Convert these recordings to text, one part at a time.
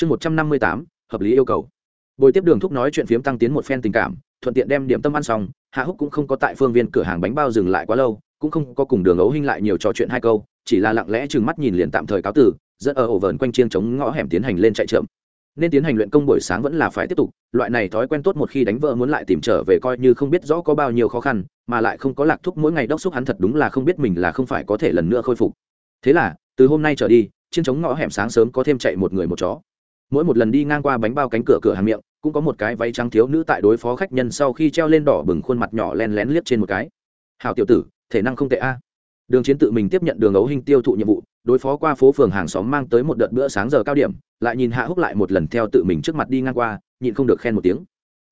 chương một trăm năm mươi tám, hợp lý yêu cầu. Bồi tiếp đường thúc nói chuyện phiếm tăng tiến một phen tình cảm, thuận tiện đem điểm tâm ăn xong, hạ húc cũng không có tại phương viên cửa hàng bánh bao dừng lại quá lâu, cũng không có cùng đường ấu hinh lại nhiều trò chuyện hai câu, chỉ là lặng lẽ chừng mắt nhìn liền tạm thời cáo tử dẫn ở ổ vờn quanh chiên chống ngõ hẻm tiến hành lên chạy chậm. Nên tiến hành luyện công buổi sáng vẫn là phải tiếp tục, loại này thói quen tốt một khi đánh vỡ muốn lại tìm trở về coi như không biết rõ có bao nhiêu khó khăn, mà lại không có lạc thúc mỗi ngày đốc xúc hắn thật đúng là không biết mình là không phải có thể lần nữa khôi phục. Thế là, từ hôm nay trở đi trên trống ngõ hẻm sáng sớm có thêm chạy một người một chó mỗi một lần đi ngang qua bánh bao cánh cửa cửa hàng miệng, cũng có một cái váy trắng thiếu nữ tại đối phó khách nhân sau khi treo lên đỏ bừng khuôn mặt nhỏ len lén liếc trên một cái. Hào tiểu tử, thể năng không tệ a. Đường chiến tự mình tiếp nhận đường ấu hình tiêu thụ nhiệm vụ, đối phó qua phố phường hàng xóm mang tới một đợt bữa sáng giờ cao điểm, lại nhìn hạ húc lại một lần theo tự mình trước mặt đi ngang qua, nhịn không được khen một tiếng.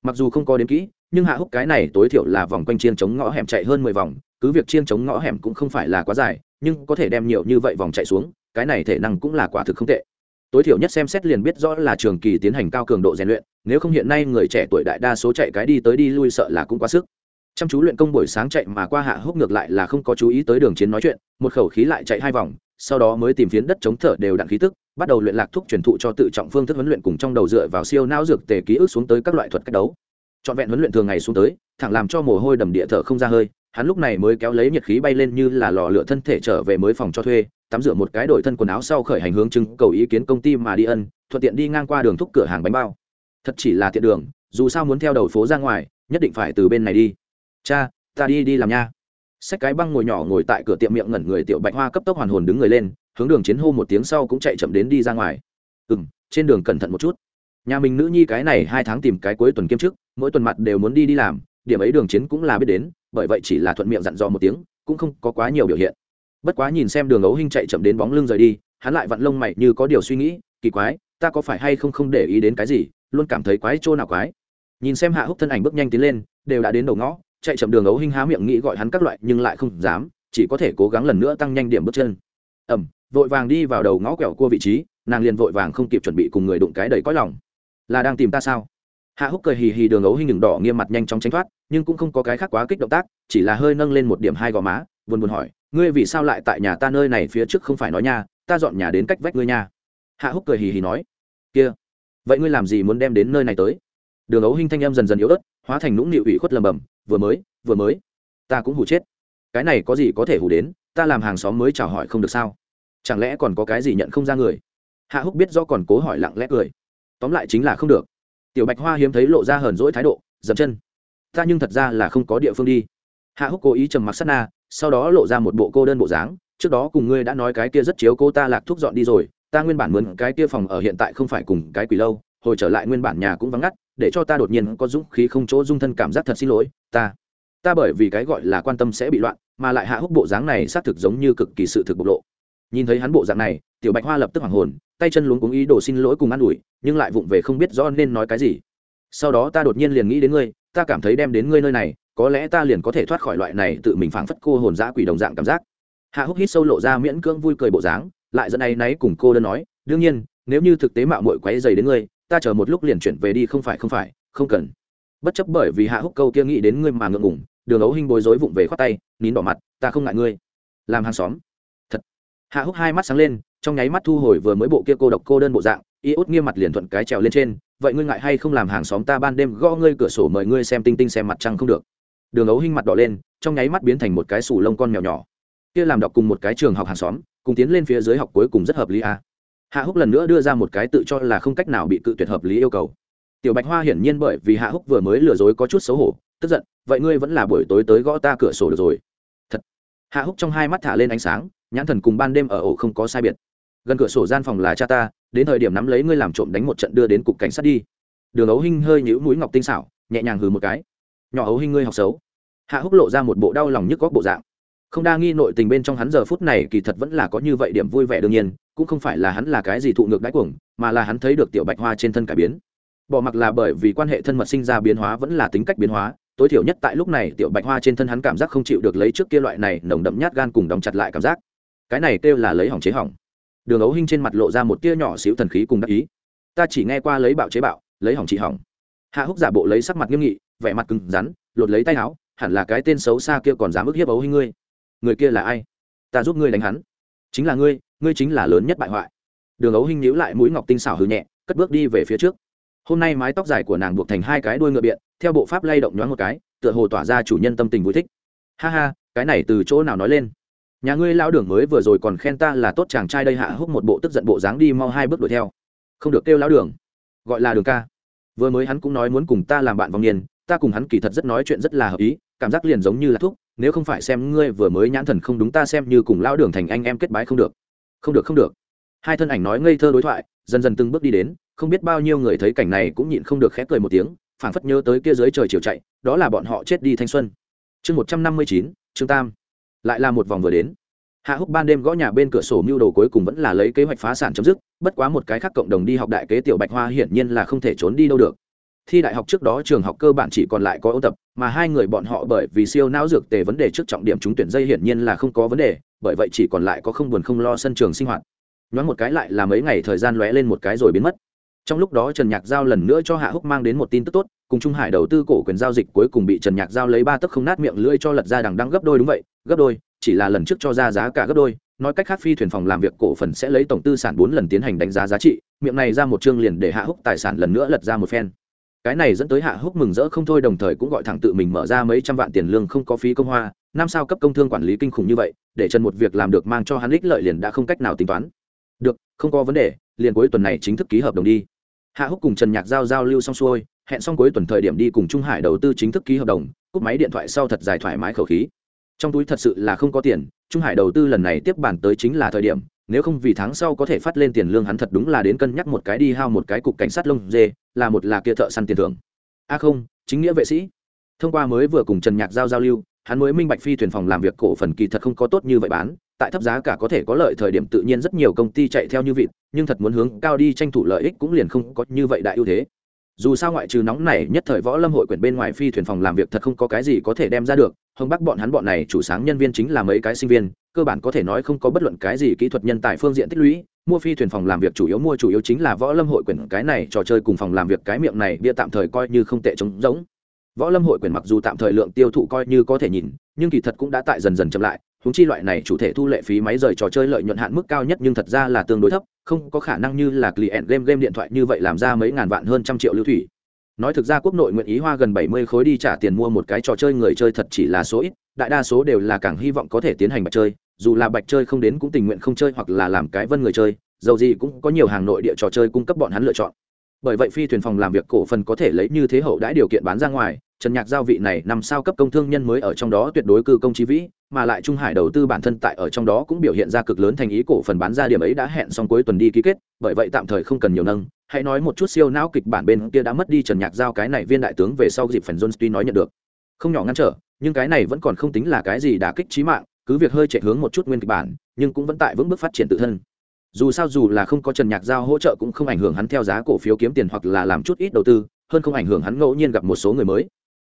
Mặc dù không có đến kỹ, nhưng hạ húc cái này tối thiểu là vòng quanh chiên chống ngõ hẻm chạy hơn mười vòng, cứ việc chiên chống ngõ hẻm cũng không phải là quá dài, nhưng có thể đem nhiều như vậy vòng chạy xuống, cái này thể năng cũng là quả thực không tệ tối thiểu nhất xem xét liền biết rõ là trường kỳ tiến hành cao cường độ rèn luyện, nếu không hiện nay người trẻ tuổi đại đa số chạy cái đi tới đi lui sợ là cũng quá sức. Chăm chú luyện công buổi sáng chạy mà qua hạ húc ngược lại là không có chú ý tới đường chiến nói chuyện, một khẩu khí lại chạy hai vòng, sau đó mới tìm phiến đất chống thở đều đặn khí tức, bắt đầu luyện lạc thuốc truyền thụ cho tự trọng phương thức huấn luyện cùng trong đầu dựa vào siêu não dược tề ký ức xuống tới các loại thuật cách đấu. Trọn vẹn huấn luyện thường ngày xuống tới, thẳng làm cho mồ hôi đầm địa thở không ra hơi, hắn lúc này mới kéo lấy nhiệt khí bay lên như là lò lửa thân thể trở về mới phòng cho thuê tắm rửa một cái đổi thân quần áo sau khởi hành hướng trưng cầu ý kiến công ty mà đi ân, thuận tiện đi ngang qua đường thúc cửa hàng bánh bao. Thật chỉ là tiện đường, dù sao muốn theo đầu phố ra ngoài, nhất định phải từ bên này đi. Cha, ta đi đi làm nha. Xách cái băng ngồi nhỏ ngồi tại cửa tiệm miệng ngẩn người tiểu bạch hoa cấp tốc hoàn hồn đứng người lên, hướng đường chiến hô một tiếng sau cũng chạy chậm đến đi ra ngoài. Ừ m trên đường cẩn thận một chút. Nhà mình nữ nhi cái này hai tháng tìm cái cuối tuần kiêm chức, mỗi tuần mặt đều muốn đi đi làm, điểm ấy đường chiến cũng là biết đến, bởi vậy chỉ là thuận miệng dặn dò một tiếng, cũng không có quá nhiều biểu hiện bất quá nhìn xem đường ấu hinh chạy chậm đến bóng lưng rời đi, hắn lại vặn lông mày như có điều suy nghĩ, kỳ quái, ta có phải hay không không để ý đến cái gì, luôn cảm thấy quái chỗ nào quái. Nhìn xem hạ húc thân ảnh bước nhanh tiến lên, đều đã đến đầu ngõ, chạy chậm đường ấu hinh há miệng nghĩ gọi hắn các loại, nhưng lại không dám, chỉ có thể cố gắng lần nữa tăng nhanh điểm bước chân. Ẩm vội vàng đi vào đầu ngõ quẹo cua vị trí, nàng liền vội vàng không kịp chuẩn bị cùng người đụng cái đầy cõi lòng. Là đang tìm ta sao? Hạ húc cười hì hì đường ấu hinh đường đỏ nghiêm mặt nhanh chóng tránh thoát, nhưng cũng không có cái khác quá kích động tác, chỉ là hơi nâng lên một điểm hai gò má, buồn buồn hỏi ngươi vì sao lại tại nhà ta nơi này phía trước không phải nói nha, ta dọn nhà đến cách vách ngươi nha. Hạ húc cười hì hì nói, kia, vậy ngươi làm gì muốn đem đến nơi này tới? Đường ấu hinh thanh em dần dần yếu ớt, hóa thành nũng nịu ủy khuất lầm bầm, vừa mới vừa mới, ta cũng hù chết. Cái này có gì có thể hù đến, ta làm hàng xóm mới chào hỏi không được sao? Chẳng lẽ còn có cái gì nhận không ra người? Hạ húc biết do còn cố hỏi lặng lẽ cười. Tóm lại chính là không được. Tiểu bạch hoa hiếm thấy lộ ra hờn dỗi thái độ, dậm chân. Ta nhưng thật ra là không có địa phương đi. Hạ húc cố ý trầm mặc sát na sau đó lộ ra một bộ cô đơn bộ dáng, trước đó cùng ngươi đã nói cái kia rất chiếu cô ta lạc thuốc dọn đi rồi, ta nguyên bản mướn cái kia phòng ở hiện tại không phải cùng cái quỷ lâu, hồi trở lại nguyên bản nhà cũng vắng ngắt, để cho ta đột nhiên có dũng khí không chỗ dung thân cảm giác thật xin lỗi, ta ta bởi vì cái gọi là quan tâm sẽ bị loạn, mà lại hạ húc bộ dáng này xác thực giống như cực kỳ sự thực bộc lộ. Nhìn thấy hắn bộ dạng này, tiểu bạch hoa lập tức hoảng hồn, tay chân luống cuống ý đồ xin lỗi cùng an ủi, nhưng lại vụng về không biết rõ nên nói cái gì. Sau đó ta đột nhiên liền nghĩ đến ngươi, ta cảm thấy đem đến ngươi nơi này có lẽ ta liền có thể thoát khỏi loại này tự mình phảng phất cô hồn dã quỷ đồng dạng cảm giác. Hạ húc hít sâu lộ ra miễn cưỡng vui cười bộ dáng, lại dẫn này náy cùng cô đơn nói, đương nhiên, nếu như thực tế mạo muội quấy dày đến ngươi, ta chờ một lúc liền chuyển về đi, không phải không phải, không cần. Bất chấp bởi vì hạ húc câu kia nghĩ đến ngươi mà ngượng ngủng đường ấu hinh bối rối vụng về khoát tay, nín đỏ mặt, ta không ngại ngươi. Làm hàng xóm. Thật. Hạ húc hai mắt sáng lên, trong nháy mắt thu hồi vừa mới bộ kia cô độc cô đơn bộ dạng, y út nghiêm mặt liền thuận cái trèo lên trên, vậy ngươi ngại hay không làm hàng xóm ta ban đêm gõ ngươi cửa sổ mời ngươi xem tinh tinh xem mặt trăng không được? Đường ấu hinh mặt đỏ lên, trong nháy mắt biến thành một cái sủ lông con mèo nhỏ. Kia làm đọc cùng một cái trường học hàng xóm, cùng tiến lên phía dưới học cuối cùng rất hợp lý a à. hạ húc lần nữa đưa ra một cái tự cho là không cách nào bị cự tuyệt hợp lý yêu cầu. Tiểu bạch hoa hiển nhiên bởi vì hạ húc vừa mới lừa dối có chút xấu hổ, tức giận, vậy ngươi vẫn là buổi tối tới gõ ta cửa sổ được rồi. Thật. Hạ húc trong hai mắt thả lên ánh sáng, nhãn thần cùng ban đêm ở ổ không có sai biệt. Gần cửa sổ gian phòng là cha ta, đến thời điểm nắm lấy ngươi làm trộm đánh một trận đưa đến cục cảnh sát đi. Đường ấu hinh hơi nhũ mũi ngọc tinh xảo, nhẹ nhàng hừ một cái. Nhỏ ấu hinh ngươi học xấu hạ húc lộ ra một bộ đau lòng nhức góc bộ dạng. Không đa nghi nội tình bên trong hắn giờ phút này kỳ thật vẫn là có như vậy điểm vui vẻ đương nhiên, cũng không phải là hắn là cái gì thụ ngược đáy cuồng, mà là hắn thấy được tiểu bạch hoa trên thân cải biến. Bỏ mặc là bởi vì quan hệ thân mật sinh ra biến hóa vẫn là tính cách biến hóa, tối thiểu nhất tại lúc này tiểu bạch hoa trên thân hắn cảm giác không chịu được lấy trước kia loại này nồng đậm nhát gan cùng đóng chặt lại cảm giác. Cái này kêu là lấy hỏng chế hỏng. Đường ấu hinh trên mặt lộ ra một tia nhỏ xíu thần khí cùng đắc ý. Ta chỉ nghe qua lấy bạo chế bạo, lấy hỏng trị hỏng. Hạ húc giả bộ lấy sắc mặt nghiêm nghị, vẻ mặt cứng rắn, lột lấy tay áo hẳn là cái tên xấu xa kia còn dám ức hiếp ấu hinh ngươi. Người kia là ai? Ta giúp ngươi đánh hắn. Chính là ngươi ngươi chính là lớn nhất bại hoại. Đường ấu hinh nhíu lại mũi ngọc tinh xảo hư nhẹ, cất bước đi về phía trước. Hôm nay mái tóc dài của nàng buộc thành hai cái đuôi ngựa biện, theo bộ pháp lay động nhoáng một cái, tựa hồ tỏa ra chủ nhân tâm tình vui thích. Ha ha, cái này từ chỗ nào nói lên? Nhà ngươi lao đường mới vừa rồi còn khen ta là tốt chàng trai đây hạ húc một bộ tức giận bộ dáng đi mau hai bước đuổi theo. Không được kêu lao đường. Gọi là đường ca. Vừa mới hắn cũng nói muốn cùng ta làm bạn vòng niên, ta cùng hắn kỳ thật rất nói chuyện rất là hợp ý cảm giác liền giống như là thuốc, nếu không phải xem ngươi vừa mới nhãn thần không đúng ta xem như cùng lao đường thành anh em kết bái không được. Không được không được. Hai thân ảnh nói ngây thơ đối thoại, dần dần từng bước đi đến, không biết bao nhiêu người thấy cảnh này cũng nhịn không được khẽ cười một tiếng, phảng phất nhớ tới kia dưới trời chiều chạy, đó là bọn họ chết đi thanh xuân. Chương một trăm năm mươi chín chương tam. Lại là một vòng vừa đến. Hạ húc ban đêm gõ nhà bên cửa sổ mưu đồ cuối cùng vẫn là lấy kế hoạch phá sản chấm dứt, bất quá một cái khác cộng đồng đi học đại kế tiểu bạch hoa hiển nhiên là không thể trốn đi đâu được thi đại học trước đó trường học cơ bản chỉ còn lại có ôn tập, mà hai người bọn họ bởi vì siêu não dược tề vấn đề trước trọng điểm trúng tuyển dây hiển nhiên là không có vấn đề, bởi vậy chỉ còn lại có không buồn không lo sân trường sinh hoạt. Nhoáng một cái lại là mấy ngày thời gian lóe lên một cái rồi biến mất. Trong lúc đó trần nhạc giao lần nữa cho hạ húc mang đến một tin tức tốt, cùng trung hải đầu tư cổ quyền giao dịch cuối cùng bị trần nhạc giao lấy ba tấc không nát miệng lưỡi cho lật ra đằng đăng gấp đôi đúng vậy, gấp đôi, chỉ là lần trước cho ra giá cả gấp đôi, nói cách khác phi thuyền phòng làm việc cổ phần sẽ lấy tổng tư sản bốn lần tiến hành đánh giá giá trị, miệng này ra một chương liền để hạ húc tài sản lần nữa lật ra một phen cái này dẫn tới hạ húc mừng rỡ không thôi, đồng thời cũng gọi thẳng tự mình mở ra mấy trăm vạn tiền lương không có phí công hoa. Năm sao cấp công thương quản lý kinh khủng như vậy, để trần một việc làm được mang cho hắn ích lợi liền đã không cách nào tính toán. Được, không có vấn đề, liền cuối tuần này chính thức ký hợp đồng đi. Hạ húc cùng trần nhạc giao giao lưu xong xuôi, hẹn xong cuối tuần thời điểm đi cùng trung hải đầu tư chính thức ký hợp đồng, cúp máy điện thoại sau thật dài thoải mái khẩu khí. Trong túi thật sự là không có tiền, trung hải đầu tư lần này tiếp bản tới chính là thời điểm nếu không vì tháng sau có thể phát lên tiền lương hắn thật đúng là đến cân nhắc một cái đi hao một cái cục cảnh sát lông dê, là một là kia thợ săn tiền thưởng. A không, chính nghĩa vệ sĩ. Thông qua mới vừa cùng trần nhạc giao giao lưu, hắn mới minh bạch phi thuyền phòng làm việc cổ phần kỳ thật không có tốt như vậy bán, tại thấp giá cả có thể có lợi thời điểm tự nhiên rất nhiều công ty chạy theo như vịt, nhưng thật muốn hướng cao đi tranh thủ lợi ích cũng liền không có như vậy đại ưu thế. Dù sao ngoại trừ nóng này, nhất thời võ lâm hội quyển bên ngoài phi thuyền phòng làm việc thật không có cái gì có thể đem ra được, hồng bắc bọn hắn bọn này chủ sáng nhân viên chính là mấy cái sinh viên cơ bản có thể nói không có bất luận cái gì kỹ thuật nhân tài phương diện tích lũy, mua phi thuyền phòng làm việc chủ yếu mua chủ yếu chính là võ lâm hội quyền, cái này trò chơi cùng phòng làm việc cái miệng này bia tạm thời coi như không tệ trống giống võ lâm hội quyền mặc dù tạm thời lượng tiêu thụ coi như có thể nhìn, nhưng kỳ thật cũng đã tại dần dần chậm lại húng chi loại này chủ thể thu lệ phí máy rời trò chơi lợi nhuận hạn mức cao nhất nhưng thật ra là tương đối thấp, không có khả năng như là client game game điện thoại như vậy làm ra mấy ngàn vạn hơn trăm triệu lưu thủy. Nói thực ra quốc nội nguyện ý hoa gần bảy mươi khối đi trả tiền mua một cái trò chơi người chơi thật chỉ là số ít, đại đa số đều là càng hy vọng có thể tiến hành bạch chơi dù là bạch chơi không đến cũng tình nguyện không chơi hoặc là làm cái vân người chơi, dầu gì cũng có nhiều hàng nội địa trò chơi cung cấp bọn hắn lựa chọn. Bởi vậy phi thuyền phòng làm việc cổ phần có thể lấy như thế hậu đãi điều kiện bán ra ngoài, trần nhạc giao vị này nằm sao cấp công thương nhân mới ở trong đó tuyệt đối cư công trí vĩ, mà lại trung hải đầu tư bản thân tại ở trong đó cũng biểu hiện ra cực lớn thành ý cổ phần bán ra điểm ấy đã hẹn xong cuối tuần đi ký kết, bởi vậy tạm thời không cần nhiều nâng. Hãy nói một chút siêu não kịch bản bên kia đã mất đi trần nhạc giao cái này viên đại tướng về sau dịp phần jones tuy nói nhận được. Không nhỏ ngăn trở, nhưng cái này vẫn còn không tính là cái gì đã kích trí mạng cứ việc hơi chạy hướng một chút nguyên kịch bản, nhưng cũng vẫn tại vững bước phát triển tự thân. Dù sao dù là không có trần nhạc giao hỗ trợ cũng không ảnh hưởng hắn theo giá cổ phiếu kiếm tiền hoặc là làm chút ít đầu tư, hơn không ảnh hưởng hắn ngẫu nhiên gặp một số người mới.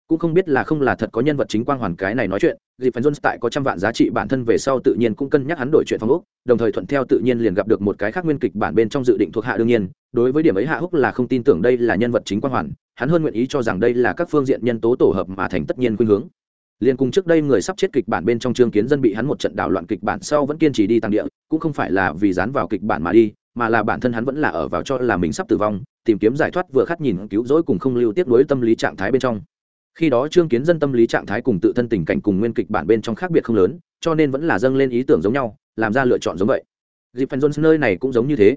Cũng không biết là không là thật có nhân vật chính quang hoàn cái này nói chuyện, dịp phần jones tại có trăm vạn giá trị bản thân về sau tự nhiên cũng cân nhắc hắn đổi chuyện phong úc đồng thời thuận theo tự nhiên liền gặp được một cái khác nguyên kịch bản bên trong dự định thuộc hạ đương nhiên, đối với điểm ấy hạ húc là không tin tưởng đây là nhân vật chính quang hoàn, hắn hơn nguyện ý cho rằng đây là các phương diện nhân tố tổ hợp mà thành tất nhiên khuynh hướng liền cùng trước đây người sắp chết kịch bản bên trong trương kiến dân bị hắn một trận đảo loạn kịch bản sau vẫn kiên trì đi tăng địa, cũng không phải là vì dán vào kịch bản mà đi, mà là bản thân hắn vẫn là ở vào cho là mình sắp tử vong, tìm kiếm giải thoát vừa khát nhìn cứu rỗi cùng không lưu tiếp nối tâm lý trạng thái bên trong. Khi đó trương kiến dân tâm lý trạng thái cùng tự thân tình cảnh cùng nguyên kịch bản bên trong khác biệt không lớn, cho nên vẫn là dâng lên ý tưởng giống nhau, làm ra lựa chọn giống vậy. Dịp phần jones nơi này cũng giống như thế.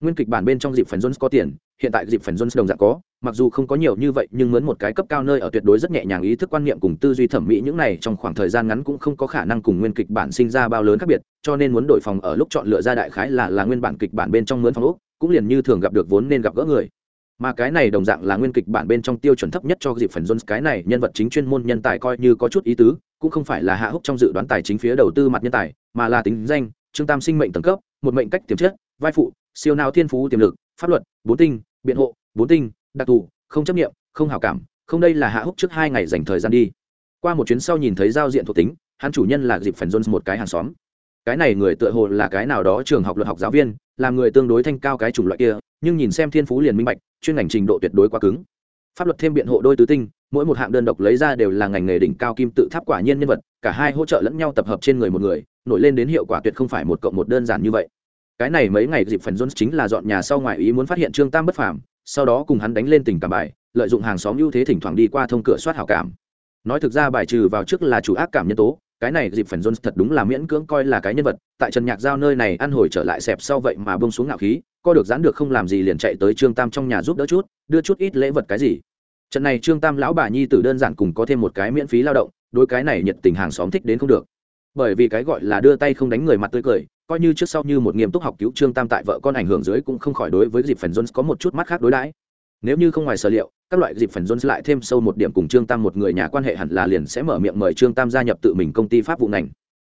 Nguyên kịch bản bên trong dịp phần jones có tiền hiện tại dịp phần jones đồng dạng có mặc dù không có nhiều như vậy nhưng mướn một cái cấp cao nơi ở tuyệt đối rất nhẹ nhàng ý thức quan niệm cùng tư duy thẩm mỹ những này trong khoảng thời gian ngắn cũng không có khả năng cùng nguyên kịch bản sinh ra bao lớn khác biệt cho nên muốn đổi phòng ở lúc chọn lựa ra đại khái là là nguyên bản kịch bản bên trong mướn phòng ốc, cũng liền như thường gặp được vốn nên gặp gỡ người. Mà cái này đồng dạng là nguyên kịch bản bên trong tiêu chuẩn thấp nhất cho dịp phần jones cái này nhân vật chính chuyên môn nhân tài coi như có chút ý tứ cũng không phải là hạ húc trong dự đoán tài chính phía đầu tư mặt nhân tài mà là tính danh trương tam sinh mệnh tầng cấp một mệnh cách tiềm chất vai phụ siêu nào thiên phú tiềm lực pháp luật bốn tinh biện hộ, bốn tinh, đặc thù, không chấp nghiệm không hào cảm, không đây là hạ húc trước hai ngày dành thời gian đi. Qua một chuyến sau nhìn thấy giao diện thuộc tính, hắn chủ nhân là dịp phần jones một cái hàng xóm. Cái này người tựa hồ là cái nào đó trường học luật học giáo viên làm người tương đối thanh cao cái chủng loại kia, nhưng nhìn xem thiên phú liền minh bạch, chuyên ngành trình độ tuyệt đối quá cứng. Pháp luật thêm biện hộ đôi tứ tinh, mỗi một hạng đơn độc lấy ra đều là ngành nghề đỉnh cao kim tự tháp quả nhiên nhân vật, cả hai hỗ trợ lẫn nhau tập hợp trên người một người, nổi lên đến hiệu quả tuyệt không phải một cộng một đơn giản như vậy cái này mấy ngày dịp phần jones chính là dọn nhà sau ngoài ý muốn phát hiện trương tam bất phàm, sau đó cùng hắn đánh lên tình cảm bài, lợi dụng hàng xóm ưu thế thỉnh thoảng đi qua thông cửa soát hảo cảm. Nói thực ra bài trừ vào trước là chủ ác cảm nhân tố, cái này dịp phần jones thật đúng là miễn cưỡng coi là cái nhân vật, tại trần nhạc giao nơi này ăn hồi trở lại xẹp sau vậy mà bông xuống ngạo khí, coi được giãn được không làm gì liền chạy tới trương tam trong nhà giúp đỡ chút, đưa chút ít lễ vật cái gì. Trận này trương tam lão bà nhi tử đơn giản cùng có thêm một cái miễn phí lao động đôi cái này nhiệt tình hàng xóm thích đến không được. Bởi vì cái gọi là đưa tay không đánh người mặt tươi cười coi như trước sau như một nghiêm túc học cứu trương tam tại vợ con ảnh hưởng dưới cũng không khỏi đối với dịp phần jones có một chút mắt khác đối đãi. Nếu như không ngoài sở liệu, các loại dịp phần jones lại thêm sâu một điểm cùng trương tam một người nhà quan hệ hẳn là liền sẽ mở miệng mời trương tam gia nhập tự mình công ty pháp vụ ngành.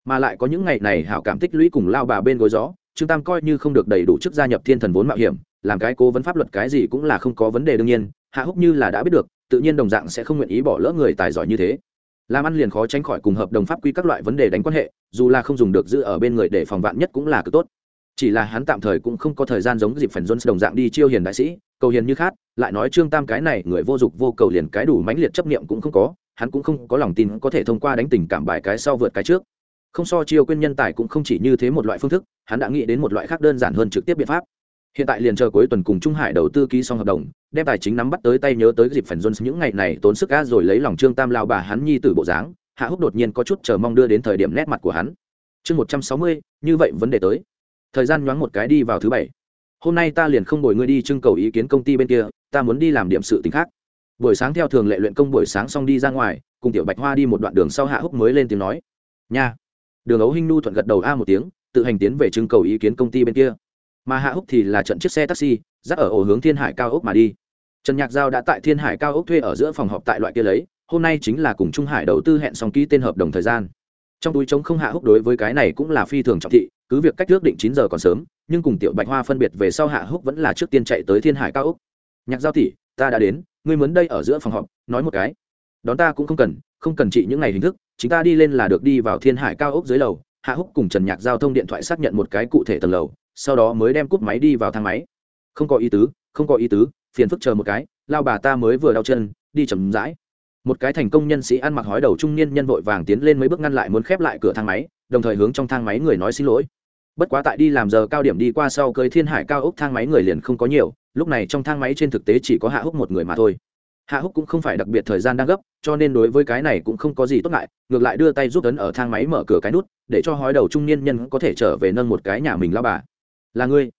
Mà lại có những ngày này hảo cảm tích lũy cùng lao bà bên gối gió, trương tam coi như không được đầy đủ chức gia nhập thiên thần vốn mạo hiểm, làm cái cố vấn pháp luật cái gì cũng là không có vấn đề đương nhiên, hạ húc như là đã biết được, tự nhiên đồng dạng sẽ không nguyện ý bỏ lỡ người tài giỏi như thế làm ăn liền khó tránh khỏi cùng hợp đồng pháp quy các loại vấn đề đánh quan hệ, dù là không dùng được giữ ở bên người để phòng vạn nhất cũng là cực tốt. Chỉ là hắn tạm thời cũng không có thời gian giống dịp phần jones đồng dạng đi chiêu hiền đại sĩ, cầu hiền như khát lại nói trương tam cái này người vô dụng vô cầu liền cái đủ mãnh liệt chấp niệm cũng không có, hắn cũng không có lòng tin có thể thông qua đánh tình cảm bài cái sau vượt cái trước. Không so chiêu quên nhân tài cũng không chỉ như thế một loại phương thức, hắn đã nghĩ đến một loại khác đơn giản hơn trực tiếp biện pháp. Hiện tại liền chờ cuối tuần cùng trung hải đầu tư ký xong hợp đồng đem tài chính nắm bắt tới tay nhớ tới dịp phần jones những ngày này tốn sức ga rồi lấy lòng trương tam lao bà hắn nhi tử bộ dáng, hạ húc đột nhiên có chút chờ mong đưa đến thời điểm nét mặt của hắn. Chương một trăm sáu mươi, như vậy vấn đề tới. Thời gian nhoáng một cái đi vào thứ bảy. Hôm nay ta liền không đổi ngươi đi trưng cầu ý kiến công ty bên kia, ta muốn đi làm điểm sự tình khác. Buổi sáng theo thường lệ luyện công buổi sáng xong đi ra ngoài, cùng tiểu bạch hoa đi một đoạn đường sau hạ húc mới lên tiếng nói. Nha. Đường ấu hinh nu thuận gật đầu a một tiếng, tự hành tiến về trưng cầu ý kiến công ty bên kia mà hạ húc thì là trận chiếc xe taxi, dắt ở ổ hướng thiên hải cao ốc mà đi. Trần nhạc giao đã tại thiên hải cao ốc thuê ở giữa phòng họp tại loại kia lấy, hôm nay chính là cùng trung hải đầu tư hẹn xong ký tên hợp đồng thời gian. Trong túi trống không hạ húc đối với cái này cũng là phi thường trọng thị, cứ việc cách ước định chín giờ còn sớm, nhưng cùng tiểu bạch hoa phân biệt về sau hạ húc vẫn là trước tiên chạy tới thiên hải cao ốc. Nhạc giao tỷ, ta đã đến, ngươi muốn đây ở giữa phòng họp, nói một cái. Đón ta cũng không cần không cần trị những ngày hình thức chúng ta đi lên là được đi vào thiên hải cao ốc dưới lầu. Hạ húc cùng trần nhạc giao thông điện thoại xác nhận một cái cụ thể tầng lầu sau đó mới đem cúp máy đi vào thang máy. Không có ý tứ, không có ý tứ, phiền phức chờ một cái, lao bà ta mới vừa đau chân, đi chầm rãi. Một cái thành công nhân sĩ ăn mặc hói đầu trung niên nhân vội vàng tiến lên mấy bước ngăn lại muốn khép lại cửa thang máy, đồng thời hướng trong thang máy người nói xin lỗi. Bất quá tại đi làm giờ cao điểm đi qua sau cưới thiên hải cao ốc thang máy người liền không có nhiều, lúc này trong thang máy trên thực tế chỉ có hạ húc một người mà thôi. Hạ húc cũng không phải đặc biệt thời gian đang gấp, cho nên đối với cái này cũng không có gì tốt ngại, ngược lại đưa tay giúp ấn ở thang máy mở cửa cái nút, để cho hói đầu trung niên nhân có thể trở về nâng một cái nhà mình lao bà là ngươi.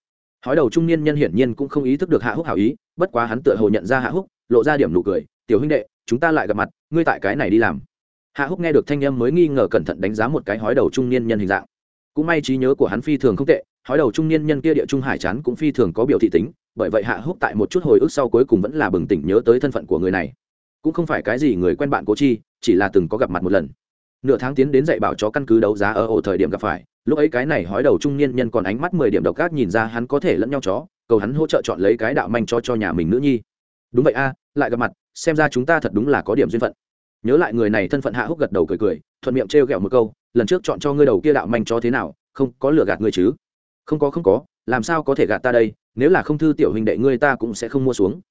Hói đầu trung niên nhân hiển nhiên cũng không ý thức được hạ húc hảo ý, bất quá hắn tựa hồ nhận ra hạ húc, lộ ra điểm nụ cười, tiểu huynh đệ, chúng ta lại gặp mặt, ngươi tại cái này đi làm. Hạ húc nghe được thanh âm mới nghi ngờ cẩn thận đánh giá một cái hói đầu trung niên nhân hình dạng. Cũng may trí nhớ của hắn phi thường không tệ, hói đầu trung niên nhân kia địa trung hải chán cũng phi thường có biểu thị tính, bởi vậy hạ húc tại một chút hồi ức sau cuối cùng vẫn là bừng tỉnh nhớ tới thân phận của người này. Cũng không phải cái gì người quen bạn cố chi, chỉ là từng có gặp mặt một lần nửa tháng tiến đến dạy bảo chó căn cứ đấu giá ở ổ thời điểm gặp phải. Lúc ấy cái này hói đầu trung niên nhân còn ánh mắt mười điểm độc ác nhìn ra hắn có thể lẫn nhau chó, cầu hắn hỗ trợ chọn lấy cái đạo manh cho cho nhà mình nữ nhi. Đúng vậy a, lại gặp mặt, xem ra chúng ta thật đúng là có điểm duyên phận. Nhớ lại người này thân phận hạ húc gật đầu cười cười, thuận miệng trêu ghẹo một câu, lần trước chọn cho ngươi đầu kia đạo manh cho thế nào, không có lừa gạt ngươi chứ? Không có không có, làm sao có thể gạt ta đây, nếu là không thư tiểu huynh đệ ngươi ta cũng sẽ không mua xuống.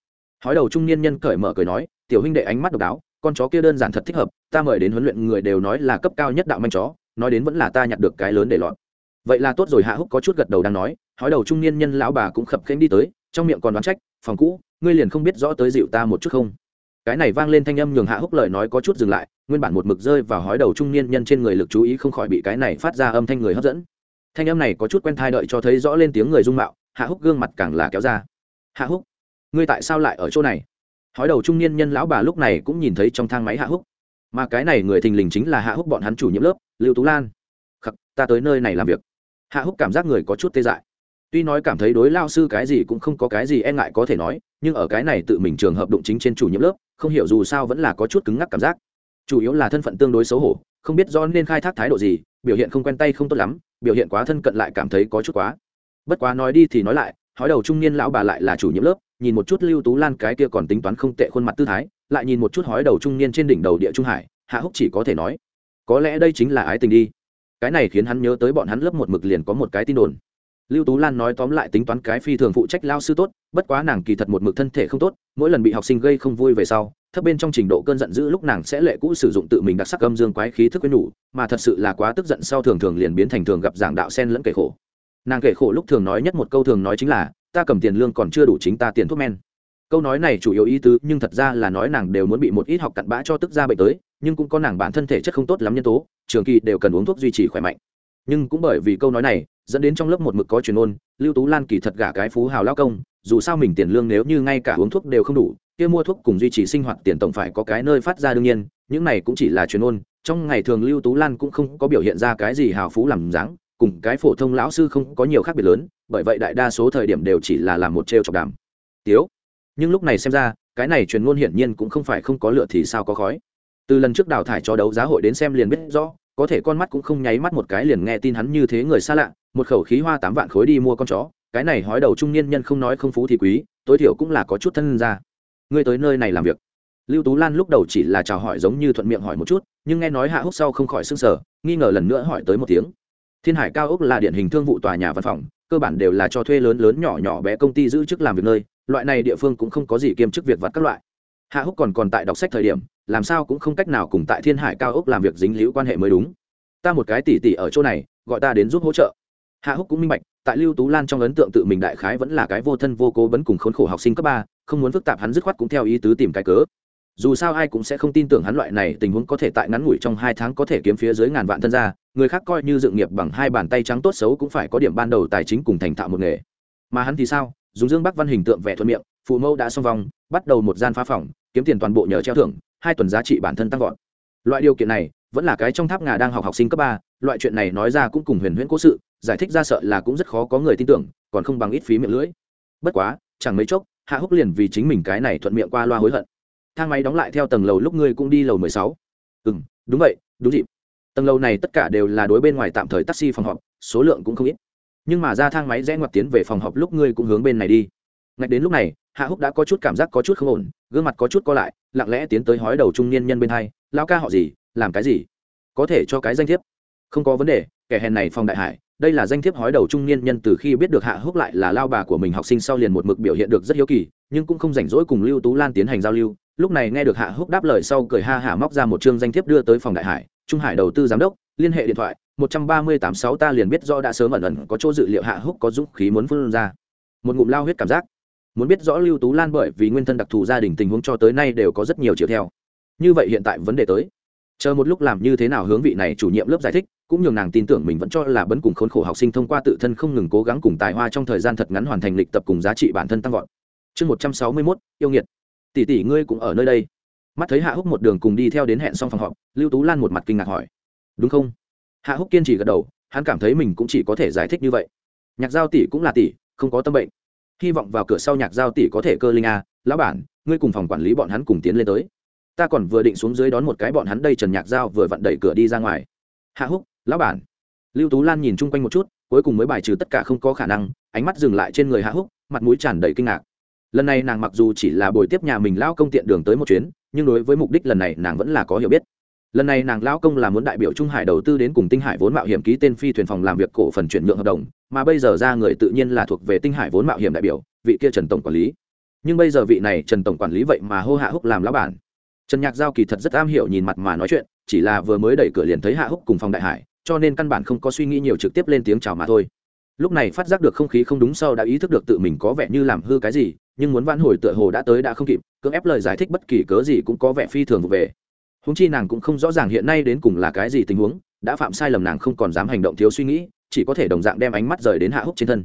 Hói đầu trung niên nhân cởi mở cười nói, tiểu huynh đệ ánh mắt độc đáo con chó kia đơn giản thật thích hợp, ta mời đến huấn luyện người đều nói là cấp cao nhất đạo manh chó, nói đến vẫn là ta nhặt được cái lớn để lọt. Vậy là tốt rồi, hạ húc có chút gật đầu đang nói, hói đầu trung niên nhân lão bà cũng khập khênh đi tới, trong miệng còn đoán trách, phòng cũ, ngươi liền không biết rõ tới dịu ta một chút không? Cái này vang lên thanh âm nhường hạ húc lời nói có chút dừng lại, nguyên bản một mực rơi vào hói đầu trung niên nhân trên người lực chú ý không khỏi bị cái này phát ra âm thanh người hấp dẫn. Thanh âm này có chút quen thai đợi cho thấy rõ lên tiếng người dung mạo, hạ húc gương mặt càng là kéo ra. Hạ húc, ngươi tại sao lại ở chỗ này? Hói đầu trung niên nhân lão bà lúc này cũng nhìn thấy trong thang máy hạ húc. Mà cái này người thình lình chính là hạ húc bọn hắn chủ nhiệm lớp, lưu tú lan. Khắc, ta tới nơi này làm việc. Hạ húc cảm giác người có chút tê dại. Tuy nói cảm thấy đối lao sư cái gì cũng không có cái gì e ngại có thể nói, nhưng ở cái này tự mình trường hợp đụng chính trên chủ nhiệm lớp, không hiểu dù sao vẫn là có chút cứng ngắc cảm giác. Chủ yếu là thân phận tương đối xấu hổ, không biết do nên khai thác thái độ gì, biểu hiện không quen tay không tốt lắm, biểu hiện quá thân cận lại cảm thấy có chút quá. Bất quá nói đi thì nói lại, hói đầu trung niên lão bà lại là chủ nhiệm lớp nhìn một chút lưu tú lan cái kia còn tính toán không tệ khuôn mặt tư thái, lại nhìn một chút hói đầu trung niên trên đỉnh đầu địa trung hải, hạ húc chỉ có thể nói, có lẽ đây chính là ái tình đi. Cái này khiến hắn nhớ tới bọn hắn lớp một mực liền có một cái tin đồn. Lưu tú lan nói tóm lại tính toán cái phi thường phụ trách lao sư tốt, bất quá nàng kỳ thật một mực thân thể không tốt, mỗi lần bị học sinh gây không vui về sau, thấp bên trong trình độ cơn giận dữ lúc nàng sẽ lệ cũ sử dụng tự mình đặc sắc âm dương quái khí thức quyến nhủ, mà thật sự là quá tức giận sau thường thường liền biến thành thường gặp giảng đạo sen lẫn kể khổ. Nàng kể khổ lúc thường nói nhất một câu thường nói chính là ta cầm tiền lương còn chưa đủ chính ta tiền thuốc men. Câu nói này chủ yếu ý tứ, nhưng thật ra là nói nàng đều muốn bị một ít học cặn bã cho tức ra bệnh tới, nhưng cũng có nàng bản thân thể chất không tốt lắm nhân tố, trường kỳ đều cần uống thuốc duy trì khỏe mạnh. Nhưng cũng bởi vì câu nói này, dẫn đến trong lớp một mực có truyền ôn, lưu tú lan kỳ thật gả cái phú hào lao công, dù sao mình tiền lương nếu như ngay cả uống thuốc đều không đủ, kia mua thuốc cùng duy trì sinh hoạt tiền tổng phải có cái nơi phát ra đương nhiên, những này cũng chỉ là truyền ôn, trong ngày thường lưu tú lan cũng không có biểu hiện ra cái gì hào phú làm dáng cùng cái phổ thông lão sư không có nhiều khác biệt lớn, bởi vậy đại đa số thời điểm đều chỉ là làm một trêu chọc đàm. Tiếu, nhưng lúc này xem ra, cái này truyền ngôn hiển nhiên cũng không phải không có lựa thì sao có khói. Từ lần trước đào thải cho đấu giá hội đến xem liền biết rõ, có thể con mắt cũng không nháy mắt một cái liền nghe tin hắn như thế người xa lạ, một khẩu khí hoa tám vạn khối đi mua con chó, cái này hói đầu trung niên nhân không nói không phú thì quý, tối thiểu cũng là có chút thân ra. Ngươi tới nơi này làm việc. Lưu tú lan lúc đầu chỉ là chào hỏi giống như thuận miệng hỏi một chút, nhưng nghe nói hạ húc sau không khỏi s ư n g sở nghi ngờ lần nữa hỏi tới một tiếng thiên hải cao ốc là điển hình thương vụ tòa nhà văn phòng, cơ bản đều là cho thuê lớn lớn nhỏ nhỏ bé công ty giữ chức làm việc nơi, loại này địa phương cũng không có gì kiêm chức việc vặt các loại. Hạ húc còn còn tại đọc sách thời điểm, làm sao cũng không cách nào cùng tại thiên hải cao ốc làm việc dính liễu quan hệ mới đúng. Ta một cái tỉ tỉ ở chỗ này, gọi ta đến giúp hỗ trợ. Hạ húc cũng minh bạch, tại lưu tú lan trong ấn tượng tự mình đại khái vẫn là cái vô thân vô cố vẫn cùng khốn khổ học sinh cấp ba, không muốn phức tạp hắn dứt khoát cũng theo ý tứ tìm cái cớ dù sao ai cũng sẽ không tin tưởng hắn loại này tình huống có thể tại ngắn ngủi trong hai tháng có thể kiếm phía dưới ngàn vạn thân gia. Người khác coi như dựng nghiệp bằng hai bàn tay trắng tốt xấu cũng phải có điểm ban đầu tài chính cùng thành thạo một nghề. Mà hắn thì sao? Dùng dương bắc văn hình tượng vẻ thuận miệng, phụ mẫu đã xong vòng, bắt đầu một gian phá phòng, kiếm tiền toàn bộ nhờ treo thưởng, hai tuần giá trị bản thân tăng vọt. Loại điều kiện này, vẫn là cái trong tháp ngà đang học học sinh cấp ba, loại chuyện này nói ra cũng cùng huyền huyễn cố sự, giải thích ra sợ là cũng rất khó có người tin tưởng, còn không bằng ít phí miệng lưỡi. Bất quá, chẳng mấy chốc, hạ húc liền vì chính mình cái này thuận miệng qua loa hối hận thang máy đóng lại theo tầng lầu lúc ngươi cũng đi lầu mười sáu. Ừ đúng vậy, đúng dịp. Tầng lầu này tất cả đều là đối bên ngoài tạm thời taxi phòng họp, số lượng cũng không ít. Nhưng mà ra thang máy rẽ ngoặt tiến về phòng họp lúc ngươi cũng hướng bên này đi. Ngạch đến lúc này, hạ húc đã có chút cảm giác có chút không ổn, gương mặt có chút co lại, lặng lẽ tiến tới hói đầu trung niên nhân bên hai lao ca họ gì, làm cái gì? Có thể cho cái danh thiếp? Không có vấn đề, kẻ hèn này phòng đại hải, đây là danh thiếp hói đầu trung niên nhân từ khi biết được hạ húc lại là lao bà của mình học sinh sau liền một mực biểu hiện được rất hiếu kỳ, nhưng cũng không rảnh rỗi cùng lưu tú lan tiến hành giao lưu lúc này nghe được hạ húc đáp lời sau cười ha hả móc ra một chương danh thiếp đưa tới phòng đại hải, trung hải đầu tư giám đốc, liên hệ điện thoại, một trăm ba mươi tám sáu ta liền biết do đã sớm ẩn ẩn có chỗ dự liệu hạ húc có dũng khí muốn phân ra. Một ngụm lao huyết cảm giác. Muốn biết rõ lưu tú lan bởi vì nguyên thân đặc thù gia đình tình huống cho tới nay đều có rất nhiều chiều theo. Như vậy hiện tại vấn đề tới. Chờ một lúc làm như thế nào hướng vị này chủ nhiệm lớp giải thích, cũng nhường nàng tin tưởng mình vẫn cho là bấn cùng khốn khổ học sinh thông qua tự thân không ngừng cố gắng cùng tài hoa trong thời gian thật ngắn hoàn thành lịch tập cùng giá trị bản thân tăng vọt. Chương một trăm sáu mươi mốt, yêu nghiệt tỷ tỷ ngươi cũng ở nơi đây. Mắt thấy hạ húc một đường cùng đi theo đến hẹn xong phòng họp, lưu tú lan một mặt kinh ngạc hỏi. Đúng không? Hạ húc kiên trì gật đầu, hắn cảm thấy mình cũng chỉ có thể giải thích như vậy. Nhạc giao tỷ cũng là tỷ, không có tâm bệnh. Hy vọng vào cửa sau nhạc giao tỷ có thể cơ linh a lão bản, ngươi cùng phòng quản lý bọn hắn cùng tiến lên tới. Ta còn vừa định xuống dưới đón một cái bọn hắn đây trần nhạc giao vừa vặn đẩy cửa đi ra ngoài. Hạ húc, lão bản. Lưu tú lan nhìn chung quanh một chút, cuối cùng mới bài trừ tất cả không có khả năng, ánh mắt dừng lại trên người hạ húc, mặt mũi tràn đầy kinh ngạc lần này nàng mặc dù chỉ là buổi tiếp nhà mình lao công tiện đường tới một chuyến, nhưng đối với mục đích lần này nàng vẫn là có hiểu biết. Lần này nàng lao công là muốn đại biểu trung hải đầu tư đến cùng tinh hải vốn mạo hiểm ký tên phi thuyền phòng làm việc cổ phần chuyển nhượng hợp đồng, mà bây giờ ra người tự nhiên là thuộc về tinh hải vốn mạo hiểm đại biểu, vị kia trần tổng quản lý. Nhưng bây giờ vị này trần tổng quản lý vậy mà hô hạ húc làm lão bản. Trần nhạc giao kỳ thật rất am hiểu nhìn mặt mà nói chuyện, chỉ là vừa mới đẩy cửa liền thấy hạ húc cùng phòng đại hải, cho nên căn bản không có suy nghĩ nhiều trực tiếp lên tiếng chào mà thôi. Lúc này phát giác được không khí không đúng sau đã ý thức được tự mình có vẻ như làm hư cái gì nhưng muốn vãn hồi tựa hồ đã tới đã không kịp, cưỡng ép lời giải thích bất kỳ cớ gì cũng có vẻ phi thường vụ về. Húng chi nàng cũng không rõ ràng hiện nay đến cùng là cái gì tình huống, đã phạm sai lầm nàng không còn dám hành động thiếu suy nghĩ, chỉ có thể đồng dạng đem ánh mắt rời đến hạ húc trên thân.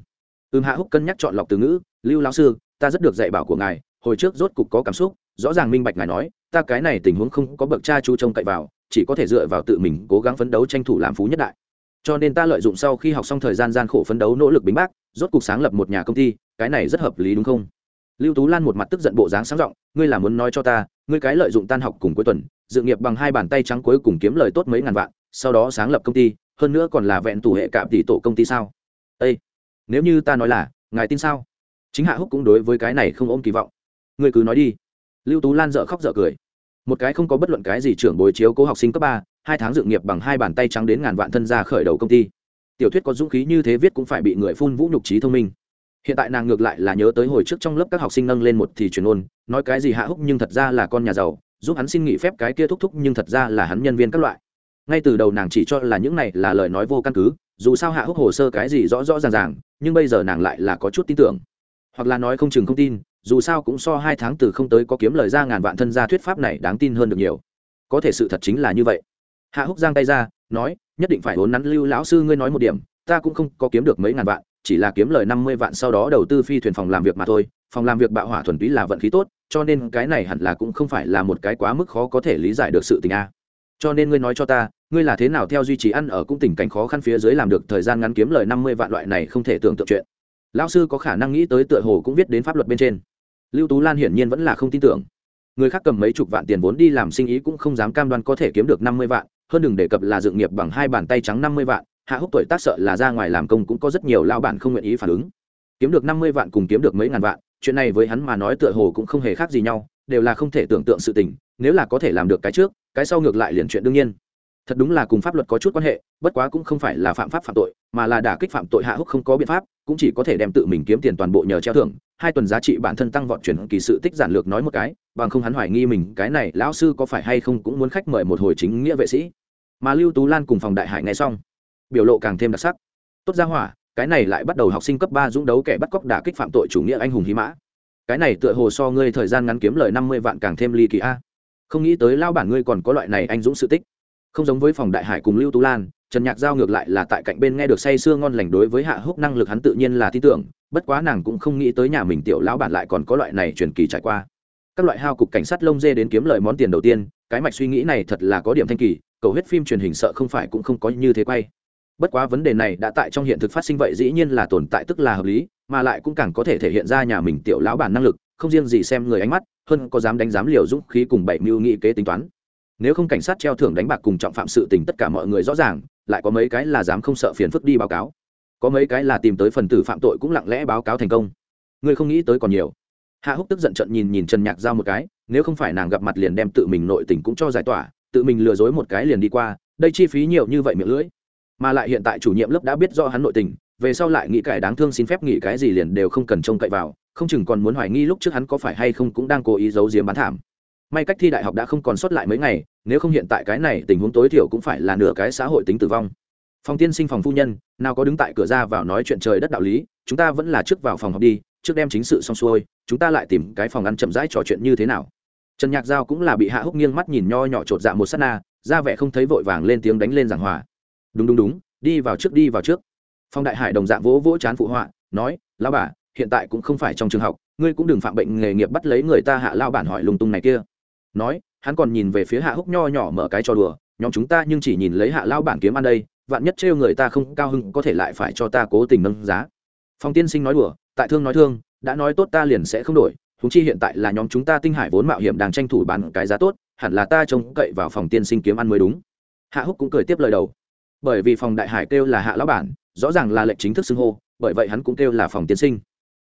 Ừm, hạ húc cân nhắc chọn lọc từ ngữ, lưu lão sư, ta rất được dạy bảo của ngài, hồi trước rốt cục có cảm xúc, rõ ràng minh bạch ngài nói, ta cái này tình huống không có bậc cha chú trông cậy vào, chỉ có thể dựa vào tự mình cố gắng phấn đấu tranh thủ làm phú nhất đại. Cho nên ta lợi dụng sau khi học xong thời gian gian khổ phấn đấu nỗ lực bính bác, rốt cục sáng lập một nhà công ty, cái này rất hợp lý đúng không? Lưu tú lan một mặt tức giận bộ dáng sáng r ộ n g ngươi là muốn nói cho ta, ngươi cái lợi dụng tan học cùng cuối tuần, dự nghiệp bằng hai bàn tay trắng cuối cùng kiếm lời tốt mấy ngàn vạn, sau đó sáng lập công ty, hơn nữa còn là vẹn tủ hệ cạm tỷ tổ công ty sao? Â nếu như ta nói là, ngài tin sao? Chính hạ húc cũng đối với cái này không ôm kỳ vọng. Ngươi cứ nói đi. Lưu tú lan dợ khóc dợ cười. Một cái không có bất luận cái gì trưởng bồi chiếu cố học sinh cấp ba, hai tháng dự nghiệp bằng hai bàn tay trắng đến ngàn vạn thân ra khởi đầu công ty. Tiểu thuyết có dũng khí như thế viết cũng phải bị người phun vũ nhục trí thông minh hiện tại nàng ngược lại là nhớ tới hồi trước trong lớp các học sinh nâng lên một thì truyền ôn, nói cái gì hạ húc nhưng thật ra là con nhà giàu, giúp hắn xin nghỉ phép cái kia thúc thúc nhưng thật ra là hắn nhân viên các loại. Ngay từ đầu nàng chỉ cho là những này là lời nói vô căn cứ, dù sao hạ húc hồ sơ cái gì rõ rõ ràng ràng, nhưng bây giờ nàng lại là có chút tin tưởng. Hoặc là nói không chừng không tin, dù sao cũng so hai tháng từ không tới có kiếm lời ra ngàn vạn thân gia thuyết pháp này đáng tin hơn được nhiều. Có thể sự thật chính là như vậy. Hạ húc giang tay ra, nói, nhất định phải vốn nắn lưu lão sư ngươi nói một điểm, ta cũng không có kiếm được mấy ngàn vạn chỉ là kiếm lời năm mươi vạn sau đó đầu tư phi thuyền phòng làm việc mà thôi, phòng làm việc bạo hỏa thuần túy là vận khí tốt, cho nên cái này hẳn là cũng không phải là một cái quá mức khó có thể lý giải được sự tình a. Cho nên ngươi nói cho ta, ngươi là thế nào theo duy trì ăn ở cũng tình cảnh khó khăn phía dưới làm được thời gian ngắn kiếm lời năm mươi vạn loại này không thể tưởng tượng chuyện. Lão sư có khả năng nghĩ tới tựa hồ cũng viết đến pháp luật bên trên. Lưu tú lan hiển nhiên vẫn là không tin tưởng. Người khác cầm mấy chục vạn tiền vốn đi làm sinh ý cũng không dám cam đoan có thể kiếm được năm mươi vạn, hơn đừng đề cập là dựng nghiệp bằng hai bàn tay trắng năm mươi vạn hạ húc tuổi tác sợ là ra ngoài làm công cũng có rất nhiều lao bản không nguyện ý phản ứng. Kiếm được năm mươi vạn cùng kiếm được mấy ngàn vạn, chuyện này với hắn mà nói tựa hồ cũng không hề khác gì nhau, đều là không thể tưởng tượng sự tình, nếu là có thể làm được cái trước, cái sau ngược lại liền chuyện đương nhiên. Thật đúng là cùng pháp luật có chút quan hệ, bất quá cũng không phải là phạm pháp phạm tội, mà là đả kích phạm tội hạ húc không có biện pháp, cũng chỉ có thể đem tự mình kiếm tiền toàn bộ nhờ treo thưởng. Hai tuần giá trị bản thân tăng vọt chuyển kỳ sự tích giản lược nói một cái, bằng không hắn hoài nghi mình, cái này lão sư có phải hay không cũng muốn khách mời một hồi chính nghĩa vệ sĩ. Mà lưu tú lan cùng phòng đại hải nghe xong biểu lộ càng thêm đặc sắc. Tốt ra hỏa, cái này lại bắt đầu học sinh cấp ba dũng đấu kẻ bắt cóc đả kích phạm tội chủ nghĩa anh hùng hí mã. Cái này tựa hồ so ngươi thời gian ngắn kiếm lời năm mươi vạn càng thêm ly kỳ a. Không nghĩ tới lao bản ngươi còn có loại này anh dũng sự tích. Không giống với phòng đại hải cùng lưu tú lan, trần nhạc giao ngược lại là tại cạnh bên nghe được say sưa ngon lành đối với hạ húc năng lực hắn tự nhiên là tin tưởng, bất quá nàng cũng không nghĩ tới nhà mình tiểu lão bản lại còn có loại này truyền kỳ trải qua. Các loại hao cục cảnh sát lông dê đến kiếm lời món tiền đầu tiên, cái mạch suy nghĩ này thật là có điểm thanh kỳ, cầu hết phim truyền hình sợ không phải cũng không có như thế quay bất quá vấn đề này đã tại trong hiện thực phát sinh vậy dĩ nhiên là tồn tại tức là hợp lý, mà lại cũng càng có thể thể hiện ra nhà mình tiểu lão bản năng lực, không riêng gì xem người ánh mắt, hơn có dám đánh giám liều dũng khí cùng bảy mưu nghị kế tính toán. Nếu không cảnh sát treo thưởng đánh bạc cùng trọng phạm sự tình tất cả mọi người rõ ràng, lại có mấy cái là dám không sợ phiền phức đi báo cáo. Có mấy cái là tìm tới phần tử phạm tội cũng lặng lẽ báo cáo thành công. Ngươi không nghĩ tới còn nhiều. Hạ húc tức giận trận nhìn nhìn trần nhạc giao một cái, nếu không phải nàng gặp mặt liền đem tự mình nội tình cũng cho giải tỏa, tự mình lừa dối một cái liền đi qua, đây chi phí nhiều như vậy miệng lưỡi mà lại hiện tại chủ nhiệm lớp đã biết rõ hắn nội tình, về sau lại nghĩ cải đáng thương xin phép nghỉ cái gì liền đều không cần trông cậy vào, không chừng còn muốn hoài nghi lúc trước hắn có phải hay không cũng đang cố ý giấu giếm bán thảm. May cách thi đại học đã không còn sót lại mấy ngày, nếu không hiện tại cái này tình huống tối thiểu cũng phải là nửa cái xã hội tính tử vong. Phòng tiên sinh, phòng phu nhân, nào có đứng tại cửa ra vào nói chuyện trời đất đạo lý, chúng ta vẫn là trước vào phòng học đi, trước đem chính sự xong xuôi, chúng ta lại tìm cái phòng ăn chậm rãi trò chuyện như thế nào. Trần nhạc giao cũng là bị hạ húc nghiêng mắt nhìn nho nhỏ chột dạ một s á t na, ra vẻ không thấy vội vàng lên tiếng đánh lên giảng hòa đúng đúng đúng, đi vào trước, đi vào trước. Phong đại hải đồng dạng vỗ vỗ chán phụ họa, nói lao bà, hiện tại cũng không phải trong trường học, ngươi cũng đừng phạm bệnh nghề nghiệp bắt lấy người ta hạ lao bản hỏi lung tung này kia. Nói, hắn còn nhìn về phía hạ húc nho nhỏ mở cái trò đùa, nhóm chúng ta nhưng chỉ nhìn lấy hạ lao bản kiếm ăn đây, vạn nhất trêu người ta không cao hưng có thể lại phải cho ta cố tình nâng giá. Phong tiên sinh nói đùa, tại thương nói thương, đã nói tốt ta liền sẽ không đổi thúng chi hiện tại là nhóm chúng ta tinh hải vốn mạo hiểm đang tranh thủ bán cái giá tốt, hẳn là ta trông cậy vào phòng tiên sinh kiếm ăn mới đúng. Hạ húc cũng cười tiếp lời đầu bởi vì phòng đại hải kêu là hạ lão bản, rõ ràng là lệnh chính thức xưng hô, bởi vậy hắn cũng kêu là phòng tiên sinh.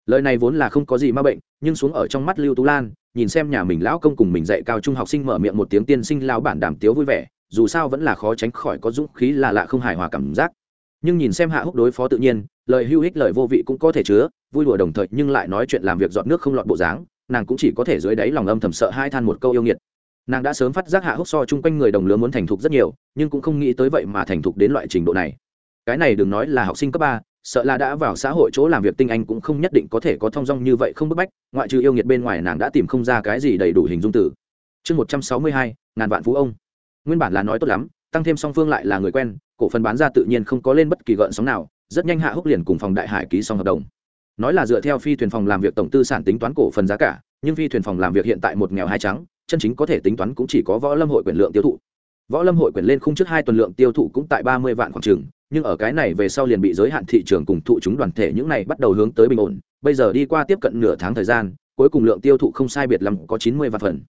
Lời này vốn là không có gì ma bệnh, nhưng xuống ở trong mắt lưu tú lan, nhìn xem nhà mình lão công cùng mình dạy cao trung học sinh mở miệng một tiếng tiên sinh lao bản đàm tiếu vui vẻ, dù sao vẫn là khó tránh khỏi có dũng khí là lạ không hài hòa cảm giác. Nhưng nhìn xem hạ húc đối phó tự nhiên, lời hưu hích lời vô vị cũng có thể chứa, vui đùa đồng thời nhưng lại nói chuyện làm việc dọn nước không lọt bộ dáng, nàng cũng chỉ có thể dưới đáy lòng âm thầm sợ hai than một câu yêu nghiệt nàng đã sớm phát giác hạ húc so chung quanh người đồng lứa muốn thành thục rất nhiều, nhưng cũng không nghĩ tới vậy mà thành thục đến loại trình độ này. Cái này đừng nói là học sinh cấp ba, sợ là đã vào xã hội chỗ làm việc tinh anh cũng không nhất định có thể có thong dong như vậy không bức bách, ngoại trừ yêu nghiệt bên ngoài nàng đã tìm không ra cái gì đầy đủ hình dung tử chương một trăm sáu mươi hai, ngàn vạn phú ông. Nguyên bản là nói tốt lắm, tăng thêm song phương lại là người quen, cổ phần bán ra tự nhiên không có lên bất kỳ gợn sóng nào, rất nhanh hạ húc liền cùng phòng đại hải ký xong hợp đồng. Nói là dựa theo phi thuyền phòng làm việc tổng tư sản tính toán cổ phần giá cả, nhưng phi thuyền phòng làm việc hiện tại một nghèo hai trắng chân chính có thể tính toán cũng chỉ có võ lâm hội quyền lượng tiêu thụ. Võ lâm hội quyền lên khung trước hai tuần lượng tiêu thụ cũng tại ba mươi vạn khoảng trường nhưng ở cái này về sau liền bị giới hạn thị trường cùng thụ chúng đoàn thể những này bắt đầu hướng tới bình ổn. Bây giờ đi qua tiếp cận nửa tháng thời gian, cuối cùng lượng tiêu thụ không sai biệt lắm có chín mươi vạn phần.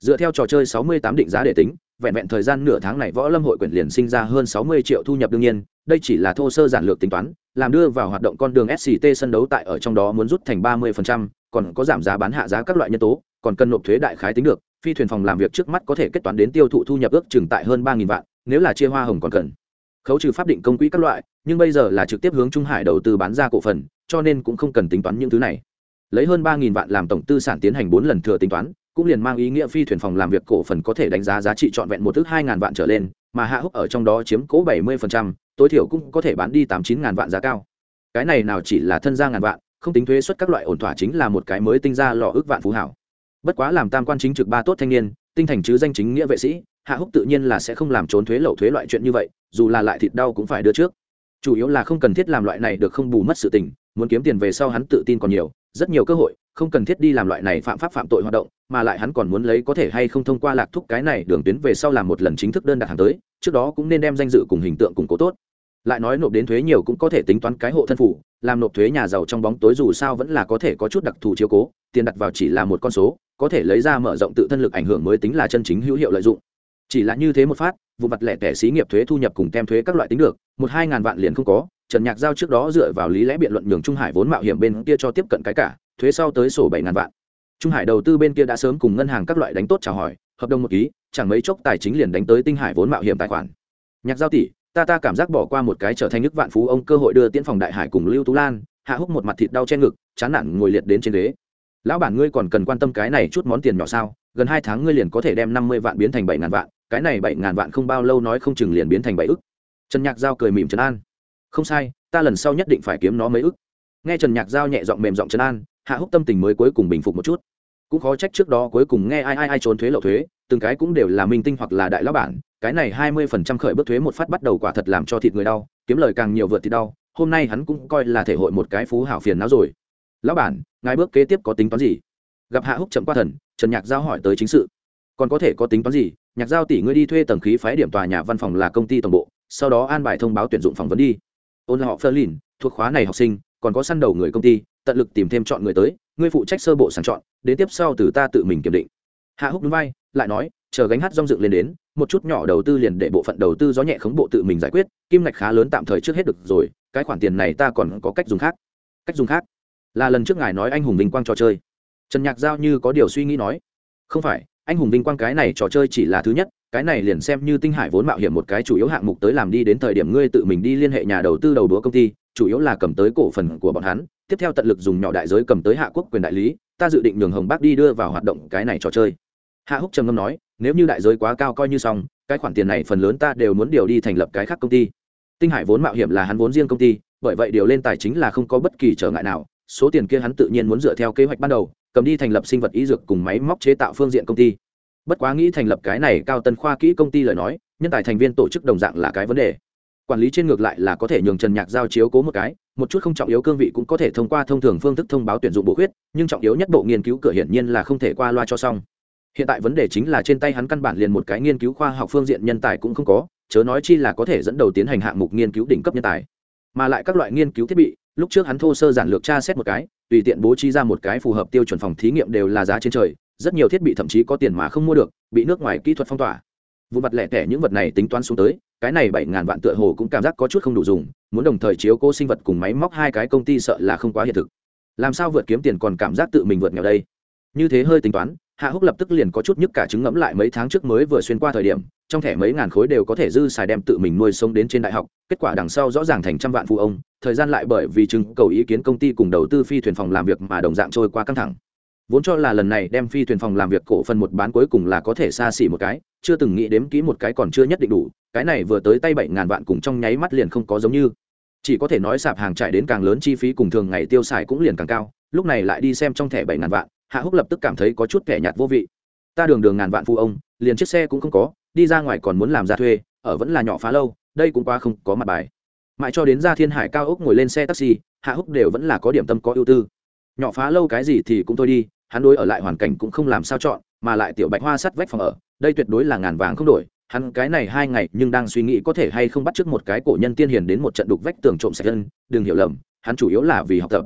Dựa theo trò chơi sáu mươi tám định giá để tính, vẹn vẹn thời gian nửa tháng này võ lâm hội quyền liền sinh ra hơn sáu mươi triệu thu nhập đương nhiên, đây chỉ là thô sơ giản lược tính toán, làm đưa vào hoạt động con đường sct sân đấu tại ở trong đó muốn rút thành ba mươi còn có giảm giá bán hạ giá các loại nhân tố, còn cần nộp thuế đại khái tính được phi thuyền phòng làm việc trước mắt có thể kết toán đến tiêu thụ thu nhập ước chừng tại hơn ba vạn, nếu là chia hoa hồng còn cần. Khấu trừ pháp định công quỹ các loại, nhưng bây giờ là trực tiếp hướng trung hải đầu tư bán ra cổ phần, cho nên cũng không cần tính toán những thứ này. Lấy hơn ba vạn làm tổng tư sản tiến hành bốn lần thừa tính toán, cũng liền mang ý nghĩa phi thuyền phòng làm việc cổ phần có thể đánh giá giá trị trọn vẹn một thước hai ngàn vạn trở lên, mà hạ húc ở trong đó chiếm cố bảy mươi tối thiểu cũng có thể bán đi tám chín ngàn vạn giá cao. Cái này nào chỉ là thân gia ngàn vạn, không tính thuế xuất các loại ổn thỏa chính là một cái mới tinh ra lò ước vạn phú hảo bất quá làm tam quan chính trực ba tốt thanh niên, tinh thành chứ danh chính nghĩa vệ sĩ, hạ húc tự nhiên là sẽ không làm trốn thuế lậu thuế loại chuyện như vậy, dù là lại thịt đau cũng phải đưa trước. Chủ yếu là không cần thiết làm loại này được không bù mất sự tình, muốn kiếm tiền về sau hắn tự tin còn nhiều, rất nhiều cơ hội, không cần thiết đi làm loại này phạm pháp phạm tội hoạt động, mà lại hắn còn muốn lấy có thể hay không thông qua lạc thúc cái này đường tuyến về sau làm một lần chính thức đơn đặt hàng tới, trước đó cũng nên đem danh dự cùng hình tượng củng cố tốt. Lại nói nộp đến thuế nhiều cũng có thể tính toán cái hộ thân phủ, làm nộp thuế nhà giàu trong bóng tối dù sao vẫn là có thể có chút đặc thù chiếu cố, tiền đặt vào chỉ là một con số có thể lấy ra mở rộng tự thân lực ảnh hưởng mới tính là chân chính hữu hiệu lợi dụng. Chỉ là như thế một phát, vụ mặt lẻ tẻ xí nghiệp thuế thu nhập cùng tem thuế các loại tính được, một hai ngàn vạn liền không có, trần nhạc giao trước đó dựa vào lý lẽ biện luận nhường trung hải vốn mạo hiểm bên kia cho tiếp cận cái cả, thuế sau tới sổ bảy ngàn vạn. Trung hải đầu tư bên kia đã sớm cùng ngân hàng các loại đánh tốt chào hỏi, hợp đồng một ký, chẳng mấy chốc tài chính liền đánh tới tinh hải vốn mạo hiểm tài khoản. Nhạc giao tỷ, ta ta cảm giác bỏ qua một cái trở thành nước vạn phú ông cơ hội đưa tiễn phòng đại hải cùng lưu tú lan, hạ húc một mặt thịt đau trên ngực, chán nản ngồi liệt đến trên ghế lão bản ngươi còn cần quan tâm cái này chút món tiền nhỏ sao? Gần hai tháng ngươi liền có thể đem năm mươi vạn biến thành bảy ngàn vạn, cái này bảy ngàn vạn không bao lâu nói không chừng liền biến thành bảy ức. Trần nhạc giao cười mỉm trấn an. Không sai, ta lần sau nhất định phải kiếm nó mấy ức. Nghe trần nhạc giao nhẹ giọng mềm giọng trấn an, hạ húc tâm tình mới cuối cùng bình phục một chút. Cũng khó trách trước đó cuối cùng nghe ai ai ai trốn thuế lậu thuế, từng cái cũng đều là minh tinh hoặc là đại lão bản, cái này hai mươi phần trăm khởi bước thuế một phát bắt đầu quả thật làm cho thịt người đau, kiếm lời càng nhiều vượt thì đau, hôm nay hắn cũng coi là thể hội một cái phú hảo phiền não rồi. Lão bản ngài bước kế tiếp có tính toán gì? Gặp hạ húc chậm qua thần, trần nhạc giao hỏi tới chính sự. Còn có thể có tính toán gì? Nhạc giao tỷ ngươi đi thuê tầng khí phái điểm tòa nhà văn phòng là công ty tổng bộ, sau đó an bài thông báo tuyển dụng phỏng vấn đi. Ôn họ phơ lìn thuộc khóa này học sinh, còn có săn đầu người công ty, tận lực tìm thêm chọn người tới, ngươi phụ trách sơ bộ sàng chọn, đến tiếp sau từ ta tự mình kiểm định. Hạ húc núi vai, lại nói, chờ gánh hát rong dựng lên đến, một chút nhỏ đầu tư liền để bộ phận đầu tư gió nhẹ khống bộ tự mình giải quyết, kim ngạch khá lớn tạm thời trước hết được rồi, cái khoản tiền này ta còn có cách dùng khác. Cách dùng khác? Là lần trước ngài nói anh hùng vinh quang trò chơi. Trần nhạc giao như có điều suy nghĩ nói, không phải, anh hùng vinh quang cái này trò chơi chỉ là thứ nhất, cái này liền xem như tinh hải vốn mạo hiểm một cái chủ yếu hạng mục tới làm đi đến thời điểm ngươi tự mình đi liên hệ nhà đầu tư đầu đũa công ty, chủ yếu là cầm tới cổ phần của bọn hắn, tiếp theo tận lực dùng nhỏ đại giới cầm tới hạ quốc quyền đại lý, ta dự định nhường hồng bác đi đưa vào hoạt động cái này trò chơi. Hạ húc trầm ngâm nói, nếu như đại giới quá cao coi như xong, cái khoản tiền này phần lớn ta đều muốn điều đi thành lập cái khác công ty. Tinh hải vốn mạo hiểm là hắn vốn riêng công ty, bởi vậy điều lên tài chính là không có bất kỳ trở ngại nào số tiền kia hắn tự nhiên muốn dựa theo kế hoạch ban đầu, cầm đi thành lập sinh vật y dược cùng máy móc chế tạo phương diện công ty. Bất quá nghĩ thành lập cái này cao tân khoa kỹ công ty lời nói, nhân tài thành viên tổ chức đồng dạng là cái vấn đề. Quản lý trên ngược lại là có thể nhường trần nhạc giao chiếu cố một cái, một chút không trọng yếu cương vị cũng có thể thông qua thông thường phương thức thông báo tuyển dụng bộ khuyết, nhưng trọng yếu nhất bộ nghiên cứu cửa hiển nhiên là không thể qua loa cho xong. Hiện tại vấn đề chính là trên tay hắn căn bản liền một cái nghiên cứu khoa học phương diện nhân tài cũng không có, chớ nói chi là có thể dẫn đầu tiến hành hạng mục nghiên cứu đỉnh cấp nhân tài. Mà lại các loại nghiên cứu thiết bị lúc trước hắn thô sơ giản lược tra xét một cái, tùy tiện bố trí ra một cái phù hợp tiêu chuẩn phòng thí nghiệm đều là giá trên trời, rất nhiều thiết bị thậm chí có tiền mà không mua được, bị nước ngoài kỹ thuật phong tỏa. Vụ mặt lẻ tẻ những vật này tính toán xuống tới, cái này bảy ngàn vạn tựa hồ cũng cảm giác có chút không đủ dùng, muốn đồng thời chiếu cố sinh vật cùng máy móc hai cái công ty sợ là không quá hiện thực. Làm sao vượt kiếm tiền còn cảm giác tự mình vượt nghèo đây? Như thế hơi tính toán, hạ húc lập tức liền có chút nhức cả chứng ngẫm lại mấy tháng trước mới vừa xuyên qua thời điểm, trong thẻ mấy ngàn khối đều có thể dư xài đem tự mình nuôi sống đến trên đại học, kết quả đằng sau rõ ràng thành trăm vạn phụ ông, thời gian lại bởi vì chứng cầu ý kiến công ty cùng đầu tư phi thuyền phòng làm việc mà đồng dạng trôi qua căng thẳng. Vốn cho là lần này đem phi thuyền phòng làm việc cổ phần một bán cuối cùng là có thể xa xỉ một cái, chưa từng nghĩ đếm kỹ một cái còn chưa nhất định đủ, cái này vừa tới tay bảy ngàn vạn cùng trong nháy mắt liền không có giống như. Chỉ có thể nói sạp hàng trải đến càng lớn chi phí cùng thường ngày tiêu xài cũng liền càng cao, lúc này lại đi xem trong thẻ bảy ngàn vạn hạ húc lập tức cảm thấy có chút kẻ nhạt vô vị. Ta đường đường ngàn vạn phụ ông, liền chiếc xe cũng không có, đi ra ngoài còn muốn làm ra thuê, ở vẫn là nhỏ phá lâu, đây cũng quá không có mặt bài. Mãi cho đến ra thiên hải cao ốc ngồi lên xe taxi, hạ húc đều vẫn là có điểm tâm có ưu tư. Nhỏ phá lâu cái gì thì cũng thôi đi, hắn đối ở lại hoàn cảnh cũng không làm sao chọn, mà lại tiểu bạch hoa sắt vách phòng ở, đây tuyệt đối là ngàn vàng không đổi, hắn cái này hai ngày nhưng đang suy nghĩ có thể hay không bắt t một cái cổ nhân tiên hiền đến một trận đục vách tường trộm sạch dân, đừng hiểu lầm, hắn chủ yếu là vì học tập.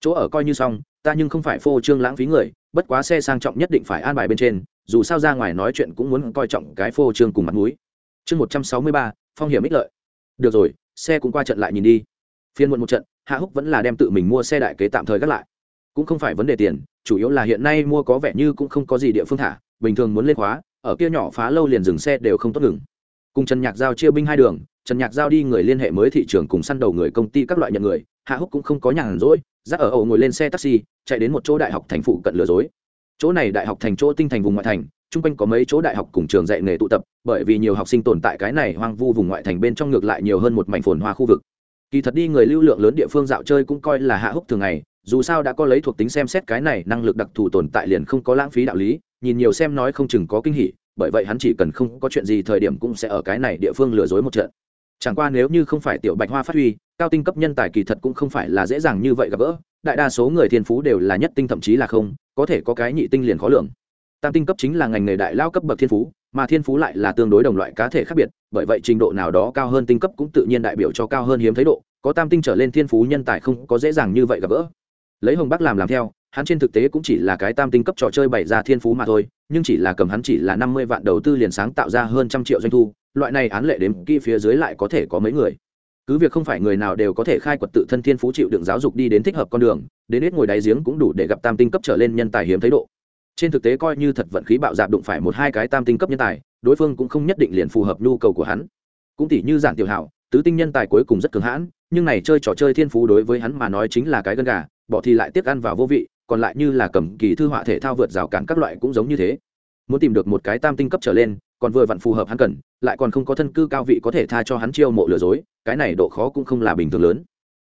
Chỗ ở coi như xong ta nhưng không phải phô trương lãng phí người, bất quá xe sang trọng nhất định phải an bài bên trên, dù sao ra ngoài nói chuyện cũng muốn coi trọng cái phô trương cùng mặt mũi. Chương một trăm sáu mươi ba, phong hiểm ích lợi. Được rồi, xe cũng qua trận lại nhìn đi. Phiên muộn một trận, hạ húc vẫn là đem tự mình mua xe đại kế tạm thời gác lại. Cũng không phải vấn đề tiền, chủ yếu là hiện nay mua có vẻ như cũng không có gì địa phương thả, bình thường muốn lên khóa, ở kia nhỏ phá lâu liền dừng xe đều không tốt ngừng. Cùng trần nhạc giao chia binh hai đường, trần nhạc giao đi người liên hệ mới thị trường cùng săn đầu người công ty các loại nhận người hạ húc cũng không có nhàn rỗi, dắt ở ẩu ngồi lên xe taxi, chạy đến một chỗ đại học thành phụ cận lừa dối. Chỗ này đại học thành chỗ tinh thành vùng ngoại thành, chung quanh có mấy chỗ đại học cùng trường dạy nghề tụ tập, bởi vì nhiều học sinh tồn tại cái này hoang vu vùng ngoại thành bên trong ngược lại nhiều hơn một mảnh phồn hoa khu vực. Kỳ thật đi người lưu lượng lớn địa phương dạo chơi cũng coi là hạ húc thường ngày, dù sao đã có lấy thuộc tính xem xét cái này năng lực đặc thù tồn tại liền không có lãng phí đạo lý, nhìn nhiều xem nói không chừng có kinh hỉ, bởi vậy hắn chỉ cần không có chuyện gì thời điểm cũng sẽ ở cái này địa phương lừa dối một trận chẳng qua nếu như không phải tiểu bạch hoa phát huy, cao tinh cấp nhân tài kỳ thật cũng không phải là dễ dàng như vậy gặp gỡ, đại đa số người thiên phú đều là nhất tinh thậm chí là không, có thể có cái nhị tinh liền khó lường. Tam tinh cấp chính là ngành nghề đại lao cấp bậc thiên phú, mà thiên phú lại là tương đối đồng loại cá thể khác biệt, bởi vậy trình độ nào đó cao hơn tinh cấp cũng tự nhiên đại biểu cho cao hơn hiếm thấy độ, có tam tinh trở lên thiên phú nhân tài không có dễ dàng như vậy gặp gỡ. Lấy hồng bắc làm làm theo, hắn trên thực tế cũng chỉ là cái tam tinh cấp trò chơi bày ra thiên phú mà thôi, nhưng chỉ là cầm hắn chỉ là năm mươi vạn đầu tư liền sáng tạo ra hơn trăm triệu doanh thu loại này án lệ đếm kỹ phía dưới lại có thể có mấy người. Cứ việc không phải người nào đều có thể khai quật tự thân thiên phú chịu đựng giáo dục đi đến thích hợp con đường, đến hết ngồi đáy giếng cũng đủ để gặp tam tinh cấp trở lên nhân tài hiếm thấy độ. Trên thực tế coi như thật vận khí bạo dạp đụng phải một hai cái tam tinh cấp nhân tài, đối phương cũng không nhất định liền phù hợp nhu cầu của hắn. Cũng tỷ như giản tiểu hảo tứ tinh nhân tài cuối cùng rất cường hãn, nhưng này chơi trò chơi thiên phú đối với hắn mà nói chính là cái gân gà, bỏ thì lại tiếc ăn vào vô vị, còn lại như là cầm kỳ thư họa thể thao vượt rào cản các loại cũng giống như thế. Muốn tìm được một cái tam tinh cấp trở lên còn vừa vặn phù hợp hắn cần, lại còn không có thân cư cao vị có thể tha cho hắn chiêu mộ lừa dối, cái này độ khó cũng không là bình thường lớn.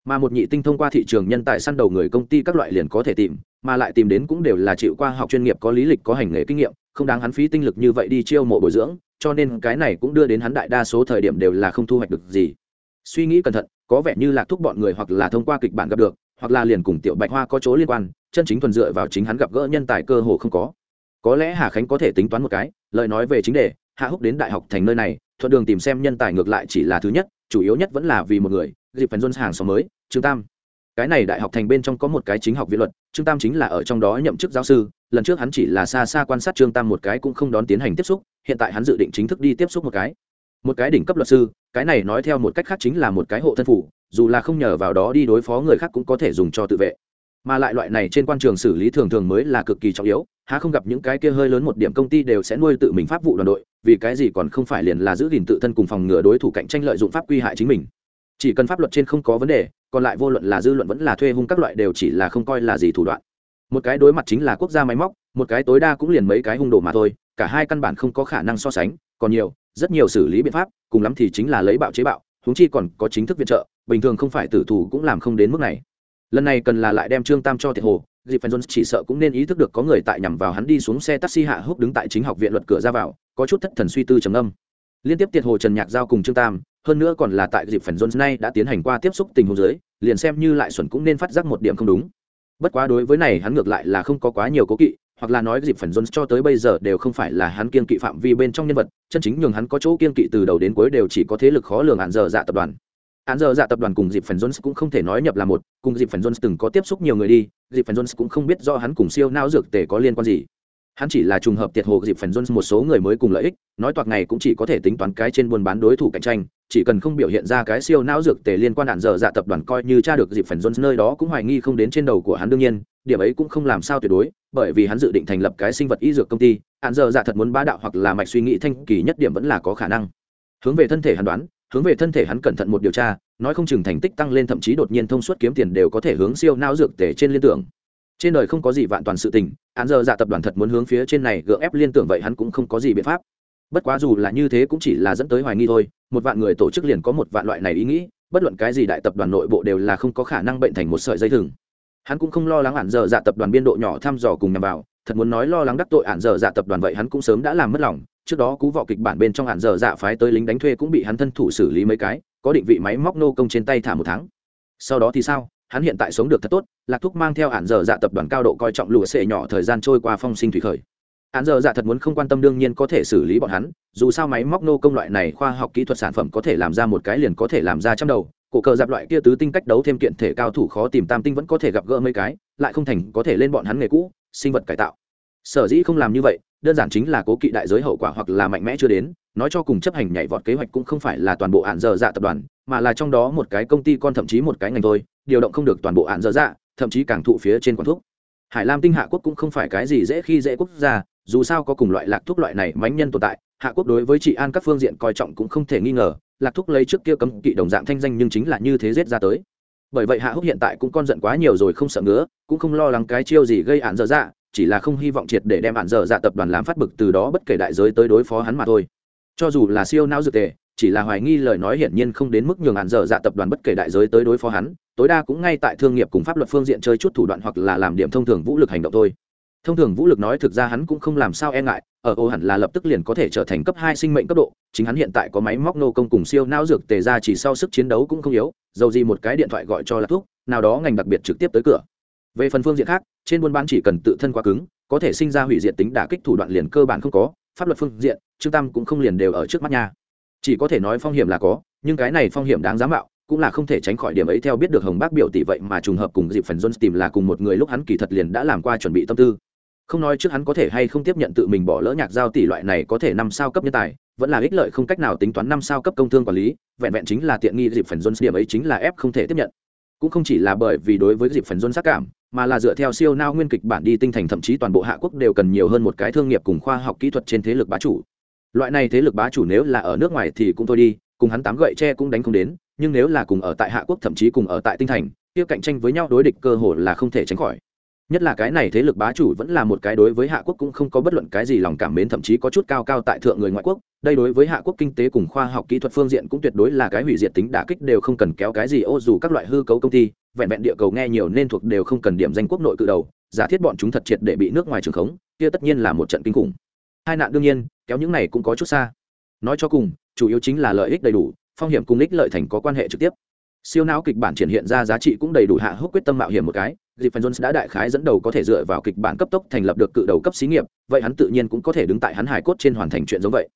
Mà một nhị tinh thông qua thị trường nhân tài săn đầu người công ty các loại liền có thể tìm, mà lại tìm đến cũng đều là chịu qua học chuyên nghiệp có lý lịch có hành nghề kinh nghiệm, không đáng hắn phí tinh lực như vậy đi chiêu mộ bồi dưỡng, cho nên cái này cũng đưa đến hắn đại đa số thời điểm đều là không thu hoạch được gì. Suy nghĩ cẩn thận, có vẻ như là thúc bọn người hoặc là thông qua kịch bản gặp được, hoặc là liền cùng tiểu bạch hoa có chỗ liên quan, chân chính thuần dựa vào chính hắn gặp gỡ nhân tài cơ hồ không có có lẽ hà khánh có thể tính toán một cái, lời nói về chính đề, hạ húc đến đại học thành nơi này, thuận đường tìm xem nhân tài ngược lại chỉ là thứ nhất, chủ yếu nhất vẫn là vì một người, dịp phần dân hàng xóm mới, trương tam. Cái này đại học thành bên trong có một cái chính học viện luật, trương tam chính là ở trong đó nhậm chức giáo sư, lần trước hắn chỉ là xa xa quan sát trương tam một cái cũng không đón tiến hành tiếp xúc, hiện tại hắn dự định chính thức đi tiếp xúc một cái. Một cái đỉnh cấp luật sư, cái này nói theo một cách khác chính là một cái hộ thân phủ, dù là không nhờ vào đó đi đối phó người khác cũng có thể dùng cho tự vệ mà lại loại này trên quan trường xử lý thường thường mới là cực kỳ trọng yếu, há không gặp những cái kia hơi lớn một điểm công ty đều sẽ nuôi tự mình pháp vụ đoàn đội, vì cái gì còn không phải liền là giữ gìn tự thân cùng phòng ngừa đối thủ cạnh tranh lợi dụng pháp quy hại chính mình. Chỉ cần pháp luật trên không có vấn đề, còn lại vô luận là dư luận vẫn là thuê hung các loại đều chỉ là không coi là gì thủ đoạn. Một cái đối mặt chính là quốc gia máy móc, một cái tối đa cũng liền mấy cái hung đồ mà thôi, cả hai căn bản không có khả năng so sánh, còn nhiều, rất nhiều xử lý biện pháp, cùng lắm thì chính là lấy bạo chế bạo húng chi còn có chính thức viện trợ, bình thường không phải tử thủ cũng làm không đến mức này lần này cần là lại đem trương tam cho thiệt hồ, dịp phần jones chỉ sợ cũng nên ý thức được có người tại nhằm vào hắn đi xuống xe taxi hạ húc đứng tại chính học viện luật cửa ra vào, có chút thất thần suy tư trầm âm liên tiếp tiệt hồ trần nhạc giao cùng trương tam, hơn nữa còn là tại dịp phần jones nay đã tiến hành qua tiếp xúc tình huống dưới, liền xem như lại xuẩn cũng nên phát giác một điểm không đúng. Bất quá đối với này hắn ngược lại là không có quá nhiều cố kỵ, hoặc là nói dịp phần jones cho tới bây giờ đều không phải là hắn kiên kỵ phạm vi bên trong nhân vật, chân chính nhường hắn có chỗ kiên kỵ từ đầu đến cuối đều chỉ có thế lực khó lường hạn dở dạ tập đoàn hạn giờ dạ tập đoàn cùng dịp phần jones cũng không thể nói nhập là một, cùng dịp phần jones từng có tiếp xúc nhiều người đi dịp phần jones cũng không biết do hắn cùng siêu não dược tề có liên quan gì. Hắn chỉ là trùng hợp tiệt hồ dịp phần jones một số người mới cùng lợi ích, nói toạc này cũng chỉ có thể tính toán cái trên buôn bán đối thủ cạnh tranh, chỉ cần không biểu hiện ra cái siêu não dược tề liên quan đạn dở dạ tập đoàn coi như tra được dịp phần jones nơi đó cũng hoài nghi không đến trên đầu của hắn đương nhiên, điểm ấy cũng không làm sao tuyệt đối, bởi vì hắn dự định thành lập cái sinh vật y dược công ty hạn dở dạ thật muốn bá đạo hoặc là mạch suy nghĩ thanh kỳ nhất điểm vẫn là có khả năng. Hướng về thân thể hắn đoán hướng về thân thể hắn cẩn thận một điều tra, nói không chừng thành tích tăng lên thậm chí đột nhiên thông suốt kiếm tiền đều có thể hướng siêu não dược tể trên liên tưởng. Trên đời không có gì vạn toàn sự tình, án giờ dạ tập đoàn thật muốn hướng phía trên này gượng ép liên tưởng vậy hắn cũng không có gì biện pháp. Bất quá dù là như thế cũng chỉ là dẫn tới hoài nghi thôi, một vạn người tổ chức liền có một vạn loại này ý nghĩ, bất luận cái gì đại tập đoàn nội bộ đều là không có khả năng bệnh thành một sợi dây thừng. Hắn cũng không lo lắng ạn dở dạ tập đoàn biên độ nhỏ thăm dò cùng nhằm vào, thật muốn nói lo lắng đắc tội ạn dở dạ tập đoàn vậy hắn cũng sớm đã làm mất lòng trước đó cú vọ kịch bản bên trong hạn giờ dạ phái tới lính đánh thuê cũng bị hắn thân thủ xử lý mấy cái, có định vị máy móc nô công trên tay thả một tháng. Sau đó thì sao? Hắn hiện tại sống được thật tốt, lạc thúc mang theo hạn giờ dạ tập đoàn cao độ coi trọng lụa xệ nhỏ thời gian trôi qua phong sinh thủy khởi. Hạn giờ dạ thật muốn không quan tâm đương nhiên có thể xử lý bọn hắn, dù sao máy móc nô công loại này khoa học kỹ thuật sản phẩm có thể làm ra một cái liền có thể làm ra trăm đầu, cổ cờ dạp loại kia tứ tinh cách đấu thêm kiện thể cao thủ khó tìm tam tinh vẫn có thể gặp gỡ mấy cái, lại không thành có thể lên bọn hắn nghề cũ, sinh vật cải tạo. Sở dĩ không làm như vậy đơn giản chính là cố kỵ đại giới hậu quả hoặc là mạnh mẽ chưa đến, nói cho cùng chấp hành nhảy vọt kế hoạch cũng không phải là toàn bộ hạn dở dạ tập đoàn, mà là trong đó một cái công ty con thậm chí một cái ngành thôi, điều động không được toàn bộ hạn dở dạ thậm chí càng thụ phía trên quản thuốc hải lam tinh hạ quốc cũng không phải cái gì dễ khi dễ quốc gia, dù sao có cùng loại lạc thuốc loại này mánh nhân tồn tại, hạ quốc đối với trị an các phương diện coi trọng cũng không thể nghi ngờ, lạc thuốc lấy trước kia cấm kỵ đồng dạng thanh danh nhưng chính là như thế giết ra tới. Bởi vậy hạ húc hiện tại cũng con giận quá nhiều rồi không sợ ngứa, cũng không lo lắng cái chiêu gì gây án dở dạ chỉ là không hy vọng triệt để đem bạn dở dạ tập đoàn làm phát bực từ đó bất kể đại giới tới đối phó hắn mà thôi. Cho dù là siêu não dược tề, chỉ là hoài nghi lời nói hiển nhiên không đến mức nhường hạn dở dạ tập đoàn bất kể đại giới tới đối phó hắn, tối đa cũng ngay tại thương nghiệp cùng pháp luật phương diện chơi chút thủ đoạn hoặc là làm điểm thông thường vũ lực hành động thôi. Thông thường vũ lực nói thực ra hắn cũng không làm sao e ngại, ở ô hẳn là lập tức liền có thể trở thành cấp hai sinh mệnh cấp độ, chính hắn hiện tại có máy móc nô công cùng siêu não dược tề ra chỉ sau sức chiến đấu cũng không yếu, dầu gì một cái điện thoại gọi cho là thuốc, nào đó ngành đặc biệt trực tiếp tới cửa về phần phương diện khác, trên buôn bán chỉ cần tự thân quá cứng, có thể sinh ra hủy diệt tính đả kích thủ đoạn liền cơ bản không có, pháp luật phương diện, trương tam cũng không liền đều ở trước mắt nha. Chỉ có thể nói phong hiểm là có, nhưng cái này phong hiểm đáng giá mạo, cũng là không thể tránh khỏi điểm ấy theo biết được hồng bác biểu tỷ vậy mà trùng hợp cùng dịp phần jones tìm là cùng một người lúc hắn kỳ thật liền đã làm qua chuẩn bị tâm tư. Không nói trước hắn có thể hay không tiếp nhận tự mình bỏ lỡ nhạc giao tỷ loại này có thể năm sao cấp nhân tài, vẫn là ích lợi không cách nào tính toán năm sao cấp công thương quản lý, vẹn vẹn chính là tiện nghi dịp phần jones điểm ấy chính là ép không thể tiếp nhận. Cũng không chỉ là bởi vì đối với dịp phần jones xác cảm mà là dựa theo siêu nao nguyên kịch bản đi tinh thành, thậm chí toàn bộ hạ quốc đều cần nhiều hơn một cái thương nghiệp cùng khoa học kỹ thuật trên thế lực bá chủ. Loại này thế lực bá chủ nếu là ở nước ngoài thì cũng thôi đi, cùng hắn tám gậy tre cũng đánh không đến, nhưng nếu là cùng ở tại hạ quốc, thậm chí cùng ở tại tinh thành, kia cạnh tranh với nhau đối địch cơ hội là không thể tránh khỏi nhất là cái này thế lực bá chủ vẫn là một cái đối với hạ quốc cũng không có bất luận cái gì lòng cảm mến, thậm chí có chút cao cao tại thượng người ngoại quốc. Đây đối với hạ quốc kinh tế cùng khoa học kỹ thuật phương diện cũng tuyệt đối là cái hủy diệt tính đả kích đều không cần kéo cái gì. Ô, dù các loại hư cấu công ty, vẹn vẹn địa cầu nghe nhiều nên thuộc đều không cần điểm danh quốc nội cự đầu. Giả thiết bọn chúng thật triệt để bị nước ngoài trường khống, kia tất nhiên là một trận kinh khủng. Hai nạn đương nhiên, kéo những này cũng có chút xa. Nói cho cùng, chủ yếu chính là lợi ích đầy đủ, phong hiểm cùng ích lợi thành có quan hệ trực tiếp. Siêu não kịch bản triển hiện ra giá trị cũng đầy đủ, hạ húc quyết tâm mạo hiểm một cái dịp phần jones đã đại khái dẫn đầu có thể dựa vào kịch bản cấp tốc thành lập được cự đầu cấp xí nghiệp, vậy hắn tự nhiên cũng có thể đứng tại hắn hải cốt trên hoàn thành chuyện giống vậy.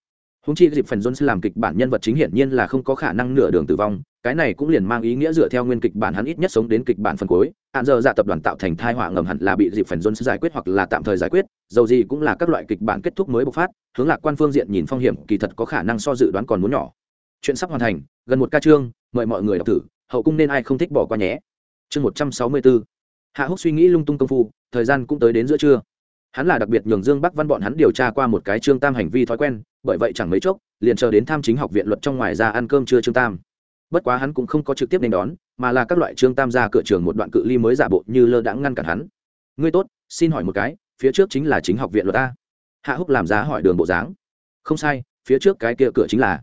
Húng chi dịp phần jones làm kịch bản nhân vật chính hiển nhiên là không có khả năng nửa đường tử vong, cái này cũng liền mang ý nghĩa dựa theo nguyên kịch bản hắn ít nhất sống đến kịch bản phần cuối hạn giờ dạ tập đoàn tạo thành thai họa ngầm hẳn là bị dịp phần jones giải quyết hoặc là tạm thời giải quyết, dầu gì cũng là các loại kịch bản kết thúc mới bộc phát, hướng lạc quan phương diện nhìn phong hiểm, kỳ thật có khả năng so dự đoán còn muốn nhỏ. Chuyện sắp hoàn thành, gần một ca chương, mời mọi người đọc thử, hậu cung nên ai không thích bỏ qua nhé. Chương một trăm sáu mươi bốn hạ húc suy nghĩ lung tung công phu, thời gian cũng tới đến giữa trưa. Hắn là đặc biệt nhường dương bắc văn bọn hắn điều tra qua một cái trương tam hành vi thói quen, bởi vậy chẳng mấy chốc, liền chờ đến tham chính học viện luật trong ngoài ra ăn cơm trưa trương tam. Bất quá hắn cũng không có trực tiếp nên đón, mà là các loại trương tam ra cửa trường một đoạn cự ly mới giả bộ như lơ đãng ngăn cản hắn. Ngươi tốt, xin hỏi một cái, phía trước chính là chính học viện luật a? Hạ húc làm giá hỏi đường bộ dáng. Không sai, phía trước cái kia cửa chính là.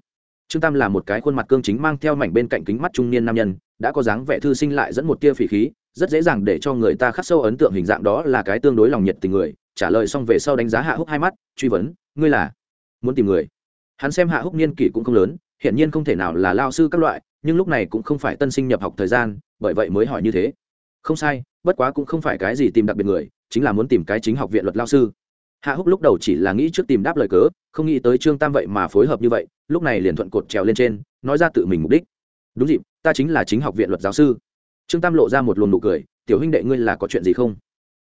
Trương tam là một cái khuôn mặt cương chính mang theo mảnh bên cạnh kính mắt trung niên nam nhân, đã có dáng vẻ thư sinh lại dẫn một tia phỉ khí rất dễ dàng để cho người ta khắc sâu ấn tượng hình dạng đó là cái tương đối lòng nhiệt tình người. Trả lời xong về sau đánh giá hạ húc hai mắt, truy vấn, ngươi là muốn tìm người? Hắn xem hạ húc niên kỷ cũng không lớn hiện nhiên không thể nào là lao sư các loại, nhưng lúc này cũng không phải tân sinh nhập học thời gian, bởi vậy mới hỏi như thế. Không sai, bất quá cũng không phải cái gì tìm đặc biệt người, chính là muốn tìm cái chính học viện luật lao sư. Hạ húc lúc đầu chỉ là nghĩ trước tìm đáp lời cớ, không nghĩ tới trương tam vậy mà phối hợp như vậy, lúc này liền thuận cột trèo lên trên, nói ra tự mình mục đích. Đúng dịp, ta chính là chính học viện luật giáo sư trương tam lộ ra một luồng nụ cười, tiểu huynh đệ ngươi là có chuyện gì không?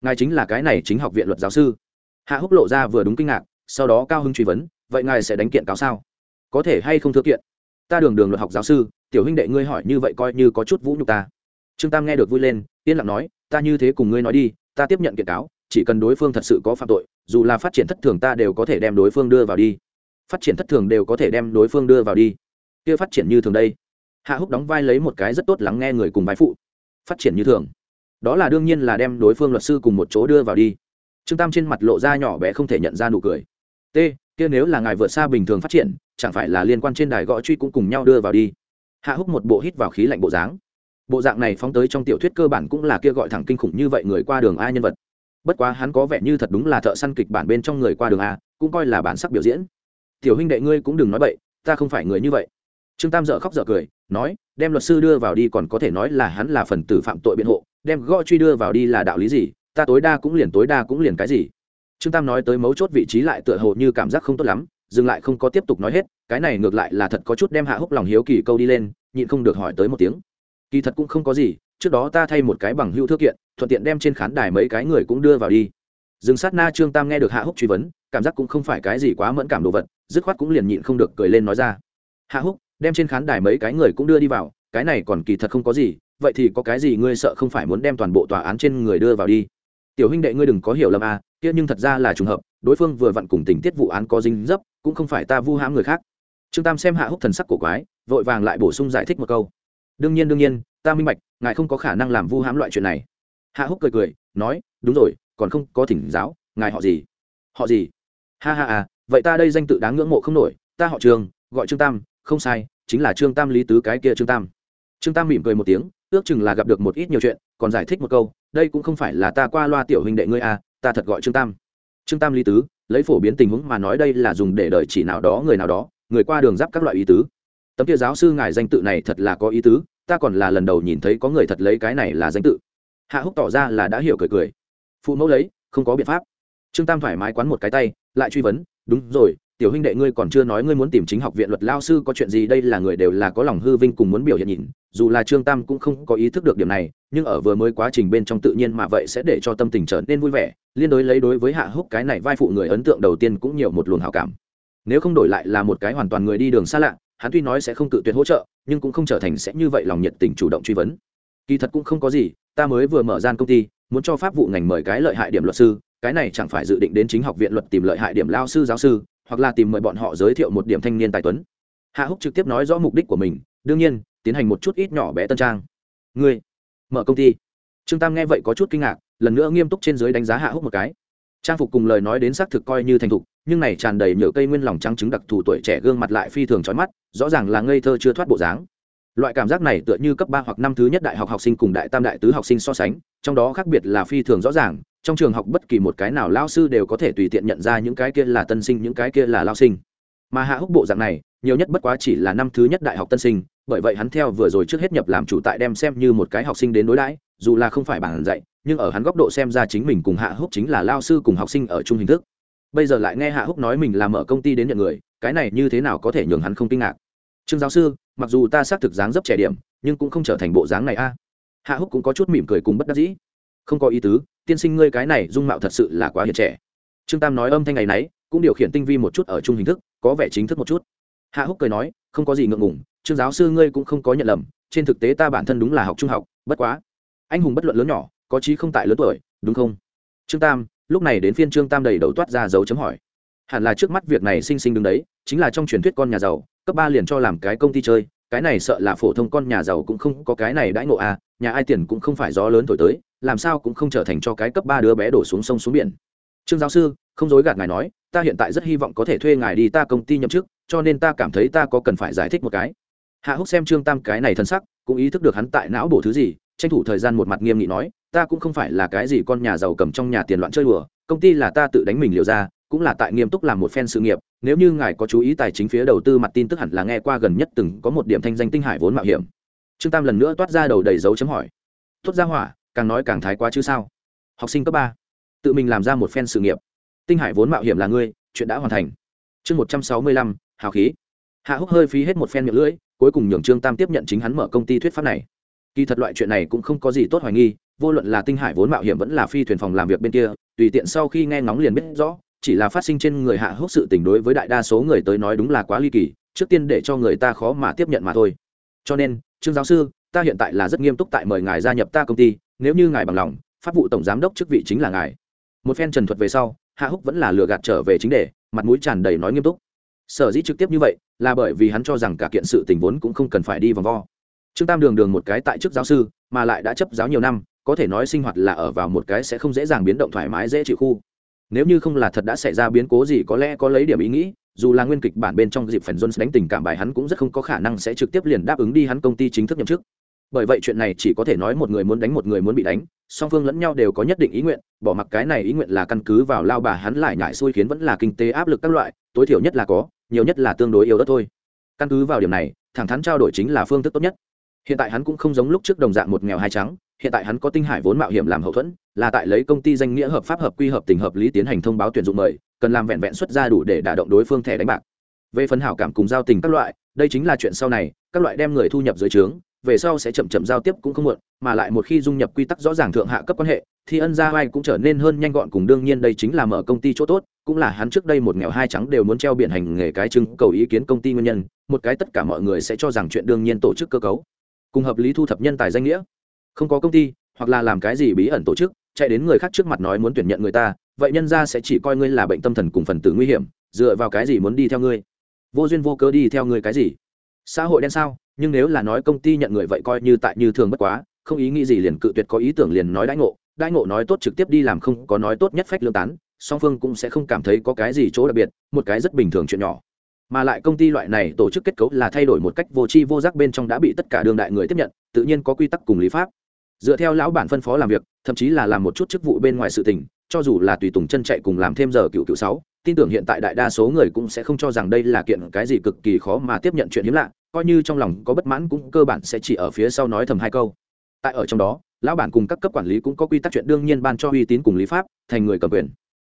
Ngài chính là cái này chính học viện luật giáo sư. Hạ húc lộ ra vừa đúng kinh ngạc, sau đó cao hưng truy vấn, vậy ngài sẽ đánh kiện cáo sao? Có thể hay không thưa kiện? Ta đường đường luật học giáo sư, tiểu huynh đệ ngươi hỏi như vậy coi như có chút vũ nhục ta. Trương tam nghe được vui lên, yên lặng nói, ta như thế cùng ngươi nói đi, ta tiếp nhận kiện cáo, chỉ cần đối phương thật sự có phạm tội, dù là phát triển thất thường ta đều có thể đem đối phương đưa vào đi. Phát triển thất thường đều có thể đem đối phương đưa vào đi. Kia phát triển như thường đây. Hạ húc đóng vai lấy một cái rất tốt lắng nghe người cùng vai phụ phát triển như thường. Đó là đương nhiên là đem đối phương luật sư cùng một chỗ đưa vào đi. Trương tam trên mặt lộ ra nhỏ bé không thể nhận ra nụ cười. T, kia nếu là ngài vượt xa bình thường phát triển, chẳng phải là liên quan trên đài gõ truy cũng cùng nhau đưa vào đi? Hạ húc một bộ hít vào khí lạnh bộ dáng. Bộ dạng này phóng tới trong tiểu thuyết cơ bản cũng là kia gọi thẳng kinh khủng như vậy người qua đường a nhân vật. Bất quá hắn có vẻ như thật đúng là thợ săn kịch bản bên trong người qua đường a, cũng coi là bản sắc biểu diễn. Tiểu huynh đệ ngươi cũng đừng nói bậy, ta không phải người như vậy trương tam dợ khóc dợ cười, nói, đem luật sư đưa vào đi còn có thể nói là hắn là phần tử phạm tội biện hộ, đem gõ truy đưa vào đi là đạo lý gì, ta tối đa cũng liền tối đa cũng liền cái gì. Trương tam nói tới mấu chốt vị trí lại tựa hồ như cảm giác không tốt lắm, dừng lại không có tiếp tục nói hết, cái này ngược lại là thật có chút đem hạ húc lòng hiếu kỳ câu đi lên, nhịn không được hỏi tới một tiếng. Kỳ thật cũng không có gì, trước đó ta thay một cái bằng hữu thư kiện, thuận tiện đem trên khán đài mấy cái người cũng đưa vào đi. Dừng sát na trương tam nghe được hạ húc truy vấn, cảm giác cũng không phải cái gì quá mẫn cảm đồ vật, dứt khoát cũng liền nhịn không được cười lên nói ra. Hạ húc đem trên khán đài mấy cái người cũng đưa đi vào, cái này còn kỳ thật không có gì, vậy thì có cái gì ngươi sợ không phải muốn đem toàn bộ tòa án trên người đưa vào đi? Tiểu huynh đệ ngươi đừng có hiểu lầm à kia nhưng thật ra là trùng hợp, đối phương vừa vặn cùng tình tiết vụ án có dính dấp, cũng không phải ta vu hãm người khác. Trương tam xem hạ húc thần sắc của quái, vội vàng lại bổ sung giải thích một câu. Đương nhiên đương nhiên, ta minh bạch, ngài không có khả năng làm vu hãm loại chuyện này. Hạ húc cười cười, nói, đúng rồi, còn không có thỉnh giáo, ngài họ gì? Họ gì? Ha ha à vậy ta đây danh tự đáng ngưỡng mộ không nổi, ta họ trường, gọi trương tam không sai, chính là trương tam lý tứ cái kia trương tam. Trương tam mỉm cười một tiếng, ước chừng là gặp được một ít nhiều chuyện, còn giải thích một câu, đây cũng không phải là ta qua loa tiểu huynh đệ ngươi à ta thật gọi trương tam. Trương tam lý tứ, lấy phổ biến tình huống mà nói đây là dùng để đợi chỉ nào đó người nào đó, người qua đường giáp các loại ý tứ. Tấm kia giáo sư ngài danh tự này thật là có ý tứ, ta còn là lần đầu nhìn thấy có người thật lấy cái này là danh tự. Hạ húc tỏ ra là đã hiểu cười cười. Phụ mẫu lấy, không có biện pháp. Trương tam thoải mái quán một cái tay, lại truy vấn, đúng rồi tiểu huynh đệ ngươi còn chưa nói ngươi muốn tìm chính học viện luật lao sư, có chuyện gì đây là người đều là có lòng hư vinh cùng muốn biểu hiện nhìn. Dù là trương tam cũng không có ý thức được điểm này, nhưng ở vừa mới quá trình bên trong tự nhiên mà vậy sẽ để cho tâm tình trở nên vui vẻ, liên đối lấy đối với hạ húc cái này vai phụ người ấn tượng đầu tiên cũng nhiều một luồng hào cảm. Nếu không đổi lại là một cái hoàn toàn người đi đường xa lạ, hắn tuy nói sẽ không cự tuyệt hỗ trợ, nhưng cũng không trở thành sẽ như vậy lòng nhiệt tình chủ động truy vấn. Kỳ thật cũng không có gì, ta mới vừa mở gian công ty, muốn cho pháp vụ ngành mời cái lợi hại điểm luật sư, cái này chẳng phải dự định đến chính học viện luật tìm lợi hại điểm lao sư, giáo sư hoặc là tìm mời bọn họ giới thiệu một điểm thanh niên tài tuấn. Hạ húc trực tiếp nói rõ mục đích của mình, đương nhiên, tiến hành một chút ít nhỏ bé tân trang. Ngươi, mở công ty. Trương tam nghe vậy có chút kinh ngạc, lần nữa nghiêm túc trên dưới đánh giá hạ húc một cái. Trang phục cùng lời nói đến xác thực coi như thành thục, nhưng này tràn đầy nhựa cây nguyên lòng trắng trứng đặc thù tuổi trẻ gương mặt lại phi thường trói mắt, rõ ràng là ngây thơ chưa thoát bộ dáng. Loại cảm giác này tựa như cấp ba hoặc năm thứ nhất đại học học sinh cùng đại tam đại tứ học sinh so sánh, trong đó khác biệt là phi thường rõ ràng trong trường học bất kỳ một cái nào lao sư đều có thể tùy tiện nhận ra những cái kia là tân sinh, những cái kia là lao sinh. Mà hạ húc bộ dạng này, nhiều nhất bất quá chỉ là năm thứ nhất đại học tân sinh, bởi vậy hắn theo vừa rồi trước hết nhập làm chủ tại đem xem như một cái học sinh đến đối đãi, dù là không phải bản dạy, nhưng ở hắn góc độ xem ra chính mình cùng hạ húc chính là lao sư cùng học sinh ở chung hình thức. Bây giờ lại nghe hạ húc nói mình làm ở công ty đến nhận người, cái này như thế nào có thể nhường hắn không kinh ngạc? Trương giáo sư, mặc dù ta xác thực dáng dấp trẻ điểm, nhưng cũng không trở thành bộ dáng này a. Hạ húc cũng có chút mỉm cười cùng bất đắc dĩ không có ý tứ, tiên sinh ngươi cái này dung mạo thật sự là quá hiền trẻ. Trương tam nói âm thanh ngày nấy cũng điều khiển tinh vi một chút ở chung hình thức, có vẻ chính thức một chút. Hạ húc cười nói, không có gì ngượng ngùng, trương giáo sư ngươi cũng không có nhận lầm, trên thực tế ta bản thân đúng là học trung học, bất quá. Anh hùng bất luận lớn nhỏ, có chí không tại lớn tuổi, đúng không? Trương tam, lúc này đến phiên trương tam đầy đầu toát ra dấu chấm hỏi. Hẳn là trước mắt việc này sinh sinh đứng đấy, chính là trong truyền thuyết con nhà giàu, cấp ba liền cho làm cái công ty chơi cái này sợ là phổ thông con nhà giàu cũng không có cái này đãi ngộ à nhà ai tiền cũng không phải gió lớn thổi tới, làm sao cũng không trở thành cho cái cấp ba đứa bé đổ xuống sông xuống biển. Trương giáo sư, không dối gạt ngài nói, ta hiện tại rất hy vọng có thể thuê ngài đi ta công ty nhậm chức, cho nên ta cảm thấy ta có cần phải giải thích một cái. Hạ húc xem trương tam cái này thân sắc, cũng ý thức được hắn tại não bổ thứ gì, tranh thủ thời gian một mặt nghiêm nghị nói, ta cũng không phải là cái gì con nhà giàu cầm trong nhà tiền loạn chơi đùa, công ty là ta tự đánh mình liều ra, cũng là tại nghiêm túc làm một phen sự nghiệp nếu như ngài có chú ý tài chính phía đầu tư mặt tin tức hẳn là nghe qua gần nhất từng có một điểm thanh danh tinh hải vốn mạo hiểm. Trương tam lần nữa toát ra đầu đầy dấu chấm hỏi. Thốt ra hỏa, càng nói càng thái quá chứ sao? Học sinh cấp ba, tự mình làm ra một phen sự nghiệp. Tinh hải vốn mạo hiểm là ngươi, chuyện đã hoàn thành. Chương một trăm sáu mươi lăm, hào khí. Hạ húc hơi phí hết một phen miệng lưỡi, cuối cùng nhường trương tam tiếp nhận chính hắn mở công ty thuyết pháp này. Kỳ thật loại chuyện này cũng không có gì tốt hoài nghi, vô luận là tinh hải vốn mạo hiểm vẫn là phi thuyền phòng làm việc bên kia, tùy tiện sau khi nghe ngóng liền biết rõ chỉ là phát sinh trên người hạ húc sự tình đối với đại đa số người tới nói đúng là quá ly kỳ, trước tiên để cho người ta khó mà tiếp nhận mà thôi. Cho nên, trương giáo sư, ta hiện tại là rất nghiêm túc tại mời ngài gia nhập ta công ty, nếu như ngài bằng lòng, pháp vụ tổng giám đốc chức vị chính là ngài. Một phen trần thuật về sau, hạ húc vẫn là lừa gạt trở về chính đề, mặt mũi tràn đầy nói nghiêm túc. Sở dĩ trực tiếp như vậy, là bởi vì hắn cho rằng cả kiện sự tình vốn cũng không cần phải đi vòng vo. Trương tam đường đường một cái tại chức giáo sư, mà lại đã chấp giáo nhiều năm, có thể nói sinh hoạt là ở vào một cái sẽ không dễ dàng biến động thoải mái dễ chịu khu nếu như không là thật đã xảy ra biến cố gì có lẽ có lấy điểm ý nghĩ, dù là nguyên kịch bản bên trong dịp phần jones đánh tình cảm bài hắn cũng rất không có khả năng sẽ trực tiếp liền đáp ứng đi hắn công ty chính thức nhậm chức. Bởi vậy chuyện này chỉ có thể nói một người muốn đánh một người muốn bị đánh, song phương lẫn nhau đều có nhất định ý nguyện, bỏ mặc cái này ý nguyện là căn cứ vào lao bà hắn lại nhại xui khiến vẫn là kinh tế áp lực các loại, tối thiểu nhất là có, nhiều nhất là tương đối yếu đất thôi. Căn cứ vào điểm này, thẳng thắn trao đổi chính là phương thức tốt nhất. Hiện tại hắn cũng không giống lúc trước đồng dạng một nghèo hai trắng hiện tại hắn có tinh hải vốn mạo hiểm làm hậu thuẫn, là tại lấy công ty danh nghĩa hợp pháp hợp quy hợp tình hợp lý tiến hành thông báo tuyển dụng mời, cần làm vẹn vẹn xuất ra đủ để đả động đối phương thẻ đánh bạc. Về phần hảo cảm cùng giao tình các loại, đây chính là chuyện sau này, các loại đem người thu nhập dưới trướng, về sau sẽ chậm chậm giao tiếp cũng không muộn, mà lại một khi dung nhập quy tắc rõ ràng thượng hạ cấp quan hệ, thì ân gia vai cũng trở nên hơn nhanh gọn cùng đương nhiên đây chính là mở công ty chỗ tốt, cũng là hắn trước đây một nghèo hai trắng đều muốn treo biển hành nghề cái chứng cầu ý kiến công ty nguyên nhân, một cái tất cả mọi người sẽ cho rằng chuyện đương nhiên tổ chức cơ cấu. Cùng hợp lý thu thập nhân tài danh nghĩa không có công ty, hoặc là làm cái gì bí ẩn tổ chức, chạy đến người khác trước mặt nói muốn tuyển nhận người ta, vậy nhân ra sẽ chỉ coi ngươi là bệnh tâm thần cùng phần tử nguy hiểm, dựa vào cái gì muốn đi theo ngươi? Vô duyên vô cớ đi theo ngươi cái gì? Xã hội đen sao? Nhưng nếu là nói công ty nhận người vậy coi như tại như thường bất quá, không ý nghĩ gì liền cự tuyệt có ý tưởng liền nói đãi ngộ đãi ngộ nói tốt trực tiếp đi làm không có nói tốt nhất phách lương tán, song phương cũng sẽ không cảm thấy có cái gì chỗ đặc biệt, một cái rất bình thường chuyện nhỏ. Mà lại công ty loại này tổ chức kết cấu là thay đổi một cách vô tri vô giác bên trong đã bị tất cả đương đại người tiếp nhận, tự nhiên có quy tắc cùng lý pháp dựa theo lão bản phân phó làm việc, thậm chí là làm một chút chức vụ bên ngoài sự tình, cho dù là tùy tùng chân chạy cùng làm thêm giờ cựu cựu sáu, tin tưởng hiện tại đại đa số người cũng sẽ không cho rằng đây là kiện cái gì cực kỳ khó mà tiếp nhận chuyện hiếm lạ, coi như trong lòng có bất mãn cũng cơ bản sẽ chỉ ở phía sau nói thầm hai câu. Tại ở trong đó, lão bản cùng các cấp quản lý cũng có quy tắc chuyện đương nhiên ban cho uy tín cùng lý pháp, thành người cầm quyền.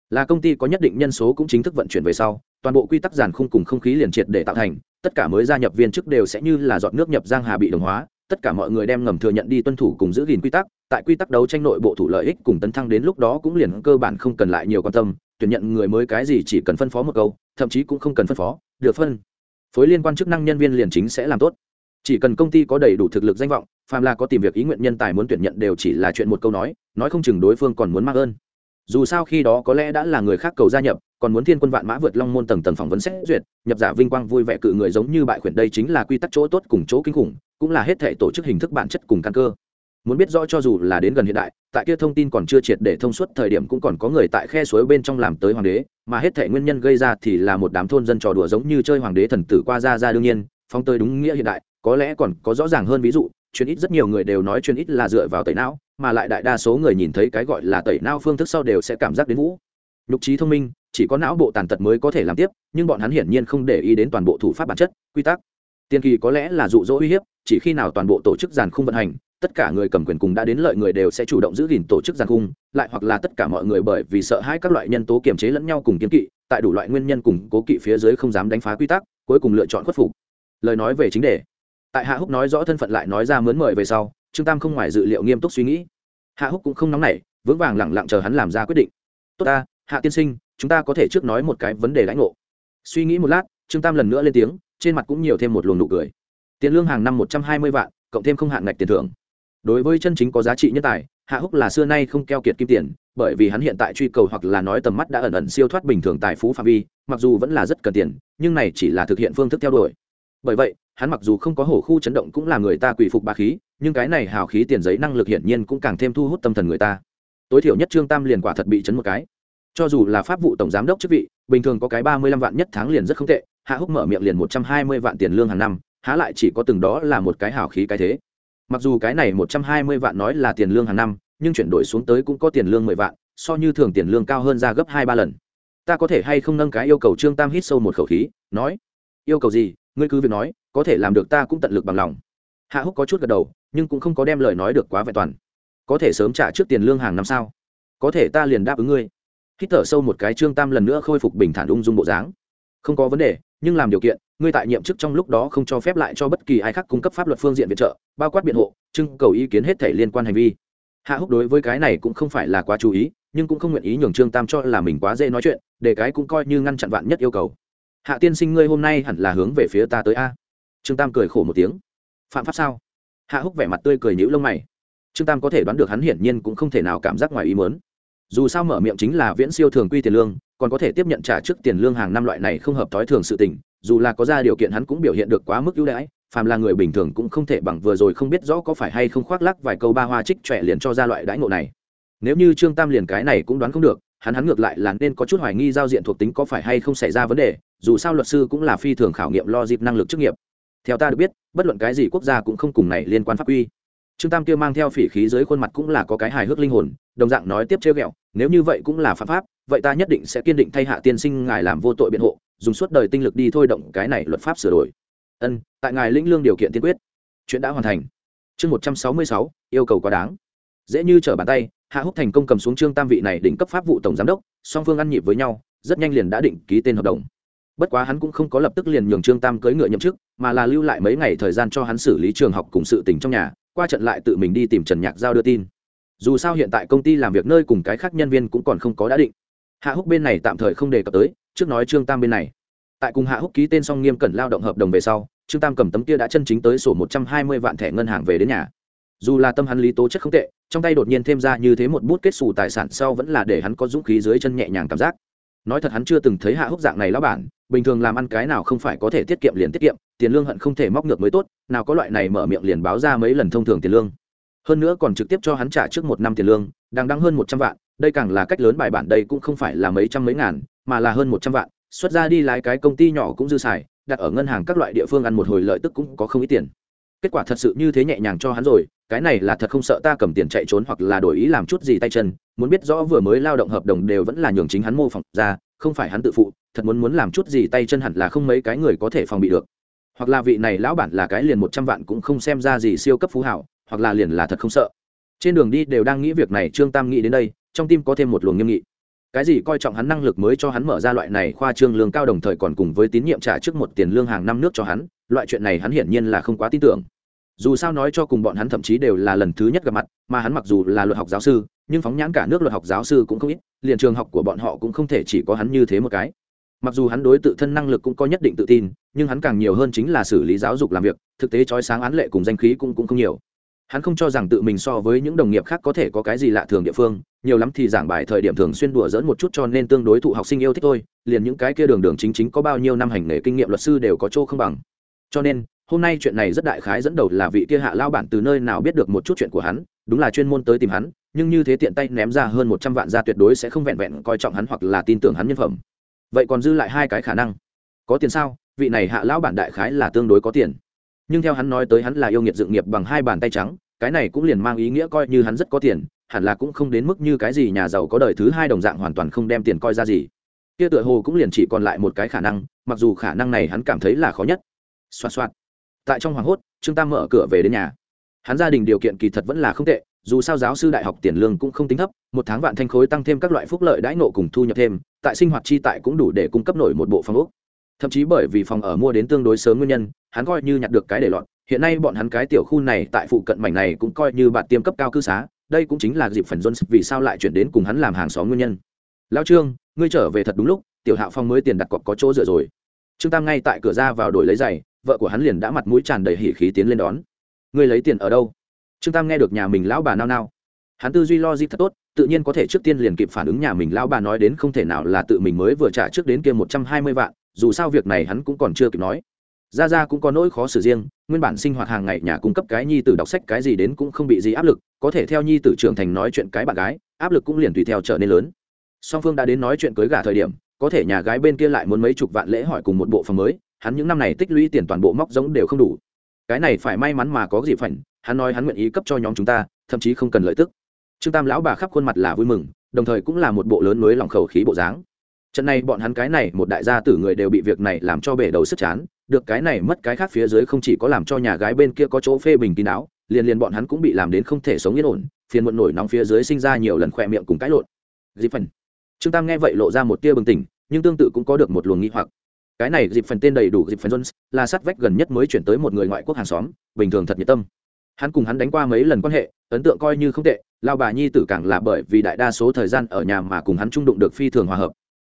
Là công ty có nhất định nhân số cũng chính thức vận chuyển về sau, toàn bộ quy tắc giàn khung cùng không khí liền triệt để tạo thành, tất cả mới gia nhập viên chức đều sẽ như là giọt nước nhập giang hà bị đồng hóa tất cả mọi người đem ngầm thừa nhận đi tuân thủ cùng giữ gìn quy tắc, tại quy tắc đấu tranh nội bộ thủ lợi ích cùng tấn thăng đến lúc đó cũng liền cơ bản không cần lại nhiều quan tâm, tuyển nhận người mới cái gì chỉ cần phân phó một câu, thậm chí cũng không cần phân phó, được phân. Phối liên quan chức năng nhân viên liền chính sẽ làm tốt. Chỉ cần công ty có đầy đủ thực lực danh vọng, phàm là có tìm việc ý nguyện nhân tài muốn tuyển nhận đều chỉ là chuyện một câu nói nói không chừng đối phương còn muốn mắc ơn dù sao khi đó có lẽ đã là người khác cầu gia nhập, còn muốn thiên quân vạn mã vượt long môn tầng tầng phỏng vấn xét duyệt, nhập giả vinh quang vui vẻ cự người giống như bại khuyển đây chính là quy tắc chỗ tốt cùng chỗ kinh khủng, cũng là hết thể tổ chức hình thức bản chất cùng căn cơ. Muốn biết rõ cho dù là đến gần hiện đại, tại kia thông tin còn chưa triệt để thông suốt thời điểm cũng còn có người tại khe suối bên trong làm tới hoàng đế, mà hết thể nguyên nhân gây ra thì là một đám thôn dân trò đùa giống như chơi hoàng đế thần tử qua ra ra đương nhiên phong tới đúng nghĩa hiện đại, có lẽ còn có rõ ràng hơn ví dụ chuyên ít rất nhiều người đều nói chuyên ít là dựa vào tẩy não, mà lại đại đa số người nhìn thấy cái gọi là tẩy não phương thức sau đều sẽ cảm giác đến vũ. Nhục trí thông minh, chỉ có não bộ tàn tật mới có thể làm tiếp, nhưng bọn hắn hiển nhiên không để ý đến toàn bộ thủ pháp bản chất, quy tắc. Tiền kỳ có lẽ là dụ dỗ uy hiếp, chỉ khi nào toàn bộ tổ chức giàn khung vận hành, tất cả người cầm quyền cùng đã đến lợi người đều sẽ chủ động giữ gìn tổ chức giàn khung, lại hoặc là tất cả mọi người bởi vì sợ hãi các loại nhân tố kiềm chế lẫn nhau cùng kiếm kỵ, tại đủ loại nguyên nhân cùng cố kỵ phía dưới không dám đánh phá quy tắc, cuối cùng lựa chọn khuất phục. Lời nói về chính đề tại hạ húc nói rõ thân phận lại nói ra mướn mời về sau, trương tam không ngoài dự liệu nghiêm túc suy nghĩ. Hạ húc cũng không nóng nảy, vững vàng lẳng lặng chờ hắn làm ra quyết định. Tốt ta, hạ tiên sinh, chúng ta có thể trước nói một cái vấn đề lãnh ngộ. Suy nghĩ một lát, trương tam lần nữa lên tiếng, trên mặt cũng nhiều thêm một luồng nụ cười. Tiền lương hàng năm một trăm hai mươi vạn, cộng thêm không hạn ngạch tiền thưởng. Đối với chân chính có giá trị nhân tài, hạ húc là xưa nay không keo kiệt kim tiền, bởi vì hắn hiện tại truy cầu hoặc là nói tầm mắt đã ẩn ẩn siêu thoát bình thường tài phú phạm vi, mặc dù vẫn là rất cần tiền, nhưng này chỉ là thực hiện phương thức theo đuổi. Bởi vậy hắn mặc dù không có hổ khu chấn động cũng là người ta quỷ phục bá khí, nhưng cái này hào khí tiền giấy năng lực hiển nhiên cũng càng thêm thu hút tâm thần người ta. Tối thiểu nhất trương tam liền quả thật bị chấn một cái. Cho dù là pháp vụ tổng giám đốc chức vị, bình thường có cái ba mươi lăm vạn nhất tháng liền rất không tệ, hạ húc mở miệng liền một trăm hai mươi vạn tiền lương hàng năm, há lại chỉ có từng đó là một cái hào khí cái thế. Mặc dù cái này một trăm hai mươi vạn nói là tiền lương hàng năm, nhưng chuyển đổi xuống tới cũng có tiền lương mười vạn, so như thường tiền lương cao hơn ra gấp hai ba lần. Ta có thể hay không nâng cái yêu cầu trương tam hít sâu một khẩu khí, nói, yêu cầu gì? Ngươi cứ việc nói có thể làm được ta cũng tận lực bằng lòng. Hạ húc có chút gật đầu, nhưng cũng không có đem lời nói được quá vẹn toàn. Có thể sớm trả trước tiền lương hàng năm sao? Có thể ta liền đáp ứng ngươi. Hít thở sâu một cái trương tam lần nữa khôi phục bình thản ung dung bộ dáng. Không có vấn đề, nhưng làm điều kiện, ngươi tại nhiệm chức trong lúc đó không cho phép lại cho bất kỳ ai khác cung cấp pháp luật phương diện viện trợ, bao quát biện hộ, trưng cầu ý kiến hết thể liên quan hành vi. Hạ húc đối với cái này cũng không phải là quá chú ý, nhưng cũng không nguyện ý nhường trương tam cho là mình quá dễ nói chuyện, để cái cũng coi như ngăn chặn vạn nhất yêu cầu. Hạ tiên sinh ngươi hôm nay hẳn là hướng về phía ta tới a trương tam cười khổ một tiếng. Phạm pháp sao? Hạ húc vẻ mặt tươi cười nhữ lông mày. Trương tam có thể đoán được hắn hiển nhiên cũng không thể nào cảm giác ngoài ý mớn dù sao mở miệng chính là viễn siêu thường quy tiền lương, còn có thể tiếp nhận trả trước tiền lương hàng năm loại này không hợp thói thường sự tình, dù là có ra điều kiện hắn cũng biểu hiện được quá mức ưu đãi, phàm là người bình thường cũng không thể bằng vừa rồi không biết rõ có phải hay không khoác lắc vài câu ba hoa trích trẻ liền cho ra loại đãi ngộ này. Nếu như trương tam liền cái này cũng đoán không được, hắn hắn ngược lại là nên có chút hoài nghi giao diện thuộc tính có phải hay không xảy ra vấn đề, dù sao luật sư cũng là phi thường khảo nghiệm lo dịp năng lực chức nghiệp theo ta được biết, bất luận cái gì quốc gia cũng không cùng này liên quan pháp quy. Trương tam kia mang theo phỉ khí dưới khuôn mặt cũng là có cái hài hước linh hồn, đồng dạng nói tiếp trêu ghẹo, nếu như vậy cũng là pháp pháp, vậy ta nhất định sẽ kiên định thay hạ tiên sinh ngài làm vô tội biện hộ, dùng suốt đời tinh lực đi thôi động cái này luật pháp sửa đổi. Ân, tại ngài lĩnh lương điều kiện tiên quyết. Chuyện đã hoàn thành. Chương một trăm sáu mươi sáu, yêu cầu quá đáng. Dễ như trở bàn tay, hạ húc thành công cầm xuống trương tam vị này đỉnh cấp pháp vụ tổng giám đốc, song phương ăn nhịp với nhau, rất nhanh liền đã định ký tên hợp đồng bất quá hắn cũng không có lập tức liền nhường trương tam cưỡi ngựa nhậm chức, mà là lưu lại mấy ngày thời gian cho hắn xử lý trường học cùng sự tình trong nhà, qua trận lại tự mình đi tìm trần nhạc giao đưa tin. Dù sao hiện tại công ty làm việc nơi cùng cái khác nhân viên cũng còn không có đã định. Hạ húc bên này tạm thời không đề cập tới, trước nói trương tam bên này. Tại cùng hạ húc ký tên xong nghiêm cẩn lao động hợp đồng về sau, trương tam cầm tấm kia đã chân chính tới sổ một trăm hai mươi vạn thẻ ngân hàng về đến nhà. Dù là tâm hắn lý tố chất không tệ, trong tay đột nhiên thêm ra như thế một bút kết xù tài sản sau vẫn là để hắn có dũng khí dưới chân nhẹ nhàng cảm giác nói thật hắn chưa từng thấy hạ húc dạng này lão bản, bình thường làm ăn cái nào không phải có thể tiết kiệm liền tiết kiệm, tiền lương hận không thể móc ngược mới tốt, nào có loại này mở miệng liền báo ra mấy lần thông thường tiền lương. Hơn nữa còn trực tiếp cho hắn trả trước một năm tiền lương, đang đăng hơn một trăm vạn, đây càng là cách lớn bài bản đây cũng không phải là mấy trăm mấy ngàn, mà là hơn một trăm vạn, xuất ra đi lái cái công ty nhỏ cũng dư xài, đặt ở ngân hàng các loại địa phương ăn một hồi lợi tức cũng có không ít tiền. Kết quả thật sự như thế nhẹ nhàng cho hắn rồi, cái này là thật không sợ ta cầm tiền chạy trốn hoặc là đổi ý làm chút gì tay chân muốn biết rõ vừa mới lao động hợp đồng đều vẫn là nhường chính hắn mô phỏng ra, không phải hắn tự phụ, thật muốn muốn làm chút gì tay chân hẳn là không mấy cái người có thể phòng bị được. Hoặc là vị này lão bản là cái liền một trăm vạn cũng không xem ra gì siêu cấp phú hảo, hoặc là liền là thật không sợ. Trên đường đi đều đang nghĩ việc này, trương tam nghĩ đến đây, trong tim có thêm một luồng nghiêm nghị. Cái gì coi trọng hắn năng lực mới cho hắn mở ra loại này khoa trương lương cao đồng thời còn cùng với tín nhiệm trả trước một tiền lương hàng năm nước cho hắn, loại chuyện này hắn hiển nhiên là không quá tin tưởng. Dù sao nói cho cùng bọn hắn thậm chí đều là lần thứ nhất gặp mặt, mà hắn mặc dù là luật học giáo sư nhưng phóng nhãn cả nước luật học giáo sư cũng không ít, liền trường học của bọn họ cũng không thể chỉ có hắn như thế một cái. Mặc dù hắn đối tự thân năng lực cũng có nhất định tự tin, nhưng hắn càng nhiều hơn chính là xử lý giáo dục làm việc, thực tế trói sáng án lệ cùng danh khí cũng cũng không nhiều. Hắn không cho rằng tự mình so với những đồng nghiệp khác có thể có cái gì lạ thường địa phương, nhiều lắm thì giảng bài thời điểm thường xuyên đùa dỡn một chút cho nên tương đối thụ học sinh yêu thích thôi, liền những cái kia đường đường chính chính có bao nhiêu năm hành nghề kinh nghiệm luật sư đều có chỗ không bằng. Cho nên hôm nay chuyện này rất đại khái dẫn đầu là vị kia hạ lao bản từ nơi nào biết được một chút chuyện của hắn, đúng là chuyên môn tới tìm hắn, nhưng như thế tiện tay ném ra hơn một trăm vạn ra tuyệt đối sẽ không vẹn vẹn coi trọng hắn hoặc là tin tưởng hắn nhân phẩm. Vậy còn dư lại hai cái khả năng. Có tiền sao? Vị này hạ lão bản đại khái là tương đối có tiền. Nhưng theo hắn nói tới hắn là yêu nghiệt dựng nghiệp bằng hai bàn tay trắng, cái này cũng liền mang ý nghĩa coi như hắn rất có tiền, hẳn là cũng không đến mức như cái gì nhà giàu có đời thứ hai đồng dạng hoàn toàn không đem tiền coi ra gì. Kia tựa hồ cũng liền chỉ còn lại một cái khả năng, mặc dù khả năng này hắn cảm thấy là khó nhất. Xoa xoạt tại trong hoàng hốt, trương tam mở cửa về đến nhà. Hắn gia đình điều kiện kỳ thật vẫn là không tệ, dù sao giáo sư đại học tiền lương cũng không tính thấp, một tháng vạn thanh khối tăng thêm các loại phúc lợi đãi nộ cùng thu nhập thêm, tại sinh hoạt chi tại cũng đủ để cung cấp nổi một bộ phòng ốc. Thậm chí bởi vì phòng ở mua đến tương đối sớm nguyên nhân, hắn coi như nhặt được cái để lọt, hiện nay bọn hắn cái tiểu khu này tại phụ cận mảnh này cũng coi như bạn tiêm cấp cao cư xá, đây cũng chính là dịp phần jones vì sao lại chuyển đến cùng hắn làm hàng xóm nguyên nhân. Lao trương, ngươi trở về thật đúng lúc, tiểu hạo phong mới tiền đặt cọc có chỗ dựa rồi. Trương tam ngay tại cửa ra vào đổi lấy giày vợ của hắn liền đã mặt mũi tràn đầy hỉ khí tiến lên đón. Ngươi lấy tiền ở đâu? Trương tam nghe được nhà mình lão bà nao nao. Hắn tư duy lo di thật tốt, tự nhiên có thể trước tiên liền kịp phản ứng nhà mình lão bà nói đến không thể nào là tự mình mới vừa trả trước đến kia một trăm hai mươi vạn, dù sao việc này hắn cũng còn chưa kịp nói. Ra ra cũng có nỗi khó xử riêng, nguyên bản sinh hoạt hàng ngày nhà cung cấp cái nhi tử đọc sách cái gì đến cũng không bị gì áp lực, có thể theo nhi tử trưởng thành nói chuyện cái bạn gái, áp lực cũng liền tùy theo trở nên lớn. Song phương đã đến nói chuyện cưới gả thời điểm, có thể nhà gái bên kia lại muốn mấy chục vạn lễ hỏi cùng một bộ phòng mới hắn những năm này tích lũy tiền toàn bộ móc giống đều không đủ. Cái này phải may mắn mà có gì phảnh hắn nói hắn nguyện ý cấp cho nhóm chúng ta, thậm chí không cần lợi tức. Trương tam lão bà khắp khuôn mặt là vui mừng, đồng thời cũng là một bộ lớn mới lòng khẩu khí bộ dáng. Trận này bọn hắn cái này, một đại gia tử người đều bị việc này làm cho bể đầu sức chán, được cái này mất cái khác phía dưới không chỉ có làm cho nhà gái bên kia có chỗ phê bình kín áo liền liền bọn hắn cũng bị làm đến không thể sống yên ổn, phiền muộn nổi nóng phía dưới sinh ra nhiều lần khỏe miệng cùng cãi lộn. Dịp phần trương tam nghe vậy lộ ra một tia bừng tỉnh, nhưng tương tự cũng có được một luồng nghi hoặc cái này dịp phần tên đầy đủ dịp phần jones, là sát vách gần nhất mới chuyển tới một người ngoại quốc hàng xóm, bình thường thật nhiệt tâm. Hắn cùng hắn đánh qua mấy lần quan hệ, ấn tượng coi như không tệ, lao bà nhi tử càng là bởi vì đại đa số thời gian ở nhà mà cùng hắn trung đụng được phi thường hòa hợp.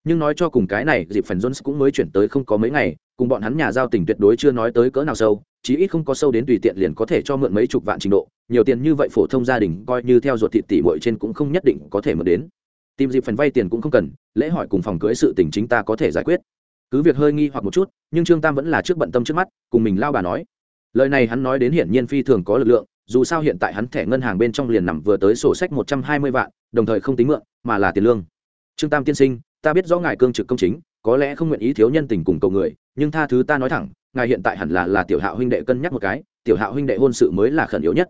Nhưng nói cho cùng cái này, dịp phần jones cũng mới chuyển tới không có mấy ngày, cùng bọn hắn nhà giao tình tuyệt đối chưa nói tới cỡ nào sâu, chí ít không có sâu đến tùy tiện liền có thể cho mượn mấy chục vạn trình độ, nhiều tiền như vậy phổ thông gia đình coi như theo ruột thịt tỷ bội trên cũng không nhất định có thể mượn đến. Tìm dịp phần vay tiền cũng không cần, lễ hỏi cùng phòng cưới sự tình chính ta có thể giải quyết cứ việc hơi nghi hoặc một chút, nhưng trương tam vẫn là trước bận tâm trước mắt, cùng mình lao bà nói. Lời này hắn nói đến hiển nhiên phi thường có lực lượng, dù sao hiện tại hắn thẻ ngân hàng bên trong liền nằm vừa tới sổ sách một trăm hai mươi vạn, đồng thời không tính mượn, mà là tiền lương. Trương tam tiên sinh, ta biết rõ ngài cương trực công chính, có lẽ không nguyện ý thiếu nhân tình cùng cầu người, nhưng tha thứ ta nói thẳng, ngài hiện tại hẳn là là tiểu hạo huynh đệ cân nhắc một cái, tiểu hạo huynh đệ hôn sự mới là khẩn yếu nhất.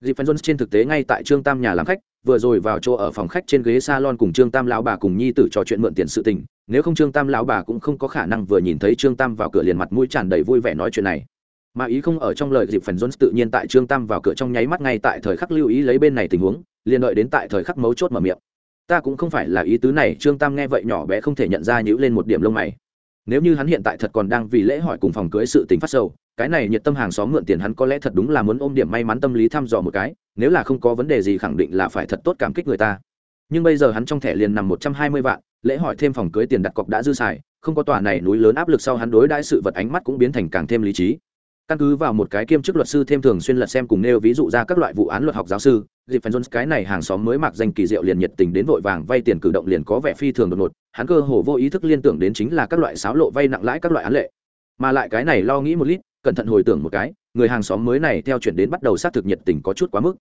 Dịp phần jones trên thực tế ngay tại trương tam nhà làm khách vừa rồi vào chỗ ở phòng khách trên ghế salon cùng trương tam lão bà cùng nhi tử trò chuyện mượn tiền sự tình, nếu không trương tam lão bà cũng không có khả năng vừa nhìn thấy trương tam vào cửa liền mặt mũi tràn đầy vui vẻ nói chuyện này. Mà ý không ở trong lời dịp phần jones tự nhiên tại trương tam vào cửa trong nháy mắt ngay tại thời khắc lưu ý lấy bên này tình huống, liền đợi đến tại thời khắc mấu chốt mở miệng. Ta cũng không phải là ý tứ này, trương tam nghe vậy nhỏ bé không thể nhận ra nhíu lên một điểm lông mày. Nếu như hắn hiện tại thật còn đang vì lễ hỏi cùng phòng cưới sự tình phát sầu cái này nhiệt tâm hàng xóm mượn tiền hắn có lẽ thật đúng là muốn ôm điểm may mắn tâm lý thăm dò một cái, nếu là không có vấn đề gì khẳng định là phải thật tốt cảm kích người ta. Nhưng bây giờ hắn trong thẻ liền nằm một trăm hai mươi vạn, lễ hỏi thêm phòng cưới tiền đặt cọc đã dư xài, không có tòa này núi lớn áp lực sau hắn đối đãi sự vật ánh mắt cũng biến thành càng thêm lý trí. Căn cứ vào một cái kiêm chức luật sư thêm thường xuyên lật xem cùng nêu ví dụ ra các loại vụ án luật học giáo sư dịp phần jones cái này hàng xóm mới mặc danh kỳ diệu liền nhiệt tình đến vội vàng vay tiền cử động liền có vẻ phi thường đột ngột, hắn cơ hồ vô ý thức liên tưởng đến chính là các loại sáo lộ vay nặng lãi các loại án lệ. Mà lại cái này lo nghĩ một lít cẩn thận hồi tưởng một cái, người hàng xóm mới này theo chuyển đến bắt đầu xác thực nhiệt tình có chút quá mức.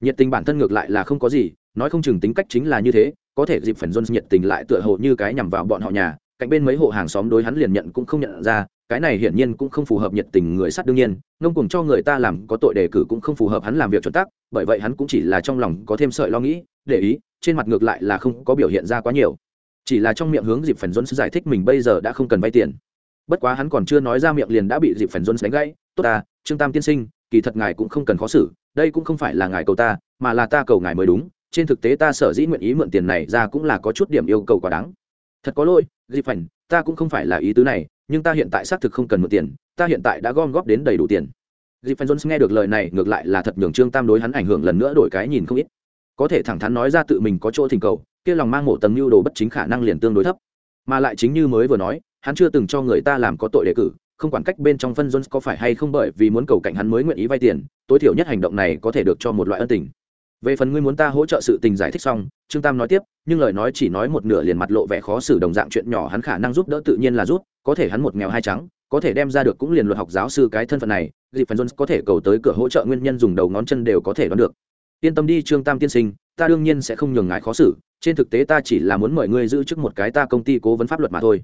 Nhiệt tình bản thân ngược lại là không có gì, nói không chừng tính cách chính là như thế, có thể dịp phần jones nhiệt tình lại tựa hồ như cái nhằm vào bọn họ nhà, cạnh bên mấy hộ hàng xóm đối hắn liền nhận cũng không nhận ra, cái này hiển nhiên cũng không phù hợp nhiệt tình người sát đương nhiên, ngông cùng cho người ta làm có tội đề cử cũng không phù hợp hắn làm việc chuẩn tắc, bởi vậy hắn cũng chỉ là trong lòng có thêm sợi lo nghĩ, để ý, trên mặt ngược lại là không có biểu hiện ra quá nhiều. Chỉ là trong miệng hướng dịp phần jones giải thích mình bây giờ đã không cần vay tiền bất quá hắn còn chưa nói ra miệng liền đã bị dịp phần jones đánh gãy. Tốt ta, trương tam tiên sinh, kỳ thật ngài cũng không cần khó xử, đây cũng không phải là ngài cầu ta, mà là ta cầu ngài mới đúng. Trên thực tế ta sở dĩ nguyện ý mượn tiền này ra cũng là có chút điểm yêu cầu quá đáng. Thật có lỗi, dịp phần ta cũng không phải là ý tứ này, nhưng ta hiện tại xác thực không cần mượn tiền, ta hiện tại đã gom góp đến đầy đủ tiền. Dịp phần jones nghe được lời này, ngược lại là thật nhường trương tam đối hắn ảnh hưởng lần nữa đổi cái nhìn không ít. Có thể thẳng thắn nói ra tự mình có chỗ thỉnh cầu, kia lòng mang mộ tầng mưu đồ bất chính khả năng liền tương đối thấp. Mà lại chính như mới vừa nói hắn chưa từng cho người ta làm có tội đề cử, không quản cách bên trong phân jones có phải hay không bởi vì muốn cầu cạnh hắn mới nguyện ý vay tiền, tối thiểu nhất hành động này có thể được cho một loại ân tình. Về phần ngươi muốn ta hỗ trợ sự tình giải thích xong, trương tam nói tiếp, nhưng lời nói chỉ nói một nửa liền mặt lộ vẻ khó xử đồng dạng chuyện nhỏ hắn khả năng giúp đỡ tự nhiên là giúp, có thể hắn một nghèo hai trắng, có thể đem ra được cũng liền luật học giáo sư cái thân phận này dịp phần jones có thể cầu tới cửa hỗ trợ nguyên nhân dùng đầu ngón chân đều có thể đoán được. Yên tâm đi, trương tam tiên sinh, ta đương nhiên sẽ không nhường ngài khó xử, trên thực tế ta chỉ là muốn mời ngươi giữ chức một cái ta công ty cố vấn pháp luật mà thôi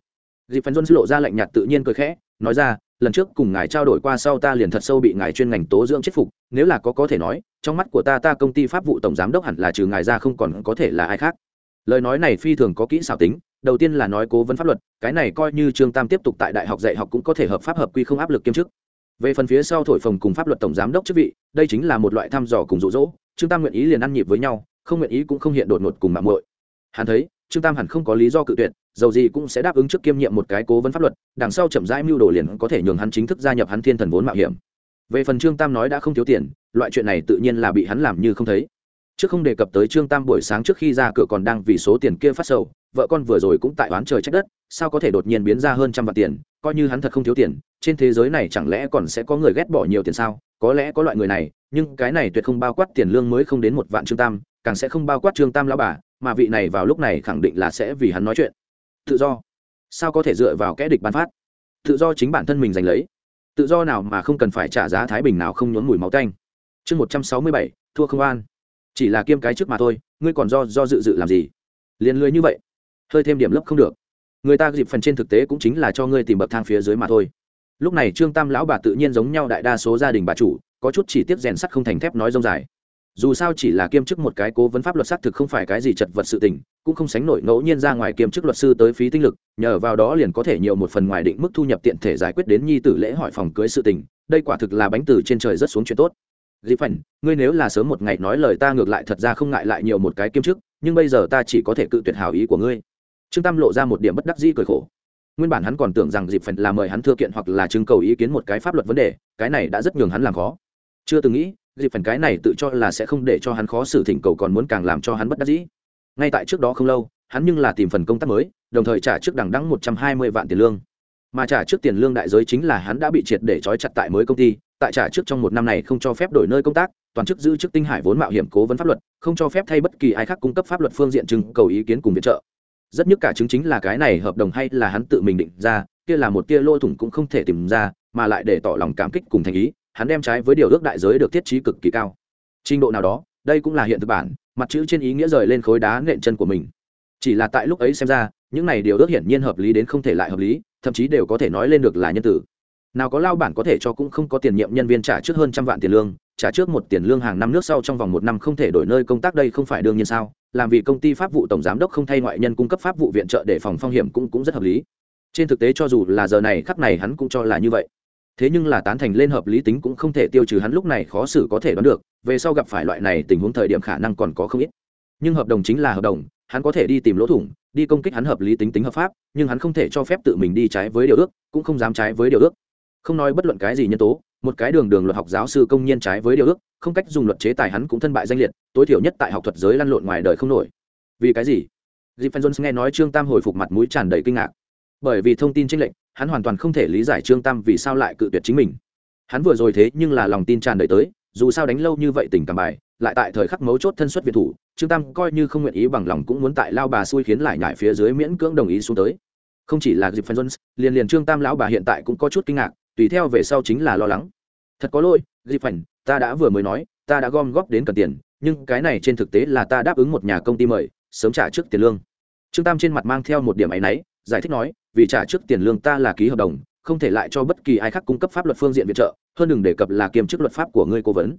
dịp phần jones lộ ra lạnh nhạt tự nhiên cười khẽ, nói ra, lần trước cùng ngài trao đổi qua sau ta liền thật sâu bị ngài chuyên ngành tố dưỡng chết phục, nếu là có có thể nói, trong mắt của ta ta công ty pháp vụ tổng giám đốc hẳn là trừ ngài ra không còn có thể là ai khác. Lời nói này phi thường có kỹ xảo tính, đầu tiên là nói cố vấn pháp luật, cái này coi như trương tam tiếp tục tại đại học dạy học cũng có thể hợp pháp hợp quy không áp lực kiêm chức. Về phần phía sau thổi phồng cùng pháp luật tổng giám đốc chức vị, đây chính là một loại thăm dò cùng rụ rỗ trương tam nguyện ý liền ăn nhịp với nhau, không nguyện ý cũng không hiện đột ngột cùng mạng muội. Hắn thấy trương tam hẳn không có lý do cự tuyệt, dầu gì cũng sẽ đáp ứng trước kiêm nhiệm một cái cố vấn pháp luật, đằng sau chậm rãi mưu đồ liền có thể nhường hắn chính thức gia nhập hắn thiên thần vốn mạo hiểm. Về phần trương tam nói đã không thiếu tiền, loại chuyện này tự nhiên là bị hắn làm như không thấy. Trước không đề cập tới trương tam buổi sáng trước khi ra cửa còn đang vì số tiền kia phát sầu, vợ con vừa rồi cũng tại oán trời trách đất, sao có thể đột nhiên biến ra hơn trăm vạn tiền, coi như hắn thật không thiếu tiền, trên thế giới này chẳng lẽ còn sẽ có người ghét bỏ nhiều tiền sao? Có lẽ có loại người này, nhưng cái này tuyệt không bao quát tiền lương mới không đến một vạn trương tam, càng sẽ không bao quát trương tam lão bà mà vị này vào lúc này khẳng định là sẽ vì hắn nói chuyện. Tự do. Sao có thể dựa vào kẽ địch bán phát? Tự do chính bản thân mình giành lấy. Tự do nào mà không cần phải trả giá thái bình nào không nhốn mùi máu tanh. Chương một trăm sáu mươi bảy, thua không an. Chỉ là kiêm cái trước mà thôi, ngươi còn do do dự dự làm gì? Liền lười như vậy, hơi thêm điểm lấp không được. Người ta dịp phần trên thực tế cũng chính là cho ngươi tìm bậc thang phía dưới mà thôi. Lúc này trương tam lão bà tự nhiên giống nhau đại đa số gia đình bà chủ, có chút chỉ tiếp rèn sắt không thành thép nói rông dài dù sao chỉ là kiêm chức một cái cố vấn pháp luật xác thực không phải cái gì chật vật sự tình, cũng không sánh nổi ngẫu nhiên ra ngoài kiêm chức luật sư tới phí tinh lực, nhờ vào đó liền có thể nhiều một phần ngoài định mức thu nhập tiện thể giải quyết đến nhi tử lễ hỏi phòng cưới sự tình, đây quả thực là bánh từ trên trời rất xuống chuyện tốt. Dĩ phần, ngươi nếu là sớm một ngày nói lời ta ngược lại thật ra không ngại lại nhiều một cái kiêm chức, nhưng bây giờ ta chỉ có thể cự tuyệt hào ý của ngươi. Trương tam lộ ra một điểm bất đắc dĩ cười khổ. Nguyên bản hắn còn tưởng rằng dịp phần là mời hắn thưa kiện hoặc là trưng cầu ý kiến một cái pháp luật vấn đề, cái này đã rất nhường hắn làm khó. Chưa từng nghĩ dịp phần cái này tự cho là sẽ không để cho hắn khó xử thỉnh cầu còn muốn càng làm cho hắn bất đắc dĩ. Ngay tại trước đó không lâu, hắn nhưng là tìm phần công tác mới, đồng thời trả trước đằng đắng một trăm hai mươi vạn tiền lương. Mà trả trước tiền lương đại giới chính là hắn đã bị triệt để trói chặt tại mới công ty, tại trả trước trong một năm này không cho phép đổi nơi công tác, toàn chức giữ chức tinh hải vốn mạo hiểm cố vấn pháp luật, không cho phép thay bất kỳ ai khác cung cấp pháp luật phương diện chứng cầu ý kiến cùng viện trợ. Rất nhức cả chứng chính là cái này hợp đồng hay là hắn tự mình định ra, kia là một tia lô thủng cũng không thể tìm ra, mà lại để tỏ lòng cảm kích cùng thành ý hắn đem trái với điều ước đại giới được thiết trí cực kỳ cao. Trình độ nào đó, đây cũng là hiện thực bản, mặt chữ trên ý nghĩa rời lên khối đá nện chân của mình. Chỉ là tại lúc ấy xem ra, những này điều ước hiển nhiên hợp lý đến không thể lại hợp lý, thậm chí đều có thể nói lên được là nhân tử. Nào có lao bản có thể cho cũng không có tiền nhiệm nhân viên trả trước hơn trăm vạn tiền lương, trả trước một tiền lương hàng năm nước sau trong vòng một năm không thể đổi nơi công tác đây không phải đương nhiên sao? Làm vì công ty pháp vụ tổng giám đốc không thay ngoại nhân cung cấp pháp vụ viện trợ để phòng phong hiểm cũng cũng rất hợp lý. Trên thực tế cho dù là giờ này, khắc này hắn cũng cho là như vậy thế nhưng là tán thành lên hợp lý tính cũng không thể tiêu trừ hắn lúc này khó xử có thể đoán được, về sau gặp phải loại này tình huống thời điểm khả năng còn có không ít. Nhưng hợp đồng chính là hợp đồng, hắn có thể đi tìm lỗ thủng, đi công kích hắn hợp lý tính tính hợp pháp, nhưng hắn không thể cho phép tự mình đi trái với điều ước, cũng không dám trái với điều ước. Không nói bất luận cái gì nhân tố, một cái đường đường luật học giáo sư công nhiên trái với điều ước, không cách dùng luật chế tài hắn cũng thân bại danh liệt, tối thiểu nhất tại học thuật giới lăn lộn ngoài đời không nổi. Vì cái gì? Dịp phan jones nghe nói trương tam hồi phục mặt mũi tràn đầy kinh ngạc bởi vì thông tin tranh lệnh hắn hoàn toàn không thể lý giải trương tam vì sao lại cự tuyệt chính mình. Hắn vừa rồi thế nhưng là lòng tin tràn đầy tới, dù sao đánh lâu như vậy tình cảm bài, lại tại thời khắc mấu chốt thân xuất việt thủ, trương tam coi như không nguyện ý bằng lòng cũng muốn tại lao bà xui khiến lại nhải phía dưới miễn cưỡng đồng ý xuống tới. Không chỉ là dịp phan jones, liền liền trương tam lão bà hiện tại cũng có chút kinh ngạc, tùy theo về sau chính là lo lắng. Thật có lỗi dịp phành ta đã vừa mới nói, ta đã gom góp đến cần tiền, nhưng cái này trên thực tế là ta đáp ứng một nhà công ty mời, sớm trả trước tiền lương. Trương tam trên mặt mang theo một điểm áy náy, giải thích nói vì trả trước tiền lương ta là ký hợp đồng, không thể lại cho bất kỳ ai khác cung cấp pháp luật phương diện viện trợ, hơn đừng đề cập là kiêm chức luật pháp của ngươi cố vấn.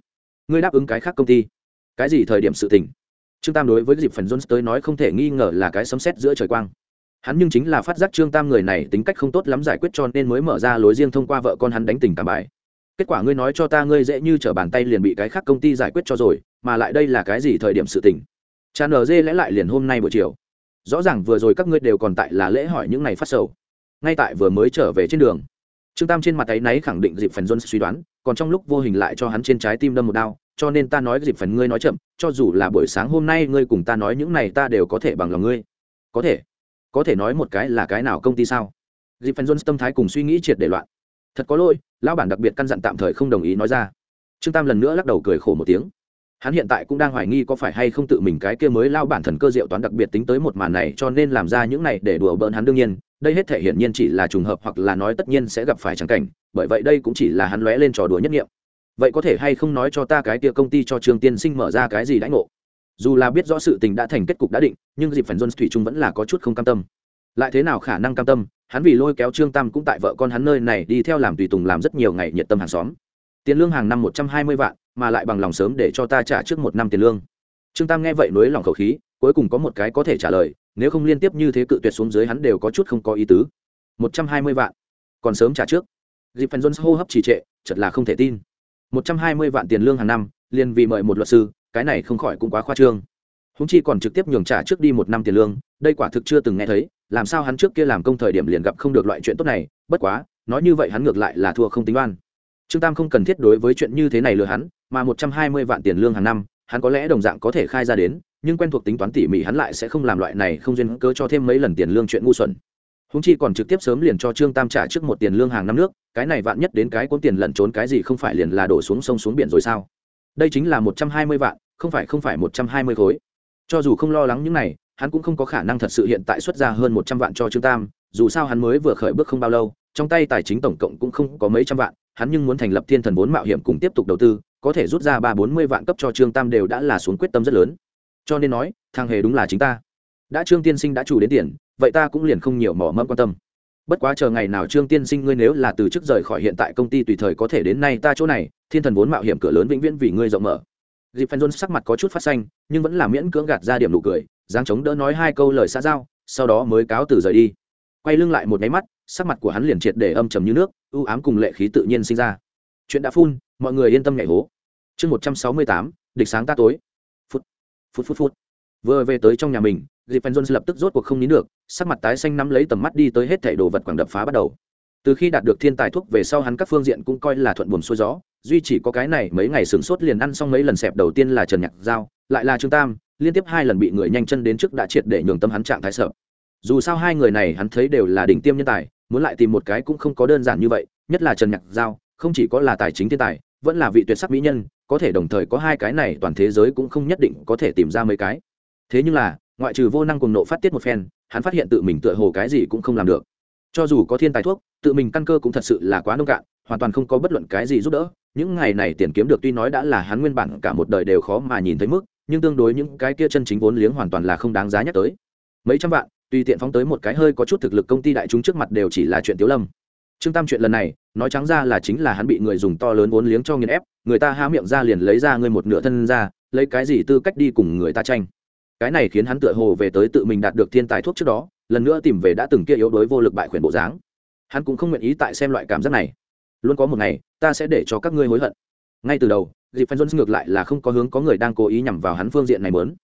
Ngươi đáp ứng cái khác công ty. Cái gì thời điểm sự tình? Trương tam đối với dịp phần jones tới nói không thể nghi ngờ là cái sấm sét giữa trời quang. Hắn nhưng chính là phát giác trương tam người này tính cách không tốt lắm giải quyết cho nên mới mở ra lối riêng thông qua vợ con hắn đánh tình cảm bài. Kết quả ngươi nói cho ta ngươi dễ như t r ở bàn tay liền bị cái khác công ty giải quyết cho rồi, mà lại đây là cái gì thời điểm sự tình? Tràn ở dê lẽ lại liền hôm nay buổi chiều rõ ràng vừa rồi các ngươi đều còn tại là lễ hỏi những ngày phát sầu. Ngay tại vừa mới trở về trên đường, trương tam trên mặt ấy náy khẳng định dịp phần john suy đoán, còn trong lúc vô hình lại cho hắn trên trái tim đâm một đao, cho nên ta nói dịp phần ngươi nói chậm, cho dù là buổi sáng hôm nay ngươi cùng ta nói những này ta đều có thể bằng lòng ngươi. Có thể. Có thể nói một cái là cái nào công ty sao? Dịp phần john tâm thái cùng suy nghĩ triệt để loạn. Thật có lỗi, lão bản đặc biệt căn dặn tạm thời không đồng ý nói ra. Trương tam lần nữa lắc đầu cười khổ một tiếng hắn hiện tại cũng đang hoài nghi có phải hay không tự mình cái kia mới lao bản thần cơ diệu toán đặc biệt tính tới một màn này, cho nên làm ra những này để đùa bỡn hắn đương nhiên. Đây hết thể hiển nhiên chỉ là trùng hợp hoặc là nói tất nhiên sẽ gặp phải trắng cảnh, bởi vậy đây cũng chỉ là hắn lóe lên trò đùa nhất nghiệm. Vậy có thể hay không nói cho ta cái kia công ty cho trường tiên sinh mở ra cái gì đãi ngộ? Dù là biết rõ sự tình đã thành kết cục đã định, nhưng dịp phần jones thủy trung vẫn là có chút không cam tâm. Lại thế nào khả năng cam tâm? Hắn vì lôi kéo trương tam cũng tại vợ con hắn nơi này đi theo làm tùy tùng làm rất nhiều ngày nhiệt tâm hàng xóm. Tiền lương hàng năm một trăm hai mươi vạn mà lại bằng lòng sớm để cho ta trả trước một năm tiền lương. Trương tam nghe vậy nối lòng khẩu khí, cuối cùng có một cái có thể trả lời, nếu không liên tiếp như thế cự tuyệt xuống dưới hắn đều có chút không có ý tứ. Một trăm hai mươi vạn. Còn sớm trả trước. Dịp phần jones hô hấp trì trệ chật là không thể tin. Một trăm hai mươi vạn tiền lương hàng năm, liền vì mời một luật sư, cái này không khỏi cũng quá khoa trương. Húng chi còn trực tiếp nhường trả trước đi một năm tiền lương, đây quả thực chưa từng nghe thấy, làm sao hắn trước kia làm công thời điểm liền gặp không được loại chuyện tốt này, bất quá, nói như vậy hắn ngược lại là thua không tính oan. Trương tam không cần thiết đối với chuyện như thế này lừa hắn mà một trăm hai mươi vạn tiền lương hàng năm, hắn có lẽ đồng dạng có thể khai ra đến, nhưng quen thuộc tính toán tỉ mỉ hắn lại sẽ không làm loại này không duyên cớ cho thêm mấy lần tiền lương chuyện ngu xuẩn. Húng chi còn trực tiếp sớm liền cho trương tam trả trước một tiền lương hàng năm nước, cái này vạn nhất đến cái cuốn tiền lẩn trốn cái gì không phải liền là đổ xuống sông xuống biển rồi sao? Đây chính là một trăm hai mươi vạn, không phải không phải một trăm hai mươi khối. Cho dù không lo lắng những này, hắn cũng không có khả năng thật sự hiện tại xuất ra hơn một trăm vạn cho trương tam, dù sao hắn mới vừa khởi bước không bao lâu, trong tay tài chính tổng cộng cũng không có mấy trăm vạn, hắn nhưng muốn thành lập thiên thần vốn mạo hiểm cùng tiếp tục đầu tư có thể rút ra ba bốn mươi vạn cấp cho trương tam đều đã là xuống quyết tâm rất lớn. Cho nên nói, thằng hề đúng là chính ta. Đã trương tiên sinh đã chủ đến tiền, vậy ta cũng liền không nhiều mỏ mẫm quan tâm. Bất quá chờ ngày nào trương tiên sinh ngươi nếu là từ chức rời khỏi hiện tại công ty tùy thời có thể đến nay ta chỗ này, thiên thần vốn mạo hiểm cửa lớn vĩnh viễn vì ngươi rộng mở. Dịp phen sắc mặt có chút phát xanh, nhưng vẫn là miễn cưỡng gạt ra điểm nụ cười giáng chống đỡ nói hai câu lời xã giao, sau đó mới cáo từ rời đi. Quay lưng lại một nháy mắt, sắc mặt của hắn liền triệt để âm trầm như nước ưu ám cùng lệ khí tự nhiên sinh ra. Chuyện đã phun mọi người yên tâm nhảy hố. Chương một trăm sáu mươi tám, địch sáng ta tối. Phút phút phút phút. Vừa về tới trong nhà mình dịp phen lập tức rốt cuộc không nín được, sắc mặt tái xanh nắm lấy tầm mắt đi tới hết thảy đồ vật quảng đập phá bắt đầu. Từ khi đạt được thiên tài thuốc về sau hắn các phương diện cũng coi là thuận buồm xuôi gió, duy chỉ có cái này mấy ngày sửng sốt liền ăn xong mấy lần xẹp đầu tiên là trần nhạc giao, lại là trương tam, liên tiếp hai lần bị người nhanh chân đến trước đã triệt để nhường tâm hắn trạng thái sợ. Dù sao hai người này hắn thấy đều là đỉnh tiêm nhân tài, muốn lại tìm một cái cũng không có đơn giản như vậy, nhất là trần nhạc giao, không chỉ có là tài chính thiên tài vẫn là vị tuyệt sắc mỹ nhân, có thể đồng thời có hai cái này toàn thế giới cũng không nhất định có thể tìm ra mấy cái. Thế nhưng là, ngoại trừ vô năng cùng nộ phát tiết một phen, hắn phát hiện tự mình tựa hồ cái gì cũng không làm được. Cho dù có thiên tài thuốc, tự mình căn cơ cũng thật sự là quá nông cạn, hoàn toàn không có bất luận cái gì giúp đỡ. Những ngày này tiền kiếm được tuy nói đã là hắn nguyên bản cả một đời đều khó mà nhìn thấy mức, nhưng tương đối những cái kia chân chính vốn liếng hoàn toàn là không đáng giá nhắc tới. Mấy trăm vạn, tùy tiện phóng tới một cái hơi có chút thực lực công ty đại chúng trước mặt đều chỉ là chuyện tiếu lâm trương tam chuyện lần này, nói trắng ra là chính là hắn bị người dùng to lớn vốn liếng cho nghiền ép, người ta há miệng ra liền lấy ra ngươi một nửa thân ra, lấy cái gì tư cách đi cùng người ta tranh. Cái này khiến hắn tựa hồ về tới tự mình đạt được thiên tài thuốc trước đó, lần nữa tìm về đã từng kia yếu đối vô lực bại khuyển bộ dáng. Hắn cũng không nguyện ý tại xem loại cảm giác này. Luôn có một ngày, ta sẽ để cho các ngươi hối hận. Ngay từ đầu dịp phan jones ngược lại là không có hướng có người đang cố ý nhằm vào hắn phương diện này mớn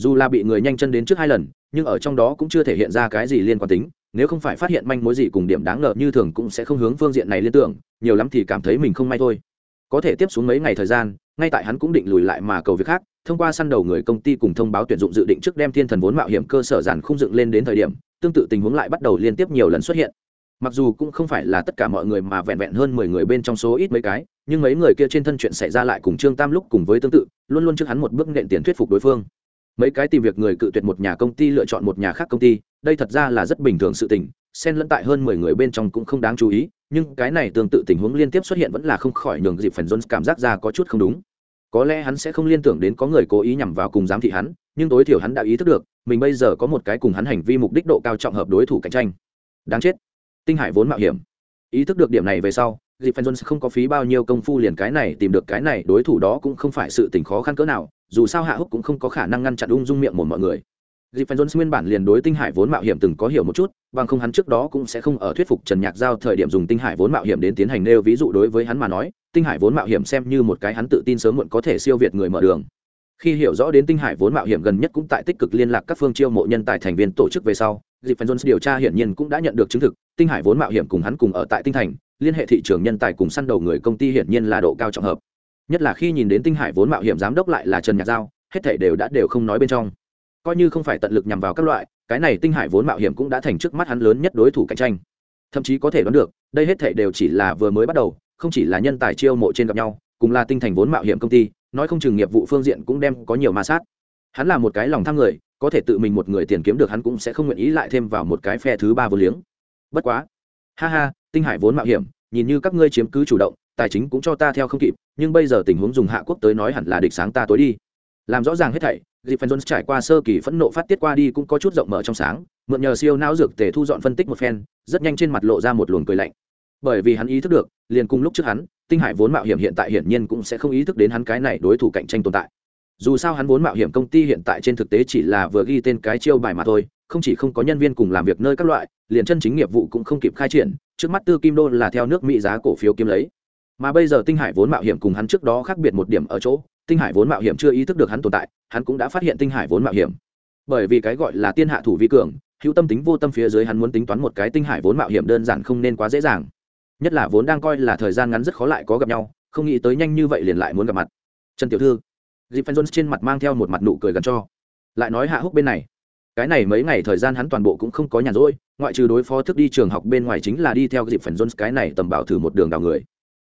dù là bị người nhanh chân đến trước hai lần, nhưng ở trong đó cũng chưa thể hiện ra cái gì liên quan tính nếu không phải phát hiện manh mối gì cùng điểm đáng ngờ như thường cũng sẽ không hướng phương diện này liên tưởng, nhiều lắm thì cảm thấy mình không may thôi. Có thể tiếp xuống mấy ngày thời gian, ngay tại hắn cũng định lùi lại mà cầu việc khác, thông qua săn đầu người công ty cùng thông báo tuyển dụng dự định trước đem thiên thần vốn mạo hiểm cơ sở giản không dựng lên đến thời điểm, tương tự tình huống lại bắt đầu liên tiếp nhiều lần xuất hiện. Mặc dù cũng không phải là tất cả mọi người mà vẹn vẹn hơn mười người bên trong số ít mấy cái, nhưng mấy người kia trên thân chuyện xảy ra lại cùng trương tam lúc cùng với tương tự, luôn luôn trước hắn một bước nện tiền thuyết phục đối phương mấy cái tìm việc người cự tuyệt một nhà công ty lựa chọn một nhà khác công ty, đây thật ra là rất bình thường sự tình, xen lẫn tại hơn mười người bên trong cũng không đáng chú ý, nhưng cái này tương tự tình huống liên tiếp xuất hiện vẫn là không khỏi nhường dịp phần jones cảm giác ra có chút không đúng. Có lẽ hắn sẽ không liên tưởng đến có người cố ý nhằm vào cùng giám thị hắn, nhưng tối thiểu hắn đã ý thức được, mình bây giờ có một cái cùng hắn hành vi mục đích độ cao trọng hợp đối thủ cạnh tranh. Đáng chết. Tinh hải vốn mạo hiểm. Ý thức được điểm này về sau dịp phan jones không có phí bao nhiêu công phu liền cái này tìm được cái này, đối thủ đó cũng không phải sự tình khó khăn cỡ nào, dù sao hạ húc cũng không có khả năng ngăn chặn ung dung miệng một mọi người. Dịp phan jones nguyên bản liền đối tinh hải vốn mạo hiểm từng có hiểu một chút, bằng không hắn trước đó cũng sẽ không ở thuyết phục trần nhạc giao thời điểm dùng tinh hải vốn mạo hiểm đến tiến hành nêu ví dụ đối với hắn mà nói, tinh hải vốn mạo hiểm xem như một cái hắn tự tin sớm muộn có thể siêu việt người mở đường. Khi hiểu rõ đến tinh hải vốn mạo hiểm gần nhất cũng tại tích cực liên lạc các phương chiêu mộ nhân tài thành viên tổ chức về sau dịp phần jones điều tra hiển nhiên cũng đã nhận được chứng thực, tinh hải vốn mạo hiểm cùng hắn cùng ở tại tinh thành liên hệ thị trường nhân tài cùng săn đầu người công ty hiển nhiên là độ cao trọng hợp. Nhất là khi nhìn đến tinh hải vốn mạo hiểm giám đốc lại là trần nhạc giao, hết thể đều đã đều không nói bên trong. Coi như không phải tận lực nhằm vào các loại, cái này tinh hải vốn mạo hiểm cũng đã thành trước mắt hắn lớn nhất đối thủ cạnh tranh. Thậm chí có thể đoán được, đây hết thể đều chỉ là vừa mới bắt đầu, không chỉ là nhân tài chiêu mộ trên gặp nhau, cùng là tinh thành vốn mạo hiểm công ty, nói không chừng nghiệp vụ phương diện cũng đem có nhiều ma sát. Hắn là một cái lòng tham người, có thể tự mình một người tiền kiếm được hắn cũng sẽ không nguyện ý lại thêm vào một cái phe thứ ba vô liếng. Bất quá. Ha ha tinh hải vốn mạo hiểm, nhìn như các ngươi chiếm cứ chủ động, tài chính cũng cho ta theo không kịp, nhưng bây giờ tình huống dùng hạ quốc tới nói hẳn là địch sáng ta tối đi. Làm rõ ràng hết thảy dịp phần jones trải qua sơ kỳ phẫn nộ phát tiết qua đi cũng có chút rộng mở trong sáng, mượn nhờ siêu não dược tề thu dọn phân tích một phen, rất nhanh trên mặt lộ ra một luồng cười lạnh. Bởi vì hắn ý thức được, liền cùng lúc trước hắn, tinh hải vốn mạo hiểm hiện tại hiển nhiên cũng sẽ không ý thức đến hắn cái này đối thủ cạnh tranh tồn tại. Dù sao hắn vốn mạo hiểm công ty hiện tại trên thực tế chỉ là vừa ghi tên cái chiêu bài mà thôi không chỉ không có nhân viên cùng làm việc nơi các loại, liền chân chính nghiệp vụ cũng không kịp khai triển, trước mắt tư kim đô là theo nước mỹ giá cổ phiếu kiếm lấy. Mà bây giờ tinh hải vốn mạo hiểm cùng hắn trước đó khác biệt một điểm ở chỗ, tinh hải vốn mạo hiểm chưa ý thức được hắn tồn tại, hắn cũng đã phát hiện tinh hải vốn mạo hiểm. Bởi vì cái gọi là tiên hạ thủ vi cường, hữu tâm tính vô tâm phía dưới hắn muốn tính toán một cái tinh hải vốn mạo hiểm đơn giản không nên quá dễ dàng. Nhất là vốn đang coi là thời gian ngắn rất khó lại có gặp nhau, không nghĩ tới nhanh như vậy liền lại muốn gặp mặt. Trần tiểu thư dịp phan jones trên mặt mang theo một mặt nụ cười gần cho. Lại nói hạ húc bên này cái này mấy ngày thời gian hắn toàn bộ cũng không có nhàn rỗi, ngoại trừ đối phó thức đi trường học bên ngoài chính là đi theo dịp phần jones, cái này tầm bảo thử một đường đào người.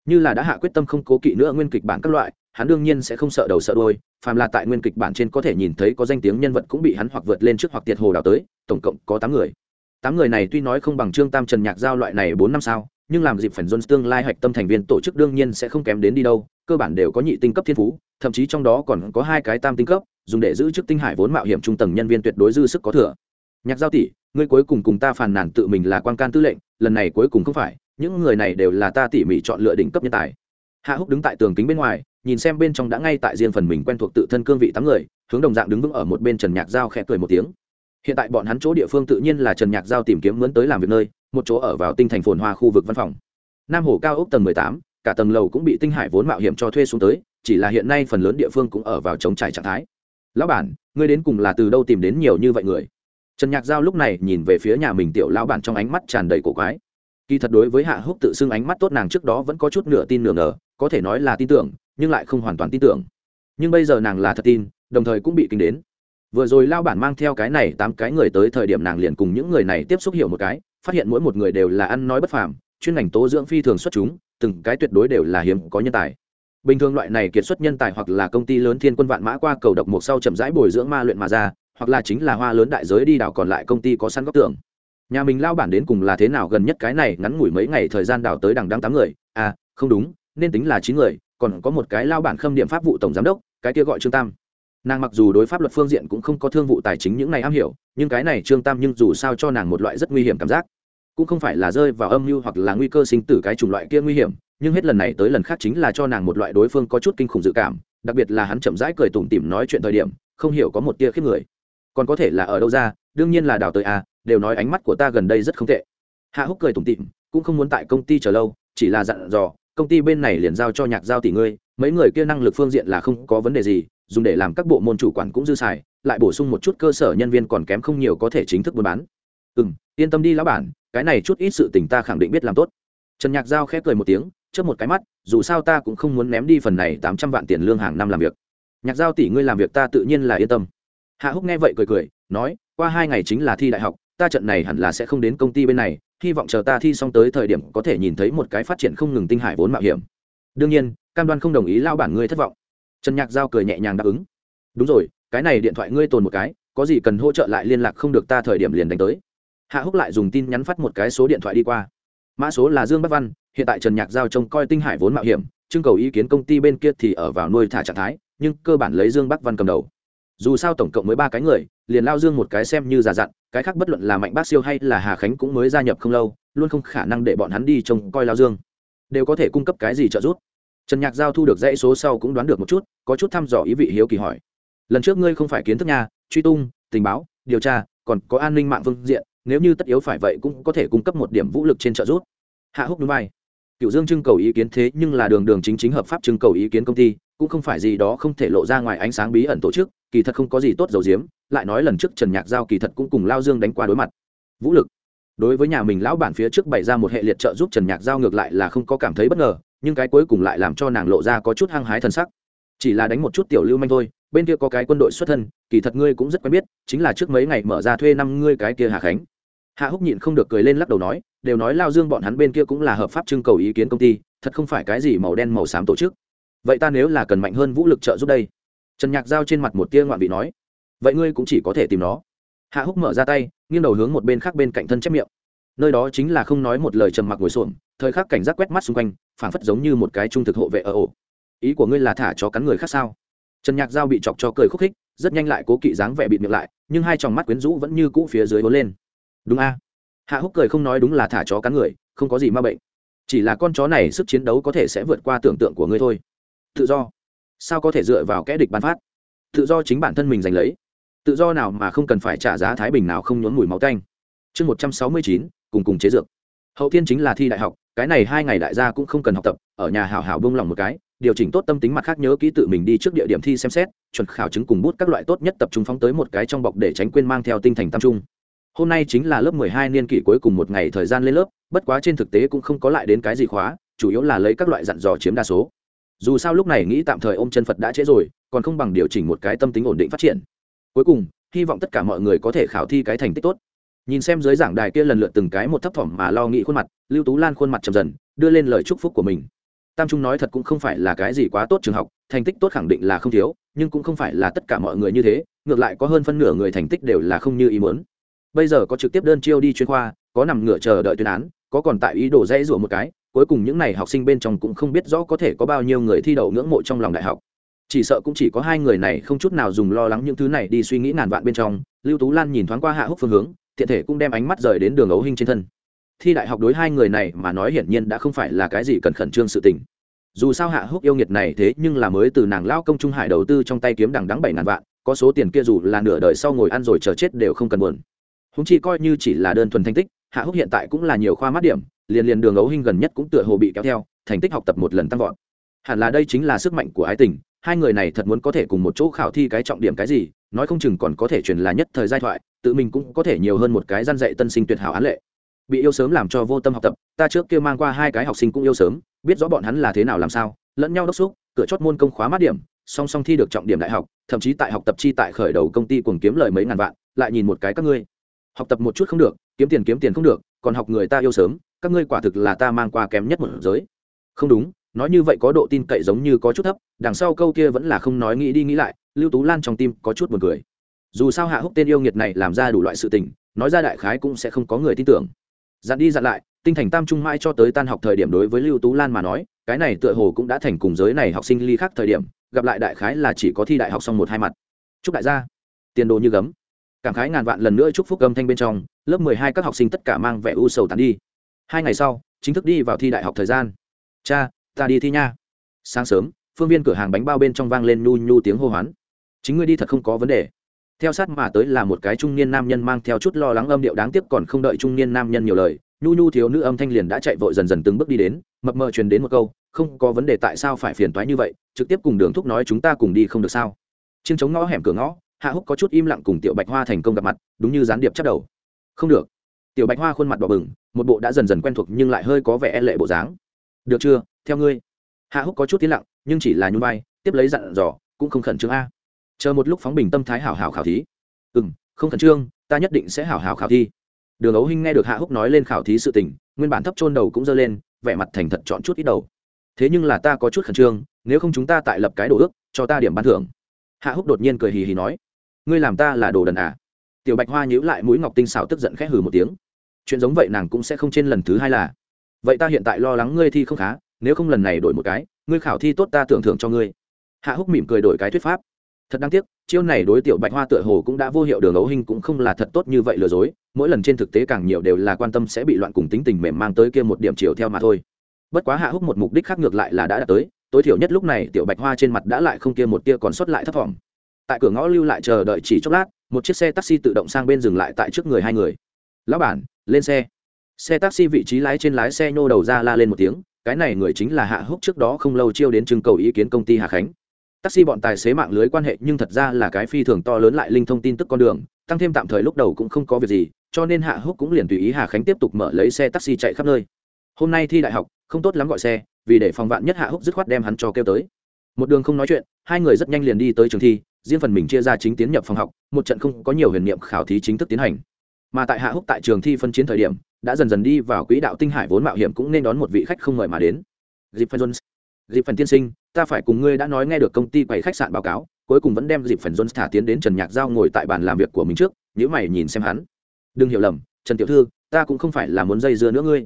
Như là đã hạ quyết tâm không cố kỵ nữa nguyên kịch bản các loại, hắn đương nhiên sẽ không sợ đầu sợ đôi phàm là tại nguyên kịch bản trên có thể nhìn thấy có danh tiếng nhân vật cũng bị hắn hoặc vượt lên trước hoặc tiệt hồ đào tới, tổng cộng có tám người. Tám người này tuy nói không bằng trương tam trần nhạc giao loại này bốn năm sao, nhưng làm dịp phần jones tương lai hạch tâm thành viên tổ chức đương nhiên sẽ không kém đến đi đâu, cơ bản đều có nhị tinh cấp thiên phú, thậm chí trong đó còn có hai cái tam tinh cấp dùng để giữ chức tinh hải vốn mạo hiểm trung tầng nhân viên tuyệt đối dư sức có thừa. Nhạc giao tỷ, ngươi cuối cùng cùng ta phàn nàn tự mình là quan can tư lệnh, lần này cuối cùng không phải, những người này đều là ta tỉ mỉ chọn lựa đỉnh cấp nhân tài. Hạ húc đứng tại tường kính bên ngoài, nhìn xem bên trong đã ngay tại riêng phần mình quen thuộc tự thân cương vị tám người, hướng đồng dạng đứng vững ở một bên trần nhạc giao khẽ cười một tiếng. Hiện tại bọn hắn chỗ địa phương tự nhiên là trần nhạc giao tìm kiếm mướn tới làm việc nơi, một chỗ ở vào tinh thành phồn hoa khu vực văn phòng. Nam hồ cao ốc tầng mười tám, cả tầng lầu cũng bị tinh hải vốn mạo hiểm cho thuê xuống tới, chỉ là hiện nay phần lớn địa phương cũng ở vào chống trải trạng thái lão bản, ngươi đến cùng là từ đâu tìm đến nhiều như vậy người? Trần nhạc giao lúc này nhìn về phía nhà mình tiểu lão bản trong ánh mắt tràn đầy cổ quái. Kỳ thật đối với hạ húc tự xưng ánh mắt tốt nàng trước đó vẫn có chút nửa tin nửa ngờ, có thể nói là tin tưởng, nhưng lại không hoàn toàn tin tưởng. Nhưng bây giờ nàng là thật tin, đồng thời cũng bị kinh đến. Vừa rồi lao bản mang theo cái này tám cái người tới thời điểm nàng liền cùng những người này tiếp xúc hiểu một cái, phát hiện mỗi một người đều là ăn nói bất phàm, chuyên ngành tố dưỡng phi thường xuất chúng, từng cái tuyệt đối đều là hiếm có nhân tài bình thường loại này kiệt xuất nhân tài hoặc là công ty lớn thiên quân vạn mã qua cầu độc một sau chậm rãi bồi dưỡng ma luyện mà ra, hoặc là chính là hoa lớn đại giới đi đảo còn lại công ty có săn góc tưởng. Nhà mình lao bản đến cùng là thế nào gần nhất cái này ngắn ngủi mấy ngày thời gian đào tới đằng đăng tám người? À không đúng, nên tính là chín người, còn có một cái lao bản khâm điểm pháp vụ tổng giám đốc, cái kia gọi trương tam. Nàng mặc dù đối pháp luật phương diện cũng không có thương vụ tài chính những này am hiểu, nhưng cái này trương tam nhưng dù sao cho nàng một loại rất nguy hiểm cảm giác cũng không phải là rơi vào âm mưu hoặc là nguy cơ sinh tử cái chủng loại kia nguy hiểm, nhưng hết lần này tới lần khác chính là cho nàng một loại đối phương có chút kinh khủng dự cảm, đặc biệt là hắn chậm rãi cười tủm tỉm nói chuyện thời điểm, không hiểu có một tia khiếp người. Còn có thể là ở đâu ra, đương nhiên là đào tới a đều nói ánh mắt của ta gần đây rất không tệ. Hạ húc cười tủm tỉm, cũng không muốn tại công ty chờ lâu, chỉ là dặn dò, công ty bên này liền giao cho nhạc giao tỷ ngươi, mấy người kia năng lực phương diện là không có vấn đề gì, dùng để làm các bộ môn chủ quản cũng dư xài, lại bổ sung một chút cơ sở nhân viên còn kém không nhiều có thể chính thức buôn bán. Ừ yên tâm đi lão bản cái này chút ít sự tình ta khẳng định biết làm tốt. Trần nhạc giao khép cười một tiếng, chớp một cái mắt, dù sao ta cũng không muốn ném đi phần này tám trăm vạn tiền lương hàng năm làm việc. Nhạc giao tỷ ngươi làm việc ta tự nhiên là yên tâm. Hạ húc nghe vậy cười cười, nói, qua hai ngày chính là thi đại học, ta trận này hẳn là sẽ không đến công ty bên này, hy vọng chờ ta thi xong tới thời điểm có thể nhìn thấy một cái phát triển không ngừng tinh hải vốn mạo hiểm. Đương nhiên, cam đoan không đồng ý lao bản ngươi thất vọng. Trần nhạc giao cười nhẹ nhàng đáp ứng. Đúng rồi, cái này điện thoại ngươi tồn một cái, có gì cần hỗ trợ lại liên lạc không được ta thời điểm liền đánh tới hạ húc lại dùng tin nhắn phát một cái số điện thoại đi qua. Mã số là dương bắc văn, hiện tại trần nhạc giao trông coi tinh hải vốn mạo hiểm, trưng cầu ý kiến công ty bên kia thì ở vào nuôi thả trạng thái, nhưng cơ bản lấy dương bắc văn cầm đầu. Dù sao tổng cộng mới ba cái người, liền lao dương một cái xem như già dặn, cái khác bất luận là mạnh bác siêu hay là hà khánh cũng mới gia nhập không lâu, luôn không khả năng để bọn hắn đi trông coi lao dương. Đều có thể cung cấp cái gì trợ giúp? Trần nhạc giao thu được dãy số sau cũng đoán được một chút, có chút thăm dò ý vị hiếu kỳ hỏi. Lần trước ngươi không phải kiến thức nhà truy tung, tình báo, điều tra, còn có an ninh mạng phương diện nếu như tất yếu phải vậy cũng có thể cung cấp một điểm vũ lực trên trợ giúp. Hạ húc núi vai. Cựu dương trưng cầu ý kiến thế nhưng là đường đường chính chính hợp pháp trưng cầu ý kiến công ty, cũng không phải gì đó không thể lộ ra ngoài ánh sáng bí ẩn tổ chức, kỳ thật không có gì tốt dầu diếm lại nói lần trước trần nhạc giao kỳ thật cũng cùng lao dương đánh qua đối mặt. Vũ lực. Đối với nhà mình lão bản phía trước bày ra một hệ liệt trợ giúp trần nhạc giao ngược lại là không có cảm thấy bất ngờ, nhưng cái cuối cùng lại làm cho nàng lộ ra có chút hăng hái thần sắc. Chỉ là đánh một chút tiểu lưu manh thôi, bên kia có cái quân đội xuất thân, kỳ thật ngươi cũng rất quen biết, chính là trước mấy ngày mở ra thuê năm ngươi cái kia hà khánh hạ húc nhịn không được cười lên lắc đầu nói, đều nói lao dương bọn hắn bên kia cũng là hợp pháp trưng cầu ý kiến công ty, thật không phải cái gì màu đen màu xám tổ chức. Vậy ta nếu là cần mạnh hơn vũ lực trợ giúp đây? Trần nhạc giao trên mặt một tia ngoạn vị nói, vậy ngươi cũng chỉ có thể tìm nó. Hạ húc mở ra tay, nghiêng đầu hướng một bên khác bên cạnh thân chép miệng. Nơi đó chính là không nói một lời trầm mặc ngồi xổm, thời khắc cảnh giác quét mắt xung quanh, phảng phất giống như một cái trung thực hộ vệ ở ổ. Ý của ngươi là thả cho cắn người khác sao? Trần nhạc giao bị chọc cho cười khúc khích, rất nhanh lại cố kỵ dáng vẻ bị miệng lại, nhưng hai tròng mắt quyến rũ vẫn như cũ phía dưới vốn lên đúng a. Hạ húc cười không nói đúng là thả chó cắn người, không có gì ma bệnh. Chỉ là con chó này sức chiến đấu có thể sẽ vượt qua tưởng tượng của ngươi thôi. Tự do. Sao có thể dựa vào kẽ địch bán phát? Tự do chính bản thân mình giành lấy. Tự do nào mà không cần phải trả giá thái bình nào không nhốn mùi máu canh chương một trăm sáu mươi chín, cùng cùng chế dược. Hậu tiên chính là thi đại học, cái này hai ngày đại gia cũng không cần học tập, ở nhà hảo hảo bông lòng một cái, điều chỉnh tốt tâm tính mặt khác nhớ kỹ tự mình đi trước địa điểm thi xem xét, chuẩn khảo chứng cùng bút các loại tốt nhất tập trung phóng tới một cái trong bọc để tránh quên mang theo tinh thành tam trung hôm nay chính là lớp mười hai niên kỷ cuối cùng một ngày thời gian lên lớp, bất quá trên thực tế cũng không có lại đến cái gì khóa, chủ yếu là lấy các loại dặn dò chiếm đa số. Dù sao lúc này nghĩ tạm thời ôm chân phật đã trễ rồi, còn không bằng điều chỉnh một cái tâm tính ổn định phát triển. Cuối cùng, hy vọng tất cả mọi người có thể khảo thi cái thành tích tốt. Nhìn xem dưới giảng đài kia lần lượt từng cái một thấp thỏm mà lo nghĩ khuôn mặt, lưu tú lan khuôn mặt chầm dần, đưa lên lời chúc phúc của mình. Tam trung nói thật cũng không phải là cái gì quá tốt trường học, thành tích tốt khẳng định là không thiếu, nhưng cũng không phải là tất cả mọi người như thế, ngược lại có hơn phân nửa người thành tích đều là không như ý muốn bây giờ có trực tiếp đơn chiêu đi chuyên khoa, có nằm ngửa chờ đợi tuyên án, có còn tại ý đồ rẽ rủa một cái, cuối cùng những n à y học sinh bên trong cũng không biết rõ có thể có bao nhiêu người thi đậu ngưỡng mộ trong lòng đại học. Chỉ sợ cũng chỉ có hai người này không chút nào dùng lo lắng những thứ này đi suy nghĩ ngàn vạn bên trong. Lưu tú lan nhìn thoáng qua hạ húc phương hướng thiện thể cũng đem ánh mắt rời đến đường ấu hình trên thân. Thi đại học đối hai người này mà nói hiển nhiên đã không phải là cái gì cần khẩn trương sự tình. Dù sao hạ húc yêu nghiệt này thế nhưng là mới từ nàng lao công trung hải đầu tư trong tay kiếm đằng đắng bảy ngàn vạn, có số tiền kia dù là nửa đời sau ngồi ăn rồi chờ chết đều không cần buồn húng chi coi như chỉ là đơn thuần thành tích, hạ húc hiện tại cũng là nhiều khoa mát điểm, liền liền đường ấu hình gần nhất cũng tựa hồ bị kéo theo, thành tích học tập một lần tăng vọt. Hẳn là đây chính là sức mạnh của ái tình, hai người này thật muốn có thể cùng một chỗ khảo thi cái trọng điểm cái gì, nói không chừng còn có thể truyền là nhất thời giai thoại, tự mình cũng có thể nhiều hơn một cái gian dạy tân sinh tuyệt hảo án lệ. Bị yêu sớm làm cho vô tâm học tập, ta trước kia mang qua hai cái học sinh cũng yêu sớm, biết rõ bọn hắn là thế nào làm sao, lẫn nhau đốc xúc, cửa chót môn công khóa mát điểm, song song thi được trọng điểm đại học, thậm chí tại học tập chi tại khởi đầu công ty cùng kiếm lời mấy ngàn vạn, lại nhìn một cái các ngươi học tập một chút không được, kiếm tiền kiếm tiền không được, còn học người ta yêu sớm, các ngươi quả thực là ta mang qua kém nhất một giới. Không đúng, nói như vậy có độ tin cậy giống như có chút thấp, đằng sau câu kia vẫn là không nói nghĩ đi nghĩ lại, lưu tú lan trong tim có chút buồn cười. Dù sao hạ húc tên yêu nghiệt này làm ra đủ loại sự tình, nói ra đại khái cũng sẽ không có người tin tưởng. Dặn đi dặn lại, tinh thành tam trung mãi cho tới tan học thời điểm đối với lưu tú lan mà nói, cái này tựa hồ cũng đã thành cùng giới này học sinh ly khác thời điểm, gặp lại đại khái là chỉ có thi đại học xong một hai mặt. Chúc đại gia tiền đồ như gấm cảm khái ngàn vạn lần nữa chúc phúc âm thanh bên trong, lớp mười hai các học sinh tất cả mang vẻ u sầu tàn đi. Hai ngày sau, chính thức đi vào thi đại học thời gian. Cha, ta đi thi nha. Sáng sớm, phương viên cửa hàng bánh bao bên trong vang lên nhu nhu tiếng hô hoán. Chính ngươi đi thật không có vấn đề. Theo sát mà tới là một cái trung niên nam nhân mang theo chút lo lắng âm điệu đáng tiếc còn không đợi trung niên nam nhân nhiều lời, nhu nhu thiếu nữ âm thanh liền đã chạy vội dần dần từng bước đi đến, mập mờ truyền đến một câu, không có vấn đề tại sao phải phiền toái như vậy, trực tiếp cùng đường thúc nói chúng ta cùng đi không được sao? Chiến chống ngõ hẻm cửa ngõ hạ húc có chút im lặng cùng tiểu bạch hoa thành công gặp mặt, đúng như gián điệp chắc đầu. Không được. Tiểu bạch hoa khuôn mặt đỏ bừng, một bộ đã dần dần quen thuộc nhưng lại hơi có vẻ e lệ bộ dáng. Được chưa? Theo ngươi. Hạ húc có chút tiến lặng, nhưng chỉ là nhún vai, tiếp lấy dặn dò, cũng không khẩn trương a. Chờ một lúc phóng bình tâm thái hảo hảo khảo thí. Ừ m không khẩn trương, ta nhất định sẽ hảo hảo khảo thi. Đường ấu hinh nghe được hạ húc nói lên khảo thí sự tình, nguyên bản thấp trôn đầu cũng dơ lên, vẻ mặt thành thật chọn chút ít đầu. Thế nhưng là ta có chút khẩn trương, nếu không chúng ta tại lập cái đồ ước, cho ta điểm ban thưởng. Hạ húc đột nhiên cười hì hì nói ngươi làm ta là đồ đần à? Tiểu bạch hoa nhíu lại mũi ngọc tinh xảo tức giận khẽ hừ một tiếng. Chuyện giống vậy nàng cũng sẽ không trên lần thứ hai là. Vậy ta hiện tại lo lắng ngươi thi không khá, nếu không lần này đổi một cái, ngươi khảo thi tốt ta tưởng thưởng cho ngươi. Hạ húc mỉm cười đổi cái thuyết pháp. Thật đáng tiếc, chiêu này đối tiểu bạch hoa tựa hồ cũng đã vô hiệu đường ấu hình cũng không là thật tốt như vậy lừa dối, mỗi lần trên thực tế càng nhiều đều là quan tâm sẽ bị loạn cùng tính tình mềm mang tới kia một điểm chiều theo mà thôi. Bất quá hạ húc một mục đích khác ngược lại là đã đạt tới, tối thiểu nhất lúc này tiểu bạch hoa trên mặt đã lại không kia một tia còn sót lại thấp thỏm tại cửa ngõ lưu lại chờ đợi chỉ chốc lát, một chiếc xe taxi tự động sang bên dừng lại tại trước người hai người. Lão bản, lên xe. Xe taxi vị trí lái trên lái xe nhô đầu ra la lên một tiếng, cái này người chính là hạ húc trước đó không lâu chiêu đến trưng cầu ý kiến công ty hà khánh. Taxi bọn tài xế mạng lưới quan hệ nhưng thật ra là cái phi thường to lớn lại linh thông tin tức con đường, tăng thêm tạm thời lúc đầu cũng không có việc gì, cho nên hạ húc cũng liền tùy ý hà khánh tiếp tục mở lấy xe taxi chạy khắp nơi. Hôm nay thi đại học, không tốt lắm gọi xe, vì để phòng vạn nhất hạ húc dứt khoát đem hắn cho kêu tới. Một đường không nói chuyện, hai người rất nhanh liền đi tới trường thi riêng phần mình chia ra chính tiến nhập phòng học, một trận không có nhiều huyền niệm khảo thí chính thức tiến hành. Mà tại hạ húc tại trường thi phân chiến thời điểm, đã dần dần đi vào quỹ đạo tinh hải vốn mạo hiểm cũng nên đón một vị khách không mời mà đến. Dịp phần jones. Dịp phần tiên sinh, ta phải cùng ngươi đã nói nghe được công ty quầy khách sạn báo cáo, cuối cùng vẫn đem dịp phần jones thả tiến đến trần nhạc giao ngồi tại bàn làm việc của mình trước nhữ mày nhìn xem hắn. Đừng hiểu lầm, trần tiểu thư, ta cũng không phải là muốn dây dưa nữa ngươi.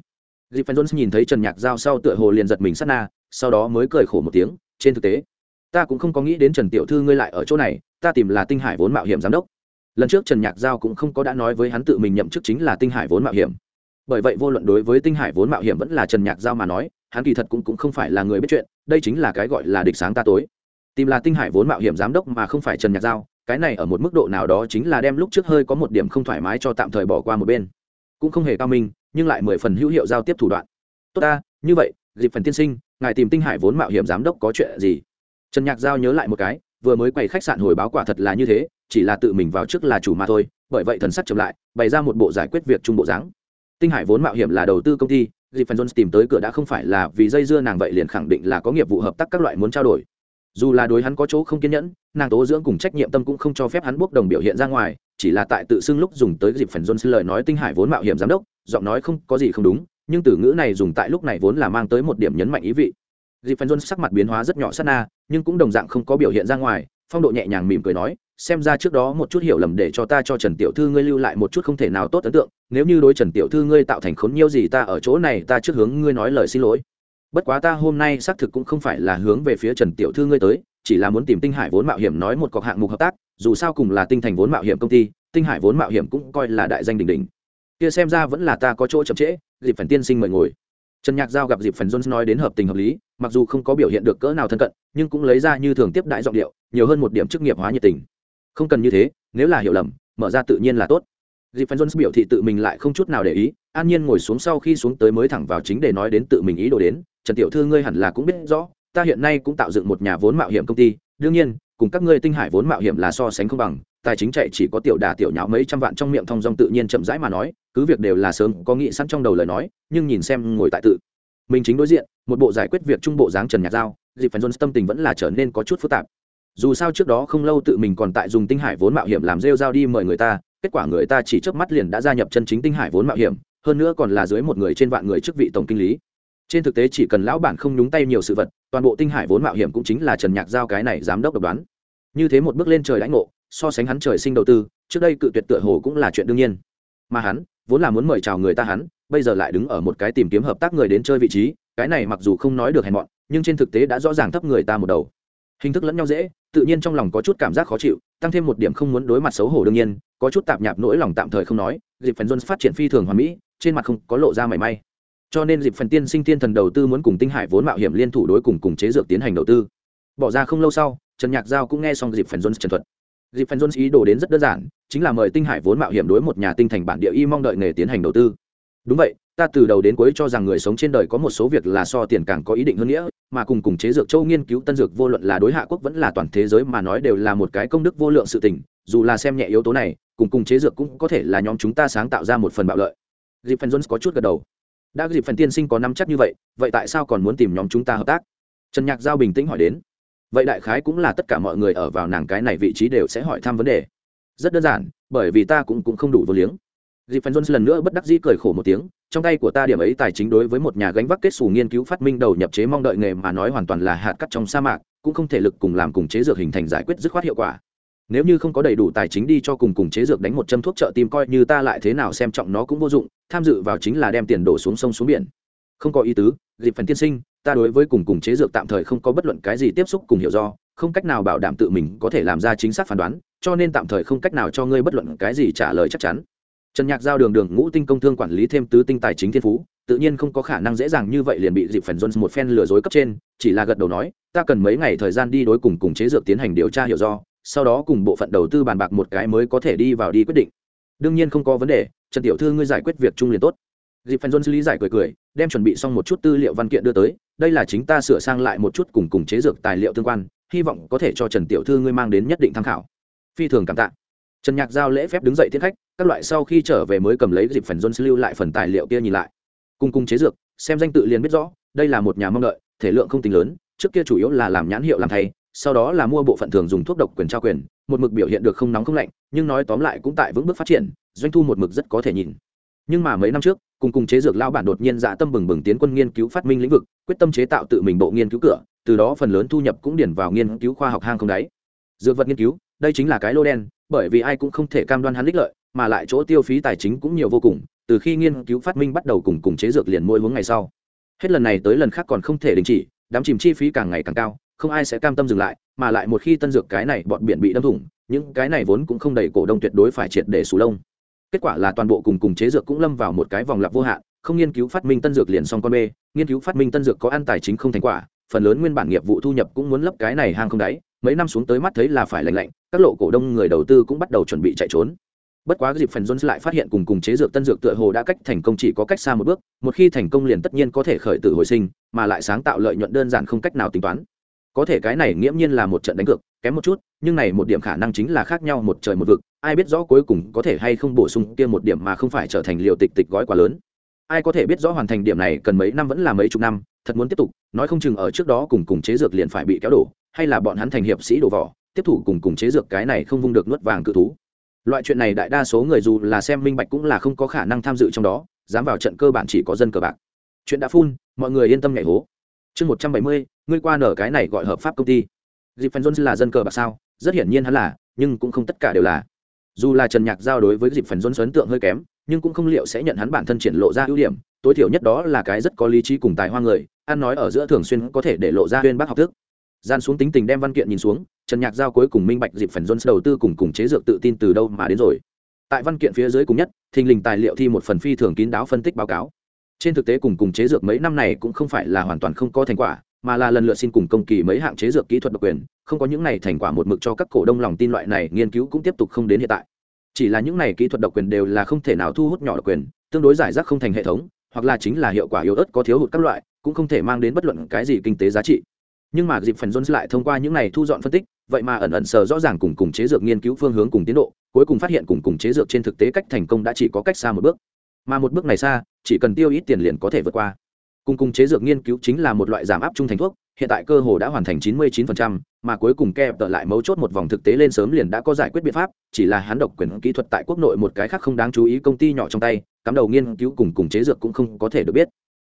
Dịp phần jones nhìn thấy trần nhạc giao sau tựa hồ liền giật mình sát na, sau đó mới cười khổ một tiếng, trên thực tế ta cũng không có nghĩ đến trần tiểu thư ngươi lại ở chỗ này ta tìm là tinh hải vốn mạo hiểm giám đốc. Lần trước trần nhạc giao cũng không có đã nói với hắn tự mình nhậm chức chính là tinh hải vốn mạo hiểm. Bởi vậy vô luận đối với tinh hải vốn mạo hiểm vẫn là trần nhạc giao mà nói hắn kỳ thật cũng, cũng không phải là người biết chuyện đây chính là cái gọi là địch sáng ta tối. Tìm là tinh hải vốn mạo hiểm giám đốc mà không phải trần nhạc giao cái này ở một mức độ nào đó chính là đem lúc trước hơi có một điểm không thoải mái cho tạm thời bỏ qua một bên. Cũng không hề cao minh nhưng lại mười phần hữu hiệu giao tiếp thủ đoạn. Tốt ta như vậy dịp phần tiên sinh ngài tìm tinh hải vốn mạo hiểm giám đốc có chuyện gì? Trần nhạc giao nhớ lại một cái, vừa mới quay khách sạn hồi báo quả thật là như thế, chỉ là tự mình vào trước là chủ mà thôi, bởi vậy thần sắc chậm lại, bày ra một bộ giải quyết việc trung bộ dáng. Tinh hải vốn mạo hiểm là đầu tư công ty, dịp phần jones tìm tới cửa đã không phải là vì dây dưa nàng vậy liền khẳng định là có nghiệp vụ hợp tác các loại muốn trao đổi. Dù là đối hắn có chỗ không kiên nhẫn, nàng tố dưỡng cùng trách nhiệm tâm cũng không cho phép hắn bốc đồng biểu hiện ra ngoài, chỉ là tại tự xưng lúc dùng tới dịp phần jones lời nói tinh hải vốn mạo hiểm giám đốc, giọng nói không có gì không đúng, nhưng từ ngữ này dùng tại lúc này vốn là mang tới một điểm nhấn mạnh ý vị dịp phần dôn sắc mặt biến hóa rất nhỏ sát na, nhưng cũng đồng dạng không có biểu hiện ra ngoài, phong độ nhẹ nhàng mỉm cười nói, xem ra trước đó một chút hiểu lầm để cho ta cho trần tiểu thư ngươi lưu lại một chút không thể nào tốt ấn tượng, nếu như đối trần tiểu thư ngươi tạo thành khốn nhiêu gì ta ở chỗ này ta trước hướng ngươi nói lời xin lỗi. Bất quá ta hôm nay xác thực cũng không phải là hướng về phía trần tiểu thư ngươi tới, chỉ là muốn tìm tinh hải vốn mạo hiểm nói một cọc hạng mục hợp tác, dù sao cùng là tinh thành vốn mạo hiểm công ty, tinh hải vốn mạo hiểm cũng coi là đại danh đỉnh đỉnh. Kia xem ra vẫn là ta có chỗ chậm trễ, dịp phần tiên sinh mời ngồi trần nhạc giao gặp dịp phần jones nói đến hợp tình hợp lý, mặc dù không có biểu hiện được cỡ nào thân cận, nhưng cũng lấy ra như thường tiếp đại giọng điệu, nhiều hơn một điểm chức nghiệp hóa nhiệt tình. Không cần như thế, nếu là hiểu lầm, mở ra tự nhiên là tốt. Dịp phần jones biểu thị tự mình lại không chút nào để ý, an nhiên ngồi xuống sau khi xuống tới mới thẳng vào chính để nói đến tự mình ý đồ đến. Trần tiểu thư ngươi hẳn là cũng biết rõ, ta hiện nay cũng tạo dựng một nhà vốn mạo hiểm công ty, đương nhiên cùng các ngươi tinh hải vốn mạo hiểm là so sánh không bằng, tài chính chạy chỉ có tiểu đà tiểu nhạo mấy trăm vạn trong miệng thong dong tự nhiên chậm rãi mà nói, cứ việc đều là sớm có nghĩ sẵn trong đầu lời nói, nhưng nhìn xem ngồi tại tự. Mình chính đối diện, một bộ giải quyết việc trung bộ dáng trần nhạc giao, dịp phần dôn tâm tình vẫn là trở nên có chút phức tạp. Dù sao trước đó không lâu tự mình còn tại dùng tinh hải vốn mạo hiểm làm rêu giao đi mời người ta, kết quả người ta chỉ trước mắt liền đã gia nhập chân chính tinh hải vốn mạo hiểm, hơn nữa còn là dưới một người trên vạn người chức vị tổng kinh lý trên thực tế chỉ cần lão bản không nhúng tay nhiều sự vật, toàn bộ tinh hải vốn mạo hiểm cũng chính là trần nhạc giao cái này giám đốc độc đoán. Như thế một bước lên trời lãnh ngộ, so sánh hắn trời sinh đầu tư, trước đây cự tuyệt tựa hồ cũng là chuyện đương nhiên. Mà hắn, vốn là muốn mời chào người ta hắn, bây giờ lại đứng ở một cái tìm kiếm hợp tác người đến chơi vị trí, cái này mặc dù không nói được hèn mọn, nhưng trên thực tế đã rõ ràng thấp người ta một đầu. Hình thức lẫn nhau dễ, tự nhiên trong lòng có chút cảm giác khó chịu, tăng thêm một điểm không muốn đối mặt xấu hổ đương nhiên, có chút tạp nhạp nỗi lòng tạm thời không nói, dịp phần jones phát triển phi thường hoàn mỹ, trên mặt không có lộ ra mảy may cho nên dịp phần tiên sinh tiên thần đầu tư muốn cùng tinh hải vốn mạo hiểm liên thủ đối cùng cùng chế dược tiến hành đầu tư. Bỏ ra không lâu sau, trần nhạc giao cũng nghe xong dịp phần jones trần thuật. Dịp phần jones ý đồ đến rất đơn giản, chính là mời tinh hải vốn mạo hiểm đối một nhà tinh thành bản địa y mong đợi nghề tiến hành đầu tư. Đúng vậy, ta từ đầu đến cuối cho rằng người sống trên đời có một số việc là so tiền càng có ý định hơn nghĩa, mà cùng cùng chế dược châu nghiên cứu tân dược vô luận là đối hạ quốc vẫn là toàn thế giới mà nói đều là một cái công đức vô lượng sự tình, dù là xem nhẹ yếu tố này, cùng cùng chế dược cũng có thể là nhóm chúng ta sáng tạo ra một phần bạo lợi. Dịp phần jones có chút gật đầu đã dịp phần tiên sinh có năm chắc như vậy vậy tại sao còn muốn tìm nhóm chúng ta hợp tác? Trần nhạc giao bình tĩnh hỏi đến. Vậy đại khái cũng là tất cả mọi người ở vào nàng cái này vị trí đều sẽ hỏi thăm vấn đề. Rất đơn giản, bởi vì ta cũng cũng không đủ vô liếng. Dịp phần jones lần nữa bất đắc dĩ cười khổ một tiếng, trong tay của ta điểm ấy tài chính đối với một nhà gánh vác kết xù nghiên cứu phát minh đầu nhập chế mong đợi nghề mà nói hoàn toàn là hạt cắt trong sa mạc, cũng không thể lực cùng làm cùng chế dược hình thành giải quyết dứt khoát hiệu quả nếu như không có đầy đủ tài chính đi cho cùng cùng chế dược đánh một châm thuốc trợ tim coi như ta lại thế nào xem trọng nó cũng vô dụng, tham dự vào chính là đem tiền đổ xuống sông xuống biển. Không có ý tứ, dịp phần tiên sinh, ta đối với cùng cùng chế dược tạm thời không có bất luận cái gì tiếp xúc cùng hiểu do, không cách nào bảo đảm tự mình có thể làm ra chính xác phán đoán, cho nên tạm thời không cách nào cho ngươi bất luận cái gì trả lời chắc chắn. Trần nhạc giao đường đường ngũ tinh công thương quản lý thêm tứ tinh tài chính thiên phú, tự nhiên không có khả năng dễ dàng như vậy liền bị dịp phần jones một phen lừa dối cấp trên, chỉ là gật đầu nói, ta cần mấy ngày thời gian đi đối cùng cùng chế dược tiến hành điều tra hiểu do sau đó cùng bộ phận đầu tư bàn bạc một cái mới có thể đi vào đi quyết định. Đương nhiên không có vấn đề, trần tiểu thư ngươi giải quyết việc trung liền tốt. Dịp phần jones lý giải cười cười, đem chuẩn bị xong một chút tư liệu văn kiện đưa tới, đây là chính ta sửa sang lại một chút cùng cùng chế dược tài liệu tương quan, hy vọng có thể cho trần tiểu thư ngươi mang đến nhất định tham khảo. Phi thường cảm tạ. Trần nhạc giao lễ phép đứng dậy tiễn khách, các loại sau khi trở về mới cầm lấy dịp phần jones lưu lại phần tài liệu kia nhìn lại. Cùng cùng chế dược, xem danh tự liền biết rõ, đây là một nhà mong đợi, thể lượng không tính lớn, trước kia chủ yếu là làm nhãn hiệu làm thay sau đó là mua bộ phận thường dùng thuốc độc quyền trao quyền, một mực biểu hiện được không nóng không lạnh, nhưng nói tóm lại cũng tại vững bước phát triển, doanh thu một mực rất có thể nhìn. Nhưng mà mấy năm trước, cùng cùng chế dược lao bản đột nhiên dạ tâm bừng bừng tiến quân nghiên cứu phát minh lĩnh vực, quyết tâm chế tạo tự mình bộ nghiên cứu cửa, từ đó phần lớn thu nhập cũng điển vào nghiên cứu khoa học hang không đáy. Dược vật nghiên cứu, đây chính là cái lô đen, bởi vì ai cũng không thể cam đoan hắn ích lợi, mà lại chỗ tiêu phí tài chính cũng nhiều vô cùng, từ khi nghiên cứu phát minh bắt đầu cùng cùng chế dược liền mỗi hướng ngày sau. Hết lần này tới lần khác còn không thể đình chỉ, đám chìm chi phí càng ngày càng cao không ai sẽ cam tâm dừng lại, mà lại một khi tân dược cái này bọn biển bị đâm thủng, những cái này vốn cũng không đầy cổ đông tuyệt đối phải triệt để sù lông. Kết quả là toàn bộ cùng cùng chế dược cũng lâm vào một cái vòng lặp vô hạn, không nghiên cứu phát minh tân dược liền xong con bê, nghiên cứu phát minh tân dược có ăn tài chính không thành quả, phần lớn nguyên bản nghiệp vụ thu nhập cũng muốn lấp cái này hang không đáy, mấy năm xuống tới mắt thấy là phải lạnh lạnh, các lộ cổ đông người đầu tư cũng bắt đầu chuẩn bị chạy trốn. Bất quá dịp phần jones lại phát hiện cùng cùng chế dược tân dược tựa hồ đã cách thành công chỉ có cách xa một bước, một khi thành công liền tất nhiên có thể khởi tử hồi sinh, mà lại sáng tạo lợi nhuận đơn giản không cách nào tính toán có thể cái này nghiễm nhiên là một trận đánh cược, kém một chút, nhưng này một điểm khả năng chính là khác nhau một trời một vực. Ai biết rõ cuối cùng có thể hay không bổ sung kia một điểm mà không phải trở thành liều tịch tịch gói quá lớn. Ai có thể biết rõ hoàn thành điểm này cần mấy năm vẫn là mấy chục năm, thật muốn tiếp tục, nói không chừng ở trước đó cùng cùng chế dược liền phải bị kéo đổ, hay là bọn hắn thành hiệp sĩ đổ vỏ, tiếp thủ cùng cùng chế dược cái này không vung được nuốt vàng cự thú. Loại chuyện này đại đa số người dù là xem minh bạch cũng là không có khả năng tham dự trong đó, dám vào trận cơ bản chỉ có dân cờ bạc. Chuyện đã phun, mọi người yên tâm nhảy hố chương một trăm bảy mươi, ngươi qua nở cái này gọi hợp pháp công ty. Dịp phần jones là dân cờ bạc sao? Rất hiển nhiên hắn là, nhưng cũng không tất cả đều là. Dù là trần nhạc giao đối với dịp phần jones ấn tượng hơi kém, nhưng cũng không liệu sẽ nhận hắn bản thân triển lộ ra ưu điểm. Tối thiểu nhất đó là cái rất có lý trí cùng tài hoa người, ăn nói ở giữa thường xuyên có thể để lộ ra huyên bác học thức. Gian xuống tính tình đem văn kiện nhìn xuống, trần nhạc giao cuối cùng minh bạch dịp phần jones đầu tư cùng cùng chế dược tự tin từ đâu mà đến rồi. Tại văn kiện phía dưới cùng nhất, thình lình tài liệu thi một phần phi thường kín đáo phân tích báo cáo trên thực tế cùng cùng chế dược mấy năm này cũng không phải là hoàn toàn không có thành quả, mà là lần lượt xin cùng công kỳ mấy hạng chế dược kỹ thuật độc quyền, không có những này thành quả một mực cho các cổ đông lòng tin loại này nghiên cứu cũng tiếp tục không đến hiện tại. Chỉ là những này kỹ thuật độc quyền đều là không thể nào thu hút nhỏ độc quyền, tương đối giải rác không thành hệ thống, hoặc là chính là hiệu quả yếu ớt có thiếu hụt các loại, cũng không thể mang đến bất luận cái gì kinh tế giá trị. Nhưng mà dịp phần jones lại thông qua những này thu dọn phân tích, vậy mà ẩn ẩn sờ rõ ràng cùng cùng chế dược nghiên cứu phương hướng cùng tiến độ, cuối cùng phát hiện cùng cùng chế dược trên thực tế cách thành công đã chỉ có cách xa một bước. Mà một bước này xa chỉ cần tiêu ít tiền liền có thể vượt qua cùng cùng chế dược nghiên cứu chính là một loại giảm áp trung thành thuốc hiện tại cơ hồ đã hoàn thành 99%, mà cuối cùng kẹp tợ lại mấu chốt một vòng thực tế lên sớm liền đã có giải quyết biện pháp, chỉ là hắn độc quyền kỹ thuật tại quốc nội một cái khác không đáng chú ý công ty nhỏ trong tay, cắm đầu nghiên cứu cùng cùng chế dược cũng không có thể được biết.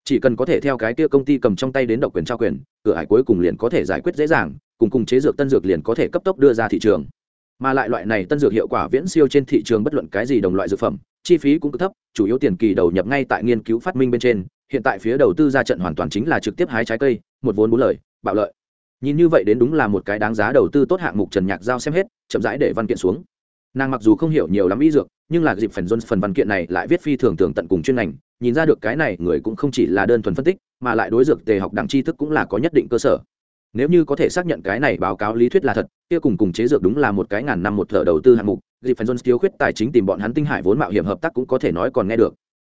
Chỉ cần có thể theo cái kia công ty cầm trong tay đến độc quyền trao quyền, cửa hải cuối cùng liền có thể giải quyết dễ dàng, cùng cùng chế dược tân dược liền có thể cấp tốc đưa ra thị trường. Mà lại loại này tân dược hiệu quả viễn siêu trên thị trường bất luận cái gì đồng loại dược phẩm, chi phí cũng cực thấp, chủ yếu tiền kỳ đầu nhập ngay tại nghiên cứu phát minh bên trên, hiện tại phía đầu tư ra trận hoàn toàn chính là trực tiếp hái trái cây, một vốn bốn lời bạo lợi. Nhìn như vậy đến đúng là một cái đáng giá đầu tư tốt hạng mục trần nhạc giao xem hết chậm rãi để văn kiện xuống. Nàng mặc dù không hiểu nhiều lắm y dược nhưng là dịp phần jones phần văn kiện này lại viết phi thường tưởng tận cùng chuyên ngành nhìn ra được cái này người cũng không chỉ là đơn thuần phân tích mà lại đối dược tề học đẳng tri thức cũng là có nhất định cơ sở nếu như có thể xác nhận cái này báo cáo lý thuyết là thật, kia cùng cùng chế dược đúng là một cái ngàn năm một thợ đầu tư hạng mục dịp phần jones thiếu khuyết tài chính tìm bọn hắn tinh hải vốn mạo hiểm hợp tác cũng có thể nói còn nghe được.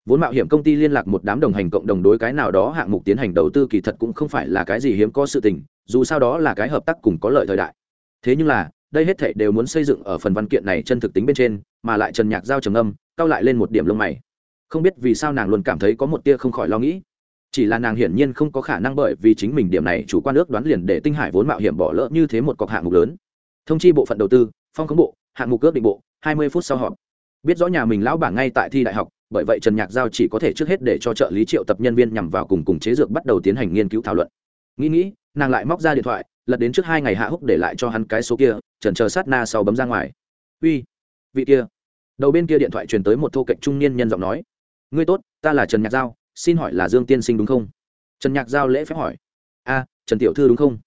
Vốn mạo hiểm công ty liên lạc một đám đồng hành cộng đồng đối cái nào đó hạng mục tiến hành đầu tư kỳ thật cũng không phải là cái gì hiếm có sự tình, dù sao đó là cái hợp tác cùng có lợi thời đại. Thế nhưng là, đây hết thảy đều muốn xây dựng ở phần văn kiện này chân thực tính bên trên, mà lại trần nhạc giao trầm âm cao lại lên một điểm lông mày. Không biết vì sao nàng luôn cảm thấy có một tia không khỏi lo nghĩ chỉ là nàng hiển nhiên không có khả năng bởi vì chính mình điểm này chủ quan ước đoán liền để tinh hải vốn mạo hiểm bỏ lỡ như thế một cọc hạng mục lớn. Thông chi bộ phận đầu tư, phong khống bộ, hạng mục ước định bộ, hai mươi phút sau họp. Biết rõ nhà mình lão bảng ngay tại thi đại học, bởi vậy trần nhạc giao chỉ có thể trước hết để cho trợ lý triệu tập nhân viên nhằm vào cùng cùng chế dược bắt đầu tiến hành nghiên cứu thảo luận. Nghĩ nghĩ, nàng lại móc ra điện thoại, lật đến trước hai ngày hạ húc để lại cho hắn cái số kia, trần chờ sát na sau bấm ra ngoài. Uy, vị kia. Đầu bên kia điện thoại truyền tới một thô cạnh trung niên nhân giọng nói. Ngươi tốt, ta là trần nhạc giao xin hỏi là dương tiên sinh đúng không? Trần nhạc giao lễ phép hỏi. A, trần tiểu thư đúng không?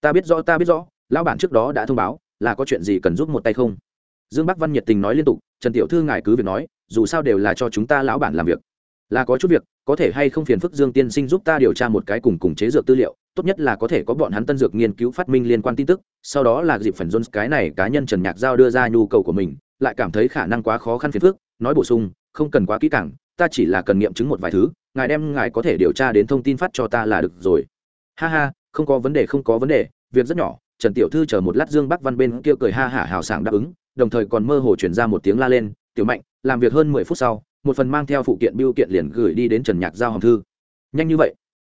Ta biết rõ, ta biết rõ, lão bản trước đó đã thông báo, là có chuyện gì cần giúp một tay không? Dương bắc văn nhiệt tình nói liên tục, trần tiểu thư ngài cứ việc nói, dù sao đều là cho chúng ta lão bản làm việc. Là có chút việc, có thể hay không phiền phức dương tiên sinh giúp ta điều tra một cái cùng cùng chế dược tư liệu, tốt nhất là có thể có bọn hắn tân dược nghiên cứu phát minh liên quan tin tức, sau đó là dịp phần jones cái này cá nhân trần nhạc giao đưa ra nhu cầu của mình, lại cảm thấy khả năng quá khó khăn phiền phức, nói bổ sung, không cần quá kỹ càng ta chỉ là cần nghiệm chứng một vài thứ, ngài đem ngài có thể điều tra đến thông tin phát cho ta là được rồi. Ha ha, không có vấn đề, không có vấn đề, việc rất nhỏ. Trần tiểu thư chờ một lát dương bắc văn bên kia cười ha hả hào sảng đáp ứng, đồng thời còn mơ hồ chuyển ra một tiếng la lên, tiểu mạnh, làm việc hơn mười phút sau, một phần mang theo phụ kiện biêu kiện liền gửi đi đến trần nhạc giao hồng thư. Nhanh như vậy.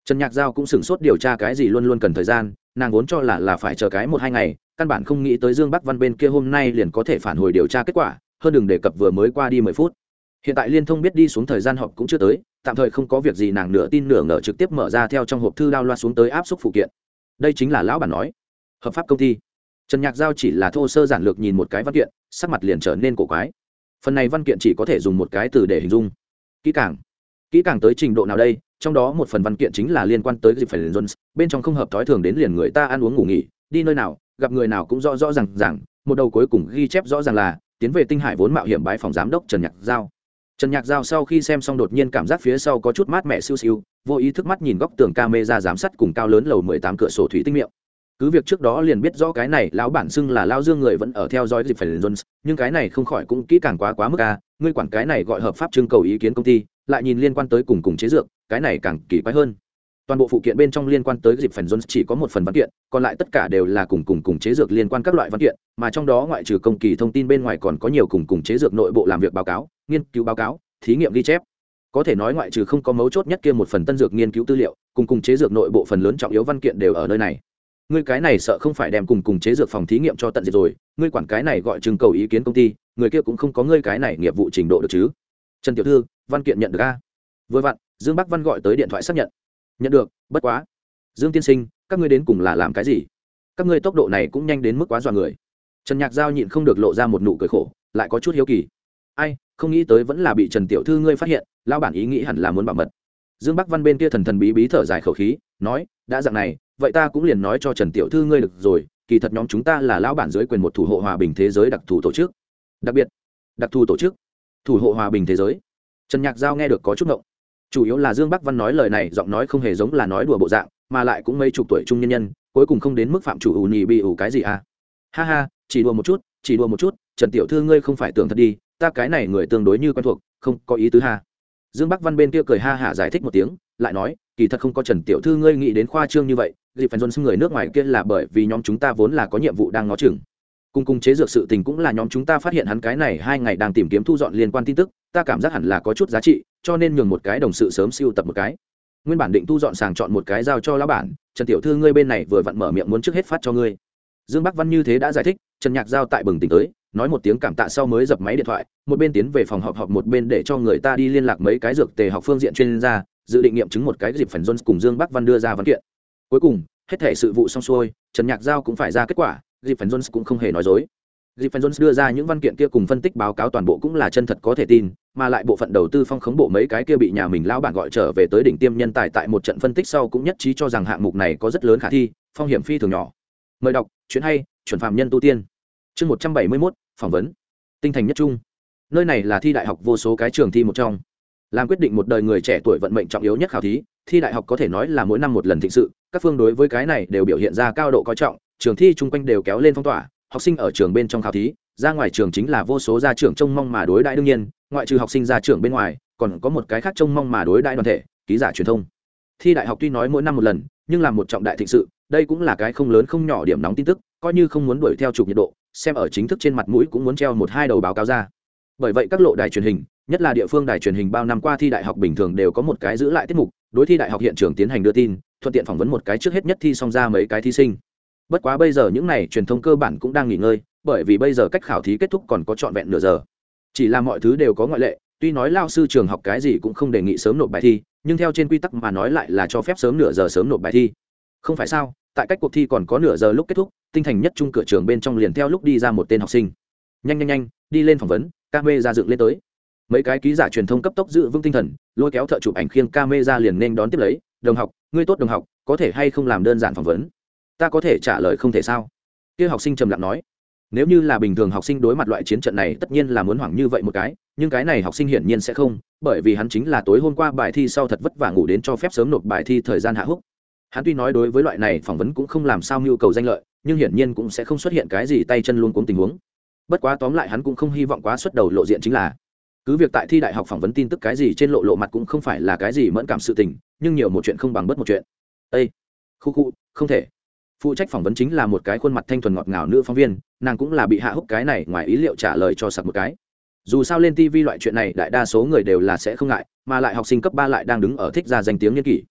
Trần nhạc giao cũng sửng sốt điều tra cái gì luôn luôn cần thời gian, nàng vốn cho là là phải chờ cái một hai ngày, căn bản không nghĩ tới dương bắc văn bên kia hôm nay liền có thể phản hồi điều tra kết quả, hơn đừng đề cập vừa mới qua đi mười phút hiện tại liên thông biết đi xuống thời gian họp cũng chưa tới, tạm thời không có việc gì nàng nửa tin nửa ngờ trực tiếp mở ra theo trong hộp thư đao loa xuống tới áp suất phụ kiện. Đây chính là lão bản nói. Hợp pháp công ty. Trần nhạc giao chỉ là thô sơ giản lược nhìn một cái văn kiện, sắc mặt liền trở nên cổ quái. Phần này văn kiện chỉ có thể dùng một cái từ để hình dung. Kỹ càng. Kỹ càng tới trình độ nào đây? Trong đó một phần văn kiện chính là liên quan tới dịp phải jones, bên trong không hợp thói thường đến liền người ta ăn uống ngủ nghỉ, đi nơi nào, gặp người nào cũng rõ rõ r à n g rằng một đầu cuối cùng ghi chép rõ ràng là, tiến về tinh hải vốn mạo hiểm bái phòng giám đốc trần nhạc giao trần nhạc giao sau khi xem xong đột nhiên cảm giác phía sau có chút mát mẻ siêu siêu, vô ý thức mắt nhìn góc tường ca mê ra giám sát cùng cao lớn lầu mười tám cửa sổ thủy tinh miệng. Cứ việc trước đó liền biết rõ cái này lão bản xưng là lao dương người vẫn ở theo dõi dịp phải jones, nhưng cái này không khỏi cũng kỹ càng quá quá mức ca ngươi quản cái này gọi hợp pháp trưng cầu ý kiến công ty, lại nhìn liên quan tới cùng cùng chế dược, cái này càng kỳ quái hơn. Toàn bộ phụ kiện bên trong liên quan tới dịp phần jones chỉ có một phần văn kiện, còn lại tất cả đều là cùng cùng cùng chế dược liên quan các loại văn kiện, mà trong đó ngoại trừ công kỳ thông tin bên ngoài còn có nhiều cùng cùng chế dược nội bộ làm việc báo cáo nghiên cứu báo cáo, thí nghiệm ghi chép. Có thể nói ngoại trừ không có mấu chốt nhất kia một phần tân dược nghiên cứu tư liệu, cùng cùng chế dược nội bộ phần lớn trọng yếu văn kiện đều ở nơi này. Ngươi cái này sợ không phải đem cùng cùng chế dược phòng thí nghiệm cho tận diệt rồi, ngươi quản cái này gọi trưng cầu ý kiến công ty, người kia cũng không có ngươi cái này nghiệp vụ trình độ được chứ. Trần tiểu thư, văn kiện nhận được a? Vừa vặn, dương bắc văn gọi tới điện thoại xác nhận. Nhận được, bất quá. Dương tiên sinh, các ngươi đến cùng là làm cái gì? Các ngươi tốc độ này cũng nhanh đến mức quá dọa người. Trần nhạc giao nhịn không được lộ ra một nụ cười khổ, lại có chút hiếu kỳ. Ai không nghĩ tới vẫn là bị trần tiểu thư ngươi phát hiện lao bản ý nghĩ hẳn là muốn bảo mật. Dương bắc văn bên kia thần thần bí bí thở dài khẩu khí, nói, đã dạng này, vậy ta cũng liền nói cho trần tiểu thư ngươi được rồi, kỳ thật nhóm chúng ta là lao bản dưới quyền một thủ hộ hòa bình thế giới đặc thù tổ chức. Đặc biệt, đặc thù tổ chức, thủ hộ hòa bình thế giới. Trần nhạc giao nghe được có chút ngộng. Chủ yếu là dương bắc văn nói lời này, giọng nói không hề giống là nói đùa bộ dạng, mà lại cũng mấy chục tuổi trung nhân nhân, cuối cùng không đến mức phạm chủ ù nhì bị ù cái gì à. Ha ha, chỉ đùa một chút, chỉ đùa một chút, trần tiểu thư ngươi không phải tưởng thật đi ta cái này người tương đối như quen thuộc, không có ý tứ ha. Dương bắc văn bên kia cười ha hả giải thích một tiếng, lại nói, kỳ thật không có trần tiểu thư ngươi nghĩ đến khoa trương như vậy dịp phần dân người nước ngoài kia là bởi vì nhóm chúng ta vốn là có nhiệm vụ đang ngó chừng. Cùng cùng chế dược sự tình cũng là nhóm chúng ta phát hiện hắn cái này hai ngày đang tìm kiếm thu dọn liên quan tin tức, ta cảm giác hẳn là có chút giá trị, cho nên nhường một cái đồng sự sớm siêu tập một cái. Nguyên bản định thu dọn sàng chọn một cái giao cho lão bản, trần tiểu thư ngươi bên này vừa vặn mở miệng muốn trước hết phát cho ngươi. Dương bắc văn như thế đã giải thích, trần nhạc giao tại bừng tỉnh tới nói một tiếng cảm tạ sau mới dập máy điện thoại, một bên tiến về phòng họp họp, một bên để cho người ta đi liên lạc mấy cái dược tề học phương diện chuyên gia, dự định nghiệm chứng một cái dịp phần jones cùng dương bắc văn đưa ra văn kiện. Cuối cùng, hết thể sự vụ xong xuôi, trần nhạc giao cũng phải ra kết quả, dịp phần jones cũng không hề nói dối. Dịp phần jones đưa ra những văn kiện kia cùng phân tích báo cáo toàn bộ cũng là chân thật có thể tin, mà lại bộ phận đầu tư phong khống bộ mấy cái kia bị nhà mình lão bản gọi trở về tới đỉnh tiêm nhân tài tại một trận phân tích sau cũng nhất trí cho rằng hạng mục này có rất lớn khả thi, phong hiểm phi thường nhỏ. Mời đọc, chuyện hay, chuẩn phạm nhân tu tiên chương một trăm bảy mươi mốt, phỏng vấn. Tinh thành nhất trung. Nơi này là thi đại học vô số cái trường thi một trong. Làm quyết định một đời người trẻ tuổi vận mệnh trọng yếu nhất khảo thí, thi đại học có thể nói là mỗi năm một lần thịnh sự, các phương đối với cái này đều biểu hiện ra cao độ coi trọng, trường thi chung quanh đều kéo lên phong tỏa, học sinh ở trường bên trong khảo thí, ra ngoài trường chính là vô số gia trưởng trông mong mà đối đãi đương nhiên, ngoại trừ học sinh ra trường bên ngoài, còn có một cái khác trông mong mà đối đãi đoàn thể, ký giả truyền thông. Thi đại học tuy nói mỗi năm một lần, nhưng là một trọng đại thịnh sự, đây cũng là cái không lớn không nhỏ điểm nóng tin tức, coi như không muốn đuổi theo chụp nhiệt độ xem ở chính thức trên mặt mũi cũng muốn treo một hai đầu báo cáo ra. Bởi vậy các lộ đài truyền hình, nhất là địa phương đài truyền hình bao năm qua thi đại học bình thường đều có một cái giữ lại tiết mục, đối thi đại học hiện trường tiến hành đưa tin, thuận tiện phỏng vấn một cái trước hết nhất thi xong ra mấy cái thí sinh. Bất quá bây giờ những n à y truyền thông cơ bản cũng đang nghỉ ngơi, bởi vì bây giờ cách khảo thí kết thúc còn có trọn vẹn nửa giờ. Chỉ là mọi thứ đều có ngoại lệ, tuy nói lao sư trường học cái gì cũng không đề nghị sớm nộp bài thi, nhưng theo trên quy tắc mà nói lại là cho phép sớm nửa giờ sớm nộp bài thi. Không phải sao? Tại cách cuộc thi còn có nửa giờ lúc kết thúc, tinh thành nhất trung cửa trường bên trong liền theo lúc đi ra một tên học sinh. Nhanh nhanh nhanh, đi lên phỏng vấn, ca mê ra dựng lên tới. Mấy cái ký giả truyền thông cấp tốc giữ vững tinh thần, lôi kéo thợ chụp ảnh khiêng ca mê ra liền nên đón tiếp lấy, đồng học, ngươi tốt đồng học, có thể hay không làm đơn giản phỏng vấn? Ta có thể trả lời không thể sao? Kia học sinh trầm lặng nói. Nếu như là bình thường học sinh đối mặt loại chiến trận này, tất nhiên là muốn hoảng như vậy một cái, nhưng cái này học sinh hiển nhiên sẽ không, bởi vì hắn chính là tối hôm qua bài thi sau thật vất vả ngủ đến cho phép sớm nộp bài thi thời gian hạ húc hắn tuy nói đối với loại này phỏng vấn cũng không làm sao nhu cầu danh lợi, nhưng hiển nhiên cũng sẽ không xuất hiện cái gì tay chân luôn cuống tình huống. Bất quá tóm lại hắn cũng không hy vọng quá xuất đầu lộ diện chính là, cứ việc tại thi đại học phỏng vấn tin tức cái gì trên lộ lộ mặt cũng không phải là cái gì mẫn cảm sự tình, nhưng nhiều một chuyện không bằng bất một chuyện. Ây khu khu, không thể. Phụ trách phỏng vấn chính là một cái khuôn mặt thanh thuần ngọt ngào nữ phóng viên, nàng cũng là bị hạ húc cái này ngoài ý liệu trả lời cho sặc một cái. Dù sao lên tv loại chuyện này đại đa số người đều là sẽ không ngại, mà lại học sinh cấp ba lại đang đứng ở thích ra danh tiếng n kỷ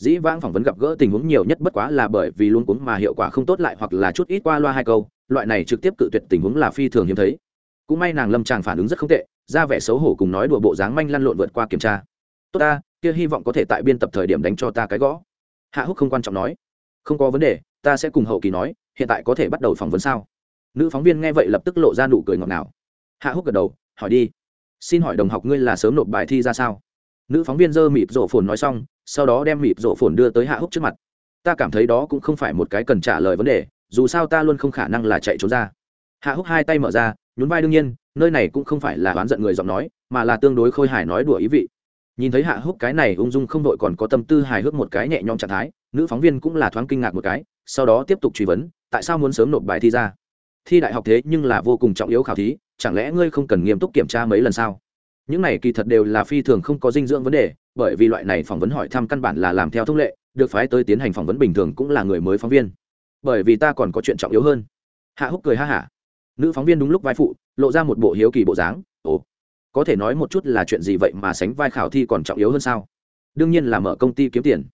dĩ vãng phỏng vấn gặp gỡ tình huống nhiều nhất bất quá là bởi vì luôn cuống mà hiệu quả không tốt lại hoặc là chút ít qua loa hai câu, loại này trực tiếp cự tuyệt tình huống là phi thường hiếm thấy. Cũng may nàng lâm tràng phản ứng rất không tệ, ra vẻ xấu hổ cùng nói đùa bộ dáng manh lăn lộn vượt qua kiểm tra. Tốt ta, kia hy vọng có thể tại biên tập thời điểm đánh cho ta cái gõ. Hạ húc không quan trọng nói. Không có vấn đề, ta sẽ cùng hậu kỳ nói, hiện tại có thể bắt đầu phỏng vấn sao? Nữ phóng viên nghe vậy lập tức lộ ra nụ cười ngọt ngào. Hạ húc gật đầu, hỏi đi. Xin hỏi đồng học ngươi là sớm nộp bài thi ra sao? Nữ phóng viên dơ mịt rổ phồn nói xong sau đó đem mịp rộ phồn đưa tới hạ húc trước mặt. Ta cảm thấy đó cũng không phải một cái cần trả lời vấn đề, dù sao ta luôn không khả năng là chạy trốn ra. Hạ húc hai tay mở ra, nhún vai đương nhiên, nơi này cũng không phải là oán giận người giọng nói, mà là tương đối khôi hài nói đùa ý vị. Nhìn thấy hạ húc cái này ung dung không đội còn có tâm tư hài hước một cái nhẹ nhõm trạng thái, nữ phóng viên cũng là thoáng kinh ngạc một cái, sau đó tiếp tục truy vấn, tại sao muốn sớm nộp bài thi ra? Thi đại học thế nhưng là vô cùng trọng yếu khảo thí, chẳng lẽ ngươi không cần nghiêm túc kiểm tra mấy lần sao? Những này kỳ thật đều là phi thường không có dinh dưỡng vấn đề, bởi vì loại này phỏng vấn hỏi thăm căn bản là làm theo thông lệ, được phái tới tiến hành phỏng vấn bình thường cũng là người mới phóng viên. Bởi vì ta còn có chuyện trọng yếu hơn. Hạ húc cười ha hả. Nữ phóng viên đúng lúc vai phụ, lộ ra một bộ hiếu kỳ bộ dáng. Ồ, có thể nói một chút là chuyện gì vậy mà sánh vai khảo thi còn trọng yếu hơn sao? Đương nhiên là mở công ty kiếm tiền.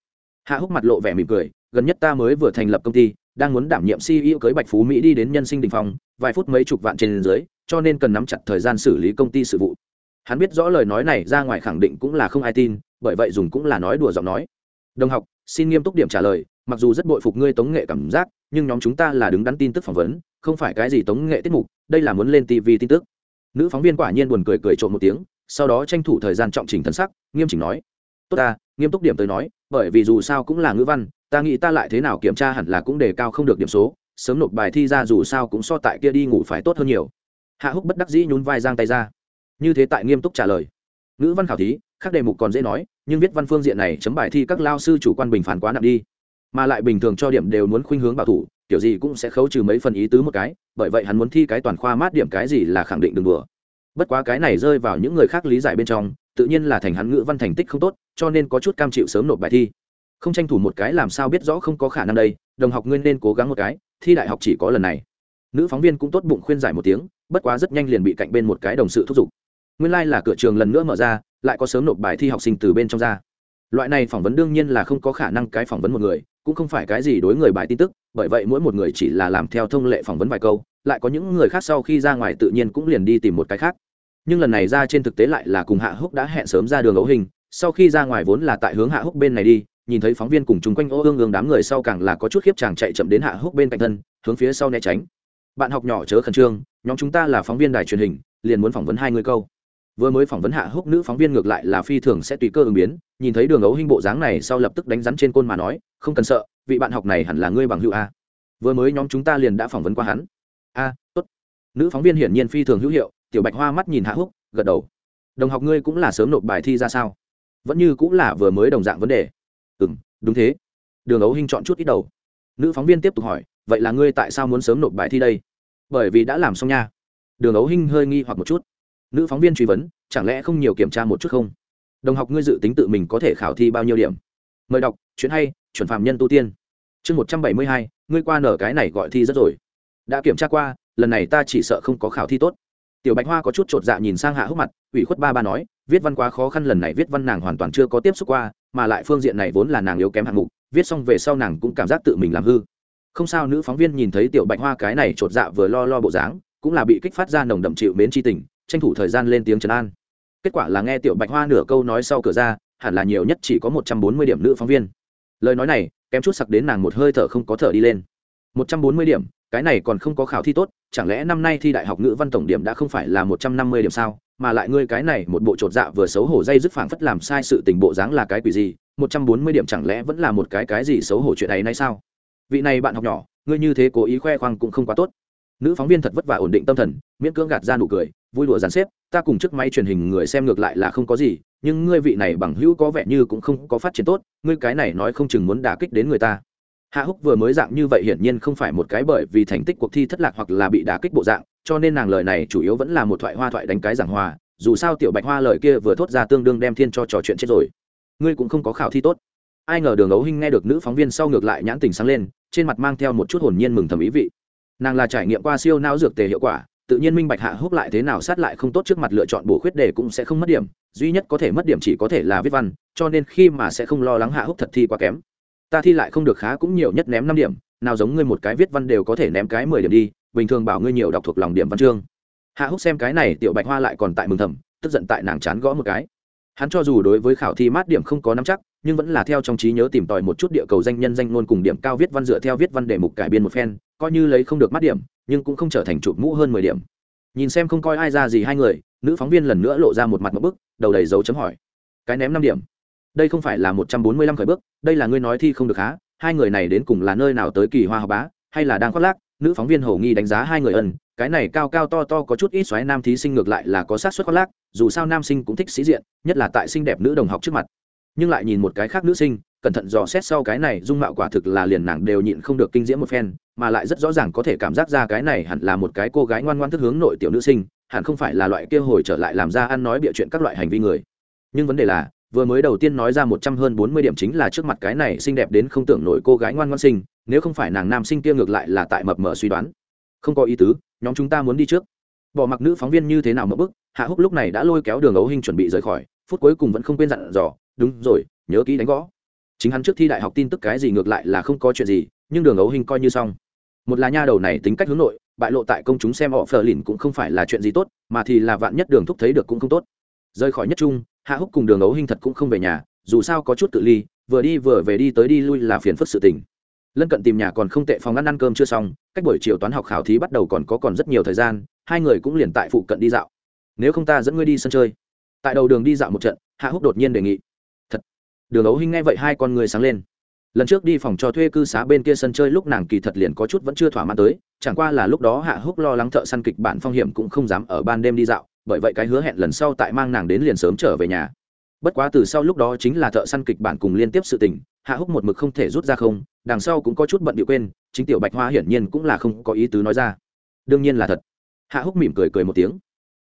Hạ húc mặt lộ vẻ mỉm cười, gần nhất ta mới vừa thành lập công ty, đang muốn đảm nhiệm ceo cưới bạch phú mỹ đi đến nhân sinh đình phong, vài phút mấy chục vạn trên dưới, cho nên cần nắm chặt thời gian xử lý công ty sự vụ hắn biết rõ lời nói này ra ngoài khẳng định cũng là không ai tin, bởi vậy dùng cũng là nói đùa giọng nói. Đồng học, xin nghiêm túc điểm trả lời, mặc dù rất bội phục ngươi tống nghệ cảm giác, nhưng nhóm chúng ta là đứng đắn tin tức phỏng vấn, không phải cái gì tống nghệ tiết mục, đây là muốn lên tv tin tức. Nữ phóng viên quả nhiên buồn cười cười trộm một tiếng, sau đó tranh thủ thời gian trọng trình thân sắc, nghiêm chỉnh nói. Tốt ta, nghiêm túc điểm tới nói, bởi vì dù sao cũng là ngữ văn, ta nghĩ ta lại thế nào kiểm tra hẳn là cũng đề cao không được điểm số, sớm nộp bài thi ra dù sao cũng so tại kia đi ngủ phải tốt hơn nhiều. Hạ húc bất đắc dĩ nhún vai giang tay ra như thế tại nghiêm túc trả lời. Ngữ văn khảo thí, khác đề mục còn dễ nói, nhưng viết văn phương diện này chấm bài thi các lao sư chủ quan bình phản quá nặng đi. Mà lại bình thường cho điểm đều muốn khuynh hướng bảo thủ, kiểu gì cũng sẽ khấu trừ mấy phần ý tứ một cái, bởi vậy hắn muốn thi cái toàn khoa mát điểm cái gì là khẳng định đừng đùa. Bất quá cái này rơi vào những người khác lý giải bên trong, tự nhiên là thành hắn ngữ văn thành tích không tốt, cho nên có chút cam chịu sớm nộp bài thi. Không tranh thủ một cái làm sao biết rõ không có khả năng đây, đồng học ngươi nên cố gắng một cái, thi đại học chỉ có lần này. Nữ phóng viên cũng tốt bụng khuyên giải một tiếng, bất quá rất nhanh liền bị cạnh bên một cái đồng sự thúc giục nguyên lai、like、là cửa trường lần nữa mở ra, lại có sớm nộp bài thi học sinh từ bên trong ra. Loại này phỏng vấn đương nhiên là không có khả năng cái phỏng vấn một người, cũng không phải cái gì đối người bài tin tức, bởi vậy mỗi một người chỉ là làm theo thông lệ phỏng vấn vài câu, lại có những người khác sau khi ra ngoài tự nhiên cũng liền đi tìm một cái khác. Nhưng lần này ra trên thực tế lại là cùng hạ húc đã hẹn sớm ra đường ấu hình, sau khi ra ngoài vốn là tại hướng hạ húc bên này đi, nhìn thấy phóng viên cùng chung quanh ô ương ương đám người sau càng là có chút khiếp chàng chạy chậm đến hạ húc bên cạnh thân, hướng phía sau né tránh. Bạn học nhỏ chớ khẩn trương, nhóm chúng ta là phóng viên đài truyền hình, liền muốn phỏng vấn hai người câu vừa mới phỏng vấn hạ húc nữ phóng viên ngược lại là phi thường sẽ tùy cơ ứng biến, nhìn thấy đường ấu hình bộ dáng này sau lập tức đánh rắn trên côn mà nói, không cần sợ, vị bạn học này hẳn là ngươi bằng hữu a. Vừa mới nhóm chúng ta liền đã phỏng vấn qua hắn. A, tốt. Nữ phóng viên hiển nhiên phi thường hữu hiệu, tiểu bạch hoa mắt nhìn hạ húc, gật đầu. Đồng học ngươi cũng là sớm nộp bài thi ra sao? Vẫn như cũng là vừa mới đồng dạng vấn đề. Ừ m đúng thế. Đường ấu hinh chọn chút ít đầu. Nữ phóng viên tiếp tục hỏi, vậy là ngươi tại sao muốn sớm nộp bài thi đây? Bởi vì đã làm xong nha. Đường ấu hinh hơi nghi hoặc một chút nữ phóng viên truy vấn, chẳng lẽ không nhiều kiểm tra một chút không? Đồng học ngươi dự tính tự mình có thể khảo thi bao nhiêu điểm? Mời đọc, chuyện hay, chuẩn phạm nhân tu tiên. Chương một trăm bảy mươi hai, ngươi qua nở cái này gọi thi rất rồi. Đã kiểm tra qua, lần này ta chỉ sợ không có khảo thi tốt. Tiểu bạch hoa có chút chột dạ nhìn sang hạ húc mặt, ủy khuất ba ba nói, viết văn quá khó khăn lần này viết văn nàng hoàn toàn chưa có tiếp xúc qua, mà lại phương diện này vốn là nàng yếu kém hạng mục, viết xong về sau nàng cũng cảm giác tự mình làm hư. Không sao, nữ phóng viên nhìn thấy tiểu bạch hoa cái này chột dạ vừa lo lo bộ dáng, cũng là bị kích phát ra nồng đậm chịu mến chi tình tranh thủ thời gian lên tiếng trấn an. Kết quả là nghe tiểu bạch hoa nửa câu nói sau cửa ra, hẳn là nhiều nhất chỉ có một trăm bốn mươi điểm nữ phóng viên. Lời nói này, kém chút sặc đến nàng một hơi thở không có thở đi lên. một trăm bốn mươi điểm, cái này còn không có khảo thi tốt, chẳng lẽ năm nay thi đại học ngữ văn tổng điểm đã không phải là một trăm năm mươi điểm sao? Mà lại ngươi cái này một bộ t dạ vừa xấu hổ dây dứt phảng phất làm sai sự tình bộ dáng là cái quỷ gì, một trăm bốn mươi điểm chẳng lẽ vẫn là một cái cái gì xấu hổ chuyện này nay sao? Vị này bạn học nhỏ, ngươi như thế cố ý khoe khoang cũng không quá tốt. Nữ phóng viên thật vất vả ổn định tâm thần, miễn cưỡng gạt ra nụ cười vui đùa dàn xếp, ta cùng chiếc máy truyền hình người xem ngược lại là không có gì, nhưng ngươi vị này bằng hữu có vẻ như cũng không có phát triển tốt, ngươi cái này nói không chừng muốn đả kích đến người ta. Hạ húc vừa mới dạng như vậy hiển nhiên không phải một cái bởi vì thành tích cuộc thi thất lạc hoặc là bị đả kích bộ dạng, cho nên nàng lời này chủ yếu vẫn là một thoại hoa thoại đánh cái giảng hòa, dù sao tiểu bạch hoa lời kia vừa thốt ra tương đương đem thiên cho trò chuyện chết rồi. Ngươi cũng không có khảo thi tốt. Ai ngờ đường ấu hinh nghe được nữ phóng viên sau ngược lại nhãn tình sáng lên, trên mặt mang theo một chút hồn nhiên mừng thầm ý vị. Nàng là trải nghiệm qua siêu não dược tề hiệu quả tự nhiên minh bạch hạ húc lại thế nào sát lại không tốt trước mặt lựa chọn bổ khuyết đề cũng sẽ không mất điểm, duy nhất có thể mất điểm chỉ có thể là viết văn, cho nên khi mà sẽ không lo lắng hạ húc thật thi quá kém. Ta thi lại không được khá cũng nhiều nhất ném năm điểm, nào giống ngươi một cái viết văn đều có thể ném cái mười điểm đi, bình thường bảo ngươi nhiều đọc thuộc lòng điểm văn chương. Hạ húc xem cái này, tiểu bạch hoa lại còn tại mừng thầm, tức giận tại nàng chán gõ một cái. Hắn cho dù đối với khảo thi mát điểm không có nắm chắc, nhưng vẫn là theo trong trí nhớ tìm tòi một chút địa cầu danh nhân danh ngôn cùng điểm cao viết văn dựa theo viết văn đề mục cải biên một phen coi như lấy không được mắt điểm, nhưng cũng không trở thành chụp mũ hơn mười điểm. Nhìn xem không coi ai ra gì hai người, nữ phóng viên lần nữa lộ ra một mặt một bức, đầu đầy dấu chấm hỏi. Cái ném năm điểm. Đây không phải là một trăm bốn mươi lăm khởi bước, đây là ngươi nói thi không được há, hai người này đến cùng là nơi nào tới kỳ hoa học bá, hay là đang khoác lác, nữ phóng viên hầu nghi đánh giá hai người ân cái này cao cao to to có chút ít xoáy nam thí sinh ngược lại là có sát xuất khoác lác, dù sao nam sinh cũng thích sĩ diện, nhất là tại xinh đẹp nữ đồng học trước mặt. Nhưng lại nhìn một cái khác nữ sinh, cẩn thận dò xét sau cái này, dung mạo quả thực là liền nàng đều nhịn không được kinh diễm một phen mà lại rất rõ ràng có thể cảm giác ra cái này hẳn là một cái cô gái ngoan ngoan thức hướng nội tiểu nữ sinh, hẳn không phải là loại kia hồi trở lại làm ra ăn nói bịa chuyện các loại hành vi người. Nhưng vấn đề là, vừa mới đầu tiên nói ra một trăm hơn bốn mươi điểm chính là trước mặt cái này xinh đẹp đến không tưởng nổi cô gái ngoan ngoan sinh, nếu không phải nàng nam sinh kia ngược lại là tại mập mờ suy đoán. Không có ý tứ, nhóm chúng ta muốn đi trước. Bỏ mặc nữ phóng viên như thế nào mập bức, hạ húc lúc này đã lôi kéo đường ấu hình chuẩn bị rời khỏi, phút cuối cùng vẫn không quên dặn dò, đúng rồi, nhớ kỹ đánh gõ. Chính hắn trước thi đại học tin tức cái gì ngược lại là không có chuyện gì, nhưng đường ấu hình coi như xong một là nha đầu này tính cách hướng nội, bại lộ tại công chúng xem họ phờ lìn cũng không phải là chuyện gì tốt, mà thì là vạn nhất đường thúc thấy được cũng không tốt. Rời khỏi nhất trung, hạ húc cùng đường ấu hình thật cũng không về nhà, dù sao có chút tự ly, vừa đi vừa về đi tới đi lui là phiền phức sự tình. Lân cận tìm nhà còn không tệ phòng ăn ăn cơm chưa xong, cách buổi chiều toán học khảo thí bắt đầu còn có còn rất nhiều thời gian, hai người cũng liền tại phụ cận đi dạo. Nếu không ta dẫn ngươi đi sân chơi. Tại đầu đường đi dạo một trận, hạ húc đột nhiên đề nghị. Thật. Đường ấu hinh nghe vậy hai con người sáng lên lần trước đi phòng cho thuê cư xá bên kia sân chơi lúc nàng kỳ thật liền có chút vẫn chưa thỏa mãn tới, chẳng qua là lúc đó hạ húc lo lắng thợ săn kịch bản phong hiểm cũng không dám ở ban đêm đi dạo, bởi vậy cái hứa hẹn lần sau tại mang nàng đến liền sớm trở về nhà. Bất quá từ sau lúc đó chính là thợ săn kịch bản cùng liên tiếp sự tình, hạ húc một mực không thể rút ra không, đằng sau cũng có chút bận bị quên, chính tiểu bạch hoa hiển nhiên cũng là không có ý tứ nói ra. Đương nhiên là thật. Hạ húc mỉm cười cười một tiếng.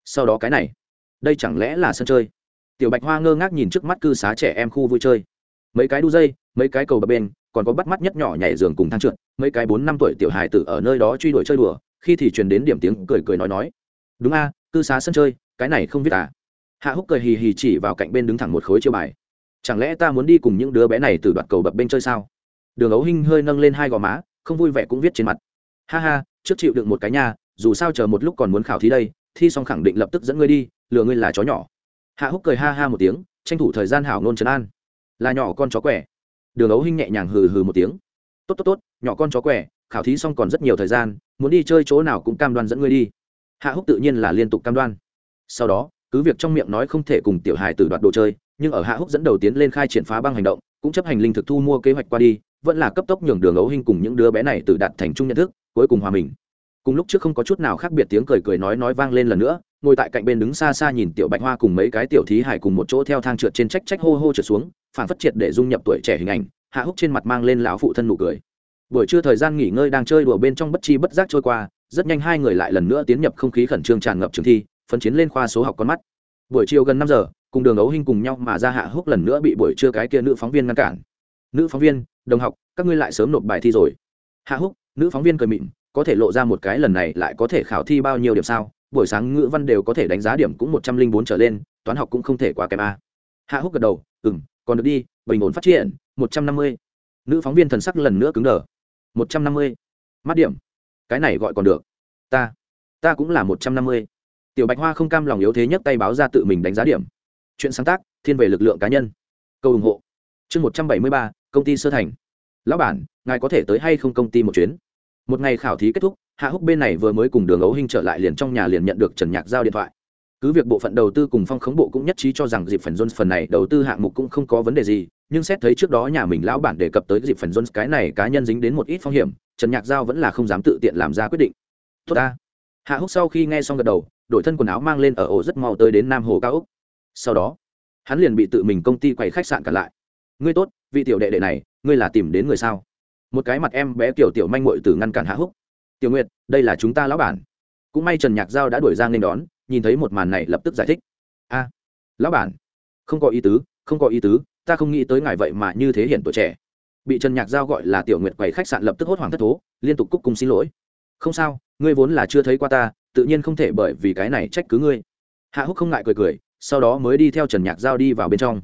Sau đó cái này, đây chẳng lẽ là sân chơi? Tiểu bạch hoa ngơ ngác nhìn trước mắt cư xá trẻ em khu vui chơi mấy cái đu dây, mấy cái cầu bập bên, còn có bắt mắt nhất nhỏ nhảy giường cùng thang trượt, mấy cái bốn năm tuổi tiểu hài tử ở nơi đó truy đuổi chơi đùa, khi thì truyền đến điểm tiếng cười cười nói nói. Đúng a, cư xá sân chơi, cái này không biết à? Hạ húc cười hì hì chỉ vào cạnh bên đứng thẳng một khối chiêu bài. Chẳng lẽ ta muốn đi cùng những đứa bé này từ đoạt cầu bập bên chơi sao? Đường ấu hinh hơi nâng lên hai gò má, không vui vẻ cũng viết trên mặt. Ha ha, trước chịu đựng một cái nha, dù sao chờ một lúc còn muốn khảo thí đây, thi xong khẳng định lập tức dẫn ngươi đi, lừa ngươi là chó nhỏ. Hạ húc cười ha ha một tiếng, tranh thủ thời gian hảo nôn trấn an là nhỏ con chó quẻ. Đường ấu hinh nhẹ nhàng hừ hừ một tiếng. Tốt tốt tốt, nhỏ con chó quẻ, khảo thí xong còn rất nhiều thời gian, muốn đi chơi chỗ nào cũng cam đoan dẫn ngươi đi. Hạ húc tự nhiên là liên tục cam đoan. Sau đó, cứ việc trong miệng nói không thể cùng tiểu hài tử đoạt đồ chơi, nhưng ở hạ húc dẫn đầu tiến lên khai triển phá băng hành động, cũng chấp hành linh thực thu mua kế hoạch qua đi, vẫn là cấp tốc nhường đường ấu hinh cùng những đứa bé này tự đạt thành chung nhận thức, cuối cùng hòa mình. Cùng lúc trước không có chút nào khác biệt tiếng cười cười nói nói vang lên lần nữa ngồi tại cạnh bên đứng xa xa nhìn tiểu bạch hoa cùng mấy cái tiểu thí hải cùng một chỗ theo thang trượt trên trách trách hô hô trượt xuống phản phất triệt để dung nhập tuổi trẻ hình ảnh, hạ húc trên mặt mang lên lão phụ thân nụ cười. Buổi trưa thời gian nghỉ ngơi đang chơi đùa bên trong bất chi bất giác trôi qua, rất nhanh hai người lại lần nữa tiến nhập không khí khẩn trương tràn ngập trường thi, phấn chiến lên khoa số học con mắt. Buổi chiều gần năm giờ, cùng đường ấu hinh cùng nhau mà ra hạ húc lần nữa bị buổi trưa cái kia nữ phóng viên ngăn cản. Nữ phóng viên, đồng học, các ngươi lại sớm nộp bài thi rồi. Hạ húc, nữ phóng viên cười mịn, có thể lộ ra một cái lần này lại có thể khảo thi bao nhiêu điểm sao? Buổi sáng ngữ văn đều có thể đánh giá điểm cũng một trăm linh bốn trở lên, toán học cũng không thể quá kém a. Hạ húc gật đầu ừ m còn được đi, bình ổn phát triển, một trăm năm mươi. Nữ phóng viên thần sắc lần nữa cứng đờ. Một trăm năm mươi? Mắt điểm. Cái này gọi còn được. Ta ta cũng là một trăm năm mươi. Tiểu bạch hoa không cam lòng yếu thế nhất tay báo ra tự mình đánh giá điểm. Chuyện sáng tác, thiên về lực lượng cá nhân. Câu ủng hộ. Chương một trăm bảy mươi ba, công ty sơ thành. Lão bản, ngài có thể tới hay không công ty một chuyến? Một ngày khảo thí kết thúc hạ húc bên này vừa mới cùng đường ấu hinh trở lại liền trong nhà liền nhận được trần nhạc giao điện thoại. Cứ việc bộ phận đầu tư cùng phong khống bộ cũng nhất trí cho rằng dịp phần jones phần này đầu tư hạng mục cũng không có vấn đề gì, nhưng xét thấy trước đó nhà mình lão bản đề cập tới dịp phần jones cái này cá nhân dính đến một ít phong hiểm, trần nhạc giao vẫn là không dám tự tiện làm ra quyết định. Tốt ta. Hạ húc sau khi nghe xong gật đầu, đổi thân quần áo mang lên ở ổ rất mau tới đến nam hồ cao úc. Sau đó, hắn liền bị tự mình công ty quay khách sạn cản lại. Ngươi tốt, vị tiểu đệ đệ này, ngươi là tìm đến người sao? Một cái mặt em bé kiểu tiểu manh mội từ ngăn cản hạ húc tiểu nguyệt, đây là chúng ta lão bản. Cũng may trần nhạc giao đã đuổi ra nên đón, nhìn thấy một màn này lập tức giải thích. A, lão bản, không có ý tứ, không có ý tứ, ta không nghĩ tới ngài vậy mà như thế hiện tuổi trẻ. Bị trần nhạc giao gọi là tiểu nguyệt quầy khách sạn lập tức hốt hoảng thất thố, liên tục cúc cùng xin lỗi. Không sao, ngươi vốn là chưa thấy qua ta, tự nhiên không thể bởi vì cái này trách cứ ngươi. Hạ húc không ngại cười cười, sau đó mới đi theo trần nhạc giao đi vào bên trong.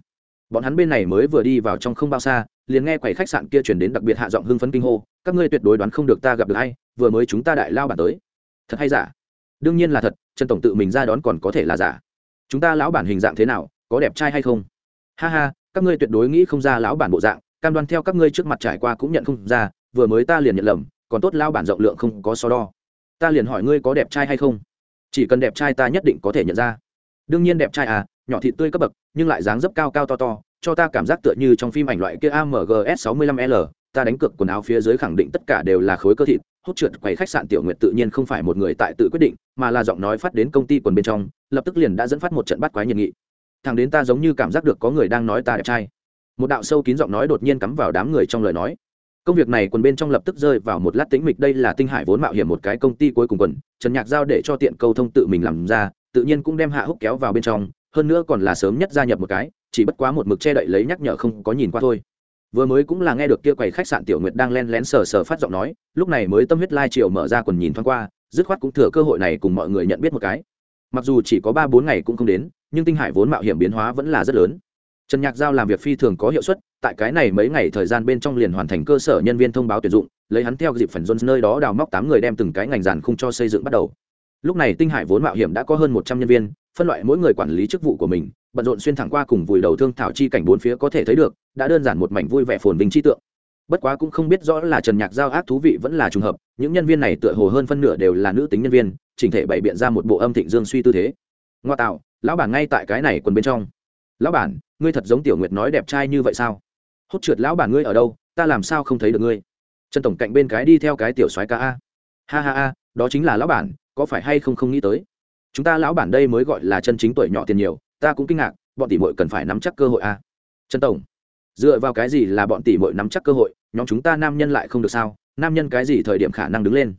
Bọn hắn bên này mới vừa đi vào trong không bao xa liền nghe quầy khách sạn kia chuyển đến đặc biệt hạ giọng hưng phấn kinh hô, các ngươi tuyệt đối đoán không được ta gặp được hay vừa mới chúng ta đại lao bản tới. Thật hay giả? Đương nhiên là thật, trần tổng tự mình ra đón còn có thể là giả. Chúng ta lão bản hình dạng thế nào, có đẹp trai hay không? Ha ha, các ngươi tuyệt đối nghĩ không ra lão bản bộ dạng, cam đoan theo các ngươi trước mặt trải qua cũng nhận không ra, vừa mới ta liền nhận lầm, còn tốt lão bản rộng lượng không có so đo. Ta liền hỏi ngươi có đẹp trai hay không? Chỉ cần đẹp trai ta nhất định có thể nhận ra. Đương nhiên đẹp trai à nhỏ thịt tươi cấp bậc, nhưng lại dáng dấp cao cao to to cho ta cảm giác tựa như trong phim ảnh loại kia amgs 65 l, ta đánh cược quần áo phía dưới khẳng định tất cả đều là khối cơ thịt, hút trượt quầy khách sạn tiểu nguyệt tự nhiên không phải một người tại tự quyết định, mà là giọng nói phát đến công ty quần bên trong, lập tức liền đã dẫn phát một trận bắt quái nhiệt nghị. Thằng đến ta giống như cảm giác được có người đang nói ta đẹp trai. Một đạo sâu kín giọng nói đột nhiên cắm vào đám người trong lời nói. Công việc này quần bên trong lập tức rơi vào một lát tĩnh mịch, đây là tinh hải vốn mạo hiểm một cái công ty cuối cùng quần, trần nhạc giao để cho tiện câu thông tự mình làm ra, tự nhiên cũng đem hạ húc kéo vào bên trong, hơn nữa còn là sớm nhất gia nhập một cái chỉ bất quá một mực che đậy lấy nhắc nhở không có nhìn qua thôi. Vừa mới cũng là nghe được kia quầy khách sạn tiểu nguyệt đang len lén sờ sờ phát giọng nói, lúc này mới tâm huyết lai chiều mở ra quần nhìn thoáng qua, dứt khoát cũng thừa cơ hội này cùng mọi người nhận biết một cái. Mặc dù chỉ có ba bốn ngày cũng không đến, nhưng tinh hải vốn mạo hiểm biến hóa vẫn là rất lớn. Trần nhạc giao làm việc phi thường có hiệu suất, tại cái này mấy ngày thời gian bên trong liền hoàn thành cơ sở nhân viên thông báo tuyển dụng, lấy hắn theo dịp phần jones nơi đó đào móc tám người đem từng cái ngành giàn khung cho xây dựng bắt đầu lúc này tinh hải vốn mạo hiểm đã có hơn một trăm nhân viên, phân loại mỗi người quản lý chức vụ của mình, bận rộn xuyên thẳng qua cùng vùi đầu thương thảo chi cảnh bốn phía có thể thấy được, đã đơn giản một mảnh vui vẻ phồn vinh chi tượng. Bất quá cũng không biết rõ là trần nhạc giao ác thú vị vẫn là trùng hợp, những nhân viên này tựa hồ hơn phân nửa đều là nữ tính nhân viên, chỉnh thể bày biện ra một bộ âm thịnh dương suy tư thế. Ngoa tạo, lão bản ngay tại cái này quần bên trong. Lão bản, ngươi thật giống tiểu nguyệt nói đẹp trai như vậy sao? Hốt trượt lão bản ngươi ở đâu, ta làm sao không thấy được ngươi? Trần tổng cạnh bên cái đi theo cái tiểu soái ca a. Ha ha ha, đó chính là lão bản có phải hay không không nghĩ tới? Chúng ta lão bản đây mới gọi là chân chính tuổi nhỏ tiền nhiều, ta cũng kinh ngạc, bọn tỷ muội cần phải nắm chắc cơ hội a trần tổng, dựa vào cái gì là bọn tỷ muội nắm chắc cơ hội, nhóm chúng ta nam nhân lại không được sao? Nam nhân cái gì thời điểm khả năng đứng lên?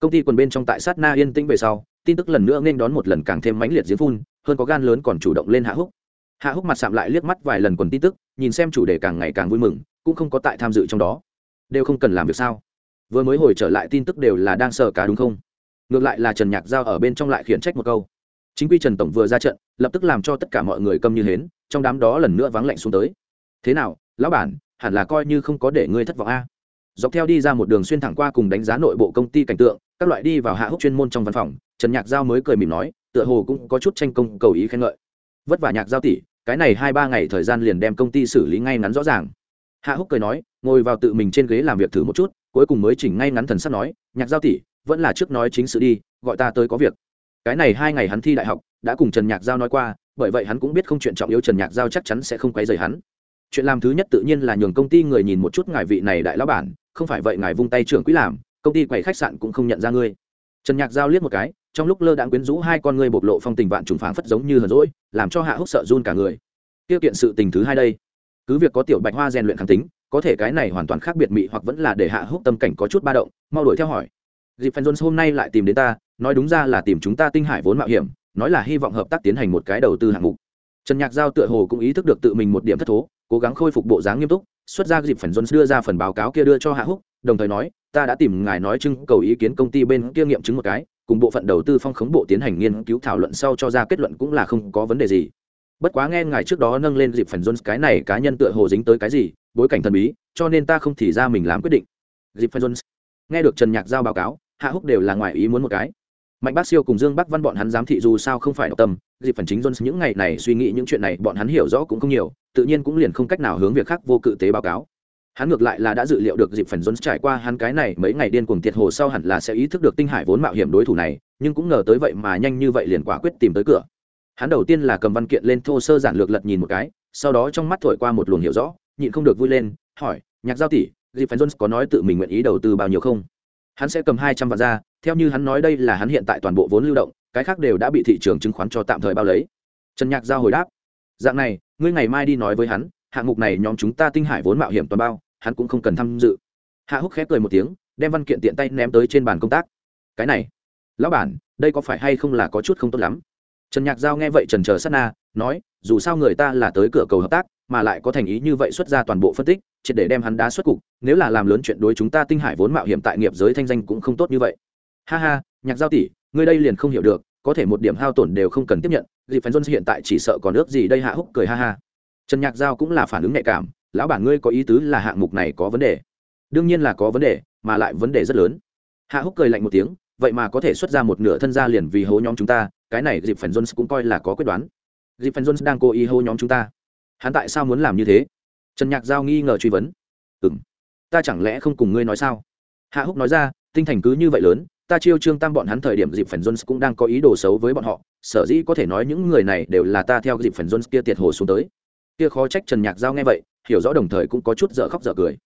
Công ty quần bên trong tại sát na yên tĩnh về sau, tin tức lần nữa nên đón một lần càng thêm mãnh liệt diễn phun, hơn có gan lớn còn chủ động lên hạ húc. Hạ húc mặt sạm lại liếc mắt vài lần quần tin tức, nhìn xem chủ đề càng ngày càng vui mừng, cũng không có tại tham dự trong đó. Đều không cần làm việc sao? Vừa mới hồi trở lại tin tức đều là đang sợ cá đúng không? Ngược lại là trần nhạc giao ở bên trong lại khiển trách một câu. Chính quy trần tổng vừa ra trận, lập tức làm cho tất cả mọi người câm như hến, trong đám đó lần nữa vắng lạnh xuống tới. Thế nào, lão bản, hẳn là coi như không có để ngươi thất vọng a. Dọc theo đi ra một đường xuyên thẳng qua cùng đánh giá nội bộ công ty cảnh tượng, các loại đi vào hạ húc chuyên môn trong văn phòng, trần nhạc giao mới cười mỉm nói, tựa hồ cũng có chút tranh công cầu ý khen ngợi. Vất vả nhạc giao tỷ, cái này hai ba ngày thời gian liền đem công ty xử lý ngay ngắn rõ ràng. Hạ húc cười nói, ngồi vào tự mình trên ghế làm việc thử một chút, cuối cùng mới chỉnh ngay ngắn thần sắp nói, nhạc giao tỷ vẫn là trước nói chính sự đi, gọi ta tới có việc. Cái này hai ngày hắn thi đại học, đã cùng trần nhạc giao nói qua, bởi vậy hắn cũng biết không chuyện trọng yếu trần nhạc giao chắc chắn sẽ không quấy rầy hắn. Chuyện làm thứ nhất tự nhiên là nhường công ty người nhìn một chút ngài vị này đại lão bản, không phải vậy ngài vung tay trưởng quỹ làm, công ty quầy khách sạn cũng không nhận ra ngươi. Trần nhạc giao liếc một cái, trong lúc lơ đãng quyến rũ hai con ngươi bộc lộ phong tình vạn trùng phảng phất giống như hờn rỗi làm cho hạ húc sợ run cả người. Tiêu kiện sự tình thứ hai đây. Cứ việc có tiểu bạch hoa rèn luyện kháng tính, có thể cái này hoàn toàn khác biệt mị hoặc vẫn là để hạ húc tâm cảnh có chút ba động, mau đuổi theo hỏi dịp phần jones hôm nay lại tìm đến ta, nói đúng ra là tìm chúng ta tinh hải vốn mạo hiểm, nói là hy vọng hợp tác tiến hành một cái đầu tư hạng mục. Trần nhạc giao tựa hồ cũng ý thức được tự mình một điểm thất thố, cố gắng khôi phục bộ dáng nghiêm túc, xuất ra dịp phần jones đưa ra phần báo cáo kia đưa cho hạ húc, đồng thời nói, ta đã tìm ngài nói trưng cầu ý kiến công ty bên kia nghiệm chứng một cái, cùng bộ phận đầu tư phong khống bộ tiến hành nghiên cứu thảo luận sau cho ra kết luận cũng là không có vấn đề gì. Bất quá nghe ngài trước đó nâng lên dịp phần jones cái này cá nhân tựa hồ dính tới cái gì, bối cảnh thần bí, cho nên ta không thì ra mình làm quyết định. Dịp phần jones, nghe được trần nhạc giao báo cáo hạ húc đều là ngoài ý muốn một cái. Mạnh bác siêu cùng dương bắc văn bọn hắn giám thị dù sao không phải độc tâm dịp phần chính jones những ngày này suy nghĩ những chuyện này bọn hắn hiểu rõ cũng không nhiều, tự nhiên cũng liền không cách nào hướng việc khác vô cự tế báo cáo. Hắn ngược lại là đã dự liệu được dịp phần jones trải qua hắn cái này mấy ngày điên cuồng tiệt hồ sau hẳn là sẽ ý thức được tinh hải vốn mạo hiểm đối thủ này, nhưng cũng ngờ tới vậy mà nhanh như vậy liền quả quyết tìm tới cửa. Hắn đầu tiên là cầm văn kiện lên thô sơ giản lược lật nhìn một cái, sau đó trong mắt thổi qua một luồng hiểu rõ, nhịn không được vui lên, hỏi, nhạc giao tỷ dịp phần jones có nói tự mình nguyện ý đầu tư bao nhiêu không? Hắn sẽ cầm hai trăm vạn ra, theo như hắn nói đây là hắn hiện tại toàn bộ vốn lưu động, cái khác đều đã bị thị trường chứng khoán cho tạm thời bao lấy. Trần nhạc giao hồi đáp, dạng này, ngươi ngày mai đi nói với hắn, hạng mục này nhóm chúng ta tinh hải vốn mạo hiểm toàn bao, hắn cũng không cần tham dự. Hạ húc khép cười một tiếng, đem văn kiện tiện tay ném tới trên bàn công tác. Cái này, lão bản, đây có phải hay không là có chút không tốt lắm? Trần nhạc giao nghe vậy trần chờ sát na, nói, dù sao người ta là tới cửa cầu hợp tác, mà lại có thành ý như vậy xuất ra toàn bộ phân tích triệt để đem hắn đá xuất cục, nếu là làm lớn chuyện đối chúng ta tinh hải vốn mạo hiểm tại nghiệp giới thanh danh cũng không tốt như vậy. Ha ha, nhạc giao tỷ, ngươi đây liền không hiểu được, có thể một điểm hao tổn đều không cần tiếp nhận dịp phần dân hiện tại chỉ sợ còn ước gì đây hạ húc cười ha ha. Trần nhạc giao cũng là phản ứng nhạy cảm, lão bản ngươi có ý tứ là hạng mục này có vấn đề. Đương nhiên là có vấn đề, mà lại vấn đề rất lớn. Hạ húc cười lạnh một tiếng, vậy mà có thể xuất ra một nửa thân gia liền vì hố nhóm chúng ta, cái này dịp phần jones cũng coi là có quyết đoán. Dịp phần jones đang cố ý hô nhóm chúng ta. Hắn tại sao muốn làm như thế? Trần nhạc giao nghi ngờ truy vấn. Ừ m ta chẳng lẽ không cùng ngươi nói sao? Hạ húc nói ra, tinh thành cứ như vậy lớn, ta chiêu trương tam bọn hắn thời điểm dịp phần jones cũng đang có ý đồ xấu với bọn họ, sở dĩ có thể nói những người này đều là ta theo dịp phần jones kia tiệt hồ xuống tới. Kia khó trách trần nhạc giao nghe vậy, hiểu rõ đồng thời cũng có chút dở khóc dở cười.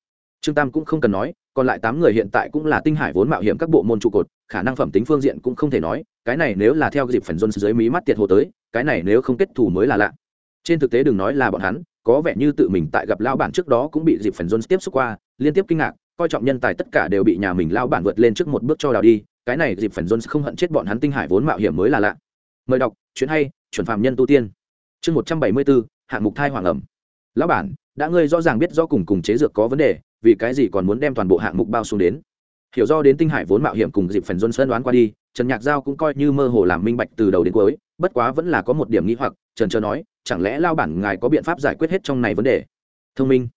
Trương tam cũng không cần nói, còn lại tám người hiện tại cũng là tinh hải vốn mạo hiểm các bộ môn trụ cột, khả năng phẩm tính phương diện cũng không thể nói, cái này nếu là theo dịp phần jones dưới mí mắt tiệt hồ tới, cái này nếu không kết thù mới là lạ. Trên thực tế đừng nói là bọn hắn có vẻ như tự mình tại gặp lao bản trước đó cũng bị dịp phần jones tiếp xúc qua, liên tiếp kinh ngạc, coi trọng nhân tài tất cả đều bị nhà mình lao bản vượt lên trước một bước cho đào đi, cái này dịp phần jones không hận chết bọn hắn tinh hải vốn mạo hiểm mới là lạ. Mời đọc, chuyện hay, chuẩn phạm nhân tu tiên. Chương một trăm bảy mươi bốn, hạng mục thai hoàng ẩm. Lão bản, đã ngươi rõ ràng biết do cùng cùng chế dược có vấn đề, vì cái gì còn muốn đem toàn bộ hạng mục bao xuống đến? Hiểu do đến tinh hải vốn mạo hiểm cùng dịp phần Jones đoán qua đi, trần nhạc giao cũng coi như mơ hồ làm minh bạch từ đầu đến cuối bất quá vẫn là có một điểm nghĩ hoặc, trần trờ nói, chẳng lẽ lao bản ngài có biện pháp giải quyết hết trong này vấn đề? Thông minh.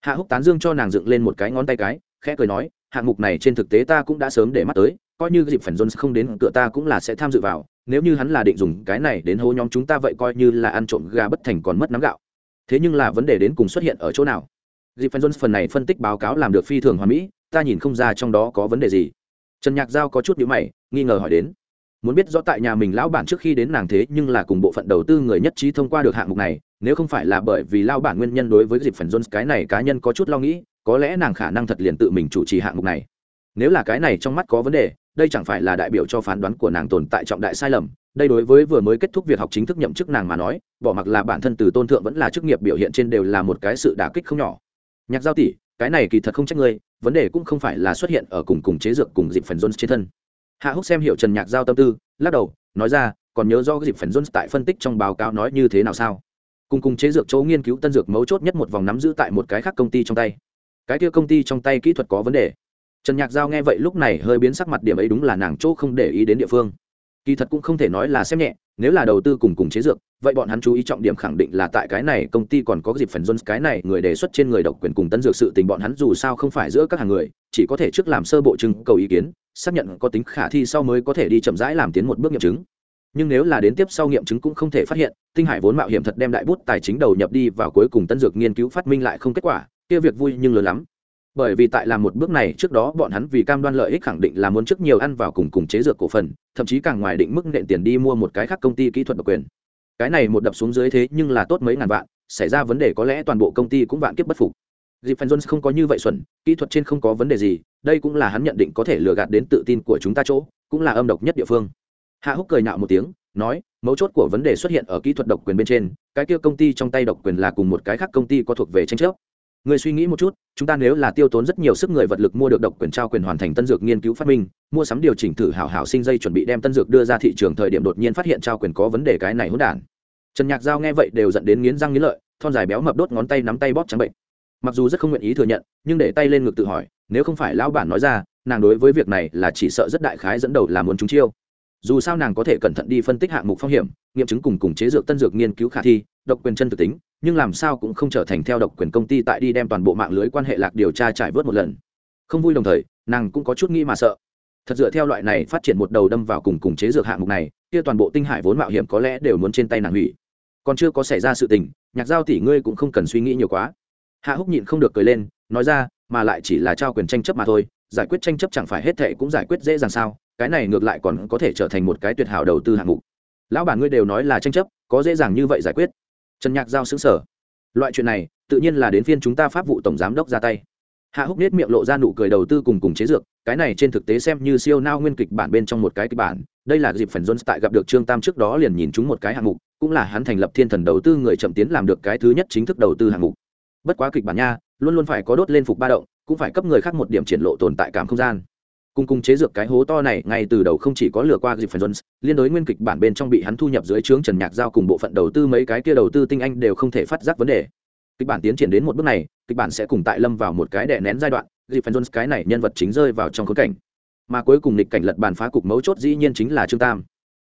Hạ húc tán dương cho nàng dựng lên một cái ngón tay cái, khẽ cười nói, hạng mục này trên thực tế ta cũng đã sớm để mắt tới, coi như dịp phần jones không đến cửa ta cũng là sẽ tham dự vào, nếu như hắn là định dùng cái này đến hô nhóm chúng ta vậy coi như là ăn trộm gà bất thành còn mất nắm gạo. Thế nhưng là vấn đề đến cùng xuất hiện ở chỗ nào? Dịp phần jones phần này phân tích báo cáo làm được phi thường hoàn mỹ, ta nhìn không ra trong đó có vấn đề gì. Trần nhạc giao có chút nhữ mày, nghi ngờ hỏi đến muốn biết rõ tại nhà mình lão bản trước khi đến nàng thế nhưng là cùng bộ phận đầu tư người nhất trí thông qua được hạng mục này, nếu không phải là bởi vì lao bản nguyên nhân đối với dịp phần jones cái này cá nhân có chút lo nghĩ, có lẽ nàng khả năng thật liền tự mình chủ trì hạng mục này. Nếu là cái này trong mắt có vấn đề, đây chẳng phải là đại biểu cho phán đoán của nàng tồn tại trọng đại sai lầm. Đây đối với vừa mới kết thúc việc học chính thức nhậm chức nàng mà nói, bỏ mặc là bản thân từ tôn thượng vẫn là chức nghiệp biểu hiện trên đều là một cái sự đả kích không nhỏ. Nhạc giao tỷ, cái này kỳ thật không trách ngươi, vấn đề cũng không phải là xuất hiện ở cùng cùng chế dược cùng dịp phần jones trên thân hạ húc xem hiểu trần nhạc giao tâm tư, lắc đầu, nói ra, còn nhớ do dịp phần jones tại phân tích trong báo cáo nói như thế nào sao? Cùng cùng chế dược chỗ nghiên cứu tân dược mấu chốt nhất một vòng nắm giữ tại một cái khác công ty trong tay. Cái kia công ty trong tay kỹ thuật có vấn đề. Trần nhạc giao nghe vậy lúc này hơi biến sắc mặt điểm ấy đúng là nàng chỗ không để ý đến địa phương. Kỳ thật cũng không thể nói là xem nhẹ nếu là đầu tư cùng cùng chế dược, vậy bọn hắn chú ý trọng điểm khẳng định là tại cái này công ty còn có dịp phần jones, cái này người đề xuất trên người độc quyền cùng tân dược sự tình bọn hắn dù sao không phải giữa các hàng người, chỉ có thể trước làm sơ bộ trưng cầu ý kiến, xác nhận có tính khả thi sau mới có thể đi chậm rãi làm tiến một bước nghiệm chứng. Nhưng nếu là đến tiếp sau nghiệm chứng cũng không thể phát hiện, tinh hải vốn mạo hiểm thật đem đại bút tài chính đầu nhập đi vào cuối cùng tân dược nghiên cứu phát minh lại không kết quả, kia việc vui nhưng lớn lắm bởi vì tại làm một bước này trước đó bọn hắn vì cam đoan lợi ích khẳng định là muốn trước nhiều ăn vào cùng cùng chế dược cổ phần, thậm chí càng ngoài định mức nện tiền đi mua một cái khác công ty kỹ thuật độc quyền. Cái này một đập xuống dưới thế nhưng là tốt mấy ngàn vạn, xảy ra vấn đề có lẽ toàn bộ công ty cũng vạn kiếp bất phục. Dịp phần jones không có như vậy xuẩn, kỹ thuật trên không có vấn đề gì, đây cũng là hắn nhận định có thể lừa gạt đến tự tin của chúng ta chỗ, cũng là âm độc nhất địa phương. Hạ húc cười nhạo một tiếng, nói, mấu chốt của vấn đề xuất hiện ở kỹ thuật độc quyền bên trên, cái kia công ty trong tay độc quyền là cùng một cái khác công ty có thuộc về tranh chấp người suy nghĩ một chút, chúng ta nếu là tiêu tốn rất nhiều sức người vật lực mua được độc quyền trao quyền hoàn thành tân dược nghiên cứu phát minh, mua sắm điều chỉnh thử hảo hảo sinh dây chuẩn bị đem tân dược đưa ra thị trường thời điểm đột nhiên phát hiện trao quyền có vấn đề cái này hỗn đản. Trần nhạc giao nghe vậy đều dẫn đến nghiến răng nghiến lợi, thon dài béo mập đốt ngón tay nắm tay bóp trắng bệnh. Mặc dù rất không nguyện ý thừa nhận, nhưng để tay lên ngực tự hỏi, nếu không phải lão bản nói ra, nàng đối với việc này là chỉ sợ rất đại khái dẫn đầu là muốn chúng chiêu dù sao nàng có thể cẩn thận đi phân tích hạng mục phong hiểm, nghiệm chứng cùng cùng chế dược tân dược nghiên cứu khả thi, độc quyền chân thực tính, nhưng làm sao cũng không trở thành theo độc quyền công ty tại đi đem toàn bộ mạng lưới quan hệ lạc điều tra trải vớt một lần. Không vui đồng thời, nàng cũng có chút nghĩ mà sợ. Thật dựa theo loại này phát triển một đầu đâm vào cùng cùng chế dược hạng mục này, kia toàn bộ tinh hải vốn mạo hiểm có lẽ đều muốn trên tay nàng hủy. Còn chưa có xảy ra sự tình, nhạc giao tỷ ngươi cũng không cần suy nghĩ nhiều quá. Hạ húc nhịn không được cười lên, nói ra, mà lại chỉ là trao quyền tranh chấp mà thôi, giải quyết tranh chấp chẳng phải hết thệ cũng giải quyết dễ dàng sao? Cái này ngược lại còn có thể trở thành một cái tuyệt hảo đầu tư hạng mục. Lão bản ngươi đều nói là tranh chấp, có dễ dàng như vậy giải quyết. Trần nhạc giao xứng sở loại chuyện này, tự nhiên là đến phiên chúng ta pháp vụ tổng giám đốc ra tay. Hạ húc nết miệng lộ ra nụ cười đầu tư cùng cùng chế dược, cái này trên thực tế xem như siêu nao nguyên kịch bản bên trong một cái kịch bản, đây là dịp phần jones tại gặp được trương tam trước đó liền nhìn chúng một cái hạng mục, cũng là hắn thành lập thiên thần đầu tư người chậm tiến làm được cái thứ nhất chính thức đầu tư hạng mục. Bất quá kịch bản nha, luôn luôn phải có đốt lên phục ba động, cũng phải cấp người khác một điểm triển lộ tồn tại cảm không gian cùng cùng chế dược cái hố to này, ngay từ đầu không chỉ có lừa qua dịp phần jones, liên đối nguyên kịch bản bên trong bị hắn thu nhập dưới trướng trần nhạc giao cùng bộ phận đầu tư mấy cái kia đầu tư tinh anh đều không thể phát giác vấn đề. Kịch bản tiến triển đến một bước này, kịch bản sẽ cùng tại lâm vào một cái đè nén giai đoạn dịp phần jones cái này nhân vật chính rơi vào trong khốn cảnh. Mà cuối cùng lịch cảnh lật bàn phá cục mấu chốt dĩ nhiên chính là trương tam.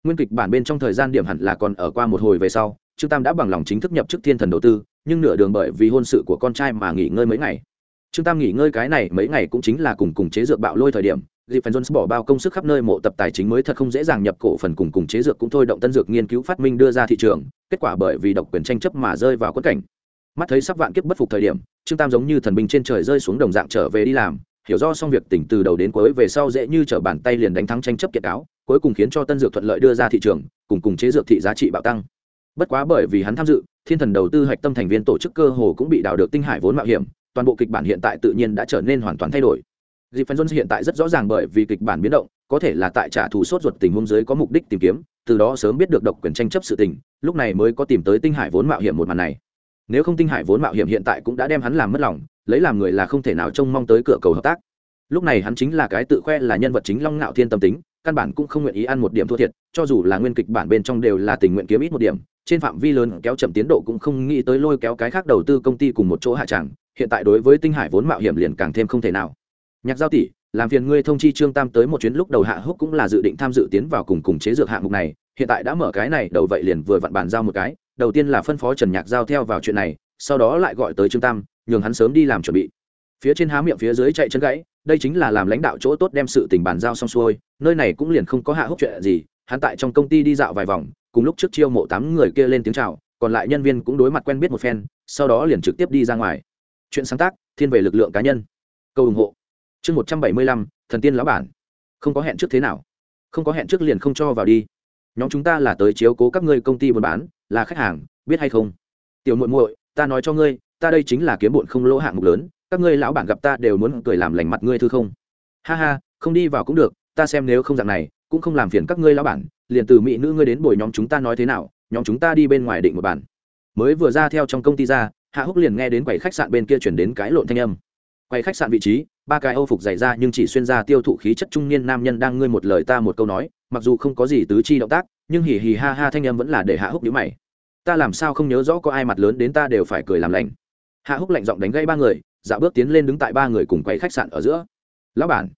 Nguyên kịch bản bên trong thời gian điểm hẳn là còn ở qua một hồi về sau, trương tam đã bằng lòng chính thức nhập chức thiên thần đầu tư, nhưng nửa đường bởi vì hôn sự của con trai mà nghỉ ngơi mấy ngày trương tam nghỉ ngơi cái này mấy ngày cũng chính là cùng cùng chế dược bạo lôi thời điểm dịp phần jones bỏ bao công sức khắp nơi mộ tập tài chính mới thật không dễ dàng nhập cổ phần cùng cùng chế dược cũng thôi động tân dược nghiên cứu phát minh đưa ra thị trường, kết quả bởi vì độc quyền tranh chấp mà rơi vào quất cảnh. Mắt thấy sắp vạn kiếp bất phục thời điểm, trương tam giống như thần binh trên trời rơi xuống đồng dạng trở về đi làm, hiểu do xong việc tỉnh từ đầu đến cuối về sau dễ như t r ở bàn tay liền đánh thắng tranh chấp kiệt cáo cuối cùng khiến cho tân dược thuận lợi đưa ra thị trường, cùng cùng chế dược thị giá trị bạo tăng. Bất quá bởi vì hắn tham dự, thiên thần đầu tư hạch tâm thành viên tổ chức cơ hồ cũng bị đào được tinh hải vốn mạo hiểm toàn bộ kịch bản hiện tại tự nhiên đã trở nên hoàn toàn thay đổi. Dịp phần jones hiện tại rất rõ ràng bởi vì kịch bản biến động, có thể là tại trả thù sốt ruột tình huống dưới có mục đích tìm kiếm, từ đó sớm biết được độc quyền tranh chấp sự tình, lúc này mới có tìm tới tinh hải vốn mạo hiểm một màn này. Nếu không tinh hải vốn mạo hiểm hiện tại cũng đã đem hắn làm mất lòng, lấy làm người là không thể nào trông mong tới cửa cầu hợp tác. Lúc này hắn chính là cái tự khoe là nhân vật chính long ngạo thiên tâm tính, căn bản cũng không nguyện ý ăn một điểm thua thiệt, cho dù là nguyên kịch bản bên trong đều là tình nguyện kiếm ít một điểm, trên phạm vi lớn kéo chậm tiến độ cũng không nghĩ tới lôi kéo cái khác đầu tư công ty cùng một chỗ hạ tràng hiện tại đối với tinh hải vốn mạo hiểm liền càng thêm không thể nào. Nhạc giao tỷ, làm phiền ngươi thông chi trương tam tới một chuyến lúc đầu hạ húc cũng là dự định tham dự tiến vào cùng cùng chế dược hạng mục này, hiện tại đã mở cái này, đầu vậy liền vừa vặn bàn giao một cái, đầu tiên là phân phó trần nhạc giao theo vào chuyện này, sau đó lại gọi tới trương tam, nhường hắn sớm đi làm chuẩn bị. Phía trên há miệng phía dưới chạy chân gãy, đây chính là làm lãnh đạo chỗ tốt đem sự tình bàn giao xong xuôi, nơi này cũng liền không có hạ húc chuyện gì, hắn tại trong công ty đi dạo vài vòng, cùng lúc trước chiêu mộ tám người kia lên tiếng chào, còn lại nhân viên cũng đối mặt quen biết một phen, sau đó liền trực tiếp đi ra ngoài chuyện sáng tác, thiên về lực lượng cá nhân. Câu ủng hộ. Chương một trăm bảy mươi lăm, thần tiên lão bản. Không có hẹn trước thế nào. Không có hẹn trước liền không cho vào đi. Nhóm chúng ta là tới chiếu cố các ngươi công ty buôn bán, là khách hàng, biết hay không? Tiểu muội muội, ta nói cho ngươi, ta đây chính là kiếm bụn không lỗ hạng mục lớn, các ngươi lão bản gặp ta đều muốn cười làm lành mặt ngươi thư không? Ha ha, không đi vào cũng được, ta xem nếu không dạng này, cũng không làm phiền các ngươi lão bản, liền từ mỹ nữ ngươi đến bồi nhóm chúng ta nói thế nào, nhóm chúng ta đi bên ngoài định một bản. Mới vừa ra theo trong công ty ra hạ húc liền nghe đến quầy khách sạn bên kia chuyển đến cái lộn thanh âm. Quầy khách sạn vị trí, ba cái âu phục dày ra nhưng chỉ xuyên ra tiêu thụ khí chất trung niên nam nhân đang ngươi một lời ta một câu nói, mặc dù không có gì tứ chi động tác, nhưng hì hì ha ha thanh âm vẫn là để hạ húc nhíu mày. Ta làm sao không nhớ rõ có ai mặt lớn đến ta đều phải cười làm lành. Hạ húc lạnh giọng đánh gây ba người dạo bước tiến lên đứng tại ba người cùng quầy khách sạn ở giữa. Lão bản.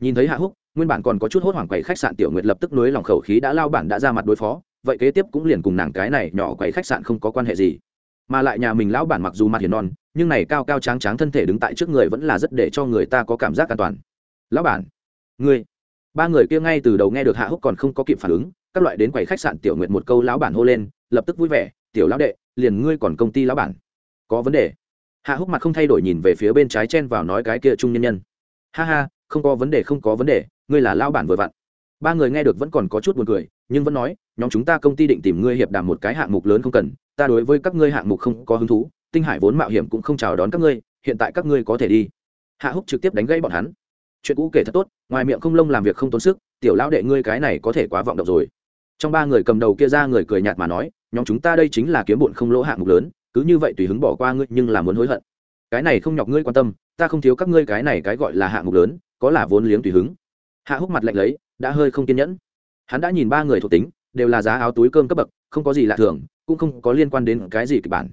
Nhìn thấy hạ húc, nguyên bản còn có chút hốt hoảng quầy khách sạn tiểu nguyệt lập tức nối lòng khẩu khí đã lao bản đã ra mặt đối phó, vậy kế tiếp cũng liền cùng nàng cái này nhỏ quầy khách sạn không có quan hệ gì mà lại nhà mình lão bản mặc dù mặt hiền non, nhưng này cao cao tráng tráng thân thể đứng tại trước người vẫn là rất để cho người ta có cảm giác an toàn. Lão bản, ngươi, ba người kia ngay từ đầu nghe được hạ húc còn không có kịp phản ứng, các loại đến quầy khách sạn tiểu nguyệt một câu lão bản hô lên, lập tức vui vẻ, tiểu lão đệ, liền ngươi còn công ty lão bản? Có vấn đề? Hạ húc mặt không thay đổi nhìn về phía bên trái chen vào nói cái kia trung nhân nhân. Ha ha, không có vấn đề, không có vấn đề, ngươi là lão bản vừa vặn ba người nghe được vẫn còn có chút buồn cười, nhưng vẫn nói, nhóm chúng ta công ty định tìm ngươi hiệp đàm một cái hạng mục lớn không cần, ta đối với các ngươi hạng mục không có hứng thú, tinh hải vốn mạo hiểm cũng không chào đón các ngươi, hiện tại các ngươi có thể đi. Hạ húc trực tiếp đánh gãy bọn hắn. Chuyện cũ kể thật tốt, ngoài miệng không lông làm việc không tốn sức, tiểu lão đệ ngươi cái này có thể quá vọng động rồi. Trong ba người cầm đầu kia ra người cười nhạt mà nói, nhóm chúng ta đây chính là kiếm bụn không lỗ hạng mục lớn, cứ như vậy tùy hứng bỏ qua ngươi nhưng là muốn hối hận. Cái này không nhọc ngươi quan tâm, ta không thiếu các ngươi cái này cái gọi là hạng mục lớn, có là vốn liếng tùy hứng. Hạ húc mặt lạnh lấy đã hơi không kiên nhẫn. Hắn đã nhìn ba người thuộc tính, đều là giá áo túi cơm cấp bậc, không có gì lạ thường, cũng không có liên quan đến cái gì kịch bản.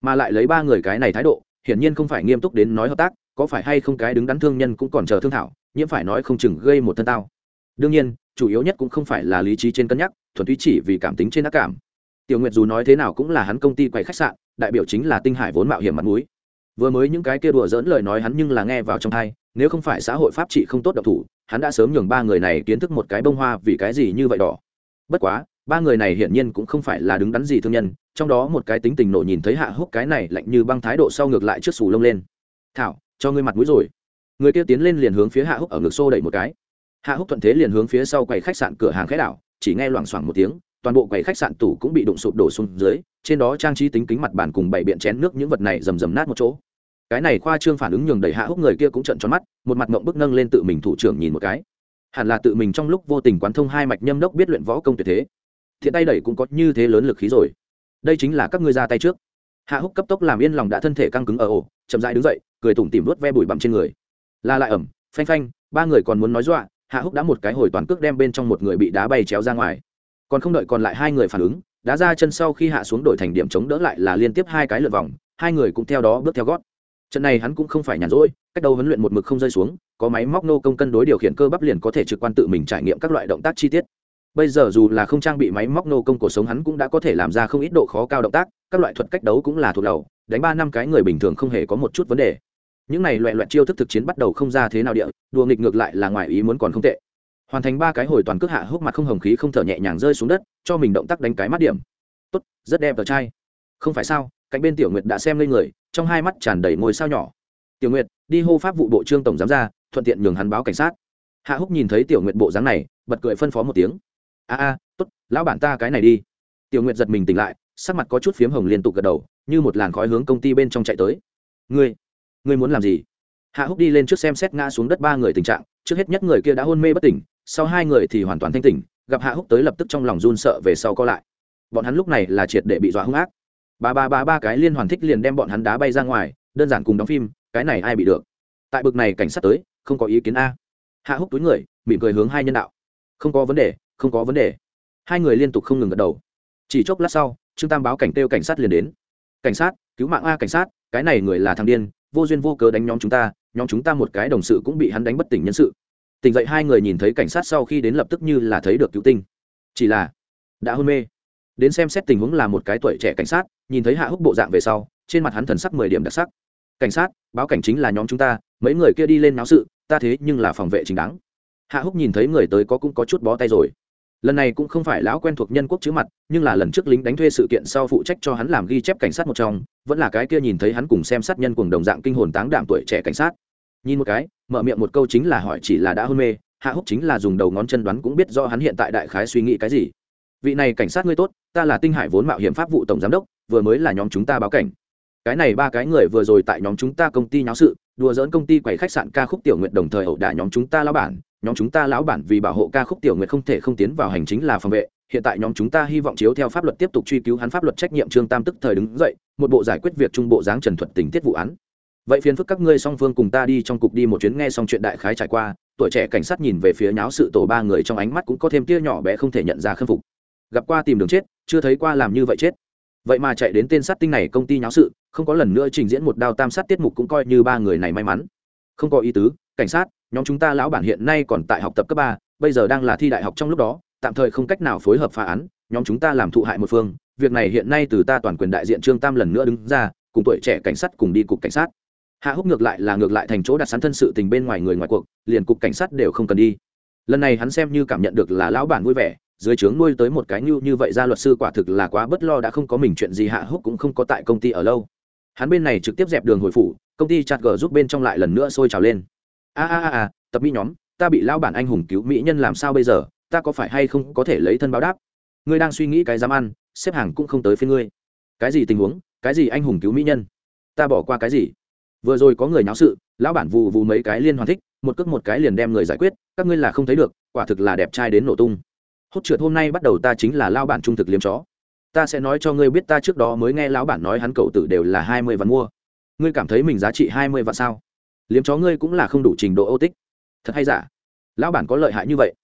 Mà lại lấy ba người cái này thái độ, hiển nhiên không phải nghiêm túc đến nói hợp tác, có phải hay không cái đứng đắn thương nhân cũng còn chờ thương thảo, nhiễm phải nói không chừng gây một thân tao. Đương nhiên, chủ yếu nhất cũng không phải là lý trí trên cân nhắc, thuần túy chỉ vì cảm tính trên ác cảm. Tiểu nguyệt dù nói thế nào cũng là hắn công ty quầy khách sạn, đại biểu chính là tinh hải vốn mạo hiểm mặt mũi. Vừa mới những cái kia đùa dỡn lời nói hắn nhưng là nghe vào trong thai nếu không phải xã hội pháp trị không tốt độc thủ, hắn đã sớm nhường ba người này kiến thức một cái bông hoa vì cái gì như vậy đỏ. Bất quá, ba người này hiển nhiên cũng không phải là đứng đắn gì thương nhân, trong đó một cái tính tình nổ nhìn thấy hạ húc cái này lạnh như băng thái độ sau ngược lại trước sù lông lên. Thảo, cho ngươi mặt mũi rồi. Người kia tiến lên liền hướng phía hạ húc ở ngực xô đẩy một cái. Hạ húc thuận thế liền hướng phía sau quầy khách sạn cửa hàng khẽ đảo, chỉ nghe loảng xoảng một tiếng, toàn bộ quầy khách sạn tủ cũng bị đụng sụp đổ xuống dưới, trên đó trang trí tính kính mặt bàn cùng bảy biện chén nước những vật này rầm rầm nát một chỗ cái này khoa trương phản ứng nhường đẩy hạ húc người kia cũng trận tròn mắt, một mặt mộng bức nâng lên tự mình thủ trưởng nhìn một cái. Hẳn là tự mình trong lúc vô tình quán thông hai mạch nhâm đốc biết luyện võ công tuyệt thế. Thiện tay đẩy cũng có như thế lớn lực khí rồi. Đây chính là các ngươi ra tay trước. Hạ húc cấp tốc làm yên lòng đã thân thể căng cứng ở ổ, chậm dại đứng dậy, cười tủm tìm vớt ve bụi bặm trên người. La lại ẩm, phanh phanh, ba người còn muốn nói dọa, hạ húc đã một cái hồi toàn cước đem bên trong một người bị đá bay chéo ra ngoài. Còn không đợi còn lại hai người phản ứng, đá ra chân sau khi hạ xuống đổi thành điểm chống đỡ lại là liên tiếp hai cái lượt vòng, hai người cũng theo đó bước theo gót trận này hắn cũng không phải nhàn rỗi, cách đầu huấn luyện một mực không rơi xuống, có máy móc nô công cân đối điều khiển cơ bắp liền có thể trực quan tự mình trải nghiệm các loại động tác chi tiết. Bây giờ dù là không trang bị máy móc nô công cuộc sống hắn cũng đã có thể làm ra không ít độ khó cao động tác, các loại thuật cách đấu cũng là thuộc đầu, đánh ba năm cái người bình thường không hề có một chút vấn đề. Những này loẹ loẹt chiêu thức thực chiến bắt đầu không ra thế nào địa, đùa nghịch ngược lại là ngoài ý muốn còn không tệ. Hoàn thành ba cái hồi toàn cước hạ hốc mặt không hồng khí không thở nhẹ nhàng rơi xuống đất, cho mình động tác đánh cái mắt điểm. Tốt, rất đẹp tờ trai. Không phải sao? Cạnh bên tiểu nguyệt đã xem lên người, trong hai mắt tràn đầy ngôi sao nhỏ. Tiểu nguyệt, đi hô pháp vụ bộ trương tổng giám ra thuận tiện nhường hắn báo cảnh sát. Hạ húc nhìn thấy tiểu nguyệt bộ dáng này, bật cười phân phó một tiếng. A a, tốt, lão bản ta cái này đi. Tiểu nguyệt giật mình tỉnh lại, sắc mặt có chút phiếm hồng liên tục gật đầu, như một làn khói hướng công ty bên trong chạy tới. Ngươi ngươi muốn làm gì? Hạ húc đi lên trước xem xét ngã xuống đất ba người tình trạng, trước hết nhất người kia đã hôn mê bất tỉnh, sau hai người thì hoàn toàn thanh tỉnh, gặp hạ húc tới lập tức trong lòng run sợ về sau co lại. Bọn hắn lúc này là triệt để bị dọa hung ác ba ba ba ba cái liên hoàn thích liền đem bọn hắn đá bay ra ngoài, đơn giản cùng đóng phim, cái này ai bị được? Tại bực này cảnh sát tới, không có ý kiến a. Hạ húc túi người, mỉm cười hướng hai nhân đạo. Không có vấn đề, không có vấn đề. Hai người liên tục không ngừng gật đầu. Chỉ chốc lát sau, trương tam báo cảnh kêu cảnh sát liền đến. Cảnh sát, cứu mạng a cảnh sát, cái này người là thằng điên, vô duyên vô cớ đánh nhóm chúng ta, nhóm chúng ta một cái đồng sự cũng bị hắn đánh bất tỉnh nhân sự. Tỉnh dậy hai người nhìn thấy cảnh sát sau khi đến lập tức như là thấy được cứu tinh. Chỉ là, đã hôn mê đến xem xét tình huống là một cái tuổi trẻ cảnh sát, nhìn thấy hạ húc bộ dạng về sau, trên mặt hắn thần sắc mười điểm đặc sắc. Cảnh sát, báo cảnh chính là nhóm chúng ta, mấy người kia đi lên náo sự, ta thế nhưng là phòng vệ chính đáng. Hạ húc nhìn thấy người tới có cũng có chút bó tay rồi. Lần này cũng không phải lão quen thuộc nhân quốc chữ mặt, nhưng là lần trước lính đánh thuê sự kiện sau phụ trách cho hắn làm ghi chép cảnh sát một trong, vẫn là cái kia nhìn thấy hắn cùng xem sát nhân cùng đồng dạng kinh hồn táng đạm tuổi trẻ cảnh sát. Nhìn một cái, mở miệng một câu chính là hỏi chỉ là đã hôn mê, hạ húc chính là dùng đầu ngón chân đoán cũng biết do hắn hiện tại đại khái suy nghĩ cái gì vị này cảnh sát ngươi tốt, ta là tinh hải vốn mạo hiểm pháp vụ tổng giám đốc, vừa mới là nhóm chúng ta báo cảnh. Cái này ba cái người vừa rồi tại nhóm chúng ta công ty nháo sự, đùa dỡn công ty quầy khách sạn ca khúc tiểu nguyện đồng thời ẩu đả nhóm chúng ta lão bản. Nhóm chúng ta lão bản vì bảo hộ ca khúc tiểu nguyện không thể không tiến vào hành chính là phòng vệ. Hiện tại nhóm chúng ta hy vọng chiếu theo pháp luật tiếp tục truy cứu hắn pháp luật trách nhiệm trương tam tức thời đứng dậy, một bộ giải quyết việc trung bộ giáng trần thuật tình tiết vụ án. Vậy phiền phức các ngươi song phương cùng ta đi trong cục đi một chuyến nghe xong chuyện đại khái trải qua, tuổi trẻ cảnh sát nhìn về phía nháo sự tổ ba người trong ánh mắt cũng có thêm tia nhỏ bé không thể nhận ra khâm phục gặp qua tìm đường chết, chưa thấy qua làm như vậy chết. Vậy mà chạy đến tên sát tinh này công ty nháo sự, không có lần nữa trình diễn một đao tam sát tiết mục cũng coi như ba người này may mắn. Không có ý tứ, cảnh sát, nhóm chúng ta lão bản hiện nay còn tại học tập cấp ba, bây giờ đang là thi đại học trong lúc đó, tạm thời không cách nào phối hợp phá án, nhóm chúng ta làm thụ hại một phương, việc này hiện nay từ ta toàn quyền đại diện trương tam lần nữa đứng ra, cùng tuổi trẻ cảnh sát cùng đi cục cảnh sát. Hạ húc ngược lại là ngược lại thành chỗ đặt sẵn thân sự tình bên ngoài người ngoài cuộc, liền cục cảnh sát đều không cần đi. Lần này hắn xem như cảm nhận được là lão bản vui vẻ dưới trướng nuôi tới một cái như như vậy ra luật sư quả thực là quá bất lo đã không có mình chuyện gì hạ húc cũng không có tại công ty ở lâu. Hắn bên này trực tiếp dẹp đường hồi phủ, công ty chặt gờ giúp bên trong lại lần nữa sôi trào lên. A a a, tập mỹ nhóm, ta bị lão bản anh hùng cứu mỹ nhân làm sao bây giờ, ta có phải hay không có thể lấy thân báo đáp? Ngươi đang suy nghĩ cái dám ăn, xếp hàng cũng không tới phía ngươi. Cái gì tình huống, cái gì anh hùng cứu mỹ nhân? Ta bỏ qua cái gì? Vừa rồi có người náo sự, lão bản vù vù mấy cái liên hoàn thích, một cước một cái liền đem người giải quyết, các ngươi là không thấy được, quả thực là đẹp trai đến nổ tung hốt trượt hôm nay bắt đầu ta chính là lao bản trung thực liếm chó. Ta sẽ nói cho ngươi biết ta trước đó mới nghe lão bản nói hắn cậu tử đều là hai mươi vạn mua. Ngươi cảm thấy mình giá trị hai mươi vạn sao? Liếm chó ngươi cũng là không đủ trình độ ô tích. Thật hay giả? Lão bản có lợi hại như vậy?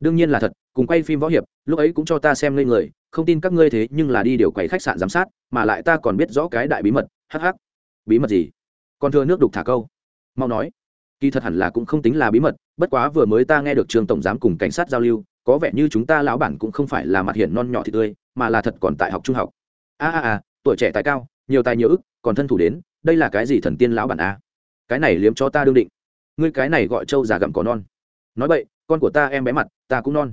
Đương nhiên là thật, cùng quay phim võ hiệp, lúc ấy cũng cho ta xem lên người, không tin các ngươi thế nhưng là đi điều quầy khách sạn giám sát, mà lại ta còn biết rõ cái đại bí mật hh bí mật gì? Còn thừa nước đục thả câu. Mau nói. Kỳ thật hẳn là cũng không tính là bí mật, bất quá vừa mới ta nghe được trường tổng giám cùng cảnh sát giao lưu có vẻ như chúng ta lão bản cũng không phải là mặt hiển non nhỏ thì tươi, mà là thật còn tại học trung học. A a a, tuổi trẻ tài cao, nhiều tài nhiều ức, còn thân thủ đến, đây là cái gì thần tiên lão bản a? Cái này liếm cho ta đương định. Ngươi cái này gọi trâu già gặm cỏ non. Nói vậy con của ta em bé mặt, ta cũng non.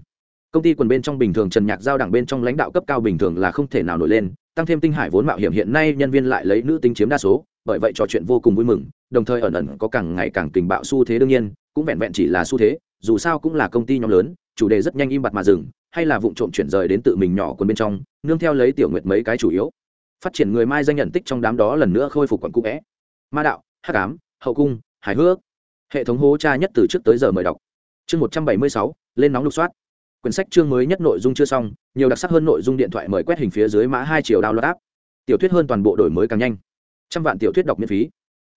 Công ty quần bên trong bình thường trần nhạc giao đẳng bên trong lãnh đạo cấp cao bình thường là không thể nào nổi lên, tăng thêm tinh hải vốn mạo hiểm hiện nay nhân viên lại lấy nữ tính chiếm đa số, bởi vậy trò chuyện vô cùng vui mừng, đồng thời ẩn ẩn có càng ngày càng tình bạo xu thế đương nhiên, cũng vẹn vẹn chỉ là xu thế, dù sao cũng là công ty nhóm lớn chủ đề rất nhanh im bặt mà dừng, hay là vụ trộm chuyển rời đến tự mình nhỏ quần bên trong, nương theo lấy tiểu nguyệt mấy cái chủ yếu. Phát triển người mai danh nhận tích trong đám đó lần nữa khôi phục quận cũ vẽ. Ma đạo, hắc ám, hậu cung, hài hước. Hệ thống hố tra nhất từ trước tới giờ mời đọc. Chương một trăm bảy mươi sáu, lên nóng lục soát. Quyển sách chương mới nhất nội dung chưa xong, nhiều đặc sắc hơn nội dung điện thoại mời quét hình phía dưới mã hai triệu loạt áp tiểu thuyết hơn toàn bộ đổi mới càng nhanh. Trăm vạn tiểu thuyết đọc miễn phí.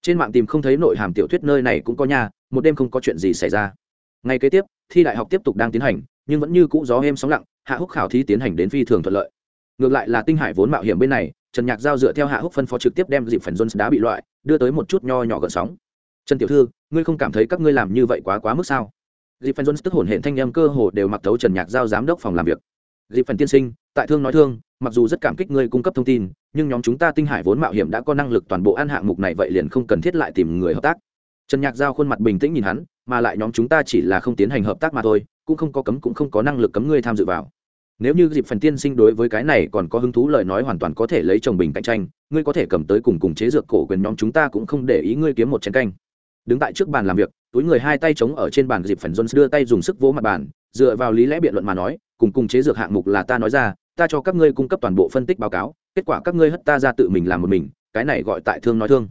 Trên mạng tìm không thấy nội hàm tiểu thuyết nơi này cũng có nhà một đêm không có chuyện gì xảy ra ngay kế tiếp, thi đại học tiếp tục đang tiến hành, nhưng vẫn như cũ gió êm sóng lặng, hạ húc khảo thí tiến hành đến phi thường thuận lợi. Ngược lại là tinh hải vốn mạo hiểm bên này, trần nhạc giao dựa theo hạ húc phân phó trực tiếp đem dịp phần jones đá bị loại, đưa tới một chút nho nhỏ gợn sóng. Trần tiểu thư, ngươi không cảm thấy các ngươi làm như vậy quá quá mức sao? Dịp phần jones tức hồn hển thanh em cơ hồ đều mặc tấu trần nhạc giao giám đốc phòng làm việc. Dịp phần tiên sinh, tại thương nói thương, mặc dù rất cảm kích ngươi cung cấp thông tin, nhưng nhóm chúng ta tinh hải vốn mạo hiểm đã có năng lực toàn bộ ăn hạng mục này vậy liền không cần thiết lại tìm người hợp tác. Trần nhạc giao khuôn mặt bình tĩnh nhìn hắn mà lại nhóm chúng ta chỉ là không tiến hành hợp tác mà thôi, cũng không có cấm cũng không có năng lực cấm ngươi tham dự vào. Nếu như dịp phần tiên sinh đối với cái này còn có hứng thú lời nói hoàn toàn có thể lấy chồng bình cạnh tranh, ngươi có thể cầm tới cùng cùng chế dược cổ quyền nhóm chúng ta cũng không để ý ngươi kiếm một chén canh. Đứng tại trước bàn làm việc, túi người hai tay chống ở trên bàn dịp phần jones đưa tay dùng sức vỗ mặt bàn, dựa vào lý lẽ biện luận mà nói, cùng cùng chế dược hạng mục là ta nói ra, ta cho các ngươi cung cấp toàn bộ phân tích báo cáo, kết quả các ngươi hất ta ra tự mình làm một mình, cái này gọi tại thương nói thương.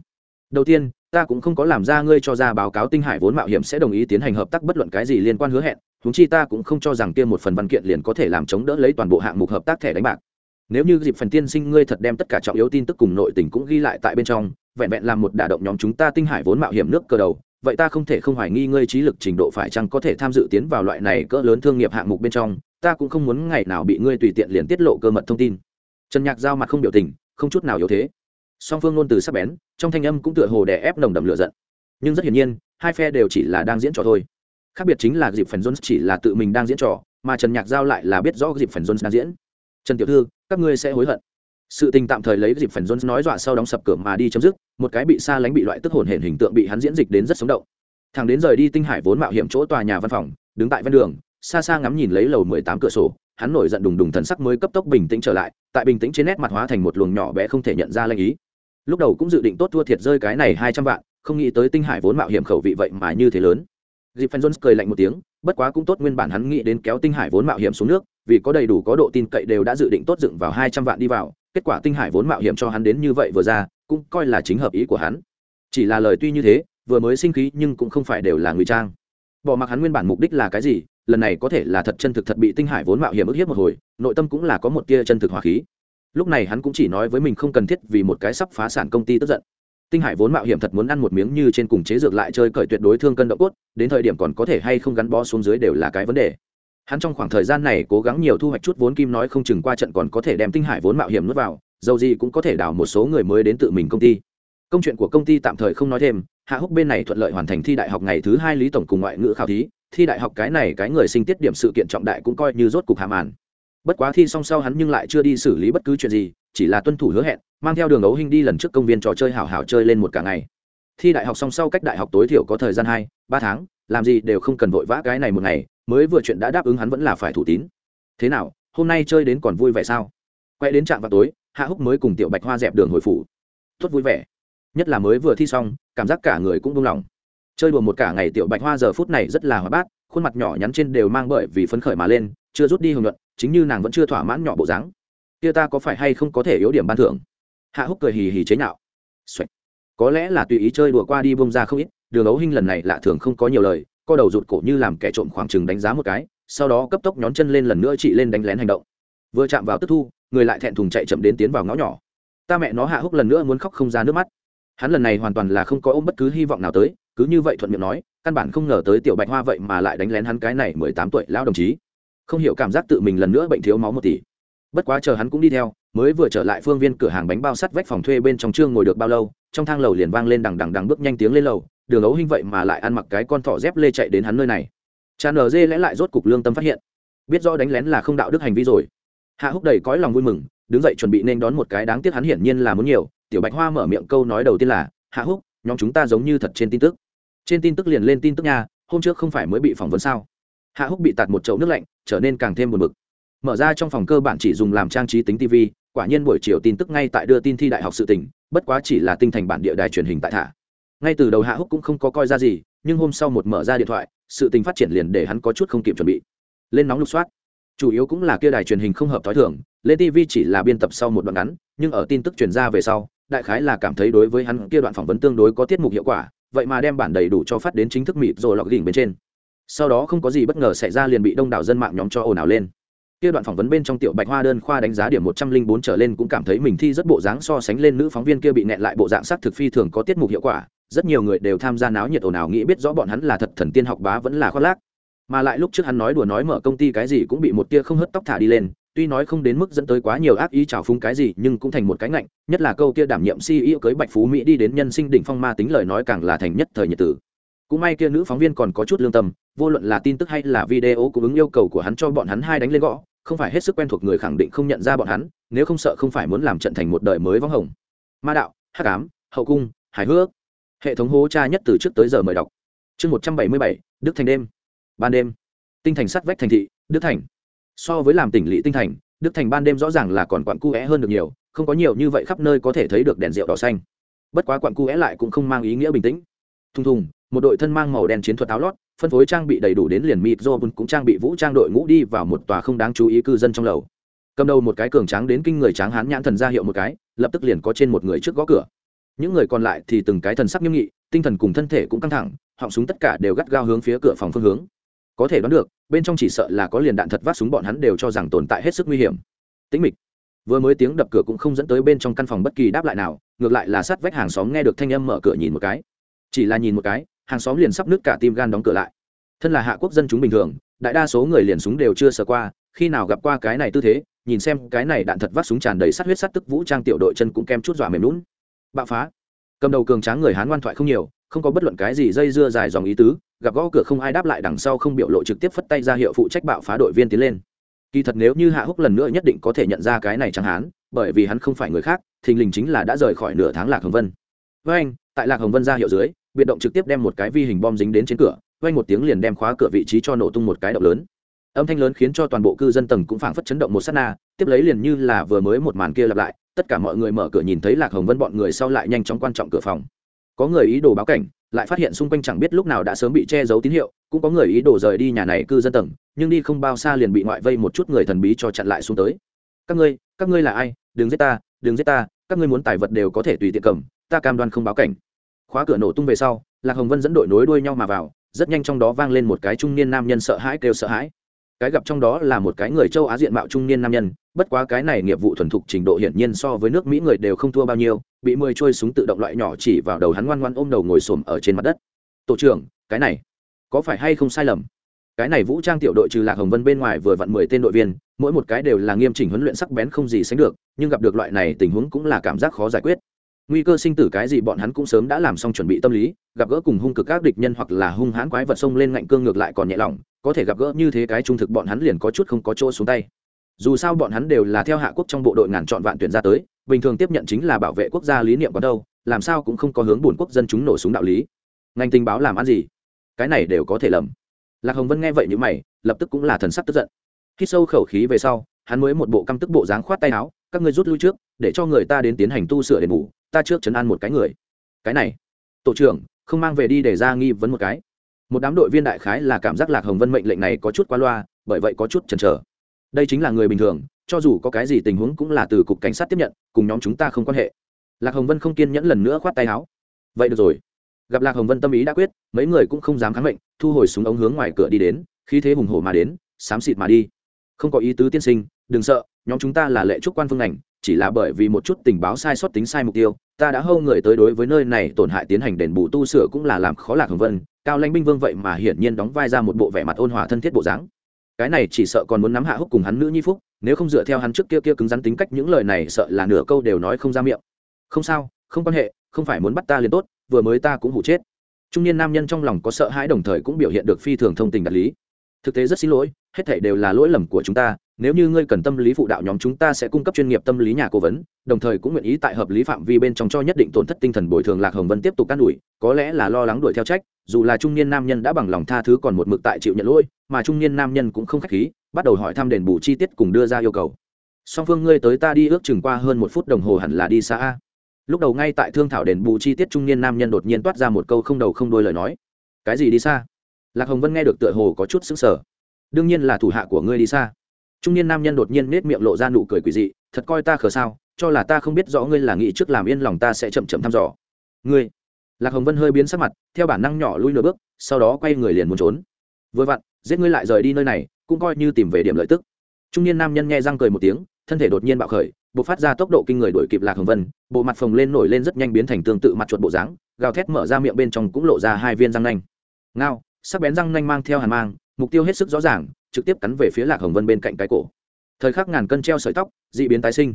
Đầu tiên ta cũng không có làm ra ngươi cho ra báo cáo tinh hải vốn mạo hiểm sẽ đồng ý tiến hành hợp tác bất luận cái gì liên quan hứa hẹn húng chi ta cũng không cho rằng kia một phần văn kiện liền có thể làm chống đỡ lấy toàn bộ hạng mục hợp tác thẻ đánh bạc. Nếu như dịp phần tiên sinh ngươi thật đem tất cả trọng yếu tin tức cùng nội tình cũng ghi lại tại bên trong, vẹn vẹn làm một đả động nhóm chúng ta tinh hải vốn mạo hiểm nước cơ đầu, vậy ta không thể không hoài nghi ngươi trí lực trình độ phải chăng có thể tham dự tiến vào loại này cỡ lớn thương nghiệp hạng mục bên trong, ta cũng không muốn ngày nào bị ngươi tùy tiện liền tiết lộ cơ mật thông tin. Trần nhạc giao mặt không biểu tình, không chút nào yếu thế song phương ngôn từ sắc bén, trong thanh âm cũng tựa hồ đè ép nồng đậm lửa giận. Nhưng rất hiển nhiên, hai phe đều chỉ là đang diễn trò thôi. Khác biệt chính là dịp phần jones chỉ là tự mình đang diễn trò, mà trần nhạc giao lại là biết rõ dịp phần jones đang diễn. Trần tiểu thư, các ngươi sẽ hối hận. Sự tình tạm thời lấy dịp phần jones nói dọa sau đóng sập cửa mà đi chấm dứt, một cái bị xa lánh bị loại tức hồn hển hình tượng bị hắn diễn dịch đến rất sống động. Thằng đến rời đi tinh hải vốn mạo hiểm chỗ tòa nhà văn phòng, đứng tại ven đường, xa xa ngắm nhìn lấy lầu mười tám cửa sổ, hắn nổi giận đùng đùng thần sắc mới cấp tốc bình tĩnh trở lại, tại bình tĩnh trên nét mặt hóa thành một luồng nhỏ bé không thể nhận ra lanh ý lúc đầu cũng dự định tốt thua thiệt rơi cái này hai trăm vạn, không nghĩ tới tinh hải vốn mạo hiểm khẩu vị vậy mà như thế lớn. Dịp phân jones cười lạnh một tiếng, bất quá cũng tốt nguyên bản hắn nghĩ đến kéo tinh hải vốn mạo hiểm xuống nước, vì có đầy đủ có độ tin cậy đều đã dự định tốt dựng vào hai trăm vạn đi vào, kết quả tinh hải vốn mạo hiểm cho hắn đến như vậy vừa ra, cũng coi là chính hợp ý của hắn. Chỉ là lời tuy như thế, vừa mới sinh khí nhưng cũng không phải đều là ngụy trang. Bỏ mặc hắn nguyên bản mục đích là cái gì, lần này có thể là thật chân thực thật bị tinh hải vốn mạo hiểm ức hiếp một hồi, nội tâm cũng là có một tia chân thực hòa khí lúc này hắn cũng chỉ nói với mình không cần thiết vì một cái sắp phá sản công ty tức giận. Tinh hải vốn mạo hiểm thật muốn ăn một miếng như trên cùng chế dược lại chơi cởi tuyệt đối thương cân độ cốt, đến thời điểm còn có thể hay không gắn bó xuống dưới đều là cái vấn đề. Hắn trong khoảng thời gian này cố gắng nhiều thu hoạch chút vốn kim nói không chừng qua trận còn có thể đem tinh hải vốn mạo hiểm nuốt vào, dầu gì cũng có thể đào một số người mới đến tự mình công ty. Công chuyện của công ty tạm thời không nói thêm, hạ húc bên này thuận lợi hoàn thành thi đại học ngày thứ hai lý tổng cùng ngoại ngữ khảo thí, thi đại học cái này cái người sinh tiết điểm sự kiện trọng đại cũng coi như rốt cục hàm màn bất quá thi xong sau hắn nhưng lại chưa đi xử lý bất cứ chuyện gì, chỉ là tuân thủ hứa hẹn, mang theo đường ấu hình đi lần trước công viên trò chơi hảo hảo chơi lên một cả ngày. Thi đại học xong sau cách đại học tối thiểu có thời gian hai, ba tháng, làm gì đều không cần vội vã cái này một ngày, mới vừa chuyện đã đáp ứng hắn vẫn là phải thủ tín. Thế nào, hôm nay chơi đến còn vui vẻ sao? Quay đến trạm vào tối, hạ húc mới cùng tiểu bạch hoa dẹp đường hồi phủ. Tốt vui vẻ. Nhất là mới vừa thi xong, cảm giác cả người cũng buông lòng. chơi đùa một cả ngày tiểu bạch hoa giờ phút này rất là hoa bát, khuôn mặt nhỏ nhắn trên đều mang bởi vì phấn khởi mà lên, chưa rút đi hưởng luận chính như nàng vẫn chưa thỏa mãn nhỏ bộ dáng. Kia ta có phải hay không có thể yếu điểm ban thưởng? Hạ húc cười hì hì chế nhạo. Xoạch. có lẽ là tùy ý chơi đùa qua đi bông ra không ít, đường ấu hinh lần này lạ thường không có nhiều lời, co đầu rụt cổ như làm kẻ trộm khoảng chừng đánh giá một cái, sau đó cấp tốc nhón chân lên lần nữa chị lên đánh lén hành động. Vừa chạm vào tức thu, người lại thẹn thùng chạy chậm đến tiến vào ngõ nhỏ. Ta mẹ nó hạ húc lần nữa muốn khóc không ra nước mắt. Hắn lần này hoàn toàn là không có ôm bất cứ hy vọng nào tới, cứ như vậy thuận miệng nói, căn bản không ngờ tới tiểu bạch hoa vậy mà lại đánh lén hắn cái này mười tám tuổi lão đồng chí không hiểu cảm giác tự mình lần nữa bệnh thiếu máu một tỷ. Bất quá chờ hắn cũng đi theo, mới vừa trở lại phương viên cửa hàng bánh bao sắt vách phòng thuê bên trong trương ngồi được bao lâu, trong thang lầu liền vang lên đằng đằng đằng bước nhanh tiếng lên lầu, đường ấu hinh vậy mà lại ăn mặc cái con thỏ dép lê chạy đến hắn nơi này. Cha nở dê lẽ lại rốt cục lương tâm phát hiện. Biết rõ đánh lén là không đạo đức hành vi rồi. Hạ húc đầy cõi lòng vui mừng, đứng dậy chuẩn bị nên đón một cái đáng tiếc hắn hiển nhiên là muốn nhiều, tiểu bạch hoa mở miệng câu nói đầu tiên là, hạ húc, nhóm chúng ta giống như thật trên tin tức. Trên tin tức liền lên tin tức nha, hôm trước không phải mới bị phỏng vấn sao? Hạ húc bị tạt một chậu nước lạnh, trở nên càng thêm buồn bực. Mở ra trong phòng cơ bản chỉ dùng làm trang trí tính tv quả nhiên buổi chiều tin tức ngay tại đưa tin thi đại học sự tỉnh bất quá chỉ là tinh thành bản địa đài truyền hình tại thả ngay từ đầu hạ húc cũng không có coi ra gì, nhưng hôm sau một mở ra điện thoại, sự tình phát triển liền để hắn có chút không kịp chuẩn bị. Lên nóng lục soát. Chủ yếu cũng là kia đài truyền hình không hợp t h ó i thường, lên tv chỉ là biên tập sau một đoạn ngắn, nhưng ở tin tức truyền ra về sau, đại khái là cảm thấy đối với hắn kia đoạn phỏng vấn tương đối có tiết mục hiệu quả, vậy mà đem bản đầy đủ cho phát đến chính thức mịt rồi lọc đỉnh bên trên sau đó không có gì bất ngờ xảy ra liền bị đông đảo dân mạng nhóm cho ồn ào lên. Kia đoạn phỏng vấn bên trong tiểu bạch hoa đơn khoa đánh giá điểm một trăm linh bốn trở lên cũng cảm thấy mình thi rất bộ dáng so sánh lên nữ phóng viên kia bị nẹn lại bộ dạng sắc thực phi thường có tiết mục hiệu quả, rất nhiều người đều tham gia náo nhiệt ồn ào nghĩ biết rõ bọn hắn là thật thần tiên học bá vẫn là khoác lác. Mà lại lúc trước hắn nói đùa nói mở công ty cái gì cũng bị một tia không hớt tóc thả đi lên, tuy nói không đến mức dẫn tới quá nhiều ác ý trào phúng cái gì, nhưng cũng thành một cái ngạnh, nhất là câu kia đảm nhiệm ceo cưới bạch phú mỹ đi đến nhân sinh đỉnh phong ma tính lời nói càng là thành nhất thời nhiệt tử cũng may kia nữ phóng viên còn có chút lương tâm, vô luận là tin tức hay là video cũng ứng yêu cầu của hắn cho bọn hắn hai đánh lên gõ, không phải hết sức quen thuộc người khẳng định không nhận ra bọn hắn, nếu không sợ không phải muốn làm trận thành một đời mới vắng hồng. Ma đạo, hắc ám, hậu cung, hài hước. Hệ thống hố cha nhất từ trước tới giờ mời đọc. Chương một trăm bảy mươi bảy, đức thành đêm. Ban đêm. Tinh thành sắt vách thành thị, đức thành. So với làm tỉnh lỵ tinh thành, đức thành ban đêm rõ ràng là còn quặn cu é hơn được nhiều, không có nhiều như vậy khắp nơi có thể thấy được đèn rượu đỏ xanh. Bất quá quặn cu é lại cũng không mang ý nghĩa bình tĩnh. Thùng thùng một đội thân mang màu đen chiến thuật áo lót, phân phối trang bị đầy đủ đến liền mịt do cũng trang bị vũ trang đội ngũ đi vào một tòa không đáng chú ý cư dân trong lầu. Cầm đầu một cái cường tráng đến kinh người tráng hán nhãn thần ra hiệu một cái, lập tức liền có trên một người trước gõ cửa. Những người còn lại thì từng cái thần sắc nghiêm nghị, tinh thần cùng thân thể cũng căng thẳng, họng súng tất cả đều gắt gao hướng phía cửa phòng phương hướng. Có thể đoán được, bên trong chỉ sợ là có liền đạn thật vác súng bọn hắn đều cho rằng tồn tại hết sức nguy hiểm. Tĩnh mịch. Vừa mới tiếng đập cửa cũng không dẫn tới bên trong căn phòng bất kỳ đáp lại nào, ngược lại là sát vách hàng xóm nghe được thanh âm mở cửa nhìn một cái. Chỉ là nhìn một cái hàng xóm liền sắp nứt cả tim gan đóng cửa lại. Thân là hạ quốc dân chúng bình thường, đại đa số người liền súng đều chưa sờ qua, khi nào gặp qua cái này tư thế, nhìn xem cái này đạn thật vắt súng tràn đầy sát huyết sát tức vũ trang tiểu đội chân cũng kem chút dọa mềm lún bạo phá. Cầm đầu cường tráng người hán ngoan thoại không nhiều, không có bất luận cái gì dây dưa dài dòng ý tứ, gặp gõ cửa không ai đáp lại đằng sau không biểu lộ trực tiếp phất tay ra hiệu phụ trách bạo phá đội viên tiến lên. Kỳ thật nếu như hạ húc lần nữa nhất định có thể nhận ra cái này chẳng hán, bởi vì hắn không phải người khác, thình lình chính là đã rời khỏi nửa tháng lạc hồng vân với anh, tại lạc hồng vân ra hiệu dưới, biệt động trực tiếp đem một cái vi hình bom dính đến trên cửa vang một tiếng liền đem khóa cửa vị trí cho nổ tung một cái động lớn. Âm thanh lớn khiến cho toàn bộ cư dân tầng cũng phảng phất chấn động một sát na, tiếp lấy liền như là vừa mới một màn kia lặp lại, tất cả mọi người mở cửa nhìn thấy lạc hồng vân bọn người sau lại nhanh chóng quan trọng cửa phòng. Có người ý đồ báo cảnh, lại phát hiện xung quanh chẳng biết lúc nào đã sớm bị che giấu tín hiệu, cũng có người ý đồ rời đi nhà này cư dân tầng, nhưng đi không bao xa liền bị ngoại vây một chút người thần bí cho chặn lại xuống tới. Các ngươi các ngươi là ai? Đừng giết ta, đừng giết ta, các ngươi muốn tài vật đều có thể tùy tiện cầm ta cam đoan không báo cảnh. Khóa cửa nổ tung về sau, lạc hồng vân dẫn đội nối đuôi nhau mà vào, rất nhanh trong đó vang lên một cái trung niên nam nhân sợ hãi kêu sợ hãi. Cái gặp trong đó là một cái người châu á diện mạo trung niên nam nhân, bất quá cái này nghiệp vụ thuần thục trình độ hiển nhiên so với nước mỹ người đều không thua bao nhiêu, bị mười trôi súng tự động loại nhỏ chỉ vào đầu hắn ngoan ngoan ôm đầu ngồi xổm ở trên mặt đất. Tổ trưởng, cái này có phải hay không sai lầm? Cái này vũ trang tiểu đội trừ lạc hồng vân bên ngoài vừa vặn mười tên đội viên, mỗi một cái đều là nghiêm chỉnh huấn luyện sắc bén không gì sánh được, nhưng gặp được loại này tình huống cũng là cảm giác khó giải quyết nguy cơ sinh tử cái gì bọn hắn cũng sớm đã làm xong chuẩn bị tâm lý, gặp gỡ cùng hung cực các địch nhân hoặc là hung hãn quái vật xông lên ngạnh cương ngược lại còn nhẹ lòng, có thể gặp gỡ như thế cái trung thực bọn hắn liền có chút không có chỗ xuống tay. Dù sao bọn hắn đều là theo hạ quốc trong bộ đội ngàn chọn vạn tuyển ra tới, bình thường tiếp nhận chính là bảo vệ quốc gia lý niệm có đâu, làm sao cũng không có hướng bổn quốc dân chúng nổ súng đạo lý. Ngành tình báo làm ăn gì? Cái này đều có thể lầm. Lạc hồng vân nghe vậy như mày, lập tức cũng là thần sắc tức giận. Khi sâu khẩu khí về sau, hắn mới một bộ căm tức bộ dáng khoát tay áo các ngươi rút lui trước, để cho người ta đến tiến hành tu sửa đền bù, ta trước chấn an một cái người. Cái này, tổ trưởng, không mang về đi để ra nghi vấn một cái. Một đám đội viên đại khái là cảm giác lạc hồng vân mệnh lệnh này có chút qua loa, bởi vậy có chút chần chờ. Đây chính là người bình thường, cho dù có cái gì tình huống cũng là từ cục cảnh sát tiếp nhận, cùng nhóm chúng ta không quan hệ. Lạc hồng vân không kiên nhẫn lần nữa khoát tay áo. Vậy được rồi. Gặp lạc hồng vân tâm ý đã quyết, mấy người cũng không dám kháng mệnh, thu hồi súng ống hướng ngoài cửa đi đến khi thế hùng hổ mà đến, xám xịt mà đi. Không có ý tứ tiên sinh, đừng sợ nhóm chúng ta là lệ trúc quan phương ngành, chỉ là bởi vì một chút tình báo sai sót tính sai mục tiêu, ta đã hâu người tới đối với nơi này tổn hại tiến hành đền bù tu sửa cũng là làm khó lạc hồng vân, cao lãnh binh vương vậy mà hiển nhiên đóng vai ra một bộ vẻ mặt ôn hòa thân thiết bộ dáng. Cái này chỉ sợ còn muốn nắm hạ húc cùng hắn nữ nhi phúc, nếu không dựa theo hắn trước kia kia cứng rắn tính cách những lời này sợ là nửa câu đều nói không ra miệng. Không sao, không quan hệ, không phải muốn bắt ta liền tốt, vừa mới ta cũng hủ chết. Trung niên nam nhân trong lòng có sợ hãi đồng thời cũng biểu hiện được phi thường thông tình đạt lý. Thực tế rất xin lỗi, hết thảy đều là lỗi lầm của chúng ta nếu như ngươi cần tâm lý phụ đạo nhóm chúng ta sẽ cung cấp chuyên nghiệp tâm lý nhà cố vấn, đồng thời cũng nguyện ý tại hợp lý phạm vi bên trong cho nhất định tổn thất tinh thần bồi thường lạc hồng vân tiếp tục can đuổi có lẽ là lo lắng đuổi theo trách, dù là trung niên nam nhân đã bằng lòng tha thứ còn một mực tại chịu nhận lỗi, mà trung niên nam nhân cũng không khách khí, bắt đầu hỏi thăm đền bù chi tiết cùng đưa ra yêu cầu. Song phương ngươi tới ta đi ước chừng qua hơn một phút đồng hồ hẳn là đi xa a. Lúc đầu ngay tại thương thảo đền bù chi tiết trung niên nam nhân đột nhiên toát ra một câu không đầu không đôi lời nói. Cái gì đi xa? Lạc hồng vân nghe được tựa hồ có chút xứng sở đương nhiên là thủ hạ của ngươi đi xa trung niên nam nhân đột nhiên nết miệng lộ ra nụ cười quỷ dị, thật coi ta khờ sao, cho là ta không biết rõ ngươi là nghĩ trước làm yên lòng ta sẽ chậm chậm thăm dò. Ngươi? Lạc hồng vân hơi biến sắc mặt, theo bản năng nhỏ lui nửa bước, sau đó quay người liền muốn trốn. Vừa vặn, giết ngươi lại rời đi nơi này, cũng coi như tìm về điểm lợi tức. Trung niên nam nhân nghe răng cười một tiếng, thân thể đột nhiên bạo khởi b ộ c phát ra tốc độ kinh người đuổi kịp lạc hồng vân, bộ mặt phồng lên nổi lên rất nhanh biến thành tương tự mặt chuột bộ dáng, gào thét mở ra miệng bên trong cũng lộ ra hai viên răng nanh. Ngao! Sắc bén răng nanh mang theo hàn mang, mục tiêu hết sức rõ ràng trực tiếp cắn về phía lạc hồng vân bên cạnh cái cổ. Thời khắc ngàn cân treo sợi tóc d ị biến tái sinh.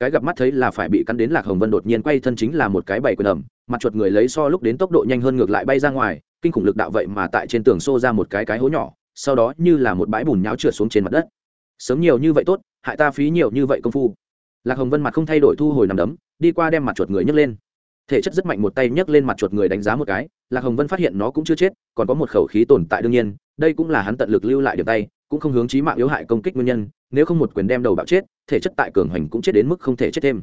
Cái gặp mắt thấy là phải bị cắn đến lạc hồng vân đột nhiên quay thân chính là một cái bày quyền ẩm, mặt chuột người lấy so lúc đến tốc độ nhanh hơn ngược lại bay ra ngoài, kinh khủng lực đạo vậy mà tại trên tường xô ra một cái cái hố nhỏ, sau đó như là một bãi bùn nháo trượt xuống trên mặt đất. Sớm nhiều như vậy tốt, hại ta phí nhiều như vậy công phu. Lạc hồng vân mặt không thay đổi thu hồi nằm đấm, đi qua đem mặt chuột người nhấc lên. Thể chất rất mạnh một tay nhấc lên mặt chuột người đánh giá một cái, lạc hồng vân phát hiện nó cũng chưa chết, còn có một khẩu khí tồn tại đương nhiên đây cũng là hắn tận lực lưu lại điểm tay, cũng không hướng chí mạng yếu hại công kích nguyên nhân, nếu không một quyền đem đầu bạo chết, thể chất tại cường hoành cũng chết đến mức không thể chết thêm.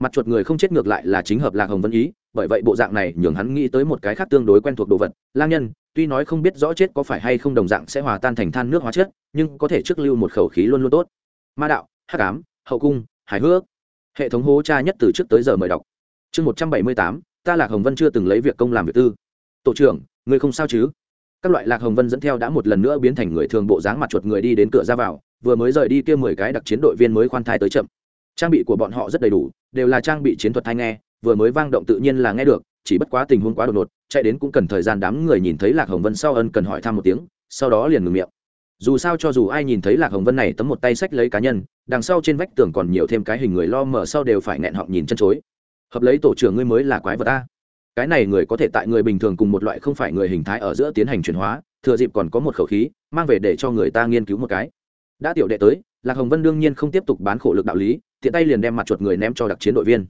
Mặt chuột người không chết ngược lại là chính hợp lạc hồng vân ý, bởi vậy bộ dạng này nhường hắn nghĩ tới một cái khác tương đối quen thuộc đồ vật. Lang nhân, tuy nói không biết rõ chết có phải hay không đồng dạng sẽ hòa tan thành than nước hóa chất, nhưng có thể trước lưu một khẩu khí luôn luôn tốt. Ma đạo, hắc ám, hậu cung hài hước. Hệ thống hố cha nhất từ trước tới giờ mời đọc. Chương một trăm bảy mươi tám, ta lạc hồng vân chưa từng lấy việc công làm việc tư. Tổ trưởng, người không sao chứ? Các loại lạc hồng vân dẫn theo đã một lần nữa biến thành người thường bộ dáng mặt chuột người đi đến cửa ra vào, vừa mới rời đi kia mười cái đặc chiến đội viên mới khoan thai tới chậm. Trang bị của bọn họ rất đầy đủ, đều là trang bị chiến thuật hay nghe, vừa mới vang động tự nhiên là nghe được, chỉ bất quá tình huống quá đột ngột, chạy đến cũng cần thời gian đám người nhìn thấy lạc hồng vân sau ân cần hỏi thăm một tiếng, sau đó liền ngừng miệng. Dù sao cho dù ai nhìn thấy lạc hồng vân này tấm một tay sách lấy cá nhân, đằng sau trên vách tường còn nhiều thêm cái hình người lo mở sau đều phải nghẹn họng nhìn chân chối. Hợp lấy tổ trưởng ngươi mới là quái vật ta cái này người có thể tại người bình thường cùng một loại không phải người hình thái ở giữa tiến hành chuyển hóa, thừa dịp còn có một khẩu khí, mang về để cho người ta nghiên cứu một cái. Đã tiểu đệ tới, lạc hồng vân đương nhiên không tiếp tục bán khổ lực đạo lý, tiện tay liền đem mặt chuột người ném cho đặc chiến đội viên.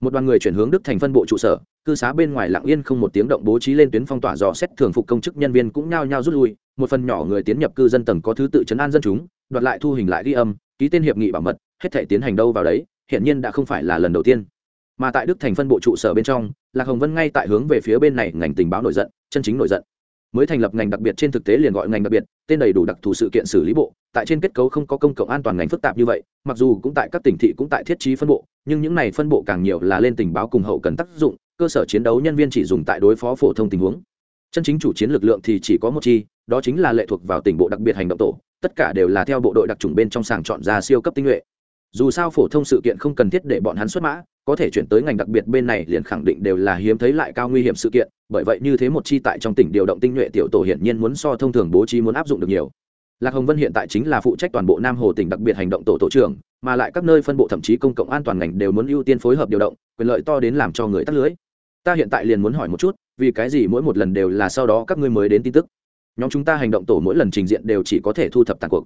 Một đoàn người chuyển hướng đức thành phân bộ trụ sở, cư xá bên ngoài lặng yên không một tiếng động bố trí lên tuyến phong tỏa dò xét thường phục công chức nhân viên cũng nhao nhao rút lui, một phần nhỏ người tiến nhập cư dân tầng có thứ tự chấn an dân chúng, đoạt lại thu hình lại ghi âm, ký tên hiệp nghị bảo mật, hết thể tiến hành đâu vào đấy hiện nhiên đã không phải là lần đầu tiên. Mà tại đức thành phân bộ trụ sở bên trong lạc hồng vân ngay tại hướng về phía bên này ngành tình báo nổi giận, chân chính nổi giận. Mới thành lập ngành đặc biệt trên thực tế liền gọi ngành đặc biệt, tên đầy đủ đặc thù sự kiện xử lý bộ, tại trên kết cấu không có công cộng an toàn ngành phức tạp như vậy, mặc dù cũng tại các tỉnh thị cũng tại thiết trí phân bộ, nhưng những này phân bộ càng nhiều là lên tình báo cùng hậu cần tác dụng, cơ sở chiến đấu nhân viên chỉ dùng tại đối phó phổ thông tình huống. Chân chính chủ chiến lực lượng thì chỉ có một chi, đó chính là lệ thuộc vào tỉnh bộ đặc biệt hành động tổ, tất cả đều là theo bộ đội đặc trùng bên trong sàng chọn ra siêu cấp tinh nhuệ dù sao phổ thông sự kiện không cần thiết để bọn hắn xuất mã, có thể chuyển tới ngành đặc biệt bên này liền khẳng định đều là hiếm thấy lại cao nguy hiểm sự kiện, bởi vậy như thế một chi tại trong tỉnh điều động tinh nhuệ tiểu tổ hiển nhiên muốn so thông thường bố trí muốn áp dụng được nhiều. Lạc hồng vân hiện tại chính là phụ trách toàn bộ nam hồ tỉnh đặc biệt hành động tổ tổ trưởng, mà lại các nơi phân bộ thậm chí công cộng an toàn ngành đều muốn ưu tiên phối hợp điều động, quyền lợi to đến làm cho người tắt lưới. Ta hiện tại liền muốn hỏi một chút, vì cái gì mỗi một lần đều là sau đó các ngươi mới đến tin tức? Nhóm chúng ta hành động tổ mỗi lần trình diện đều chỉ có thể thu thập tàn cuộc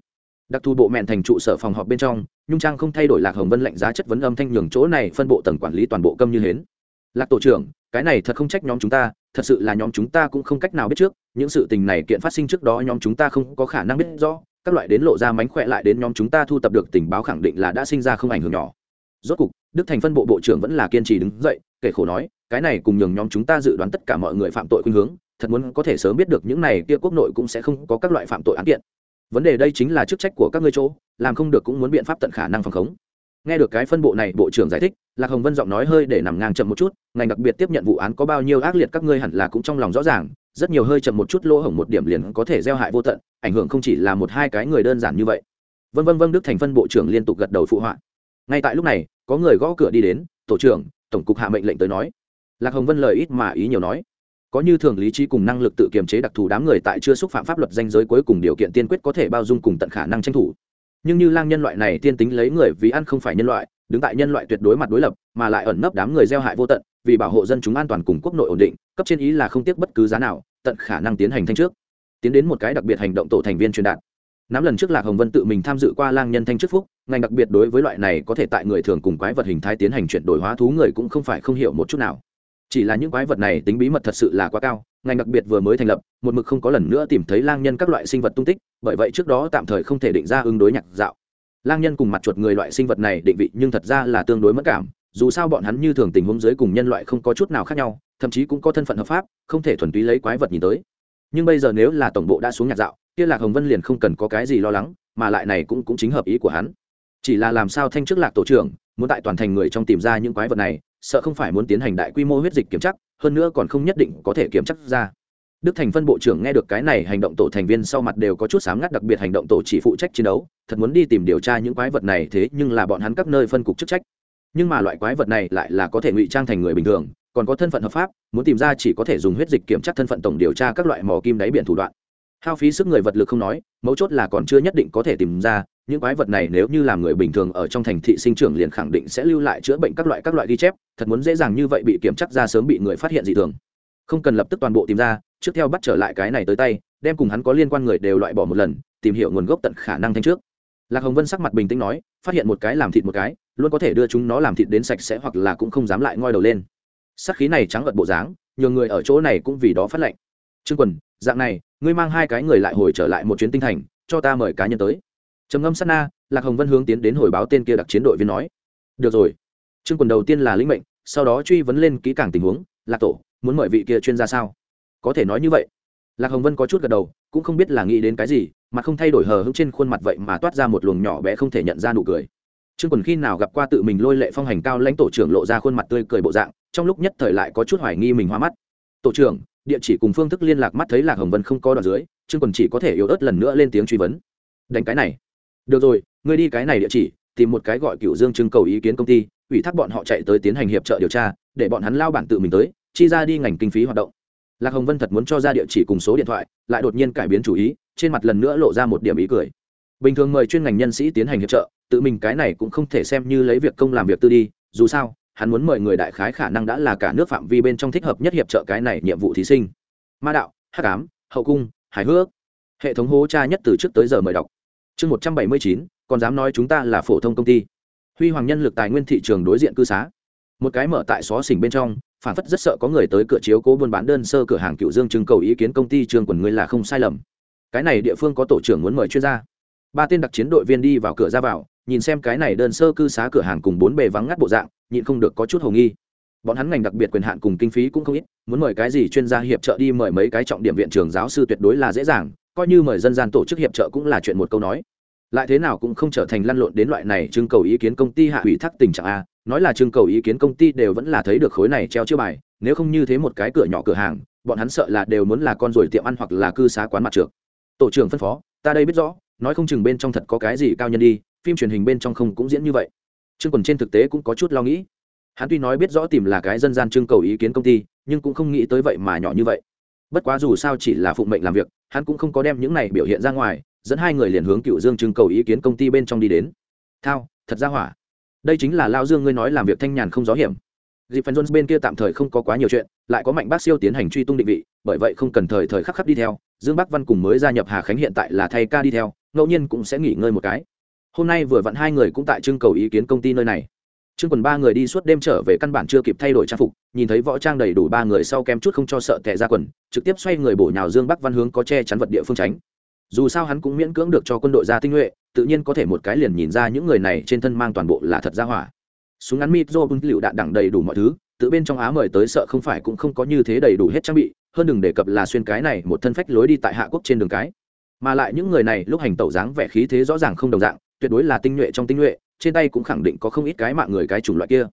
đặc thù bộ mẹn thành trụ sở phòng họp bên trong, nhung trang không thay đổi lạc hồng vân lạnh giá chất vấn âm thanh nhường chỗ này phân bộ tầng quản lý toàn bộ câm như hến. Lạc tổ trưởng, cái này thật không trách nhóm chúng ta, thật sự là nhóm chúng ta cũng không cách nào biết trước, những sự tình này kiện phát sinh trước đó nhóm chúng ta không có khả năng biết rõ, các loại đến lộ ra mánh khỏe lại đến nhóm chúng ta thu tập được tình báo khẳng định là đã sinh ra không ảnh hưởng nhỏ. Rốt cục, đức thành phân bộ bộ trưởng vẫn là kiên trì đứng dậy, kể khổ nói, cái này cùng nhường nhóm chúng ta dự đoán tất cả mọi người phạm tội khuynh hướng, thật muốn có thể sớm biết được những này kia quốc nội cũng sẽ không có các loại phạm tội án kiện vấn đề đây chính là chức trách của các ngươi chỗ, làm không được cũng muốn biện pháp tận khả năng phòng khống. Nghe được cái phân bộ này, bộ trưởng giải thích, lạc hồng vân giọng nói hơi để nằm ngang chậm một chút, ngành đặc biệt tiếp nhận vụ án có bao nhiêu ác liệt các ngươi hẳn là cũng trong lòng rõ ràng, rất nhiều hơi chậm một chút lỗ hổng một điểm liền có thể gieo hại vô tận, ảnh hưởng không chỉ là một hai cái người đơn giản như vậy. Vân vân vân đức thành phân bộ trưởng liên tục gật đầu phụ họa. Ngay tại lúc này, có người gõ cửa đi đến, tổ trưởng, tổng cục hạ mệnh lệnh tới nói. Lạc hồng vân lời ít mà ý nhiều nói có như thường lý trí cùng năng lực tự kiềm chế đặc thù đám người tại chưa xúc phạm pháp luật danh giới cuối cùng điều kiện tiên quyết có thể bao dung cùng tận khả năng tranh thủ. Nhưng như lang nhân loại này tiên tính lấy người vì ăn không phải nhân loại, đứng tại nhân loại tuyệt đối mặt đối lập, mà lại ẩn nấp đám người gieo hại vô tận, vì bảo hộ dân chúng an toàn cùng quốc nội ổn định, cấp trên ý là không tiếc bất cứ giá nào, tận khả năng tiến hành thanh trước. Tiến đến một cái đặc biệt hành động tổ thành viên truyền đạt. Năm lần trước lạc hồng vân tự mình tham dự qua lang nhân thanh chức phúc, ngành đặc biệt đối với loại này có thể tại người thường cùng quái vật hình thái tiến hành chuyển đổi hóa thú người cũng không phải không hiểu một chút nào chỉ là những quái vật này tính bí mật thật sự là quá cao, ngành đặc biệt vừa mới thành lập, một mực không có lần nữa tìm thấy lang nhân các loại sinh vật tung tích, bởi vậy trước đó tạm thời không thể định ra ứng đối nhạc dạo. Lang nhân cùng mặt chuột người loại sinh vật này định vị nhưng thật ra là tương đối mất cảm, dù sao bọn hắn như thường tình huống dưới cùng nhân loại không có chút nào khác nhau, thậm chí cũng có thân phận hợp pháp, không thể thuần túy lấy quái vật nhìn tới. Nhưng bây giờ nếu là tổng bộ đã xuống nhạc dạo, kia lạc hồng vân liền không cần có cái gì lo lắng, mà lại này cũng cũng chính hợp ý của hắn. Chỉ là làm sao thanh chức lạc tổ trưởng, muốn tại toàn thành người trong tìm ra những quái vật này sợ không phải muốn tiến hành đại quy mô huyết dịch kiểm tra, hơn nữa còn không nhất định có thể kiểm tra ra. Đức thành phân bộ trưởng nghe được cái này hành động tổ thành viên sau mặt đều có chút sám ngắt đặc biệt hành động tổ chỉ phụ trách chiến đấu thật muốn đi tìm điều tra những quái vật này thế nhưng là bọn hắn các nơi phân cục chức trách. Nhưng mà loại quái vật này lại là có thể ngụy trang thành người bình thường còn có thân phận hợp pháp muốn tìm ra chỉ có thể dùng huyết dịch kiểm tra thân phận tổng điều tra các loại mỏ kim đáy biển thủ đoạn. Hao phí sức người vật lực không nói mấu chốt là còn chưa nhất định có thể tìm ra những quái vật này nếu như làm người bình thường ở trong thành thị sinh trưởng liền khẳng định sẽ lưu lại chữa bệnh các loại các loại ghi chép, thật muốn dễ dàng như vậy bị kiểm chắc ra sớm bị người phát hiện dị thường. Không cần lập tức toàn bộ tìm ra, trước theo bắt trở lại cái này tới tay, đem cùng hắn có liên quan người đều loại bỏ một lần, tìm hiểu nguồn gốc tận khả năng thanh trước. Lạc hồng vân sắc mặt bình tĩnh nói, phát hiện một cái làm thịt một cái, luôn có thể đưa chúng nó làm thịt đến sạch sẽ hoặc là cũng không dám lại ngoi đầu lên. Sắc khí này trắng gật bộ dáng nhiều người ở chỗ này cũng vì đó phát lệnh. Trương quần, dạng này, ngươi mang hai cái người lại hồi trở lại một chuyến tinh thành, cho ta mời cá nhân tới trầm ngâm sát na, lạc hồng vân hướng tiến đến hồi báo tên kia đặc chiến đội viên nói. Được rồi. Trương quần đầu tiên là lĩnh mệnh, sau đó truy vấn lên kỹ càng tình huống. Lạc tổ, muốn mời vị kia chuyên gia sao? Có thể nói như vậy. Lạc hồng vân có chút gật đầu, cũng không biết là nghĩ đến cái gì, mà không thay đổi hờ hững trên khuôn mặt vậy mà toát ra một luồng nhỏ bé không thể nhận ra nụ cười. Trương quần khi nào gặp qua tự mình lôi lệ phong hành cao lãnh tổ trưởng lộ ra khuôn mặt tươi cười bộ dạng, trong lúc nhất thời lại có chút hoài nghi mình hoa mắt. Tổ trưởng, địa chỉ cùng phương thức liên lạc mắt thấy lạc hồng vân không có đoạn dưới, trương quần chỉ có thể yếu ớt lần nữa lên tiếng truy vấn. Đánh cái này được rồi, ngươi đi cái này địa chỉ, tìm một cái gọi cựu dương trưng cầu ý kiến công ty, ủy thác bọn họ chạy tới tiến hành hiệp trợ điều tra, để bọn hắn lao bản tự mình tới, chi ra đi ngành kinh phí hoạt động. Lạc hồng vân thật muốn cho ra địa chỉ cùng số điện thoại, lại đột nhiên cải biến chủ ý, trên mặt lần nữa lộ ra một điểm ý cười. Bình thường mời chuyên ngành nhân sĩ tiến hành hiệp trợ, tự mình cái này cũng không thể xem như lấy việc công làm việc tư đi, dù sao, hắn muốn mời người đại khái khả năng đã là cả nước phạm vi bên trong thích hợp nhất hiệp trợ cái này nhiệm vụ thí sinh. Ma đạo, hắc ám, hậu cung, hài hước. Hệ thống hố tra nhất từ trước tới giờ mời đọc chương một trăm bảy mươi chín, còn dám nói chúng ta là phổ thông công ty. Huy hoàng nhân lực tài nguyên thị trường đối diện cư xá. Một cái mở tại xó xỉnh bên trong, phản phất rất sợ có người tới cửa chiếu cố buôn bán đơn sơ cửa hàng cựu dương trưng cầu ý kiến công ty trường quần ngươi là không sai lầm. Cái này địa phương có tổ trưởng muốn mời chuyên gia. Ba tên đặc chiến đội viên đi vào cửa ra vào, nhìn xem cái này đơn sơ cư xá cửa hàng cùng bốn bề vắng ngắt bộ dạng, nhịn không được có chút hồ nghi. Bọn hắn ngành đặc biệt quyền hạn cùng kinh phí cũng không ít, muốn mời cái gì chuyên gia hiệp trợ đi mời mấy cái trọng điểm viện trường giáo sư tuyệt đối là dễ dàng coi như mời dân gian tổ chức hiệp trợ cũng là chuyện một câu nói. Lại thế nào cũng không trở thành lăn lộn đến loại này trưng cầu ý kiến công ty hạ ủy thác tình trạng a, nói là trưng cầu ý kiến công ty đều vẫn là thấy được khối này treo chiêu bài, nếu không như thế một cái cửa nhỏ cửa hàng, bọn hắn sợ là đều muốn là con ruồi tiệm ăn hoặc là cư xá quán mặt trượt tổ trưởng phân phó, ta đây biết rõ, nói không chừng bên trong thật có cái gì cao nhân đi, phim truyền hình bên trong không cũng diễn như vậy. Trương quần trên thực tế cũng có chút lo nghĩ. Hắn tuy nói biết rõ tìm là cái dân gian trưng cầu ý kiến công ty, nhưng cũng không nghĩ tới vậy mà nhỏ như vậy bất quá dù sao chỉ là phụng mệnh làm việc, hắn cũng không có đem những này biểu hiện ra ngoài, dẫn hai người liền hướng cựu dương trưng cầu ý kiến công ty bên trong đi đến. Thao, thật ra hỏa. Đây chính là lao dương ngươi nói làm việc thanh nhàn không gió hiểm. Dịp phần jones bên kia tạm thời không có quá nhiều chuyện, lại có mạnh bác siêu tiến hành truy tung định vị, bởi vậy không cần thời thời khắc khắc đi theo. Dương bắc văn cùng mới gia nhập hà khánh hiện tại là thay ca đi theo, ngẫu nhiên cũng sẽ nghỉ ngơi một cái. Hôm nay vừa vặn hai người cũng tại trưng cầu ý kiến công ty nơi này trương quần ba người đi suốt đêm trở về căn bản chưa kịp thay đổi trang phục, nhìn thấy võ trang đầy đủ ba người sau kém chút không cho sợ tè ra quần, trực tiếp xoay người bổ nhào dương bắc văn hướng có che chắn vật địa phương tránh. Dù sao hắn cũng miễn cưỡng được cho quân đội ra tinh nhuệ, tự nhiên có thể một cái liền nhìn ra những người này trên thân mang toàn bộ là thật ra hỏa. Súng ngắn mít do bưng lựu đạn đẳng đầy đủ mọi thứ, tự bên trong á mời tới sợ không phải cũng không có như thế đầy đủ hết trang bị, hơn đừng đề cập là xuyên cái này một thân phách lối đi tại hạ quốc trên đường cái. Mà lại những người này lúc hành tẩu dáng vẻ khí thế rõ ràng không đồng dạng, tuyệt đối là tinh nhuệ trong tinh nhuệ trên tay cũng khẳng định có không ít cái mạng người cái chủng loại kia.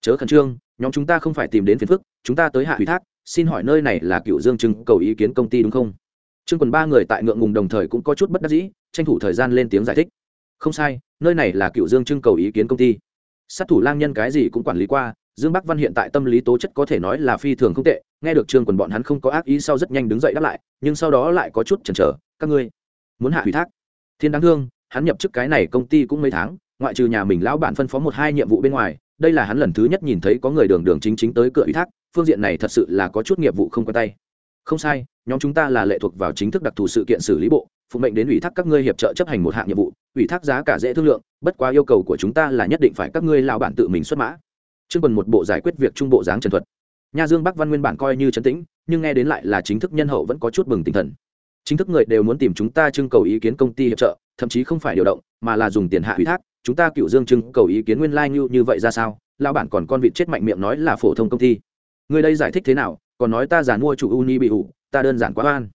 Chớ khẩn trương, nhóm chúng ta không phải tìm đến phiền phức, chúng ta tới hạ ủy thác, xin hỏi nơi này là cựu dương trưng cầu ý kiến công ty đúng không? Trương quần ba người tại ngượng ngùng đồng thời cũng có chút bất đắc dĩ, tranh thủ thời gian lên tiếng giải thích. Không sai, nơi này là cựu dương trưng cầu ý kiến công ty. Sát thủ lang nhân cái gì cũng quản lý qua, dương bắc văn hiện tại tâm lý tố chất có thể nói là phi thường không tệ, nghe được trương quần bọn hắn không có ác ý sau rất nhanh đứng dậy đáp lại, nhưng sau đó lại có chút chần chờ, các ngươi muốn hạ ủy thác? Thiên đáng thương, hắn nhập chức cái này công ty cũng mấy tháng ngoại trừ nhà mình lão bản phân phó một hai nhiệm vụ bên ngoài, đây là hắn lần thứ nhất nhìn thấy có người đường đường chính chính tới cửa ủy thác, phương diện này thật sự là có chút nghiệp vụ không quen tay. Không sai, nhóm chúng ta là lệ thuộc vào chính thức đặc thù sự kiện xử lý bộ, phụ mệnh đến ủy thác các ngươi hiệp trợ chấp hành một hạng nhiệm vụ, ủy thác giá cả dễ thương lượng, bất quá yêu cầu của chúng ta là nhất định phải các ngươi lao bản tự mình xuất mã. Chương quần một bộ giải quyết việc trung bộ dáng trần thuật. Nha dương bắc văn nguyên bản coi như trấn tĩnh, nhưng nghe đến lại là chính thức nhân hậu vẫn có chút bừng tinh thần. Chính thức người đều muốn tìm chúng ta trưng cầu ý kiến công ty hiệp trợ, thậm chí không phải điều động, mà là dùng tiền hạ ủy thác chúng ta cựu dương trưng cầu ý kiến nguyên lai、like、như như vậy ra sao? Lao bản còn con vịt chết mạnh miệng nói là phổ thông công ty. Người đây giải thích thế nào? Còn nói ta giàn mua chủ uni bị ủ, ta đơn giản quá oan.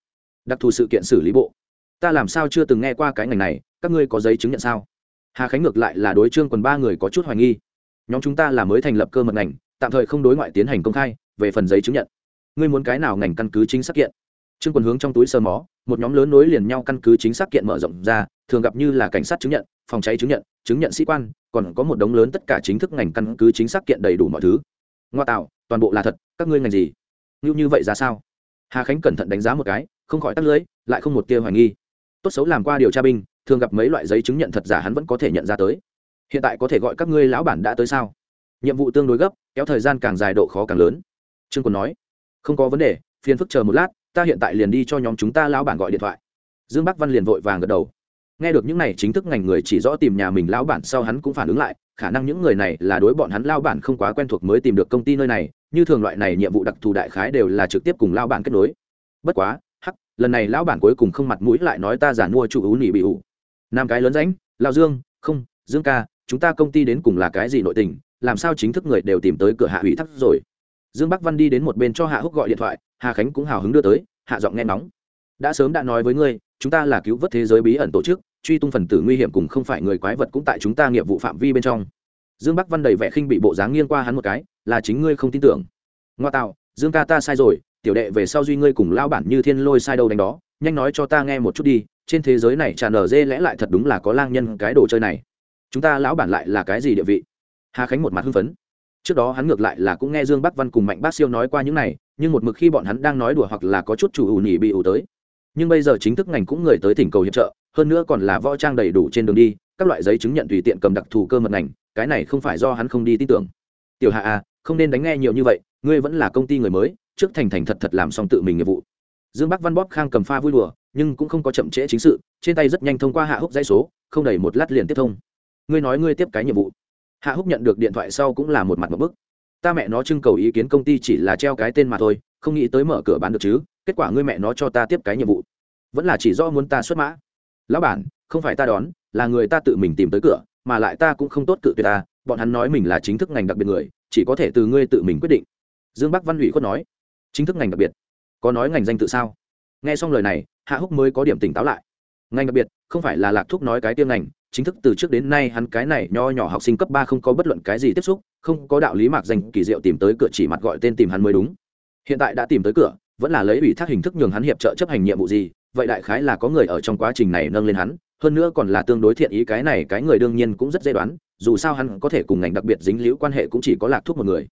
Đặc thù sự kiện xử lý bộ. Ta làm sao chưa từng nghe qua cái ngành này? Các ngươi có giấy chứng nhận sao? Hà khánh ngược lại là đối trương quần ba người có chút hoài nghi. Nhóm chúng ta là mới thành lập cơ mật ngành, tạm thời không đối ngoại tiến hành công khai, về phần giấy chứng nhận. Ngươi muốn cái nào ngành căn cứ chính xác kiện? Trương quần hướng trong túi sơ mó, một nhóm lớn nối liền nhau căn cứ chính xác kiện mở rộng ra, thường gặp như là cảnh sát chứng nhận, phòng cháy chứng nhận chứng nhận sĩ quan, còn có một đống lớn tất cả chính thức ngành căn cứ chính xác kiện đầy đủ mọi thứ. Ngoa tạo, toàn bộ là thật, các ngươi ngành gì? Như như vậy ra sao? Hà khánh cẩn thận đánh giá một cái, không khỏi tắt lưới, lại không một tia hoài nghi. Tốt xấu làm qua điều tra binh, thường gặp mấy loại giấy chứng nhận thật giả hắn vẫn có thể nhận ra tới. Hiện tại có thể gọi các ngươi lão bản đã tới sao? Nhiệm vụ tương đối gấp, kéo thời gian càng dài độ khó càng lớn. Trương còn nói, không có vấn đề, phiền phức chờ một lát ta hiện tại liền đi cho nhóm chúng ta lão bản gọi điện thoại. Dương bắc văn liền vội vàng gật đầu. Nghe được những này chính thức ngành người chỉ rõ tìm nhà mình lão bản sau hắn cũng phản ứng lại, khả năng những người này là đối bọn hắn lao bản không quá quen thuộc mới tìm được công ty nơi này, như thường loại này nhiệm vụ đặc thù đại khái đều là trực tiếp cùng lao bản kết nối. Bất quá, hắc, lần này lão bản cuối cùng không mặt mũi lại nói ta giả mua chủ ú nỉ bị ủ. Nam cái lớn ránh lao dương, không, dương ca, chúng ta công ty đến cùng là cái gì nội tình, làm sao chính thức người đều tìm tới cửa hạ ủy thắc rồi? Dương bắc văn đi đến một bên cho hạ húc gọi điện thoại, hà khánh cũng hào hứng đưa tới, hạ giọng nghe nóng đã sớm đã nói với ngươi, chúng ta là cứu vớt thế giới bí ẩn tổ chức, truy tung phần tử nguy hiểm cùng không phải người quái vật cũng tại chúng ta nghiệp vụ phạm vi bên trong. Dương bắc văn đầy vẻ khinh bị bộ dáng nghiêng qua hắn một cái, là chính ngươi không tin tưởng. Ngoa tạo, dương ca ta sai rồi, tiểu đệ về sau duy ngươi cùng lao bản như thiên lôi sai đâu đánh đó, nhanh nói cho ta nghe một chút đi, trên thế giới này tràn ở dê lẽ lại thật đúng là có lang nhân cái đồ chơi này. Chúng ta lão bản lại là cái gì địa vị? Hà khánh một mặt hưng phấn trước đó hắn ngược lại là cũng nghe dương bắc văn cùng mạnh bác siêu nói qua những này, nhưng một mực khi bọn hắn đang nói đùa hoặc là có chút chủ ủ nhỉ bị ủ tới. Nhưng bây giờ chính thức ngành cũng người tới thỉnh cầu hiệp trợ, hơn nữa còn là võ trang đầy đủ trên đường đi, các loại giấy chứng nhận tùy tiện cầm đặc thù cơ mật ngành, cái này không phải do hắn không đi tin tưởng. Tiểu hạ à không nên đánh nghe nhiều như vậy, ngươi vẫn là công ty người mới, trước thành thành thật thật làm xong tự mình nghiệp vụ. Dương bắc văn bóp khang cầm pha vui đùa, nhưng cũng không có chậm trễ chính sự, trên tay rất nhanh thông qua hạ húc dãy số, không đầy một lát liền tiếp thông. Ngươi nói ngươi tiếp cái nhiệm vụ hạ húc nhận được điện thoại sau cũng là một mặt một bức. Ta mẹ nó trưng cầu ý kiến công ty chỉ là treo cái tên mà thôi, không nghĩ tới mở cửa bán được chứ, kết quả ngươi mẹ nó cho ta tiếp cái nhiệm vụ. Vẫn là chỉ do muốn ta xuất mã. Lão bản, không phải ta đón, là người ta tự mình tìm tới cửa, mà lại ta cũng không tốt cự tuyệt ta, bọn hắn nói mình là chính thức ngành đặc biệt người, chỉ có thể từ ngươi tự mình quyết định. Dương bắc văn ủy khuất nói. Chính thức ngành đặc biệt. Có nói ngành danh tự sao? Nghe xong lời này, hạ húc mới có điểm tỉnh táo lại. Ngành đặc biệt, không phải là lạc thúc nói cái tiêm ngành chính thức từ trước đến nay hắn cái này nho nhỏ học sinh cấp ba không có bất luận cái gì tiếp xúc, không có đạo lý mạc danh kỳ diệu tìm tới cửa chỉ mặt gọi tên tìm hắn mới đúng. Hiện tại đã tìm tới cửa, vẫn là lấy ủy thác hình thức nhường hắn hiệp trợ chấp hành nhiệm vụ gì, vậy đại khái là có người ở trong quá trình này nâng lên hắn, hơn nữa còn là tương đối thiện ý cái này cái người đương nhiên cũng rất dễ đoán, dù sao hắn có thể cùng ngành đặc biệt dính liễu quan hệ cũng chỉ có lạc thuốc một người.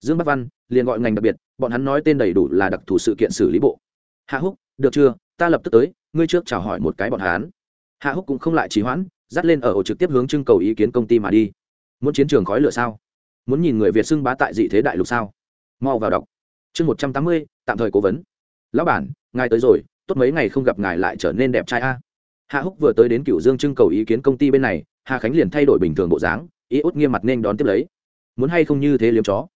Dương bắc văn, liền gọi ngành đặc biệt, bọn hắn nói tên đầy đủ là đặc thù sự kiện xử lý bộ. Hạ húc, được chưa? Ta lập tức tới, ngươi trước chào hỏi một cái bọn hắn. Hạ húc cũng không lại trì hoãn dắt lên ở ổ trực tiếp hướng trưng cầu ý kiến công ty mà đi. Muốn chiến trường khói lửa sao? Muốn nhìn người việt xưng bá tại dị thế đại lục sao? Mau vào đọc. Chương một trăm tám mươi, tạm thời cố vấn. Lão bản, ngài tới rồi, tốt mấy ngày không gặp ngài lại trở nên đẹp trai a. Hạ húc vừa tới đến cựu dương trưng cầu ý kiến công ty bên này, hà khánh liền thay đổi bình thường bộ dáng ý út nghiêm mặt nên đón tiếp lấy. Muốn hay không như thế liếm chó?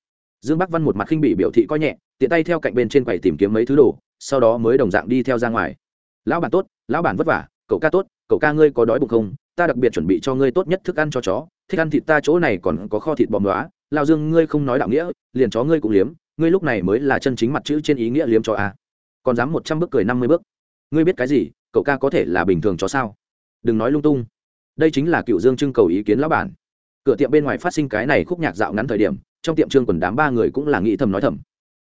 Dương bắc văn một mặt khinh bị biểu thị coi nhẹ, tiện tay theo cạnh bên trên quầy tìm kiếm mấy thứ đồ, sau đó mới đồng dạng đi theo ra ngoài. Lão bản tốt, lão bản vất vả, cậu ca tốt, cậu ca ngươi có đói bụng không? Ta đặc biệt chuẩn bị cho ngươi tốt nhất thức ăn cho chó, thích ăn thịt ta chỗ này còn có kho thịt bò đoá lao dương, ngươi không nói đạo nghĩa, liền chó ngươi cũng liếm, ngươi lúc này mới là chân chính mặt chữ trên ý nghĩa liếm cho a à. còn dám một trăm bước cười năm mươi bước. Ngươi biết cái gì, cậu ca có thể là bình thường chó sao? Đừng nói lung tung. Đây chính là cựu dương trưng cầu ý kiến lão bản. Cửa tiệm bên ngoài phát sinh cái này khúc nhạc dạo ngắn thời điểm, trong tiệm trương quần đám ba người cũng là nghĩ thầm nói thầm.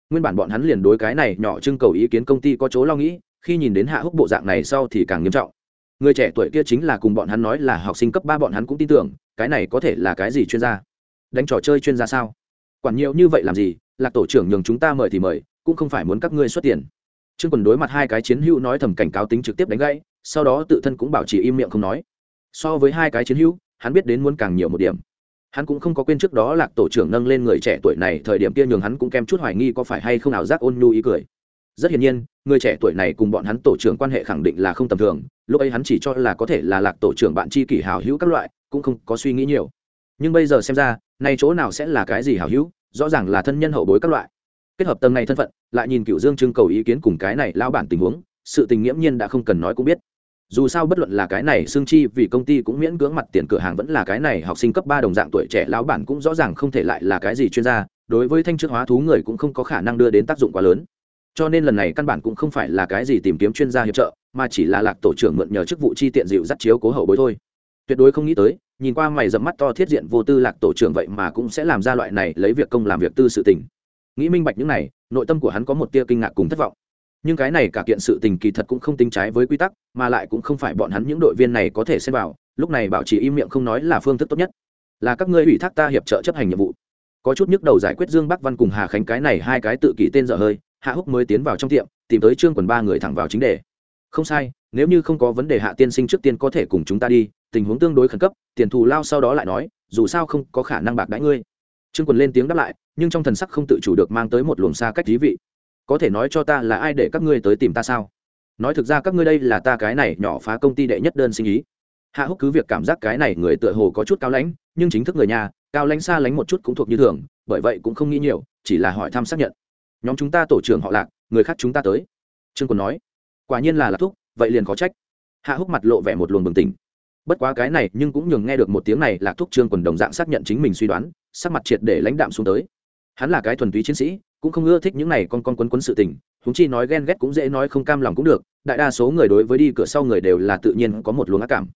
Nguyên bản bọn hắn liền đối cái này nhỏ trưng cầu ý kiến công ty có chỗ lo nghĩ, khi nhìn đến hạ húc bộ dạng này sau thì càng nghiêm trọng người trẻ tuổi kia chính là cùng bọn hắn nói là học sinh cấp ba bọn hắn cũng tin tưởng, cái này có thể là cái gì chuyên gia? Đánh trò chơi chuyên gia sao? Quản nhiều như vậy làm gì? Lạc tổ trưởng nhường chúng ta mời thì mời, cũng không phải muốn các ngươi xuất tiền. Trương quần đối mặt hai cái chiến hữu nói thầm cảnh cáo tính trực tiếp đánh gãy, sau đó tự thân cũng bảo trì im miệng không nói. So với hai cái chiến hữu, hắn biết đến muốn càng nhiều một điểm. Hắn cũng không có quên trước đó lạc tổ trưởng nâng lên người trẻ tuổi này, thời điểm kia nhường hắn cũng kem chút hoài nghi có phải hay không nào giác ôn nhu ý cười rất hiển nhiên, người trẻ tuổi này cùng bọn hắn tổ trưởng quan hệ khẳng định là không tầm thường, lúc ấy hắn chỉ cho là có thể là lạc tổ trưởng bạn chi kỷ hào hữu các loại, cũng không có suy nghĩ nhiều. Nhưng bây giờ xem ra, nay chỗ nào sẽ là cái gì hào hữu, rõ ràng là thân nhân hậu bối các loại. Kết hợp tầng này thân phận, lại nhìn cựu dương trưng cầu ý kiến cùng cái này lao bản tình huống, sự tình nghiễm nhiên đã không cần nói cũng biết. Dù sao bất luận là cái này xương chi, vì công ty cũng miễn cưỡng mặt tiền cửa hàng vẫn là cái này học sinh cấp ba đồng dạng tuổi trẻ lão bản cũng rõ ràng không thể lại là cái gì chuyên gia, đối với thanh chức hóa thú người cũng không có khả năng đưa đến tác dụng quá lớn cho nên lần này căn bản cũng không phải là cái gì tìm kiếm chuyên gia hiệp trợ, mà chỉ là lạc tổ trưởng mượn nhờ chức vụ chi tiện dịu dắt chiếu cố hậu bối thôi. Tuyệt đối không nghĩ tới, nhìn qua mày dẫm mắt to thiết diện vô tư lạc tổ trưởng vậy mà cũng sẽ làm ra loại này lấy việc công làm việc tư sự tình. Nghĩ minh bạch những này, nội tâm của hắn có một tia kinh ngạc cùng thất vọng. Nhưng cái này cả kiện sự tình kỳ thật cũng không tính trái với quy tắc, mà lại cũng không phải bọn hắn những đội viên này có thể xem vào, lúc này bảo trì im miệng không nói là phương thức tốt nhất. Là các ngươi ủy thác ta hiệp trợ chấp hành nhiệm vụ. Có chút nhức đầu giải quyết dương bắc văn cùng hà khánh cái này hai cái tự kỷ tên dở hơi hạ húc mới tiến vào trong tiệm, tìm tới trương quần ba người thẳng vào chính đề. Không sai, nếu như không có vấn đề hạ tiên sinh trước tiên có thể cùng chúng ta đi, tình huống tương đối khẩn cấp, tiền thù lao sau đó lại nói, dù sao không có khả năng bạc đãi ngươi. Trương quần lên tiếng đáp lại, nhưng trong thần sắc không tự chủ được mang tới một luồng xa cách thí vị. Có thể nói cho ta là ai để các ngươi tới tìm ta sao? Nói thực ra các ngươi đây là ta cái này nhỏ phá công ty đệ nhất đơn sinh ý. Hạ húc cứ việc cảm giác cái này người tựa hồ có chút cao lãnh, nhưng chính thức người nhà, cao lãnh xa lánh một chút cũng thuộc như thường, bởi vậy cũng không nghĩ nhiều, chỉ là hỏi thăm xác nhận nhóm chúng ta tổ trưởng họ lạc, người khác chúng ta tới. Trương quân nói. Quả nhiên là lạc thúc, vậy liền có trách. Hạ húc mặt lộ vẻ một luồng bừng tỉnh. Bất quá cái này nhưng cũng nhường nghe được một tiếng này, lạc thúc trương quần đồng dạng xác nhận chính mình suy đoán, sắc mặt triệt để lãnh đạm xuống tới. Hắn là cái thuần túy chiến sĩ, cũng không ưa thích những này con con quấn quấn sự tình húng chi nói ghen ghét cũng dễ nói không cam lòng cũng được, đại đa số người đối với đi cửa sau người đều là tự nhiên có một luồng ác cảm.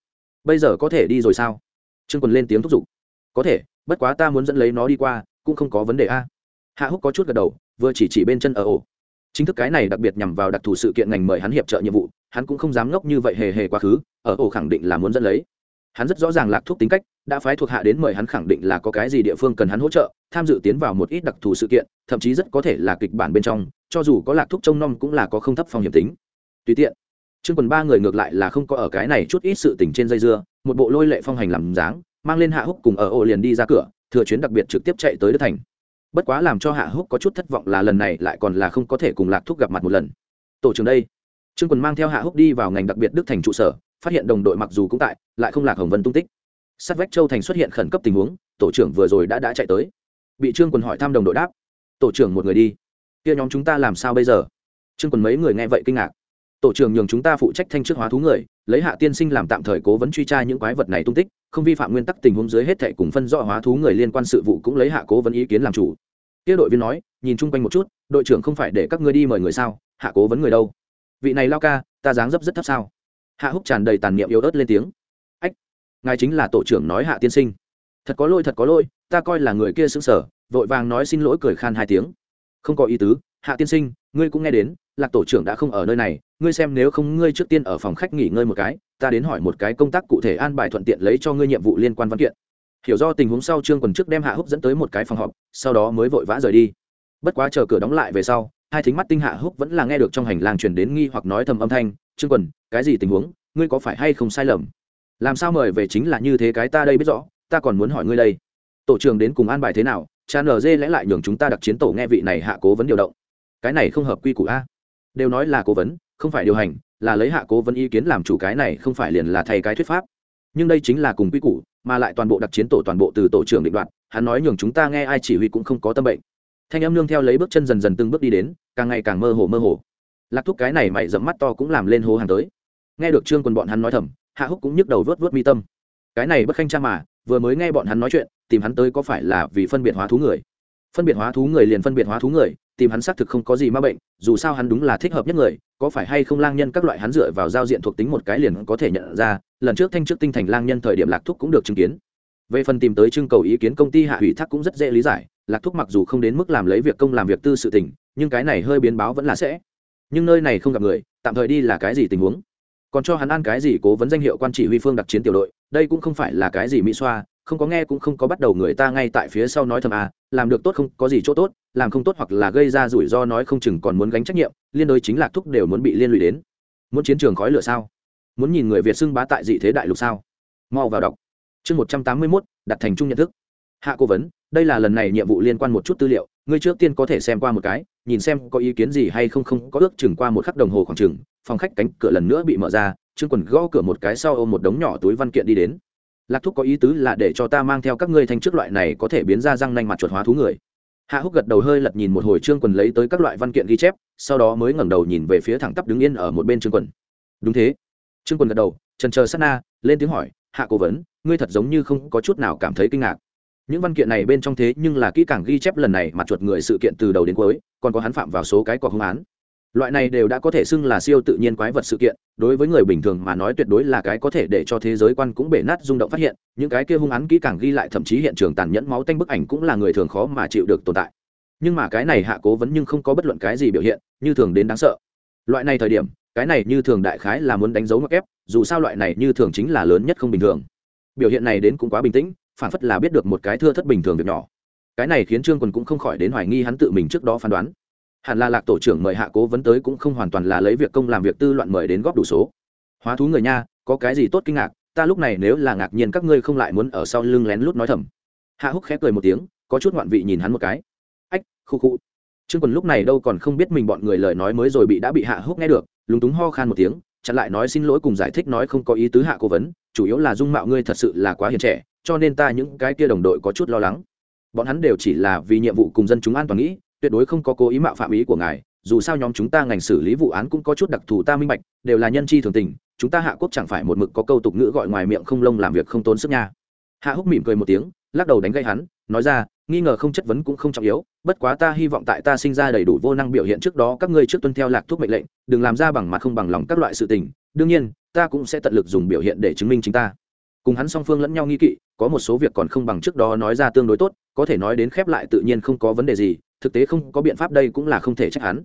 Bây giờ có thể đi rồi sao? Trương quần lên tiếng thúc giục. Có thể, bất quá ta muốn dẫn lấy nó đi qua, cũng không có vấn đề a hạ húc có chút gật đầu, vừa chỉ chỉ bên chân ở ổ. Chính thức cái này đặc biệt nhằm vào đặc thù sự kiện ngành mời hắn hiệp trợ nhiệm vụ, hắn cũng không dám ngốc như vậy hề hề quá khứ, ở ổ khẳng định là muốn dẫn lấy. Hắn rất rõ ràng lạc thuốc tính cách, đã phái thuộc hạ đến mời hắn khẳng định là có cái gì địa phương cần hắn hỗ trợ, tham dự tiến vào một ít đặc thù sự kiện, thậm chí rất có thể là kịch bản bên trong, cho dù có lạc thuốc trông nom cũng là có không thấp phòng hiểm tính. Tùy tiện chương quần ba người ngược lại là không có ở cái này chút ít sự tình trên dây dưa, một bộ lôi lệ phong hành làm dáng, mang lên hạ húc cùng ở ổ liền đi ra cửa, thừa chuyến đặc biệt trực tiếp chạy tới đất thành bất quá làm cho hạ húc có chút thất vọng là lần này lại còn là không có thể cùng lạc thúc gặp mặt một lần. Tổ trưởng đây. Trương quần mang theo hạ húc đi vào ngành đặc biệt đức thành trụ sở, phát hiện đồng đội mặc dù cũng tại, lại không lạc hồng vân tung tích. Sát vách châu thành xuất hiện khẩn cấp tình huống, tổ trưởng vừa rồi đã đã chạy tới. Bị trương quần hỏi thăm đồng đội đáp. Tổ trưởng một người đi. Kia nhóm chúng ta làm sao bây giờ? Trương quần mấy người nghe vậy kinh ngạc. Tổ trưởng nhường chúng ta phụ trách thanh chức hóa thú người, lấy hạ tiên sinh làm tạm thời cố vấn truy tra những quái vật này tung tích, không vi phạm nguyên tắc tình huống dưới hết thệ cùng phân rõ hóa thú người liên quan sự vụ cũng lấy hạ cố vấn ý kiến làm chủ kia đội viên nói, nhìn chung quanh một chút, đội trưởng không phải để các ngươi đi mời người sao, hạ cố vấn người đâu? Vị này lao ca, ta dáng dấp rất thấp sao? Hạ húc tràn đầy tàn niệm yếu ớt lên tiếng. Ách, ngài chính là tổ trưởng nói hạ tiên sinh. Thật có lỗi, thật có lỗi, ta coi là người kia xứng sở vội vàng nói xin lỗi cười khan hai tiếng. Không có ý tứ, hạ tiên sinh, ngươi cũng nghe đến, lạc tổ trưởng đã không ở nơi này, ngươi xem nếu không ngươi trước tiên ở phòng khách nghỉ ngơi một cái, ta đến hỏi một cái công tác cụ thể an bài thuận tiện lấy cho ngươi nhiệm vụ liên quan văn kiện hiểu do tình huống sau trương quần trước đem hạ húc dẫn tới một cái phòng họp, sau đó mới vội vã rời đi. Bất quá chờ cửa đóng lại về sau, hai thính mắt tinh hạ húc vẫn là nghe được trong hành lang truyền đến nghi hoặc nói thầm âm thanh, trương quần, cái gì tình huống? Ngươi có phải hay không sai lầm? Làm sao mời về chính là như thế cái ta đây biết rõ, ta còn muốn hỏi ngươi đây. Tổ trưởng đến cùng an bài thế nào cha nở dê lẽ lại nhường chúng ta đặc chiến tổ nghe vị này hạ cố vấn điều động. Cái này không hợp quy củ a. Đều nói là cố vấn, không phải điều hành, là lấy hạ cố vấn ý kiến làm chủ cái này không phải liền là thay cái thuyết pháp. Nhưng đây chính là cùng quy củ mà lại toàn bộ đặc chiến tổ toàn bộ từ tổ trưởng định đoạt, hắn nói nhường chúng ta nghe ai chỉ huy cũng không có tâm bệnh. Thanh âm nương theo lấy bước chân dần dần từng bước đi đến, càng ngày càng mơ hồ mơ hồ. Lạc thúc cái này mày dẫm mắt to cũng làm lên hố hàng tới. Nghe được trương quân bọn hắn nói thầm, hạ húc cũng nhức đầu vớt vớt mi tâm. Cái này bất khanh cha mà, vừa mới nghe bọn hắn nói chuyện, tìm hắn tới có phải là vì phân biệt hóa thú người? Phân biệt hóa thú người liền phân biệt hóa thú người tìm hắn xác thực không có gì ma bệnh, dù sao hắn đúng là thích hợp nhất người, có phải hay không lang nhân các loại hắn dựa vào giao diện thuộc tính một cái liền có thể nhận ra, lần trước thanh trước tinh thành lang nhân thời điểm lạc thúc cũng được chứng kiến. Về phần tìm tới trưng cầu ý kiến công ty hạ ủy thác cũng rất dễ lý giải, lạc thúc mặc dù không đến mức làm lấy việc công làm việc tư sự tình, nhưng cái này hơi biến báo vẫn là sẽ. Nhưng nơi này không gặp người, tạm thời đi là cái gì tình huống? Còn cho hắn ăn cái gì cố vấn danh hiệu quan chỉ huy phương đặc chiến tiểu đội, đây cũng không phải là cái gì mỹ xoa không có nghe cũng không có bắt đầu người ta ngay tại phía sau nói thầm à làm được tốt không, có gì chỗ tốt, làm không tốt hoặc là gây ra rủi ro nói không chừng còn muốn gánh trách nhiệm, liên đối chính lạc thúc đều muốn bị liên lụy đến. Muốn chiến trường khói lửa sao? Muốn nhìn người việt xưng bá tại dị thế đại lục sao? Mau vào đọc. Chương một trăm tám mươi mốt, đặt thành chung nhận thức. Hạ cố vấn, đây là lần này nhiệm vụ liên quan một chút tư liệu, ngươi trước tiên có thể xem qua một cái, nhìn xem có ý kiến gì hay không không, có ước chừng qua một khắc đồng hồ khoảng chừng, phòng khách cánh cửa lần nữa bị mở ra, trương quần gõ cửa một cái sau ôm một đống nhỏ túi văn kiện đi đến lạc thúc có ý tứ là để cho ta mang theo các ngươi thanh trước loại này có thể biến ra răng nanh mặt chuột hóa thú người. Hạ húc gật đầu hơi lật nhìn một hồi trương quần lấy tới các loại văn kiện ghi chép, sau đó mới ngẩng đầu nhìn về phía thẳng tắp đứng yên ở một bên trương quần. Đúng thế. Trương quần gật đầu, trần chờ sát na, lên tiếng hỏi, hạ cố vấn, ngươi thật giống như không có chút nào cảm thấy kinh ngạc. Những văn kiện này bên trong thế nhưng là kỹ càng ghi chép lần này mặt chuột người sự kiện từ đầu đến cuối, còn có hắn phạm vào số cái cọc hung án loại này đều đã có thể xưng là siêu tự nhiên quái vật sự kiện, đối với người bình thường mà nói tuyệt đối là cái có thể để cho thế giới quan cũng bể nát rung động phát hiện, những cái kia hung án kỹ càng ghi lại thậm chí hiện trường tàn nhẫn máu tanh bức ảnh cũng là người thường khó mà chịu được tồn tại. Nhưng mà cái này hạ cố vấn nhưng không có bất luận cái gì biểu hiện, như thường đến đáng sợ. Loại này thời điểm, cái này như thường đại khái là muốn đánh dấu mặc ép, dù sao loại này như thường chính là lớn nhất không bình thường. Biểu hiện này đến cũng quá bình tĩnh, phản phất là biết được một cái thưa thất bình thường việc nhỏ. Cái này khiến trương quần cũng không khỏi đến hoài nghi hắn tự mình trước đó phán đoán hẳn là lạc tổ trưởng mời hạ cố vấn tới cũng không hoàn toàn là lấy việc công làm việc tư loạn mời đến góp đủ số. Hóa thú người nha, có cái gì tốt kinh ngạc, ta lúc này nếu là ngạc nhiên các ngươi không lại muốn ở sau lưng lén lút nói thầm. Hạ húc khép cười một tiếng, có chút ngoạn vị nhìn hắn một cái. Ách, khu khu. Trương quần lúc này đâu còn không biết mình bọn người lời nói mới rồi bị đã bị hạ húc nghe được, lúng túng ho khan một tiếng, chặn lại nói xin lỗi cùng giải thích nói không có ý tứ hạ cố vấn, chủ yếu là dung mạo ngươi thật sự là quá hiền trẻ, cho nên ta những cái kia đồng đội có chút lo lắng. Bọn hắn đều chỉ là vì nhiệm vụ cùng dân chúng an toàn nghĩ tuyệt đối không có cố ý mạo phạm ý của ngài, dù sao nhóm chúng ta ngành xử lý vụ án cũng có chút đặc thù ta minh bạch, đều là nhân chi thường tình, chúng ta hạ quốc chẳng phải một mực có câu tục ngữ gọi ngoài miệng không lông làm việc không tốn sức nha. Hạ húc mỉm cười một tiếng, lắc đầu đánh gây hắn, nói ra, nghi ngờ không chất vấn cũng không trọng yếu, bất quá ta hy vọng tại ta sinh ra đầy đủ vô năng biểu hiện trước đó các ngươi trước tuân theo lạc thuốc mệnh lệnh, đừng làm ra bằng mặt không bằng lòng các loại sự tình, đương nhiên, ta cũng sẽ tận lực dùng biểu hiện để chứng minh chính ta. Cùng hắn song phương lẫn nhau nghi kỵ, có một số việc còn không bằng trước đó nói ra tương đối tốt, có thể nói đến khép lại tự nhiên không có vấn đề gì thực tế không có biện pháp đây cũng là không thể trách hắn.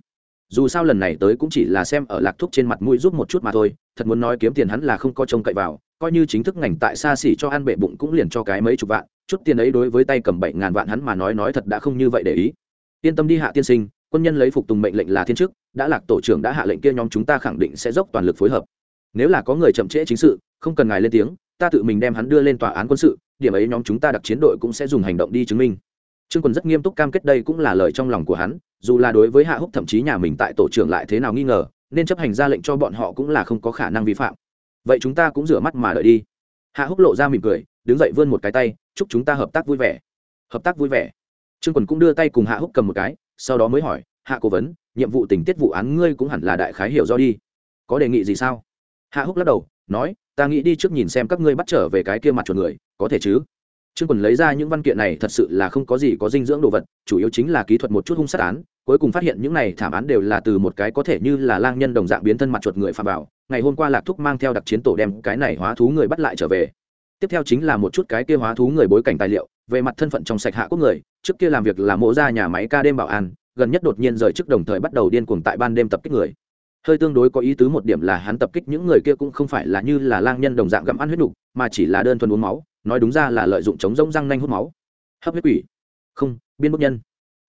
Dù sao lần này tới cũng chỉ là xem ở lạc thuốc trên mặt mũi giúp một chút mà thôi, thật muốn nói kiếm tiền hắn là không có trông cậy vào, coi như chính thức ngành tại xa xỉ cho ăn bệ bụng cũng liền cho cái mấy chục vạn, chút tiền ấy đối với tay cầm bảy ngàn vạn hắn mà nói nói thật đã không như vậy để ý. Yên tâm đi hạ tiên sinh, quân nhân lấy phục tùng mệnh lệnh là thiên chức, đã lạc tổ trưởng đã hạ lệnh kia nhóm chúng ta khẳng định sẽ dốc toàn lực phối hợp. Nếu là có người chậm trễ chính sự, không cần ngài lên tiếng, ta tự mình đem hắn đưa lên tòa án quân sự, điểm ấy nhóm chúng ta đặc chiến đội cũng sẽ dùng hành động đi chứng minh trương quân rất nghiêm túc cam kết đây cũng là lời trong lòng của hắn, dù là đối với hạ húc thậm chí nhà mình tại tổ trưởng lại thế nào nghi ngờ, nên chấp hành ra lệnh cho bọn họ cũng là không có khả năng vi phạm. Vậy chúng ta cũng rửa mắt mà đợi đi. Hạ húc lộ ra mỉm cười, đứng dậy vươn một cái tay, chúc chúng ta hợp tác vui vẻ. Hợp tác vui vẻ. Trương quần cũng đưa tay cùng hạ húc cầm một cái, sau đó mới hỏi, hạ cố vấn, nhiệm vụ tình tiết vụ án ngươi cũng hẳn là đại khái hiểu do đi. Có đề nghị gì sao? Hạ húc lắc đầu, nói, ta nghĩ đi trước nhìn xem các ngươi bắt trở về cái kia mặt chuột người, có thể chứ? Trương quần lấy ra những văn kiện này thật sự là không có gì có dinh dưỡng đồ vật, chủ yếu chính là kỹ thuật một chút hung sát án, cuối cùng phát hiện những này thảm án đều là từ một cái có thể như là lang nhân đồng dạng biến thân mặt chuột người phạm bảo ngày hôm qua lạc thúc mang theo đặc chiến tổ đem cái này hóa thú người bắt lại trở về. Tiếp theo chính là một chút cái kia hóa thú người bối cảnh tài liệu, về mặt thân phận trong sạch hạ quốc người, trước kia làm việc là mộ ra nhà máy ca đêm bảo an, gần nhất đột nhiên rời chức đồng thời bắt đầu điên cuồng tại ban đêm tập kích người. Hơi tương đối có ý tứ một điểm là hắn tập kích những người kia cũng không phải là như là lang nhân đồng dạng gặm ăn huyết nục, mà chỉ là đơn thuần uống máu nói đúng ra là lợi dụng chống rông răng nanh hút máu. Hấp huyết quỷ. Không, biên bức nhân.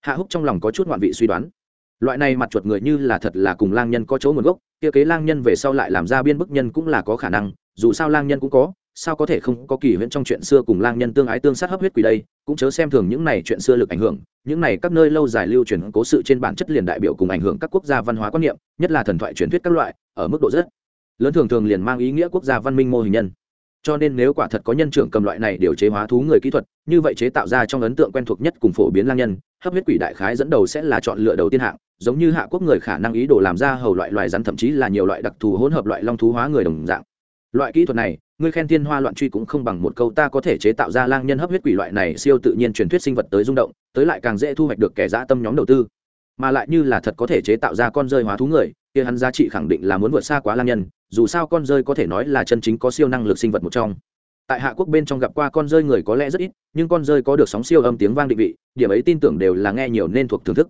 Hạ húc trong lòng có chút ngoạn vị suy đoán. Loại này mặt chuột người như là thật là cùng lang nhân có chỗ nguồn gốc, kia kế lang nhân về sau lại làm ra biên bức nhân cũng là có khả năng, dù sao lang nhân cũng có, sao có thể không có kỳ huyễn trong chuyện xưa cùng lang nhân tương ái tương sát hấp huyết quỷ đây, cũng chớ xem thường những này chuyện xưa lực ảnh hưởng, những này các nơi lâu dài lưu truyền cố sự trên bản chất liền đại biểu cùng ảnh hưởng các quốc gia văn hóa quan niệm, nhất là thần thoại truyền thuyết các loại, ở mức độ rất lớn thường thường liền mang ý nghĩa quốc gia văn minh mô hình nhân cho nên nếu quả thật có nhân trưởng cầm loại này điều chế hóa thú người kỹ thuật, như vậy chế tạo ra trong ấn tượng quen thuộc nhất cùng phổ biến lang nhân, hấp huyết quỷ đại khái dẫn đầu sẽ là chọn lựa đầu tiên hạng, giống như hạ quốc người khả năng ý đồ làm ra hầu loại loài rắn thậm chí là nhiều loại đặc thù hỗn hợp loại long thú hóa người đồng dạng. Loại kỹ thuật này, ngươi khen thiên hoa loạn truy cũng không bằng một câu ta có thể chế tạo ra lang nhân hấp huyết quỷ loại này siêu tự nhiên truyền thuyết sinh vật tới rung động, tới lại càng dễ thu hoạch được kẻ dã tâm nhóm đầu tư. Mà lại như là thật có thể chế tạo ra con rơi hóa thú người, kia hắn giá trị khẳng định là muốn vượt xa quá lang nhân dù sao con rơi có thể nói là chân chính có siêu năng lực sinh vật một trong. Tại hạ quốc bên trong gặp qua con rơi người có lẽ rất ít, nhưng con rơi có được sóng siêu âm tiếng vang định vị, điểm ấy tin tưởng đều là nghe nhiều nên thuộc thưởng thức.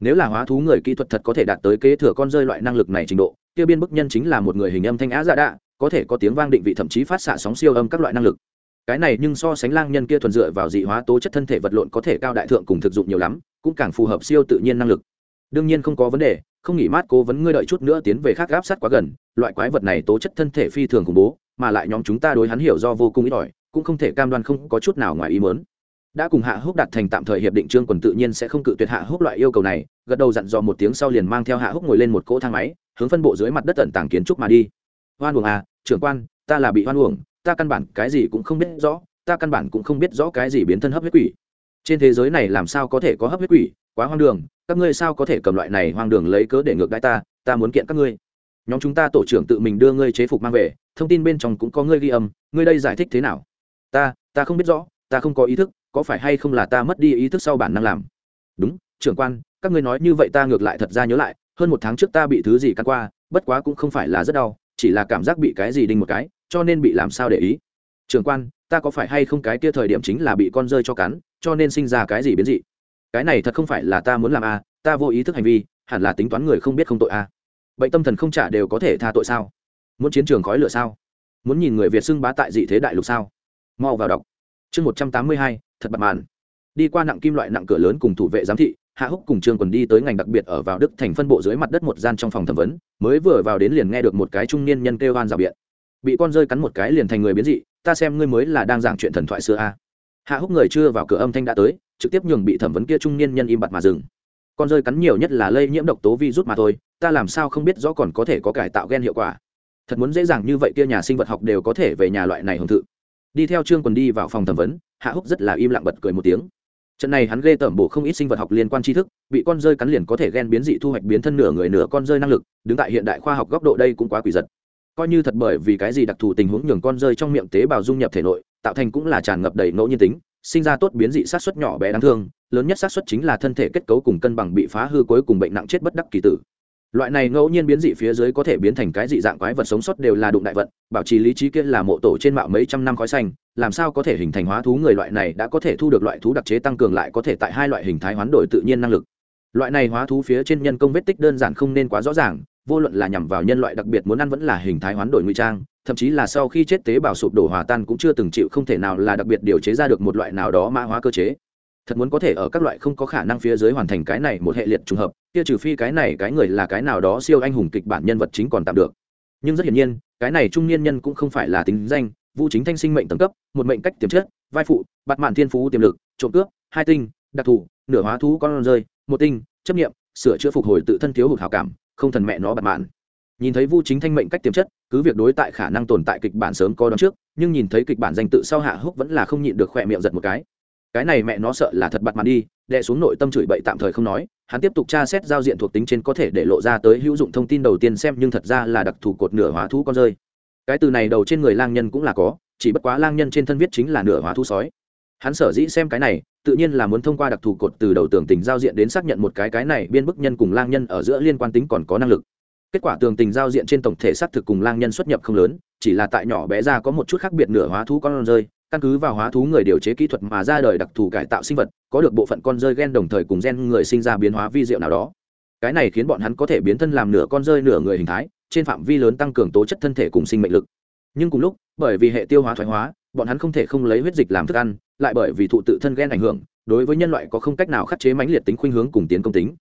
Nếu là hóa thú người kỹ thuật thật có thể đạt tới kế thừa con rơi loại năng lực này trình độ, kia biên bức nhân chính là một người hình âm thanh á dạ đạ, có thể có tiếng vang định vị thậm chí phát xạ sóng siêu âm các loại năng lực. Cái này nhưng so sánh lang nhân kia thuần dựa vào dị hóa tố chất thân thể vật lộn có thể cao đại thượng cùng thực dụng nhiều lắm, cũng càng phù hợp siêu tự nhiên năng lực. Đương nhiên không có vấn đề không nghỉ mát cố vấn ngươi đợi chút nữa tiến về khác gáp sát quá gần, loại quái vật này tố chất thân thể phi thường khủng bố, mà lại nhóm chúng ta đối hắn hiểu do vô cùng ít ỏi, cũng không thể cam đoan không có chút nào ngoài ý mớn đã cùng hạ húc đặt thành tạm thời hiệp định trương quần tự nhiên sẽ không cự tuyệt hạ húc loại yêu cầu này, gật đầu dặn dò một tiếng sau liền mang theo hạ húc ngồi lên một cỗ thang máy, hướng phân bộ dưới mặt đất tận tàng kiến trúc mà đi. Hoan uổng à trưởng quan, ta là bị hoan uổng, ta căn bản cái gì cũng không biết rõ, ta căn bản cũng không biết rõ cái gì biến thân hấp huyết quỷ. Trên thế giới này làm sao có thể có hấp huyết quỷ quá hoang đường, các ngươi sao có thể cầm loại này hoang đường lấy cớ để ngược đãi ta ta muốn kiện các ngươi. Nhóm chúng ta tổ trưởng tự mình đưa ngươi chế phục mang về, thông tin bên trong cũng có ngươi ghi âm, ngươi đây giải thích thế nào? Ta ta không biết rõ, ta không có ý thức, có phải hay không là ta mất đi ý thức sau bản năng làm? Đúng, trưởng quan, các ngươi nói như vậy ta ngược lại thật ra nhớ lại, hơn một tháng trước ta bị thứ gì cắn qua, bất quá cũng không phải là rất đau, chỉ là cảm giác bị cái gì đinh một cái, cho nên bị làm sao để ý. Trưởng quan, ta có phải hay không cái kia thời điểm chính là bị con rơi cho cắn, cho nên sinh ra cái gì biến dị? Cái này thật không phải là ta muốn làm a à, ta vô ý thức hành vi hẳn là tính toán người không biết không tội a. À. bệnh tâm thần không trả đều có thể tha tội sao? Muốn chiến trường khói lửa sao? Muốn nhìn người việt xưng bá tại dị thế đại lục sao? Mau vào đọc. Chương một trăm tám mươi hai thật bật màn. Đi qua nặng kim loại nặng cửa lớn cùng thủ vệ giám thị hạ húc cùng trương quần đi tới ngành đặc biệt ở vào đức thành phân bộ dưới mặt đất một gian trong phòng thẩm vấn mới vừa vào đến liền nghe được một cái trung niên nhân kêu hoan rào biện. Bị con rơi cắn một cái liền thành người biến dị ta xem ngươi mới là đang giảng chuyện thần thoại xưa a. Hạ húc người chưa vào cửa âm thanh đã tới trực tiếp nhường bị thẩm vấn kia trung niên nhân im bặt mà dừng. Con rơi cắn nhiều nhất là lây nhiễm độc tố virus mà thôi, ta làm sao không biết rõ còn có thể có cải tạo gen hiệu quả. Thật muốn dễ dàng như vậy kia nhà sinh vật học đều có thể về nhà loại này hưởng thự đi theo trương quần đi vào phòng thẩm vấn, hạ húc rất là im lặng bật cười một tiếng. Trận này hắn ghê tởm bổ không ít sinh vật học liên quan tri thức, bị con rơi cắn liền có thể ghen biến dị thu hoạch biến thân nửa người nửa con rơi năng lực, đứng tại hiện đại khoa học góc độ đây cũng quá quỷ giật. Coi như thật bởi vì cái gì đặc thù tình huống nhường con rơi trong miệng tế bào dung nhập thể nội, tạo thành cũng là tràn ngập đầy ngẫu nhiên tính sinh ra tốt biến dị sát xuất nhỏ bé đáng thương, lớn nhất sát xuất chính là thân thể kết cấu cùng cân bằng bị phá hư cuối cùng bệnh nặng chết bất đắc kỳ tử. Loại này ngẫu nhiên biến dị phía dưới có thể biến thành cái dị dạng quái vật sống sót đều là đụng đại vận, bảo trì lý trí kia là mộ tổ trên mạo mấy trăm năm khói xanh, làm sao có thể hình thành hóa thú người loại này đã có thể thu được loại thú đặc chế tăng cường lại có thể tại hai loại hình thái hoán đổi tự nhiên năng lực. Loại này hóa thú phía trên nhân công vết tích đơn giản không nên quá rõ ràng, vô luận là nhằm vào nhân loại đặc biệt muốn ăn vẫn là hình thái hoán đổi ngụy trang thậm chí là sau khi chết tế bào sụp đổ hòa tan cũng chưa từng chịu không thể nào là đặc biệt điều chế ra được một loại nào đó mã hóa cơ chế. Thật muốn có thể ở các loại không có khả năng phía dưới hoàn thành cái này một hệ liệt trùng hợp, kia trừ phi cái này cái người là cái nào đó siêu anh hùng kịch bản nhân vật chính còn tạm được. Nhưng rất hiển nhiên, cái này trung niên nhân cũng không phải là tính danh, vũ chính thanh sinh mệnh tầng cấp, một mệnh cách tiềm chất, vai phụ, bạt mạn thiên phú, tiềm lực, trộm cướp, hai tinh, đặc thù, nửa hóa thú con rơi, một tinh, chấp nghiệm sửa chữa phục hồi tự thân thiếu hụt hào cảm, không thần mẹ nó bạt mạn nhìn thấy vu chính thanh mệnh cách tiềm chất, cứ việc đối tại khả năng tồn tại kịch bản sớm có đón trước, nhưng nhìn thấy kịch bản danh tự sau hạ húc vẫn là không nhịn được khỏe miệng giật một cái. Cái này mẹ nó sợ là thật bặt mặt đi đệ xuống nội tâm chửi bậy tạm thời không nói, hắn tiếp tục tra xét giao diện thuộc tính trên có thể để lộ ra tới hữu dụng thông tin đầu tiên xem nhưng thật ra là đặc thù cột nửa hóa thú con rơi. Cái từ này đầu trên người lang nhân cũng là có, chỉ bất quá lang nhân trên thân viết chính là nửa hóa thú sói. Hắn sở dĩ xem cái này, tự nhiên là muốn thông qua đặc thù cột từ đầu tưởng tình giao diện đến xác nhận một cái cái này biên bức nhân cùng lang nhân ở giữa liên quan tính còn có năng lực kết quả tường tình giao diện trên tổng thể xác thực cùng lang nhân xuất nhập không lớn, chỉ là tại nhỏ bé ra có một chút khác biệt nửa hóa thú con rơi, căn cứ vào hóa thú người điều chế kỹ thuật mà ra đời đặc thù cải tạo sinh vật, có được bộ phận con rơi gen đồng thời cùng gen người sinh ra biến hóa vi diệu nào đó. Cái này khiến bọn hắn có thể biến thân làm nửa con rơi nửa người hình thái, trên phạm vi lớn tăng cường tố chất thân thể cùng sinh mệnh lực. Nhưng cùng lúc, bởi vì hệ tiêu hóa thoái hóa, bọn hắn không thể không lấy huyết dịch làm thức ăn, lại bởi vì thụ tự thân gen ảnh hưởng, đối với nhân loại có không cách nào khắc chế mãnh liệt tính khuynh hướng cùng tiến công tính.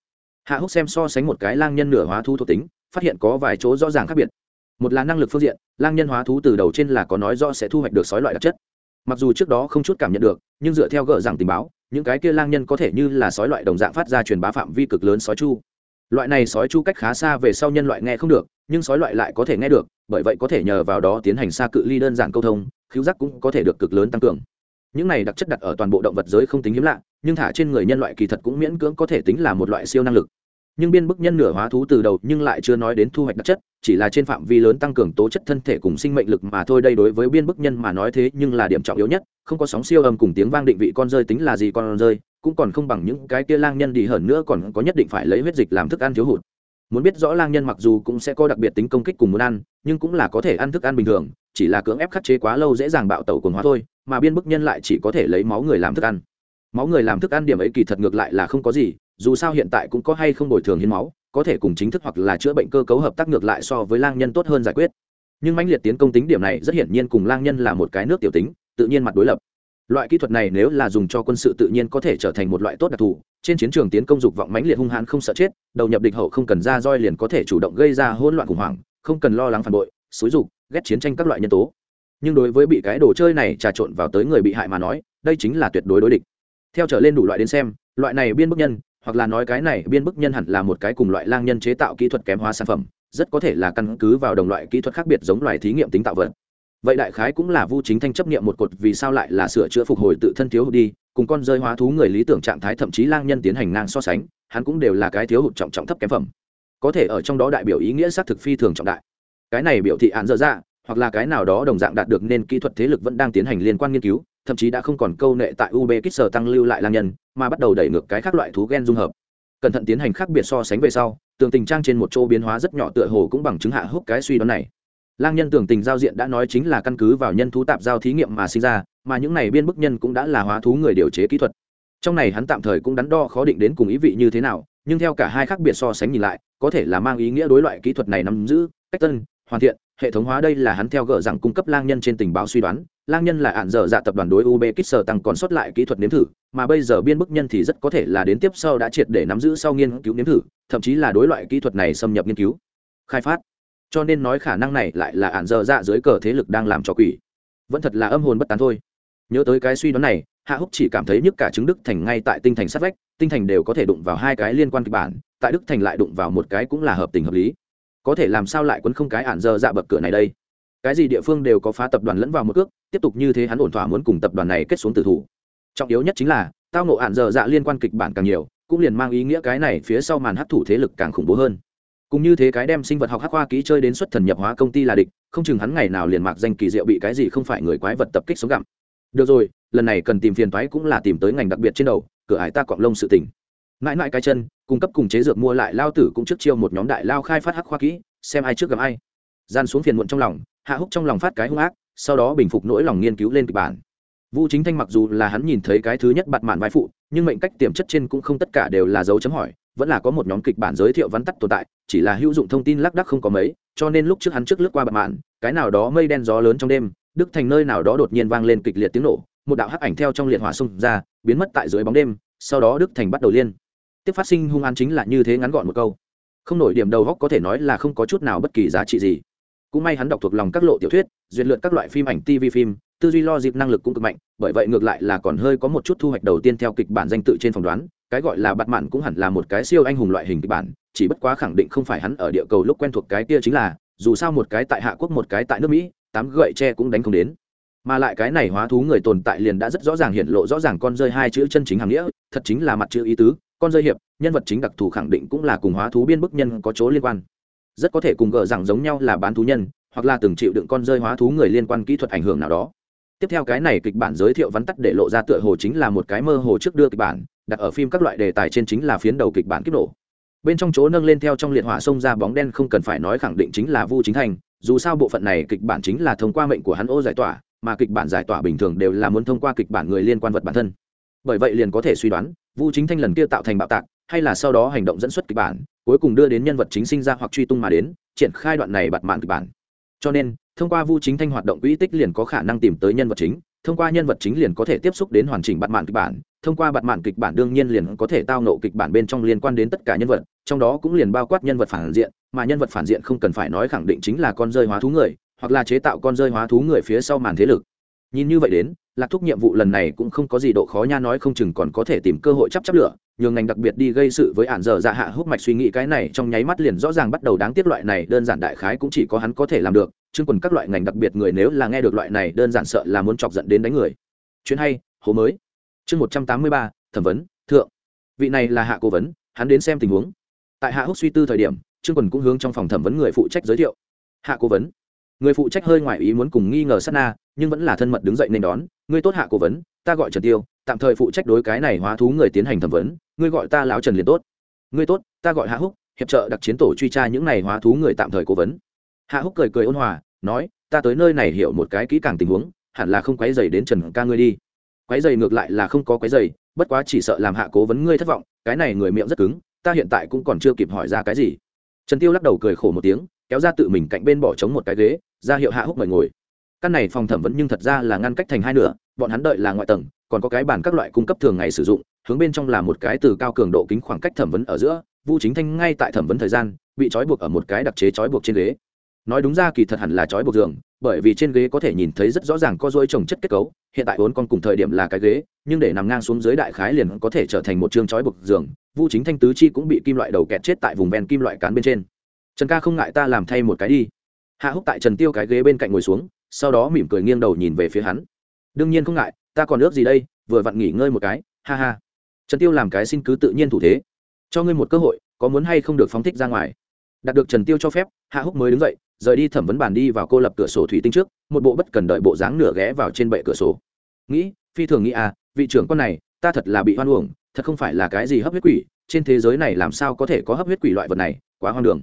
Hạ húc xem so sánh một cái lang nhân nửa hóa thú thuộc tính phát hiện có vài chỗ rõ ràng khác biệt. Một là năng lực phương diện, lang nhân hóa thú từ đầu trên là có nói rõ sẽ thu hoạch được sói loại đặc chất. Mặc dù trước đó không chút cảm nhận được, nhưng dựa theo gỡ rằng tình báo, những cái kia lang nhân có thể như là sói loại đồng dạng phát ra truyền bá phạm vi cực lớn sói chu. Loại này sói chu cách khá xa về sau nhân loại nghe không được, nhưng sói loại lại có thể nghe được, bởi vậy có thể nhờ vào đó tiến hành xa cự ly đơn giản câu thông, khiếu giác cũng có thể được cực lớn tăng cường. Những này đặc chất đặt ở toàn bộ động vật giới không tính hiếm lạ, nhưng thả trên người nhân loại kỳ thật cũng miễn cưỡng có thể tính là một loại siêu năng lực nhưng biên bức nhân nửa hóa thú từ đầu nhưng lại chưa nói đến thu hoạch đặc chất, chỉ là trên phạm vi lớn tăng cường tố chất thân thể cùng sinh mệnh lực mà thôi. Đây đối với biên bức nhân mà nói thế nhưng là điểm trọng yếu nhất, không có sóng siêu âm cùng tiếng vang định vị con rơi tính là gì con rơi, cũng còn không bằng những cái kia lang nhân đi hởn nữa còn có nhất định phải lấy huyết dịch làm thức ăn thiếu hụt. Muốn biết rõ lang nhân mặc dù cũng sẽ có đặc biệt tính công kích cùng muốn ăn, nhưng cũng là có thể ăn thức ăn bình thường, chỉ là cưỡng ép khắc chế quá lâu dễ dàng bạo tẩu cồn hóa thôi, mà biên bức nhân lại chỉ có thể lấy máu người làm thức ăn. Máu người làm thức ăn điểm ấy kỳ thật ngược lại là không có gì dù sao hiện tại cũng có hay không bồi thường hiến máu, có thể cùng chính thức hoặc là chữa bệnh cơ cấu hợp tác ngược lại so với lang nhân tốt hơn giải quyết. Nhưng mãnh liệt tiến công tính điểm này rất hiển nhiên cùng lang nhân là một cái nước tiểu tính, tự nhiên mặt đối lập. Loại kỹ thuật này nếu là dùng cho quân sự tự nhiên có thể trở thành một loại tốt đặc thù, trên chiến trường tiến công dục vọng mãnh liệt hung hãn không sợ chết, đầu nhập địch hậu không cần ra roi liền có thể chủ động gây ra hỗn loạn khủng hoảng, không cần lo lắng phản bội, xúi dục, ghét chiến tranh các loại nhân tố. Nhưng đối với bị cái đồ chơi này trà trộn vào tới người bị hại mà nói, đây chính là tuyệt đối đối địch. Theo trở lên đủ loại đến xem, loại này biên bức nhân hoặc là nói cái này biên bức nhân hẳn là một cái cùng loại lang nhân chế tạo kỹ thuật kém hóa sản phẩm, rất có thể là căn cứ vào đồng loại kỹ thuật khác biệt giống loài thí nghiệm tính tạo vật. Vậy đại khái cũng là vu chính thanh chấp nghiệm một cột vì sao lại là sửa chữa phục hồi tự thân thiếu hụt đi, cùng con rơi hóa thú người lý tưởng trạng thái thậm chí lang nhân tiến hành ngang so sánh, hắn cũng đều là cái thiếu hụt trọng trọng thấp kém phẩm. Có thể ở trong đó đại biểu ý nghĩa xác thực phi thường trọng đại. Cái này biểu thị án dở ra hoặc là cái nào đó đồng dạng đạt được nên kỹ thuật thế lực vẫn đang tiến hành liên quan nghiên cứu thậm chí đã không còn câu nệ tại uzbekistan tăng lưu lại lang nhân, mà bắt đầu đẩy ngược cái khác loại thú gen dung hợp. Cẩn thận tiến hành khác biệt so sánh về sau, tường tình trang trên một chỗ biến hóa rất nhỏ tựa hồ cũng bằng chứng hạ húc cái suy đoán này. Lang nhân tường tình giao diện đã nói chính là căn cứ vào nhân thú tạp giao thí nghiệm mà sinh ra, mà những này biên bức nhân cũng đã là hóa thú người điều chế kỹ thuật. Trong này hắn tạm thời cũng đắn đo khó định đến cùng ý vị như thế nào, nhưng theo cả hai khác biệt so sánh nhìn lại, có thể là mang ý nghĩa đối loại kỹ thuật này nắm giữ, cách tân, hoàn thiện, hệ thống hóa đây là hắn theo gỡ rằng cung cấp lang nhân trên tình báo suy đoán lang nhân là ạn dở dạ tập đoàn đối ub kích sở tăng còn sót lại kỹ thuật nếm thử, mà bây giờ biên bức nhân thì rất có thể là đến tiếp sau đã triệt để nắm giữ sau nghiên cứu nếm thử, thậm chí là đối loại kỹ thuật này xâm nhập nghiên cứu. Khai phát. Cho nên nói khả năng này lại là ạn dở dạ dưới cờ thế lực đang làm cho quỷ. Vẫn thật là âm hồn bất tán thôi. Nhớ tới cái suy đoán này, hạ húc chỉ cảm thấy nhức cả chứng đức thành ngay tại tinh thành sát vách, tinh thành đều có thể đụng vào hai cái liên quan kịch bản, tại đức thành lại đụng vào một cái cũng là hợp tình hợp lý. Có thể làm sao lại quấn không cái ản dơ dạ bậc cửa này đây? Cái gì địa phương đều có phá tập đoàn lẫn vào một cước, tiếp tục như thế hắn ổn thỏa muốn cùng tập đoàn này kết xuống tử thủ. Trọng yếu nhất chính là, tao nộ ạn dở dạ liên quan kịch bản càng nhiều, cũng liền mang ý nghĩa cái này phía sau màn hấp thụ thế lực càng khủng bố hơn. Cũng như thế cái đem sinh vật học hắc hoa ký chơi đến xuất thần nhập hóa công ty là địch, không chừng hắn ngày nào liền mạc danh kỳ diệu bị cái gì không phải người quái vật tập kích sống gặm. Được rồi, lần này cần tìm phiền toái cũng là tìm tới ngành đặc biệt trên đầu, cửa ải ta cọng lông sự tỉnh mãi mãi cái chân, cung cấp cùng chế dược mua lại lao tử cũng trước chiêu một nhóm đại lao khai phát hắc khoa kỹ xem ai trước gặp ai. Gian xuống phiền muộn trong lòng hạ húc trong lòng phát cái hung ác, sau đó bình phục nỗi lòng nghiên cứu lên kịch bản. Vũ chính thanh mặc dù là hắn nhìn thấy cái thứ nhất bặt mạn vai phụ, nhưng mệnh cách tiềm chất trên cũng không tất cả đều là dấu chấm hỏi, vẫn là có một nhóm kịch bản giới thiệu vắn tắt tồn tại, chỉ là hữu dụng thông tin lác đắc không có mấy, cho nên lúc trước hắn trước lướt qua bặt mạn, cái nào đó mây đen gió lớn trong đêm, đức thành nơi nào đó đột nhiên vang lên kịch liệt tiếng nổ, một đạo hắc ảnh theo trong liệt hỏa xung ra, biến mất tại dưới bóng đêm, sau đó đức thành bắt đầu liên tiếp phát sinh hung án chính là như thế ngắn gọn một câu. Không nổi điểm đầu góc có thể nói là không có chút nào bất kỳ giá trị gì cũng may hắn đọc thuộc lòng các lộ tiểu thuyết, duyệt lượt các loại phim ảnh tv phim, tư duy lo dịp năng lực cũng cực mạnh, bởi vậy ngược lại là còn hơi có một chút thu hoạch đầu tiên theo kịch bản danh tự trên phỏng đoán, cái gọi là bạt mạn cũng hẳn là một cái siêu anh hùng loại hình kịch bản, chỉ bất quá khẳng định không phải hắn ở địa cầu lúc quen thuộc cái kia chính là, dù sao một cái tại hạ quốc một cái tại nước mỹ, tám gậy tre cũng đánh không đến. Mà lại cái này hóa thú người tồn tại liền đã rất rõ ràng hiện lộ rõ ràng con rơi hai chữ chân chính hàng nghĩa, thật chính là mặt chữ ý tứ, con rơi hiệp, nhân vật chính đặc thù khẳng định cũng là cùng hóa thú biên bức nhân có chỗ liên quan rất có thể cùng gờ rằng giống nhau là bán thú nhân, hoặc là từng chịu đựng con rơi hóa thú người liên quan kỹ thuật ảnh hưởng nào đó. Tiếp theo cái này kịch bản giới thiệu vắn tắt để lộ ra tựa hồ chính là một cái mơ hồ trước đưa kịch bản, đặt ở phim các loại đề tài trên chính là phiến đầu kịch bản kích nổ. Bên trong chỗ nâng lên theo trong liệt hỏa sông ra bóng đen không cần phải nói khẳng định chính là vu chính thành, dù sao bộ phận này kịch bản chính là thông qua mệnh của hắn ô giải tỏa, mà kịch bản giải tỏa bình thường đều là muốn thông qua kịch bản người liên quan vật bản thân. Bởi vậy liền có thể suy đoán, vu chính thanh lần kia tạo thành bạo tạc, hay là sau đó hành động dẫn xuất kịch bản cuối cùng đưa đến nhân vật chính sinh ra hoặc truy tung mà đến, triển khai đoạn này bạt mạng kịch bản. Cho nên, thông qua vu chính thanh hoạt động quỹ tích liền có khả năng tìm tới nhân vật chính, thông qua nhân vật chính liền có thể tiếp xúc đến hoàn chỉnh bạt mạng kịch bản, thông qua bạt mạng kịch bản đương nhiên liền có thể tao nộ kịch bản bên trong liên quan đến tất cả nhân vật, trong đó cũng liền bao quát nhân vật phản diện, mà nhân vật phản diện không cần phải nói khẳng định chính là con rơi hóa thú người, hoặc là chế tạo con rơi hóa thú người phía sau màn thế lực. Nhìn như vậy đến lạc thúc nhiệm vụ lần này cũng không có gì độ khó nha, nói không chừng còn có thể tìm cơ hội chắp chắp lửa. Nhường ngành đặc biệt đi gây sự với ản dở dạ hạ hút mạch suy nghĩ cái này trong nháy mắt liền rõ ràng bắt đầu đáng tiếc loại này đơn giản đại khái cũng chỉ có hắn có thể làm được. Chương quần các loại ngành đặc biệt người nếu là nghe được loại này đơn giản sợ là muốn chọc giận đến đánh người. Chuyện hay hồ mới. Chương một trăm tám mươi ba, thẩm vấn, thượng. Vị này là hạ cố vấn, hắn đến xem tình huống. Tại hạ húc suy tư thời điểm chương quần cũng hướng trong phòng thẩm vấn người phụ trách giới thiệu. Hạ cố vấn người phụ trách hơi ngoài ý muốn cùng nghi ngờ sát na, nhưng vẫn là thân mật đứng dậy nên đón. Ngươi tốt hạ cố vấn, ta gọi trần tiêu, tạm thời phụ trách đối cái này hóa thú người tiến hành thẩm vấn. Ngươi gọi ta lão trần liền tốt. Ngươi tốt, ta gọi hạ húc, hiệp trợ đặc chiến tổ truy tra những này hóa thú người tạm thời cố vấn. Hạ húc cười cười ôn hòa, nói, ta tới nơi này hiểu một cái kỹ càng tình huống, hẳn là không quấy dày đến trần ca ngươi đi. Quấy dày ngược lại là không có quấy dày bất quá chỉ sợ làm hạ cố vấn ngươi thất vọng, cái này người miệng rất cứng, ta hiện tại cũng còn chưa kịp hỏi ra cái gì. Trần tiêu lắc đầu cười khổ một tiếng, kéo ra tự mình cạnh bên bỏ trống một cái ghế ra hiệu hạ húc mời ngồi. Căn này phòng thẩm vấn nhưng thật ra là ngăn cách thành hai nửa, bọn hắn đợi là ngoại tầng, còn có cái bàn các loại cung cấp thường ngày sử dụng, hướng bên trong là một cái từ cao cường độ kính khoảng cách thẩm vấn ở giữa, vu chính thanh ngay tại thẩm vấn thời gian, bị trói buộc ở một cái đặc chế trói buộc trên ghế. Nói đúng ra kỳ thật hẳn là trói buộc giường, bởi vì trên ghế có thể nhìn thấy rất rõ ràng có dối trồng chất kết cấu, hiện tại vốn con cùng thời điểm là cái ghế, nhưng để nằm ngang xuống dưới đại khái liền có thể trở thành một chương trói buộc giường, vu chính thanh tứ chi cũng bị kim loại đầu kẹt chết tại vùng ven kim loại cán bên trên. Trần ca không ngại ta làm thay một cái đi hạ húc tại trần tiêu cái ghế bên cạnh ngồi xuống, sau đó mỉm cười nghiêng đầu nhìn về phía hắn. Đương nhiên không ngại, ta còn ước gì đây, vừa vặn nghỉ ngơi một cái, ha ha. Trần tiêu làm cái xin cứ tự nhiên thủ thế. Cho ngươi một cơ hội, có muốn hay không được phóng thích ra ngoài. Đạt được trần tiêu cho phép, hạ húc mới đứng dậy, rời đi thẩm vấn bàn đi vào cô lập cửa sổ thủy tinh trước, một bộ bất cần đợi bộ dáng nửa ghé vào trên bệ cửa sổ. Nghĩ, phi thường nghĩ à vị trưởng con này, ta thật là bị hoan uổng, thật không phải là cái gì hấp huyết quỷ, trên thế giới này làm sao có thể có hấp huyết quỷ loại vật này, quá hoang đường.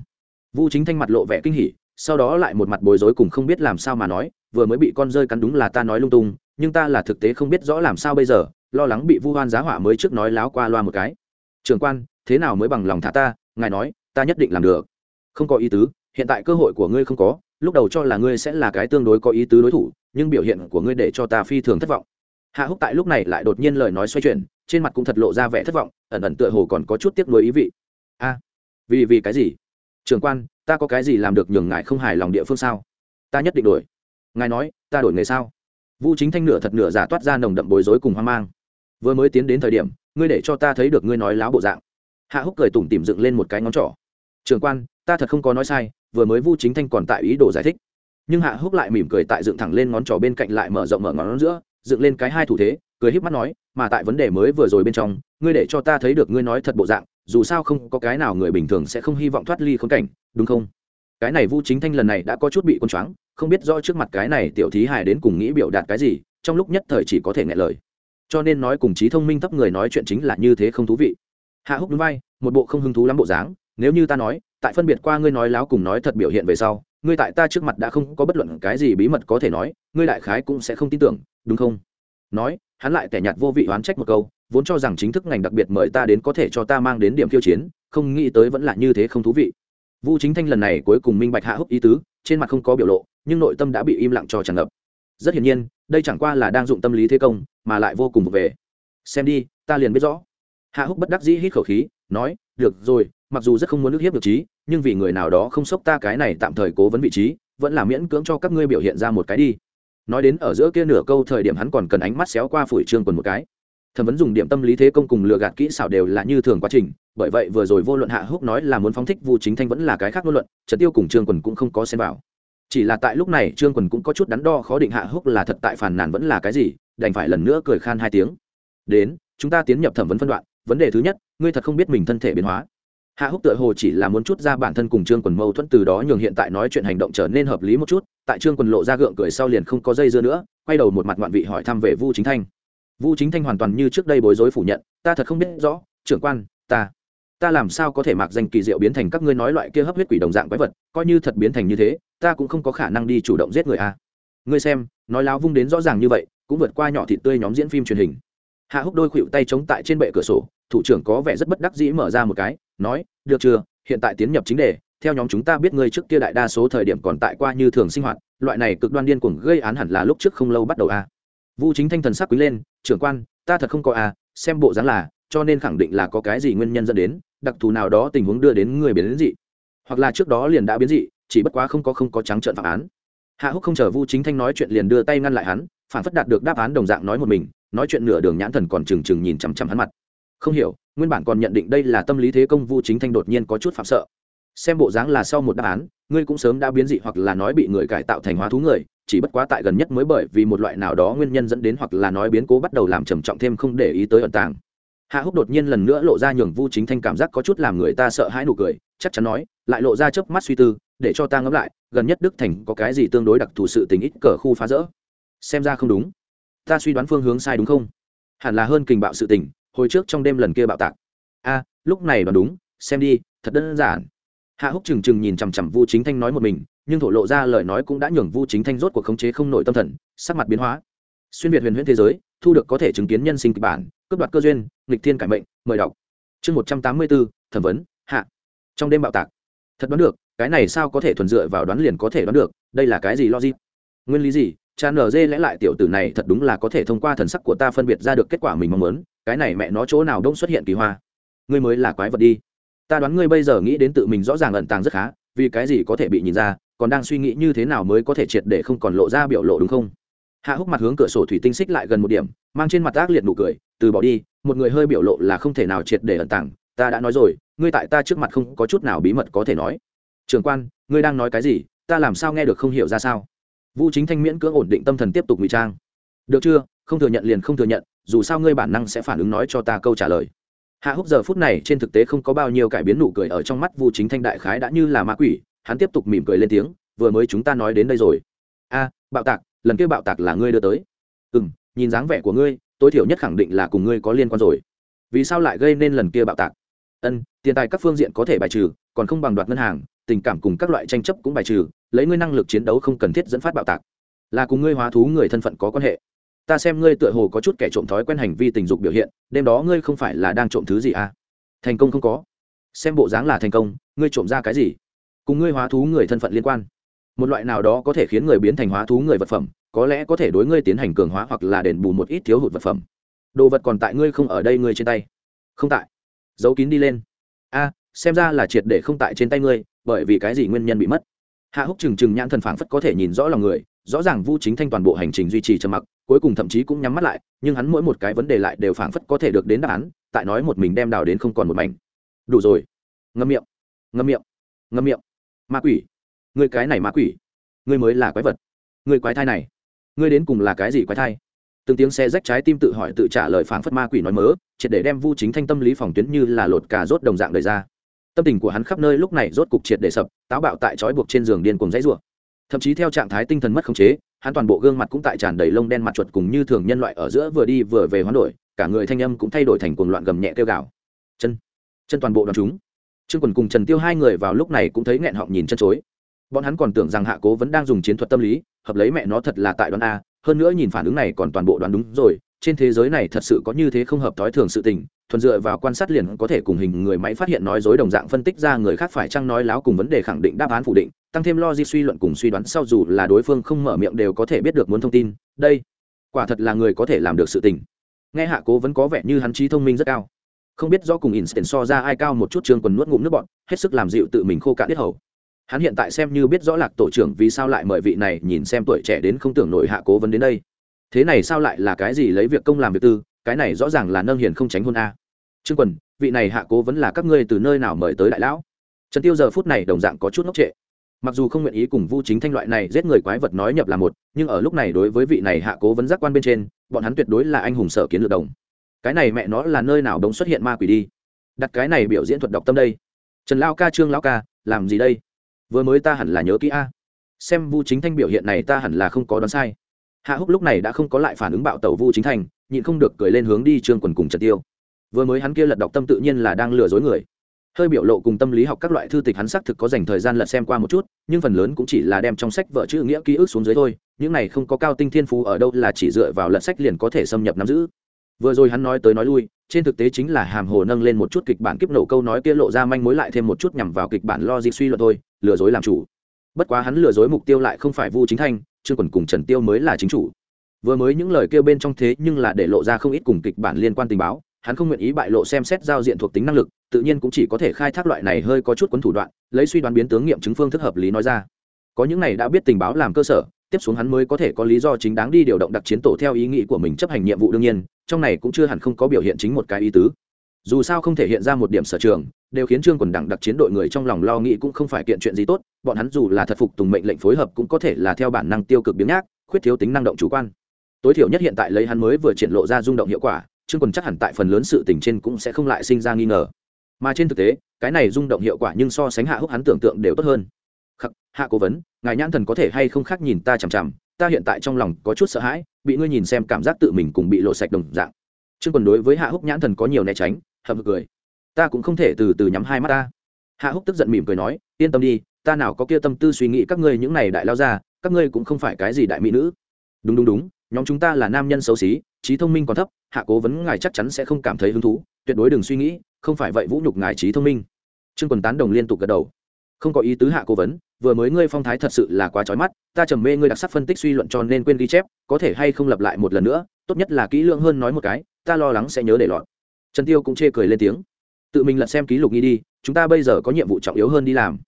Vu chính thanh mặt lộ vẻ kinh hỉ sau đó lại một mặt bối rối cùng không biết làm sao mà nói, vừa mới bị con rơi cắn đúng là ta nói lung tung, nhưng ta là thực tế không biết rõ làm sao bây giờ, lo lắng bị vu hoan giá hỏa mới trước nói láo qua loa một cái. Trường quan, thế nào mới bằng lòng thả ta, ngài nói, ta nhất định làm được. Không có ý tứ, hiện tại cơ hội của ngươi không có, lúc đầu cho là ngươi sẽ là cái tương đối có ý tứ đối thủ, nhưng biểu hiện của ngươi để cho ta phi thường thất vọng. Hạ húc tại lúc này lại đột nhiên lời nói xoay chuyển, trên mặt cũng thật lộ ra vẻ thất vọng, ẩn ẩn tựa hồ còn có chút tiếc nuối ý vị. A, vì vì cái gì? Trường quan, ta có cái gì làm được nhường ngài không hài lòng địa phương sao? Ta nhất định đổi. Ngài nói, ta đổi nghề sao? Vu chính thanh nửa thật nửa giả toát ra nồng đậm bối rối cùng hoang mang. Vừa mới tiến đến thời điểm, ngươi để cho ta thấy được ngươi nói láo bộ dạng. Hạ húc cười tủm tỉm dựng lên một cái ngón trỏ. Trường quan, ta thật không có nói sai, vừa mới vu chính thanh còn tại ý đồ giải thích. Nhưng hạ húc lại mỉm cười tại dựng thẳng lên ngón trỏ bên cạnh lại mở rộng mở ngón giữa, dựng lên cái hai thủ thế, cười híp mắt nói, mà tại vấn đề mới vừa rồi bên trong, ngươi để cho ta thấy được ngươi nói thật bộ dạng dù sao không có cái nào người bình thường sẽ không hy vọng thoát ly khốn cảnh, đúng không? Cái này vu chính thanh lần này đã có chút bị quân choáng, không biết rõ trước mặt cái này tiểu thí hài đến cùng nghĩ biểu đạt cái gì, trong lúc nhất thời chỉ có thể nghe lời. Cho nên nói cùng trí thông minh thấp người nói chuyện chính là như thế không thú vị. Hạ húc núi vai, một bộ không hứng thú lắm bộ dáng, nếu như ta nói, tại phân biệt qua ngươi nói láo cùng nói thật biểu hiện về sau, ngươi tại ta trước mặt đã không có bất luận cái gì bí mật có thể nói, ngươi đại khái cũng sẽ không tin tưởng, đúng không? Nói, hắn lại tẻ nhạt vô vị oán trách một câu, vốn cho rằng chính thức ngành đặc biệt mời ta đến có thể cho ta mang đến điểm khiêu chiến, không nghĩ tới vẫn là như thế không thú vị. Vu chính thanh lần này cuối cùng minh bạch hạ húc ý tứ, trên mặt không có biểu lộ, nhưng nội tâm đã bị im lặng cho tràn ngập. Rất hiển nhiên, đây chẳng qua là đang dụng tâm lý thế công, mà lại vô cùng về xem đi, ta liền biết rõ. Hạ húc bất đắc dĩ hít khẩu khí, nói, được rồi, mặc dù rất không muốn nước hiếp được trí, nhưng vì người nào đó không sốc ta cái này tạm thời cố vấn vị trí, vẫn là miễn cưỡng cho các ngươi biểu hiện ra một cái đi nói đến ở giữa kia nửa câu thời điểm hắn còn cần ánh mắt xéo qua phủi trương quần một cái. Thẩm vấn dùng điểm tâm lý thế công cùng lừa gạt kỹ xảo đều là như thường quá trình, bởi vậy vừa rồi vô luận hạ húc nói là muốn phóng thích vu chính thanh vẫn là cái khác ngôn luận, trần tiêu cùng trương quần cũng không có xem vào. Chỉ là tại lúc này, trương quần cũng có chút đắn đo khó định hạ húc là thật tại phản nàn vẫn là cái gì, đành phải lần nữa cười khan hai tiếng. Đến, chúng ta tiến nhập thẩm vấn phân đoạn, vấn đề thứ nhất, ngươi thật không biết mình thân thể biến hóa. Hạ húc tựa hồ chỉ là muốn chút ra bản thân cùng trương quần mâu thuẫn từ đó nhường hiện tại nói chuyện hành động trở nên hợp lý một chút tại trương quần lộ ra gượng cười sau liền không có dây dưa nữa, quay đầu một mặt ngoạn vị hỏi thăm về vu chính thanh. Vu chính thanh hoàn toàn như trước đây bối rối phủ nhận, ta thật không biết rõ, trưởng quan, ta ta làm sao có thể mặc danh kỳ diệu biến thành các ngươi nói loại kia hấp huyết quỷ đồng dạng quái vật, coi như thật biến thành như thế, ta cũng không có khả năng đi chủ động giết người a. Ngươi xem, nói láo vung đến rõ ràng như vậy, cũng vượt qua nhỏ thịt tươi nhóm diễn phim truyền hình. Hạ húc đôi khuỵu tay chống tại trên bệ cửa sổ, thủ trưởng có vẻ rất bất đắc dĩ mở ra một cái, nói, được chưa, hiện tại tiến nhập chính đề theo nhóm chúng ta biết ngươi trước kia đại đa số thời điểm còn tại qua như thường sinh hoạt, loại này cực đoan điên cuồng gây án hẳn là lúc trước không lâu bắt đầu a vu chính thanh thần sắc quý lên, trưởng quan, ta thật không có a xem bộ dáng là, cho nên khẳng định là có cái gì nguyên nhân dẫn đến, đặc thù nào đó tình huống đưa đến người biến đến dị. Hoặc là trước đó liền đã biến dị, chỉ bất quá không có không có trắng trợn phạm án. Hạ húc không chờ vu chính thanh nói chuyện liền đưa tay ngăn lại hắn, phản phất đạt được đáp án đồng dạng nói một mình, nói chuyện nửa đường nhãn thần còn trừng trừng nhìn chằm chằm hắn mặt. Không hiểu, nguyên bản còn nhận định đây là tâm lý thế công vu chính thanh đột nhiên có chút phạm sợ xem bộ dáng là sau một đáp án, ngươi cũng sớm đã biến dị hoặc là nói bị người cải tạo thành hóa thú người, chỉ bất quá tại gần nhất mới bởi vì một loại nào đó nguyên nhân dẫn đến hoặc là nói biến cố bắt đầu làm trầm trọng thêm không để ý tới ẩn tàng. Hạ húc đột nhiên lần nữa lộ ra nhường vu chính thanh cảm giác có chút làm người ta sợ hãi nụ cười, chắc chắn nói, lại lộ ra chớp mắt suy tư, để cho ta ngẫm lại, gần nhất đức thành có cái gì tương đối đặc thù sự tình ít cờ khu phá rỡ. Xem ra không đúng. Ta suy đoán phương hướng sai đúng không? Hẳn là hơn kình bạo sự tình, hồi trước trong đêm lần kia bạo tạc. A, lúc này đoán đúng, xem đi, thật đơn giản hạ húc trừng trừng nhìn chằm chằm vu chính thanh nói một mình, nhưng thổ lộ ra lời nói cũng đã nhường vu chính thanh rốt cuộc khống chế không nổi tâm thần, sắc mặt biến hóa. Xuyên việt huyền huyễn thế giới, thu được có thể chứng kiến nhân sinh kịch bản, cướp đoạt cơ duyên, nghịch thiên cải mệnh, mời đọc. Chương một trăm tám mươi bốn, thẩm vấn, hạ. Trong đêm bạo tạc. Thật đoán được, cái này sao có thể thuần dựa vào đoán liền có thể đoán được, đây là cái gì logic? Nguyên lý gì? Cha nở dê lẽ lại tiểu tử này thật đúng là có thể thông qua thần sắc của ta phân biệt ra được kết quả mình mong muốn, cái này mẹ nó chỗ nào đông xuất hiện kỳ hoa? Ngươi mới là quái vật đi ta đoán ngươi bây giờ nghĩ đến tự mình rõ ràng ẩn tàng rất khá, vì cái gì có thể bị nhìn ra, còn đang suy nghĩ như thế nào mới có thể triệt để không còn lộ ra biểu lộ đúng không? Hạ húc mặt hướng cửa sổ thủy tinh xích lại gần một điểm, mang trên mặt ác liệt nụ cười, từ bỏ đi, một người hơi biểu lộ là không thể nào triệt để ẩn tàng, ta đã nói rồi, ngươi tại ta trước mặt không có chút nào bí mật có thể nói. Trường quan, ngươi đang nói cái gì, ta làm sao nghe được không hiểu ra sao? Vu chính thanh miễn cưỡng ổn định tâm thần tiếp tục ngụy trang. Được chưa? Không thừa nhận liền không thừa nhận, dù sao ngươi bản năng sẽ phản ứng nói cho ta câu trả lời hạ húc giờ phút này trên thực tế không có bao nhiêu cải biến nụ cười ở trong mắt vu chính thanh đại khái đã như là ma quỷ, hắn tiếp tục mỉm cười lên tiếng, vừa mới chúng ta nói đến đây rồi. A, bạo tạc, lần kia bạo tạc là ngươi đưa tới. Ừ m nhìn dáng vẻ của ngươi, tối thiểu nhất khẳng định là cùng ngươi có liên quan rồi. Vì sao lại gây nên lần kia bạo tạc? Ân, tiền tài các phương diện có thể bài trừ, còn không bằng đoạt ngân hàng, tình cảm cùng các loại tranh chấp cũng bài trừ, lấy ngươi năng lực chiến đấu không cần thiết dẫn phát bạo tạc. Là cùng ngươi hóa thú người thân phận có quan hệ ta xem ngươi tựa hồ có chút kẻ trộm thói quen hành vi tình dục biểu hiện, đêm đó ngươi không phải là đang trộm thứ gì à? Thành công không có. Xem bộ dáng là thành công, ngươi trộm ra cái gì? Cùng ngươi hóa thú người thân phận liên quan. Một loại nào đó có thể khiến người biến thành hóa thú người vật phẩm, có lẽ có thể đối ngươi tiến hành cường hóa hoặc là đền bù một ít thiếu hụt vật phẩm. Đồ vật còn tại ngươi không ở đây ngươi trên tay. Không tại. Giấu kín đi lên. A, xem ra là triệt để không tại trên tay ngươi, bởi vì cái gì nguyên nhân bị mất? Hạ húc trừng trừng nhãn thần phảng phất có thể nhìn rõ lòng người rõ ràng vu chính thanh toàn bộ hành trình duy trì trầm mặc, cuối cùng thậm chí cũng nhắm mắt lại, nhưng hắn mỗi một cái vấn đề lại đều phảng phất có thể được đến đáp án, tại nói một mình đem đào đến không còn một mảnh. Đủ rồi. Ngâm miệng. Ngâm miệng. Ngâm miệng. Ma quỷ. Người cái này ma quỷ. Người mới là quái vật. Người quái thai này. Ngươi đến cùng là cái gì quái thai? Từng tiếng xe rách trái tim tự hỏi tự trả lời phảng phất ma quỷ nói mớ, triệt để đem vu chính thanh tâm lý phòng tuyến như là lột cà rốt đồng dạng đời ra. Tâm tình của hắn khắp nơi lúc này rốt cục triệt để sập, táo bạo tại trói buộc trên giường điên cùng dãy rủa thậm chí theo trạng thái tinh thần mất khống chế, hắn toàn bộ gương mặt cũng tại tràn đầy lông đen mặt chuột cùng như thường nhân loại ở giữa vừa đi vừa về hoán đổi, cả người thanh âm cũng thay đổi thành cuồng loạn gầm nhẹ kêu gào. Chân chân toàn bộ đoàn chúng. Trương quần cùng trần tiêu hai người vào lúc này cũng thấy nghẹn họng nhìn chân chối. Bọn hắn còn tưởng rằng hạ cố vẫn đang dùng chiến thuật tâm lý, hợp lấy mẹ nó thật là tại đoán a, hơn nữa nhìn phản ứng này còn toàn bộ đoán đúng rồi, trên thế giới này thật sự có như thế không hợp thói thường sự tình, thuần dựa vào quan sát liền có thể cùng hình người máy phát hiện nói dối đồng dạng phân tích ra người khác phải chăng nói láo cùng vấn đề khẳng định đáp án phủ định tăng thêm logic suy luận cùng suy đoán sau dù là đối phương không mở miệng đều có thể biết được muốn thông tin. Đây, quả thật là người có thể làm được sự tình. Nghe hạ cố vẫn có vẻ như hắn trí thông minh rất cao. Không biết do cùng instant so ra ai cao một chút trương quần nuốt ngụm nước bọn hết sức làm dịu tự mình khô cạn biết hầu. Hắn hiện tại xem như biết rõ lạc tổ trưởng vì sao lại mời vị này, nhìn xem tuổi trẻ đến không tưởng nổi hạ cố vấn đến đây. Thế này sao lại là cái gì lấy việc công làm việc tư, cái này rõ ràng là nâng hiền không tránh hôn a. Trương quần, vị này hạ cố vẫn là các ngươi từ nơi nào mời tới đại lão? Trần tiêu giờ phút này đồng dạng có chút ngốc trệ mặc dù không nguyện ý cùng vu chính thanh loại này giết người quái vật nói nhập là một, nhưng ở lúc này đối với vị này hạ cố vấn giác quan bên trên, bọn hắn tuyệt đối là anh hùng sở kiến lược đồng. Cái này mẹ nó là nơi nào đống xuất hiện ma quỷ đi? Đặt cái này biểu diễn thuật đọc tâm đây. Trần lao ca, trương lao ca, làm gì đây? Vừa mới ta hẳn là nhớ kỹ a. Xem vu chính thanh biểu hiện này ta hẳn là không có đoán sai. Hạ húc lúc này đã không có lại phản ứng bạo tẩu vu chính thanh, nhịn không được cười lên hướng đi trương quần cùng trần tiêu. Vừa mới hắn kia lật đọc tâm tự nhiên là đang lừa dối người hơi biểu lộ cùng tâm lý học các loại thư tịch hắn xác thực có dành thời gian lật xem qua một chút, nhưng phần lớn cũng chỉ là đem trong sách vợ chữ nghĩa ký ức xuống dưới thôi, những này không có cao tinh thiên phú ở đâu là chỉ dựa vào lật sách liền có thể xâm nhập nắm giữ. Vừa rồi hắn nói tới nói lui, trên thực tế chính là hàm hồ nâng lên một chút kịch bản kiếp nổ câu nói kia lộ ra manh mối lại thêm một chút nhằm vào kịch bản lo logic suy luận thôi, lừa dối làm chủ. Bất quá hắn lừa dối mục tiêu lại không phải vu chính thanh, trương quần cùng trần tiêu mới là chính chủ. Vừa mới những lời kêu bên trong thế nhưng là để lộ ra không ít cùng kịch bản liên quan tình báo, hắn không nguyện ý bại lộ xem xét giao diện thuộc tính năng lực tự nhiên cũng chỉ có thể khai thác loại này hơi có chút quấn thủ đoạn, lấy suy đoán biến tướng nghiệm chứng phương thức hợp lý nói ra. Có những này đã biết tình báo làm cơ sở, tiếp xuống hắn mới có thể có lý do chính đáng đi điều động đặc chiến tổ theo ý nghĩ của mình chấp hành nhiệm vụ đương nhiên, trong này cũng chưa hẳn không có biểu hiện chính một cái ý tứ. Dù sao không thể hiện ra một điểm sở trường, đều khiến trương quần đẳng đặc chiến đội người trong lòng lo nghĩ cũng không phải kiện chuyện gì tốt, bọn hắn dù là thật phục tùng mệnh lệnh phối hợp cũng có thể là theo bản năng tiêu cực biến nhác, khuyết thiếu tính năng động chủ quan. Tối thiểu nhất hiện tại lấy hắn mới vừa triển lộ ra rung động hiệu quả, trương quần chắc hẳn tại phần lớn sự tình trên cũng sẽ không lại sinh ra nghi ngờ mà trên thực tế, cái này rung động hiệu quả nhưng so sánh hạ húc hắn tưởng tượng đều tốt hơn. Khắc, hạ cố vấn, ngài nhãn thần có thể hay không khác nhìn ta chằm chằm, ta hiện tại trong lòng có chút sợ hãi, bị ngươi nhìn xem cảm giác tự mình cùng bị lộ sạch đồng dạng. Trương quần đối với hạ húc nhãn thần có nhiều né tránh, hậm hực cười. Ta cũng không thể từ từ nhắm hai mắt ta. Hạ húc tức giận mỉm cười nói, yên tâm đi, ta nào có kia tâm tư suy nghĩ các ngươi những này đại lao ra, các ngươi cũng không phải cái gì đại mỹ nữ. Đúng đúng đúng, nhóm chúng ta là nam nhân xấu xí, trí thông minh còn thấp, hạ cố vấn ngài chắc chắn sẽ không cảm thấy hứng thú, tuyệt đối đừng suy nghĩ không phải vậy vũ nhục ngài trí thông minh. Trương quần tán đồng liên tục gật đầu. Không có ý tứ hạ cố vấn, vừa mới ngươi phong thái thật sự là quá trói mắt, ta trầm mê ngươi đặc sắc phân tích suy luận cho nên quên ghi chép, có thể hay không lặp lại một lần nữa, tốt nhất là kỹ lưỡng hơn nói một cái, ta lo lắng sẽ nhớ để lọt. Trần tiêu cũng chê cười lên tiếng. Tự mình lật xem ký lục nghi đi, chúng ta bây giờ có nhiệm vụ trọng yếu hơn đi làm.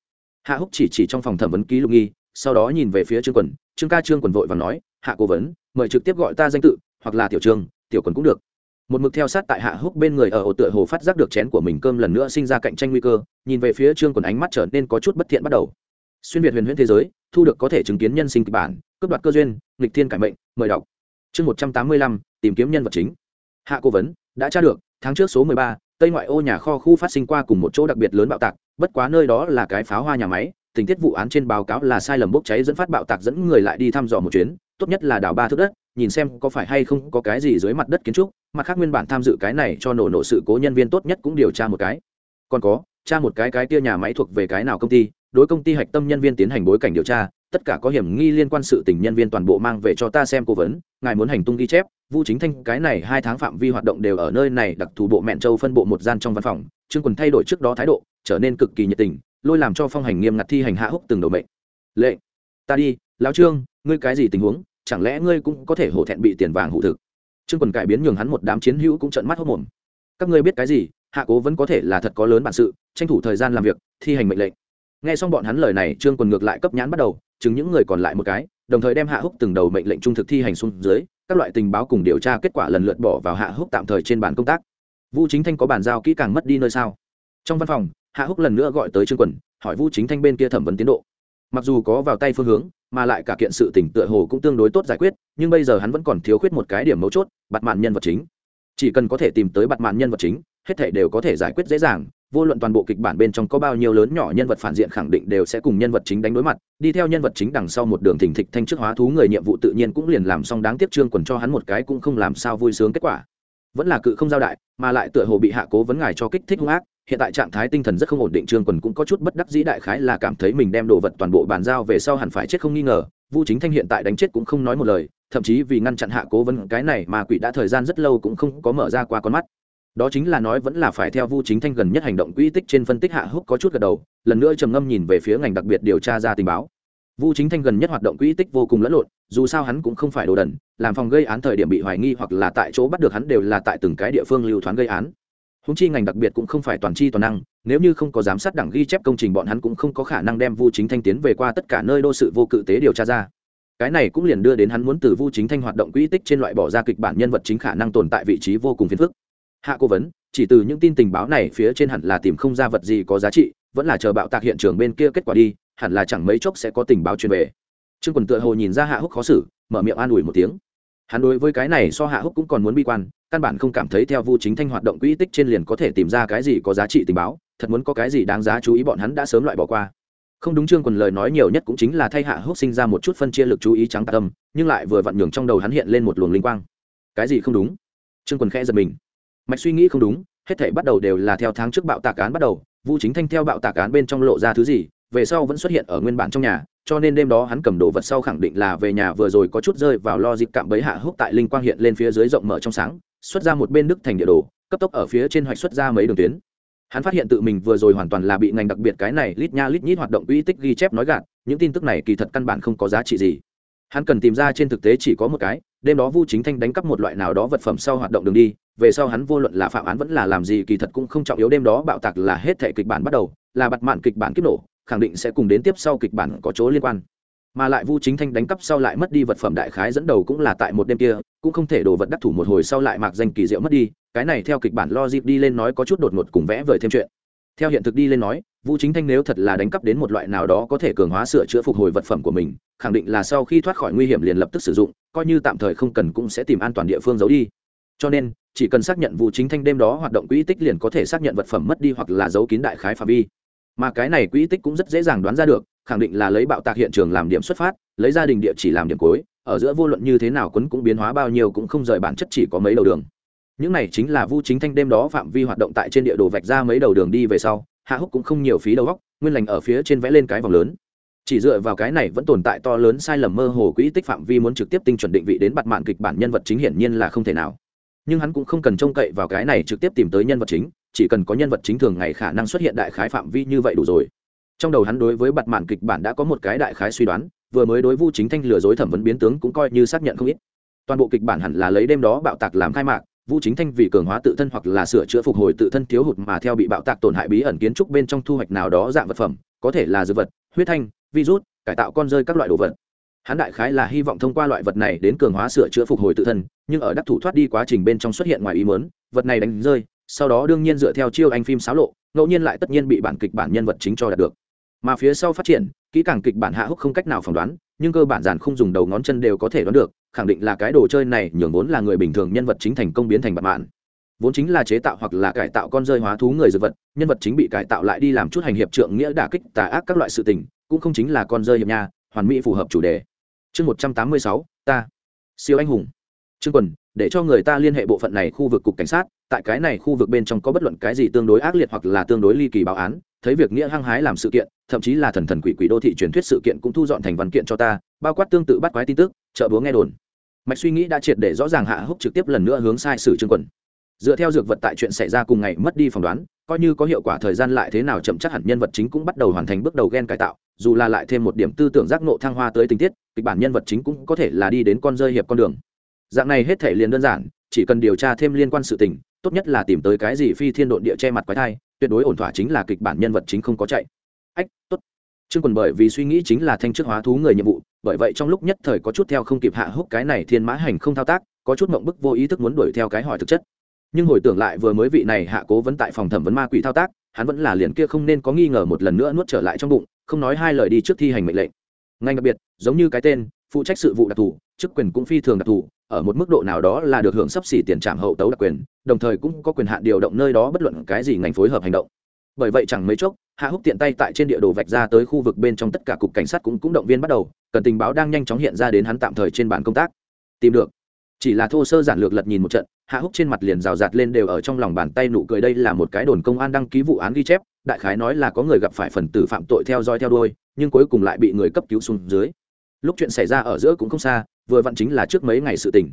Hạ húc chỉ chỉ trong phòng thẩm vấn ký lục nghi, sau đó nhìn về phía trương quần, trương ca trương quần vội và nói, hạ cố vấn, mời trực tiếp gọi ta danh tự, hoặc là tiểu trường, tiểu quần cũng được một mực theo sát tại hạ húc bên người ở ổ tựa hồ phát giác được chén của mình cơm lần nữa sinh ra cạnh tranh nguy cơ, nhìn về phía trương quần ánh mắt trở nên có chút bất thiện bắt đầu. Xuyên việt huyền huyễn thế giới, thu được có thể chứng kiến nhân sinh kịch bản, cướp đoạt cơ duyên, nghịch thiên cải mệnh, mời đọc. Chương một trăm tám mươi lăm, tìm kiếm nhân vật chính. Hạ cố vấn, đã tra được, tháng trước số mười ba, tây ngoại ô nhà kho khu phát sinh qua cùng một chỗ đặc biệt lớn bạo tạc, bất quá nơi đó là cái pháo hoa nhà máy tình tiết vụ án trên báo cáo là sai lầm bốc cháy dẫn phát bạo tạc dẫn người lại đi thăm dò một chuyến, tốt nhất là đào ba thước đất, nhìn xem có phải hay không có cái gì dưới mặt đất kiến trúc, mặt khác nguyên bản tham dự cái này cho nổ nổ sự cố nhân viên tốt nhất cũng điều tra một cái. Còn có, tra một cái cái kia nhà máy thuộc về cái nào công ty, đối công ty hạch tâm nhân viên tiến hành bối cảnh điều tra, tất cả có hiểm nghi liên quan sự tình nhân viên toàn bộ mang về cho ta xem cố vấn, ngài muốn hành tung ghi chép, vu chính thanh, cái này hai tháng phạm vi hoạt động đều ở nơi này, đặc thù bộ mẹn châu phân bộ một gian trong văn phòng, trương quần thay đổi trước đó thái độ, trở nên cực kỳ nhiệt tình lôi làm cho phong hành nghiêm ngặt thi hành hạ húc từng đầu mệnh. Lệ, ta đi, lão trương, ngươi cái gì tình huống? Chẳng lẽ ngươi cũng có thể hổ thẹn bị tiền vàng hụ thực? Trương quần cải biến nhường hắn một đám chiến hữu cũng trợn mắt hốc mồm. Các ngươi biết cái gì? Hạ cố vẫn có thể là thật có lớn bản sự, tranh thủ thời gian làm việc, thi hành mệnh lệnh. Nghe xong bọn hắn lời này, trương quần ngược lại cấp nhãn bắt đầu chứng những người còn lại một cái, đồng thời đem hạ húc từng đầu mệnh lệnh trung thực thi hành xuống dưới, các loại tình báo cùng điều tra kết quả lần lượt bỏ vào hạ húc tạm thời trên bàn công tác. Vu chính thanh có bàn giao kỹ càng mất đi nơi sao? Trong văn phòng hạ húc lần nữa gọi tới trương quần, hỏi vu chính thanh bên kia thẩm vấn tiến độ. Mặc dù có vào tay phương hướng, mà lại cả kiện sự tỉnh tựa hồ cũng tương đối tốt giải quyết, nhưng bây giờ hắn vẫn còn thiếu khuyết một cái điểm mấu chốt bặt mạn nhân vật chính. Chỉ cần có thể tìm tới bặt mạn nhân vật chính, hết thể đều có thể giải quyết dễ dàng, vô luận toàn bộ kịch bản bên trong có bao nhiêu lớn nhỏ nhân vật phản diện khẳng định đều sẽ cùng nhân vật chính đánh đối mặt, đi theo nhân vật chính đằng sau một đường thỉnh thịch thanh chức hóa thú người nhiệm vụ tự nhiên cũng liền làm xong đáng tiếc trương quần cho hắn một cái cũng không làm sao vui sướng kết quả. Vẫn là cự không giao đại, mà lại tựa hồ bị hạ cố vấn ngài cho kích thích hung ác hiện tại trạng thái tinh thần rất không ổn định, trương quần cũng có chút bất đắc dĩ, đại khái là cảm thấy mình đem đồ vật toàn bộ bàn giao về sau hẳn phải chết không nghi ngờ. Vu chính thanh hiện tại đánh chết cũng không nói một lời, thậm chí vì ngăn chặn hạ cố vấn, cái này mà quỷ đã thời gian rất lâu cũng không có mở ra qua con mắt. Đó chính là nói vẫn là phải theo vu chính thanh gần nhất hành động quỹ tích trên phân tích hạ húc có chút gật đầu, lần nữa trầm ngâm nhìn về phía ngành đặc biệt điều tra ra tình báo. Vu chính thanh gần nhất hoạt động quỹ tích vô cùng lẫn lộn, dù sao hắn cũng không phải đồ đần, làm phòng gây án thời điểm bị hoài nghi hoặc là tại chỗ bắt được hắn đều là tại từng cái địa phương lưu thoáng gây án húng chi ngành đặc biệt cũng không phải toàn chi toàn năng, nếu như không có giám sát đảng ghi chép công trình bọn hắn cũng không có khả năng đem vu chính thanh tiến về qua tất cả nơi đô sự vô cự tế điều tra ra. Cái này cũng liền đưa đến hắn muốn từ vu chính thanh hoạt động quỹ tích trên loại bỏ ra kịch bản nhân vật chính khả năng tồn tại vị trí vô cùng phiền phức. Hạ cố vấn, chỉ từ những tin tình báo này phía trên hẳn là tìm không ra vật gì có giá trị, vẫn là chờ bạo tạc hiện trường bên kia kết quả đi, hẳn là chẳng mấy chốc sẽ có tình báo truyền về. Trương quần tựa hồ nhìn ra hạ húc khó xử, mở miệng an ủi một tiếng hắn đối với cái này so hạ húc cũng còn muốn bi quan, căn bản không cảm thấy theo vu chính thanh hoạt động quỹ tích trên liền có thể tìm ra cái gì có giá trị tình báo, thật muốn có cái gì đáng giá chú ý bọn hắn đã sớm loại bỏ qua. Không đúng trương quần lời nói nhiều nhất cũng chính là thay hạ húc sinh ra một chút phân chia lực chú ý trắng tạ tâm, nhưng lại vừa vặn nhường trong đầu hắn hiện lên một luồng linh quang. Cái gì không đúng? Trương quần khẽ giật mình. Mạch suy nghĩ không đúng, hết thể bắt đầu đều là theo tháng trước bạo tạc án bắt đầu, vu chính thanh theo bạo tạc án bên trong lộ ra thứ gì, về sau vẫn xuất hiện ở nguyên bản trong nhà cho nên đêm đó hắn cầm đồ vật sau khẳng định là về nhà vừa rồi có chút rơi vào lo dịp cạm bấy hạ húc tại linh quang hiện lên phía dưới rộng mở trong sáng, xuất ra một bên đức thành địa đồ, cấp tốc ở phía trên hoạch xuất ra mấy đường tuyến. Hắn phát hiện tự mình vừa rồi hoàn toàn là bị ngành đặc biệt cái này lít nha lít nhít hoạt động uy tích ghi chép nói gạt, những tin tức này kỳ thật căn bản không có giá trị gì. Hắn cần tìm ra trên thực tế chỉ có một cái, đêm đó vu chính thanh đánh cắp một loại nào đó vật phẩm sau hoạt động đường đi, về sau hắn vô luận là phạm án vẫn là làm gì kỳ thật cũng không trọng yếu, đêm đó bạo tạc là hết thể kịch bản bắt đầu, là bật mạn kịch bản kiếp nổ khẳng định sẽ cùng đến tiếp sau kịch bản có chỗ liên quan. Mà lại vu chính thanh đánh cắp sau lại mất đi vật phẩm đại khái dẫn đầu cũng là tại một đêm kia, cũng không thể đồ vật đắc thủ một hồi sau lại mạc danh kỳ diệu mất đi, cái này theo kịch bản lo dịp đi lên nói có chút đột ngột cùng vẽ vời thêm chuyện. Theo hiện thực đi lên nói, vu chính thanh nếu thật là đánh cắp đến một loại nào đó có thể cường hóa sửa chữa phục hồi vật phẩm của mình, khẳng định là sau khi thoát khỏi nguy hiểm liền lập tức sử dụng, coi như tạm thời không cần cũng sẽ tìm an toàn địa phương giấu đi. Cho nên, chỉ cần xác nhận vụ chính thanh đêm đó hoạt động quỹ tích liền có thể xác nhận vật phẩm mất đi hoặc là giấu kín đại khái phạm vi mà cái này quỹ tích cũng rất dễ dàng đoán ra được, khẳng định là lấy bạo tạc hiện trường làm điểm xuất phát, lấy gia đình địa chỉ làm điểm cuối, ở giữa vô luận như thế nào quấn cũng biến hóa bao nhiêu cũng không rời bản chất chỉ có mấy đầu đường. Những này chính là vu chính thanh đêm đó phạm vi hoạt động tại trên địa đồ vạch ra mấy đầu đường đi về sau, hạ húc cũng không nhiều phí đầu góc nguyên lành ở phía trên vẽ lên cái vòng lớn. Chỉ dựa vào cái này vẫn tồn tại to lớn sai lầm mơ hồ quỹ tích phạm vi muốn trực tiếp tinh chuẩn định vị đến bặt mạn kịch bản nhân vật chính hiển nhiên là không thể nào. Nhưng hắn cũng không cần trông cậy vào cái này trực tiếp tìm tới nhân vật chính chỉ cần có nhân vật chính thường ngày khả năng xuất hiện đại khái phạm vi như vậy đủ rồi. Trong đầu hắn đối với bặt mạn kịch bản đã có một cái đại khái suy đoán, vừa mới đối vu chính thanh lừa dối thẩm vấn biến tướng cũng coi như xác nhận không ít. Toàn bộ kịch bản hẳn là lấy đêm đó bạo tạc làm khai mạc, vu chính thanh vì cường hóa tự thân hoặc là sửa chữa phục hồi tự thân thiếu hụt mà theo bị bạo tạc tổn hại bí ẩn kiến trúc bên trong thu hoạch nào đó dạng vật phẩm, có thể là dư vật, huyết thanh, virus, cải tạo con rơi các loại đồ vật. Hắn đại khái là hy vọng thông qua loại vật này đến cường hóa sửa chữa phục hồi tự thân, nhưng ở đắc thủ thoát đi quá trình bên trong xuất hiện ngoài ý mớn vật này đánh rơi sau đó đương nhiên dựa theo chiêu anh phim xáo lộ, ngẫu nhiên lại tất nhiên bị bản kịch bản nhân vật chính cho đạt được. Mà phía sau phát triển, kỹ càng kịch bản hạ húc không cách nào phỏng đoán, nhưng cơ bản giản không dùng đầu ngón chân đều có thể đoán được, khẳng định là cái đồ chơi này nhường vốn là người bình thường nhân vật chính thành công biến thành bạt mạn. Vốn chính là chế tạo hoặc là cải tạo con rơi hóa thú người dược vật, nhân vật chính bị cải tạo lại đi làm chút hành hiệp trượng nghĩa đả kích, tà ác các loại sự tình, cũng không chính là con rơi hiệp nha, hoàn mỹ phù hợp chủ đề. Chương một trăm tám mươi sáu, ta. Siêu anh hùng. Chương quần để cho người ta liên hệ bộ phận này khu vực cục cảnh sát, tại cái này khu vực bên trong có bất luận cái gì tương đối ác liệt hoặc là tương đối ly kỳ báo án, thấy việc nghĩa hăng hái làm sự kiện, thậm chí là thần thần quỷ quỷ đô thị truyền thuyết sự kiện cũng thu dọn thành văn kiện cho ta, bao quát tương tự bắt quái tin tức, chợ búa nghe đồn. Mạch suy nghĩ đã triệt để rõ ràng hạ húc trực tiếp lần nữa hướng sai sử trương quần. Dựa theo dược vật tại chuyện xảy ra cùng ngày mất đi phỏng đoán, coi như có hiệu quả thời gian lại thế nào chậm chắc hẳn nhân vật chính cũng bắt đầu hoàn thành bước đầu ghen cải tạo, dù là lại thêm một điểm tư tưởng giác nộ thăng hoa tới tình tiết, kịch bản nhân vật chính cũng có thể là đi đến con rơi hiệp con đường dạng này hết thể liền đơn giản, chỉ cần điều tra thêm liên quan sự tình, tốt nhất là tìm tới cái gì phi thiên độn địa che mặt quái thai, tuyệt đối ổn thỏa chính là kịch bản nhân vật chính không có chạy. Ách, tốt. Chương quần bởi vì suy nghĩ chính là thanh chức hóa thú người nhiệm vụ, bởi vậy trong lúc nhất thời có chút theo không kịp hạ húc cái này thiên mã hành không thao tác, có chút mộng bức vô ý thức muốn đuổi theo cái hỏi thực chất. Nhưng hồi tưởng lại vừa mới vị này hạ cố vấn tại phòng thẩm vấn ma quỷ thao tác, hắn vẫn là liền kia không nên có nghi ngờ một lần nữa nuốt trở lại trong bụng, không nói hai lời đi trước thi hành mệnh lệnh. Ngành đặc biệt, giống như cái tên, phụ trách sự vụ đặc thù, chức quyền cũng phi thường đặc thù ở một mức độ nào đó là được hưởng sấp xỉ tiền trạm hậu tấu đặc quyền, đồng thời cũng có quyền hạn điều động nơi đó bất luận cái gì ngành phối hợp hành động. Bởi vậy chẳng mấy chốc, hạ húc tiện tay tại trên địa đồ vạch ra tới khu vực bên trong tất cả cục cảnh sát cũng cũng động viên bắt đầu, cần tình báo đang nhanh chóng hiện ra đến hắn tạm thời trên bản công tác. Tìm được. Chỉ là thô sơ giản lược lật nhìn một trận, hạ húc trên mặt liền rào rạt lên đều ở trong lòng bàn tay nụ cười đây là một cái đồn công an đăng ký vụ án ghi chép, đại khái nói là có người gặp phải phần tử phạm tội theo dõi theo đuôi, nhưng cuối cùng lại bị người cấp cứu xuống dưới. Lúc chuyện xảy ra ở giữa cũng không xa vừa vặn chính là trước mấy ngày sự tình.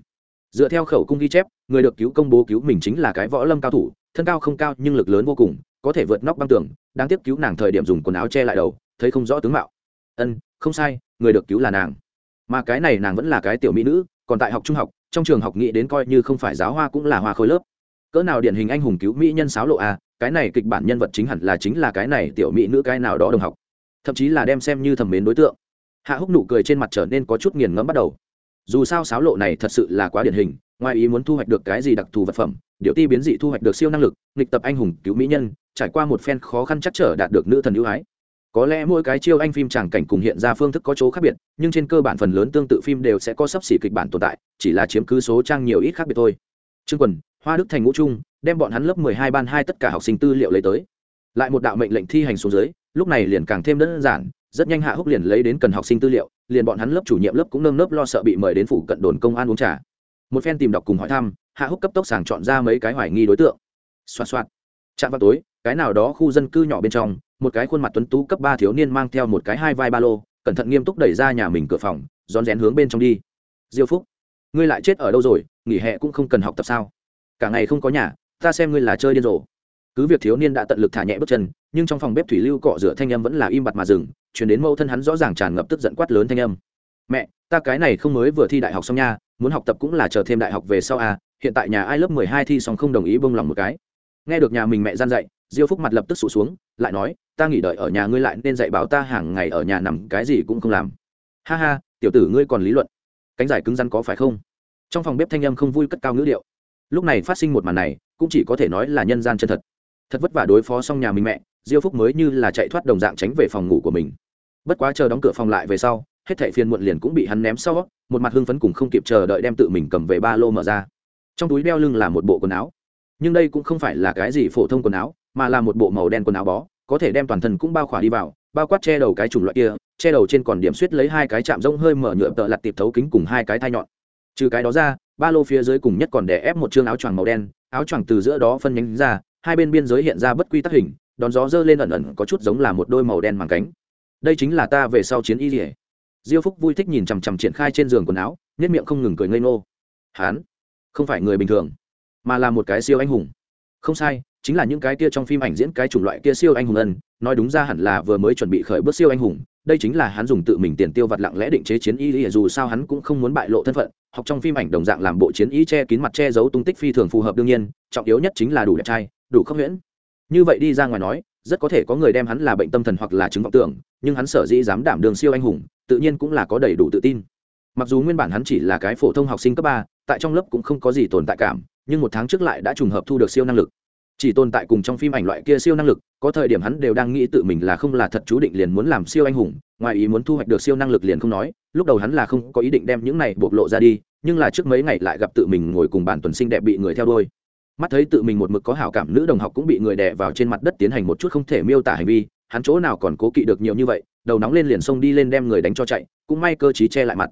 Dựa theo khẩu cung ghi chép người được cứu công bố cứu mình chính là cái võ lâm cao thủ thân cao không cao nhưng lực lớn vô cùng có thể vượt nóc băng tường đang tiếp cứu nàng thời điểm dùng quần áo che lại đầu thấy không rõ tướng mạo. Ân không sai người được cứu là nàng. Mà cái này nàng vẫn là cái tiểu mỹ nữ còn tại học trung học trong trường học nghĩ đến coi như không phải giáo hoa cũng là hoa khôi lớp. Cỡ nào điển hình anh hùng cứu mỹ nhân sáo lộ à, cái này kịch bản nhân vật chính hẳn là chính là cái này tiểu mỹ nữ cái nào đó đồng học. Thậm chí là đem xem như thẩm mến đối tượng. Hạ húc nụ cười trên mặt trở nên có chút nghiền ngẫm bắt đầu dù sao sáo lộ này thật sự là quá điển hình, ngoài ý muốn thu hoạch được cái gì đặc thù vật phẩm, điệu ti biến dị thu hoạch được siêu năng lực, nghịch tập anh hùng cứu mỹ nhân, trải qua một phen khó khăn chắc trở đạt được nữ thần ưu ái. Có lẽ mỗi cái chiêu anh phim tràng cảnh cùng hiện ra phương thức có chỗ khác biệt, nhưng trên cơ bản phần lớn tương tự phim đều sẽ có sấp xỉ kịch bản tồn tại, chỉ là chiếm cứ số trang nhiều ít khác biệt thôi. Trương quần, hoa đức thành ngũ trung, đem bọn hắn lớp mười hai ban hai tất cả học sinh tư liệu lấy tới. Lại một đạo mệnh lệnh thi hành xuống dưới, lúc này liền càng thêm đơn giản, rất nhanh hạ húc liền lấy đến cần học sinh tư liệu liền bọn hắn lớp chủ nhiệm lớp cũng nơm nớp lo sợ bị mời đến phủ cận đồn công an uống trà. Một phen tìm đọc cùng hỏi thăm, hạ húc cấp tốc sàng chọn ra mấy cái hoài nghi đối tượng. Xoa xoa chạm vào tối, cái nào đó khu dân cư nhỏ bên trong, một cái khuôn mặt tuấn tú cấp ba thiếu niên mang theo một cái hai vai ba lô, cẩn thận nghiêm túc đẩy ra nhà mình cửa phòng, rón rén hướng bên trong đi. Diêu phúc, ngươi lại chết ở đâu rồi, nghỉ hè cũng không cần học tập sao? Cả ngày không có nhà, ta xem ngươi là chơi điên rồ. Cứ việc thiếu niên đã tận lực thả nhẹ bước chân nhưng trong phòng bếp thủy lưu cọ rửa thanh âm vẫn là im bặt mà dừng, chuyển đến mâu thân hắn rõ ràng tràn ngập tức giận quát lớn thanh âm. Mẹ, ta cái này không mới vừa thi đại học xong nha, muốn học tập cũng là chờ thêm đại học về sau à hiện tại nhà ai lớp mười hai thi xong không đồng ý bông lòng một cái. Nghe được nhà mình mẹ gian dạy, diêu phúc mặt lập tức sụt xuống, lại nói, ta nghỉ đợi ở nhà ngươi lại nên dạy báo ta hàng ngày ở nhà nằm, cái gì cũng không làm. Ha ha, tiểu tử ngươi còn lý luận. Cánh giải cứng rắn có phải không? Trong phòng bếp thanh âm không vui cất cao ngữ điệu. Lúc này phát sinh một màn này, cũng chỉ có thể nói là nhân gian chân thật. Thật vất vả đối phó xong nhà mình mẹ diêu phúc mới như là chạy thoát đồng dạng tránh về phòng ngủ của mình. Bất quá chờ đóng cửa phòng lại về sau, hết thảy phiền muộn liền cũng bị hắn ném sau, một mặt hưng phấn cùng không kịp chờ đợi đem tự mình cầm về ba lô mở ra. Trong túi đeo lưng là một bộ quần áo. Nhưng đây cũng không phải là cái gì phổ thông quần áo, mà là một bộ màu đen quần áo bó, có thể đem toàn thân cũng bao khỏa đi vào, bao quát che đầu cái chủng loại kia, che đầu trên còn điểm suýt lấy hai cái chạm rông hơi mở nhựa tợ lặt tiệp thấu kính cùng hai cái thai nhọn. Trừ cái đó ra, ba lô phía dưới cùng nhất còn đè ép một chương áo choàng màu đen, áo choàng từ giữa đó phân nhánh ra hai bên biên giới hiện ra bất quy tắc hình, đón gió dơ lên ẩn ẩn có chút giống là một đôi màu đen màng cánh. Đây chính là ta về sau chiến y rỉa diêu phúc vui thích nhìn chằm chằm triển khai trên giường quần áo nhất miệng không ngừng cười ngây ngô. Hán, không phải người bình thường, mà là một cái siêu anh hùng. Không sai, chính là những cái kia trong phim ảnh diễn cái chủng loại kia siêu anh hùng ân, nói đúng ra hẳn là vừa mới chuẩn bị khởi bước siêu anh hùng đây chính là hắn dùng tự mình tiền tiêu vặt lặng lẽ định chế chiến y dù sao hắn cũng không muốn bại lộ thân phận, học trong phim ảnh đồng dạng làm bộ chiến y che kín mặt che giấu tung tích phi thường phù hợp đương nhiên, trọng yếu nhất chính là đủ đẹp trai, đủ khốc nhuyễn. Như vậy đi ra ngoài nói, rất có thể có người đem hắn là bệnh tâm thần hoặc là chứng vọng tưởng, nhưng hắn sở dĩ dám đảm đường siêu anh hùng, tự nhiên cũng là có đầy đủ tự tin. Mặc dù nguyên bản hắn chỉ là cái phổ thông học sinh cấp ba, tại trong lớp cũng không có gì tồn tại cảm, nhưng một tháng trước lại đã trùng hợp thu được siêu năng lực chỉ tồn tại cùng trong phim ảnh loại kia siêu năng lực, có thời điểm hắn đều đang nghĩ tự mình là không là thật chú định liền muốn làm siêu anh hùng, ngoài ý muốn thu hoạch được siêu năng lực liền không nói, lúc đầu hắn là không có ý định đem những này bộc lộ ra đi, nhưng là trước mấy ngày lại gặp tự mình ngồi cùng bản tuần sinh đẹp bị người theo đôi mắt thấy tự mình một mực có hảo cảm nữ đồng học cũng bị người đè vào trên mặt đất tiến hành một chút không thể miêu tả hành vi, hắn chỗ nào còn cố kỵ được nhiều như vậy, đầu nóng lên liền xông đi lên đem người đánh cho chạy, cũng may cơ chí che lại mặt.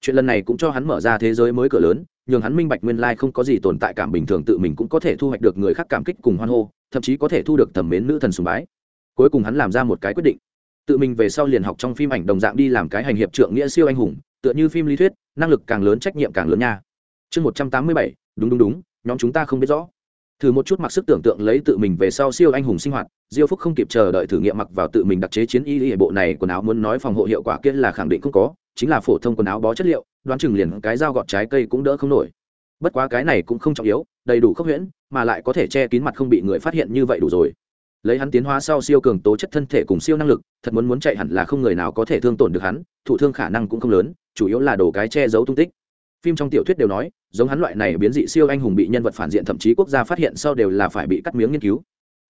Chuyện lần này cũng cho hắn mở ra thế giới mới cửa lớn nhường hắn minh bạch nguyên lai không có gì tồn tại cảm bình thường tự mình cũng có thể thu hoạch được người khác cảm kích cùng hoan hô, thậm chí có thể thu được thẩm mến nữ thần sùng bái. Cuối cùng hắn làm ra một cái quyết định. Tự mình về sau liền học trong phim ảnh đồng dạng đi làm cái hành hiệp trượng nghĩa siêu anh hùng, tựa như phim lý thuyết, năng lực càng lớn trách nhiệm càng lớn nha. Chương một trăm tám mươi bảy, đúng đúng đúng, nhóm chúng ta không biết rõ. Thử một chút mặc sức tưởng tượng lấy tự mình về sau siêu anh hùng sinh hoạt, diêu phúc không kịp chờ đợi thử nghiệm mặc vào tự mình đặc chế chiến y hệ bộ này quần áo muốn nói phòng hộ hiệu quả kia là khẳng định không có, chính là phổ thông quần áo bó chất liệu đoán chừng liền cái dao gọt trái cây cũng đỡ không nổi. Bất quá cái này cũng không trọng yếu, đầy đủ khốc huyễn, mà lại có thể che kín mặt không bị người phát hiện như vậy đủ rồi. Lấy hắn tiến hóa sau siêu cường tố chất thân thể cùng siêu năng lực, thật muốn muốn chạy hẳn là không người nào có thể thương tổn được hắn, thụ thương khả năng cũng không lớn, chủ yếu là đồ cái che giấu tung tích. Phim trong tiểu thuyết đều nói, giống hắn loại này biến dị siêu anh hùng bị nhân vật phản diện thậm chí quốc gia phát hiện sau đều là phải bị cắt miếng nghiên cứu.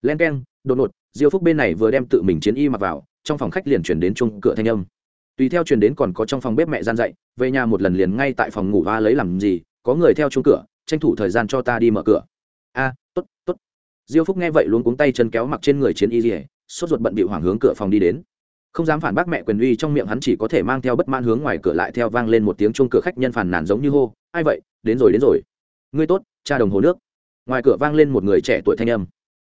Len k e n đột ngột, diêu phúc bên này vừa đem tự mình chiến y mặc vào, trong phòng khách liền chuyển đến chung cửa thanh âm tùy theo truyền đến còn có trong phòng bếp mẹ gian dạy về nhà một lần liền ngay tại phòng ngủ va lấy làm gì có người theo chung cửa tranh thủ thời gian cho ta đi mở cửa. A à, t ố t t ố t diêu phúc nghe vậy luôn cuống tay chân kéo mặc trên người chiến y dỉa sốt ruột bận bị hoảng hướng cửa phòng đi đến. Không dám phản bác mẹ quyền uy trong miệng hắn chỉ có thể mang theo bất mãn hướng ngoài cửa lại theo vang lên một tiếng chung cửa khách nhân phản nàn giống như hô ai vậy? Đến rồi đến rồi. Ngươi tốt cha đồng hồ nước. Ngoài cửa vang lên một người trẻ tuổi thanh âm.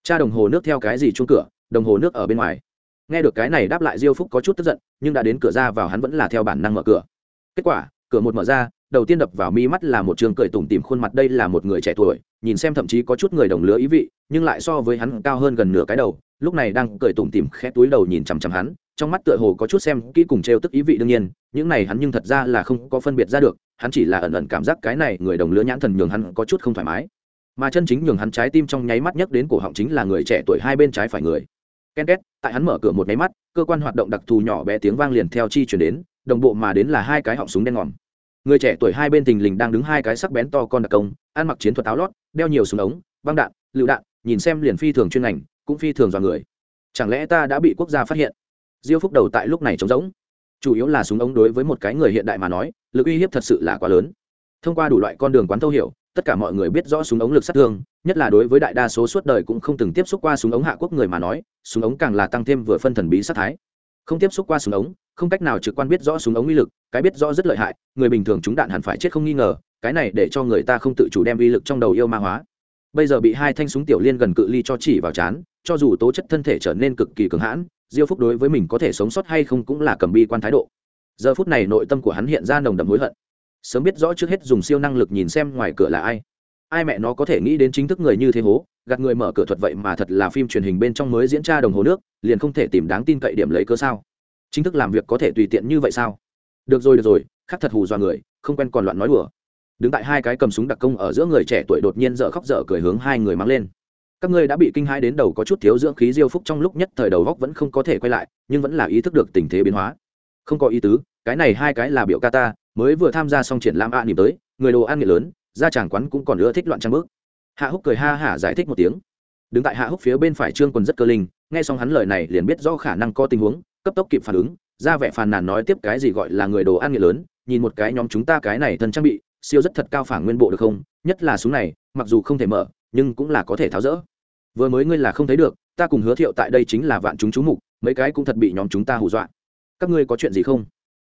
Cha đồng hồ nước theo cái gì chung cửa? Đồng hồ nước ở bên ngoài nghe được cái này đáp lại diêu phúc có chút tức giận, nhưng đã đến cửa ra vào hắn vẫn là theo bản năng mở cửa. Kết quả, cửa một mở ra, đầu tiên đập vào mi mắt là một trường cười tủm tìm khuôn mặt đây là một người trẻ tuổi, nhìn xem thậm chí có chút người đồng lứa ý vị, nhưng lại so với hắn cao hơn gần nửa cái đầu, lúc này đang cười tủm tìm khẽ túi đầu nhìn chằm chằm hắn, trong mắt tựa hồ có chút xem kỹ cùng trêu tức ý vị đương nhiên, những này hắn nhưng thật ra là không có phân biệt ra được, hắn chỉ là ẩn ẩn cảm giác cái này người đồng lứa nhãn thần nhường hắn có chút không thoải mái. Mà chân chính nhường hắn trái tim trong nháy mắt nhất đến cổ họng chính là người trẻ tuổi hai bên trái phải người ken két tại hắn mở cửa một máy mắt, cơ quan hoạt động đặc thù nhỏ bé tiếng vang liền theo chi chuyển đến, đồng bộ mà đến là hai cái họng súng đen ngòm. Người trẻ tuổi hai bên tình lình đang đứng hai cái sắc bén to con đặc công, ăn mặc chiến thuật áo lót, đeo nhiều súng ống, băng đạn, lựu đạn, nhìn xem liền phi thường chuyên ngành, cũng phi thường dọa người. Chẳng lẽ ta đã bị quốc gia phát hiện? Diêu phúc đầu tại lúc này trống rỗng. Chủ yếu là súng ống đối với một cái người hiện đại mà nói, lực uy hiếp thật sự là quá lớn. Thông qua đủ loại con đường quán thâu hiểu, tất cả mọi người biết rõ súng ống lực sát thương nhất là đối với đại đa số suốt đời cũng không từng tiếp xúc qua súng ống hạ quốc người mà nói, súng ống càng là tăng thêm vừa phân thần bí sát thái. Không tiếp xúc qua súng ống, không cách nào trực quan biết rõ súng ống uy lực, cái biết rõ rất lợi hại, người bình thường chúng đạn hẳn phải chết không nghi ngờ, cái này để cho người ta không tự chủ đem uy lực trong đầu yêu ma hóa. Bây giờ bị hai thanh súng tiểu liên gần cự ly cho chỉ vào chán, cho dù tố chất thân thể trở nên cực kỳ cường hãn, diêu phúc đối với mình có thể sống sót hay không cũng là cầm bi quan thái độ. Giờ phút này nội tâm của hắn hiện ra nồng đậm hối hận. Sớm biết rõ trước hết dùng siêu năng lực nhìn xem ngoài cửa là ai ai mẹ nó có thể nghĩ đến chính thức người như thế hố gạt người mở cửa thuật vậy mà thật là phim truyền hình bên trong mới diễn tra đồng hồ nước liền không thể tìm đáng tin cậy điểm lấy cơ sao? Chính thức làm việc có thể tùy tiện như vậy sao? Được rồi được rồi khắc thật hù dọa người không quen còn loạn nói đùa. Đứng tại hai cái cầm súng đặc công ở giữa người trẻ tuổi đột nhiên dở khóc dở cười hướng hai người mang lên. Các ngươi đã bị kinh hai đến đầu có chút thiếu dưỡng khí diêu phúc trong lúc nhất thời đầu góc vẫn không có thể quay lại nhưng vẫn là ý thức được tình thế biến hóa. Không có ý tứ cái này hai cái là biểu ca ta mới vừa tham gia xong triển lãm a à, nỉm tới người đồ ăn nghệ lớn ra chàng quán cũng còn ưa thích loạn trang bước. Hạ húc cười ha hả giải thích một tiếng. Đứng tại hạ húc phía bên phải trương quần rất cơ linh, nghe xong hắn lời này liền biết rõ khả năng có tình huống, cấp tốc kịp phản ứng, ra vẻ phàn nàn nói tiếp cái gì gọi là người đồ ăn nghệ lớn, nhìn một cái nhóm chúng ta cái này thân trang bị, siêu rất thật cao phản nguyên bộ được không? Nhất là súng này, mặc dù không thể mở, nhưng cũng là có thể tháo rỡ. Vừa mới ngươi là không thấy được, ta cùng hứa thiệu tại đây chính là vạn chúng chú mục, mấy cái cũng thật bị nhóm chúng ta hù dọa. Các ngươi có chuyện gì không?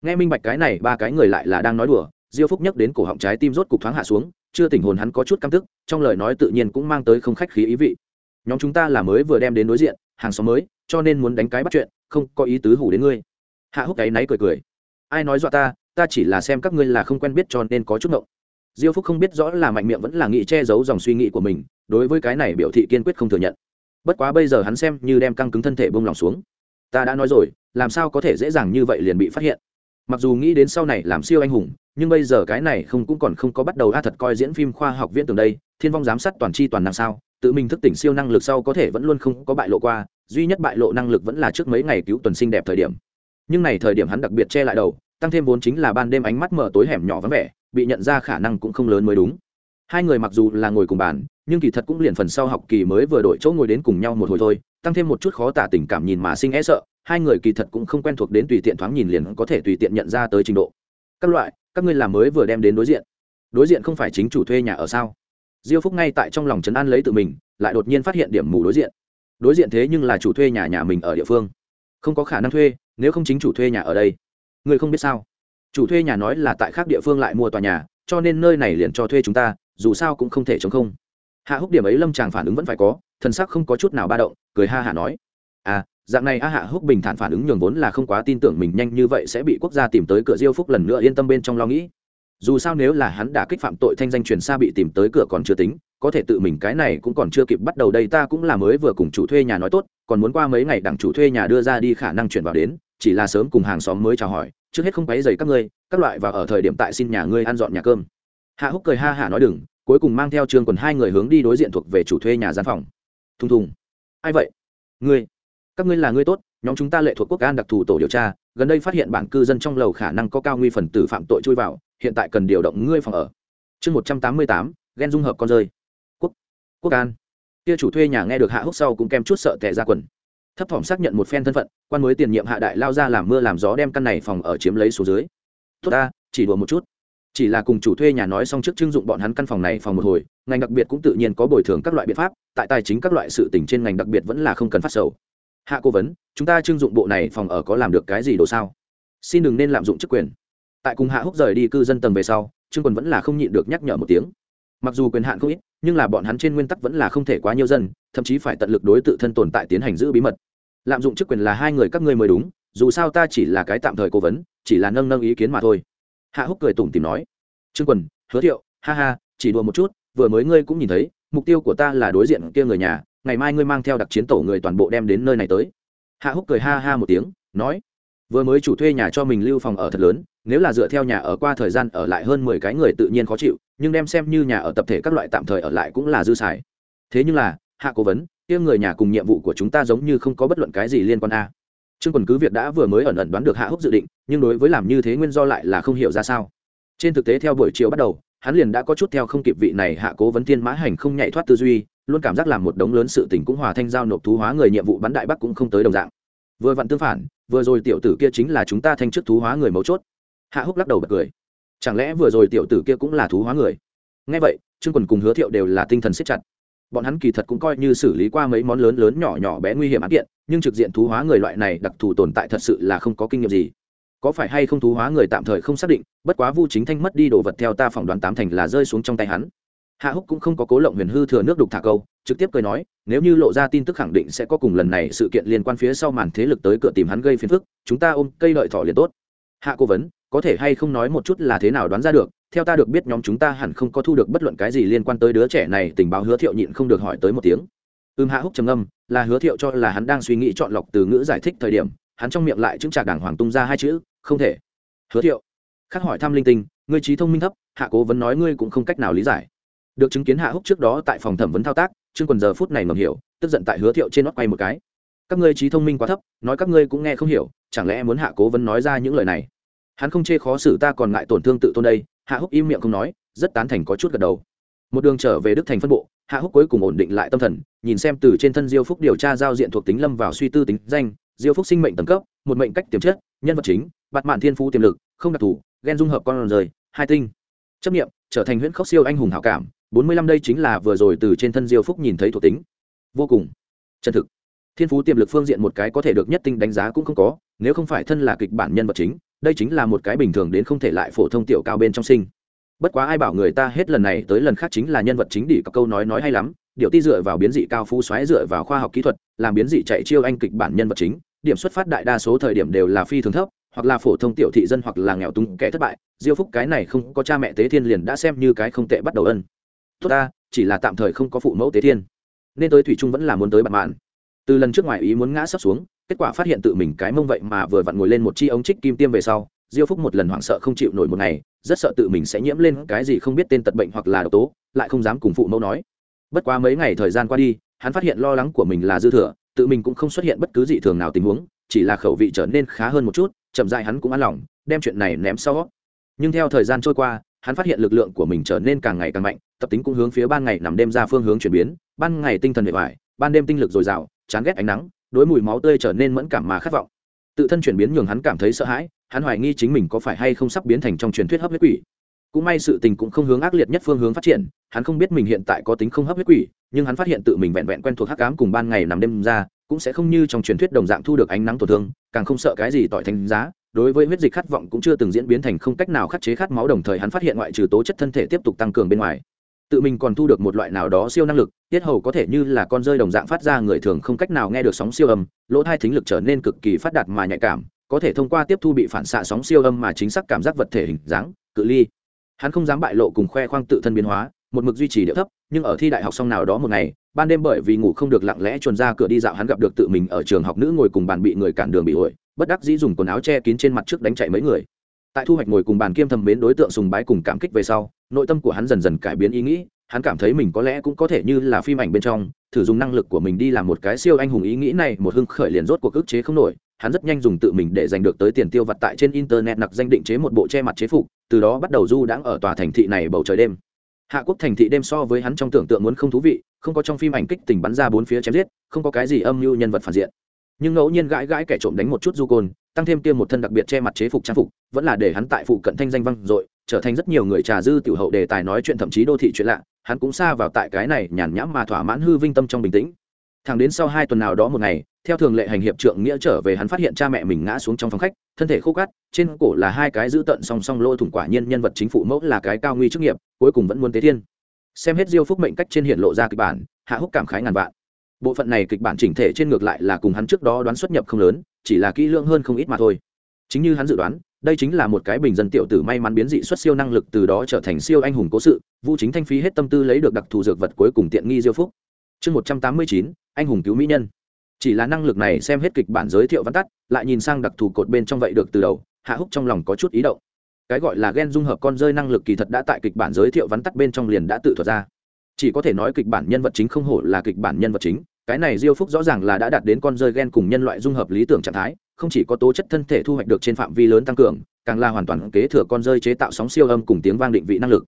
Nghe minh bạch cái này, ba cái người lại là đang nói đùa diêu phúc nhắc đến cổ họng trái tim rốt cục thoáng hạ xuống, chưa tỉnh hồn hắn có chút căm tức, trong lời nói tự nhiên cũng mang tới không khách khí ý vị. Nhóm chúng ta là mới vừa đem đến đối diện, hàng xóm mới, cho nên muốn đánh cái bắt chuyện, không có ý tứ hủ đến ngươi. Hạ húc cái náy cười cười. Ai nói dọa ta ta chỉ là xem các ngươi là không quen biết cho nên có chút ngộng. Diêu phúc không biết rõ là mạnh miệng vẫn là nghĩ che giấu dòng suy nghĩ của mình, đối với cái này biểu thị kiên quyết không thừa nhận. Bất quá bây giờ hắn xem như đem căng cứng thân thể bông lòng xuống. Ta đã nói rồi, làm sao có thể dễ dàng như vậy liền bị phát hiện? Mặc dù nghĩ đến sau này làm siêu anh hùng nhưng bây giờ cái này không cũng còn không có bắt đầu a, thật coi diễn phim khoa học viễn tưởng đây, thiên vong giám sát toàn c toàn năng sao, tự mình thức tỉnh siêu năng lực sau có thể vẫn luôn không có bại lộ qua, duy nhất bại lộ năng lực vẫn là trước mấy ngày cứu tuần sinh đẹp thời điểm. Nhưng này thời điểm hắn đặc biệt che lại đầu, tăng thêm vốn chính là ban đêm ánh mắt mở tối hẻm nhỏ vắng vẻ, bị nhận ra khả năng cũng không lớn mới đúng. Hai người mặc dù là ngồi cùng bàn, nhưng kỳ thật cũng liền phần sau học kỳ mới vừa đổi chỗ ngồi đến cùng nhau một hồi thôi, tăng thêm một chút khó tả tình cảm nhìn mà sinh e sợ, hai người kỳ thật cũng không quen thuộc đến tùy tiện thoáng nhìn liền có thể tùy tiện nhận ra tới trình độ các loại, các ngươi làm mới vừa đem đến đối diện. Đối diện không phải chính chủ thuê nhà ở sao? Diêu phúc ngay tại trong lòng trấn an lấy tự mình, lại đột nhiên phát hiện điểm mù đối diện. Đối diện thế nhưng là chủ thuê nhà nhà mình ở địa phương. Không có khả năng thuê, nếu không chính chủ thuê nhà ở đây. Người không biết sao? Chủ thuê nhà nói là tại khác địa phương lại mua tòa nhà, cho nên nơi này liền cho thuê chúng ta, dù sao cũng không thể chống không. Hạ húc điểm ấy lâm chàng phản ứng vẫn phải có, thần sắc không có chút nào ba động, cười ha hả nói dạng này a hạ húc bình thản phản ứng nhường vốn là không quá tin tưởng mình nhanh như vậy sẽ bị quốc gia tìm tới cửa diêu phúc lần nữa yên tâm bên trong lo nghĩ. Dù sao nếu là hắn đã kích phạm tội thanh danh truyền xa bị tìm tới cửa còn chưa tính, có thể tự mình cái này cũng còn chưa kịp bắt đầu đây ta cũng là mới vừa cùng chủ thuê nhà nói tốt, còn muốn qua mấy ngày đặng chủ thuê nhà đưa ra đi khả năng chuyển vào đến, chỉ là sớm cùng hàng xóm mới chào hỏi, trước hết không quấy dày các ngươi, các loại và ở thời điểm tại xin nhà ngươi ăn dọn nhà cơm. Hạ húc cười ha hả nói đừng, cuối cùng mang theo trường quần hai người hướng đi đối diện thuộc về chủ thuê nhà gian phòng. Thùng thùng. Ai vậy? Ngươi các ngươi là người tốt, nhóm chúng ta lệ thuộc quốc an đặc thù tổ điều tra, gần đây phát hiện bản cư dân trong lầu khả năng có cao nguy phần tử phạm tội chui vào, hiện tại cần điều động ngươi phòng ở. Chương một trăm tám mươi tám ghen dung hợp con rơi. Quốc quốc an. Kia chủ thuê nhà nghe được hạ húc sau cũng kem chút sợ tẻ ra quần. Thấp thỏm xác nhận một phen thân phận, quan mới tiền nhiệm hạ đại lao ra làm mưa làm gió đem căn này phòng ở chiếm lấy số dưới. Tốt ta, chỉ đùa một chút. Chỉ là cùng chủ thuê nhà nói xong trước trưng dụng bọn hắn căn phòng này phòng một hồi, ngành đặc biệt cũng tự nhiên có bồi thường các loại biện pháp, tại tài chính các loại sự tình trên ngành đặc biệt vẫn là không cần phát sầu hạ cố vấn, chúng ta trưng dụng bộ này phòng ở có làm được cái gì đồ sao? Xin đừng nên lạm dụng chức quyền. Tại cùng hạ húc rời đi cư dân tầng về sau, trương quần vẫn là không nhịn được nhắc nhở một tiếng. Mặc dù quyền hạn không ít, nhưng là bọn hắn trên nguyên tắc vẫn là không thể quá nhiều dân, thậm chí phải tận lực đối tự thân tồn tại tiến hành giữ bí mật. Lạm dụng chức quyền là hai người các ngươi mới đúng, dù sao ta chỉ là cái tạm thời cố vấn, chỉ là nâng nâng ý kiến mà thôi. Hạ húc cười tủm tìm nói. Trương quần hứa thiệu, ha ha, chỉ đùa một chút, vừa mới ngươi cũng nhìn thấy, mục tiêu của ta là đối diện kia người nhà ngày mai ngươi mang theo đặc chiến tổ người toàn bộ đem đến nơi này tới. Hạ húc cười ha ha một tiếng, nói, vừa mới chủ thuê nhà cho mình lưu phòng ở thật lớn, nếu là dựa theo nhà ở qua thời gian ở lại hơn mười cái người tự nhiên khó chịu, nhưng đem xem như nhà ở tập thể các loại tạm thời ở lại cũng là dư xài. Thế nhưng là, hạ cố vấn, kia người nhà cùng nhiệm vụ của chúng ta giống như không có bất luận cái gì liên quan a. Trương quần cứ việc đã vừa mới ẩn ẩn đoán được hạ húc dự định, nhưng đối với làm như thế nguyên do lại là không hiểu ra sao. Trên thực tế theo buổi chiều bắt đầu, hắn liền đã có chút theo không kịp vị này hạ cố vấn thiên mã hành không nhạy thoát tư duy luôn cảm giác làm một đống lớn sự tình cũng hòa thanh giao nộp thú hóa người nhiệm vụ bắn đại bắc cũng không tới đồng dạng. Vừa vặn tương phản, vừa rồi tiểu tử kia chính là chúng ta thanh chức thú hóa người mấu chốt. Hạ húc lắc đầu bật cười. Chẳng lẽ vừa rồi tiểu tử kia cũng là thú hóa người? Ngay vậy, trương quần cùng hứa thiệu đều là tinh thần siết chặt. Bọn hắn kỳ thật cũng coi như xử lý qua mấy món lớn lớn nhỏ nhỏ bé nguy hiểm án kiện, nhưng trực diện thú hóa người loại này đặc thù tồn tại thật sự là không có kinh nghiệm gì. Có phải hay không thú hóa người tạm thời không xác định, bất quá vu chính thanh mất đi đồ vật theo ta phỏng đoán tám thành là rơi xuống trong tay hắn hạ húc cũng không có cố lộng huyền hư thừa nước đục thả câu, trực tiếp cười nói, nếu như lộ ra tin tức khẳng định sẽ có cùng lần này sự kiện liên quan phía sau màn thế lực tới cửa tìm hắn gây phiền phức, chúng ta ôm cây lợi thỏ liền tốt. Hạ cố vấn, có thể hay không nói một chút là thế nào đoán ra được? Theo ta được biết nhóm chúng ta hẳn không có thu được bất luận cái gì liên quan tới đứa trẻ này, tình báo hứa thiệu nhịn không được hỏi tới một tiếng. Ưm hạ húc trầm âm là hứa thiệu cho là hắn đang suy nghĩ chọn lọc từ ngữ giải thích thời điểm, hắn trong miệng lại chứng trả đảng hoàng tung ra hai chữ, không thể. Hứa thiệu, khắc hỏi thăm linh tinh, ngươi trí thông minh thấp, hạ cố vấn nói ngươi cũng không cách nào lý giải được chứng kiến hạ húc trước đó tại phòng thẩm vấn thao tác, Trương quần giờ phút này ngầm hiểu, tức giận tại hứa thiệu trên nót quay một cái. Các ngươi trí thông minh quá thấp, nói các ngươi cũng nghe không hiểu, chẳng lẽ muốn hạ cố vấn nói ra những lời này? Hắn không chê khó xử ta còn ngại tổn thương tự tôn đây, hạ húc im miệng không nói, rất tán thành có chút gật đầu. Một đường trở về đức thành phân bộ, hạ húc cuối cùng ổn định lại tâm thần, nhìn xem từ trên thân diêu phúc điều tra giao diện thuộc tính lâm vào suy tư tính danh, diêu phúc sinh mệnh tầng cấp, một mệnh cách tiềm chất, nhân vật chính, bạt mạn thiên phú tiềm lực, không đặc thù ghen dung hợp con rời, hai tinh. Chấp nghiệm, trở thành huyễn khốc siêu anh hùng hảo cảm bốn mươi lăm đây chính là vừa rồi từ trên thân diêu phúc nhìn thấy thuộc tính. Vô cùng. Chân thực. Thiên phú tiềm lực phương diện một cái có thể được nhất tinh đánh giá cũng không có, nếu không phải thân là kịch bản nhân vật chính, đây chính là một cái bình thường đến không thể lại phổ thông tiểu cao bên trong sinh. Bất quá ai bảo người ta hết lần này tới lần khác chính là nhân vật chính đỉ các câu nói nói hay lắm điệu ti dựa vào biến dị cao phú xoáy dựa vào khoa học kỹ thuật, làm biến dị chạy chiêu anh kịch bản nhân vật chính, điểm xuất phát đại đa số thời điểm đều là phi thường thấp, hoặc là phổ thông tiểu thị dân hoặc là nghèo túng kẻ thất bại. Diêu phúc cái này không có cha mẹ tế thiên liền đã xem như cái không tệ bắt đầu ân tốt ta, chỉ là tạm thời không có phụ mẫu tế thiên. Nên tới thủy trung vẫn là muốn tới bạn mạn từ lần trước ngoài ý muốn ngã sắp xuống, kết quả phát hiện tự mình cái mông vậy mà vừa vặn ngồi lên một chi ống trích kim tiêm về sau, diêu phúc một lần hoảng sợ không chịu nổi một ngày, rất sợ tự mình sẽ nhiễm lên cái gì không biết tên tật bệnh hoặc là độc tố, lại không dám cùng phụ mẫu nói. Bất quá mấy ngày thời gian qua đi, hắn phát hiện lo lắng của mình là dư thừa, tự mình cũng không xuất hiện bất cứ dị thường nào tình huống, chỉ là khẩu vị trở nên khá hơn một chút, chậm dại hắn cũng an lòng, đem chuyện này ném sau. Nhưng theo thời gian trôi qua hắn phát hiện lực lượng của mình trở nên càng ngày càng mạnh, tập tính cũng hướng phía ban ngày nằm đêm ra phương hướng chuyển biến, ban ngày tinh thần hệ vải ban đêm tinh lực dồi dào, chán ghét ánh nắng, đối mùi máu tươi trở nên mẫn cảm mà khát vọng. Tự thân chuyển biến nhường hắn cảm thấy sợ hãi, hắn hoài nghi chính mình có phải hay không sắp biến thành trong truyền thuyết hấp huyết quỷ. Cũng may sự tình cũng không hướng ác liệt nhất phương hướng phát triển, hắn không biết mình hiện tại có tính không hấp huyết quỷ, nhưng hắn phát hiện tự mình vẹn vẹn quen thuộc hắc ám cùng ban ngày nằm đêm ra, cũng sẽ không như trong truyền thuyết đồng dạng thu được ánh nắng tổn thương, càng không sợ cái gì tỏi thành giá đối với huyết dịch khát vọng cũng chưa từng diễn biến thành không cách nào khắc chế khát máu, đồng thời hắn phát hiện ngoại trừ tố chất thân thể tiếp tục tăng cường bên ngoài, tự mình còn thu được một loại nào đó siêu năng lực, tiết hầu có thể như là con rơi đồng dạng phát ra, người thường không cách nào nghe được sóng siêu âm, lỗ thai thính lực trở nên cực kỳ phát đạt mà nhạy cảm, có thể thông qua tiếp thu bị phản xạ sóng siêu âm mà chính xác cảm giác vật thể hình dáng, cự ly. Hắn không dám bại lộ cùng khoe khoang tự thân biến hóa, một mực duy trì điệu thấp, nhưng ở thi đại học xong nào đó một ngày, ban đêm bởi vì ngủ không được lặng lẽ chuồn ra cửa đi dạo, hắn gặp được tự mình ở trường học nữ ngồi cùng bàn bị người cản đường bị ổi bất đắc dĩ dùng quần áo che kín trên mặt trước đánh chạy mấy người. Tại thu hoạch ngồi cùng bàn kiêm thầm mến đối tượng sùng bái cùng cảm kích về sau, nội tâm của hắn dần dần cải biến ý nghĩ, hắn cảm thấy mình có lẽ cũng có thể như là phim ảnh bên trong, thử dùng năng lực của mình đi làm một cái siêu anh hùng ý nghĩ này, một hưng khởi liền rốt cuộc ức chế không nổi, hắn rất nhanh dùng tự mình để giành được tới tiền tiêu vặt tại trên internet nặc danh định chế một bộ che mặt chế phục, từ đó bắt đầu du đãng ở tòa thành thị này bầu trời đêm. Hạ quốc thành thị đêm so với hắn trong tưởng tượng muốn không thú vị, không có trong phim ảnh kích tình bắn ra bốn phía chém giết, không có cái gì âm mưu nhân vật phản diện nhưng ngẫu nhiên gãi gãi kẻ trộm đánh một chút du côn, tăng thêm tiêm một thân đặc biệt che mặt chế phục trang phục, vẫn là để hắn tại phụ cận thanh danh vang dội, trở thành rất nhiều người trà dư tiểu hậu đề tài nói chuyện thậm chí đô thị chuyện lạ, hắn cũng xa vào tại cái này nhàn nhãm mà thỏa mãn hư vinh tâm trong bình tĩnh. Thẳng đến sau hai tuần nào đó một ngày, theo thường lệ hành hiệp trượng nghĩa trở về hắn phát hiện cha mẹ mình ngã xuống trong phòng khách, thân thể khô cát, trên cổ là hai cái giữ tận song song lôi thủng quả nhiên nhân vật chính phủ mẫu là cái cao nguy chức nghiệp, cuối cùng vẫn muốn tế thiên. Xem hết diêu phúc mệnh cách trên hiện lộ ra kịch bản, hạ húc cảm khái ngàn vạn bộ phận này kịch bản chỉnh thể trên ngược lại là cùng hắn trước đó đoán xuất nhập không lớn, chỉ là kỹ lưỡng hơn không ít mà thôi. Chính như hắn dự đoán, đây chính là một cái bình dân tiểu tử may mắn biến dị xuất siêu năng lực từ đó trở thành siêu anh hùng cố sự, vu chính thanh phí hết tâm tư lấy được đặc thù dược vật cuối cùng tiện nghi diêu phúc. Chương một trăm tám mươi chín, anh hùng cứu mỹ nhân. Chỉ là năng lực này xem hết kịch bản giới thiệu văn tắt, lại nhìn sang đặc thù cột bên trong vậy được từ đầu, hạ húc trong lòng có chút ý động. Cái gọi là ghen dung hợp con rơi năng lực kỳ thật đã tại kịch bản giới thiệu vắn tắt bên trong liền đã tự thuật ra. Chỉ có thể nói kịch bản nhân vật chính không hổ là kịch bản nhân vật chính cái này diêu phúc rõ ràng là đã đạt đến con rơi gen cùng nhân loại dung hợp lý tưởng trạng thái, không chỉ có tố chất thân thể thu hoạch được trên phạm vi lớn tăng cường, càng là hoàn toàn kế thừa con rơi chế tạo sóng siêu âm cùng tiếng vang định vị năng lực.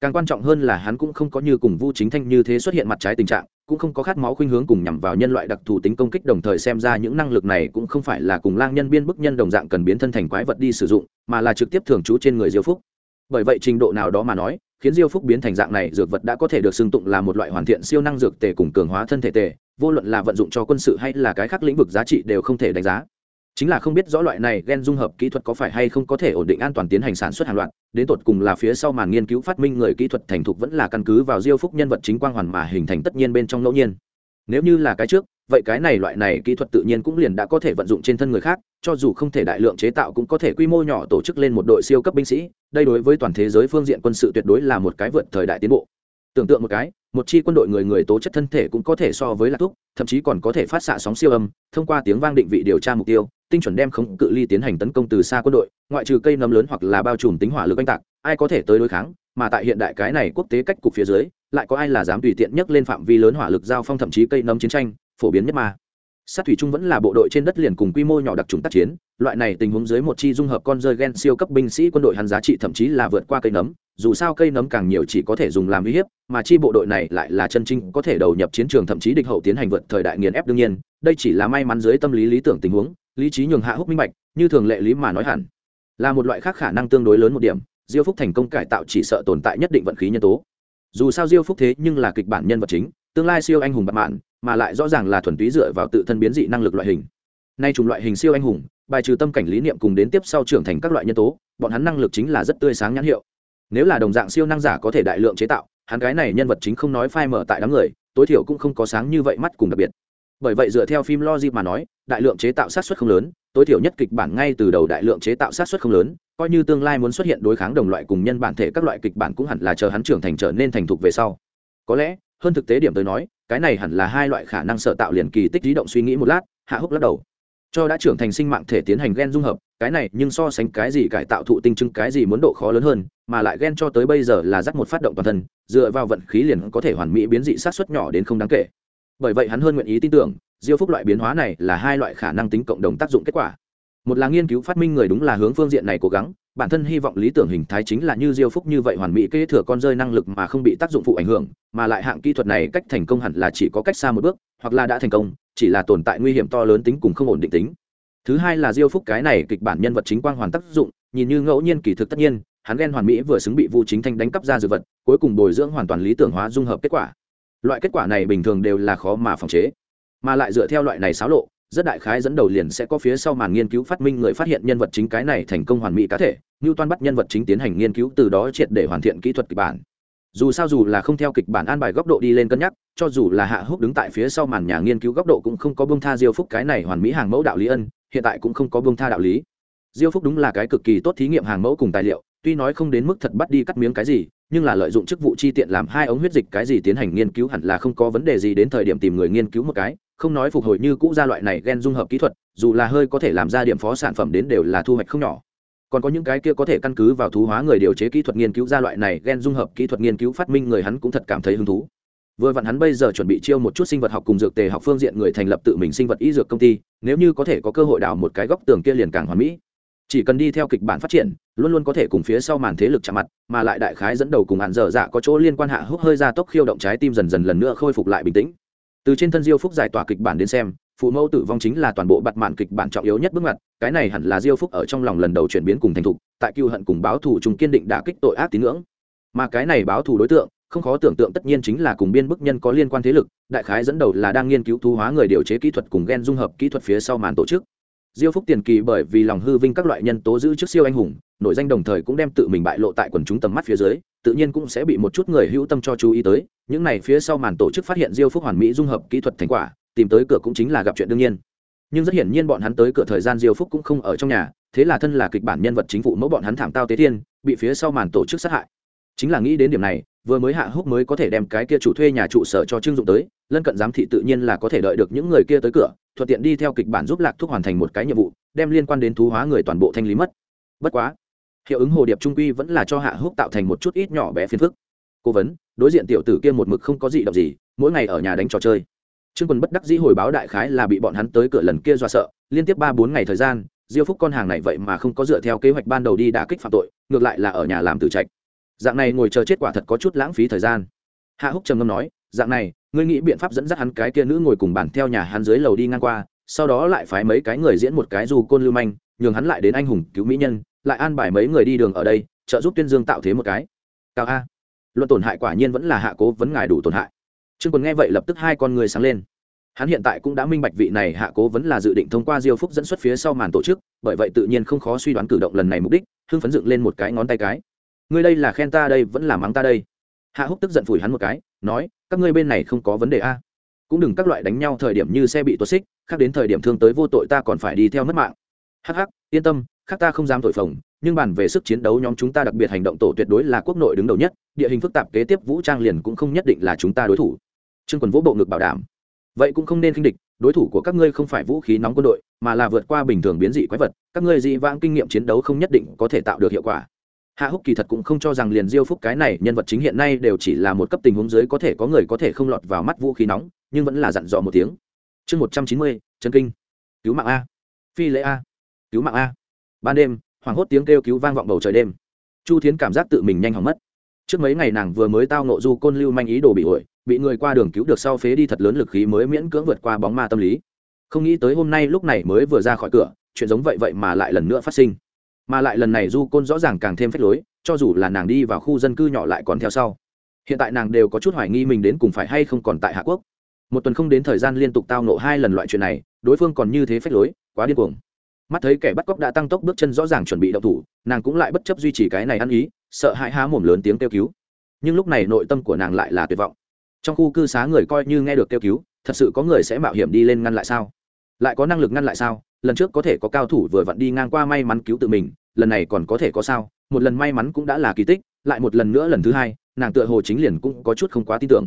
Càng quan trọng hơn là hắn cũng không có như cùng vu chính thanh như thế xuất hiện mặt trái tình trạng, cũng không có khát máu khuynh hướng cùng nhằm vào nhân loại đặc thù tính công kích đồng thời xem ra những năng lực này cũng không phải là cùng lang nhân biên bức nhân đồng dạng cần biến thân thành quái vật đi sử dụng, mà là trực tiếp thường trú trên người diêu phúc. Bởi vậy trình độ nào đó mà nói, khiến diêu phúc biến thành dạng này dược vật đã có thể được xưng tụng là một loại hoàn thiện siêu năng dược tề cùng cường hóa thân thể tề vô luận là vận dụng cho quân sự hay là cái khác lĩnh vực giá trị đều không thể đánh giá. Chính là không biết rõ loại này gen dung hợp kỹ thuật có phải hay không có thể ổn định an toàn tiến hành sản xuất hàng loạt, đến tột cùng là phía sau màn nghiên cứu phát minh người kỹ thuật thành thục vẫn là căn cứ vào diêu phúc nhân vật chính quang hoàn mà hình thành tất nhiên bên trong ngẫu nhiên. Nếu như là cái trước, vậy cái này loại này kỹ thuật tự nhiên cũng liền đã có thể vận dụng trên thân người khác, cho dù không thể đại lượng chế tạo cũng có thể quy mô nhỏ tổ chức lên một đội siêu cấp binh sĩ, đây đối với toàn thế giới phương diện quân sự tuyệt đối là một cái vượt thời đại tiến bộ. Tưởng tượng một cái một chi quân đội người người tố chất thân thể cũng có thể so với lạc thúc, thậm chí còn có thể phát xạ sóng siêu âm, thông qua tiếng vang định vị điều tra mục tiêu, tinh chuẩn đem không cự ly tiến hành tấn công từ xa quân đội, ngoại trừ cây nấm lớn hoặc là bao trùm tính hỏa lực oanh tạc, ai có thể tới đối kháng, mà tại hiện đại cái này quốc tế cách cục phía dưới, lại có ai là dám tùy tiện nhất lên phạm vi lớn hỏa lực giao phong thậm chí cây nấm chiến tranh, phổ biến nhất mà. Sát thủy trung vẫn là bộ đội trên đất liền cùng quy mô nhỏ đặc trùng tác chiến, loại này tình huống dưới một chi dung hợp con rơi gen siêu cấp binh sĩ quân đội hắn giá trị thậm chí là vượt qua cây nấm dù sao cây nấm càng nhiều chỉ có thể dùng làm uy hiếp, mà chi bộ đội này lại là chân trinh có thể đầu nhập chiến trường thậm chí địch hậu tiến hành vượt thời đại nghiền ép đương nhiên, đây chỉ là may mắn dưới tâm lý lý tưởng tình huống, lý trí nhường hạ húc minh bạch, như thường lệ lý mà nói hẳn. Là một loại khác khả năng tương đối lớn một điểm, diêu phúc thành công cải tạo chỉ sợ tồn tại nhất định vận khí nhân tố. Dù sao diêu phúc thế nhưng là kịch bản nhân vật chính, tương lai siêu anh hùng bạc mạn, mà lại rõ ràng là thuần túy dựa vào tự thân biến dị năng lực loại hình. Nay chủng loại hình siêu anh hùng, bài trừ tâm cảnh lý niệm cùng đến tiếp sau trưởng thành các loại nhân tố, bọn hắn năng lực chính là rất tươi sáng nhãn hiệu nếu là đồng dạng siêu năng giả có thể đại lượng chế tạo, hắn cái này nhân vật chính không nói phai mở tại đám người, tối thiểu cũng không có sáng như vậy mắt cùng đặc biệt. Bởi vậy dựa theo phim logic mà nói, đại lượng chế tạo sát xuất không lớn, tối thiểu nhất kịch bản ngay từ đầu đại lượng chế tạo sát xuất không lớn, coi như tương lai muốn xuất hiện đối kháng đồng loại cùng nhân bản thể các loại kịch bản cũng hẳn là chờ hắn trưởng thành trở nên thành thục về sau. Có lẽ, hơn thực tế điểm tới nói, cái này hẳn là hai loại khả năng sợ tạo liền kỳ tích di động suy nghĩ một lát, hạ húc lắc đầu cho đã trưởng thành sinh mạng thể tiến hành gen dung hợp, cái này nhưng so sánh cái gì cải tạo thụ tinh chứng cái gì muốn độ khó lớn hơn, mà lại gen cho tới bây giờ là dắt một phát động toàn thân, dựa vào vận khí liền có thể hoàn mỹ biến dị sát xuất nhỏ đến không đáng kể. Bởi vậy hắn hơn nguyện ý tin tưởng, diêu phúc loại biến hóa này là hai loại khả năng tính cộng đồng tác dụng kết quả. Một là nghiên cứu phát minh người đúng là hướng phương diện này cố gắng bản thân hy vọng lý tưởng hình thái chính là như diêu phúc như vậy hoàn mỹ kế thừa con rơi năng lực mà không bị tác dụng phụ ảnh hưởng, mà lại hạng kỹ thuật này cách thành công hẳn là chỉ có cách xa một bước, hoặc là đã thành công, chỉ là tồn tại nguy hiểm to lớn tính cùng không ổn định tính. Thứ hai là diêu phúc cái này kịch bản nhân vật chính quang hoàn tác dụng, nhìn như ngẫu nhiên kỳ thực tất nhiên, hắn ghen hoàn mỹ vừa xứng bị vu chính thanh đánh cắp ra dược vật, cuối cùng bồi dưỡng hoàn toàn lý tưởng hóa dung hợp kết quả. Loại kết quả này bình thường đều là khó mà phòng chế, mà lại dựa theo loại này xáo lộ rất đại khái dẫn đầu liền sẽ có phía sau màn nghiên cứu phát minh người phát hiện nhân vật chính cái này thành công hoàn mỹ cá thể như toan bắt nhân vật chính tiến hành nghiên cứu từ đó triệt để hoàn thiện kỹ thuật kịch bản. Dù sao dù là không theo kịch bản an bài góc độ đi lên cân nhắc, cho dù là hạ húc đứng tại phía sau màn nhà nghiên cứu góc độ cũng không có bông tha diêu phúc cái này hoàn mỹ hàng mẫu đạo lý ân, hiện tại cũng không có bông tha đạo lý. Diêu phúc đúng là cái cực kỳ tốt thí nghiệm hàng mẫu cùng tài liệu, tuy nói không đến mức thật bắt đi cắt miếng cái gì, nhưng là lợi dụng chức vụ chi tiện làm hai ống huyết dịch cái gì tiến hành nghiên cứu hẳn là không có vấn đề gì đến thời điểm tìm người nghiên cứu một cái không nói phục hồi như cũ ra loại này gen dung hợp kỹ thuật, dù là hơi có thể làm ra điểm phó sản phẩm đến đều là thu hoạch không nhỏ. Còn có những cái kia có thể căn cứ vào thú hóa người điều chế kỹ thuật nghiên cứu ra loại này gen dung hợp kỹ thuật nghiên cứu phát minh người hắn cũng thật cảm thấy hứng thú. Vừa vặn hắn bây giờ chuẩn bị chiêu một chút sinh vật học cùng dược tề học phương diện người thành lập tự mình sinh vật y dược công ty, nếu như có thể có cơ hội đào một cái góc tường kia liền càng hoàn mỹ. Chỉ cần đi theo kịch bản phát triển, luôn luôn có thể cùng phía sau màn thế lực chạm mặt, mà lại đại khái dẫn đầu cùng hạn dở dạ có chỗ liên quan hạ hút hơi ra tốc khiêu động trái tim dần dần lần nữa khôi phục lại bình tĩnh từ trên thân diêu phúc giải tỏa kịch bản đến xem, phụ mẫu tử vong chính là toàn bộ bặt mạn kịch bản trọng yếu nhất bước ngoặt, cái này hẳn là diêu phúc ở trong lòng lần đầu chuyển biến cùng thành thục, tại cựu hận cùng báo thù chúng kiên định đã kích tội ác tín ngưỡng. Mà cái này báo thù đối tượng, không khó tưởng tượng tất nhiên chính là cùng biên bức nhân có liên quan thế lực, đại khái dẫn đầu là đang nghiên cứu thu hóa người điều chế kỹ thuật cùng gen dung hợp kỹ thuật phía sau màn tổ chức diêu phúc tiền kỳ bởi vì lòng hư vinh các loại nhân tố giữ trước siêu anh hùng nội danh đồng thời cũng đem tự mình bại lộ tại quần chúng tầm mắt phía dưới, tự nhiên cũng sẽ bị một chút người hữu tâm cho chú ý tới. Những này phía sau màn tổ chức phát hiện diêu phúc hoàn mỹ dung hợp kỹ thuật thành quả, tìm tới cửa cũng chính là gặp chuyện đương nhiên. Nhưng rất hiển nhiên bọn hắn tới cửa thời gian diêu phúc cũng không ở trong nhà, thế là thân là kịch bản nhân vật chính phủ mẫu bọn hắn thảm tao tế thiên, bị phía sau màn tổ chức sát hại. Chính là nghĩ đến điểm này, vừa mới hạ húc mới có thể đem cái kia chủ thuê nhà trụ sở cho trưng dụng tới lân cận giám thị tự nhiên là có thể đợi được những người kia tới cửa, thuận tiện đi theo kịch bản giúp lạc thúc hoàn thành một cái nhiệm vụ, đem liên quan đến thú hóa người toàn bộ thanh lý mất. Bất quá, hiệu ứng hồ điệp trung quy vẫn là cho hạ húc tạo thành một chút ít nhỏ bé phiền phức. Cố vấn, đối diện tiểu tử kia một mực không có gì động gì, mỗi ngày ở nhà đánh trò chơi. Trương quân bất đắc dĩ hồi báo đại khái là bị bọn hắn tới cửa lần kia do sợ, liên tiếp ba bốn ngày thời gian, diêu phúc con hàng này vậy mà không có dựa theo kế hoạch ban đầu đi đả kích phạm tội, ngược lại là ở nhà làm tử trạch. Dạng này ngồi chờ chết quả thật có chút lãng phí thời gian. Hạ húc trầm ngâm nói, dạng này ngươi nghĩ biện pháp dẫn dắt hắn cái kia nữ ngồi cùng bàn theo nhà hắn dưới lầu đi ngang qua, sau đó lại phái mấy cái người diễn một cái dù côn lưu manh, nhường hắn lại đến anh hùng cứu mỹ nhân, lại an bài mấy người đi đường ở đây, trợ giúp tuyên dương tạo thế một cái. Cao a. Luận tổn hại quả nhiên vẫn là hạ cố vấn ngài đủ tổn hại. Trương quân nghe vậy lập tức hai con người sáng lên. Hắn hiện tại cũng đã minh bạch vị này hạ cố vấn là dự định thông qua diêu phúc dẫn xuất phía sau màn tổ chức, bởi vậy tự nhiên không khó suy đoán cử động lần này mục đích, hưng phấn dựng lên một cái ngón tay cái. Ngươi đây là khen ta đây, vẫn là mắng ta đây. Hạ húc tức giận phủi hắn một cái nói, các ngươi bên này không có vấn đề a. Cũng đừng các loại đánh nhau thời điểm như xe bị tuột xích, khác đến thời điểm thương tới vô tội ta còn phải đi theo mất mạng. Hh yên tâm, khác ta không dám thổi phồng, nhưng bàn về sức chiến đấu nhóm chúng ta đặc biệt hành động tổ tuyệt đối là quốc nội đứng đầu nhất, địa hình phức tạp kế tiếp vũ trang liền cũng không nhất định là chúng ta đối thủ. Trương quần vũ bộ ngực bảo đảm. Vậy cũng không nên khinh địch, đối thủ của các ngươi không phải vũ khí nóng quân đội, mà là vượt qua bình thường biến dị quái vật, các ngươi dị vãng kinh nghiệm chiến đấu không nhất định có thể tạo được hiệu quả hạ húc kỳ thật cũng không cho rằng liền diêu phúc cái này nhân vật chính hiện nay đều chỉ là một cấp tình huống dưới có thể có người có thể không lọt vào mắt vũ khí nóng, nhưng vẫn là dặn dò một tiếng. Chương một trăm chín mươi, chân kinh. Cứu mạng a. Phi lễ a. Cứu mạng a. Ban đêm, hoảng hốt tiếng kêu cứu vang vọng bầu trời đêm. Chu thiến cảm giác tự mình nhanh hỏng mất. Trước mấy ngày nàng vừa mới tao nộ du côn lưu manh ý đồ bị ổi, bị người qua đường cứu được sau phế đi thật lớn lực khí mới miễn cưỡng vượt qua bóng ma tâm lý. Không nghĩ tới hôm nay lúc này mới vừa ra khỏi cửa, chuyện giống vậy vậy mà lại lần nữa phát sinh mà lại lần này du côn rõ ràng càng thêm phách lối, cho dù là nàng đi vào khu dân cư nhỏ lại còn theo sau. Hiện tại nàng đều có chút hoài nghi mình đến cùng phải hay không còn tại hạ quốc. Một tuần không đến thời gian liên tục tao nộ hai lần loại chuyện này, đối phương còn như thế phách lối, quá điên cuồng. Mắt thấy kẻ bắt cóc đã tăng tốc bước chân rõ ràng chuẩn bị động thủ, nàng cũng lại bất chấp duy trì cái này ăn ý, sợ hãi há mồm lớn tiếng kêu cứu. Nhưng lúc này nội tâm của nàng lại là tuyệt vọng. Trong khu cư xá người coi như nghe được kêu cứu, thật sự có người sẽ mạo hiểm đi lên ngăn lại sao? Lại có năng lực ngăn lại sao? Lần trước có thể có cao thủ vừa vặn đi ngang qua may mắn cứu tự mình, lần này còn có thể có sao? Một lần may mắn cũng đã là kỳ tích, lại một lần nữa lần thứ hai, nàng tựa hồ chính liền cũng có chút không quá tin tưởng.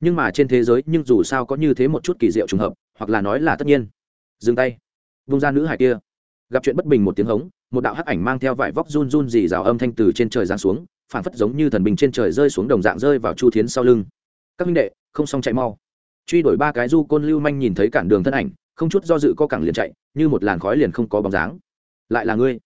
Nhưng mà trên thế giới, nhưng dù sao có như thế một chút kỳ diệu trùng hợp, hoặc là nói là tất nhiên. Dừng tay. Vung ra nữ hải kia. Gặp chuyện bất bình một tiếng hống, một đạo hắc ảnh mang theo vải vóc run run dì rào âm thanh từ trên trời giáng xuống phản phất giống như thần bình trên trời rơi xuống đồng dạng rơi vào chu thiến sau lưng. Các minh đệ, không xong chạy mau. Truy đuổi ba cái du côn lưu manh nhìn thấy cản đường thân ảnh không chút do dự co cẳng liền chạy, như một làn khói liền không có bóng dáng. Lại là ngươi.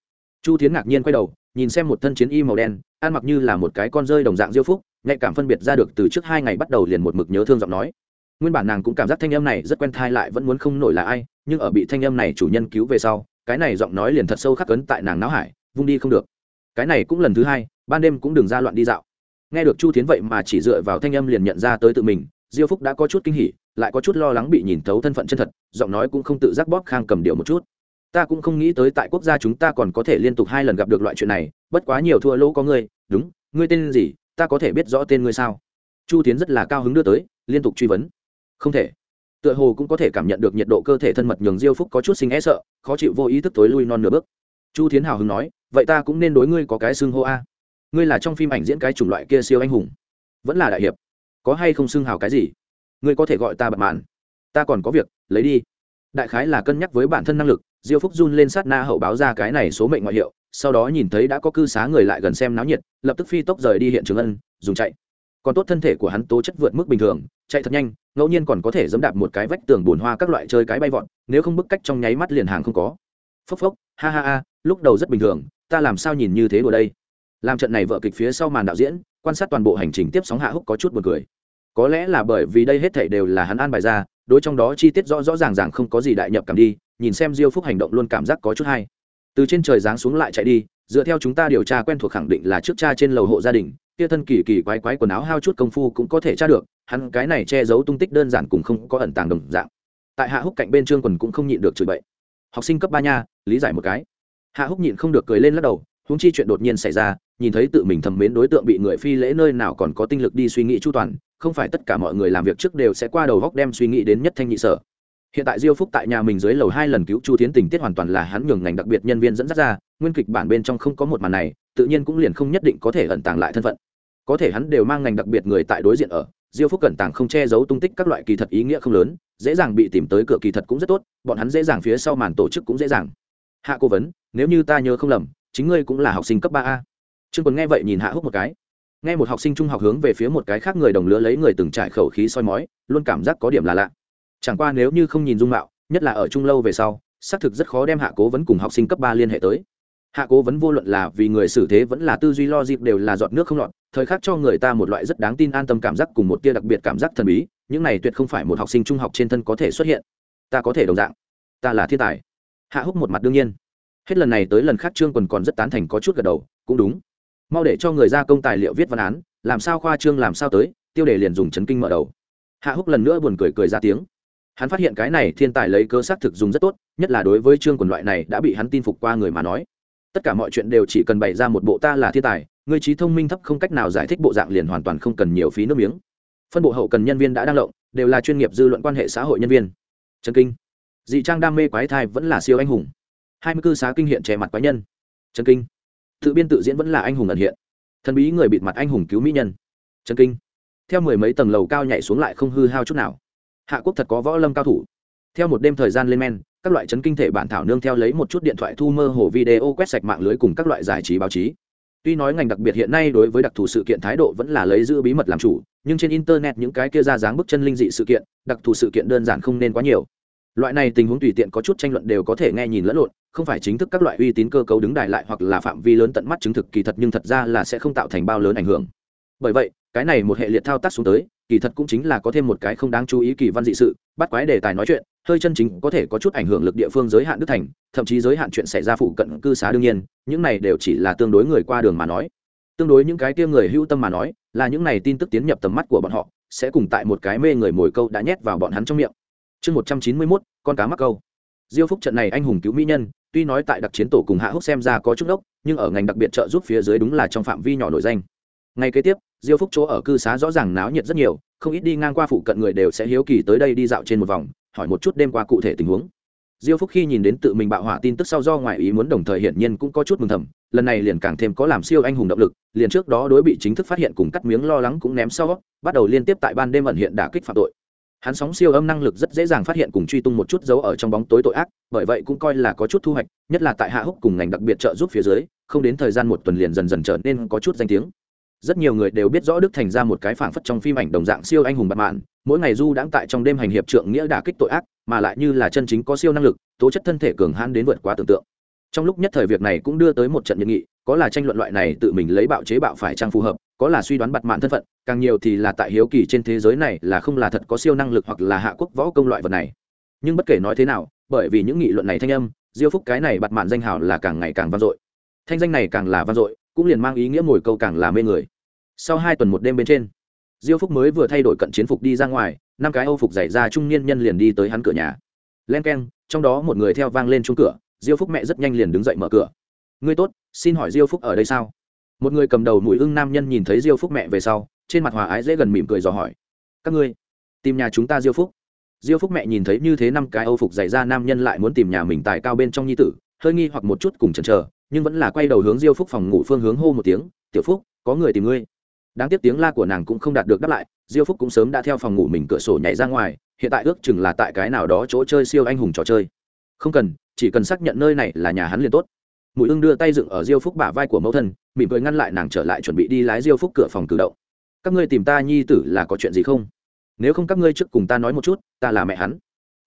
Chu thiến ngạc nhiên quay đầu, nhìn xem một thân chiến y màu đen, ăn mặc như là một cái con rơi đồng dạng diêu phúc, nhạy cảm phân biệt ra được từ trước hai ngày bắt đầu liền một mực nhớ thương giọng nói. Nguyên bản nàng cũng cảm giác thanh âm này rất quen thai lại vẫn muốn không nổi là ai, nhưng ở bị thanh âm này chủ nhân cứu về sau, cái này giọng nói liền thật sâu khắc ấn tại nàng não hải, vung đi không được. Cái này cũng lần thứ hai, ban đêm cũng đừng ra loạn đi dạo. Nghe được chu tiến vậy mà chỉ dựa vào thanh âm liền nhận ra tới tự mình, diêu phúc đã có chút kinh hỉ lại có chút lo lắng bị nhìn thấu thân phận chân thật, giọng nói cũng không tự giác bóp khang cầm điệu một chút. Ta cũng không nghĩ tới tại quốc gia chúng ta còn có thể liên tục hai lần gặp được loại chuyện này, bất quá nhiều thua lỗ có ngươi. Đúng, ngươi tên gì, ta có thể biết rõ tên ngươi sao? Chu tiến rất là cao hứng đưa tới, liên tục truy vấn. Không thể. Tựa hồ cũng có thể cảm nhận được nhiệt độ cơ thể thân mật nhường diêu phúc có chút sinh e sợ, khó chịu vô ý thức tối lui non nửa bước. Chu tiến hào hứng nói, vậy ta cũng nên đối ngươi có cái xưng hô a. Ngươi là trong phim ảnh diễn cái chủng loại kia siêu anh hùng. Vẫn là đại hiệp. Có hay không xưng hào cái gì? Ngươi có thể gọi ta bật mạn. Ta còn có việc, lấy đi. Đại khái là cân nhắc với bản thân năng lực, diêu phúc run lên sát na hậu báo ra cái này số mệnh ngoại hiệu, sau đó nhìn thấy đã có cư xá người lại gần xem náo nhiệt, lập tức phi tốc rời đi hiện trường ân, dùng chạy. Còn tốt thân thể của hắn tố chất vượt mức bình thường, chạy thật nhanh, ngẫu nhiên còn có thể dẫm đạp một cái vách tường bùn hoa các loại chơi cái bay vọt, nếu không bức cách trong nháy mắt liền hàng không có. Phốc phốc, ha ha ha, lúc đầu rất bình thường, ta làm sao nhìn như thế đùa đây? Làm trận này vợ kịch phía sau màn đạo diễn, quan sát toàn bộ hành trình tiếp sóng hạ húc có chút buồn cười có lẽ là bởi vì đây hết thảy đều là hắn an bài ra, đối trong đó chi tiết rõ rõ ràng ràng không có gì đại nhập cảm đi, nhìn xem diêu phúc hành động luôn cảm giác có chút hay. Từ trên trời giáng xuống lại chạy đi, dựa theo chúng ta điều tra quen thuộc khẳng định là trước cha trên lầu hộ gia đình, kia thân kỳ kỳ quái quái quần áo hao chút công phu cũng có thể tra được, hắn cái này che giấu tung tích đơn giản cùng không có ẩn tàng đồng dạng. Tại hạ húc cạnh bên trương quần cũng không nhịn được chửi bậy. Học sinh cấp ba nha, lý giải một cái. Hạ húc nhịn không được cười lên lắc đầu húng chi chuyện đột nhiên xảy ra, nhìn thấy tự mình thầm mến đối tượng bị người phi lễ nơi nào còn có tinh lực đi suy nghĩ chu toàn không phải tất cả mọi người làm việc trước đều sẽ qua đầu góc đem suy nghĩ đến nhất thanh nhị sở. Hiện tại diêu phúc tại nhà mình dưới lầu hai lần cứu chu tiến tình tiết hoàn toàn là hắn nhường ngành đặc biệt nhân viên dẫn dắt ra, nguyên kịch bản bên trong không có một màn này, tự nhiên cũng liền không nhất định có thể ẩn tàng lại thân phận. Có thể hắn đều mang ngành đặc biệt người tại đối diện ở, diêu phúc cẩn tàng không che giấu tung tích các loại kỳ thật ý nghĩa không lớn, dễ dàng bị tìm tới cửa kỳ thật cũng rất tốt, bọn hắn dễ dàng phía sau màn tổ chức cũng dễ dàng. Hạ cố vấn, nếu như ta nhớ không lầm, chính ngươi cũng là học sinh cấp ba a. Trương quân nghe vậy nhìn hạ húc một cái nghe một học sinh trung học hướng về phía một cái khác người đồng lứa lấy người từng trải khẩu khí soi mói, luôn cảm giác có điểm là lạ. Chẳng qua nếu như không nhìn dung mạo, nhất là ở trung lâu về sau, xác thực rất khó đem hạ cố vấn cùng học sinh cấp ba liên hệ tới. Hạ cố vấn vô luận là vì người xử thế vẫn là tư duy lo dịp đều là giọt nước không lọt, thời khắc cho người ta một loại rất đáng tin an tâm cảm giác cùng một tia đặc biệt cảm giác thần bí, những này tuyệt không phải một học sinh trung học trên thân có thể xuất hiện. Ta có thể đồng dạng. Ta là thiên tài. Hạ húc một mặt đương nhiên. Hết lần này tới lần khác trương quần còn rất tán thành có chút gật đầu, cũng đúng mau để cho người ra công tài liệu viết văn án, làm sao khoa trương làm sao tới, tiêu đề liền dùng chấn kinh mở đầu. Hạ húc lần nữa buồn cười cười ra tiếng. Hắn phát hiện cái này thiên tài lấy cơ xác thực dùng rất tốt, nhất là đối với trương quần loại này đã bị hắn tin phục qua người mà nói. Tất cả mọi chuyện đều chỉ cần bày ra một bộ ta là thiên tài, người trí thông minh thấp không cách nào giải thích bộ dạng liền hoàn toàn không cần nhiều phí nước miếng. Phân bộ hậu cần nhân viên đã đang lộng, đều là chuyên nghiệp dư luận quan hệ xã hội nhân viên. Trần kinh. Dị trang đam mê quái thai vẫn là siêu anh hùng. Hai mươi cư xá kinh hiện trẻ mặt quái nhân. Trần kinh tự biên tự diễn vẫn là anh hùng ẩn hiện. Thần bí người bịt mặt anh hùng cứu mỹ nhân. Trần kinh. Theo mười mấy tầng lầu cao nhảy xuống lại không hư hao chút nào. Hạ quốc thật có võ lâm cao thủ. Theo một đêm thời gian lên men, các loại chấn kinh thể bản thảo nương theo lấy một chút điện thoại thu mơ hồ video quét sạch mạng lưới cùng các loại giải trí báo chí. Tuy nói ngành đặc biệt hiện nay đối với đặc thù sự kiện thái độ vẫn là lấy giữ bí mật làm chủ, nhưng trên internet những cái kia ra dáng bức chân linh dị sự kiện, đặc thù sự kiện đơn giản không nên quá nhiều. Loại này tình huống tùy tiện có chút tranh luận đều có thể nghe nhìn lẫn lộn không phải chính thức các loại uy tín cơ cấu đứng đài lại hoặc là phạm vi lớn tận mắt chứng thực kỳ thật nhưng thật ra là sẽ không tạo thành bao lớn ảnh hưởng. Bởi vậy, cái này một hệ liệt thao tác xuống tới, kỳ thật cũng chính là có thêm một cái không đáng chú ý kỳ văn dị sự, bắt quái đề tài nói chuyện, hơi chân chính có thể có chút ảnh hưởng lực địa phương giới hạn đức thành, thậm chí giới hạn chuyện xảy ra phụ cận cư xá đương nhiên, những này đều chỉ là tương đối người qua đường mà nói. Tương đối những cái kia người hữu tâm mà nói, là những này tin tức tiến nhập tầm mắt của bọn họ, sẽ cùng tại một cái mê người mồi câu đã nhét vào bọn hắn trong miệng. Chương một trăm chín mươi mốt, con cá mắc câu. Diêu phúc trận này anh hùng cứu mỹ nhân tuy nói tại đặc chiến tổ cùng hạ húc xem ra có chút đốc, nhưng ở ngành đặc biệt trợ giúp phía dưới đúng là trong phạm vi nhỏ nổi danh. Ngay kế tiếp, diêu phúc chỗ ở cư xá rõ ràng náo nhiệt rất nhiều, không ít đi ngang qua phụ cận người đều sẽ hiếu kỳ tới đây đi dạo trên một vòng, hỏi một chút đêm qua cụ thể tình huống. Diêu phúc khi nhìn đến tự mình bạo hỏa tin tức sau do ngoài ý muốn đồng thời hiển nhiên cũng có chút mừng thầm, lần này liền càng thêm có làm siêu anh hùng động lực, liền trước đó đối bị chính thức phát hiện cùng cắt miếng lo lắng cũng ném sau, bắt đầu liên tiếp tại ban đêm ẩn hiện đả kích phạm tội hắn sóng siêu âm năng lực rất dễ dàng phát hiện cùng truy tung một chút dấu ở trong bóng tối tội ác, bởi vậy cũng coi là có chút thu hoạch, nhất là tại hạ húc cùng ngành đặc biệt trợ giúp phía dưới, không đến thời gian một tuần liền dần dần trở nên có chút danh tiếng. Rất nhiều người đều biết rõ đức thành ra một cái phảng phất trong phim ảnh đồng dạng siêu anh hùng bạc mạn, mỗi ngày du đãng tại trong đêm hành hiệp trượng nghĩa đả kích tội ác, mà lại như là chân chính có siêu năng lực, tố chất thân thể cường hãn đến vượt quá tưởng tượng. Trong lúc nhất thời việc này cũng đưa tới một trận nhận nghị, có là tranh luận loại này tự mình lấy bạo chế bạo phải trang phù hợp, có là suy đoán bặt mạn thân phận càng nhiều thì là tại hiếu kỳ trên thế giới này là không là thật có siêu năng lực hoặc là hạ quốc võ công loại vật này. Nhưng bất kể nói thế nào, bởi vì những nghị luận này thanh âm, diêu phúc cái này bặt mạn danh hào là càng ngày càng vang dội. Thanh danh này càng là vang dội, cũng liền mang ý nghĩa ngồi câu càng là mê người. Sau hai tuần một đêm bên trên, diêu phúc mới vừa thay đổi cận chiến phục đi ra ngoài, năm cái âu phục giày ra trung niên nhân liền đi tới hắn cửa nhà. Len k e n trong đó một người theo vang lên chung cửa, diêu phúc mẹ rất nhanh liền đứng dậy mở cửa. Ngươi tốt, xin hỏi diêu phúc ở đây sao? Một người cầm đầu mũi ưng nam nhân nhìn thấy diêu phúc mẹ về sau trên mặt hòa ái dễ gần mỉm cười dò hỏi. Các ngươi, tìm nhà chúng ta diêu phúc. Diêu phúc mẹ nhìn thấy như thế năm cái âu phục dày ra nam nhân lại muốn tìm nhà mình tài cao bên trong nhi tử, hơi nghi hoặc một chút cùng chần chờ, nhưng vẫn là quay đầu hướng diêu phúc phòng ngủ phương hướng hô một tiếng, tiểu phúc, có người tìm ngươi. Đáng tiếc tiếng la của nàng cũng không đạt được đáp lại, diêu phúc cũng sớm đã theo phòng ngủ mình cửa sổ nhảy ra ngoài, hiện tại ước chừng là tại cái nào đó chỗ chơi siêu anh hùng trò chơi. Không cần, chỉ cần xác nhận nơi này là nhà hắn liền tốt. Mùi ưng đưa tay dựng ở diêu phúc bả vai của mẫu thân, mỉm cười ngăn lại nàng trở lại chuẩn bị đi lái diêu phúc cửa phòng cử động các ngươi tìm ta nhi tử là có chuyện gì không? Nếu không các ngươi trước cùng ta nói một chút, ta là mẹ hắn.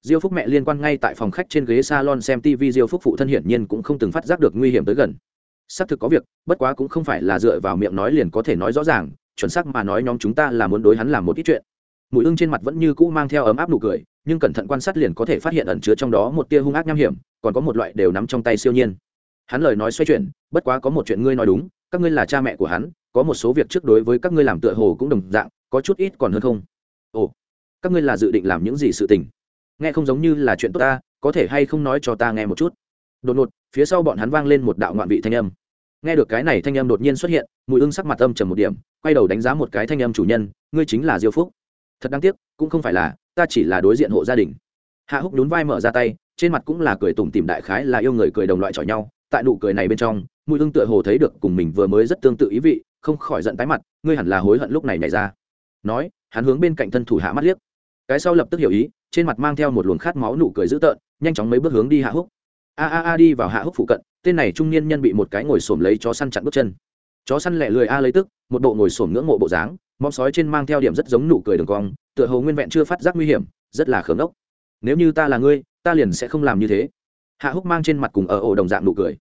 Diêu phúc mẹ liên quan ngay tại phòng khách trên ghế salon xem tv diêu phúc phụ thân hiển nhiên cũng không từng phát giác được nguy hiểm tới gần. Xác thực có việc, bất quá cũng không phải là dựa vào miệng nói liền có thể nói rõ ràng, chuẩn xác mà nói nhóm chúng ta là muốn đối hắn làm một ít chuyện. Mùi ưng trên mặt vẫn như cũ mang theo ấm áp nụ cười, nhưng cẩn thận quan sát liền có thể phát hiện ẩn chứa trong đó một tia hung ác nham hiểm, còn có một loại đều nắm trong tay siêu nhiên. Hắn lời nói xoay chuyển, bất quá có một chuyện ngươi nói đúng, các ngươi là cha mẹ của hắn có một số việc trước đối với các ngươi làm tựa hồ cũng đồng dạng, có chút ít còn hơn không. Ồ, các ngươi là dự định làm những gì sự tình? Nghe không giống như là chuyện tốt ta, có thể hay không nói cho ta nghe một chút? Đột ngột, phía sau bọn hắn vang lên một đạo ngoạn vị thanh âm. Nghe được cái này thanh âm đột nhiên xuất hiện, mùi ưng sắc mặt âm trầm một điểm, quay đầu đánh giá một cái thanh âm chủ nhân, ngươi chính là diêu phúc. Thật đáng tiếc, cũng không phải là, ta chỉ là đối diện hộ gia đình. Hạ húc nhún vai mở ra tay, trên mặt cũng là cười tủm tìm đại khái là yêu người cười đồng loại chọi nhau, tại nụ cười này bên trong, mùi ưng tựa hồ thấy được cùng mình vừa mới rất tương tự ý vị không khỏi giận tái mặt, ngươi hẳn là hối hận lúc này nhảy ra. Nói, hắn hướng bên cạnh thân thủ hạ mắt liếc. Cái sau lập tức hiểu ý, trên mặt mang theo một luồng khát máu nụ cười dữ tợn, nhanh chóng mấy bước hướng đi hạ húc. A a a đi vào hạ húc phụ cận, tên này trung niên nhân bị một cái ngồi xổm lấy chó săn chặn bước chân. Chó săn lẹ lười a lấy tức, một bộ ngồi xổm ngưỡng mộ bộ dáng mong sói trên mang theo điểm rất giống nụ cười đường cong, tựa hồ nguyên vẹn chưa phát giác nguy hiểm, rất là khớm ốc nếu như ta là ngươi, ta liền sẽ không làm như thế. Hạ húc mang trên mặt cùng ở ổ đồng dạng nụ cười.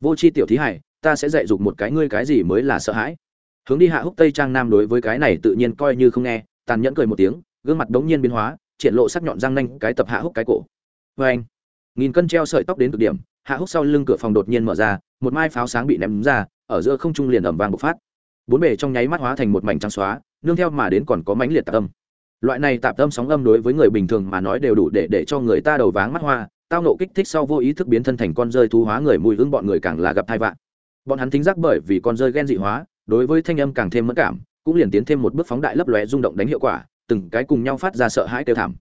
Vô c h i tiểu thí hải, ta sẽ dạy dục một cái ngươi cái gì mới là sợ hãi hướng đi hạ húc tây trang nam đối với cái này tự nhiên coi như không nghe, tàn nhẫn cười một tiếng, gương mặt đống nhiên biến hóa, triển lộ sắc nhọn răng nanh, cái tập hạ húc cái cổ. Vê anh, nghìn cân treo sợi tóc đến cực điểm, hạ húc sau lưng cửa phòng đột nhiên mở ra, một mai pháo sáng bị ném ra, ở giữa không trung liền ẩm vàng bộc phát. Bốn bề trong nháy mắt hóa thành một mảnh trắng xóa, nương theo mà đến còn có mánh liệt tạp âm. Loại này tạp âm sóng âm đối với người bình thường mà nói đều đủ để để cho người ta đầu váng mắt hoa, tao nộ kích thích sau vô ý thức biến thân thành con rơi thu hóa người mùi hương bọn người càng là gặp thai vạn bọn hắn thính giác bởi vì con rơi ghen dị hóa đối với thanh âm càng thêm mất cảm, cũng liền tiến thêm một bước phóng đại lấp lóe rung động đánh hiệu quả, từng cái cùng nhau phát ra sợ hãi kêu thảm.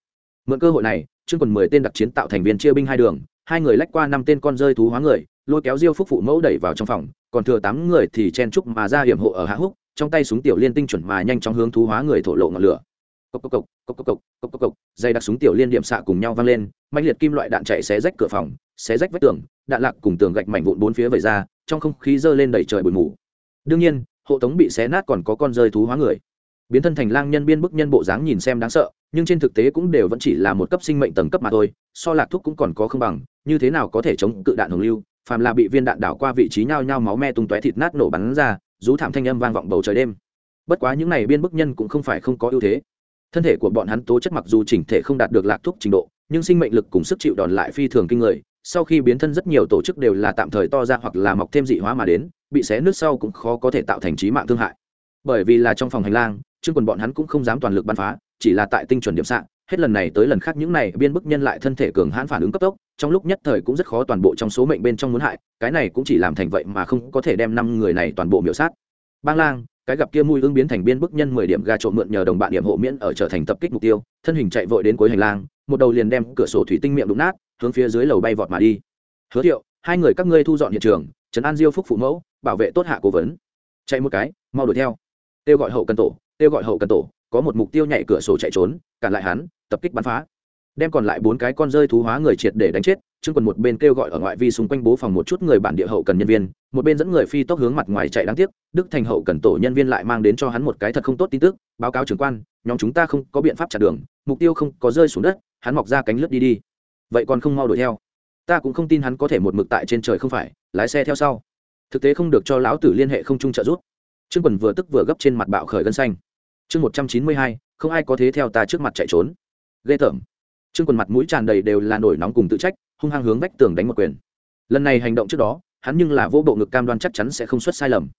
Mượn cơ hội này chương còn mười tên đặc chiến tạo thành viên chia binh hai đường, hai người lách qua năm tên con rơi thú hóa người, lôi kéo diêu phúc phụ mẫu đẩy vào trong phòng, còn thừa tám người thì chen trúc mà ra hiểm hộ ở hạ húc, trong tay súng tiểu liên tinh chuẩn mà nhanh chóng hướng thú hóa người thổ lộ ngọn lửa. Cốc cốc cốc cốc cốc cốc cốc cốc cốc dây đặc súng tiểu liên điểm xạ cùng nhau vang lên mạnh liệt kim loại đạn chạy xé rách cửa phòng, xé rách vách tường, đạn lạc cùng tường gạch mảnh vụn bốn phía vẩy ra, trong không khí dơ lên đẩy trời bụi mù. Đương nhiên hộ tống bị xé nát còn có con rơi thú hóa người. Biến thân thành lang nhân biên bức nhân bộ dáng nhìn xem đáng sợ, nhưng trên thực tế cũng đều vẫn chỉ là một cấp sinh mệnh tầng cấp mà thôi, so lạc thuốc cũng còn có không bằng, như thế nào có thể chống cự đạn hồng lưu, phàm là bị viên đạn đảo qua vị trí nhao nhao máu me tung tóe thịt nát nổ bắn ra, rú thảm thanh âm vang vọng bầu trời đêm. Bất quá những này biên bức nhân cũng không phải không có ưu thế. Thân thể của bọn hắn tố chất mặc dù chỉnh thể không đạt được lạc thuốc trình độ, nhưng sinh mệnh lực cùng sức chịu đòn lại phi thường kinh người sau khi biến thân rất nhiều tổ chức đều là tạm thời to ra hoặc là mọc thêm dị hóa mà đến, bị xé nước sau cũng khó có thể tạo thành trí mạng thương hại. Bởi vì là trong phòng hành lang chương quần bọn hắn cũng không dám toàn lực bắn phá, chỉ là tại tinh chuẩn điểm sạn hết lần này tới lần khác những này biên bức nhân lại thân thể cường hãn phản ứng cấp tốc, trong lúc nhất thời cũng rất khó toàn bộ trong số mệnh bên trong muốn hại, cái này cũng chỉ làm thành vậy mà không có thể đem năm người này toàn bộ miểu sát. Bang lang, cái gặp kia mùi ương biến thành biên bức nhân mười điểm ga trộm mượn nhờ đồng bạn điểm hộ miễn ở trở thành tập kích mục tiêu, thân hình chạy vội đến cuối hành lang, một đầu liền đem cửa sổ thủy tinh miệng đụng nát hướng phía dưới lầu bay vọt mà đi. Hứa thiệu, hai người các ngươi thu dọn hiện trường, trấn an diêu phúc phụ mẫu, bảo vệ tốt hạ cố vấn. Chạy một cái, mau đuổi theo. Kêu gọi hậu cần tổ, kêu gọi hậu cần tổ, có một mục tiêu nhảy cửa sổ chạy trốn, cản lại hắn, tập kích bắn phá. Đem còn lại bốn cái con rơi thú hóa người triệt để đánh chết chương quần một bên kêu gọi ở ngoại vi xung quanh bố phòng một chút người bản địa hậu cần nhân viên, một bên dẫn người phi tốc hướng mặt ngoài chạy đáng tiếc, đức thành hậu cần tổ nhân viên lại mang đến cho hắn một cái thật không tốt tin tức, báo cáo trưởng quan, nhóm chúng ta không có biện pháp chặn đường, mục tiêu không có rơi xuống đất, hắn mọc ra cánh lướt đi đi vậy còn không mau đuổi theo. Ta cũng không tin hắn có thể một mực tại trên trời không phải, lái xe theo sau. Thực tế không được cho lão tử liên hệ không trung trợ giúp. Trương quần vừa tức vừa gấp trên mặt bạo khởi gân xanh. Chương một trăm chín mươi hai, không ai có thế theo ta trước mặt chạy trốn. Ghê tởm. Trương quần mặt mũi tràn đầy đều là nổi nóng cùng tự trách, hung hăng hướng vách tường đánh một quyền. Lần này hành động trước đó, hắn nhưng là vô bộ ngực cam đoan chắc chắn sẽ không xuất sai lầm.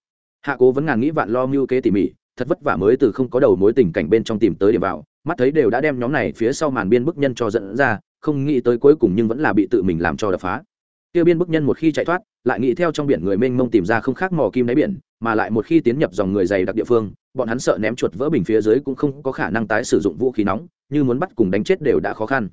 Hạ cố vẫn ngàn nghĩ vạn lo mưu kế tỉ mỉ thật vất vả mới từ không có đầu mối tình cảnh bên trong tìm tới điểm vào, mắt thấy đều đã đem nhóm này phía sau màn biên bức nhân cho dẫn ra, không nghĩ tới cuối cùng nhưng vẫn là bị tự mình làm cho đập phá. Kia biên bức nhân một khi chạy thoát, lại nghĩ theo trong biển người mênh mông tìm ra không khác mò kim đáy biển, mà lại một khi tiến nhập dòng người dày đặc địa phương, bọn hắn sợ ném chuột vỡ bình phía dưới cũng không có khả năng tái sử dụng vũ khí nóng, như muốn bắt cùng đánh chết đều đã khó khăn.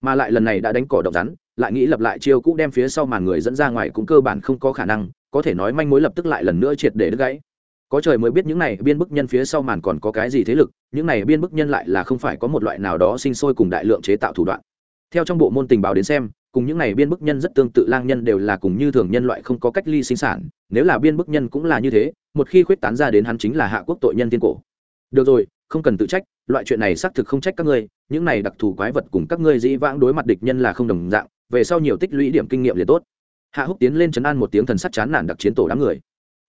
Mà lại lần này đã đánh cỏ độc rắn, lại nghĩ lập lại chiêu cũ đem phía sau màn người dẫn ra ngoài cũng cơ bản không có khả năng, có thể nói manh mối lập tức lại lần nữa triệt để đứt gãy có trời mới biết những này biên bức nhân phía sau màn còn có cái gì thế lực, những này biên bức nhân lại là không phải có một loại nào đó sinh sôi cùng đại lượng chế tạo thủ đoạn. Theo trong bộ môn tình báo đến xem, cùng những này biên bức nhân rất tương tự lang nhân đều là cùng như thường nhân loại không có cách ly sinh sản, nếu là biên bức nhân cũng là như thế, một khi khuyết tán ra đến hắn chính là hạ quốc tội nhân thiên cổ. Được rồi, không cần tự trách, loại chuyện này xác thực không trách các ngươi, những này đặc thù quái vật cùng các ngươi dĩ vãng đối mặt địch nhân là không đồng dạng, về sau nhiều tích lũy điểm kinh nghiệm liền tốt. Hạ húc tiến lên chấn an một tiếng thần sắc chán nản đặc chiến tổ đám người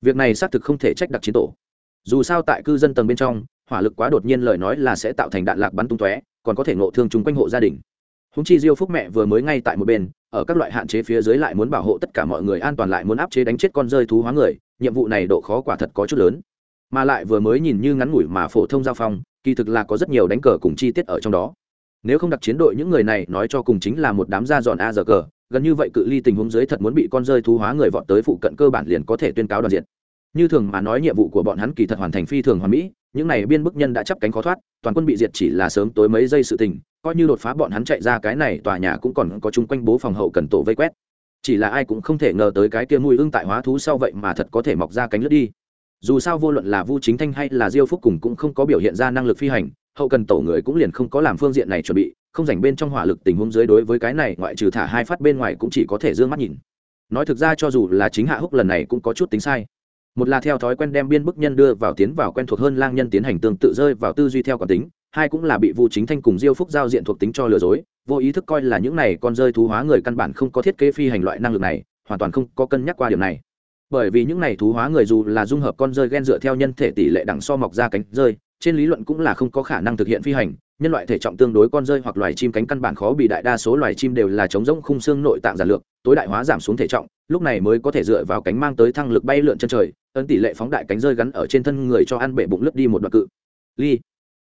việc này xác thực không thể trách đặc chiến tổ. Dù sao tại cư dân tầng bên trong, hỏa lực quá đột nhiên lời nói là sẽ tạo thành đạn lạc bắn tung tóe, còn có thể ngộ thương chung quanh hộ gia đình. Húng chi diêu phúc mẹ vừa mới ngay tại một bên, ở các loại hạn chế phía dưới lại muốn bảo hộ tất cả mọi người an toàn lại muốn áp chế đánh chết con rơi thú hóa người, nhiệm vụ này độ khó quả thật có chút lớn. Mà lại vừa mới nhìn như ngắn ngủi mà phổ thông giao phong, kỳ thực là có rất nhiều đánh cờ cùng chi tiết ở trong đó. Nếu không đặt chiến đội những người này, nói cho cùng chính là một đám da dọn a giờ cờ gần như vậy cự ly tình huống dưới thật muốn bị con rơi thú hóa người vọt tới phụ cận cơ bản liền có thể tuyên cáo đoàn diện. Như thường mà nói nhiệm vụ của bọn hắn kỳ thật hoàn thành phi thường hoàn mỹ, những này biên bức nhân đã chấp cánh khó thoát, toàn quân bị diệt chỉ là sớm tối mấy giây sự tình, coi như đột phá bọn hắn chạy ra cái này, tòa nhà cũng còn có chung quanh bố phòng hậu cần tổ vây quét. Chỉ là ai cũng không thể ngờ tới cái kia mùi ưng tại hóa thú sau vậy mà thật có thể mọc ra cánh lướt đi. Dù sao vô luận là vu chính thanh hay là diêu phúc cùng cũng không có biểu hiện ra năng lực phi hành, hậu cần tổ người cũng liền không có làm phương diện này chuẩn bị không dành bên trong hỏa lực tình huống dưới đối với cái này, ngoại trừ thả hai phát bên ngoài cũng chỉ có thể d ư ơ n g mắt nhìn. Nói thực ra cho dù là chính hạ húc lần này cũng có chút tính sai. Một là theo thói quen đem biên bức nhân đưa vào tiến vào quen thuộc hơn lang nhân tiến hành tương tự rơi vào tư duy theo quán tính, hai cũng là bị vu chính thanh cùng diêu phúc giao diện thuộc tính cho lừa dối, vô ý thức coi là những này con rơi thú hóa người căn bản không có thiết kế phi hành loại năng lực này, hoàn toàn không có cân nhắc qua điểm này. Bởi vì những này thú hóa người dù là dung hợp con rơi ghen dựa theo nhân thể tỷ lệ đẳng so mọc ra cánh rơi, trên lý luận cũng là không có khả năng thực hiện phi hành nhân loại thể trọng tương đối con rơi hoặc loài chim cánh căn bản khó bị đại đa số loài chim đều là chống rỗng khung xương nội tạng giản lược, tối đại hóa giảm xuống thể trọng, lúc này mới có thể dựa vào cánh mang tới thăng lực bay lượn chân trời, ấn tỷ lệ phóng đại cánh rơi gắn ở trên thân người cho ăn bể bụng lướt đi một đoạn cự. Ly.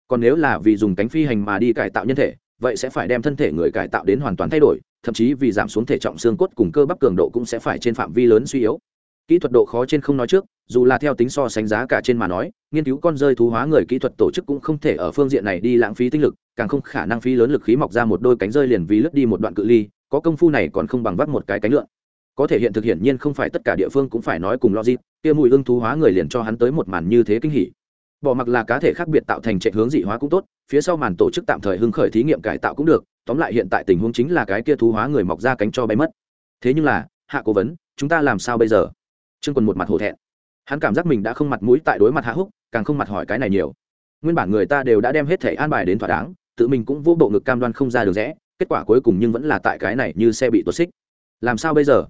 Còn nếu là vì dùng cánh phi hành mà đi cải tạo nhân thể, vậy sẽ phải đem thân thể người cải tạo đến hoàn toàn thay đổi, thậm chí vì giảm xuống thể trọng xương cốt cùng cơ bắp cường độ cũng sẽ phải trên phạm vi lớn suy yếu. Kỹ thuật độ khó trên không nói trước dù là theo tính so sánh giá cả trên mà nói, nghiên cứu con rơi thú hóa người kỹ thuật tổ chức cũng không thể ở phương diện này đi lãng phí tinh lực, càng không khả năng phí lớn lực khí mọc ra một đôi cánh rơi liền vì lướt đi một đoạn cự ly, có công phu này còn không bằng vắt một cái cánh lượn. Có thể hiện thực hiện nhiên không phải tất cả địa phương cũng phải nói cùng logic, kia mùi ưng thú hóa người liền cho hắn tới một màn như thế kinh hỉ. Bỏ mặc là cá thể khác biệt tạo thành trệ hướng dị hóa cũng tốt, phía sau màn tổ chức tạm thời hưng khởi thí nghiệm cải tạo cũng được, tóm lại hiện tại tình huống chính là cái kia thú hóa người mọc ra cánh cho bay mất. Thế nhưng là, hạ cố vấn, chúng ta làm sao bây giờ? Trương quần một mặt hổ thẹn hắn cảm giác mình đã không mặt mũi tại đối mặt hạ húc, càng không mặt hỏi cái này nhiều. Nguyên bản người ta đều đã đem hết thể an bài đến thỏa đáng, tự mình cũng vô bộ ngực cam đoan không ra được rẽ, kết quả cuối cùng nhưng vẫn là tại cái này như xe bị tuột xích. Làm sao bây giờ?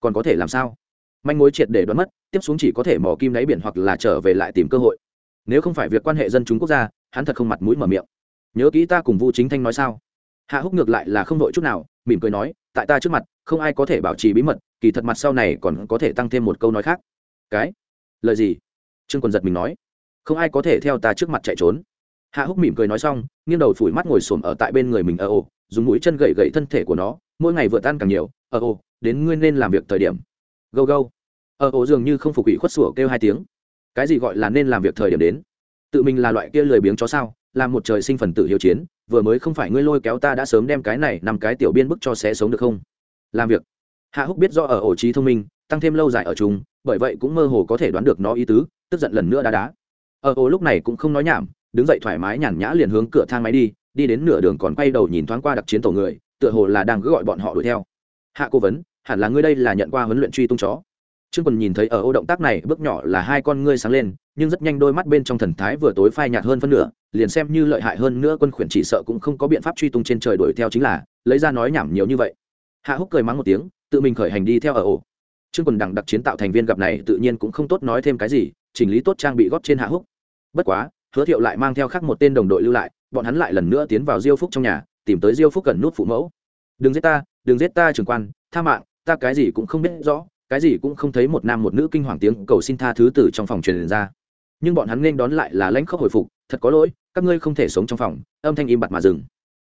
Còn có thể làm sao? Manh mối triệt để đoán mất, tiếp xuống chỉ có thể mò kim đáy biển hoặc là trở về lại tìm cơ hội. Nếu không phải việc quan hệ dân chúng quốc gia, hắn thật không mặt mũi mở miệng. Nhớ kỹ ta cùng vu chính thanh nói sao? Hạ húc ngược lại là không đội chút nào, mỉm cười nói, tại ta trước mặt, không ai có thể bảo trì bí mật, kỳ thật mặt sau này còn có thể tăng thêm một câu nói khác. Cái? Lời gì? Trương quần giật mình nói. Không ai có thể theo ta trước mặt chạy trốn. Hạ húc mỉm cười nói xong, nghiêng đầu phủi mắt ngồi xổm ở tại bên người mình ở ồ, dùng mũi chân gậy gậy thân thể của nó, mỗi ngày vượt tan càng nhiều. Ở ồ, đến ngươi nên làm việc thời điểm. Gâu gâu. Ở ồ, dường như không phục ủy khuất sủa, kêu hai tiếng. Cái gì gọi là nên làm việc thời điểm đến? Tự mình là loại kia lười biếng chó sao là một trời sinh phần tử hiếu chiến, vừa mới không phải ngươi lôi kéo ta đã sớm đem cái này nằm cái tiểu biên bức cho xé sống được không? Làm việc. Hạ húc biết do ở ổ trí thông minh, tăng thêm lâu dài ở chúng bởi vậy cũng mơ hồ có thể đoán được nó ý tứ, tức giận lần nữa đá đá. Ờ, ở ô lúc này cũng không nói nhảm, đứng dậy thoải mái nhàn nhã liền hướng cửa thang máy đi đi đến nửa đường còn quay đầu nhìn thoáng qua đặc chiến tổ người, tựa hồ là đang cứ gọi bọn họ đuổi theo. Hạ cố vấn, hẳn là ngươi đây là nhận qua huấn luyện truy tung chó. Trương quần nhìn thấy ở ô động tác này, bước nhỏ là hai con ngươi sáng lên, nhưng rất nhanh đôi mắt bên trong thần thái vừa tối phai nhạt hơn phân nửa, liền xem như lợi hại hơn nữa quân khuyển chỉ sợ cũng không có biện pháp truy tung trên trời đuổi theo chính là, lấy ra nói nhảm nhiều như vậy. Hạ húc cười mắng một tiếng, tự mình khởi hành đi theo ở ổ trương quần đẳng đặc chiến tạo thành viên gặp này tự nhiên cũng không tốt nói thêm cái gì, chỉnh lý tốt trang bị góp trên hạ húc. Bất quá, hứa thiệu lại mang theo khác một tên đồng đội lưu lại, bọn hắn lại lần nữa tiến vào diêu phúc trong nhà, tìm tới diêu phúc gần nút phụ mẫu. Đừng giết ta, đừng giết ta trường quan, tha mạng, ta cái gì cũng không biết rõ, cái gì cũng không thấy một nam một nữ kinh hoàng tiếng cầu xin tha thứ từ trong phòng truyền ra. Nhưng bọn hắn nên đón lại là lãnh khốc hồi phục, thật có lỗi, các ngươi không thể sống trong phòng, âm thanh im bặt mà dừng.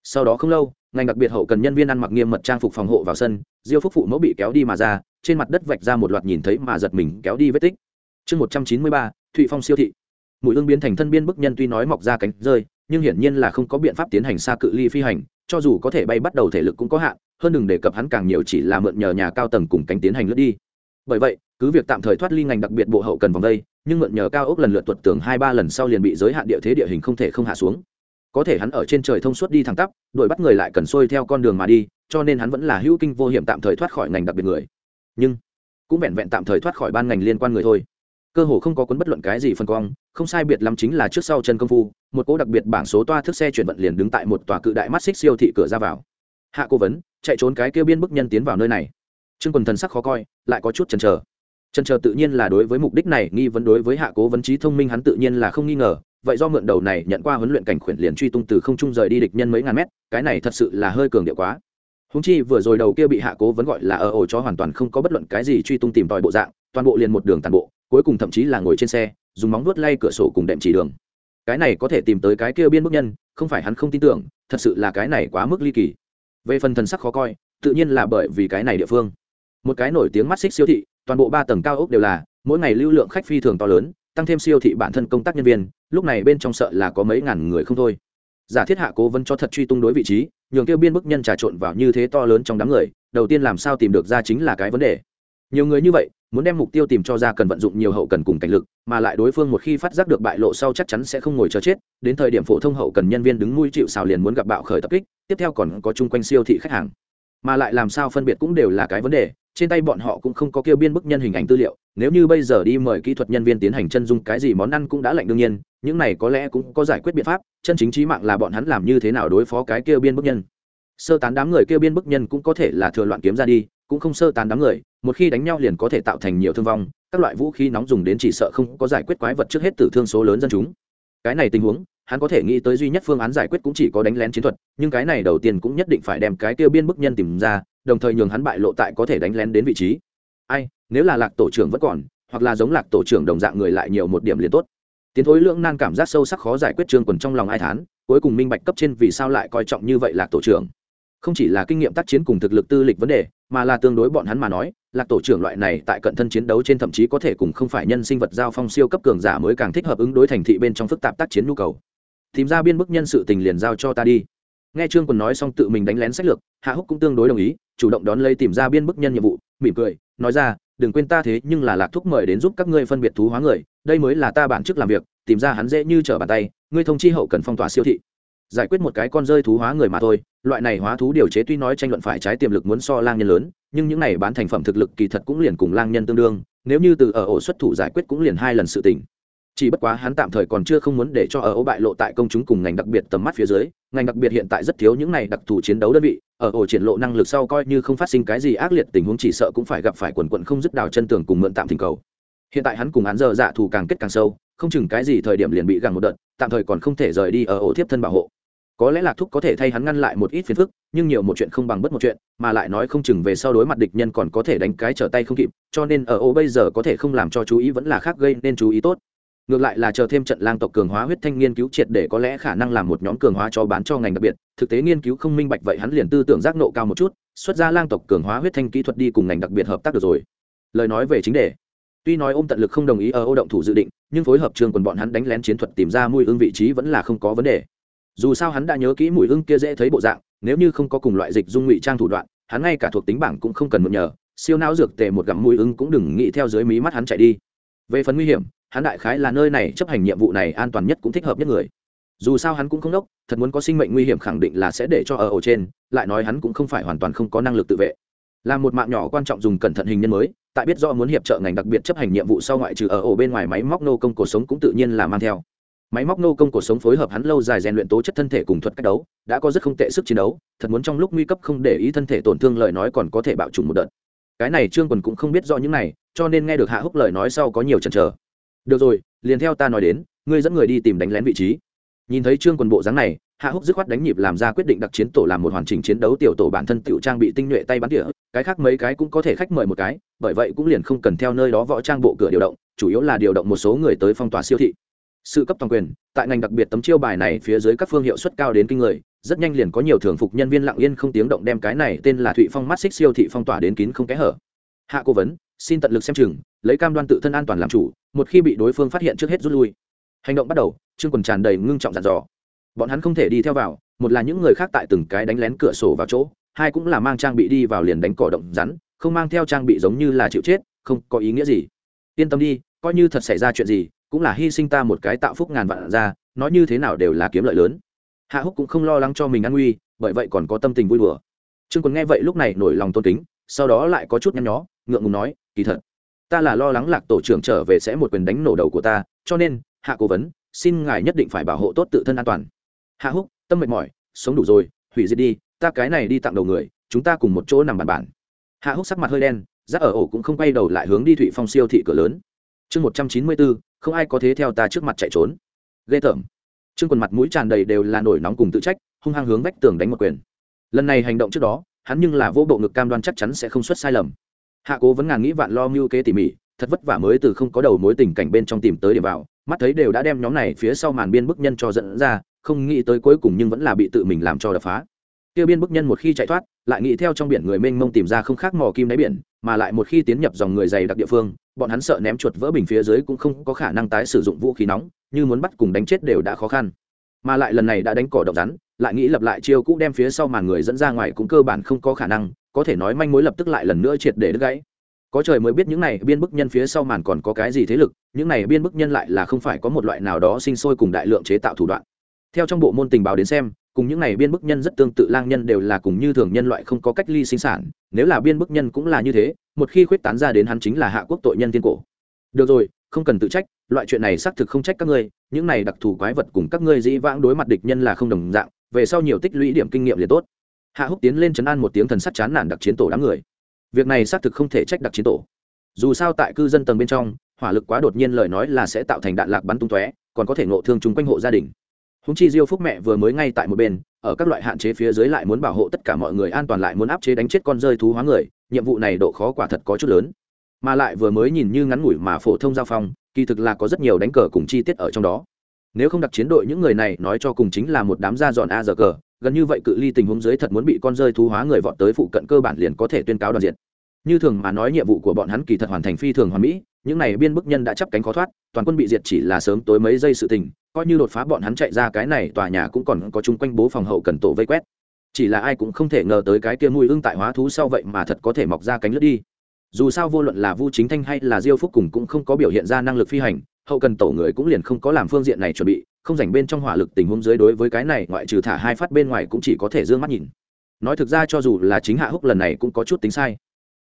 Sau đó không lâu, ngành đặc biệt hậu cần nhân viên ăn mặc nghiêm mật trang phục phòng hộ vào sân, diêu phúc phụ mẫu bị kéo đi mà ra trên mặt đất vạch ra một loạt nhìn thấy mà giật mình kéo đi vết tích. Chương một trăm chín mươi ba, thụy phong siêu thị. Mũi ương biến thành thân biên bức nhân tuy nói mọc ra cánh rơi, nhưng hiển nhiên là không có biện pháp tiến hành xa cự ly phi hành, cho dù có thể bay bắt đầu thể lực cũng có hạn, hơn đừng đề cập hắn càng nhiều chỉ là mượn nhờ nhà cao tầng cùng cánh tiến hành lướt đi. Bởi vậy, cứ việc tạm thời thoát ly ngành đặc biệt bộ hậu cần vòng đây, nhưng mượn nhờ cao ốc lần lượt tuột tường hai ba lần sau liền bị giới hạn địa thế địa hình không thể không hạ xuống. Có thể hắn ở trên trời thông suốt đi thẳng tắp, đuổi bắt người lại cần xuôi theo con đường mà đi, cho nên hắn vẫn là hữu kinh vô hiểm tạm thời thoát khỏi ngành đặc biệt người nhưng cũng vẹn vẹn tạm thời thoát khỏi ban ngành liên quan người thôi. Cơ hồ không có cuốn bất luận cái gì phân cong, không sai biệt lắm chính là trước sau chân công phu, một cỗ đặc biệt bảng số toa thức xe chuyển vận liền đứng tại một tòa cự đại mắt xích siêu thị cửa ra vào. Hạ cố vấn, chạy trốn cái kêu biên bức nhân tiến vào nơi này. Trương quần thần sắc khó coi, lại có chút chần chờ. Chần chờ tự nhiên là đối với mục đích này, nghi vấn đối với hạ cố vấn trí thông minh hắn tự nhiên là không nghi ngờ, vậy do mượn đầu này nhận qua huấn luyện cảnh khuyển liền truy tung từ không trung rời đi địch nhân mấy ngàn mét, cái này thật sự là hơi cường điệu quá húng chi vừa rồi đầu kia bị hạ cố vẫn gọi là ở ổ cho hoàn toàn không có bất luận cái gì truy tung tìm tòi bộ dạng, toàn bộ liền một đường tàn bộ, cuối cùng thậm chí là ngồi trên xe, dùng móng vuốt lay cửa sổ cùng đệm chỉ đường. Cái này có thể tìm tới cái kia biên bức nhân, không phải hắn không tin tưởng, thật sự là cái này quá mức ly kỳ. Về phần thần sắc khó coi, tự nhiên là bởi vì cái này địa phương. Một cái nổi tiếng mắt xích siêu thị, toàn bộ ba tầng cao ốc đều là, mỗi ngày lưu lượng khách phi thường to lớn, tăng thêm siêu thị bản thân công tác nhân viên, lúc này bên trong sợ là có mấy ngàn người không thôi giả thiết hạ cố vấn cho thật truy tung đối vị trí, nhường kêu biên bức nhân trà trộn vào như thế to lớn trong đám người, đầu tiên làm sao tìm được ra chính là cái vấn đề. Nhiều người như vậy, muốn đem mục tiêu tìm cho ra cần vận dụng nhiều hậu cần cùng cảnh lực, mà lại đối phương một khi phát giác được bại lộ sau chắc chắn sẽ không ngồi chờ chết, đến thời điểm phổ thông hậu cần nhân viên đứng nuôi chịu xào liền muốn gặp bạo khởi tập kích, tiếp theo còn có chung quanh siêu thị khách hàng. Mà lại làm sao phân biệt cũng đều là cái vấn đề trên tay bọn họ cũng không có kêu biên bức nhân hình ảnh tư liệu, nếu như bây giờ đi mời kỹ thuật nhân viên tiến hành chân dung cái gì món ăn cũng đã lạnh đương nhiên, những này có lẽ cũng có giải quyết biện pháp, chân chính trí mạng là bọn hắn làm như thế nào đối phó cái kêu biên bức nhân. Sơ tán đám người kêu biên bức nhân cũng có thể là thừa loạn kiếm ra đi, cũng không sơ tán đám người, một khi đánh nhau liền có thể tạo thành nhiều thương vong, các loại vũ khí nóng dùng đến chỉ sợ không có giải quyết quái vật trước hết tử thương số lớn dân chúng. Cái này tình huống hắn có thể nghĩ tới duy nhất phương án giải quyết cũng chỉ có đánh lén chiến thuật, nhưng cái này đầu tiên cũng nhất định phải đem cái tiêu biên bức nhân tìm ra, đồng thời nhường hắn bại lộ tại có thể đánh lén đến vị trí. Ai, nếu là lạc tổ trưởng vẫn còn, hoặc là giống lạc tổ trưởng đồng dạng người lại nhiều một điểm liền tốt. Tiến thối lưỡng nan cảm giác sâu sắc khó giải quyết trương quần trong lòng ai thán, cuối cùng minh bạch cấp trên vì sao lại coi trọng như vậy lạc tổ trưởng. Không chỉ là kinh nghiệm tác chiến cùng thực lực tư lịch vấn đề, mà là tương đối bọn hắn mà nói, lạc tổ trưởng loại này tại cận thân chiến đấu trên thậm chí có thể cùng không phải nhân sinh vật giao phong siêu cấp cường giả mới càng thích hợp ứng đối thành thị bên trong phức tạp tác chiến nhu cầu tìm ra biên bức nhân sự tình liền giao cho ta đi. Nghe trương quần nói xong tự mình đánh lén sách lược, hạ húc cũng tương đối đồng ý, chủ động đón lấy tìm ra biên bức nhân nhiệm vụ, mỉm cười, nói ra, đừng quên ta thế, nhưng là lạc thúc mời đến giúp các ngươi phân biệt thú hóa người, đây mới là ta bản chức làm việc, tìm ra hắn dễ như trở bàn tay, ngươi thông chi hậu cần phong tỏa siêu thị. Giải quyết một cái con rơi thú hóa người mà thôi, loại này hóa thú điều chế tuy nói tranh luận phải trái tiềm lực muốn so lang nhân lớn, nhưng những này bán thành phẩm thực lực kỳ thật cũng liền cùng lang nhân tương đương, nếu như từ ở ổ xuất thủ giải quyết cũng liền hai lần sự tình chỉ bất quá hắn tạm thời còn chưa không muốn để cho ở ô bại lộ tại công chúng cùng ngành đặc biệt tầm mắt phía dưới, ngành đặc biệt hiện tại rất thiếu những này đặc thù chiến đấu đơn vị, ở ổ triển lộ năng lực sau coi như không phát sinh cái gì ác liệt tình huống chỉ sợ cũng phải gặp phải quần quận không dứt đào chân tường cùng mượn tạm thỉnh cầu. Hiện tại hắn cùng hắn giờ dạ thù càng kết càng sâu, không chừng cái gì thời điểm liền bị gặn một đợt, tạm thời còn không thể rời đi ở ổ tiếp thân bảo hộ. Có lẽ lạc thúc có thể thay hắn ngăn lại một ít phiền phức, nhưng nhiều một chuyện không bằng bất một chuyện, mà lại nói không chừng về sau đối mặt địch nhân còn có thể đánh cái trở tay không kịp, cho nên ở ô bây giờ có thể không làm cho chú ý vẫn là khác gây nên chú ý tốt ngược lại là chờ thêm trận lang tộc cường hóa huyết thanh nghiên cứu triệt để có lẽ khả năng làm một nhóm cường hóa cho bán cho ngành đặc biệt. Thực tế nghiên cứu không minh bạch vậy hắn liền tư tưởng giác nộ cao một chút, xuất ra lang tộc cường hóa huyết thanh kỹ thuật đi cùng ngành đặc biệt hợp tác được rồi. Lời nói về chính đề. Tuy nói ôm tận lực không đồng ý ở ô động thủ dự định, nhưng phối hợp trường quần bọn hắn đánh lén chiến thuật tìm ra mùi ưng vị trí vẫn là không có vấn đề. Dù sao hắn đã nhớ kỹ mùi ưng kia dễ thấy bộ dạng, nếu như không có cùng loại dịch dung ngụy trang thủ đoạn, hắn ngay cả thuộc tính bảng cũng không cần mượn nhờ, siêu não dược tề một gặm mùi ưng cũng đừng nghĩ theo dưới mí mắt hắn chạy đi. Về phần nguy hiểm hắn đại khái là nơi này chấp hành nhiệm vụ này an toàn nhất cũng thích hợp nhất người. Dù sao hắn cũng không đốc, thật muốn có sinh mệnh nguy hiểm khẳng định là sẽ để cho ở ổ trên, lại nói hắn cũng không phải hoàn toàn không có năng lực tự vệ. Là một mạng nhỏ quan trọng dùng cẩn thận hình nhân mới, tại biết rõ muốn hiệp trợ ngành đặc biệt chấp hành nhiệm vụ sau ngoại trừ ở ổ bên ngoài máy móc nô công cuộc sống cũng tự nhiên là mang theo. Máy móc nô công cuộc sống phối hợp hắn lâu dài rèn luyện tố chất thân thể cùng thuật cách đấu, đã có rất không tệ sức chiến đấu, thật muốn trong lúc nguy cấp không để ý thân thể tổn thương lời nói còn có thể bạo trùng một đợt. Cái này trương quần cũng không biết rõ những này, cho nên nghe được hạ húc lời nói sau có nhiều chần chờ được rồi, liền theo ta nói đến, ngươi dẫn người đi tìm đánh lén vị trí. Nhìn thấy trương quần bộ dáng này, hạ húc dứt khoát đánh nhịp làm ra quyết định đặc chiến tổ làm một hoàn chỉnh chiến đấu tiểu tổ bản thân tiểu trang bị tinh nhuệ tay bắn tỉa, cái khác mấy cái cũng có thể khách mời một cái, bởi vậy cũng liền không cần theo nơi đó võ trang bộ cửa điều động, chủ yếu là điều động một số người tới phong tỏa siêu thị. Sự cấp toàn quyền, tại ngành đặc biệt tấm chiêu bài này phía dưới các phương hiệu suất cao đến kinh người, rất nhanh liền có nhiều thường phục nhân viên lặng yên không tiếng động đem cái này tên là thụy phong mắt xích siêu thị phong tỏa đến kín không kẽ hở. Hạ cố vấn, xin tận lực xem chừng, lấy cam đoan tự thân an toàn làm chủ một khi bị đối phương phát hiện trước hết rút lui. Hành động bắt đầu, trương quần tràn đầy ngưng trọng dặn dò. Bọn hắn không thể đi theo vào, một là những người khác tại từng cái đánh lén cửa sổ vào chỗ, hai cũng là mang trang bị đi vào liền đánh cỏ động rắn, không mang theo trang bị giống như là chịu chết, không có ý nghĩa gì. Yên tâm đi, coi như thật xảy ra chuyện gì, cũng là hy sinh ta một cái tạo phúc ngàn vạn ra, nói như thế nào đều là kiếm lợi lớn. Hạ húc cũng không lo lắng cho mình an nguy, bởi vậy còn có tâm tình vui đùa. Trương quần nghe vậy lúc này nổi lòng tôn kính, sau đó lại có chút nhăn nhó, ngượng ngùng nói, kỳ thật ta là lo lắng lạc tổ trưởng trở về sẽ một quyền đánh nổ đầu của ta, cho nên, hạ cố vấn, xin ngài nhất định phải bảo hộ tốt tự thân an toàn. Hạ húc, tâm mệt mỏi, sống đủ rồi, hủy diệt đi, ta cái này đi tặng đầu người, chúng ta cùng một chỗ nằm bàn bản hạ húc sắc mặt hơi đen rác ở ổ cũng không quay đầu lại hướng đi thụy phong siêu thị cửa lớn. Chương một trăm chín mươi bốn không ai có thế theo ta trước mặt chạy trốn. Ghê tởm. Chương quần mặt mũi tràn đầy đều là nổi nóng cùng tự trách, hung hăng hướng vách tường đánh một quyền. Lần này hành động trước đó, hắn nhưng là vô bộ ngực cam đoan chắc chắn sẽ không xuất sai lầm hạ cố vẫn ngàn nghĩ vạn lo mưu kế tỉ mỉ, thật vất vả mới từ không có đầu mối tình cảnh bên trong tìm tới điểm vào, mắt thấy đều đã đem nhóm này phía sau màn biên bức nhân cho dẫn ra, không nghĩ tới cuối cùng nhưng vẫn là bị tự mình làm cho đập phá. Tiêu biên bức nhân một khi chạy thoát, lại nghĩ theo trong biển người mênh mông tìm ra không khác mò kim đáy biển, mà lại một khi tiến nhập dòng người dày đặc địa phương, bọn hắn sợ ném chuột vỡ bình phía dưới cũng không có khả năng tái sử dụng vũ khí nóng, như muốn bắt cùng đánh chết đều đã khó khăn. Mà lại lần này đã đánh cỏ động rắn, lại nghĩ lập lại chiêu cũ đem phía sau màn người dẫn ra ngoài cũng cơ bản không có khả năng có thể nói manh mối lập tức lại lần nữa triệt để đứt gãy. Có trời mới biết những này biên bức nhân phía sau màn còn có cái gì thế lực, những này biên bức nhân lại là không phải có một loại nào đó sinh sôi cùng đại lượng chế tạo thủ đoạn. Theo trong bộ môn tình báo đến xem, cùng những này biên bức nhân rất tương tự lang nhân đều là cùng như thường nhân loại không có cách ly sinh sản, nếu là biên bức nhân cũng là như thế, một khi khuyết tán ra đến hắn chính là hạ quốc tội nhân thiên cổ. Được rồi, không cần tự trách, loại chuyện này xác thực không trách các ngươi, những này đặc thù quái vật cùng các ngươi dĩ vãng đối mặt địch nhân là không đồng dạng, về sau nhiều tích lũy điểm kinh nghiệm liền tốt hạ húc tiến lên chấn an một tiếng thần sắt chán nản đặc chiến tổ đám người. Việc này xác thực không thể trách đặc chiến tổ. Dù sao tại cư dân tầng bên trong, hỏa lực quá đột nhiên lời nói là sẽ tạo thành đạn lạc bắn tung tóe, còn có thể ngộ thương chung quanh hộ gia đình. Húng chi diêu phúc mẹ vừa mới ngay tại một bên, ở các loại hạn chế phía dưới lại muốn bảo hộ tất cả mọi người an toàn lại muốn áp chế đánh chết con rơi thú hóa người, nhiệm vụ này độ khó quả thật có chút lớn. Mà lại vừa mới nhìn như ngắn ngủi mà phổ thông giao phong, kỳ thực là có rất nhiều đánh cờ cùng chi tiết ở trong đó. Nếu không đặc chiến đội những người này nói cho cùng chính là một đám da dọn a giờ cờ gần như vậy cự ly tình huống dưới thật muốn bị con rơi thú hóa người vọt tới phụ cận cơ bản liền có thể tuyên cáo đoàn diện. Như thường mà nói nhiệm vụ của bọn hắn kỳ thật hoàn thành phi thường hoàn mỹ, những này biên bức nhân đã chấp cánh khó thoát, toàn quân bị diệt chỉ là sớm tối mấy giây sự tình, coi như đột phá bọn hắn chạy ra cái này tòa nhà cũng còn có chung quanh bố phòng hậu cần tổ vây quét. Chỉ là ai cũng không thể ngờ tới cái kia mùi ưng tại hóa thú sau vậy mà thật có thể mọc ra cánh lướt đi. Dù sao vô luận là vu chính thanh hay là diêu phúc cùng cũng không có biểu hiện ra năng lực phi hành, hậu cần tổ người cũng liền không có làm phương diện này chuẩn bị không rảnh bên trong hỏa lực tình huống dưới đối với cái này, ngoại trừ thả hai phát bên ngoài cũng chỉ có thể d ư ơ n g mắt nhìn. Nói thực ra cho dù là chính hạ húc lần này cũng có chút tính sai.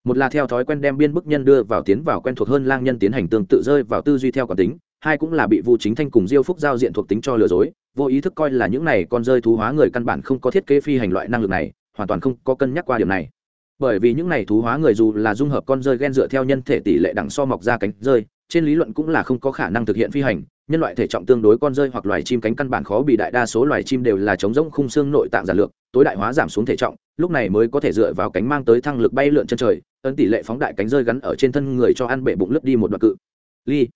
Một là theo thói quen đem biên bức nhân đưa vào tiến vào quen thuộc hơn lang nhân tiến hành tương tự rơi vào tư duy theo quản tính, hai cũng là bị vu chính thanh cùng diêu phúc giao diện thuộc tính cho lừa dối, vô ý thức coi là những này con rơi thú hóa người căn bản không có thiết kế phi hành loại năng lực này, hoàn toàn không có cân nhắc qua điểm này. Bởi vì những này thú hóa người dù là dung hợp con rơi ghen dựa theo nhân thể tỷ lệ đẳng so mọc ra cánh rơi, trên lý luận cũng là không có khả năng thực hiện phi hành nhân loại thể trọng tương đối con rơi hoặc loài chim cánh căn bản khó bị đại đa số loài chim đều là chống rỗng khung xương nội tạng giản lược, tối đại hóa giảm xuống thể trọng, lúc này mới có thể dựa vào cánh mang tới thăng lực bay lượn chân trời, ấn tỷ lệ phóng đại cánh rơi gắn ở trên thân người cho ăn bể bụng lướt đi một đoạn cự. Ly,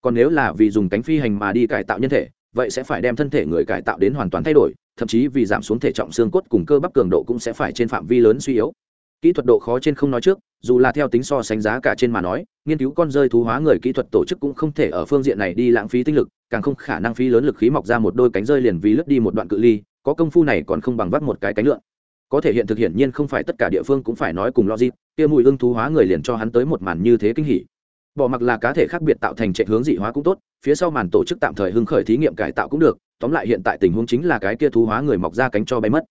còn nếu là vì dùng cánh phi hành mà đi cải tạo nhân thể, vậy sẽ phải đem thân thể người cải tạo đến hoàn toàn thay đổi, thậm chí vì giảm xuống thể trọng xương cốt cùng cơ bắp cường độ cũng sẽ phải trên phạm vi lớn suy yếu kỹ thuật độ khó trên không nói trước, dù là theo tính so sánh giá cả trên mà nói, nghiên cứu con rơi thú hóa người kỹ thuật tổ chức cũng không thể ở phương diện này đi lãng phí tinh lực, càng không khả năng phí lớn lực khí mọc ra một đôi cánh rơi liền vì lướt đi một đoạn cự ly, có công phu này còn không bằng vắt một cái cánh lượn. Có thể hiện thực hiện nhiên không phải tất cả địa phương cũng phải nói cùng logic, kia mùi ưng thú hóa người liền cho hắn tới một màn như thế kinh hỉ. Bỏ mặc là cá thể khác biệt tạo thành trệ hướng dị hóa cũng tốt, phía sau màn tổ chức tạm thời hưng khởi thí nghiệm cải tạo cũng được, tóm lại hiện tại tình huống chính là cái kia thú hóa người mọc ra cánh cho bay mất.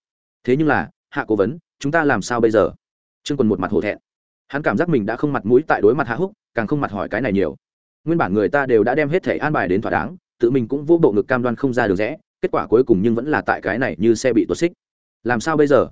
Thế nhưng là, hạ cố vấn, chúng ta làm sao bây giờ? Trương quần một mặt hổ thẹn. Hắn cảm giác mình đã không mặt mũi tại đối mặt hạ húc, càng không mặt hỏi cái này nhiều. Nguyên bản người ta đều đã đem hết thẻ an bài đến thỏa đáng, tự mình cũng vô bộ ngực cam đoan không ra được rẽ, kết quả cuối cùng nhưng vẫn là tại cái này như xe bị tuột xích. Làm sao bây giờ?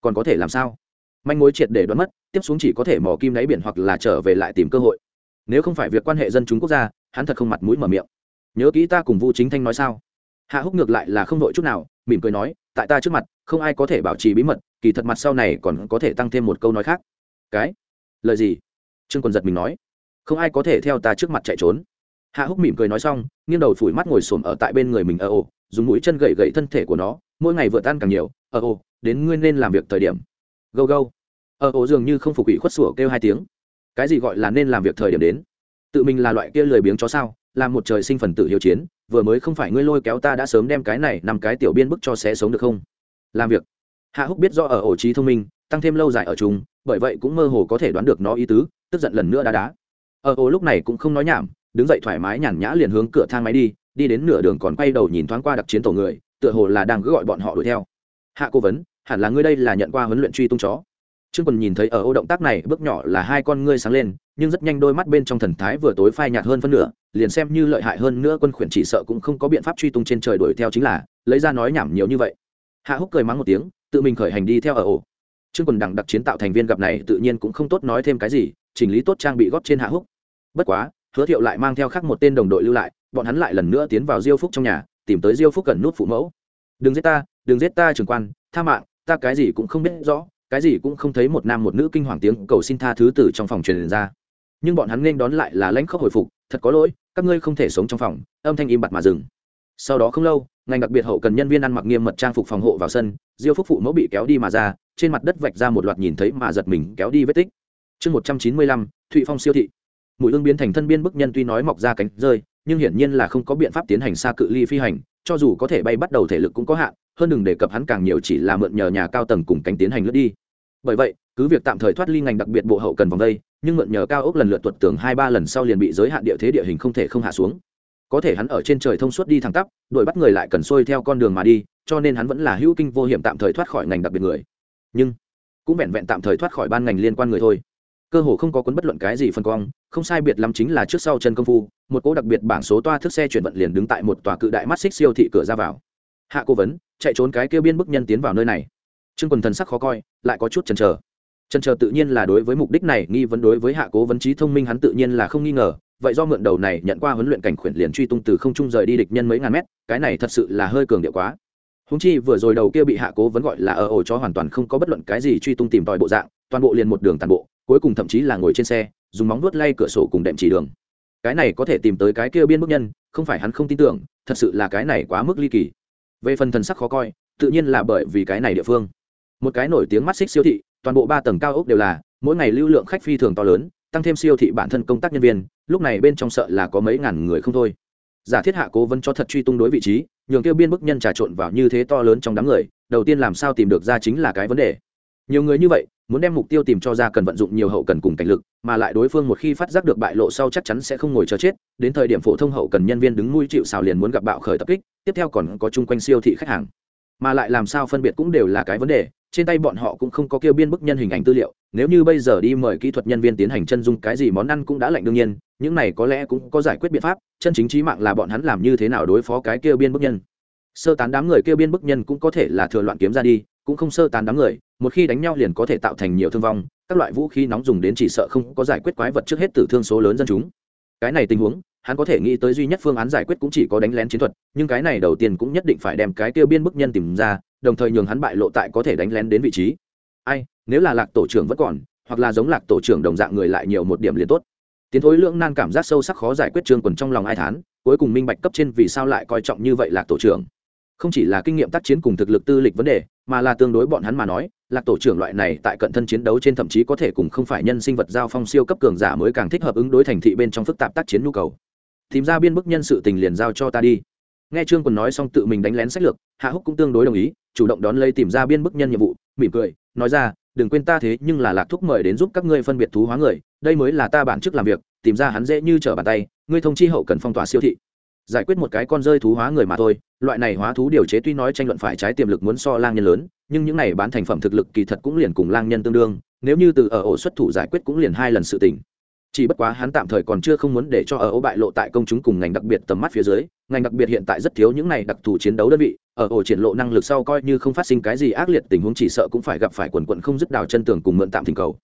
Còn có thể làm sao? Manh mối triệt để đoán mất, tiếp xuống chỉ có thể mò kim đáy biển hoặc là trở về lại tìm cơ hội. Nếu không phải việc quan hệ dân chúng quốc gia, hắn thật không mặt mũi mở miệng. Nhớ kỹ ta cùng vu chính thanh nói sao? Hạ húc ngược lại là không đội chút nào, mỉm cười nói, tại ta trước mặt, không ai có thể bảo trì bí mật kỳ thật mặt sau này còn có thể tăng thêm một câu nói khác. Cái? Lời gì? Trương quần giật mình nói. Không ai có thể theo ta trước mặt chạy trốn. Hạ húc mỉm cười nói xong, nghiêng đầu phủi mắt ngồi xổm ở tại bên người mình ờ ở ồ dùng mũi chân gậy gậy thân thể của nó, mỗi ngày vừa tan càng nhiều. Ờ ở ồ đến ngươi nên làm việc thời điểm. Gâu gâu. Ờ ở ồ dường như không phục ủy khuất sủa kêu hai tiếng. Cái gì gọi là nên làm việc thời điểm đến? Tự mình là loại kia lười biếng chó sao, làm một trời sinh phần tử hiếu chiến, vừa mới không phải ngươi lôi kéo ta đã sớm đem cái này nằm cái tiểu biên bức cho sẽ sống được không? Làm việc hạ húc biết do ở ổ trí thông minh, tăng thêm lâu dài ở chúng bởi vậy cũng mơ hồ có thể đoán được nó ý tứ, tức giận lần nữa đá đá. Ở ổ lúc này cũng không nói nhảm, đứng dậy thoải mái nhàn nhã liền hướng cửa thang máy đi đi đến nửa đường còn quay đầu nhìn thoáng qua đặc chiến tổ người, tựa hồ là đang cứ gọi bọn họ đuổi theo. Hạ cố vấn, hẳn là ngươi đây là nhận qua huấn luyện truy tung chó. Trương quần nhìn thấy ở ô động tác này, bước nhỏ là hai con ngươi sáng lên, nhưng rất nhanh đôi mắt bên trong thần thái vừa tối phai nhạt hơn phân nửa, liền xem như lợi hại hơn nữa, quân khuyển chỉ sợ cũng không có biện pháp truy tung trên trời đuổi theo chính là, lấy ra nói nhảm nhiều như vậy hạ húc cười mắng một tiếng, tự mình khởi hành đi theo ở ổ. Trương quần đằng đặc chiến tạo thành viên gặp này tự nhiên cũng không tốt nói thêm cái gì, chỉnh lý tốt trang bị góp trên hạ húc. Bất quá, hứa thiệu lại mang theo khác một tên đồng đội lưu lại, bọn hắn lại lần nữa tiến vào diêu phúc trong nhà, tìm tới diêu phúc gần nút phụ mẫu. Đừng giết ta, đừng giết ta trường quan, tha mạng, ta cái gì cũng không biết rõ, cái gì cũng không thấy một nam một nữ kinh hoàng tiếng cầu xin tha thứ từ trong phòng truyền ra. Nhưng bọn hắn nên đón lại là lãnh khốc hồi phục, thật có lỗi, các ngươi không thể sống trong phòng, âm thanh im bặt mà dừng sau đó không lâu, ngành đặc biệt hậu cần nhân viên ăn mặc nghiêm mật trang phục phòng hộ vào sân, diêu phúc phụ mẫu bị kéo đi mà ra, trên mặt đất vạch ra một loạt nhìn thấy mà giật mình kéo đi vết tích. Chương một trăm chín mươi lăm, thụy phong siêu thị. Mũi ương biến thành thân biên bức nhân tuy nói mọc ra cánh rơi, nhưng hiển nhiên là không có biện pháp tiến hành xa cự ly phi hành, cho dù có thể bay bắt đầu thể lực cũng có hạn, hơn đừng đề cập hắn càng nhiều chỉ là mượn nhờ nhà cao tầng cùng cánh tiến hành lướt đi. Bởi vậy, cứ việc tạm thời thoát ly ngành đặc biệt bộ hậu cần vòng đây, nhưng mượn nhờ cao ốc lần lượt tuột tường hai ba lần sau liền bị giới hạn địa thế địa hình không thể không hạ xuống có thể hắn ở trên trời thông suốt đi thẳng tắp, đuổi bắt người lại cần xuôi theo con đường mà đi, cho nên hắn vẫn là hữu kinh vô hiểm tạm thời thoát khỏi ngành đặc biệt người. Nhưng, cũng vẹn vẹn tạm thời thoát khỏi ban ngành liên quan người thôi. Cơ hồ không có cuốn bất luận cái gì phân quang không sai biệt lắm chính là trước sau chân công phu, một cỗ đặc biệt bảng số toa thức xe chuyển vận liền đứng tại một tòa cự đại mắt xích siêu thị cửa ra vào. Hạ cố vấn, chạy trốn cái kêu biên bức nhân tiến vào nơi này. Trương quần thần sắc khó coi, lại có chút chần chờ. Chân chờ tự nhiên là đối với mục đích này nghi vấn, đối với hạ cố vấn trí thông minh hắn tự nhiên là không nghi ngờ. Vậy do mượn đầu này nhận qua huấn luyện cảnh khuyển liền truy tung từ không trung rời đi địch nhân mấy ngàn mét, cái này thật sự là hơi cường điệu quá. Húng chi vừa rồi đầu kia bị hạ cố vấn gọi là ở ổ cho hoàn toàn không có bất luận cái gì truy tung tìm tòi bộ dạng, toàn bộ liền một đường tàn bộ, cuối cùng thậm chí là ngồi trên xe, dùng móng vuốt lay cửa sổ cùng đệm chỉ đường. Cái này có thể tìm tới cái kia biên bức nhân, không phải hắn không tin tưởng, thật sự là cái này quá mức ly kỳ. Về phần thần sắc khó coi, tự nhiên là bởi vì cái này địa phương một cái nổi tiếng mắt xích siêu thị, toàn bộ ba tầng cao ốc đều là, mỗi ngày lưu lượng khách phi thường to lớn, tăng thêm siêu thị bản thân công tác nhân viên, lúc này bên trong sợ là có mấy ngàn người không thôi. Giả thiết hạ cố vấn cho thật truy tung đối vị trí, nhường kêu biên bức nhân trà trộn vào như thế to lớn trong đám người, đầu tiên làm sao tìm được ra chính là cái vấn đề. Nhiều người như vậy, muốn đem mục tiêu tìm cho ra cần vận dụng nhiều hậu cần cùng cảnh lực, mà lại đối phương một khi phát giác được bại lộ sau chắc chắn sẽ không ngồi chờ chết, đến thời điểm phổ thông hậu cần nhân viên đứng nuôi chịu xào liền muốn gặp bạo khởi tập kích, tiếp theo còn có chung quanh siêu thị khách hàng. Mà lại làm sao phân biệt cũng đều là cái vấn đề trên tay bọn họ cũng không có kêu biên bức nhân hình ảnh tư liệu, nếu như bây giờ đi mời kỹ thuật nhân viên tiến hành chân dung cái gì món ăn cũng đã lạnh đương nhiên, những này có lẽ cũng có giải quyết biện pháp, chân chính trí mạng là bọn hắn làm như thế nào đối phó cái kêu biên bức nhân. Sơ tán đám người kêu biên bức nhân cũng có thể là thừa loạn kiếm ra đi, cũng không sơ tán đám người, một khi đánh nhau liền có thể tạo thành nhiều thương vong, các loại vũ khí nóng dùng đến chỉ sợ không có giải quyết quái vật trước hết tử thương số lớn dân chúng. Cái này tình huống, hắn có thể nghĩ tới duy nhất phương án giải quyết cũng chỉ có đánh lén chiến thuật, nhưng cái này đầu tiên cũng nhất định phải đem cái tiêu biên bức nhân tìm ra đồng thời nhường hắn bại lộ tại có thể đánh lén đến vị trí. Ai, nếu là lạc tổ trưởng vẫn còn, hoặc là giống lạc tổ trưởng đồng dạng người lại nhiều một điểm liền tốt. Tiến thối lưỡng nan cảm giác sâu sắc khó giải quyết trương quần trong lòng ai thán, cuối cùng minh bạch cấp trên vì sao lại coi trọng như vậy lạc tổ trưởng. Không chỉ là kinh nghiệm tác chiến cùng thực lực tư lịch vấn đề, mà là tương đối bọn hắn mà nói, lạc tổ trưởng loại này tại cận thân chiến đấu trên thậm chí có thể cùng không phải nhân sinh vật giao phong siêu cấp cường giả mới càng thích hợp ứng đối thành thị bên trong phức tạp tác chiến nhu cầu. Tìm ra biên bức nhân sự tình liền giao cho ta đi nghe trương quần nói xong tự mình đánh lén sách lược, hạ húc cũng tương đối đồng ý, chủ động đón lấy tìm ra biên bức nhân nhiệm vụ, mỉm cười, nói ra, đừng quên ta thế, nhưng là lạc thúc mời đến giúp các ngươi phân biệt thú hóa người, đây mới là ta bản chức làm việc, tìm ra hắn dễ như trở bàn tay, ngươi thông chi hậu cần phong tỏa siêu thị. Giải quyết một cái con rơi thú hóa người mà thôi, loại này hóa thú điều chế tuy nói tranh luận phải trái tiềm lực muốn so lang nhân lớn, nhưng những này bán thành phẩm thực lực kỳ thật cũng liền cùng lang nhân tương đương, nếu như từ ở ổ xuất thủ giải quyết cũng liền hai lần sự tình chỉ bất quá hắn tạm thời còn chưa không muốn để cho ở ổ bại lộ tại công chúng cùng ngành đặc biệt tầm mắt phía dưới, ngành đặc biệt hiện tại rất thiếu những này đặc thù chiến đấu đơn vị, ở ổ triển lộ năng lực sau coi như không phát sinh cái gì ác liệt tình huống chỉ sợ cũng phải gặp phải quần quận không dứt đào chân tường cùng mượn tạm thỉnh cầu.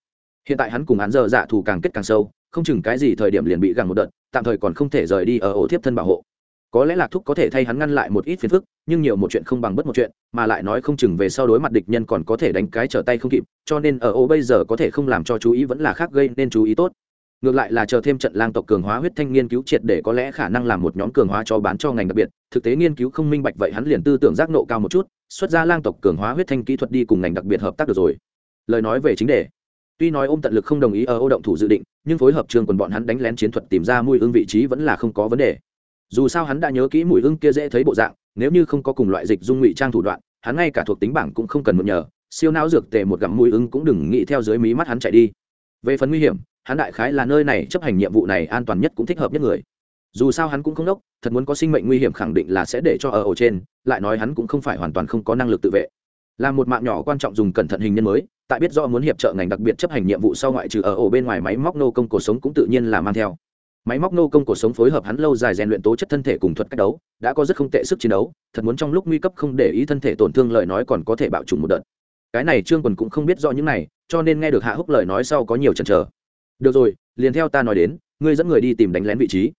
Hiện tại hắn cùng hắn giờ dạ thù càng kết càng sâu, không chừng cái gì thời điểm liền bị gặng một đợt, tạm thời còn không thể rời đi ở ổ tiếp thân bảo hộ. Có lẽ lạc thúc có thể thay hắn ngăn lại một ít phiền phức, nhưng nhiều một chuyện không bằng bất một chuyện, mà lại nói không chừng về sau đối mặt địch nhân còn có thể đánh cái trở tay không kịp, cho nên ở ô bây giờ có thể không làm cho chú ý vẫn là khác gây nên chú ý tốt ngược lại là chờ thêm trận lang tộc cường hóa huyết thanh nghiên cứu triệt để có lẽ khả năng làm một nhóm cường hóa cho bán cho ngành đặc biệt. Thực tế nghiên cứu không minh bạch vậy hắn liền tư tưởng giác nộ cao một chút, xuất ra lang tộc cường hóa huyết thanh kỹ thuật đi cùng ngành đặc biệt hợp tác được rồi. Lời nói về chính đề. Tuy nói ôm tận lực không đồng ý ở ô động thủ dự định, nhưng phối hợp trường quần bọn hắn đánh lén chiến thuật tìm ra mùi ưng vị trí vẫn là không có vấn đề. Dù sao hắn đã nhớ kỹ mùi ưng kia dễ thấy bộ dạng, nếu như không có cùng loại dịch dung ngụy trang thủ đoạn, hắn ngay cả thuộc tính bảng cũng không cần một nhờ, siêu não dược tề một gặm mùi ưng cũng đừng nghĩ theo dưới mí mắt hắn chạy đi. Về phần nguy hiểm hắn đại khái là nơi này chấp hành nhiệm vụ này an toàn nhất cũng thích hợp nhất người. Dù sao hắn cũng không đốc, thật muốn có sinh mệnh nguy hiểm khẳng định là sẽ để cho ở ổ trên, lại nói hắn cũng không phải hoàn toàn không có năng lực tự vệ. Là một mạng nhỏ quan trọng dùng cẩn thận hình nhân mới, tại biết do muốn hiệp trợ ngành đặc biệt chấp hành nhiệm vụ sau ngoại trừ ở ổ bên ngoài máy móc nô công cuộc sống cũng tự nhiên là mang theo. Máy móc nô công cuộc sống phối hợp hắn lâu dài rèn luyện tố chất thân thể cùng thuật cách đấu, đã có rất không tệ sức chiến đấu, thật muốn trong lúc nguy cấp không để ý thân thể tổn thương lời nói còn có thể bạo trùng một đợt. Cái này trương quần cũng không biết rõ những này, cho nên nghe được hạ húc lời nói sau có nhiều chần chờ được rồi, liền theo ta nói đến, ngươi dẫn người đi tìm đánh lén vị trí.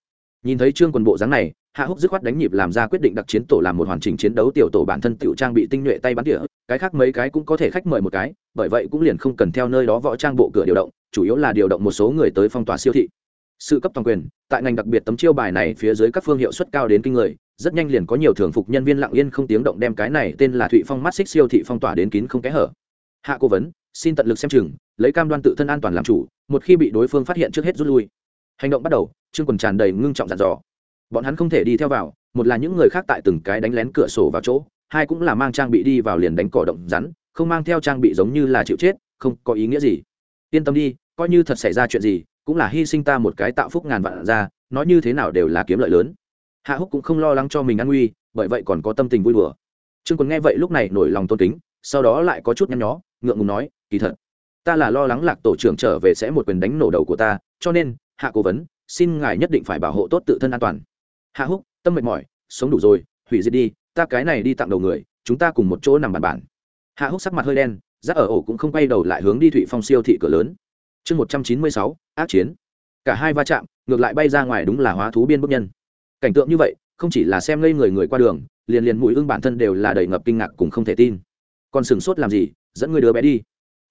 Nhìn thấy trương quần bộ dáng này, hạ húc dứt khoát đánh nhịp làm ra quyết định đặc chiến tổ làm một hoàn chỉnh chiến đấu tiểu tổ bản thân tiểu trang bị tinh nhuệ tay bắn tỉa, cái khác mấy cái cũng có thể khách mời một cái, bởi vậy cũng liền không cần theo nơi đó võ trang bộ cửa điều động, chủ yếu là điều động một số người tới phong tỏa siêu thị. Sự cấp toàn quyền, tại ngành đặc biệt tấm chiêu bài này phía dưới các phương hiệu suất cao đến kinh người, rất nhanh liền có nhiều thường phục nhân viên lặng yên không tiếng động đem cái này tên là thụy phong mắt xích siêu thị phong tỏa đến kín không kẽ hở. Hạ cố vấn xin tận lực xem chừng, lấy cam đoan tự thân an toàn làm chủ, một khi bị đối phương phát hiện trước hết rút lui. Hành động bắt đầu, trương quần tràn đầy ngưng trọng dặn dò. Bọn hắn không thể đi theo vào, một là những người khác tại từng cái đánh lén cửa sổ vào chỗ, hai cũng là mang trang bị đi vào liền đánh cỏ động rắn, không mang theo trang bị giống như là chịu chết, không có ý nghĩa gì. Yên tâm đi, coi như thật xảy ra chuyện gì, cũng là hy sinh ta một cái tạo phúc ngàn vạn ra, nói như thế nào đều là kiếm lợi lớn. Hạ húc cũng không lo lắng cho mình an nguy, bởi vậy còn có tâm tình vui đùa. Trương quần nghe vậy lúc này nổi lòng tôn kính, sau đó lại có chút nhăn nhó ngượng ngùng nói, kỳ thật, ta là lo lắng lạc tổ trưởng trở về sẽ một quyền đánh nổ đầu của ta, cho nên, hạ cố vấn, xin ngài nhất định phải bảo hộ tốt tự thân an toàn. Hạ húc, tâm mệt mỏi, sống đủ rồi, hủy diệt đi, ta cái này đi tặng đầu người, chúng ta cùng một chỗ nằm bàn bản hạ húc sắc mặt hơi đen, rác ở ổ cũng không quay đầu lại hướng đi thụy phong siêu thị cửa lớn. Chương một trăm chín mươi sáu, ác chiến. Cả hai va chạm, ngược lại bay ra ngoài đúng là hóa thú biên bức nhân. Cảnh tượng như vậy, không chỉ là xem ngây người người qua đường, liền liền mũi ưng bản thân đều là đầy ngập kinh ngạc cùng không thể tin. Còn sửng sốt làm gì dẫn người đứa bé đi.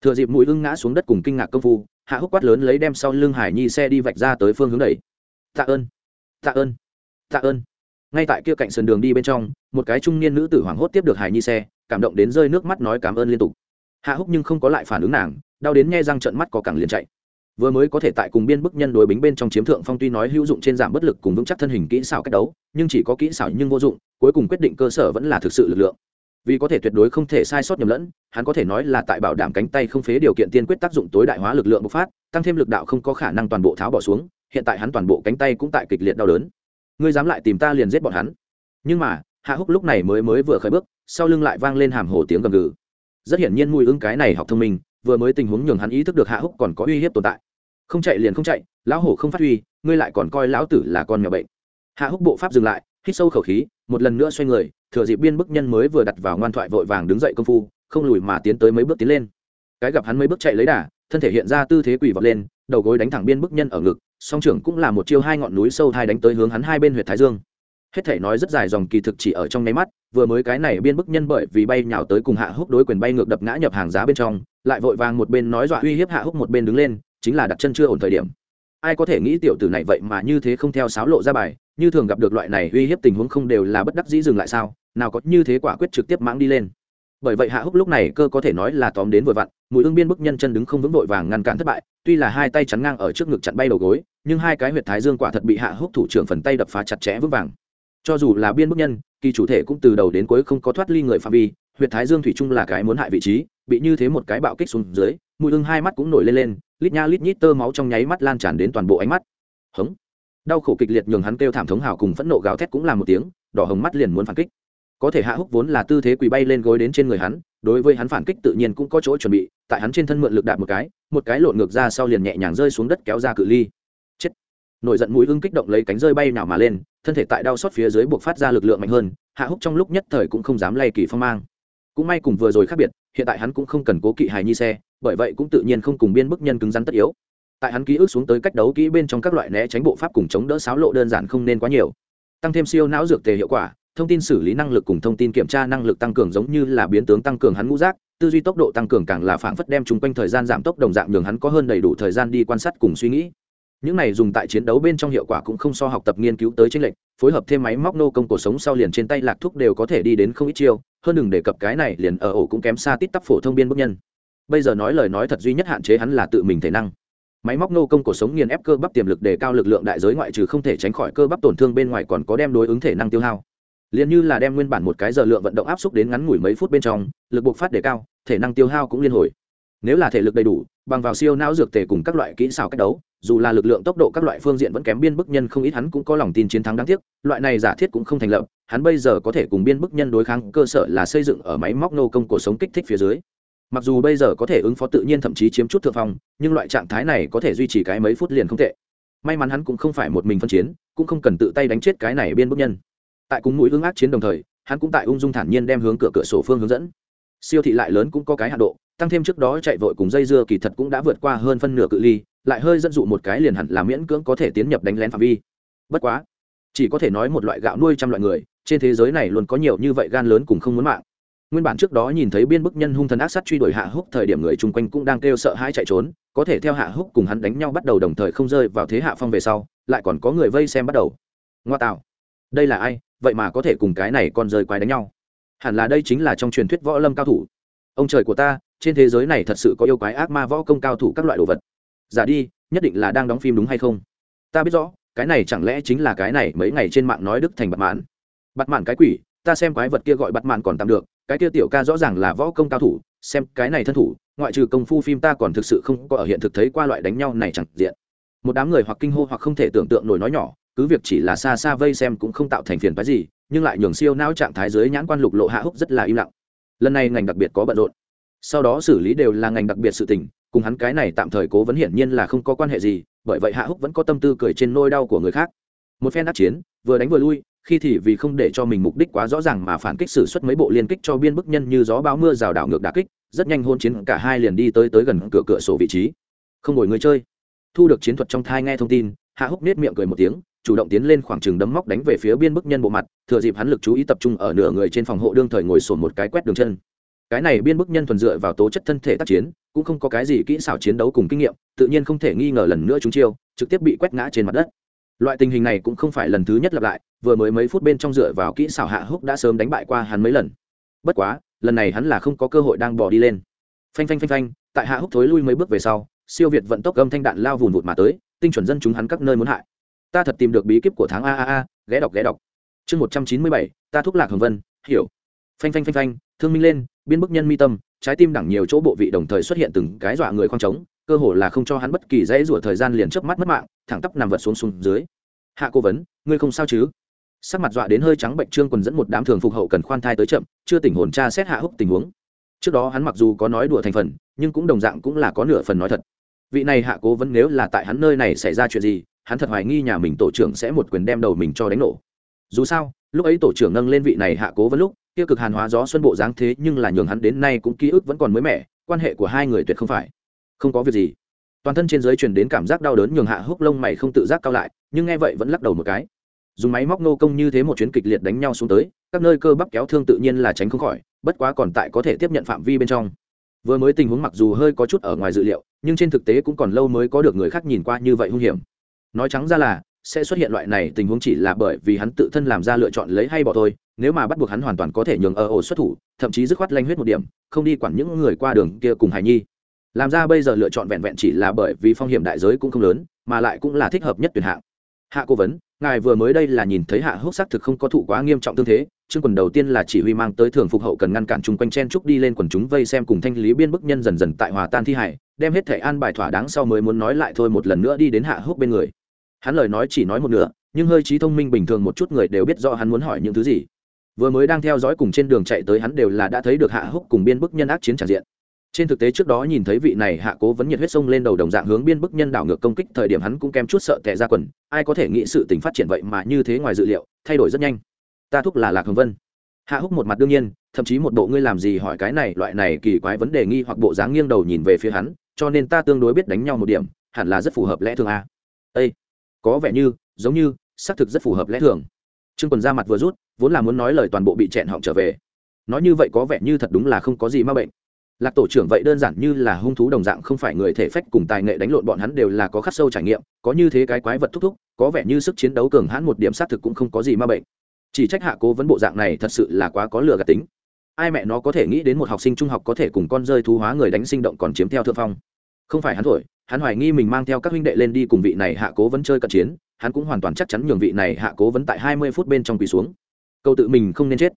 Thừa dịp mũi ưng ngã xuống đất cùng kinh ngạc công phu, hạ húc quát lớn lấy đem sau lưng hải nhi xe đi vạch ra tới phương hướng đẩy. Tạ ơn tạ ơn tạ ơn. Ngay tại kia cạnh sườn đường đi bên trong, một cái trung niên nữ tử hoảng hốt tiếp được hải nhi xe, cảm động đến rơi nước mắt nói cảm ơn liên tục. Hạ húc nhưng không có lại phản ứng nàng, đau đến nghe răng trận mắt có cẳng liền chạy. Vừa mới có thể tại cùng biên bức nhân đối bính bên trong chiếm thượng phong tuy nói hữu dụng trên giảm bất lực cùng vững chắc thân hình kỹ xảo cách đấu, nhưng chỉ có kỹ xảo nhưng vô dụng, cuối cùng quyết định cơ sở vẫn là thực sự lực lượng vì có thể tuyệt đối không thể sai sót nhầm lẫn, hắn có thể nói là tại bảo đảm cánh tay không phế điều kiện tiên quyết tác dụng tối đại hóa lực lượng bộc phát, tăng thêm lực đạo không có khả năng toàn bộ tháo bỏ xuống, hiện tại hắn toàn bộ cánh tay cũng tại kịch liệt đau đớn. Ngươi dám lại tìm ta liền giết bọn hắn. Nhưng mà, hạ húc lúc này mới mới vừa khởi bước, sau lưng lại vang lên hàm hồ tiếng gầm gừ. Rất hiển nhiên mùi ứng cái này học thông minh, vừa mới tình huống nhường hắn ý thức được hạ húc còn có uy hiếp tồn tại. Không chạy liền không chạy, lão hổ không phát huy, ngươi lại còn coi lão tử là con nhỏ bệnh. Hạ húc bộ pháp dừng lại, hít sâu khẩu khí, một lần nữa xoay người thừa dịp biên bức nhân mới vừa đặt vào ngoan thoại vội vàng đứng dậy công phu, không lùi mà tiến tới mấy bước tiến lên. Cái gặp hắn mấy bước chạy lấy đà, thân thể hiện ra tư thế quỳ vọt lên, đầu gối đánh thẳng biên bức nhân ở ngực, song trưởng cũng là một chiêu hai ngọn núi sâu thai đánh tới hướng hắn hai bên huyệt thái dương. Hết thể nói rất dài dòng kỳ thực chỉ ở trong nháy mắt, vừa mới cái này biên bức nhân bởi vì bay nhào tới cùng hạ húc đối quyền bay ngược đập ngã nhập hàng giá bên trong, lại vội vàng một bên nói dọa uy hiếp hạ húc một bên đứng lên, chính là đặt chân chưa ổn thời điểm. Ai có thể nghĩ tiểu tử này vậy mà như thế không theo sáo lộ ra bài, như thường gặp được loại này uy hiếp tình huống không đều là bất đắc dĩ dừng lại sao? Nào có như thế quả quyết trực tiếp mãng đi lên. Bởi vậy hạ húc lúc này cơ có thể nói là tóm đến vừa vặn, mùi ương biên bức nhân chân đứng không vững vội vàng ngăn cản thất bại, tuy là hai tay chắn ngang ở trước ngực chặn bay đầu gối, nhưng hai cái huyệt thái dương quả thật bị hạ húc thủ trưởng phần tay đập phá chặt chẽ vững vàng. Cho dù là biên bức nhân, kỳ chủ thể cũng từ đầu đến cuối không có thoát ly người phạm vi, huyệt thái dương thủy chung là cái muốn hại vị trí, bị như thế một cái bạo kích xuống dưới, mùi ương hai mắt cũng nổi lên lên, lít nha lít nhít tơ máu trong nháy mắt lan tràn đến toàn bộ ánh mắt. Hống. Đau khổ kịch liệt nhường hắn kêu thảm thống hào cùng phẫn nộ gào thét cũng là một tiếng, đỏ hồng mắt liền muốn phản kích có thể hạ húc vốn là tư thế quỳ bay lên gối đến trên người hắn, đối với hắn phản kích tự nhiên cũng có chỗ chuẩn bị, tại hắn trên thân mượn lực đạp một cái một cái lộn ngược ra sau liền nhẹ nhàng rơi xuống đất kéo ra cự ly. Chết. Nổi giận mũi ưng kích động lấy cánh rơi bay nào mà lên, thân thể tại đau xót phía dưới buộc phát ra lực lượng mạnh hơn, hạ húc trong lúc nhất thời cũng không dám lay kỳ phong mang. Cũng may cùng vừa rồi khác biệt, hiện tại hắn cũng không cần cố kỵ hài nhi xe, bởi vậy cũng tự nhiên không cùng biên bức nhân cứng rắn tất yếu. Tại hắn ký ức xuống tới cách đấu kỹ bên trong các loại né tránh bộ pháp cùng chống đỡ sáo lộ đơn giản không nên quá nhiều. Tăng thêm siêu não dược tề hiệu quả thông tin xử lý năng lực cùng thông tin kiểm tra năng lực tăng cường giống như là biến tướng tăng cường hắn ngũ giác, tư duy tốc độ tăng cường càng là phảng phất đem chung quanh thời gian giảm tốc đồng dạng nhường hắn có hơn đầy đủ thời gian đi quan sát cùng suy nghĩ. Những này dùng tại chiến đấu bên trong hiệu quả cũng không so học tập nghiên cứu tới tranh lệch, phối hợp thêm máy móc nô công cuộc sống sau liền trên tay lạc thuốc đều có thể đi đến không ít chiêu, hơn đừng đề cập cái này liền ở ổ cũng kém xa tít tắp phổ thông biên bức nhân. Bây giờ nói lời nói thật duy nhất hạn chế hắn là tự mình thể năng. Máy móc nô công cuộc sống nghiền ép cơ bắp tiềm lực để cao lực lượng đại giới ngoại trừ không thể tránh khỏi cơ bắp tổn thương bên ngoài còn có đem đối ứng thể năng tiêu hao liền như là đem nguyên bản một cái giờ lượng vận động áp xúc đến ngắn ngủi mấy phút bên trong, lực buộc phát đề cao, thể năng tiêu hao cũng liên hồi. Nếu là thể lực đầy đủ, bằng vào siêu não dược tề cùng các loại kỹ xảo cách đấu, dù là lực lượng tốc độ các loại phương diện vẫn kém biên bức nhân không ít, hắn cũng có lòng tin chiến thắng đáng tiếc, loại này giả thiết cũng không thành lập, hắn bây giờ có thể cùng biên bức nhân đối kháng, cơ sở là xây dựng ở máy móc nô công cuộc sống kích thích phía dưới. Mặc dù bây giờ có thể ứng phó tự nhiên thậm chí chiếm chút thượng phong, nhưng loại trạng thái này có thể duy trì cái mấy phút liền không tệ. May mắn hắn cũng không phải một mình phân chiến, cũng không cần tự tay đánh chết cái này biên bức nhân tại cùng mũi ương ác chiến đồng thời, hắn cũng tại ung dung thản nhiên đem hướng cửa cửa sổ phương hướng dẫn. Siêu thị lại lớn cũng có cái hạ độ, tăng thêm trước đó chạy vội cùng dây dưa kỳ thật cũng đã vượt qua hơn phân nửa cự ly, lại hơi dẫn dụ một cái liền hẳn là miễn cưỡng có thể tiến nhập đánh lén phạm vi. Bất quá, chỉ có thể nói một loại gạo nuôi trăm loại người, trên thế giới này luôn có nhiều như vậy gan lớn cùng không muốn mạng. Nguyên bản trước đó nhìn thấy biên bức nhân hung thần ác sát truy đuổi hạ húc thời điểm người chung quanh cũng đang kêu sợ hãi chạy trốn, có thể theo hạ húc cùng hắn đánh nhau bắt đầu đồng thời không rơi vào thế hạ phong về sau, lại còn có người vây xem bắt đầu. Ngoa tạo, đây là ai? Vậy mà có thể cùng cái này còn rơi quái đánh nhau. Hẳn là đây chính là trong truyền thuyết võ lâm cao thủ. Ông trời của ta, trên thế giới này thật sự có yêu quái ác ma võ công cao thủ các loại đồ vật. Giả đi, nhất định là đang đóng phim đúng hay không? Ta biết rõ, cái này chẳng lẽ chính là cái này mấy ngày trên mạng nói đức thành bặt mãn bặt mãn cái quỷ, ta xem quái vật kia gọi bặt mãn còn tạm được, cái kia tiểu ca rõ ràng là võ công cao thủ, xem cái này thân thủ, ngoại trừ công phu phim ta còn thực sự không có ở hiện thực thấy qua loại đánh nhau này chẳng diện. Một đám người hoặc kinh hô hoặc không thể tưởng tượng nổi nói nhỏ cứ việc chỉ là xa xa vây xem cũng không tạo thành phiền phái gì, nhưng lại nhường siêu não trạng thái dưới nhãn quan lục lộ hạ húc rất là im lặng. Lần này ngành đặc biệt có bận rộn. Sau đó xử lý đều là ngành đặc biệt sự tình, cùng hắn cái này tạm thời cố vấn hiển nhiên là không có quan hệ gì, bởi vậy hạ húc vẫn có tâm tư cười trên nôi đau của người khác. Một phen đắc chiến, vừa đánh vừa lui, khi thì vì không để cho mình mục đích quá rõ ràng mà phản kích xử suất mấy bộ liên kích cho biên bức nhân như gió bão mưa rào đảo ngược đà kích, rất nhanh hôn chiến cả hai liền đi tới tới gần cửa cửa sổ vị trí. Không ngồi người chơi. Thu được chiến thuật trong thai nghe thông tin, hạ húc nết miệng cười một tiếng chủ động tiến lên khoảng trừng đấm móc đánh về phía biên bức nhân bộ mặt, thừa dịp hắn lực chú ý tập trung ở nửa người trên phòng hộ đương thời ngồi sồn một cái quét đường chân. Cái này biên bức nhân thuần dựa vào tố chất thân thể tác chiến, cũng không có cái gì kỹ xảo chiến đấu cùng kinh nghiệm, tự nhiên không thể nghi ngờ lần nữa chúng chiêu, trực tiếp bị quét ngã trên mặt đất. Loại tình hình này cũng không phải lần thứ nhất lặp lại, vừa mới mấy phút bên trong dựa vào kỹ xảo hạ húc đã sớm đánh bại qua hắn mấy lần. Bất quá, lần này hắn là không có cơ hội đang bỏ đi lên. Phanh phanh phanh phanh, tại hạ húc thối lui mấy bước về sau, siêu việt vận tốc âm thanh đạn lao vùn vụt mà tới, tinh chuẩn dân chúng hắn các nơi muốn hại ta thật tìm được bí kíp của tháng a a a, ghé đọc ghé đọc. Chương một trăm chín mươi bảy, ta thúc lạc hồng vân, hiểu. Phanh phanh phanh phanh, thương minh lên, biên bức nhân mi tâm, trái tim đẳng nhiều chỗ bộ vị đồng thời xuất hiện từng cái dọa người khoang trống, cơ hồ là không cho hắn bất kỳ dãy rủa thời gian liền chớp mắt mất mạng, thẳng tắp nằm vật xuống xuống dưới. Hạ cố vấn, ngươi không sao chứ? Sắc mặt dọa đến hơi trắng bệnh trương quần dẫn một đám thường phục hậu cần khoan thai tới chậm, chưa tỉnh hồn tra xét hạ húc tình huống. Trước đó hắn mặc dù có nói đùa thành phần, nhưng cũng đồng dạng cũng là có nửa phần nói thật. Vị này hạ cố vấn nếu là tại hắn nơi này xảy ra chuyện gì hắn thật hoài nghi nhà mình tổ trưởng sẽ một quyền đem đầu mình cho đánh nổ. Dù sao, lúc ấy tổ trưởng nâng lên vị này hạ cố vấn lúc tiêu cực hàn hóa gió xuân bộ dáng thế nhưng là nhường hắn đến nay cũng ký ức vẫn còn mới mẻ, quan hệ của hai người tuyệt không phải. Không có việc gì. Toàn thân trên giới truyền đến cảm giác đau đớn nhường hạ húc lông mày không tự giác cao lại, nhưng nghe vậy vẫn lắc đầu một cái. Dùng máy móc nô công như thế một chuyến kịch liệt đánh nhau xuống tới, các nơi cơ bắp kéo thương tự nhiên là tránh không khỏi, bất quá còn tại có thể tiếp nhận phạm vi bên trong. Vừa mới tình huống mặc dù hơi có chút ở ngoài dự liệu, nhưng trên thực tế cũng còn lâu mới có được người khác nhìn qua như vậy hung hiểm nói trắng ra là, sẽ xuất hiện loại này tình huống chỉ là bởi vì hắn tự thân làm ra lựa chọn lấy hay bỏ thôi, nếu mà bắt buộc hắn hoàn toàn có thể nhường ở ổ xuất thủ, thậm chí dứt khoát lanh huyết một điểm, không đi quản những người qua đường kia cùng hài nhi. Làm ra bây giờ lựa chọn vẹn vẹn chỉ là bởi vì phong hiểm đại giới cũng không lớn, mà lại cũng là thích hợp nhất tuyển hạng. Hạ cố vấn, ngài vừa mới đây là nhìn thấy hạ hốc xác thực không có thụ quá nghiêm trọng tương thế, chương quần đầu tiên là chỉ huy mang tới thường phục hậu cần ngăn cản chung quanh chen trúc đi lên quần chúng vây xem cùng thanh lý biên bức nhân dần dần tại hòa tan thi hải, đem hết thể an bài thỏa đáng sau mới muốn nói lại thôi một lần nữa đi đến hạ hốc bên người hắn lời nói chỉ nói một nửa, nhưng hơi trí thông minh bình thường một chút người đều biết rõ hắn muốn hỏi những thứ gì. Vừa mới đang theo dõi cùng trên đường chạy tới hắn đều là đã thấy được hạ húc cùng biên bức nhân ác chiến tràn diện. Trên thực tế trước đó nhìn thấy vị này hạ cố vấn nhiệt huyết sông lên đầu đồng dạng hướng biên bức nhân đảo ngược công kích thời điểm hắn cũng kém chút sợ tệ ra quần, ai có thể nghĩ sự tình phát triển vậy mà như thế ngoài dự liệu, thay đổi rất nhanh. Ta thúc là lạc hồng vân. Hạ húc một mặt đương nhiên, thậm chí một bộ ngươi làm gì hỏi cái này loại này kỳ quái vấn đề nghi hoặc bộ dáng nghiêng đầu nhìn về phía hắn, cho nên ta tương đối biết đánh nhau một điểm, hẳn là rất phù hợp lẽ thường a. Ây có vẻ như, giống như, xác thực rất phù hợp lẽ thường. Trương quần ra mặt vừa rút, vốn là muốn nói lời toàn bộ bị chẹn họng trở về. Nói như vậy có vẻ như thật đúng là không có gì ma bệnh. Lạc tổ trưởng vậy đơn giản như là hung thú đồng dạng không phải người thể phách cùng tài nghệ đánh lộn bọn hắn đều là có khắc sâu trải nghiệm, có như thế cái quái vật thúc thúc, có vẻ như sức chiến đấu cường hãn một điểm xác thực cũng không có gì ma bệnh. Chỉ trách hạ cố vấn bộ dạng này thật sự là quá có lừa gạt tính. Ai mẹ nó có thể nghĩ đến một học sinh trung học có thể cùng con rơi thú hóa người đánh sinh động còn chiếm theo thượng phong. Không phải hắn thổi hắn hoài nghi mình mang theo các huynh đệ lên đi cùng vị này hạ cố vấn chơi cận chiến, hắn cũng hoàn toàn chắc chắn nhường vị này hạ cố vấn tại hai mươi phút bên trong quỳ xuống. Câu tự mình không nên chết.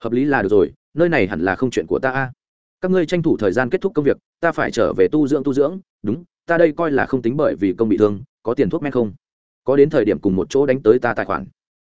Hợp lý là được rồi, nơi này hẳn là không chuyện của ta a. Các ngươi tranh thủ thời gian kết thúc công việc, ta phải trở về tu dưỡng tu dưỡng. Đúng, ta đây coi là không tính bởi vì công bị thương, có tiền thuốc men không? Có đến thời điểm cùng một chỗ đánh tới ta tài khoản.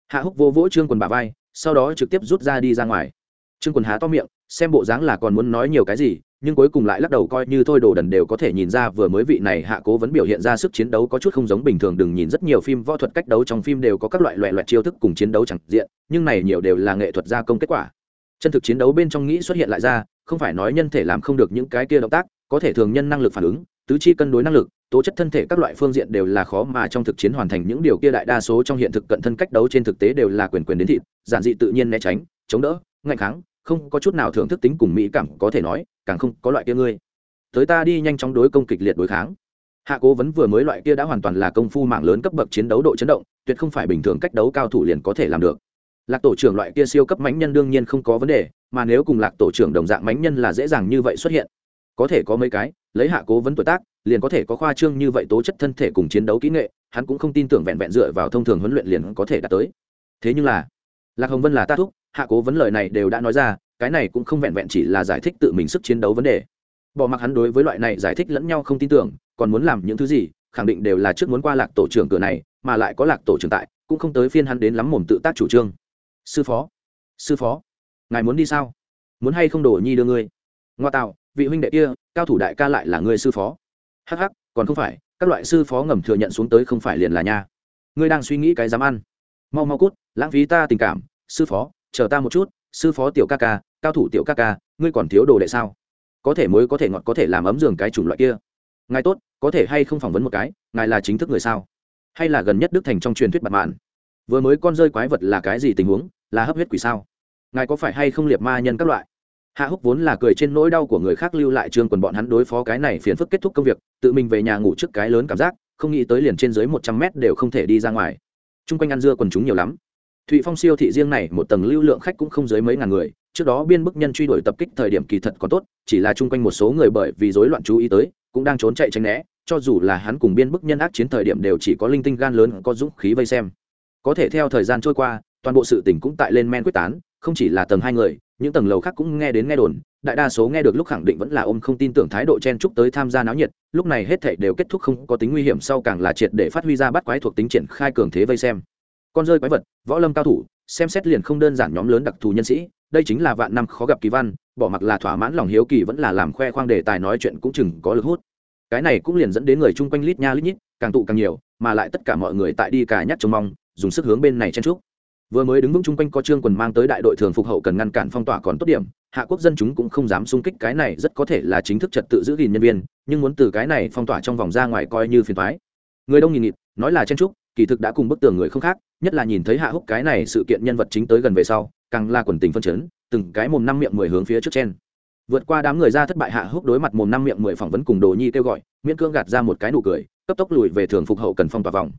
Hạ húc vô vỗ trương quần bà vai, sau đó trực tiếp rút ra đi ra ngoài. Trương quần há to miệng, xem bộ dáng là còn muốn nói nhiều cái gì nhưng cuối cùng lại lắc đầu coi như thôi đồ đần đều có thể nhìn ra vừa mới vị này hạ cố vẫn biểu hiện ra sức chiến đấu có chút không giống bình thường, đừng nhìn rất nhiều phim võ thuật cách đấu trong phim đều có các loại loại loại chiêu thức cùng chiến đấu chẳng diện, nhưng này nhiều đều là nghệ thuật gia công kết quả. Chân thực chiến đấu bên trong nghĩ xuất hiện lại ra, không phải nói nhân thể làm không được những cái kia động tác, có thể thường nhân năng lực phản ứng, tứ chi cân đối năng lực, tố chất thân thể các loại phương diện đều là khó mà trong thực chiến hoàn thành, những điều kia đại đa số trong hiện thực cận thân cách đấu trên thực tế đều là quyền quyền đến thịt, giản dị tự nhiên né tránh, chống đỡ ngạnh kháng, không có chút nào thưởng thức tính cùng mỹ cảm có thể nói càng không có loại kia ngươi. Tới ta đi nhanh chóng đối công kịch liệt đối kháng. Hạ cố vấn vừa mới loại kia đã hoàn toàn là công phu mạng lớn cấp bậc chiến đấu độ chấn động, tuyệt không phải bình thường cách đấu cao thủ liền có thể làm được. Lạc tổ trưởng loại kia siêu cấp mãnh nhân đương nhiên không có vấn đề, mà nếu cùng lạc tổ trưởng đồng dạng mãnh nhân là dễ dàng như vậy xuất hiện. Có thể có mấy cái, lấy hạ cố vấn tuổi tác, liền có thể có khoa trương như vậy tố chất thân thể cùng chiến đấu kỹ nghệ, hắn cũng không tin tưởng vẹn vẹn dựa vào thông thường huấn luyện liền có thể đạt tới. Thế nhưng là, lạc hồng vân là ta thúc, hạ cố vấn lời này đều đã nói ra cái này cũng không vẹn vẹn chỉ là giải thích tự mình sức chiến đấu vấn đề. Bỏ mặc hắn đối với loại này giải thích lẫn nhau không tin tưởng, còn muốn làm những thứ gì, khẳng định đều là trước muốn qua lạc tổ trưởng cửa này, mà lại có lạc tổ trưởng tại, cũng không tới phiên hắn đến lắm mồm tự tác chủ trương. Sư phó sư phó, ngài muốn đi sao? Muốn hay không đổ nhi đưa ngươi? Ngoa tạo, vị huynh đệ kia, cao thủ đại ca lại là ngươi sư phó. Hh còn không phải, các loại sư phó ngầm thừa nhận xuống tới không phải liền là nha. Ngươi đang suy nghĩ cái dám ăn. Mau mau cút, lãng phí ta tình cảm, sư phó, chờ ta một chút, sư phó tiểu ca ca cao thủ tiểu ca ca, ngươi còn thiếu đồ đệ sao? Có thể mới có thể ngọt có thể làm ấm giường cái chủng loại kia. Ngài tốt, có thể hay không phỏng vấn một cái, ngài là chính thức người sao? Hay là gần nhất đức thành trong truyền thuyết bặt mạn? Vừa mới con rơi quái vật là cái gì tình huống, là hấp huyết quỷ sao? Ngài có phải hay không liệt ma nhân các loại? Hạ húc vốn là cười trên nỗi đau của người khác lưu lại trương quần bọn hắn đối phó cái này phiền phức kết thúc công việc, tự mình về nhà ngủ trước cái lớn cảm giác, không nghĩ tới liền trên dưới một trăm mét đều không thể đi ra ngoài. T r u n g quanh ăn dưa quần chúng nhiều lắm thụy phong siêu thị riêng này một tầng lưu lượng khách cũng không dưới mấy ngàn người, trước đó biên bức nhân truy đuổi tập kích thời điểm kỳ thật còn tốt, chỉ là chung quanh một số người bởi vì rối loạn chú ý tới, cũng đang trốn chạy tránh né, cho dù là hắn cùng biên bức nhân ác chiến thời điểm đều chỉ có linh tinh gan lớn có dũng khí vây xem. Có thể theo thời gian trôi qua, toàn bộ sự tình cũng tại lên men quyết tán, không chỉ là tầng hai người, những tầng lầu khác cũng nghe đến nghe đồn, đại đa số nghe được lúc khẳng định vẫn là ôm không tin tưởng thái độ chen chúc tới tham gia náo nhiệt, lúc này hết thảy đều kết thúc không có tính nguy hiểm sau càng là triệt để phát huy ra bắt quái thuộc tính triển khai cường thế vây xem con rơi quái vật, võ lâm cao thủ, xem xét liền không đơn giản nhóm lớn đặc thù nhân sĩ, đây chính là vạn năm khó gặp kỳ văn, bỏ mặc là thỏa mãn lòng hiếu kỳ vẫn là làm khoe khoang đề tài nói chuyện cũng chừng có lực hút. Cái này cũng liền dẫn đến người chung quanh lít nha lít nhít, càng tụ càng nhiều, mà lại tất cả mọi người tại đi cả nhắc trông mong, dùng sức hướng bên này chen trúc vừa mới đứng vững chung quanh có trương quần mang tới đại đội thường phục hậu cần ngăn cản phong tỏa còn tốt điểm, hạ quốc dân chúng cũng không dám xung kích cái này rất có thể là chính thức trật tự giữ gìn nhân viên, nhưng muốn từ cái này phong tỏa trong vòng ra ngoài coi như phiền thoái người đông nhìn nghịt, nói là chen trúc kỳ thực đã cùng bức tường người không khác nhất là nhìn thấy hạ húc cái này sự kiện nhân vật chính tới gần về sau, càng là quần tình phân chấn, từng cái mồm năm miệng mười hướng phía trước trên. Vượt qua đám người ra thất bại hạ húc đối mặt mồm năm miệng mười phỏng vấn cùng đồ nhi kêu gọi, miễn cưỡng gạt ra một cái nụ cười, cấp tốc lùi về thường phục hậu cần phong tỏa vòng.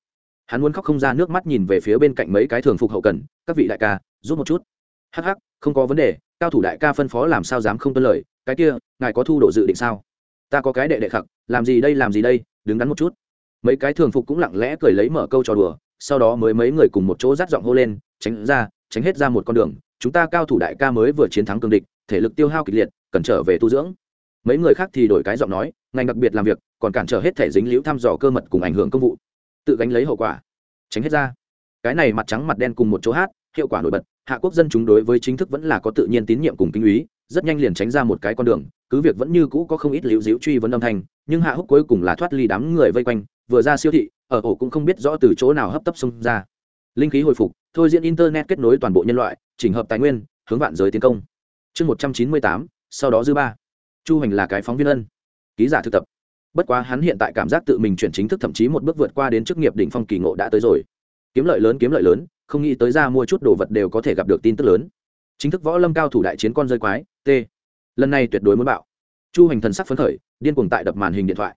Hắn muốn khóc không ra nước mắt nhìn về phía bên cạnh mấy cái thường phục hậu cần, các vị đại ca, giúp một chút. Hắc hắc, không có vấn đề, cao thủ đại ca phân phó làm sao dám không tuân lời, cái kia, ngài có thu độ dự định sao? Ta có cái đệ đệ khặc, làm gì đây, làm gì đây, đứng đắn một chút. Mấy cái thường phục cũng lặng lẽ cười lấy mở câu trò đùa sau đó mới mấy người cùng một chỗ dắt giọng hô lên, tránh ra, tránh hết ra một con đường, chúng ta cao thủ đại ca mới vừa chiến thắng cương địch, thể lực tiêu hao kịch liệt, cần trở về tu dưỡng. Mấy người khác thì đổi cái giọng nói, ngành đặc biệt làm việc, còn cản trở hết thể dính liễu thăm dò cơ mật cùng ảnh hưởng công vụ. Tự gánh lấy hậu quả. Tránh hết ra. Cái này mặt trắng mặt đen cùng một chỗ hát, hiệu quả nổi bật, hạ quốc dân chúng đối với chính thức vẫn là có tự nhiên tín nhiệm cùng kinh úy rất nhanh liền tránh ra một cái con đường, cứ việc vẫn như cũ có không ít liễu diễu truy vấn âm thanh, nhưng hạ húc cuối cùng là thoát ly đám người vây quanh, vừa ra siêu thị ở ổ cũng không biết rõ từ chỗ nào hấp tấp xông ra. Linh khí hồi phục, thôi diễn internet kết nối toàn bộ nhân loại, chỉnh hợp tài nguyên, hướng vạn giới tiến công. Chương một trăm chín mươi tám, sau đó dư ba. Chu hành là cái phóng viên ân. Ký giả thực tập. Bất quá hắn hiện tại cảm giác tự mình chuyển chính thức thậm chí một bước vượt qua đến chức nghiệp đỉnh phong kỳ ngộ đã tới rồi. Kiếm lợi lớn, kiếm lợi lớn, không nghĩ tới ra mua chút đồ vật đều có thể gặp được tin tức lớn. Chính thức võ lâm cao thủ đại chiến con rơi quái, t. Lần này tuyệt đối muốn bạo. Chu hành thần sắc phấn khởi, điên cuồng tại đập màn hình điện thoại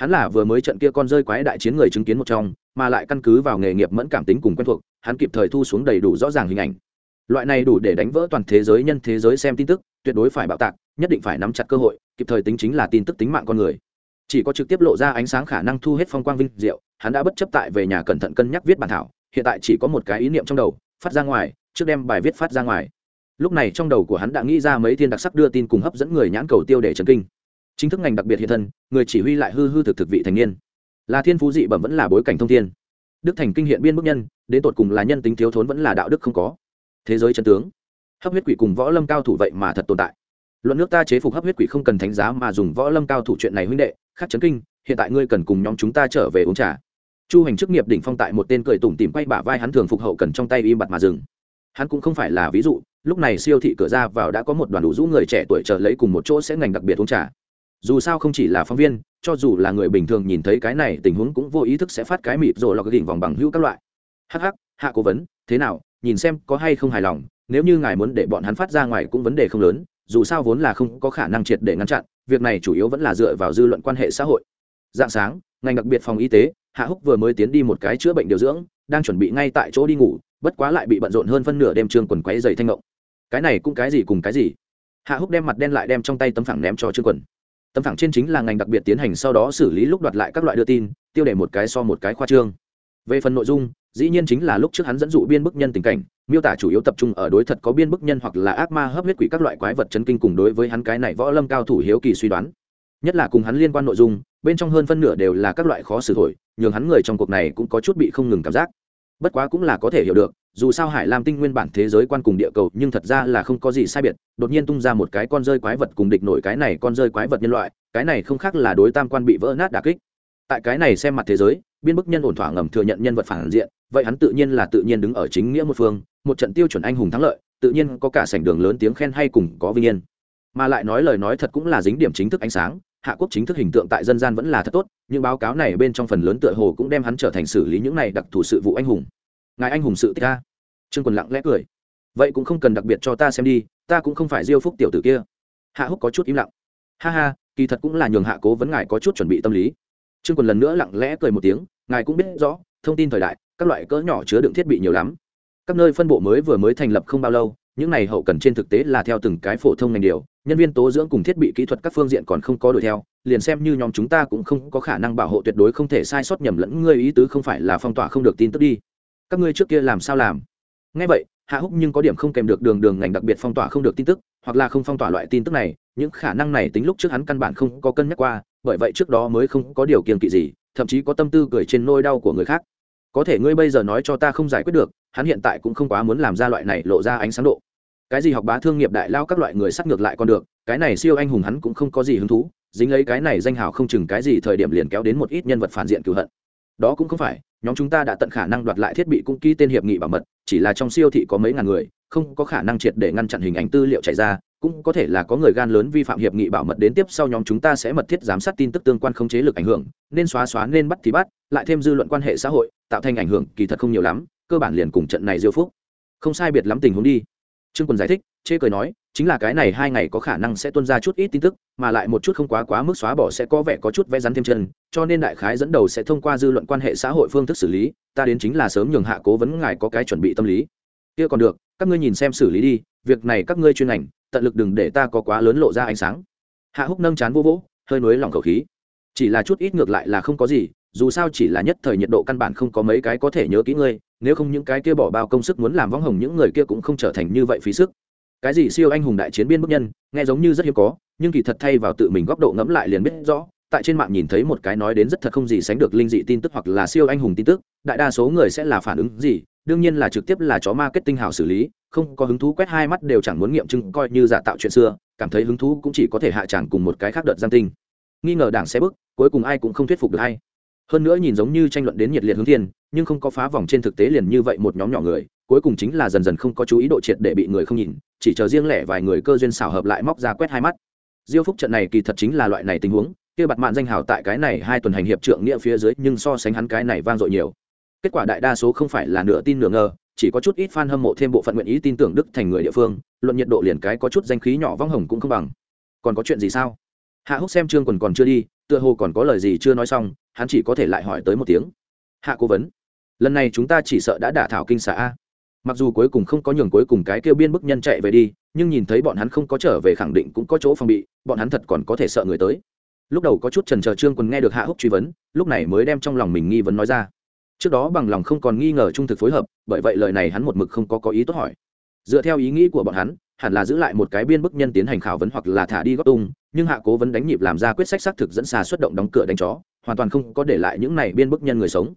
hắn là vừa mới trận kia con rơi quái đại chiến người chứng kiến một trong, mà lại căn cứ vào nghề nghiệp mẫn cảm tính cùng quen thuộc, hắn kịp thời thu xuống đầy đủ rõ ràng hình ảnh. Loại này đủ để đánh vỡ toàn thế giới nhân thế giới xem tin tức, tuyệt đối phải bạo tạc, nhất định phải nắm chặt cơ hội, kịp thời tính chính là tin tức tính mạng con người. Chỉ có trực tiếp lộ ra ánh sáng khả năng thu hết phong quang vinh diệu, hắn đã bất chấp tại về nhà cẩn thận cân nhắc viết bản thảo, hiện tại chỉ có một cái ý niệm trong đầu, phát ra ngoài, trước đem bài viết phát ra ngoài. Lúc này trong đầu của hắn đã nghĩ ra mấy thiên đặc sắc đưa tin cùng hấp dẫn người nhãn cầu tiêu để trần kinh chính thức ngành đặc biệt hiện thân, người chỉ huy lại hư hư thực thực vị thành niên. Là thiên phú dị bẩm vẫn là bối cảnh thông thiên. Đức thành kinh hiện biên bức nhân, đến tột cùng là nhân tính thiếu thốn vẫn là đạo đức không có. Thế giới chân tướng. Hấp huyết quỷ cùng võ lâm cao thủ vậy mà thật tồn tại. Luận nước ta chế phục hấp huyết quỷ không cần thánh giá mà dùng võ lâm cao thủ chuyện này huynh đệ, khắc chấn kinh, hiện tại ngươi cần cùng nhóm chúng ta trở về uống trà. Chu hành chức nghiệp đỉnh phong tại một tên cười tủm tìm quay bả vai hắn thường phục hậu cần trong tay im bặt mà dừng. Hắn cũng không phải là ví dụ, lúc này siêu thị cửa ra vào đã có một đoàn đủ rũ người trẻ tuổi chờ lấy cùng một chỗ sẽ ngành đặc biệt uống trà dù sao không chỉ là phóng viên, cho dù là người bình thường nhìn thấy cái này, tình huống cũng vô ý thức sẽ phát cái mịt rồi lọc đỉnh vòng bằng hữu các loại. Hh hạ cố vấn, thế nào? Nhìn xem có hay không hài lòng. Nếu như ngài muốn để bọn hắn phát ra ngoài cũng vấn đề không lớn, dù sao vốn là không có khả năng triệt để ngăn chặn, việc này chủ yếu vẫn là dựa vào dư luận quan hệ xã hội. Dạng sáng, ngành đặc biệt phòng y tế, hạ húc vừa mới tiến đi một cái chữa bệnh điều dưỡng, đang chuẩn bị ngay tại chỗ đi ngủ, bất quá lại bị bận rộn hơn phân nửa đêm trương quần quáy dày thanh ngộng. Cái này cũng cái gì cùng cái gì? Hạ húc đem mặt đen lại đem trong tay tấm phẳng ném cho trương quần tấm thẳng trên chính là ngành đặc biệt tiến hành sau đó xử lý lúc đoạt lại các loại đưa tin, tiêu đề một cái so một cái khoa trương. Về phần nội dung, dĩ nhiên chính là lúc trước hắn dẫn dụ biên bức nhân tình cảnh, miêu tả chủ yếu tập trung ở đối thật có biên bức nhân hoặc là ác ma hấp huyết quỷ các loại quái vật chấn kinh cùng đối với hắn cái này võ lâm cao thủ hiếu kỳ suy đoán. Nhất là cùng hắn liên quan nội dung, bên trong hơn phân nửa đều là các loại khó xử thổi, nhường hắn người trong cuộc này cũng có chút bị không ngừng cảm giác bất quá cũng là có thể hiểu được, dù sao hải lam tinh nguyên bản thế giới quan cùng địa cầu nhưng thật ra là không có gì sai biệt, đột nhiên tung ra một cái con rơi quái vật cùng địch nổi cái này con rơi quái vật nhân loại, cái này không khác là đối tam quan bị vỡ nát đà kích. Tại cái này xem mặt thế giới, biên bức nhân ổn thỏa ngầm thừa nhận nhân vật phản diện, vậy hắn tự nhiên là tự nhiên đứng ở chính nghĩa một phương, một trận tiêu chuẩn anh hùng thắng lợi, tự nhiên có cả sảnh đường lớn tiếng khen hay cùng có vinh yên. Mà lại nói lời nói thật cũng là dính điểm chính thức ánh sáng hạ quốc chính thức hình tượng tại dân gian vẫn là thật tốt nhưng báo cáo này bên trong phần lớn tựa hồ cũng đem hắn trở thành xử lý những này đặc thù sự vụ anh hùng. Ngài anh hùng sự tích ta trương quần lặng lẽ cười. Vậy cũng không cần đặc biệt cho ta xem đi, ta cũng không phải diêu phúc tiểu tử kia. Hạ húc có chút im lặng. Ha ha, kỳ thật cũng là nhường hạ cố vấn ngài có chút chuẩn bị tâm lý. Trương quần lần nữa lặng lẽ cười một tiếng, ngài cũng biết rõ, thông tin thời đại, các loại cỡ nhỏ chứa đựng thiết bị nhiều lắm. Các nơi phân bộ mới vừa mới thành lập không bao lâu những này hậu cần trên thực tế là theo từng cái phổ thông ngành điều, nhân viên tố dưỡng cùng thiết bị kỹ thuật các phương diện còn không có đuổi theo, liền xem như nhóm chúng ta cũng không có khả năng bảo hộ tuyệt đối không thể sai sót nhầm lẫn ngươi ý tứ không phải là phong tỏa không được tin tức đi. Các ngươi trước kia làm sao làm? Ngay vậy, hạ húc nhưng có điểm không kèm được đường đường ngành đặc biệt phong tỏa không được tin tức, hoặc là không phong tỏa loại tin tức này, những khả năng này tính lúc trước hắn căn bản không có cân nhắc qua, bởi vậy trước đó mới không có điều kiện kỵ gì, thậm chí có tâm tư cười trên nôi đau của người khác có thể ngươi bây giờ nói cho ta không giải quyết được, hắn hiện tại cũng không quá muốn làm ra loại này lộ ra ánh sáng độ. Cái gì học bá thương nghiệp đại lao các loại người sắc ngược lại còn được, cái này siêu anh hùng hắn cũng không có gì hứng thú, dính lấy cái này danh hào không chừng cái gì thời điểm liền kéo đến một ít nhân vật phản diện cựu hận. Đó cũng không phải, nhóm chúng ta đã tận khả năng đoạt lại thiết bị cũng ký tên hiệp nghị bảo mật, chỉ là trong siêu thị có mấy ngàn người không có khả năng triệt để ngăn chặn hình ảnh tư liệu chạy ra, cũng có thể là có người gan lớn vi phạm hiệp nghị bảo mật đến tiếp sau nhóm chúng ta sẽ mật thiết giám sát tin tức tương quan không chế lực ảnh hưởng, nên xóa xóa nên bắt thì bắt, lại thêm dư luận quan hệ xã hội, tạo thành ảnh hưởng kỳ thật không nhiều lắm, cơ bản liền cùng trận này diêu phúc. Không sai biệt lắm tình huống đi. Trương quân giải thích, chê cười nói, chính là cái này hai ngày có khả năng sẽ tuân ra chút ít tin tức, mà lại một chút không quá quá mức xóa bỏ sẽ có vẻ có chút vẽ rắn thêm chân, cho nên đại khái dẫn đầu sẽ thông qua dư luận quan hệ xã hội phương thức xử lý, ta đến chính là sớm nhường hạ cố vấn ngài có cái chuẩn bị tâm lý kia còn được, các ngươi nhìn xem xử lý đi, việc này các ngươi chuyên ngành, tận lực đừng để ta có quá lớn lộ ra ánh sáng. Hạ húc nâng chán vô vỗ, hơi nới lỏng khẩu khí. Chỉ là chút ít ngược lại là không có gì, dù sao chỉ là nhất thời nhiệt độ căn bản không có mấy cái có thể nhớ kỹ ngươi, nếu không những cái kia bỏ bao công sức muốn làm võng hồng những người kia cũng không trở thành như vậy phí sức. Cái gì siêu anh hùng đại chiến biên bức nhân, nghe giống như rất hiếm có, nhưng kỳ thật thay vào tự mình góc độ ngẫm lại liền biết rõ, tại trên mạng nhìn thấy một cái nói đến rất thật không gì sánh được linh dị tin tức hoặc là siêu anh hùng tin tức, đại đa số người sẽ là phản ứng gì đương nhiên là trực tiếp là chó marketing hào xử lý, không có hứng thú quét hai mắt đều chẳng muốn nghiệm chứng, coi như giả tạo chuyện xưa, cảm thấy hứng thú cũng chỉ có thể hạ chẳng cùng một cái khác đợt giang tinh. Nghi ngờ đảng sẽ bức, cuối cùng ai cũng không thuyết phục được hay. Hơn nữa nhìn giống như tranh luận đến nhiệt liệt hướng thiên, nhưng không có phá vòng trên thực tế liền như vậy một nhóm nhỏ người, cuối cùng chính là dần dần không có chú ý độ triệt để bị người không nhìn, chỉ chờ riêng lẻ vài người cơ duyên xảo hợp lại móc ra quét hai mắt. Diêu phúc trận này kỳ thật chính là loại này tình huống, kia bặt mạn danh hào tại cái này hai tuần hành hiệp trượng nghĩa phía dưới, nhưng so sánh hắn cái này vang dội nhiều kết quả đại đa số không phải là nửa tin nửa ngờ, chỉ có chút ít fan hâm mộ thêm bộ phận nguyện ý tin tưởng đức thành người địa phương, luận nhiệt độ liền cái có chút danh khí nhỏ vong hồng cũng không bằng. Còn có chuyện gì sao? Hạ húc xem trương quần còn chưa đi, tựa hồ còn có lời gì chưa nói xong, hắn chỉ có thể lại hỏi tới một tiếng. Hạ cố vấn, lần này chúng ta chỉ sợ đã đả thảo kinh xạ a. Mặc dù cuối cùng không có nhường cuối cùng cái kêu biên bức nhân chạy về đi, nhưng nhìn thấy bọn hắn không có trở về khẳng định cũng có chỗ phòng bị, bọn hắn thật còn có thể sợ người tới. Lúc đầu có chút trần trờ trương quần nghe được hạ húc truy vấn, lúc này mới đem trong lòng mình nghi vấn nói ra trước đó bằng lòng không còn nghi ngờ trung thực phối hợp, bởi vậy lời này hắn một mực không có có ý tốt hỏi. Dựa theo ý nghĩ của bọn hắn, hẳn là giữ lại một cái biên bức nhân tiến hành khảo vấn hoặc là thả đi góp tung, nhưng hạ cố vấn đánh nhịp làm ra quyết sách xác thực dẫn xà xuất động đóng cửa đánh chó, hoàn toàn không có để lại những này biên bức nhân người sống.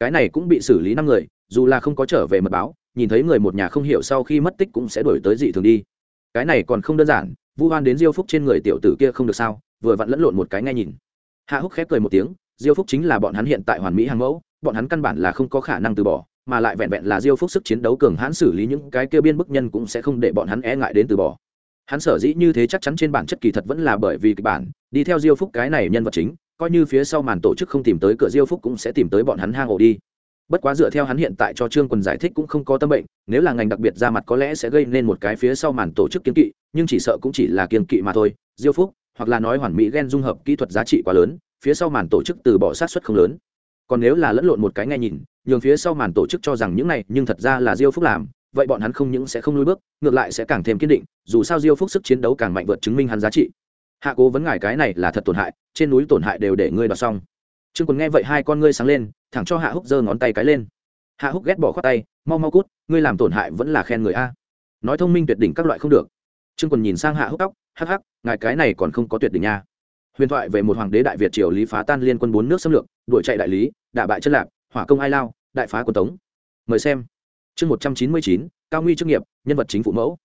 Cái này cũng bị xử lý năm người, dù là không có trở về mật báo, nhìn thấy người một nhà không hiểu sau khi mất tích cũng sẽ đổi tới dị thường đi. Cái này còn không đơn giản, vu hoan đến diêu phúc trên người tiểu tử kia không được sao, vừa vặn lẫn lộn một cái nghe nhìn. Hạ húc khép cười một tiếng, diêu phúc chính là bọn hắn hiện tại hoàn mỹ hàng mẫu bọn hắn căn bản là không có khả năng từ bỏ, mà lại vẹn vẹn là diêu phúc sức chiến đấu cường hãn xử lý những cái kia biên bức nhân cũng sẽ không để bọn hắn e ngại đến từ bỏ. Hắn sở dĩ như thế chắc chắn trên bản chất kỳ thật vẫn là bởi vì kịch bản, đi theo diêu phúc cái này nhân vật chính, coi như phía sau màn tổ chức không tìm tới cửa diêu phúc cũng sẽ tìm tới bọn hắn hang ổ đi. Bất quá dựa theo hắn hiện tại cho trương quần giải thích cũng không có tâm bệnh, nếu là ngành đặc biệt ra mặt có lẽ sẽ gây nên một cái phía sau màn tổ chức kiến kỵ, nhưng chỉ sợ cũng chỉ là kiên kỵ mà thôi. Diêu phúc, hoặc là nói hoàn mỹ ghen dung hợp kỹ thuật giá trị quá lớn, phía sau màn tổ chức từ bỏ sát xuất không lớn còn nếu là lẫn lộn một cái nghe nhìn, nhường phía sau màn tổ chức cho rằng những này nhưng thật ra là diêu phúc làm, vậy bọn hắn không những sẽ không lùi bước, ngược lại sẽ càng thêm kiên định, dù sao diêu phúc sức chiến đấu càng mạnh vượt chứng minh hắn giá trị. Hạ cố vấn ngài cái này là thật tổn hại, trên núi tổn hại đều để ngươi đọc xong. Trương Quân nghe vậy hai con ngươi sáng lên, thẳng cho hạ húc giơ ngón tay cái lên. Hạ húc ghét bỏ khoát tay, mau mau cút, ngươi làm tổn hại vẫn là khen người a. Nói thông minh tuyệt đỉnh các loại không được. Trương Quân nhìn sang hạ húc tóc, hắc hắc, ngài cái này còn không có tuyệt đỉnh nha. Huyền thoại về một hoàng đế đại việt triều lý phá tan liên quân bốn nước xâm lược đuổi chạy đại lý, đả bại chân lạp, hỏa công ai lao, đại phá quân tống. Mời xem. Chương một trăm chín mươi chín, cao nguy chức nghiệp, nhân vật chính phụ mẫu.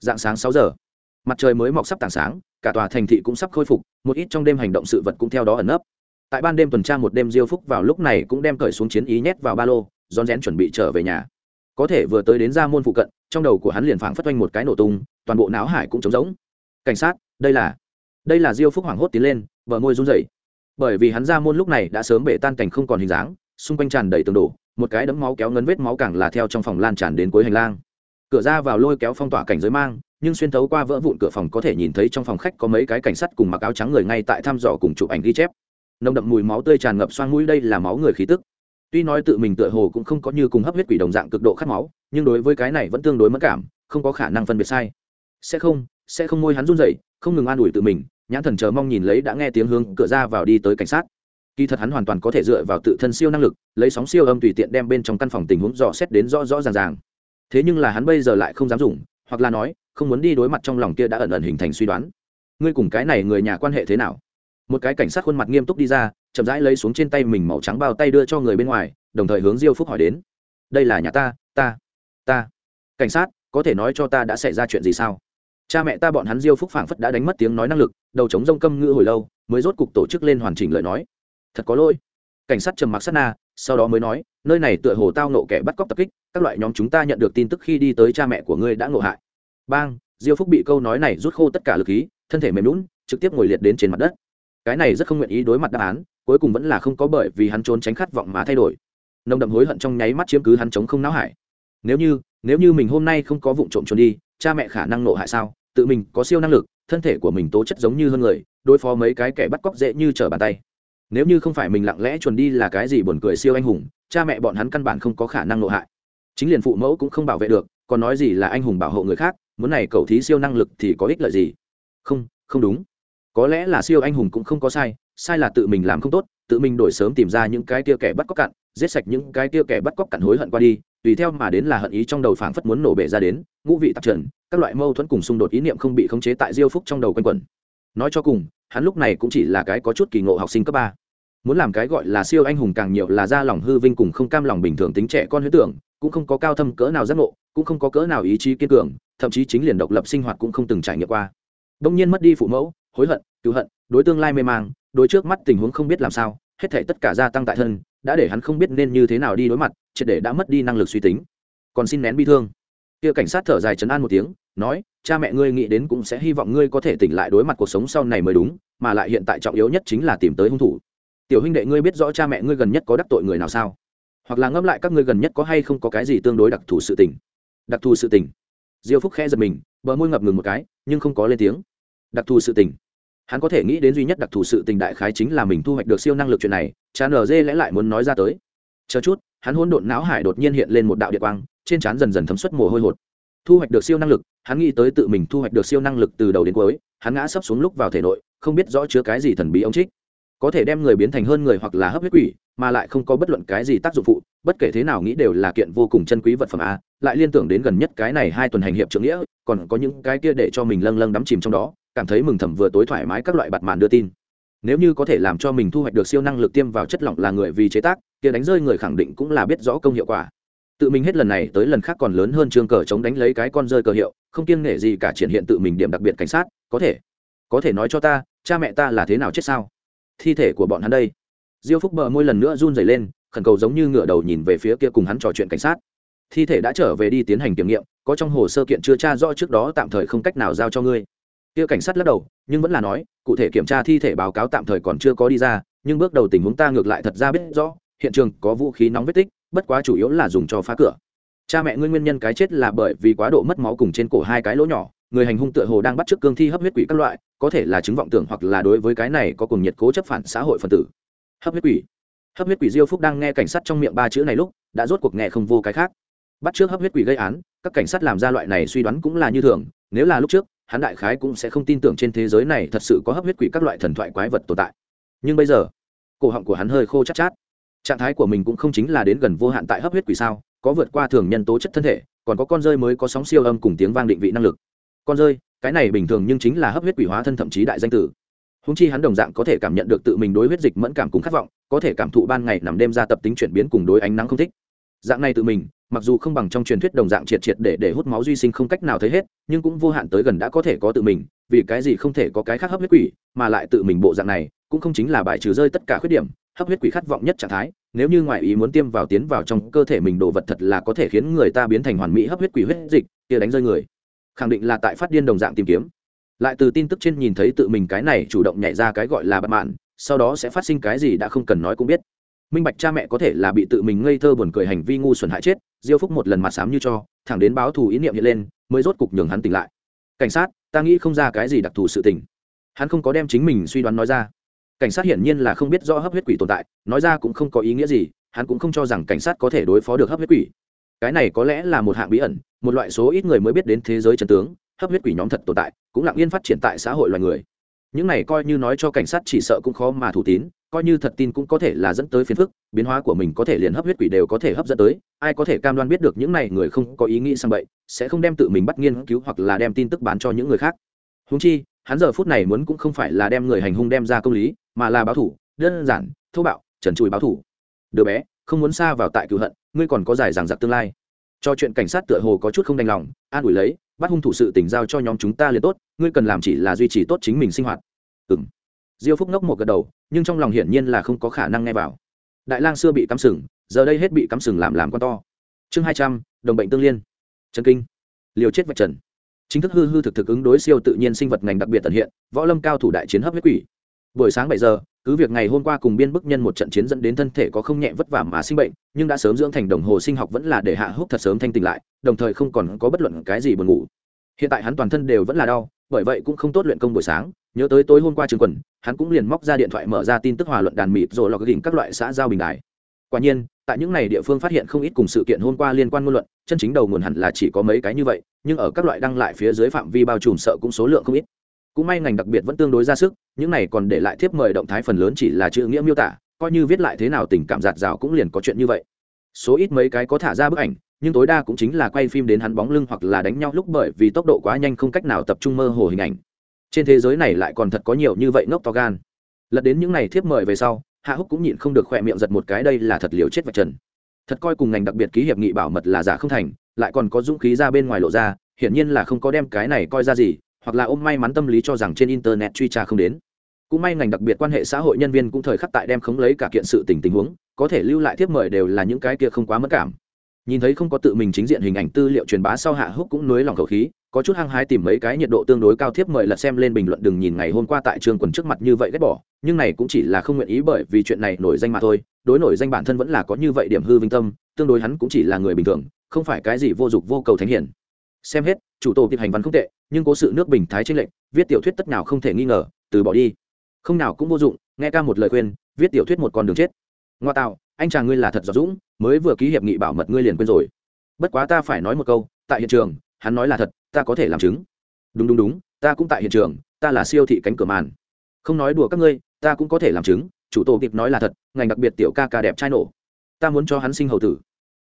Dạng sáng sáu giờ. Mặt trời mới mọc sắp tảng sáng, cả tòa thành thị cũng sắp khôi phục, một ít trong đêm hành động sự vật cũng theo đó ẩn nấp. Tại ban đêm tuần tra một đêm diêu phúc vào lúc này cũng đem cởi xuống chiến ý nhét vào ba lô, rón rén chuẩn bị trở về nhà. Có thể vừa tới đến ra môn phụ cận, trong đầu của hắn liền phảng phất oanh một cái nổ tung, toàn bộ não hải cũng trống rỗng. Cảnh sát, đây là đây là diêu phúc hoảng hốt tiến lên, bờ môi run rẩy bởi vì hắn ra môn lúc này đã sớm bể tan cảnh không còn hình dáng, xung quanh tràn đầy tường đổ, một cái đấm máu kéo ngấn vết máu càng là theo trong phòng lan tràn đến cuối hành lang. Cửa ra vào lôi kéo phong tỏa cảnh giới mang, nhưng xuyên thấu qua vỡ vụn cửa phòng có thể nhìn thấy trong phòng khách có mấy cái cảnh sát cùng mặc áo trắng người ngay tại thăm dò cùng chụp ảnh ghi chép. Nồng đậm mùi máu tươi tràn ngập xoang mũi, đây là máu người khí tức. Tuy nói tự mình tựa hồ cũng không có như cùng hấp huyết quỷ đồng dạng cực độ khát máu, nhưng đối với cái này vẫn tương đối mất cảm, không có khả năng phân biệt sai. Sẽ không sẽ không môi hắn run rẩy, không ngừng an ủi tự mình nhãn thần chờ mong nhìn lấy đã nghe tiếng hướng cửa ra vào đi tới cảnh sát. Kỳ thật hắn hoàn toàn có thể dựa vào tự thân siêu năng lực, lấy sóng siêu âm tùy tiện đem bên trong căn phòng tình huống dò xét đến rõ rõ ràng ràng. Thế nhưng là hắn bây giờ lại không dám dùng, hoặc là nói, không muốn đi đối mặt trong lòng kia đã ẩn ẩn hình thành suy đoán. Ngươi cùng cái này người nhà quan hệ thế nào? Một cái cảnh sát khuôn mặt nghiêm túc đi ra, chậm rãi lấy xuống trên tay mình màu trắng bao tay đưa cho người bên ngoài, đồng thời hướng diêu phúc hỏi đến. Đây là nhà ta ta ta. Cảnh sát, có thể nói cho ta đã xảy ra chuyện gì sao? Cha mẹ ta bọn hắn diêu phúc phảng phất đã đánh mất tiếng nói năng lực, đầu chống rông câm ngữ hồi lâu, mới rốt cục tổ chức lên hoàn chỉnh lời nói. Thật có lỗi. Cảnh sát trầm mặc sát na, sau đó mới nói, nơi này tựa hồ tao nộ kẻ bắt cóc tập kích, các loại nhóm chúng ta nhận được tin tức khi đi tới cha mẹ của ngươi đã ngộ hại. Bang, diêu phúc bị câu nói này rút khô tất cả lực khí, thân thể mềm lún trực tiếp ngồi liệt đến trên mặt đất. Cái này rất không nguyện ý đối mặt đáp án, cuối cùng vẫn là không có bởi vì hắn trốn tránh khát vọng mà thay đổi. Nồng đậm hối hận trong nháy mắt chiếm cứ hắn chống không não hải. Nếu như nếu như mình hôm nay không có vụ trộm trốn đi, cha mẹ khả năng nộ hại sao? Tự mình có siêu năng lực, thân thể của mình tố chất giống như hơn người, đối phó mấy cái kẻ bắt cóc dễ như trở bàn tay. Nếu như không phải mình lặng lẽ chuồn đi là cái gì buồn cười siêu anh hùng, cha mẹ bọn hắn căn bản không có khả năng nội hại. Chính liền phụ mẫu cũng không bảo vệ được, còn nói gì là anh hùng bảo hộ người khác, muốn này cầu thí siêu năng lực thì có ích lợi gì? Không không đúng. Có lẽ là siêu anh hùng cũng không có sai sai là tự mình làm không tốt, tự mình đổi sớm tìm ra những cái tia kẻ bắt cóc cặn, giết sạch những cái tia kẻ bắt cóc cặn hối hận qua đi tùy theo mà đến là hận ý trong đầu phảng phất muốn nổ bể ra đến, ngũ vị tạp trần, các loại mâu thuẫn cùng xung đột ý niệm không bị khống chế tại diêu phúc trong đầu quanh quẩn. Nói cho cùng, hắn lúc này cũng chỉ là cái có chút kỳ ngộ học sinh cấp ba. Muốn làm cái gọi là siêu anh hùng càng nhiều là ra lòng hư vinh cùng không cam lòng bình thường tính trẻ con huyết tưởng, cũng không có cao thâm cỡ nào giác ngộ, cũng không có cỡ nào ý chí kiên cường, thậm chí chính liền độc lập sinh hoạt cũng không từng trải nghiệm qua. Đông nhiên mất đi phụ mẫu, hối hận, cứu hận, đối tương lai mê mang, đối trước mắt tình huống không biết làm sao hết thể tất cả gia tăng tại thân, đã để hắn không biết nên như thế nào đi đối mặt, triệt để đã mất đi năng lực suy tính. Còn xin nén bi thương. Kia cảnh sát thở dài chấn an một tiếng, nói, cha mẹ ngươi nghĩ đến cũng sẽ hy vọng ngươi có thể tỉnh lại đối mặt cuộc sống sau này mới đúng, mà lại hiện tại trọng yếu nhất chính là tìm tới hung thủ. Tiểu huynh đệ ngươi biết rõ cha mẹ ngươi gần nhất có đắc tội người nào sao? Hoặc là ngẫm lại các ngươi gần nhất có hay không có cái gì tương đối đặc thù sự tình. Đặc thù sự tình. Diêu phúc khẽ giật mình, bờ môi ngập ngừng một cái, nhưng không có lên tiếng. Đặc thù sự tình hắn có thể nghĩ đến duy nhất đặc thù sự tình đại khái chính là mình thu hoạch được siêu năng lực chuyện này cha nở lẽ lại muốn nói ra tới. Chờ chút, hắn hỗn độn não hải đột nhiên hiện lên một đạo địa quang, trên trán dần dần thấm xuất mồ hôi hột. Thu hoạch được siêu năng lực, hắn nghĩ tới tự mình thu hoạch được siêu năng lực từ đầu đến cuối, hắn ngã sấp xuống lúc vào thể nội, không biết rõ chứa cái gì thần bí ông trích có thể đem người biến thành hơn người hoặc là hấp huyết quỷ, mà lại không có bất luận cái gì tác dụng phụ, bất kể thế nào nghĩ đều là kiện vô cùng chân quý vật phẩm a, lại liên tưởng đến gần nhất cái này hai tuần hành hiệp trưởng nghĩa, còn có những cái kia để cho mình lâng lâng đắm chìm trong đó, cảm thấy mừng thầm vừa tối thoải mái các loại bạt màn đưa tin. Nếu như có thể làm cho mình thu hoạch được siêu năng lực tiêm vào chất lỏng là người vì chế tác, kia đánh rơi người khẳng định cũng là biết rõ công hiệu quả. Tự mình hết lần này tới lần khác còn lớn hơn trường cờ chống đánh lấy cái con rơi cờ hiệu, không kiêng nể gì cả triển hiện tự mình điểm đặc biệt cảnh sát, có thể. Có thể nói cho ta, cha mẹ ta là thế nào chết sao? Thi thể của bọn hắn đây. Diêu phúc bờ môi lần nữa run rẩy lên, khẩn cầu giống như ngựa đầu nhìn về phía kia cùng hắn trò chuyện cảnh sát. Thi thể đã trở về đi tiến hành kiểm nghiệm, có trong hồ sơ kiện chưa tra rõ trước đó tạm thời không cách nào giao cho ngươi. Kia cảnh sát lắc đầu, nhưng vẫn là nói, cụ thể kiểm tra thi thể báo cáo tạm thời còn chưa có đi ra, nhưng bước đầu tình huống ta ngược lại thật ra biết rõ, hiện trường có vũ khí nóng vết tích, bất quá chủ yếu là dùng cho phá cửa. Cha mẹ ngươi nguyên nhân cái chết là bởi vì quá độ mất máu cùng trên cổ hai cái lỗ nhỏ, người hành hung tựa hồ đang bắt t cương thi hấp huyết quỷ các loại có thể là chứng vọng tưởng hoặc là đối với cái này có cùng nhiệt cố chấp phản xã hội phân tử. Hấp huyết quỷ. Hấp huyết quỷ diêu phúc đang nghe cảnh sát trong miệng ba chữ này lúc, đã rốt cuộc nghe không vô cái khác. Bắt trước hấp huyết quỷ gây án, các cảnh sát làm ra loại này suy đoán cũng là như thường, nếu là lúc trước, hắn đại khái cũng sẽ không tin tưởng trên thế giới này thật sự có hấp huyết quỷ các loại thần thoại quái vật tồn tại. Nhưng bây giờ, cổ họng của hắn hơi khô chát chát. Trạng thái của mình cũng không chính là đến gần vô hạn tại hấp huyết quỷ sao, có vượt qua thường nhân tố chất thân thể, còn có con rơi mới có sóng siêu âm cùng tiếng vang định vị năng lực. Con rơi cái này bình thường nhưng chính là hấp huyết quỷ hóa thân thậm chí đại danh tử. Húng chi hắn đồng dạng có thể cảm nhận được tự mình đối huyết dịch mẫn cảm cùng khát vọng, có thể cảm thụ ban ngày nằm đêm ra tập tính chuyển biến cùng đối ánh nắng không thích. Dạng này tự mình, mặc dù không bằng trong truyền thuyết đồng dạng triệt triệt để để hút máu duy sinh không cách nào thấy hết, nhưng cũng vô hạn tới gần đã có thể có tự mình, vì cái gì không thể có cái khác hấp huyết quỷ, mà lại tự mình bộ dạng này, cũng không chính là bài trừ rơi tất cả khuyết điểm, hấp huyết quỷ khát vọng nhất trạng thái, nếu như ngoại ý muốn tiêm vào tiến vào trong cơ thể mình đồ vật thật là có thể khiến người ta biến thành hoàn mỹ hấp huyết quỷ huyết dịch, kia đánh rơi người khẳng định là tại phát điên đồng dạng tìm kiếm. Lại từ tin tức trên nhìn thấy tự mình cái này chủ động nhảy ra cái gọi là bất mạn sau đó sẽ phát sinh cái gì đã không cần nói cũng biết. Minh bạch cha mẹ có thể là bị tự mình ngây thơ buồn cười hành vi ngu xuẩn hại chết, diêu phúc một lần mặt sám như cho, thẳng đến báo thù ý niệm hiện lên, mới rốt cục nhường hắn tỉnh lại. Cảnh sát, ta nghĩ không ra cái gì đặc thù sự tình. Hắn không có đem chính mình suy đoán nói ra. Cảnh sát hiển nhiên là không biết rõ hấp huyết quỷ tồn tại, nói ra cũng không có ý nghĩa gì, hắn cũng không cho rằng cảnh sát có thể đối phó được hấp huyết quỷ cái này có lẽ là một hạng bí ẩn, một loại số ít người mới biết đến thế giới trần tướng, hấp huyết quỷ nhóm thật tồn tại, cũng lặng yên phát triển tại xã hội loài người. Những này coi như nói cho cảnh sát chỉ sợ cũng khó mà thủ tín, coi như thật tin cũng có thể là dẫn tới phiền phức, biến hóa của mình có thể liền hấp huyết quỷ đều có thể hấp dẫn tới, ai có thể cam đoan biết được những này người không có ý nghĩ sang bậy, sẽ không đem tự mình bắt nghiên cứu hoặc là đem tin tức bán cho những người khác. Húng chi, hắn giờ phút này muốn cũng không phải là đem người hành hung đem ra công lý, mà là báo thủ, đơn giản, thô bạo, trần trùi báo thủ. Đứa bé không muốn xa vào tại cựu hận, ngươi còn có giải giảng giặc tương lai. Cho chuyện cảnh sát tựa hồ có chút không đành lòng, an ủi lấy, bắt hung thủ sự tỉnh giao cho nhóm chúng ta liền tốt, ngươi cần làm chỉ là duy trì tốt chính mình sinh hoạt. Ừng diêu phúc ngốc một gật đầu, nhưng trong lòng hiển nhiên là không có khả năng nghe vào. Đại lang xưa bị cắm sừng, giờ đây hết bị cắm sừng làm làm con to. Chương hai trăm, đồng bệnh tương liên. Trần kinh. Liều chết vạch trần. Chính thức hư hư thực thực ứng đối siêu tự nhiên sinh vật ngành đặc biệt tận hiện, võ lâm cao thủ đại chiến hấp huyết quỷ. Buổi sáng bảy giờ cứ việc ngày hôm qua cùng biên bức nhân một trận chiến dẫn đến thân thể có không nhẹ vất vả mà sinh bệnh, nhưng đã sớm dưỡng thành đồng hồ sinh học vẫn là để hạ húc thật sớm thanh tỉnh lại, đồng thời không còn có bất luận cái gì buồn ngủ. Hiện tại hắn toàn thân đều vẫn là đau, bởi vậy cũng không tốt luyện công buổi sáng. Nhớ tới tối hôm qua trường quần, hắn cũng liền móc ra điện thoại mở ra tin tức hòa luận đàn mịt rồi lọc đỉnh các loại xã giao bình đài. Quả nhiên, tại những n à y địa phương phát hiện không ít cùng sự kiện hôm qua liên quan ngôn luận, chân chính đầu nguồn hẳn là chỉ có mấy cái như vậy, nhưng ở các loại đăng lại phía dưới phạm vi bao trùm sợ cũng số lượng không ít cũng may ngành đặc biệt vẫn tương đối ra sức, những này còn để lại thiếp mời động thái phần lớn chỉ là chữ nghĩa miêu tả, coi như viết lại thế nào tình cảm giạt rào cũng liền có chuyện như vậy. Số ít mấy cái có thả ra bức ảnh, nhưng tối đa cũng chính là quay phim đến hắn bóng lưng hoặc là đánh nhau lúc bởi vì tốc độ quá nhanh không cách nào tập trung mơ hồ hình ảnh. Trên thế giới này lại còn thật có nhiều như vậy ngốc to gan. Lật đến những này thiếp mời về sau, hạ húc cũng nhịn không được khỏe miệng giật một cái đây là thật liều chết vạch trần. Thật coi cùng ngành đặc biệt ký hiệp nghị bảo mật là giả không thành, lại còn có dũng khí ra bên ngoài lộ ra, hiển nhiên là không có đem cái này coi ra gì hoặc là ôm may mắn tâm lý cho rằng trên internet truy tra không đến. Cũng may ngành đặc biệt quan hệ xã hội nhân viên cũng thời khắc tại đem khống lấy cả kiện sự tình tình huống, có thể lưu lại thiếp mời đều là những cái kia không quá mất cảm. Nhìn thấy không có tự mình chính diện hình ảnh tư liệu truyền bá sau hạ húc cũng nới lòng khẩu khí, có chút hăng hái tìm mấy cái nhiệt độ tương đối cao thiếp mời lật xem lên bình luận đừng nhìn ngày hôm qua tại trường quần trước mặt như vậy ghét bỏ, nhưng này cũng chỉ là không nguyện ý bởi vì chuyện này nổi danh mà thôi, đối nổi danh bản thân vẫn là có như vậy điểm hư vinh tâm, tương đối hắn cũng chỉ là người bình thường, không phải cái gì vô dụng vô cầu thánh hiển xem hết, chủ tổ tiệp hành văn không tệ, nhưng cố sự nước bình thái trên lệnh viết tiểu thuyết tất nào không thể nghi ngờ, từ bỏ đi. Không nào cũng vô dụng, nghe ca một lời khuyên, viết tiểu thuyết một con đường chết. Ngoa tạo, anh chàng ngươi là thật giỏi dũng, mới vừa ký hiệp nghị bảo mật ngươi liền quên rồi. Bất quá ta phải nói một câu, tại hiện trường, hắn nói là thật, ta có thể làm chứng. Đúng đúng đúng, ta cũng tại hiện trường, ta là siêu thị cánh cửa màn. Không nói đùa các ngươi, ta cũng có thể làm chứng, chủ tổ kịp nói là thật, ngành đặc biệt tiểu ca ca đẹp trai nổ. Ta muốn cho hắn sinh hầu tử.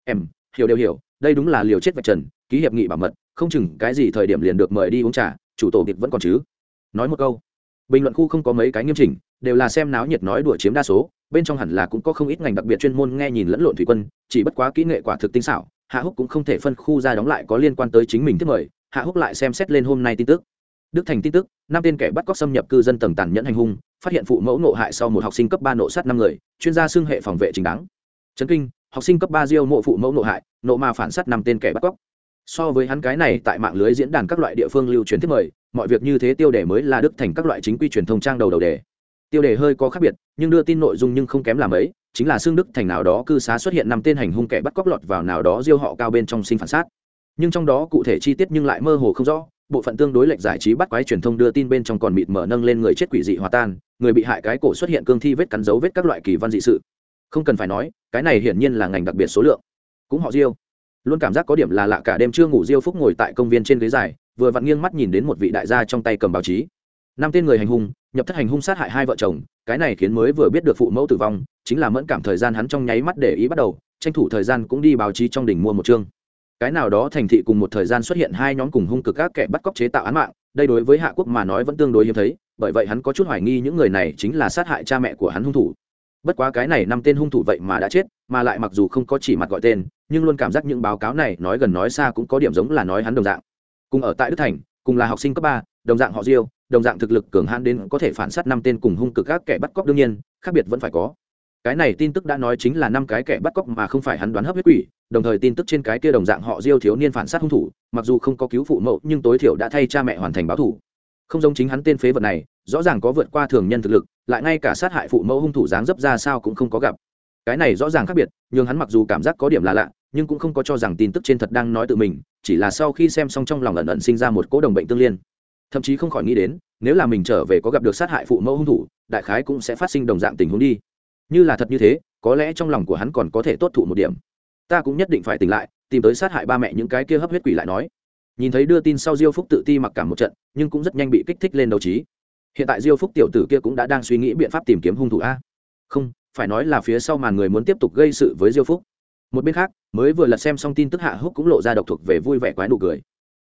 Em, hiểu đều hiểu, đây đúng là liều chết vạch trần, ký hiệp nghị bảo mật không chừng cái gì thời điểm liền được mời đi uống trà, chủ tổ kịp vẫn còn chứ. Nói một câu, bình luận khu không có mấy cái nghiêm chỉnh, đều là xem náo nhiệt nói đùa chiếm đa số, bên trong hẳn là cũng có không ít ngành đặc biệt chuyên môn nghe nhìn lẫn lộn thủy quân, chỉ bất quá kỹ nghệ quả thực tinh xảo, hạ húc cũng không thể phân khu ra đóng lại có liên quan tới chính mình thiết mời, hạ húc lại xem xét lên hôm nay tin tức. Đức thành tin tức, năm tên kẻ bắt cóc xâm nhập cư dân tầng tàn nhẫn hành hung, phát hiện phụ mẫu nộ hại sau một học sinh cấp ba nộ sát năm người, chuyên gia xưng hệ phòng vệ chính đáng. Trấn kinh, học sinh cấp ba diêu mộ phụ mẫu nộ hại, nộ mà phản sát năm tên kẻ bắt cóc so với hắn cái này tại mạng lưới diễn đàn các loại địa phương lưu truyền thiết mời, mọi việc như thế tiêu đề mới là đức thành các loại chính quy truyền thông trang đầu đầu đề. Tiêu đề hơi có khác biệt, nhưng đưa tin nội dung nhưng không kém làm ấy, chính là xương đức thành nào đó cư xá xuất hiện năm tên hành hung kẻ bắt cóc lọt vào nào đó diêu họ cao bên trong sinh phản sát. Nhưng trong đó cụ thể chi tiết nhưng lại mơ hồ không rõ, bộ phận tương đối lệch giải trí bắt quái truyền thông đưa tin bên trong còn mịt mở nâng lên người chết quỷ dị hòa tan, người bị hại cái cổ xuất hiện cương thi vết cắn dấu vết các loại kỳ văn dị sự. Không cần phải nói, cái này hiển nhiên là ngành đặc biệt số lượng. Cũng họ diêu luôn cảm giác có điểm là lạ cả đêm chưa ngủ diêu phúc ngồi tại công viên trên ghế dài, vừa vặn nghiêng mắt nhìn đến một vị đại gia trong tay cầm báo chí. Năm tên người hành hung, nhập thất hành hung sát hại hai vợ chồng, cái này khiến mới vừa biết được phụ mẫu tử vong, chính là mẫn cảm thời gian hắn trong nháy mắt để ý bắt đầu, tranh thủ thời gian cũng đi báo chí trong đỉnh mua một chương. Cái nào đó thành thị cùng một thời gian xuất hiện hai nhóm cùng hung cực các kẻ bắt cóc chế tạo án mạng, đây đối với hạ quốc mà nói vẫn tương đối hiếm thấy, bởi vậy hắn có chút hoài nghi những người này chính là sát hại cha mẹ của hắn hung thủ. Bất quá cái này năm tên hung thủ vậy mà đã chết, mà lại mặc dù không có chỉ mặt gọi tên nhưng luôn cảm giác những báo cáo này nói gần nói xa cũng có điểm giống là nói hắn đồng dạng. Cùng ở tại đức thành, cùng là học sinh cấp ba, đồng dạng họ diêu, đồng dạng thực lực cường hãn đến có thể phản sát năm tên cùng hung cực các kẻ bắt cóc đương nhiên, khác biệt vẫn phải có. Cái này tin tức đã nói chính là năm cái kẻ bắt cóc mà không phải hắn đoán hấp huyết quỷ, đồng thời tin tức trên cái kia đồng dạng họ diêu thiếu niên phản sát hung thủ, mặc dù không có cứu phụ mẫu, nhưng tối thiểu đã thay cha mẹ hoàn thành báo thủ. Không giống chính hắn tên phế vật này, rõ ràng có vượt qua thường nhân thực lực, lại ngay cả sát hại phụ mẫu hung thủ dáng dấp ra sao cũng không có gặp cái này rõ ràng khác biệt, nhưng hắn mặc dù cảm giác có điểm là lạ, nhưng cũng không có cho rằng tin tức trên thật đang nói tự mình, chỉ là sau khi xem xong trong lòng ẩn ẩn sinh ra một cỗ đồng bệnh tương liên. Thậm chí không khỏi nghĩ đến, nếu là mình trở về có gặp được sát hại phụ mẫu hung thủ, đại khái cũng sẽ phát sinh đồng dạng tình huống đi. Như là thật như thế, có lẽ trong lòng của hắn còn có thể tốt thụ một điểm. Ta cũng nhất định phải tỉnh lại, tìm tới sát hại ba mẹ những cái kia hấp huyết quỷ lại nói. Nhìn thấy đưa tin sau diêu phúc tự ti mặc cảm một trận, nhưng cũng rất nhanh bị kích thích lên đầu trí. Hiện tại diêu phúc tiểu tử kia cũng đã đang suy nghĩ biện pháp tìm kiếm hung thủ a. Không phải nói là phía sau màn người muốn tiếp tục gây sự với diêu phúc. Một bên khác, mới vừa lật xem xong tin tức hạ húc cũng lộ ra độc thuộc về vui vẻ quái nụ cười.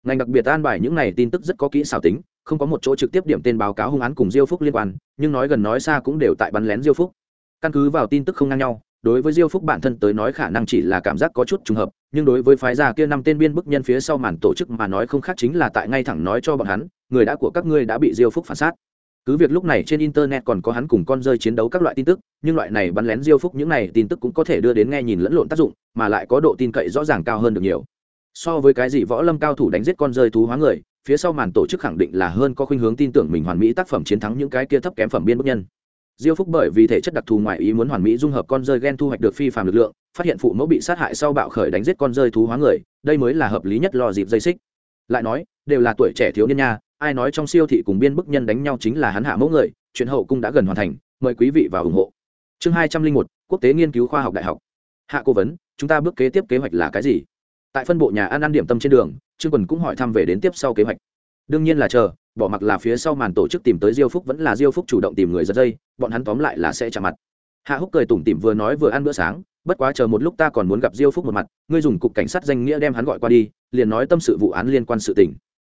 Ngành đặc biệt an bài những này tin tức rất có kỹ xảo tính, không có một chỗ trực tiếp điểm tên báo cáo hung án cùng diêu phúc liên quan, nhưng nói gần nói xa cũng đều tại bắn lén diêu phúc. Căn cứ vào tin tức không ngang nhau, đối với diêu phúc bản thân tới nói khả năng chỉ là cảm giác có chút trùng hợp, nhưng đối với phái gia kia năm tên biên bức nhân phía sau màn tổ chức mà nói không khác chính là tại ngay thẳng nói cho bọn hắn, người đã của các ngươi đã bị diêu phúc phản sát cứ việc lúc này trên internet còn có hắn cùng con rơi chiến đấu các loại tin tức, nhưng loại này bắn lén diêu phúc những này tin tức cũng có thể đưa đến nghe nhìn lẫn lộn tác dụng, mà lại có độ tin cậy rõ ràng cao hơn được nhiều. So với cái gì võ lâm cao thủ đánh giết con rơi thú hóa người, phía sau màn tổ chức khẳng định là hơn có khuynh hướng tin tưởng mình hoàn mỹ tác phẩm chiến thắng những cái kia thấp kém phẩm biên bức nhân. Diêu phúc bởi vì thể chất đặc thù ngoại ý muốn hoàn mỹ dung hợp con rơi gen thu hoạch được phi phàm lực lượng, phát hiện phụ mẫu bị sát hại sau bạo khởi đánh giết con rơi thú hóa người, đây mới là hợp lý nhất lo dịp dây xích. Lại nói, đều là tuổi trẻ thiếu niên nha ai nói trong siêu thị cùng biên bức nhân đánh nhau chính là hắn hạ mẫu người, chuyện hậu cung đã gần hoàn thành, mời quý vị vào ủng hộ. Chương hai trăm linh một, quốc tế nghiên cứu khoa học đại học. Hạ cố vấn, chúng ta bước kế tiếp kế hoạch là cái gì? Tại phân bộ nhà ăn ăn điểm tâm trên đường, trương quần cũng hỏi thăm về đến tiếp sau kế hoạch. Đương nhiên là chờ, bỏ mặc là phía sau màn tổ chức tìm tới diêu phúc vẫn là diêu phúc chủ động tìm người giật dây, bọn hắn tóm lại là sẽ chạm mặt. Hạ húc cười tủm tỉm vừa nói vừa ăn bữa sáng, bất quá chờ một lúc ta còn muốn gặp diêu phúc một mặt, ngươi dùng cục cảnh sát danh nghĩa đem hắn gọi qua đi, liền nói tâm sự vụ án liên quan sự tình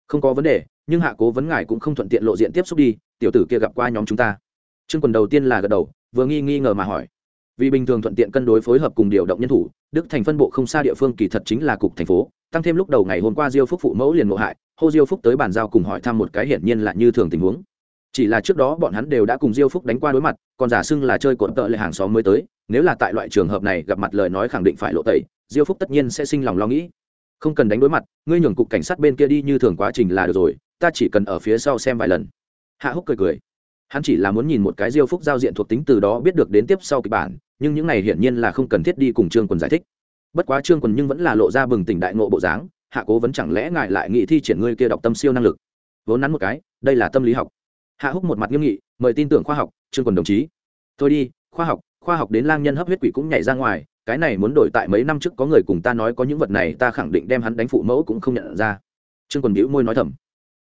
không có vấn đề, nhưng hạ cố vấn ngài cũng không thuận tiện lộ diện tiếp xúc đi, tiểu tử kia gặp qua nhóm chúng ta. Chương quần đầu tiên là gật đầu, vừa nghi nghi ngờ mà hỏi. Vì bình thường thuận tiện cân đối phối hợp cùng điều động nhân thủ, đức thành phân bộ không xa địa phương kỳ thật chính là cục thành phố, tăng thêm lúc đầu ngày hôm qua diêu phúc phụ mẫu liền ngộ hại, hô diêu phúc tới bàn giao cùng hỏi thăm một cái hiển nhiên là như thường tình huống. Chỉ là trước đó bọn hắn đều đã cùng diêu phúc đánh qua đối mặt, còn giả xưng là chơi cộn tợ lại hàng xóm mới tới, nếu là tại loại trường hợp này gặp mặt lời nói khẳng định phải lộ tẩy, diêu phúc tất nhiên sẽ sinh lòng lo nghĩ không cần đánh đối mặt, ngươi nhường cục cảnh sát bên kia đi như thường quá trình là được rồi, ta chỉ cần ở phía sau xem vài lần. Hạ húc cười cười. Hắn chỉ là muốn nhìn một cái diêu phúc giao diện thuộc tính từ đó biết được đến tiếp sau kịch bản, nhưng những này hiển nhiên là không cần thiết đi cùng trương quần giải thích. Bất quá trương quần nhưng vẫn là lộ ra bừng tỉnh đại ngộ bộ dáng, hạ cố vấn chẳng lẽ ngại lại nghị thi triển ngươi kia đọc tâm siêu năng lực? Vốn nắn một cái, đây là tâm lý học. Hạ húc một mặt nghiêm nghị, mời tin tưởng khoa học, trương quần đồng chí. Thôi đi, khoa học khoa học đến lang nhân hấp huyết quỷ cũng nhảy ra ngoài cái này muốn đổi tại mấy năm trước có người cùng ta nói có những vật này, ta khẳng định đem hắn đánh phụ mẫu cũng không nhận ra. Trương quần bĩu môi nói thầm,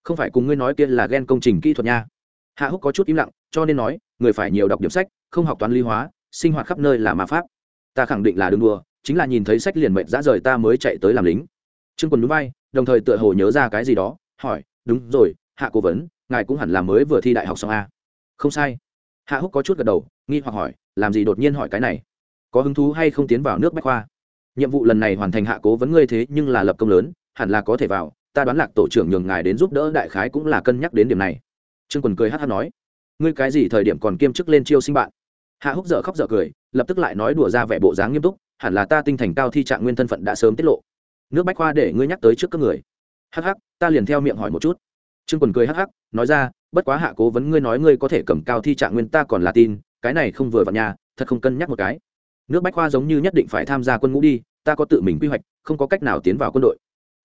không phải cùng ngươi nói kia là ghen công trình kỹ thuật nha. Hạ húc có chút im lặng, cho nên nói, người phải nhiều đọc điểm sách, không học toán lý hóa, sinh hoạt khắp nơi là ma pháp. Ta khẳng định là đừng đùa, chính là nhìn thấy sách liền mệnh dã rời ta mới chạy tới làm lính. Trương quần núi bay, đồng thời tựa hồ nhớ ra cái gì đó, hỏi, đúng rồi, hạ cố vấn, ngài cũng hẳn là mới vừa thi đại học xong a không sai. Hạ húc có chút gật đầu, nghi hoặc hỏi, làm gì đột nhiên hỏi cái này? Có hứng thú hay không tiến vào nước bách khoa? Nhiệm vụ lần này hoàn thành hạ cố vấn ngươi thế nhưng là lập công lớn, hẳn là có thể vào, ta đoán lạc tổ trưởng nhường ngài đến giúp đỡ đại khái cũng là cân nhắc đến điểm này. Trương quần cười hát hát nói, ngươi cái gì thời điểm còn kiêm chức lên chiêu sinh bạn? Hạ húc dở khóc dở cười, lập tức lại nói đùa ra vẻ bộ dáng nghiêm túc, hẳn là ta tinh thành cao thi trạng nguyên thân phận đã sớm tiết lộ. Nước bách khoa để ngươi nhắc tới trước các người. Hắc hắc, ta liền theo miệng hỏi một chút. Trương quần cười hắc hắc, nói ra, bất quá hạ cố vấn ngươi nói ngươi có thể cầm cao thi trạng nguyên ta còn là tin, cái này không vừa vào nhà thật không cân nhắc một cái nước bách khoa giống như nhất định phải tham gia quân ngũ đi, ta có tự mình quy hoạch, không có cách nào tiến vào quân đội.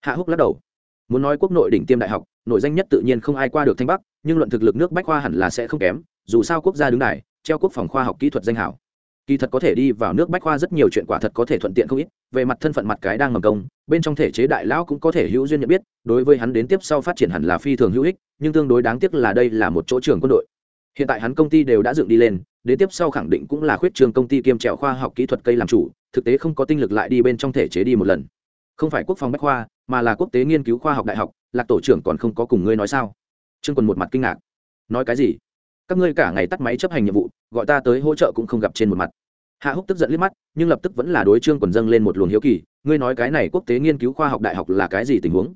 Hạ húc lắc đầu. Muốn nói quốc nội đỉnh tiêm đại học, nội danh nhất tự nhiên không ai qua được thanh bắc, nhưng luận thực lực nước bách khoa hẳn là sẽ không kém, dù sao quốc gia đứng này treo quốc phòng khoa học kỹ thuật danh hảo. Kỳ thật có thể đi vào nước bách khoa rất nhiều chuyện quả thật có thể thuận tiện không ít, về mặt thân phận mặt cái đang ngầm công, bên trong thể chế đại lão cũng có thể hữu duyên nhận biết, đối với hắn đến tiếp sau phát triển hẳn là phi thường hữu ích, nhưng tương đối đáng tiếc là đây là một chỗ trường quân đội hiện tại hắn công ty đều đã dựng đi lên, đến tiếp sau khẳng định cũng là khuyết trường công ty kiêm trèo khoa học kỹ thuật cây làm chủ, thực tế không có tinh lực lại đi bên trong thể chế đi một lần. Không phải quốc phòng bách khoa, mà là quốc tế nghiên cứu khoa học đại học, lạc tổ trưởng còn không có cùng ngươi nói sao? Trương còn một mặt kinh ngạc. Nói cái gì? Các ngươi cả ngày tắt máy chấp hành nhiệm vụ, gọi ta tới hỗ trợ cũng không gặp trên một mặt. Hạ húc tức giận liếc mắt, nhưng lập tức vẫn là đối trương quần dâng lên một luồng hiếu kỳ, ngươi nói cái này quốc tế nghiên cứu khoa học đại học là cái gì tình huống?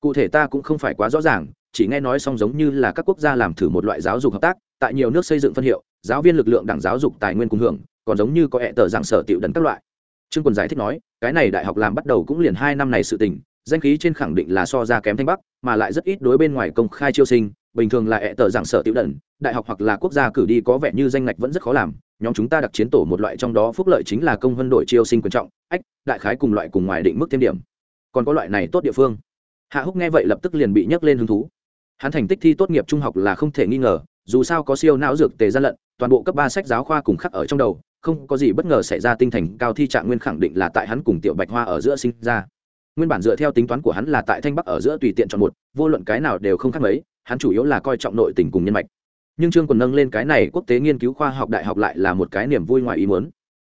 Cụ thể ta cũng không phải quá rõ ràng, chỉ nghe nói xong giống như là các quốc gia làm thử một loại giáo dục hợp tác tại nhiều nước xây dựng phân hiệu, giáo viên lực lượng đảng giáo dục tài nguyên cùng hưởng, còn giống như có hệ tờ giảng sở tiểu đần các loại. Trương quần giải thích nói, cái này đại học làm bắt đầu cũng liền hai năm này sự tình, danh khí trên khẳng định là so ra kém thanh bắc, mà lại rất ít đối bên ngoài công khai chiêu sinh, bình thường là hệ tờ giảng sở tiểu đần, đại học hoặc là quốc gia cử đi có vẻ như danh ngạch vẫn rất khó làm, nhóm chúng ta đặc chiến tổ một loại trong đó phúc lợi chính là công vân đội chiêu sinh quan trọng, ách, đại khái cùng loại cùng ngoài định mức thêm điểm. Còn có loại này tốt địa phương. Hạ húc nghe vậy lập tức liền bị nhấc lên hứng thú. Hắn thành tích thi tốt nghiệp trung học là không thể nghi ngờ dù sao có siêu não dược tề gian lận, toàn bộ cấp ba sách giáo khoa cùng khắc ở trong đầu, không có gì bất ngờ xảy ra tinh thành cao thi trạng nguyên khẳng định là tại hắn cùng tiểu bạch hoa ở giữa sinh ra. Nguyên bản dựa theo tính toán của hắn là tại thanh bắc ở giữa tùy tiện chọn một, vô luận cái nào đều không khác mấy, hắn chủ yếu là coi trọng nội tình cùng nhân mạch. Nhưng trương còn nâng lên cái này quốc tế nghiên cứu khoa học đại học lại là một cái niềm vui ngoài ý muốn.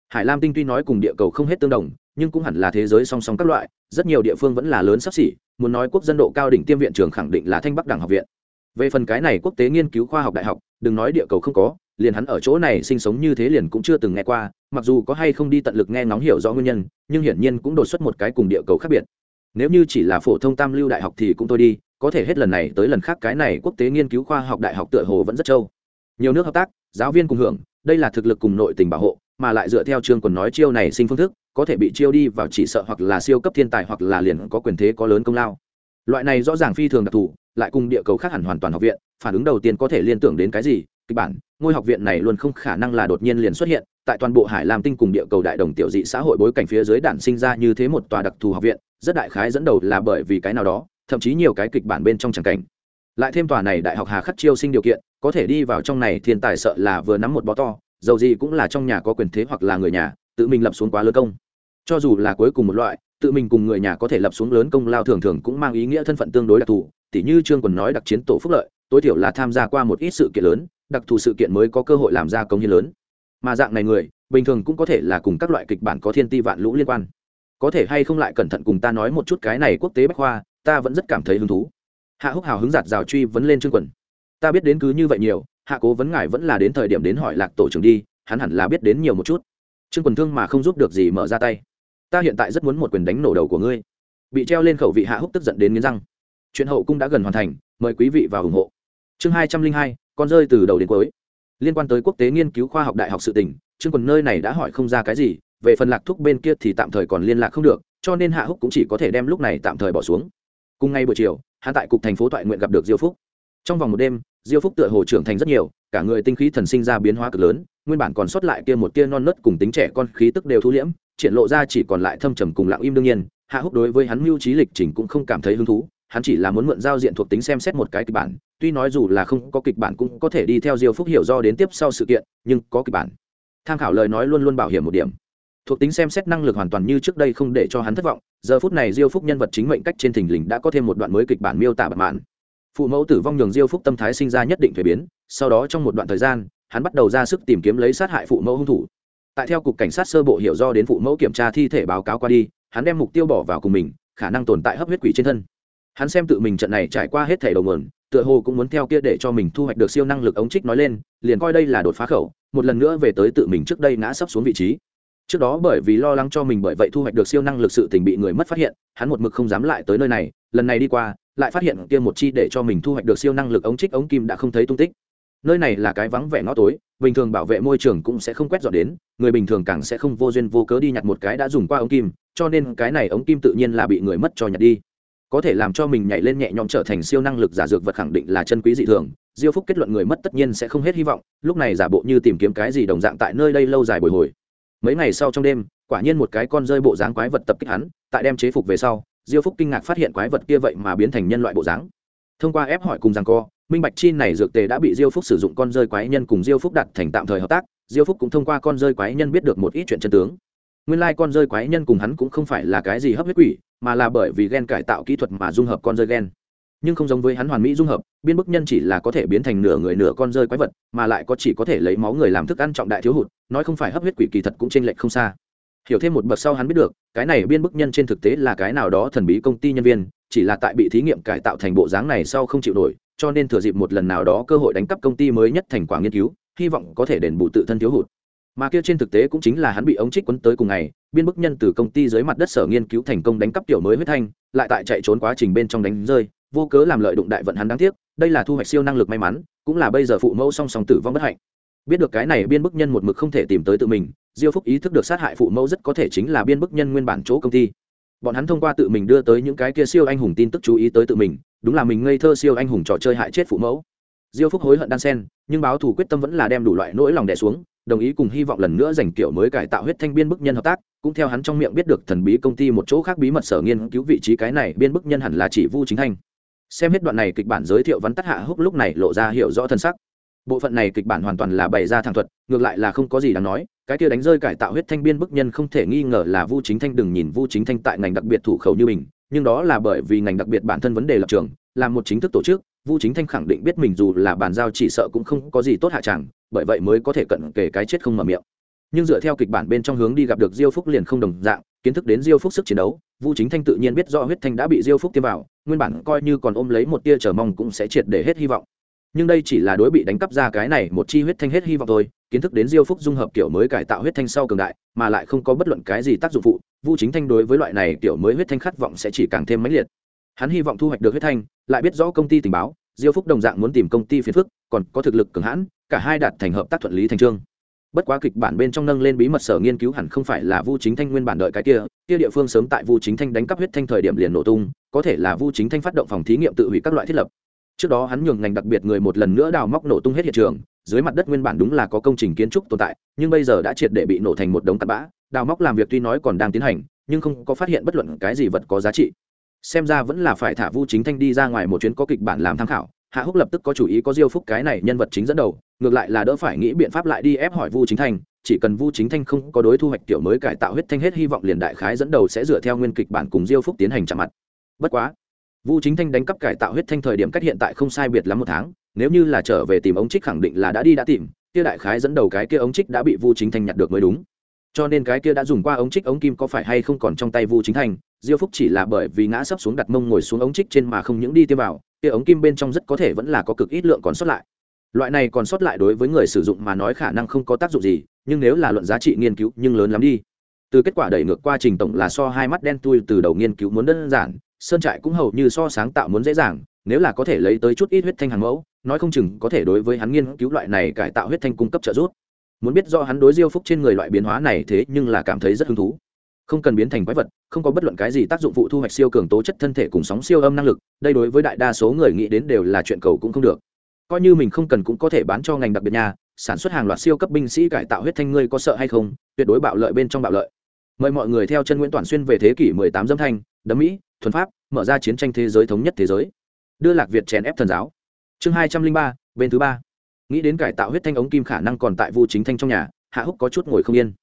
Hải lam tinh tuy nói cùng địa cầu không hết tương đồng, nhưng cũng hẳn là thế giới song song các loại, rất nhiều địa phương vẫn là lớn sắp xỉ, muốn nói quốc dân độ cao đỉnh tiêm viện trường khẳng định là thanh bắc đẳng học viện về phần cái này quốc tế nghiên cứu khoa học đại học, đừng nói địa cầu không có, liền hắn ở chỗ này sinh sống như thế liền cũng chưa từng nghe qua, mặc dù có hay không đi tận lực nghe ngóng hiểu rõ nguyên nhân, nhưng hiển nhiên cũng đột xuất một cái cùng địa cầu khác biệt. Nếu như chỉ là phổ thông tam lưu đại học thì cũng thôi đi, có thể hết lần này tới lần khác cái này quốc tế nghiên cứu khoa học đại học tựa hồ vẫn rất trâu. Nhiều nước hợp tác, giáo viên cùng hưởng, đây là thực lực cùng nội tình bảo hộ, mà lại dựa theo chương còn nói chiêu này sinh phương thức, có thể bị chiêu đi vào chỉ sợ hoặc là siêu cấp thiên tài hoặc là liền có quyền thế có lớn công lao loại này rõ ràng phi thường đặc thù, lại cùng địa cầu khác hẳn hoàn toàn học viện, phản ứng đầu tiên có thể liên tưởng đến cái gì? Kịch bản, ngôi học viện này luôn không khả năng là đột nhiên liền xuất hiện, tại toàn bộ hải lam tinh cùng địa cầu đại đồng tiểu dị xã hội bối cảnh phía dưới đản sinh ra như thế một tòa đặc thù học viện, rất đại khái dẫn đầu là bởi vì cái nào đó, thậm chí nhiều cái kịch bản bên trong tràng cảnh. Lại thêm tòa này đại học hà khắc chiêu sinh điều kiện, có thể đi vào trong này thiên tài sợ là vừa nắm một bó to, dầu gì cũng là trong nhà có quyền thế hoặc là người nhà, tự mình lập xuống quá lớn công. Cho dù là cuối cùng một loại tự mình cùng người nhà có thể lập xuống lớn công lao thường thường cũng mang ý nghĩa thân phận tương đối đặc thù, tỉ như trương còn nói đặc chiến tổ phúc lợi, tối thiểu là tham gia qua một ít sự kiện lớn, đặc thù sự kiện mới có cơ hội làm ra công hiến lớn. Mà dạng này người, bình thường cũng có thể là cùng các loại kịch bản có thiên ti vạn lũ liên quan. Có thể hay không lại cẩn thận cùng ta nói một chút cái này quốc tế bách khoa, ta vẫn rất cảm thấy hứng thú. Hạ húc hào hứng giạt rào truy vấn lên trương quần. Ta biết đến cứ như vậy nhiều, hạ cố vấn ngài vẫn là đến thời điểm đến hỏi lạc tổ trưởng đi, hắn hẳn là biết đến nhiều một chút. Trương quần thương mà không giúp được gì mở ra tay ta hiện tại rất muốn một quyền đánh nổ đầu của ngươi. Bị treo lên khẩu vị hạ húc tức giận đến nghiến răng. Chuyện hậu cung đã gần hoàn thành, mời quý vị vào ủng hộ. Chương hai trăm linh hai, con rơi từ đầu đến cuối. Liên quan tới quốc tế nghiên cứu khoa học đại học sự tỉnh chương quần nơi này đã hỏi không ra cái gì, về phần lạc thúc bên kia thì tạm thời còn liên lạc không được, cho nên hạ húc cũng chỉ có thể đem lúc này tạm thời bỏ xuống. Cùng ngay buổi chiều hạ tại cục thành phố toại nguyện gặp được diêu phúc. Trong vòng một đêm, diêu phúc tựa hồ trưởng thành rất nhiều, cả người tinh khí thần sinh ra biến hóa cực lớn, nguyên bản còn sót lại kia một tia non nớt cùng tính trẻ con khí tức đều thu liễm triển lộ ra chỉ còn lại thâm trầm cùng lặng im đương nhiên, hạ húc đối với hắn mưu trí lịch trình cũng không cảm thấy hứng thú, hắn chỉ là muốn mượn giao diện thuộc tính xem xét một cái kịch bản, tuy nói dù là không có kịch bản cũng có thể đi theo diêu phúc hiểu do đến tiếp sau sự kiện, nhưng có kịch bản. Tham khảo lời nói luôn luôn bảo hiểm một điểm. Thuộc tính xem xét năng lực hoàn toàn như trước đây không để cho hắn thất vọng, giờ phút này diêu phúc nhân vật chính mệnh cách trên thình lình đã có thêm một đoạn mới kịch bản miêu tả bật mạn. Phụ mẫu tử vong nhường diêu phúc tâm thái sinh ra nhất định thuế biến, sau đó trong một đoạn thời gian, hắn bắt đầu ra sức tìm kiếm lấy sát hại phụ mẫu hung thủ tại theo cục cảnh sát sơ bộ hiểu do đến phụ mẫu kiểm tra thi thể báo cáo qua đi, hắn đem mục tiêu bỏ vào cùng mình, khả năng tồn tại hấp huyết quỷ trên thân. Hắn xem tự mình trận này trải qua hết thể đầu nguồn, tựa hồ cũng muốn theo kia để cho mình thu hoạch được siêu năng lực ống trích nói lên, liền coi đây là đột phá khẩu, một lần nữa về tới tự mình trước đây ngã sấp xuống vị trí. Trước đó bởi vì lo lắng cho mình bởi vậy thu hoạch được siêu năng lực sự tình bị người mất phát hiện, hắn một mực không dám lại tới nơi này, lần này đi qua, lại phát hiện kia một chi để cho mình thu hoạch được siêu năng lực ống trích ống kim đã không thấy tung tích. Nơi này là cái vắng vẻ ngõ tối bình thường bảo vệ môi trường cũng sẽ không quét dọn đến, người bình thường càng sẽ không vô duyên vô cớ đi nhặt một cái đã dùng qua ống kim, cho nên cái này ống kim tự nhiên là bị người mất cho nhặt đi. Có thể làm cho mình nhảy lên nhẹ nhõm trở thành siêu năng lực giả dược vật khẳng định là chân quý dị thường, diêu phúc kết luận người mất tất nhiên sẽ không hết hy vọng, lúc này giả bộ như tìm kiếm cái gì đồng dạng tại nơi đây lâu dài bồi hồi. Mấy ngày sau trong đêm, quả nhiên một cái con rơi bộ dáng quái vật tập kích hắn, tại đem chế phục về sau, diêu phúc kinh ngạc phát hiện quái vật kia vậy mà biến thành nhân loại bộ dáng. Thông qua ép hỏi cùng rằng co minh bạch chi này dược tề đã bị diêu phúc sử dụng con rơi quái nhân cùng diêu phúc đặt thành tạm thời hợp tác, diêu phúc cũng thông qua con rơi quái nhân biết được một ít chuyện chân tướng. Nguyên lai con rơi quái nhân cùng hắn cũng không phải là cái gì hấp huyết quỷ, mà là bởi vì gen cải tạo kỹ thuật mà dung hợp con rơi gen. Nhưng không giống với hắn hoàn mỹ dung hợp, biên bức nhân chỉ là có thể biến thành nửa người nửa con rơi quái vật, mà lại có chỉ có thể lấy máu người làm thức ăn trọng đại thiếu hụt, nói không phải hấp huyết quỷ kỳ thật cũng t r ê n lệch không xa. Hiểu thêm một bậc sau hắn biết được, cái này biên bức nhân trên thực tế là cái nào đó thần bí công ty nhân viên chỉ là tại bị thí nghiệm cải tạo thành bộ dáng này sau không chịu nổi, cho nên thừa dịp một lần nào đó cơ hội đánh cắp công ty mới nhất thành quả nghiên cứu, hy vọng có thể đền bù tự thân thiếu hụt. Mà kia trên thực tế cũng chính là hắn bị ống trích quấn tới cùng ngày, biên bức nhân từ công ty dưới mặt đất sở nghiên cứu thành công đánh cắp tiểu mới huyết thanh, lại tại chạy trốn quá trình bên trong đánh rơi, vô cớ làm lợi đụng đại vận hắn đáng tiếc, đây là thu hoạch siêu năng lực may mắn, cũng là bây giờ phụ mẫu song song tử vong bất hạnh. Biết được cái này, biên bức nhân một mực không thể tìm tới tự mình, diêu phúc ý thức được sát hại phụ mẫu rất có thể chính là biên bức nhân nguyên bản chỗ công ty bọn hắn thông qua tự mình đưa tới những cái kia siêu anh hùng tin tức chú ý tới tự mình, đúng là mình ngây thơ siêu anh hùng trò chơi hại chết phụ mẫu. Diêu phúc hối hận đan sen, nhưng báo thù quyết tâm vẫn là đem đủ loại nỗi lòng đẻ xuống, đồng ý cùng hy vọng lần nữa giành kiểu mới cải tạo huyết thanh biên bức nhân hợp tác, cũng theo hắn trong miệng biết được thần bí công ty một chỗ khác bí mật sở nghiên cứu vị trí cái này, biên bức nhân hẳn là chỉ vu chính thanh. Xem hết đoạn này kịch bản giới thiệu vắn tắt hạ húc lúc này lộ ra hiểu rõ thân sắc. Bộ phận này kịch bản hoàn toàn là bày ra thẳng thuật, ngược lại là không có gì đáng nói cái kia đánh rơi cải tạo huyết thanh biên bức nhân không thể nghi ngờ là vu chính thanh, đừng nhìn vu chính thanh tại ngành đặc biệt thủ khẩu như mình, nhưng đó là bởi vì ngành đặc biệt bản thân vấn đề lập trường, là một chính thức tổ chức, vu chính thanh khẳng định biết mình dù là bàn giao chỉ sợ cũng không có gì tốt hạ tràng bởi vậy mới có thể cận kề cái chết không mở miệng. Nhưng dựa theo kịch bản bên trong hướng đi gặp được diêu phúc liền không đồng dạng, kiến thức đến diêu phúc sức chiến đấu, vu chính thanh tự nhiên biết rõ huyết thanh đã bị diêu phúc tiêm vào, nguyên bản coi như còn ôm lấy một tia chờ mong cũng sẽ triệt để hết hy vọng nhưng đây chỉ là đối bị đánh cắp ra cái này một chi huyết thanh hết hy vọng thôi, kiến thức đến diêu phúc dung hợp kiểu mới cải tạo huyết thanh sau cường đại, mà lại không có bất luận cái gì tác dụng phụ, vu chính thanh đối với loại này kiểu mới huyết thanh khát vọng sẽ chỉ càng thêm mãnh liệt. Hắn hy vọng thu hoạch được huyết thanh, lại biết rõ công ty tình báo, diêu phúc đồng dạng muốn tìm công ty phiền phức, còn có thực lực cường hãn, cả hai đạt thành hợp tác thuận lý thành trương. Bất quá kịch bản bên trong nâng lên bí mật sở nghiên cứu hẳn không phải là vu chính thanh nguyên bản đợi cái kia kia địa phương sớm tại vu chính thanh đánh cắp huyết thanh thời điểm liền nổ tung, có thể là vu chính thanh phát động phòng thí nghiệm tự hủy các loại thiết lập trước đó hắn nhường ngành đặc biệt người một lần nữa đào móc nổ tung hết hiện trường, dưới mặt đất nguyên bản đúng là có công trình kiến trúc tồn tại, nhưng bây giờ đã triệt để bị nổ thành một đống tạt bã, đào móc làm việc tuy nói còn đang tiến hành, nhưng không có phát hiện bất luận cái gì vật có giá trị. Xem ra vẫn là phải thả vu chính thanh đi ra ngoài một chuyến có kịch bản làm tham khảo, hạ húc lập tức có chủ ý có diêu phúc cái này nhân vật chính dẫn đầu, ngược lại là đỡ phải nghĩ biện pháp lại đi ép hỏi vu chính thanh, chỉ cần vu chính thanh không có đối thu hoạch tiểu mới cải tạo huyết thanh hết hy vọng liền đại khái dẫn đầu sẽ dựa theo nguyên kịch bản cùng diêu phúc tiến hành chạm mặt. Bất quá vu chính thanh đánh cắp cải tạo huyết thanh thời điểm cách hiện tại không sai biệt lắm một tháng, nếu như là trở về tìm ống trích khẳng định là đã đi đã tìm, kia đại khái dẫn đầu cái kia ống trích đã bị vu chính thanh nhặt được mới đúng. Cho nên cái kia đã dùng qua ống trích ống kim có phải hay không còn trong tay vu chính thanh, diêu phúc chỉ là bởi vì ngã sấp xuống đặt mông ngồi xuống ống trích trên mà không những đi tiêm vào, kia ống kim bên trong rất có thể vẫn là có cực ít lượng còn sót lại. Loại này còn sót lại đối với người sử dụng mà nói khả năng không có tác dụng gì, nhưng nếu là luận giá trị nghiên cứu nhưng lớn lắm đi. Từ kết quả đẩy ngược qua trình tổng là so hai mắt đen tui từ đầu nghiên cứu muốn đơn giản sơn trại cũng hầu như so sáng tạo muốn dễ dàng, nếu là có thể lấy tới chút ít huyết thanh hàng mẫu, nói không chừng có thể đối với hắn nghiên cứu loại này cải tạo huyết thanh cung cấp trợ giúp. Muốn biết do hắn đối diêu phúc trên người loại biến hóa này thế nhưng là cảm thấy rất hứng thú. Không cần biến thành quái vật, không có bất luận cái gì tác dụng phụ thu hoạch siêu cường tố chất thân thể cùng sóng siêu âm năng lực, đây đối với đại đa số người nghĩ đến đều là chuyện cầu cũng không được. Coi như mình không cần cũng có thể bán cho ngành đặc biệt nhà, sản xuất hàng loạt siêu cấp binh sĩ cải tạo huyết thanh ngươi có sợ hay không, tuyệt đối bạo lợi bên trong bạo lợi. Mời mọi người theo chân nguyễn toàn xuyên về thế kỷ 18 dâm thanh, đấm mỹ thuần pháp mở ra chiến tranh thế giới thống nhất thế giới. Đưa lạc việt chèn ép thần giáo. Chương 203, bên thứ ba. Nghĩ đến cải tạo huyết thanh ống kim khả năng còn tại vu chính thanh trong nhà hạ húc có chút ngồi không yên.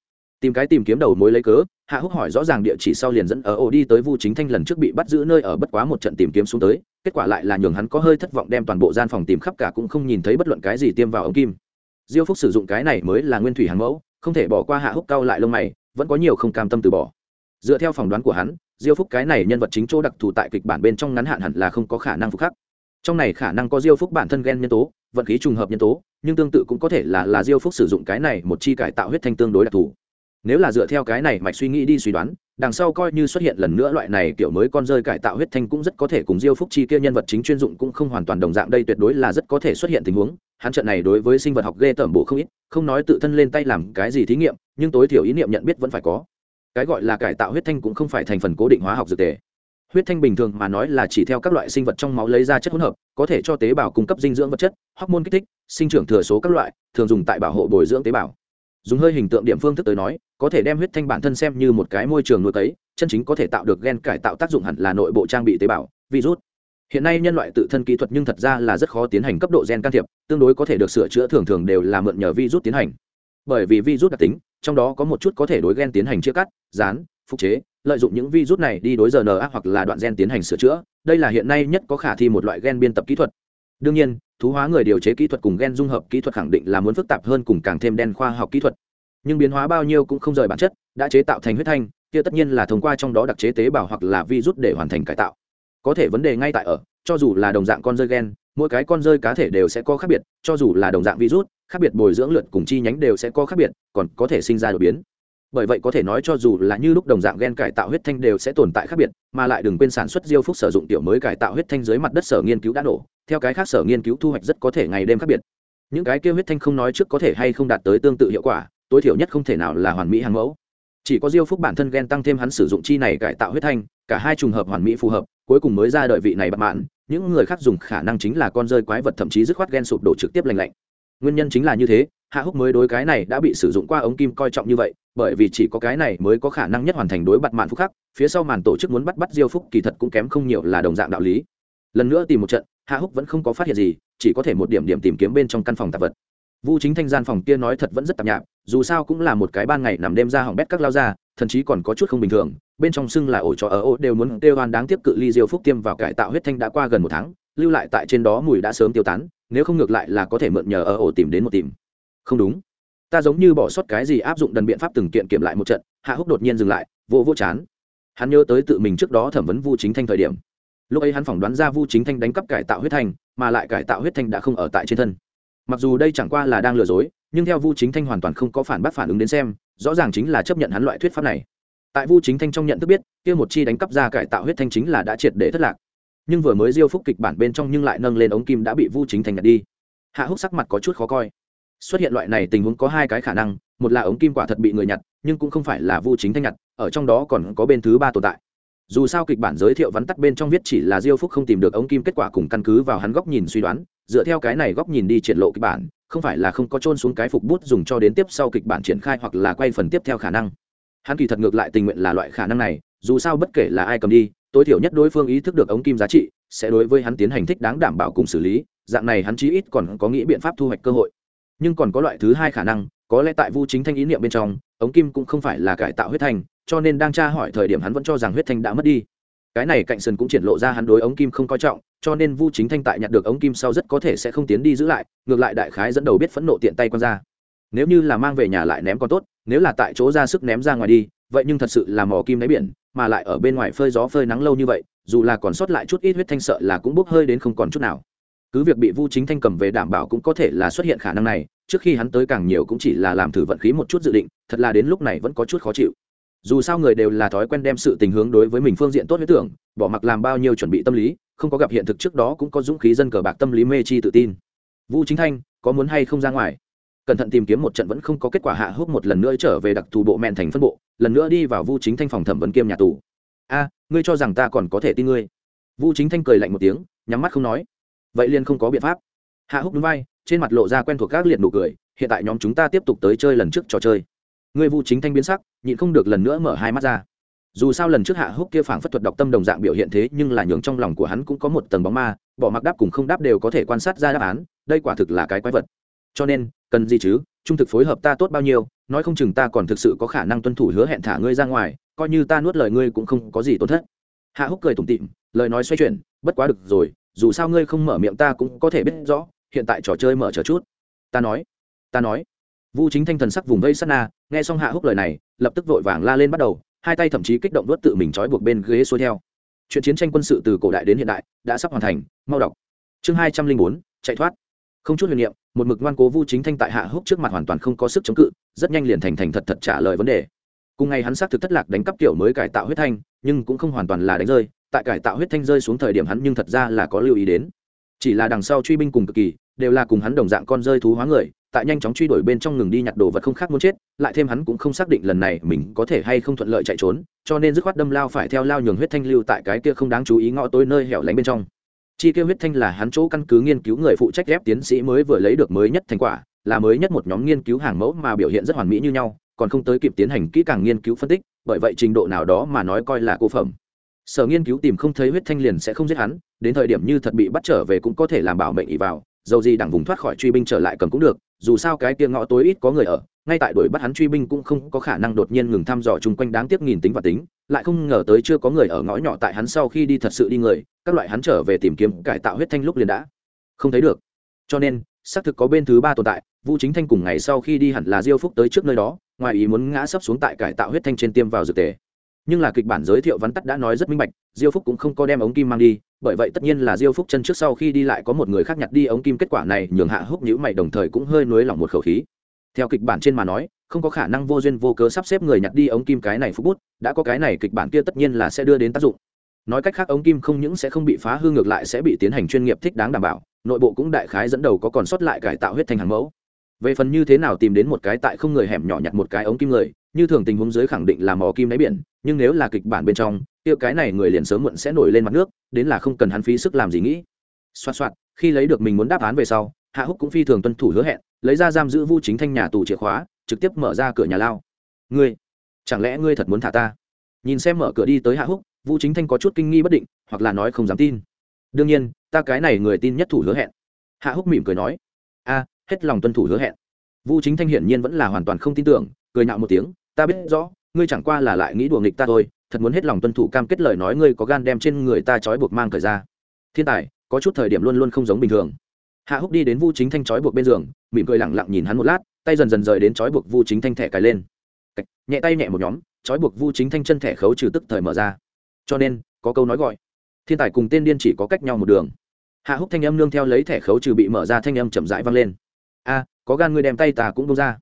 Tìm cái tìm kiếm đầu mối lấy cớ hạ húc hỏi rõ ràng địa chỉ sau liền dẫn ở ổ đi tới vu chính thanh lần trước bị bắt giữ nơi ở bất quá một trận tìm kiếm xuống tới kết quả lại là nhường hắn có hơi thất vọng đem toàn bộ gian phòng tìm khắp cả cũng không nhìn thấy bất luận cái gì tiêm vào ống kim. Diêu phúc sử dụng cái này mới là nguyên thủy hàng mẫu không thể bỏ qua hạ húc cao lại lông mày vẫn có nhiều không cam tâm từ bỏ. Dựa theo phỏng đoán của hắn diêu phúc cái này nhân vật chính chỗ đặc thù tại kịch bản bên trong ngắn hạn hẳn là không có khả năng phục khắc. Trong này khả năng có diêu phúc bản thân ghen nhân tố, vận khí trùng hợp nhân tố, nhưng tương tự cũng có thể là là diêu phúc sử dụng cái này một chi cải tạo huyết thanh tương đối đặc thù. Nếu là dựa theo cái này mạch suy nghĩ đi suy đoán, đằng sau coi như xuất hiện lần nữa loại này kiểu mới con rơi cải tạo huyết thanh cũng rất có thể cùng diêu phúc chi kia nhân vật chính chuyên dụng cũng không hoàn toàn đồng dạng, đây tuyệt đối là rất có thể xuất hiện tình huống. Hắn trận này đối với sinh vật học ghê tởm bộ không ít, không nói tự thân lên tay làm cái gì thí nghiệm, nhưng tối thiểu ý niệm nhận biết vẫn phải có cái gọi là cải tạo huyết thanh cũng không phải thành phần cố định hóa học dược tề. Huyết thanh bình thường mà nói là chỉ theo các loại sinh vật trong máu lấy ra chất hỗn hợp, có thể cho tế bào cung cấp dinh dưỡng vật chất, hormone kích thích, sinh trưởng thừa số các loại, thường dùng tại bảo hộ bồi dưỡng tế bào. Dùng hơi hình tượng điểm phương thức tới nói, có thể đem huyết thanh bản thân xem như một cái môi trường nuôi cấy, chân chính có thể tạo được gen cải tạo tác dụng hẳn là nội bộ trang bị tế bào, virus. Hiện nay nhân loại tự thân kỹ thuật nhưng thật ra là rất khó tiến hành cấp độ gen can thiệp, tương đối có thể được sửa chữa thường thường đều là mượn nhờ virus tiến hành bởi vì virus đặc tính, trong đó có một chút có thể đối gen tiến hành chia cắt, dán, phục chế, lợi dụng những virus này đi đối rna hoặc là đoạn gen tiến hành sửa chữa. Đây là hiện nay nhất có khả thi một loại gen biên tập kỹ thuật. Đương nhiên, thú hóa người điều chế kỹ thuật cùng gen dung hợp kỹ thuật khẳng định là muốn phức tạp hơn cùng càng thêm đen khoa học kỹ thuật. Nhưng biến hóa bao nhiêu cũng không rời bản chất, đã chế tạo thành huyết thanh, kia tất nhiên là thông qua trong đó đặc chế tế bào hoặc là virus để hoàn thành cải tạo. Có thể vấn đề ngay tại ở, cho dù là đồng dạng con rơi gen, mỗi cái con rơi cá thể đều sẽ có khác biệt, cho dù là đồng dạng virus khác biệt bồi dưỡng lượt cùng chi nhánh đều sẽ có khác biệt, còn có thể sinh ra đột biến. Bởi vậy có thể nói cho dù là như lúc đồng dạng gen cải tạo huyết thanh đều sẽ tồn tại khác biệt, mà lại đừng quên sản xuất diêu phúc sử dụng tiểu mới cải tạo huyết thanh dưới mặt đất sở nghiên cứu đã nổ, theo cái khác sở nghiên cứu thu hoạch rất có thể ngày đêm khác biệt. Những cái kia huyết thanh không nói trước có thể hay không đạt tới tương tự hiệu quả, tối thiểu nhất không thể nào là hoàn mỹ hàng mẫu. Chỉ có diêu phúc bản thân gen tăng thêm hắn sử dụng chi này cải tạo huyết thanh, cả hai trùng hợp hoàn mỹ phù hợp, cuối cùng mới ra đợi vị này bạn mạn, những người khác dùng khả năng chính là con rơi quái vật thậm chí dứt khoát gen sụp đổ trực tiếp lành lạnh nguyên nhân chính là như thế, hạ húc mới đối cái này đã bị sử dụng qua ống kim coi trọng như vậy, bởi vì chỉ có cái này mới có khả năng nhất hoàn thành đối bặt mạn phúc khắc, phía sau màn tổ chức muốn bắt bắt diêu phúc kỳ thật cũng kém không nhiều là đồng dạng đạo lý. Lần nữa tìm một trận, hạ húc vẫn không có phát hiện gì, chỉ có thể một điểm điểm tìm kiếm bên trong căn phòng tạp vật. Vu chính thanh gian phòng kia nói thật vẫn rất tạp nhạp, dù sao cũng là một cái ban ngày nằm đêm ra hỏng bét các lao ra, thậm chí còn có chút không bình thường, bên trong xưng là ổ cho ở ô đều muốn kêu hoan đáng tiếp cự ly diêu phúc tiêm vào cải tạo huyết thanh đã qua gần một tháng, lưu lại tại trên đó mùi đã sớm tiêu tán nếu không ngược lại là có thể mượn nhờ ở ổ tìm đến một tìm. Không đúng. Ta giống như bỏ sót cái gì áp dụng đần biện pháp từng kiện kiểm lại một trận, hạ húc đột nhiên dừng lại, vô vô chán. Hắn nhớ tới tự mình trước đó thẩm vấn vu chính thanh thời điểm. Lúc ấy hắn phỏng đoán ra vu chính thanh đánh cắp cải tạo huyết thanh, mà lại cải tạo huyết thanh đã không ở tại trên thân. Mặc dù đây chẳng qua là đang lừa dối, nhưng theo vu chính thanh hoàn toàn không có phản bác phản ứng đến xem, rõ ràng chính là chấp nhận hắn loại thuyết pháp này. Tại vu chính thanh trong nhận thức biết, kia một chi đánh cắp ra cải tạo huyết thanh chính là đã triệt để thất lạc nhưng vừa mới diêu phúc kịch bản bên trong nhưng lại nâng lên ống kim đã bị vu chính thành nhặt đi. Hạ húc sắc mặt có chút khó coi. Xuất hiện loại này tình huống có hai cái khả năng, một là ống kim quả thật bị người nhặt, nhưng cũng không phải là vu chính thanh nhặt, ở trong đó còn có bên thứ ba tồn tại. Dù sao kịch bản giới thiệu vắn tắt bên trong viết chỉ là diêu phúc không tìm được ống kim kết quả cùng căn cứ vào hắn góc nhìn suy đoán, dựa theo cái này góc nhìn đi triển lộ kịch bản, không phải là không có trôn xuống cái phục bút dùng cho đến tiếp sau kịch bản triển khai hoặc là quay phần tiếp theo khả năng. Hắn kỳ thật ngược lại tình nguyện là loại khả năng này, dù sao bất kể là ai cầm đi tối thiểu nhất đối phương ý thức được ống kim giá trị, sẽ đối với hắn tiến hành thích đáng đảm bảo cùng xử lý, dạng này hắn chí ít còn có nghĩ biện pháp thu hoạch cơ hội. Nhưng còn có loại thứ hai khả năng, có lẽ tại vu chính thanh ý niệm bên trong, ống kim cũng không phải là cải tạo huyết thanh, cho nên đang tra hỏi thời điểm hắn vẫn cho rằng huyết thanh đã mất đi. Cái này cạnh sườn cũng triển lộ ra hắn đối ống kim không coi trọng, cho nên vu chính thanh tại nhặt được ống kim sau rất có thể sẽ không tiến đi giữ lại, ngược lại đại khái dẫn đầu biết phẫn nộ tiện tay q ra. Nếu như là mang về nhà lại ném còn tốt, nếu là tại chỗ ra sức ném ra ngoài đi, vậy nhưng thật sự là mò kim đáy biển mà lại ở bên ngoài phơi gió phơi nắng lâu như vậy, dù là còn sót lại chút ít huyết thanh sợ là cũng bốc hơi đến không còn chút nào. Cứ việc bị vu chính thanh cầm về đảm bảo cũng có thể là xuất hiện khả năng này, trước khi hắn tới càng nhiều cũng chỉ là làm thử vận khí một chút dự định, thật là đến lúc này vẫn có chút khó chịu. Dù sao người đều là thói quen đem sự tình hướng đối với mình phương diện tốt huyết tưởng, bỏ mặc làm bao nhiêu chuẩn bị tâm lý, không có gặp hiện thực trước đó cũng có dũng khí dân cờ bạc tâm lý mê chi tự tin. Vu chính thanh, có muốn hay không ra ngoài? Cẩn thận tìm kiếm một trận vẫn không có kết quả hạ húc một lần nữa trở về đặc thù bộ mẹn thành phân bộ, lần nữa đi vào vu chính thanh phòng thẩm vấn kiêm nhà tù. A, ngươi cho rằng ta còn có thể tin ngươi? Vu chính thanh cười lạnh một tiếng, nhắm mắt không nói. Vậy liền không có biện pháp. Hạ húc đứng vai, trên mặt lộ ra quen thuộc các liệt nụ cười, hiện tại nhóm chúng ta tiếp tục tới chơi lần trước trò chơi. Ngươi vu chính thanh biến sắc, nhịn không được lần nữa mở hai mắt ra. Dù sao lần trước hạ húc kia phảng phất thuật đọc tâm đồng dạng biểu hiện thế, nhưng là nhường trong lòng của hắn cũng có một tầng bóng ma, bỏ mặc đáp cùng không đáp đều có thể quan sát ra đáp án, đây quả thực là cái quái vật cho nên, cần gì chứ? Trung thực phối hợp ta tốt bao nhiêu? Nói không chừng ta còn thực sự có khả năng tuân thủ hứa hẹn thả ngươi ra ngoài, coi như ta nuốt lời ngươi cũng không có gì tổn thất. Hạ húc cười tủm tịm lời nói xoay chuyển, bất quá được rồi, dù sao ngươi không mở miệng ta cũng có thể biết rõ, hiện tại trò chơi mở chờ chút. Ta nói ta nói. Vu chính thanh thần sắc vùng vây sát na, nghe xong hạ húc lời này, lập tức vội vàng la lên bắt đầu, hai tay thậm chí kích động đốt tự mình trói buộc bên ghế xuôi theo. Chuyện chiến tranh quân sự từ cổ đại đến hiện đại, đã sắp hoàn thành, mau đọc. Chương hai trăm linh bốn, chạy thoát không chút huyền niệm, một mực ngoan cố vu chính thanh tại hạ húc trước mặt hoàn toàn không có sức chống cự, rất nhanh liền thành thành thật thật trả lời vấn đề. Cùng ngày hắn xác thực thất lạc đánh cắp kiểu mới cải tạo huyết thanh, nhưng cũng không hoàn toàn là đánh rơi. Tại cải tạo huyết thanh rơi xuống thời điểm hắn nhưng thật ra là có lưu ý đến. Chỉ là đằng sau truy binh cùng cực kỳ, đều là cùng hắn đồng dạng con rơi thú hóa người, tại nhanh chóng truy đuổi bên trong ngừng đi nhặt đồ vật không khác muốn chết, lại thêm hắn cũng không xác định lần này mình có thể hay không thuận lợi chạy trốn, cho nên dứt khoát đâm lao phải theo lao nhường huyết thanh lưu tại cái kia không đáng chú ý ngõ tối nơi hẻo lánh bên trong chi kêu huyết thanh là hắn chỗ căn cứ nghiên cứu người phụ trách ghép tiến sĩ mới vừa lấy được mới nhất thành quả, là mới nhất một nhóm nghiên cứu hàng mẫu mà biểu hiện rất hoàn mỹ như nhau, còn không tới kịp tiến hành kỹ càng nghiên cứu phân tích, bởi vậy trình độ nào đó mà nói coi là cô phẩm. Sở nghiên cứu tìm không thấy huyết thanh liền sẽ không giết hắn, đến thời điểm như thật bị bắt trở về cũng có thể làm bảo mệnh ỉ vào, dầu gì đảng vùng thoát khỏi truy binh trở lại cầm cũng được, dù sao cái kia ngõ tối ít có người ở ngay tại đuổi bắt hắn truy binh cũng không có khả năng đột nhiên ngừng thăm dò chung quanh đáng tiếc nghìn tính và tính, lại không ngờ tới chưa có người ở ngõ nhỏ tại hắn sau khi đi thật sự đi người, các loại hắn trở về tìm kiếm cải tạo huyết thanh lúc liền đã. Không thấy được. Cho nên, xác thực có bên thứ ba tồn tại vu chính thanh cùng ngày sau khi đi hẳn là diêu phúc tới trước nơi đó, ngoài ý muốn ngã sấp xuống tại cải tạo huyết thanh trên tiêm vào dược tề. Nhưng là kịch bản giới thiệu vắn tắt đã nói rất minh bạch, diêu phúc cũng không có đem ống kim mang đi, bởi vậy tất nhiên là diêu phúc chân trước sau khi đi lại có một người khác nhặt đi ống kim, kết quả này nhường hạ húc nhữ mày đồng thời cũng hơi nối lỏng một khẩu khí theo kịch bản trên mà nói, không có khả năng vô duyên vô cớ sắp xếp người nhặt đi ống kim cái này phúc bút, đã có cái này kịch bản kia tất nhiên là sẽ đưa đến tác dụng. Nói cách khác, ống kim không những sẽ không bị phá hư, ngược lại sẽ bị tiến hành chuyên nghiệp thích đáng đảm bảo, nội bộ cũng đại khái dẫn đầu có còn sót lại cải tạo huyết thành hàng mẫu. Về phần như thế nào tìm đến một cái tại không người hẻm nhỏ nhặt một cái ống kim người, như thường tình huống dưới khẳng định là mò kim đáy biển, nhưng nếu là kịch bản bên trong, kia cái này người liền sớm muộn sẽ nổi lên mặt nước, đến là không cần hắn phí sức làm gì nghĩ. Xoạt xoạt, khi lấy được mình muốn đáp án về sau, hạ húc cũng phi thường tuân thủ hứa hẹn lấy ra giam giữ vu chính thanh nhà tù chìa khóa, trực tiếp mở ra cửa nhà lao. Ngươi, chẳng lẽ ngươi thật muốn thả ta? Nhìn xem mở cửa đi tới hạ húc, vu chính thanh có chút kinh nghi bất định, hoặc là nói không dám tin. Đương nhiên, ta cái này người tin nhất thủ hứa hẹn. Hạ húc mỉm cười nói, a, hết lòng tuân thủ hứa hẹn. Vu chính thanh hiển nhiên vẫn là hoàn toàn không tin tưởng, cười nạo một tiếng, ta biết rõ, ngươi chẳng qua là lại nghĩ đùa nghịch ta thôi, thật muốn hết lòng tuân thủ cam kết lời nói ngươi có gan đem trên người ta trói buộc mang thời ra. Thiên tài, có chút thời điểm luôn luôn không giống bình thường hạ húc đi đến vu chính thanh trói buộc bên giường, mỉm cười lẳng lặng nhìn hắn một lát, tay dần dần rời đến trói buộc vu chính thanh thẻ cài lên. Nhẹ tay nhẹ một nhóm, trói buộc vu chính thanh chân thẻ khấu trừ tức thời mở ra. Cho nên, có câu nói gọi, thiên tài cùng tên điên chỉ có cách nhau một đường. Hạ húc thanh âm nương theo lấy thẻ khấu trừ bị mở ra thanh âm chậm rãi vang lên. A, có gan ngươi đem tay ta cũng bông ra.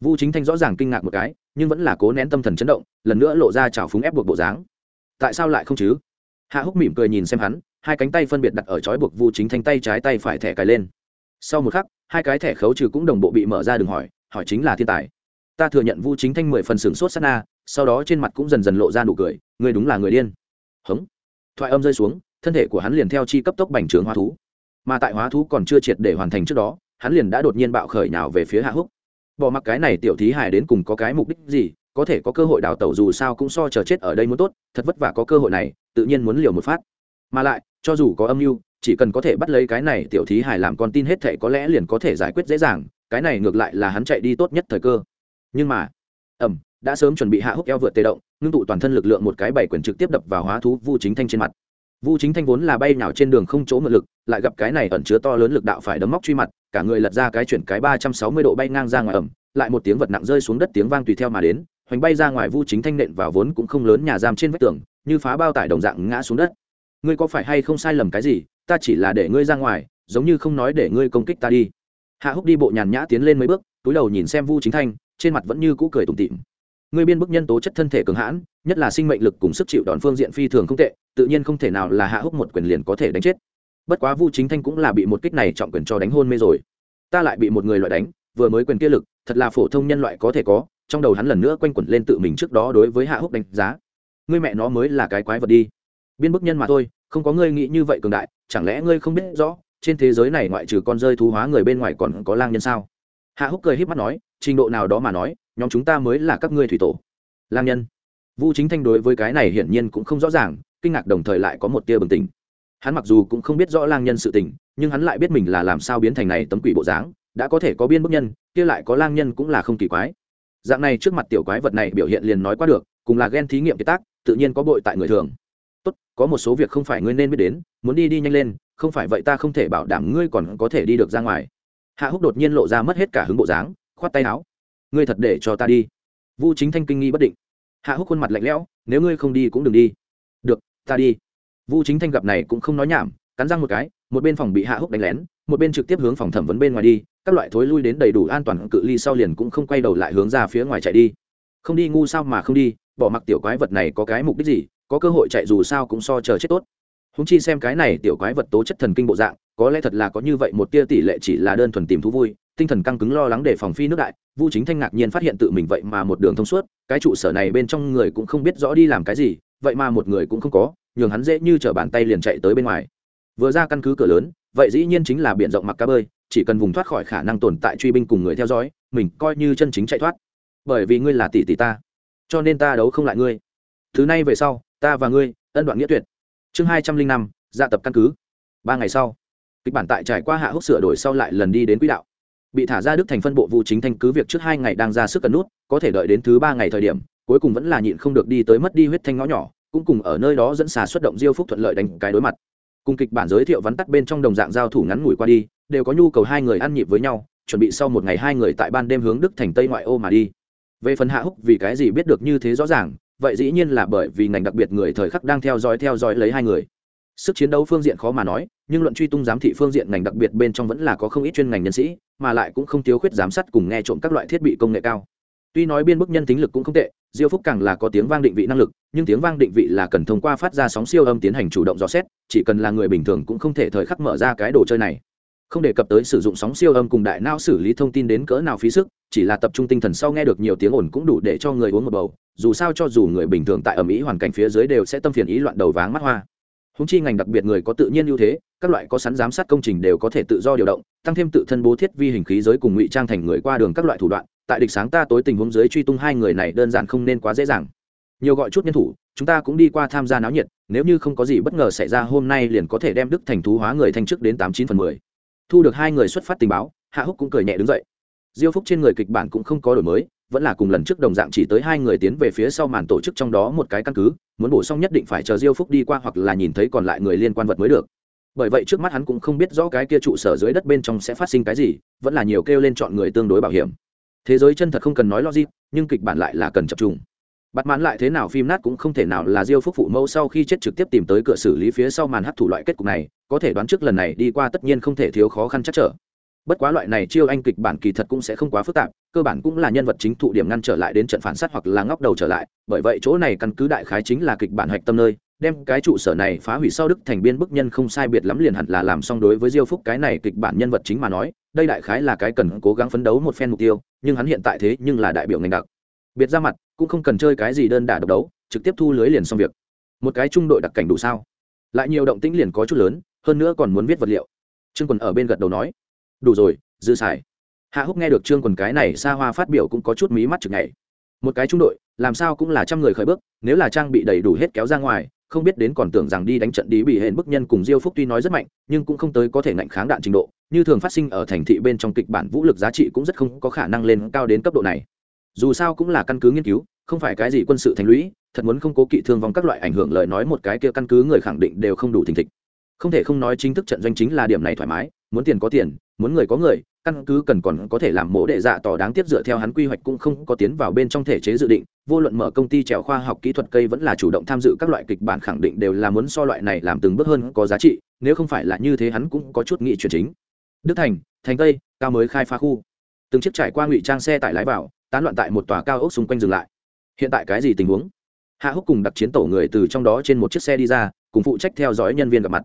Vu chính thanh rõ ràng kinh ngạc một cái, nhưng vẫn là cố nén tâm thần chấn động, lần nữa lộ ra trào phúng ép buộc bộ dáng. Tại sao lại không chứ? Hạ húc mỉm cười nhìn xem hắn hai cánh tay phân biệt đặt ở chói buộc vu chính thanh tay trái tay phải thẻ cài lên. Sau một khắc, hai cái thẻ khấu trừ cũng đồng bộ bị mở ra đừng hỏi hỏi chính là thiên tài. Ta thừa nhận vu chính thanh mười phần sửng sốt sát na, sau đó trên mặt cũng dần dần lộ ra nụ cười người đúng là người điên. Hống. Thoại âm rơi xuống, thân thể của hắn liền theo chi cấp tốc bành trướng hóa thú. Mà tại hóa thú còn chưa triệt để hoàn thành trước đó, hắn liền đã đột nhiên bạo khởi nào về phía hạ húc. Bỏ mặc cái này tiểu thí hải đến cùng có cái mục đích gì, có thể có cơ hội đào tẩu dù sao cũng so chờ chết ở đây muốn tốt, thật vất vả có cơ hội này, tự nhiên muốn liều một phát mà lại, cho dù có âm mưu, chỉ cần có thể bắt lấy cái này tiểu thí hải làm con tin hết thể có lẽ liền có thể giải quyết dễ dàng, cái này ngược lại là hắn chạy đi tốt nhất thời cơ. Nhưng mà ẩm đã sớm chuẩn bị hạ húc eo vượt tê động, ngưng tụ toàn thân lực lượng một cái bảy quyền trực tiếp đập vào hóa thú vu chính thanh trên mặt. Vu chính thanh vốn là bay nào trên đường không chỗ ngự lực, lại gặp cái này ẩn chứa to lớn lực đạo phải đấm móc truy mặt, cả người lật ra cái chuyển cái ba trăm sáu mươi độ bay ngang ra ngoài ẩm lại một tiếng vật nặng rơi xuống đất tiếng vang tùy theo mà đến, hoành bay ra ngoài vu chính thanh nện vào vốn cũng không lớn nhà giam trên vách tường, như phá bao tải đồng dạng ngã xuống đất ngươi có phải hay không sai lầm cái gì, ta chỉ là để ngươi ra ngoài, giống như không nói để ngươi công kích ta đi. Hạ húc đi bộ nhàn nhã tiến lên mấy bước, túi đầu nhìn xem vu chính thanh, trên mặt vẫn như cũ cười tủm tỉm. Ngươi biên bức nhân tố chất thân thể cường hãn, nhất là sinh mệnh lực cùng sức chịu đòn phương diện phi thường không tệ, tự nhiên không thể nào là hạ húc một quyền liền có thể đánh chết. Bất quá vu chính thanh cũng là bị một kích này trọng quyền cho đánh hôn mê rồi. Ta lại bị một người loại đánh, vừa mới quyền kia lực, thật là phổ thông nhân loại có thể có, trong đầu hắn lần nữa quanh quẩn lên tự mình trước đó đối với hạ húc đánh giá. Ngươi mẹ nó mới là cái quái vật đi biên bức nhân mà thôi, không có ngươi nghĩ như vậy cường đại, chẳng lẽ ngươi không biết rõ, trên thế giới này ngoại trừ con rơi thú hóa người bên ngoài còn có lang nhân sao? Hạ húc cười h í p mắt nói, trình độ nào đó mà nói, nhóm chúng ta mới là các ngươi thủy tổ. Lang nhân. Vu chính thanh đối với cái này hiển nhiên cũng không rõ ràng, kinh ngạc đồng thời lại có một tia bừng tỉnh. Hắn mặc dù cũng không biết rõ lang nhân sự tình, nhưng hắn lại biết mình là làm sao biến thành này tấm quỷ bộ dáng, đã có thể có biên bức nhân, kia lại có lang nhân cũng là không kỳ quái. Dạng này trước mặt tiểu quái vật này biểu hiện liền nói qua được, cùng là ghen thí nghiệm kiệt tác, tự nhiên có bội tại người thường tốt, có một số việc không phải ngươi nên biết đến, muốn đi đi nhanh lên, không phải vậy ta không thể bảo đảm ngươi còn có thể đi được ra ngoài. Hạ húc đột nhiên lộ ra mất hết cả hứng bộ dáng, khoát tay áo. Ngươi thật để cho ta đi. Vu chính thanh kinh nghi bất định. Hạ húc khuôn mặt lạnh lẽo, nếu ngươi không đi cũng đừng đi. Được, ta đi. Vu chính thanh gặp này cũng không nói nhảm, cắn răng một cái, một bên phòng bị hạ húc đánh lén, một bên trực tiếp hướng phòng thẩm vấn bên ngoài đi, các loại thối lui đến đầy đủ an toàn cự ly sau liền cũng không quay đầu lại hướng ra phía ngoài chạy đi. Không đi ngu sao mà không đi, bỏ mặc tiểu quái vật này có cái mục đích gì có cơ hội chạy dù sao cũng so chờ chết tốt. Húng chi xem cái này tiểu quái vật tố chất thần kinh bộ dạng, có lẽ thật là có như vậy một tia tỷ lệ chỉ là đơn thuần tìm thú vui, tinh thần căng cứng lo lắng để phòng phi nước đại, vu chính thanh ngạc nhiên phát hiện tự mình vậy mà một đường thông suốt, cái trụ sở này bên trong người cũng không biết rõ đi làm cái gì, vậy mà một người cũng không có, nhường hắn dễ như t r ở bàn tay liền chạy tới bên ngoài. Vừa ra căn cứ cửa lớn, vậy dĩ nhiên chính là b i ể n rộng mặc cá bơi, chỉ cần vùng thoát khỏi khả năng tồn tại truy binh cùng người theo dõi, mình coi như chân chính chạy thoát. Bởi vì ngươi là tỷ tỷ ta, cho nên ta đấu không lại ngươi. Thứ này về sau ta và ngươi, ân đoạn nghĩa tuyệt. Chương hai trăm linh năm dạ tập căn cứ. Ba ngày sau, kịch bản tại trải qua hạ húc sửa đổi sau lại lần đi đến quỹ đạo. Bị thả ra đức thành phân bộ vụ chính thanh cứ việc trước hai ngày đang ra sức cần nút, có thể đợi đến thứ ba ngày thời điểm, cuối cùng vẫn là nhịn không được đi tới mất đi huyết thanh ngõ nhỏ, cũng cùng ở nơi đó dẫn xà xuất động diêu phúc thuận lợi đánh cái đối mặt. Cùng kịch bản giới thiệu vắn tắt bên trong đồng dạng giao thủ ngắn ngủi qua đi, đều có nhu cầu hai người ăn nhịp với nhau, chuẩn bị sau một ngày hai người tại ban đêm hướng đức thành tây ngoại ô mà đi. Về phần hạ húc vì cái gì biết được như thế rõ ràng vậy dĩ nhiên là bởi vì ngành đặc biệt người thời khắc đang theo dõi theo dõi lấy hai người. Sức chiến đấu phương diện khó mà nói, nhưng luận truy tung giám thị phương diện ngành đặc biệt bên trong vẫn là có không ít chuyên ngành nhân sĩ, mà lại cũng không thiếu khuyết giám sát cùng nghe trộm các loại thiết bị công nghệ cao. Tuy nói biên bức nhân tính lực cũng không tệ, diêu phúc càng là có tiếng vang định vị năng lực, nhưng tiếng vang định vị là cần thông qua phát ra sóng siêu âm tiến hành chủ động dò xét, chỉ cần là người bình thường cũng không thể thời khắc mở ra cái đồ chơi này không đề cập tới sử dụng sóng siêu âm cùng đại não xử lý thông tin đến cỡ nào phí sức, chỉ là tập trung tinh thần sau nghe được nhiều tiếng ồn cũng đủ để cho người uống một bầu, dù sao cho dù người bình thường tại ở mỹ hoàn cảnh phía dưới đều sẽ tâm phiền ý loạn đầu váng mắt hoa. Húng chi ngành đặc biệt người có tự nhiên ưu thế, các loại có sẵn giám sát công trình đều có thể tự do điều động, tăng thêm tự thân bố thiết vi hình khí giới cùng ngụy trang thành người qua đường các loại thủ đoạn, tại địch sáng ta tối tình huống dưới truy tung hai người này đơn giản không nên quá dễ dàng. Nhiều gọi chút nhân thủ, chúng ta cũng đi qua tham gia náo nhiệt, nếu như không có gì bất ngờ xảy ra hôm nay liền có thể đem đức thành thú hóa người thanh chức đến tám chín phần mười thu được hai người xuất phát tình báo, hạ húc cũng cười nhẹ đứng dậy. Diêu phúc trên người kịch bản cũng không có đổi mới, vẫn là cùng lần trước đồng dạng chỉ tới hai người tiến về phía sau màn tổ chức trong đó một cái căn cứ, muốn bổ xong nhất định phải chờ diêu phúc đi qua hoặc là nhìn thấy còn lại người liên quan vật mới được. Bởi vậy trước mắt hắn cũng không biết rõ cái kia trụ sở dưới đất bên trong sẽ phát sinh cái gì, vẫn là nhiều kêu lên chọn người tương đối bảo hiểm. Thế giới chân thật không cần nói logic, nhưng kịch bản lại là cần chập trùng bắt mãn lại thế nào phim nát cũng không thể nào là diêu phúc phụ mẫu sau khi chết trực tiếp tìm tới cửa xử lý phía sau màn hấp thủ loại kết cục này, có thể đoán trước lần này đi qua tất nhiên không thể thiếu khó khăn chắc trở. Bất quá loại này chiêu anh kịch bản kỳ thật cũng sẽ không quá phức tạp, cơ bản cũng là nhân vật chính thụ điểm ngăn trở lại đến trận phản sát hoặc là ngóc đầu trở lại, bởi vậy chỗ này căn cứ đại khái chính là kịch bản hạch tâm nơi, đem cái trụ sở này phá hủy sau đức thành biên bức nhân không sai biệt lắm liền hẳn là làm xong đối với diêu phúc cái này kịch bản nhân vật chính mà nói, đây đại khái là cái cần cố gắng phấn đấu một phen mục tiêu, nhưng hắn hiện tại thế nhưng là đại biểu ngành đặc. Biệt ra mặt cũng không cần chơi cái gì đơn đả độc đấu, trực tiếp thu lưới liền xong việc. Một cái trung đội đặc cảnh đủ sao? Lại nhiều động tĩnh liền có chút lớn, hơn nữa còn muốn viết vật liệu. Trương quần ở bên gật đầu nói. Đủ rồi, dư xài. Hạ húc nghe được trương quần cái này xa hoa phát biểu cũng có chút mí mắt chực ngày một cái trung đội, làm sao cũng là trăm người khởi bước, nếu là trang bị đầy đủ hết kéo ra ngoài, không biết đến còn tưởng rằng đi đánh trận đi bị hẹn bức nhân cùng diêu phúc tuy nói rất mạnh, nhưng cũng không tới có thể ngạnh kháng đạn trình độ. Như thường phát sinh ở thành thị bên trong kịch bản vũ lực giá trị cũng rất không có khả năng lên cao đến cấp độ này dù sao cũng là căn cứ nghiên cứu, không phải cái gì quân sự thành lũy, thật muốn không cố kỵ thương vong các loại ảnh hưởng lời nói một cái kia căn cứ người khẳng định đều không đủ thình thịch. Không thể không nói chính thức trận doanh chính là điểm này thoải mái, muốn tiền có tiền, muốn người có người, căn cứ cần còn có thể làm mổ đệ dạ tỏ đáng tiếc dựa theo hắn quy hoạch cũng không có tiến vào bên trong thể chế dự định, vô luận mở công ty trèo khoa học kỹ thuật cây vẫn là chủ động tham dự các loại kịch bản khẳng định đều là muốn so loại này làm từng bước hơn có giá trị, nếu không phải là như thế hắn cũng có chút nghị chuyển chính. Đức thành thành tây, cao mới khai phá khu. Từng chiếc trải qua ngụy trang xe tải lái vào tán loạn tại một tòa cao ốc xung quanh dừng lại. Hiện tại cái gì tình huống? Hạ húc cùng đặc chiến tổ người từ trong đó trên một chiếc xe đi ra, cùng phụ trách theo dõi nhân viên gặp mặt.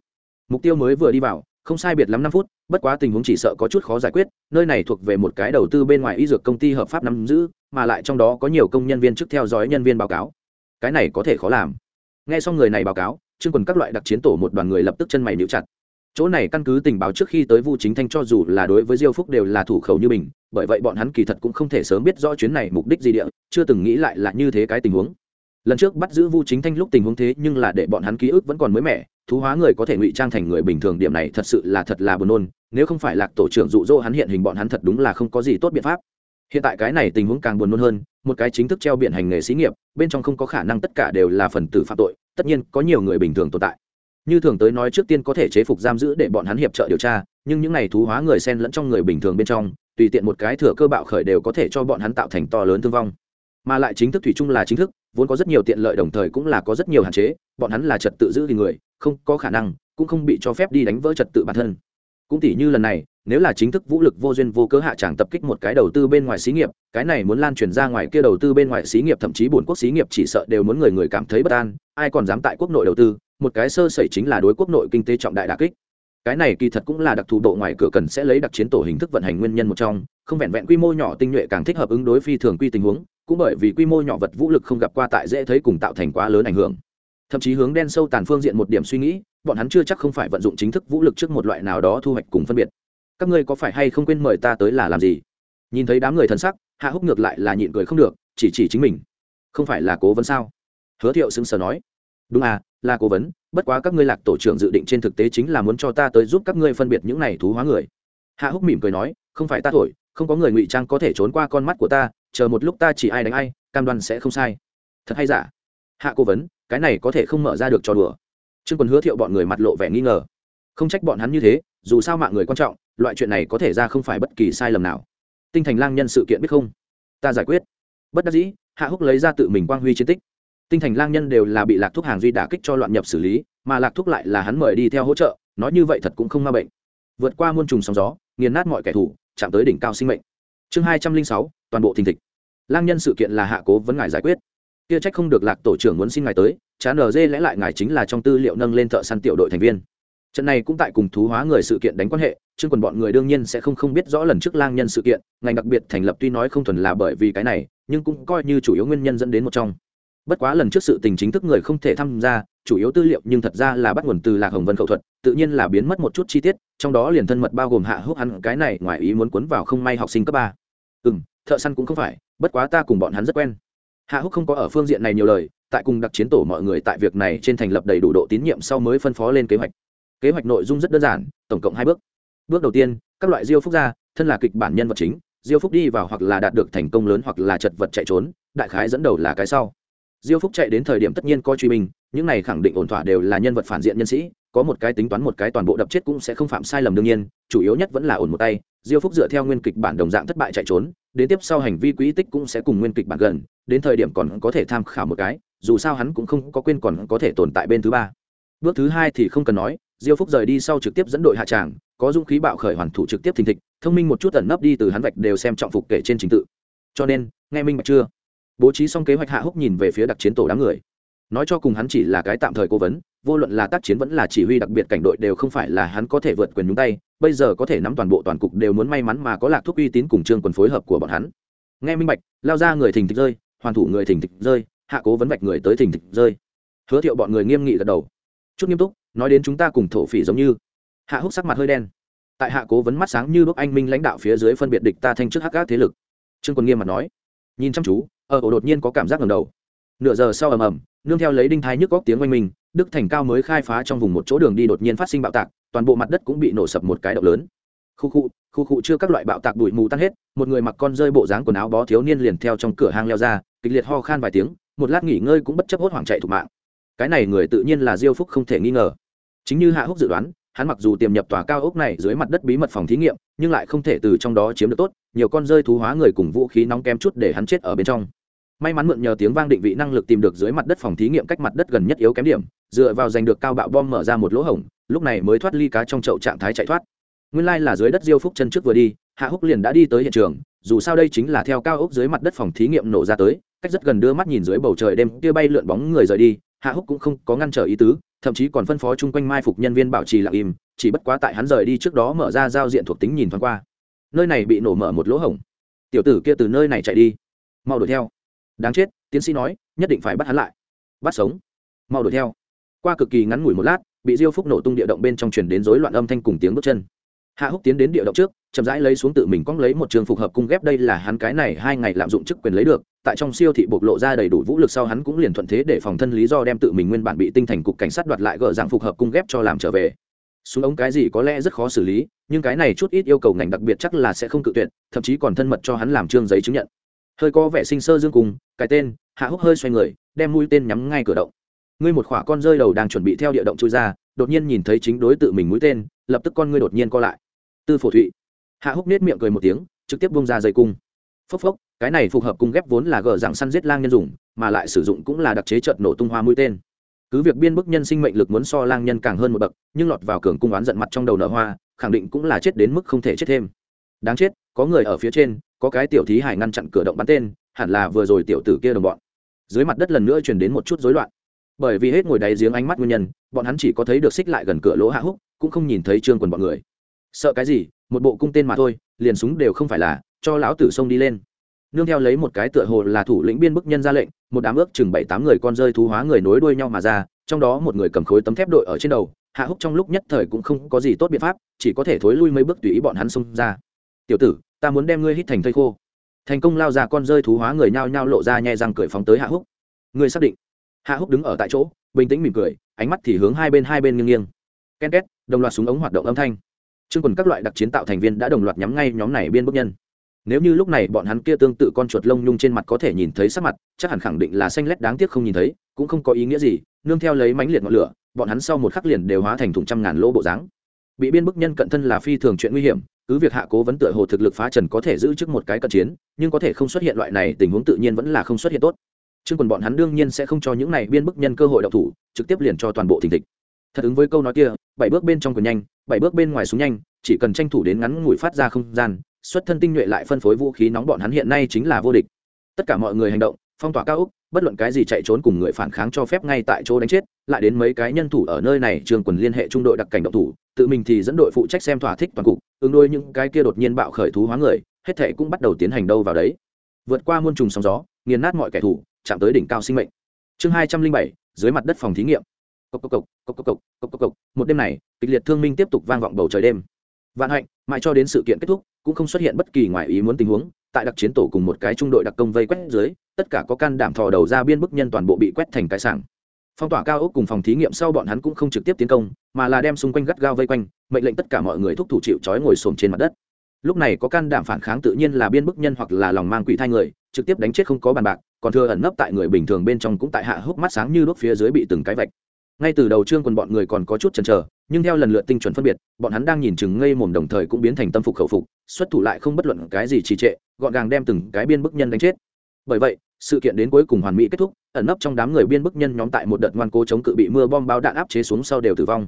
Mục tiêu mới vừa đi vào, không sai biệt lắm năm phút, bất quá tình huống chỉ sợ có chút khó giải quyết, nơi này thuộc về một cái đầu tư bên ngoài y dược công ty hợp pháp nắm giữ, mà lại trong đó có nhiều công nhân viên trước theo dõi nhân viên báo cáo. Cái này có thể khó làm. Nghe xong người này báo cáo chương quần các loại đặc chiến tổ một đoàn người lập tức chân mày níu chặt chỗ này căn cứ tình báo trước khi tới vu chính thanh cho dù là đối với diêu phúc đều là thủ khẩu như mình, bởi vậy bọn hắn kỳ thật cũng không thể sớm biết rõ chuyến này mục đích gì địa, chưa từng nghĩ lại là như thế cái tình huống. Lần trước bắt giữ vu chính thanh lúc tình huống thế nhưng là để bọn hắn ký ức vẫn còn mới mẻ, thú hóa người có thể ngụy trang thành người bình thường điểm này thật sự là thật là buồn nôn, nếu không phải lạc tổ trưởng dụ dỗ hắn hiện hình bọn hắn thật đúng là không có gì tốt biện pháp. Hiện tại cái này tình huống càng buồn nôn hơn, một cái chính thức treo biển hành nghề xí nghiệp, bên trong không có khả năng tất cả đều là phần tử phạm tội, tất nhiên có nhiều người bình thường tồn tại như thường tới nói trước tiên có thể chế phục giam giữ để bọn hắn hiệp trợ điều tra, nhưng những n à y thú hóa người sen lẫn trong người bình thường bên trong, tùy tiện một cái thừa cơ bạo khởi đều có thể cho bọn hắn tạo thành to lớn thương vong. Mà lại chính thức thủy chung là chính thức, vốn có rất nhiều tiện lợi đồng thời cũng là có rất nhiều hạn chế, bọn hắn là trật tự giữ thì người, không có khả năng, cũng không bị cho phép đi đánh vỡ trật tự bản thân. Cũng tỷ như lần này, nếu là chính thức vũ lực vô duyên vô cớ hạ tràng tập kích một cái đầu tư bên ngoài xí nghiệp, cái này muốn lan truyền ra ngoài kia đầu tư bên ngoài xí nghiệp, thậm chí bổn quốc xí nghiệp chỉ sợ đều muốn người người cảm thấy bất an, ai còn dám tại quốc nội đầu tư một cái sơ sẩy chính là đối quốc nội kinh tế trọng đại đà kích. Cái này kỳ thật cũng là đặc thù độ ngoài cửa cần sẽ lấy đặc chiến tổ hình thức vận hành nguyên nhân một trong, không vẹn vẹn quy mô nhỏ tinh nhuệ càng thích hợp ứng đối phi thường quy tình huống, cũng bởi vì quy mô nhỏ vật vũ lực không gặp qua tại dễ thấy cùng tạo thành quá lớn ảnh hưởng. Thậm chí hướng đen sâu tàn phương diện một điểm suy nghĩ, bọn hắn chưa chắc không phải vận dụng chính thức vũ lực trước một loại nào đó thu hoạch cùng phân biệt. Các ngươi có phải hay không quên mời ta tới là làm gì? Nhìn thấy đám người thân sắc, hạ húc ngược lại là nhịn cười không được, chỉ chỉ chính mình. Không phải là cố vấn sao? Hứa thiệu xứng sờ nói. Đúng à là cố vấn, bất quá các ngươi lạc tổ trưởng dự định trên thực tế chính là muốn cho ta tới giúp các ngươi phân biệt những này thú hóa người. Hạ húc mỉm cười nói, không phải ta thổi, không có người ngụy trang có thể trốn qua con mắt của ta, chờ một lúc ta chỉ ai đánh ai, cam đoan sẽ không sai. Thật hay giả? Hạ cố vấn, cái này có thể không mở ra được cho đùa. Trương quân hứa thiệu bọn người mặt lộ vẻ nghi ngờ. Không trách bọn hắn như thế, dù sao mạng người quan trọng, loại chuyện này có thể ra không phải bất kỳ sai lầm nào. Tinh thành lang nhân sự kiện biết không? Ta giải quyết. Bất đắc dĩ, hạ húc lấy ra tự mình quang huy chiến tích tinh thành lang nhân đều là bị lạc thuốc hàng duy đả kích cho loạn nhập xử lý, mà lạc thuốc lại là hắn mời đi theo hỗ trợ, nói như vậy thật cũng không ma bệnh. Vượt qua muôn trùng sóng gió, nghiền nát mọi kẻ thù, chạm tới đỉnh cao sinh mệnh. Chương hai trăm linh sáu, toàn bộ thình thịch. Lang nhân sự kiện là hạ cố vấn ngài giải quyết. Kia trách không được lạc tổ trưởng muốn xin ngài tới, chán ở dê lẽ lại ngài chính là trong tư liệu nâng lên thợ săn tiểu đội thành viên. Trận này cũng tại cùng thú hóa người sự kiện đánh quan hệ chương quần bọn người đương nhiên sẽ không không biết rõ lần trước lang nhân sự kiện, ngành đặc biệt thành lập tuy nói không thuần là bởi vì cái này, nhưng cũng coi như chủ yếu nguyên nhân dẫn đến một trong bất quá lần trước sự tình chính thức người không thể tham gia, chủ yếu tư liệu nhưng thật ra là bắt nguồn từ lạc hồng vân khẩu thuật, tự nhiên là biến mất một chút chi tiết, trong đó liền thân mật bao gồm hạ húc hắn, cái này ngoài ý muốn cuốn vào không may học sinh cấp ba. Ừ m thợ săn cũng không phải, bất quá ta cùng bọn hắn rất quen. Hạ húc không có ở phương diện này nhiều lời, tại cùng đặc chiến tổ mọi người tại việc này trên thành lập đầy đủ độ tín nhiệm sau mới phân phó lên kế hoạch. Kế hoạch nội dung rất đơn giản, tổng cộng hai bước. Bước đầu tiên, các loại diêu phúc gia thân là kịch bản nhân vật chính, diêu phúc đi vào hoặc là đạt được thành công lớn hoặc là chật vật chạy trốn, đại khái dẫn đầu là cái sau diêu phúc chạy đến thời điểm tất nhiên có truy mình, những này khẳng định ổn thỏa đều là nhân vật phản diện nhân sĩ có một cái tính toán một cái toàn bộ đập chết cũng sẽ không phạm sai lầm đương nhiên chủ yếu nhất vẫn là ổn một tay. Diêu phúc dựa theo nguyên kịch bản đồng dạng thất bại chạy trốn đến tiếp sau hành vi quỹ tích cũng sẽ cùng nguyên kịch bản gần đến thời điểm còn có thể tham khảo một cái dù sao hắn cũng không có quên còn có thể tồn tại bên thứ ba. Bước thứ hai thì không cần nói diêu phúc rời đi sau trực tiếp dẫn đội hạ tràng có dũng khí bạo khởi hoàn thủ trực tiếp thình thịch thông minh một chút tẩn nấp đi từ hắn vạch đều xem trọng phục kể trên trình tự. Cho nên nghe minh bạch chưa? Bố trí xong kế hoạch hạ húc nhìn về phía đặc chiến tổ đám người. Nói cho cùng hắn chỉ là cái tạm thời cố vấn, vô luận là tác chiến vẫn là chỉ huy đặc biệt cảnh đội đều không phải là hắn có thể vượt quyền nhúng tay, bây giờ có thể nắm toàn bộ toàn cục đều muốn may mắn mà có lạc thuốc uy tín cùng trương quần phối hợp của bọn hắn. Nghe minh bạch, lao ra người thình thịch rơi, hoàn thủ người thình thịch rơi, hạ cố vấn vạch người tới thình thịch rơi. Hứa thiệu bọn người nghiêm nghị gật đầu. Chút nghiêm túc, nói đến chúng ta cùng thổ phỉ giống như. Hạ húc sắc mặt hơi đen. Tại hạ cố vấn mắt sáng như đúc anh minh lãnh đạo phía dưới phân biệt địch ta thanh trước hắc các thế lực. Trương quân nghiêm mặt nói. Nhìn chăm chú ở ổ đột nhiên có cảm giác ngầm đầu. Nửa giờ sau ầm ầm, nương theo lấy đinh thái nhức góc tiếng oanh minh, đức thành cao mới khai phá trong vùng một chỗ đường đi đột nhiên phát sinh bạo tạc, toàn bộ mặt đất cũng bị nổ sập một cái động lớn. Khu khu khu khu chưa các loại bạo tạc bụi mù tan hết, một người mặc con rơi bộ dáng quần áo bó thiếu niên liền theo trong cửa hang leo ra, kịch liệt ho khan vài tiếng, một lát nghỉ ngơi cũng bất chấp hốt hoảng chạy thục mạng. Cái này người tự nhiên là diêu phúc không thể nghi ngờ. Chính như hạ húc dự đoán, hắn mặc dù tiềm nhập tòa cao ốc này dưới mặt đất bí mật phòng thí nghiệm, nhưng lại không thể từ trong đó chiếm được tốt, nhiều con rơi thú hóa người cùng vũ khí nóng kém chút để hắn chết ở bên trong may mắn mượn nhờ tiếng vang định vị năng lực tìm được dưới mặt đất phòng thí nghiệm cách mặt đất gần nhất yếu kém điểm, dựa vào giành được cao bạo bom mở ra một lỗ hổng, lúc này mới thoát ly cá trong chậu trạng thái chạy thoát. Nguyên lai、like、là dưới đất diêu phúc chân trước vừa đi, hạ húc liền đã đi tới hiện trường, dù sao đây chính là theo cao ốc dưới mặt đất phòng thí nghiệm nổ ra tới, cách rất gần đưa mắt nhìn dưới bầu trời đêm kia bay lượn bóng người rời đi, hạ húc cũng không có ngăn trở ý tứ, thậm chí còn phân phó chung quanh mai phục nhân viên bảo trì lặng im, chỉ bất quá tại hắn rời đi trước đó mở ra giao diện thuộc tính nhìn thoáng qua. Nơi này bị nổ mở một lỗ hổng. Tiểu tử kia từ nơi này chạy đi. Mau đuổi theo đáng chết, tiến sĩ nói, nhất định phải bắt hắn lại. Bắt sống. Mau đuổi theo. Qua cực kỳ ngắn ngủi một lát, bị diêu phúc nổ tung địa động bên trong truyền đến rối loạn âm thanh cùng tiếng bước chân. Hạ húc tiến đến địa động trước, chậm rãi lấy xuống tự mình cóng lấy một trường phục hợp cung ghép đây là hắn cái này hai ngày lạm dụng chức quyền lấy được, tại trong siêu thị bộc lộ ra đầy đủ vũ lực sau hắn cũng liền thuận thế để phòng thân lý do đem tự mình nguyên bản bị tinh thành cục cảnh sát đoạt lại gỡ dạng phục hợp cung ghép cho làm trở về. Súng ống cái gì có lẽ rất khó xử lý, nhưng cái này chút ít yêu cầu ngành đặc biệt chắc là sẽ không cự tuyệt, thậm chí còn thân mật cho hắn làm trương giấy chứng nhận hơi có vẻ sinh sơ dương cùng, cái tên, hạ húc hơi xoay người, đem mũi tên nhắm ngay cửa động. Ngươi một khỏa con rơi đầu đang chuẩn bị theo địa động chui ra, đột nhiên nhìn thấy chính đối tự mình mũi tên, lập tức con ngươi đột nhiên co lại. Tư phổ thụy. Hạ húc nết miệng cười một tiếng, trực tiếp bông ra dây cung. Phốc phốc, cái này phù hợp cung ghép vốn là gờ dạng săn giết lang nhân dùng, mà lại sử dụng cũng là đặc chế trợt nổ tung hoa mũi tên. Cứ việc biên bức nhân sinh mệnh lực muốn so lang nhân càng hơn một bậc, nhưng lọt vào cường cung oán giận mặt trong đầu nở hoa, khẳng định cũng là chết đến mức không thể chết thêm. Đáng chết, có người ở phía trên có cái tiểu thí hải ngăn chặn cửa động bắn tên, hẳn là vừa rồi tiểu tử kia đồng bọn. Dưới mặt đất lần nữa truyền đến một chút rối loạn. Bởi vì hết ngồi đáy giếng ánh mắt nguyên nhân, bọn hắn chỉ có thấy được xích lại gần cửa lỗ hạ húc, cũng không nhìn thấy trương quần bọn người. Sợ cái gì, một bộ cung tên mà thôi, liền súng đều không phải là, cho lão tử xông đi lên. Nương theo lấy một cái tựa hồ là thủ lĩnh biên bức nhân ra lệnh, một đám ước chừng bảy tám người con rơi thú hóa người nối đuôi nhau mà ra, trong đó một người cầm khối tấm thép đội ở trên đầu, hạ húc trong lúc nhất thời cũng không có gì tốt biện pháp, chỉ có thể thối lui mấy bước tùy ý bọn hắn xông ra tiểu tử, ta muốn đem ngươi hít thành thây khô. Thành công lao ra con rơi thú hóa người nhao nhao lộ ra nhẹ răng cười phóng tới hạ húc. Ngươi xác định? Hạ húc đứng ở tại chỗ, bình tĩnh mỉm cười, ánh mắt thì hướng hai bên hai bên nghiêng nghiêng. Ken két, đồng loạt súng ống hoạt động âm thanh. Chương quần các loại đặc chiến tạo thành viên đã đồng loạt nhắm ngay nhóm này biên bức nhân. Nếu như lúc này bọn hắn kia tương tự con chuột lông nhung trên mặt có thể nhìn thấy sắc mặt, chắc hẳn khẳng định là xanh lét đáng tiếc không nhìn thấy, cũng không có ý nghĩa gì, nương theo lấy mánh liệt ngọn lửa, bọn hắn sau một khắc liền đều hóa thành thùng trăm ngàn lỗ bộ dáng. Bị biên bức nhân cận thân là phi thường chuyện nguy hiểm cứ việc hạ cố vấn tựa hồ thực lực phá trần có thể giữ trước một cái cận chiến, nhưng có thể không xuất hiện loại này tình huống tự nhiên vẫn là không xuất hiện tốt. Chương quần bọn hắn đương nhiên sẽ không cho những này biên bức nhân cơ hội đậu thủ, trực tiếp liền cho toàn bộ thình thịch. Thật ứng với câu nói kia, bảy bước bên trong quyền nhanh, bảy bước bên ngoài súng nhanh, chỉ cần tranh thủ đến ngắn ngủi phát ra không gian, xuất thân tinh nhuệ lại phân phối vũ khí nóng bọn hắn hiện nay chính là vô địch. Tất cả mọi người hành động, phong tỏa cao úc bất luận cái gì chạy trốn cùng người phản kháng cho phép ngay tại chỗ đánh chết, lại đến mấy cái nhân thủ ở nơi này trường quần liên hệ trung đội đặc cảnh động thủ tự mình thì dẫn đội phụ trách xem thỏa thích toàn cục, ứng đôi những cái kia đột nhiên bạo khởi thú hóa người, hết thể cũng bắt đầu tiến hành đâu vào đấy. Vượt qua muôn trùng sóng gió, nghiền nát mọi kẻ thù, chạm tới đỉnh cao sinh mệnh. Chương hai trăm linh bảy, dưới mặt đất phòng thí nghiệm. Cốc cốc cốc cốc cốc cốc cốc cốc cốc một đêm này, kịch liệt thương minh tiếp tục vang vọng bầu trời đêm. Vạn hạnh, mãi cho đến sự kiện kết thúc, cũng không xuất hiện bất kỳ ngoài ý muốn tình huống, tại đặc chiến tổ cùng một cái trung đội đặc công vây quét dưới, tất cả có can đảm thò đầu ra biên bức nhân toàn bộ bị quét thành cái sảng phong tỏa cao ốc cùng phòng thí nghiệm sau bọn hắn cũng không trực tiếp tiến công, mà là đem xung quanh gắt gao vây quanh, mệnh lệnh tất cả mọi người thúc thủ chịu trói ngồi xổm trên mặt đất. Lúc này có can đảm phản kháng tự nhiên là biên bức nhân hoặc là lòng mang quỷ thai người, trực tiếp đánh chết không có bàn bạc, còn thừa ẩn nấp tại người bình thường bên trong cũng tại hạ hốc mắt sáng như đốt phía dưới bị từng cái vạch. Ngay từ đầu trương quần bọn người còn có chút chần chờ, nhưng theo lần lượt tinh chuẩn phân biệt, bọn hắn đang nhìn chừng ngây mồm đồng thời cũng biến thành tâm phục khẩu phục, xuất thủ lại không bất luận cái gì trì trệ, gọn gàng đem từng cái biên bức nhân đánh chết. Bởi vậy, sự kiện đến cuối cùng hoàn mỹ kết thúc ẩn nấp trong đám người biên bức nhân nhóm tại một đợt ngoan cố chống cự bị mưa bom bao đạn áp chế xuống sau đều tử vong.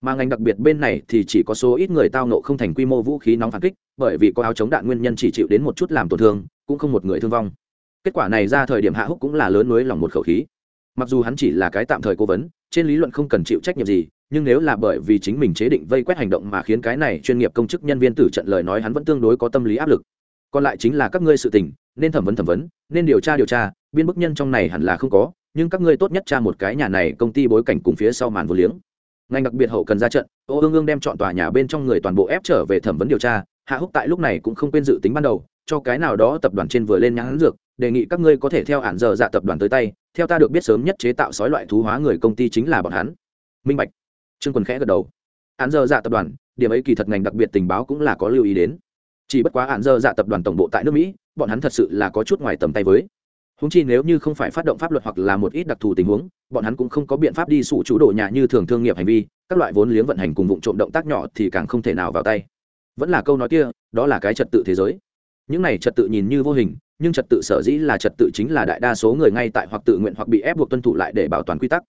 Mà ngành đặc biệt bên này thì chỉ có số ít người tao nộ không thành quy mô vũ khí nóng phản kích, bởi vì có áo chống đạn nguyên nhân chỉ chịu đến một chút làm tổn thương, cũng không một người thương vong. Kết quả này ra thời điểm hạ húc cũng là lớn nối lòng một khẩu khí. Mặc dù hắn chỉ là cái tạm thời cố vấn, trên lý luận không cần chịu trách nhiệm gì, nhưng nếu là bởi vì chính mình chế định vây quét hành động mà khiến cái này chuyên nghiệp công chức nhân viên tử trận lời nói hắn vẫn tương đối có tâm lý áp lực. Còn lại chính là các ngươi sự tình nên thẩm vấn thẩm vấn, nên điều tra điều tra, biên bức nhân trong này hẳn là không có, nhưng các ngươi tốt nhất tra một cái nhà này công ty bối cảnh cùng phía sau màn vô liếng. Ngành đặc biệt hậu cần ra trận, ô ương ương đem chọn tòa nhà bên trong người toàn bộ ép trở về thẩm vấn điều tra, hạ húc tại lúc này cũng không quên dự tính ban đầu, cho cái nào đó tập đoàn trên vừa lên nhãn dược, đề nghị các ngươi có thể theo hạn giờ dạ tập đoàn tới tay, theo ta được biết sớm nhất chế tạo sói loại thú hóa người công ty chính là bọn hắn. Minh bạch. Trương quần khẽ gật đầu. Hạn giờ dạ tập đoàn, điểm ấy kỳ thật ngành đặc biệt tình báo cũng là có lưu ý đến chỉ bất quá hạn giờ dạ tập đoàn tổng bộ tại nước mỹ, bọn hắn thật sự là có chút ngoài tầm tay với. Húng chi nếu như không phải phát động pháp luật hoặc là một ít đặc thù tình huống, bọn hắn cũng không có biện pháp đi sụ chủ đồ nhà như thường thương nghiệp hành vi, các loại vốn liếng vận hành cùng vụ trộm động tác nhỏ thì càng không thể nào vào tay. Vẫn là câu nói kia, đó là cái trật tự thế giới. Những này trật tự nhìn như vô hình, nhưng trật tự sở dĩ là trật tự chính là đại đa số người ngay tại hoặc tự nguyện hoặc bị ép buộc tuân thủ lại để bảo toàn quy tắc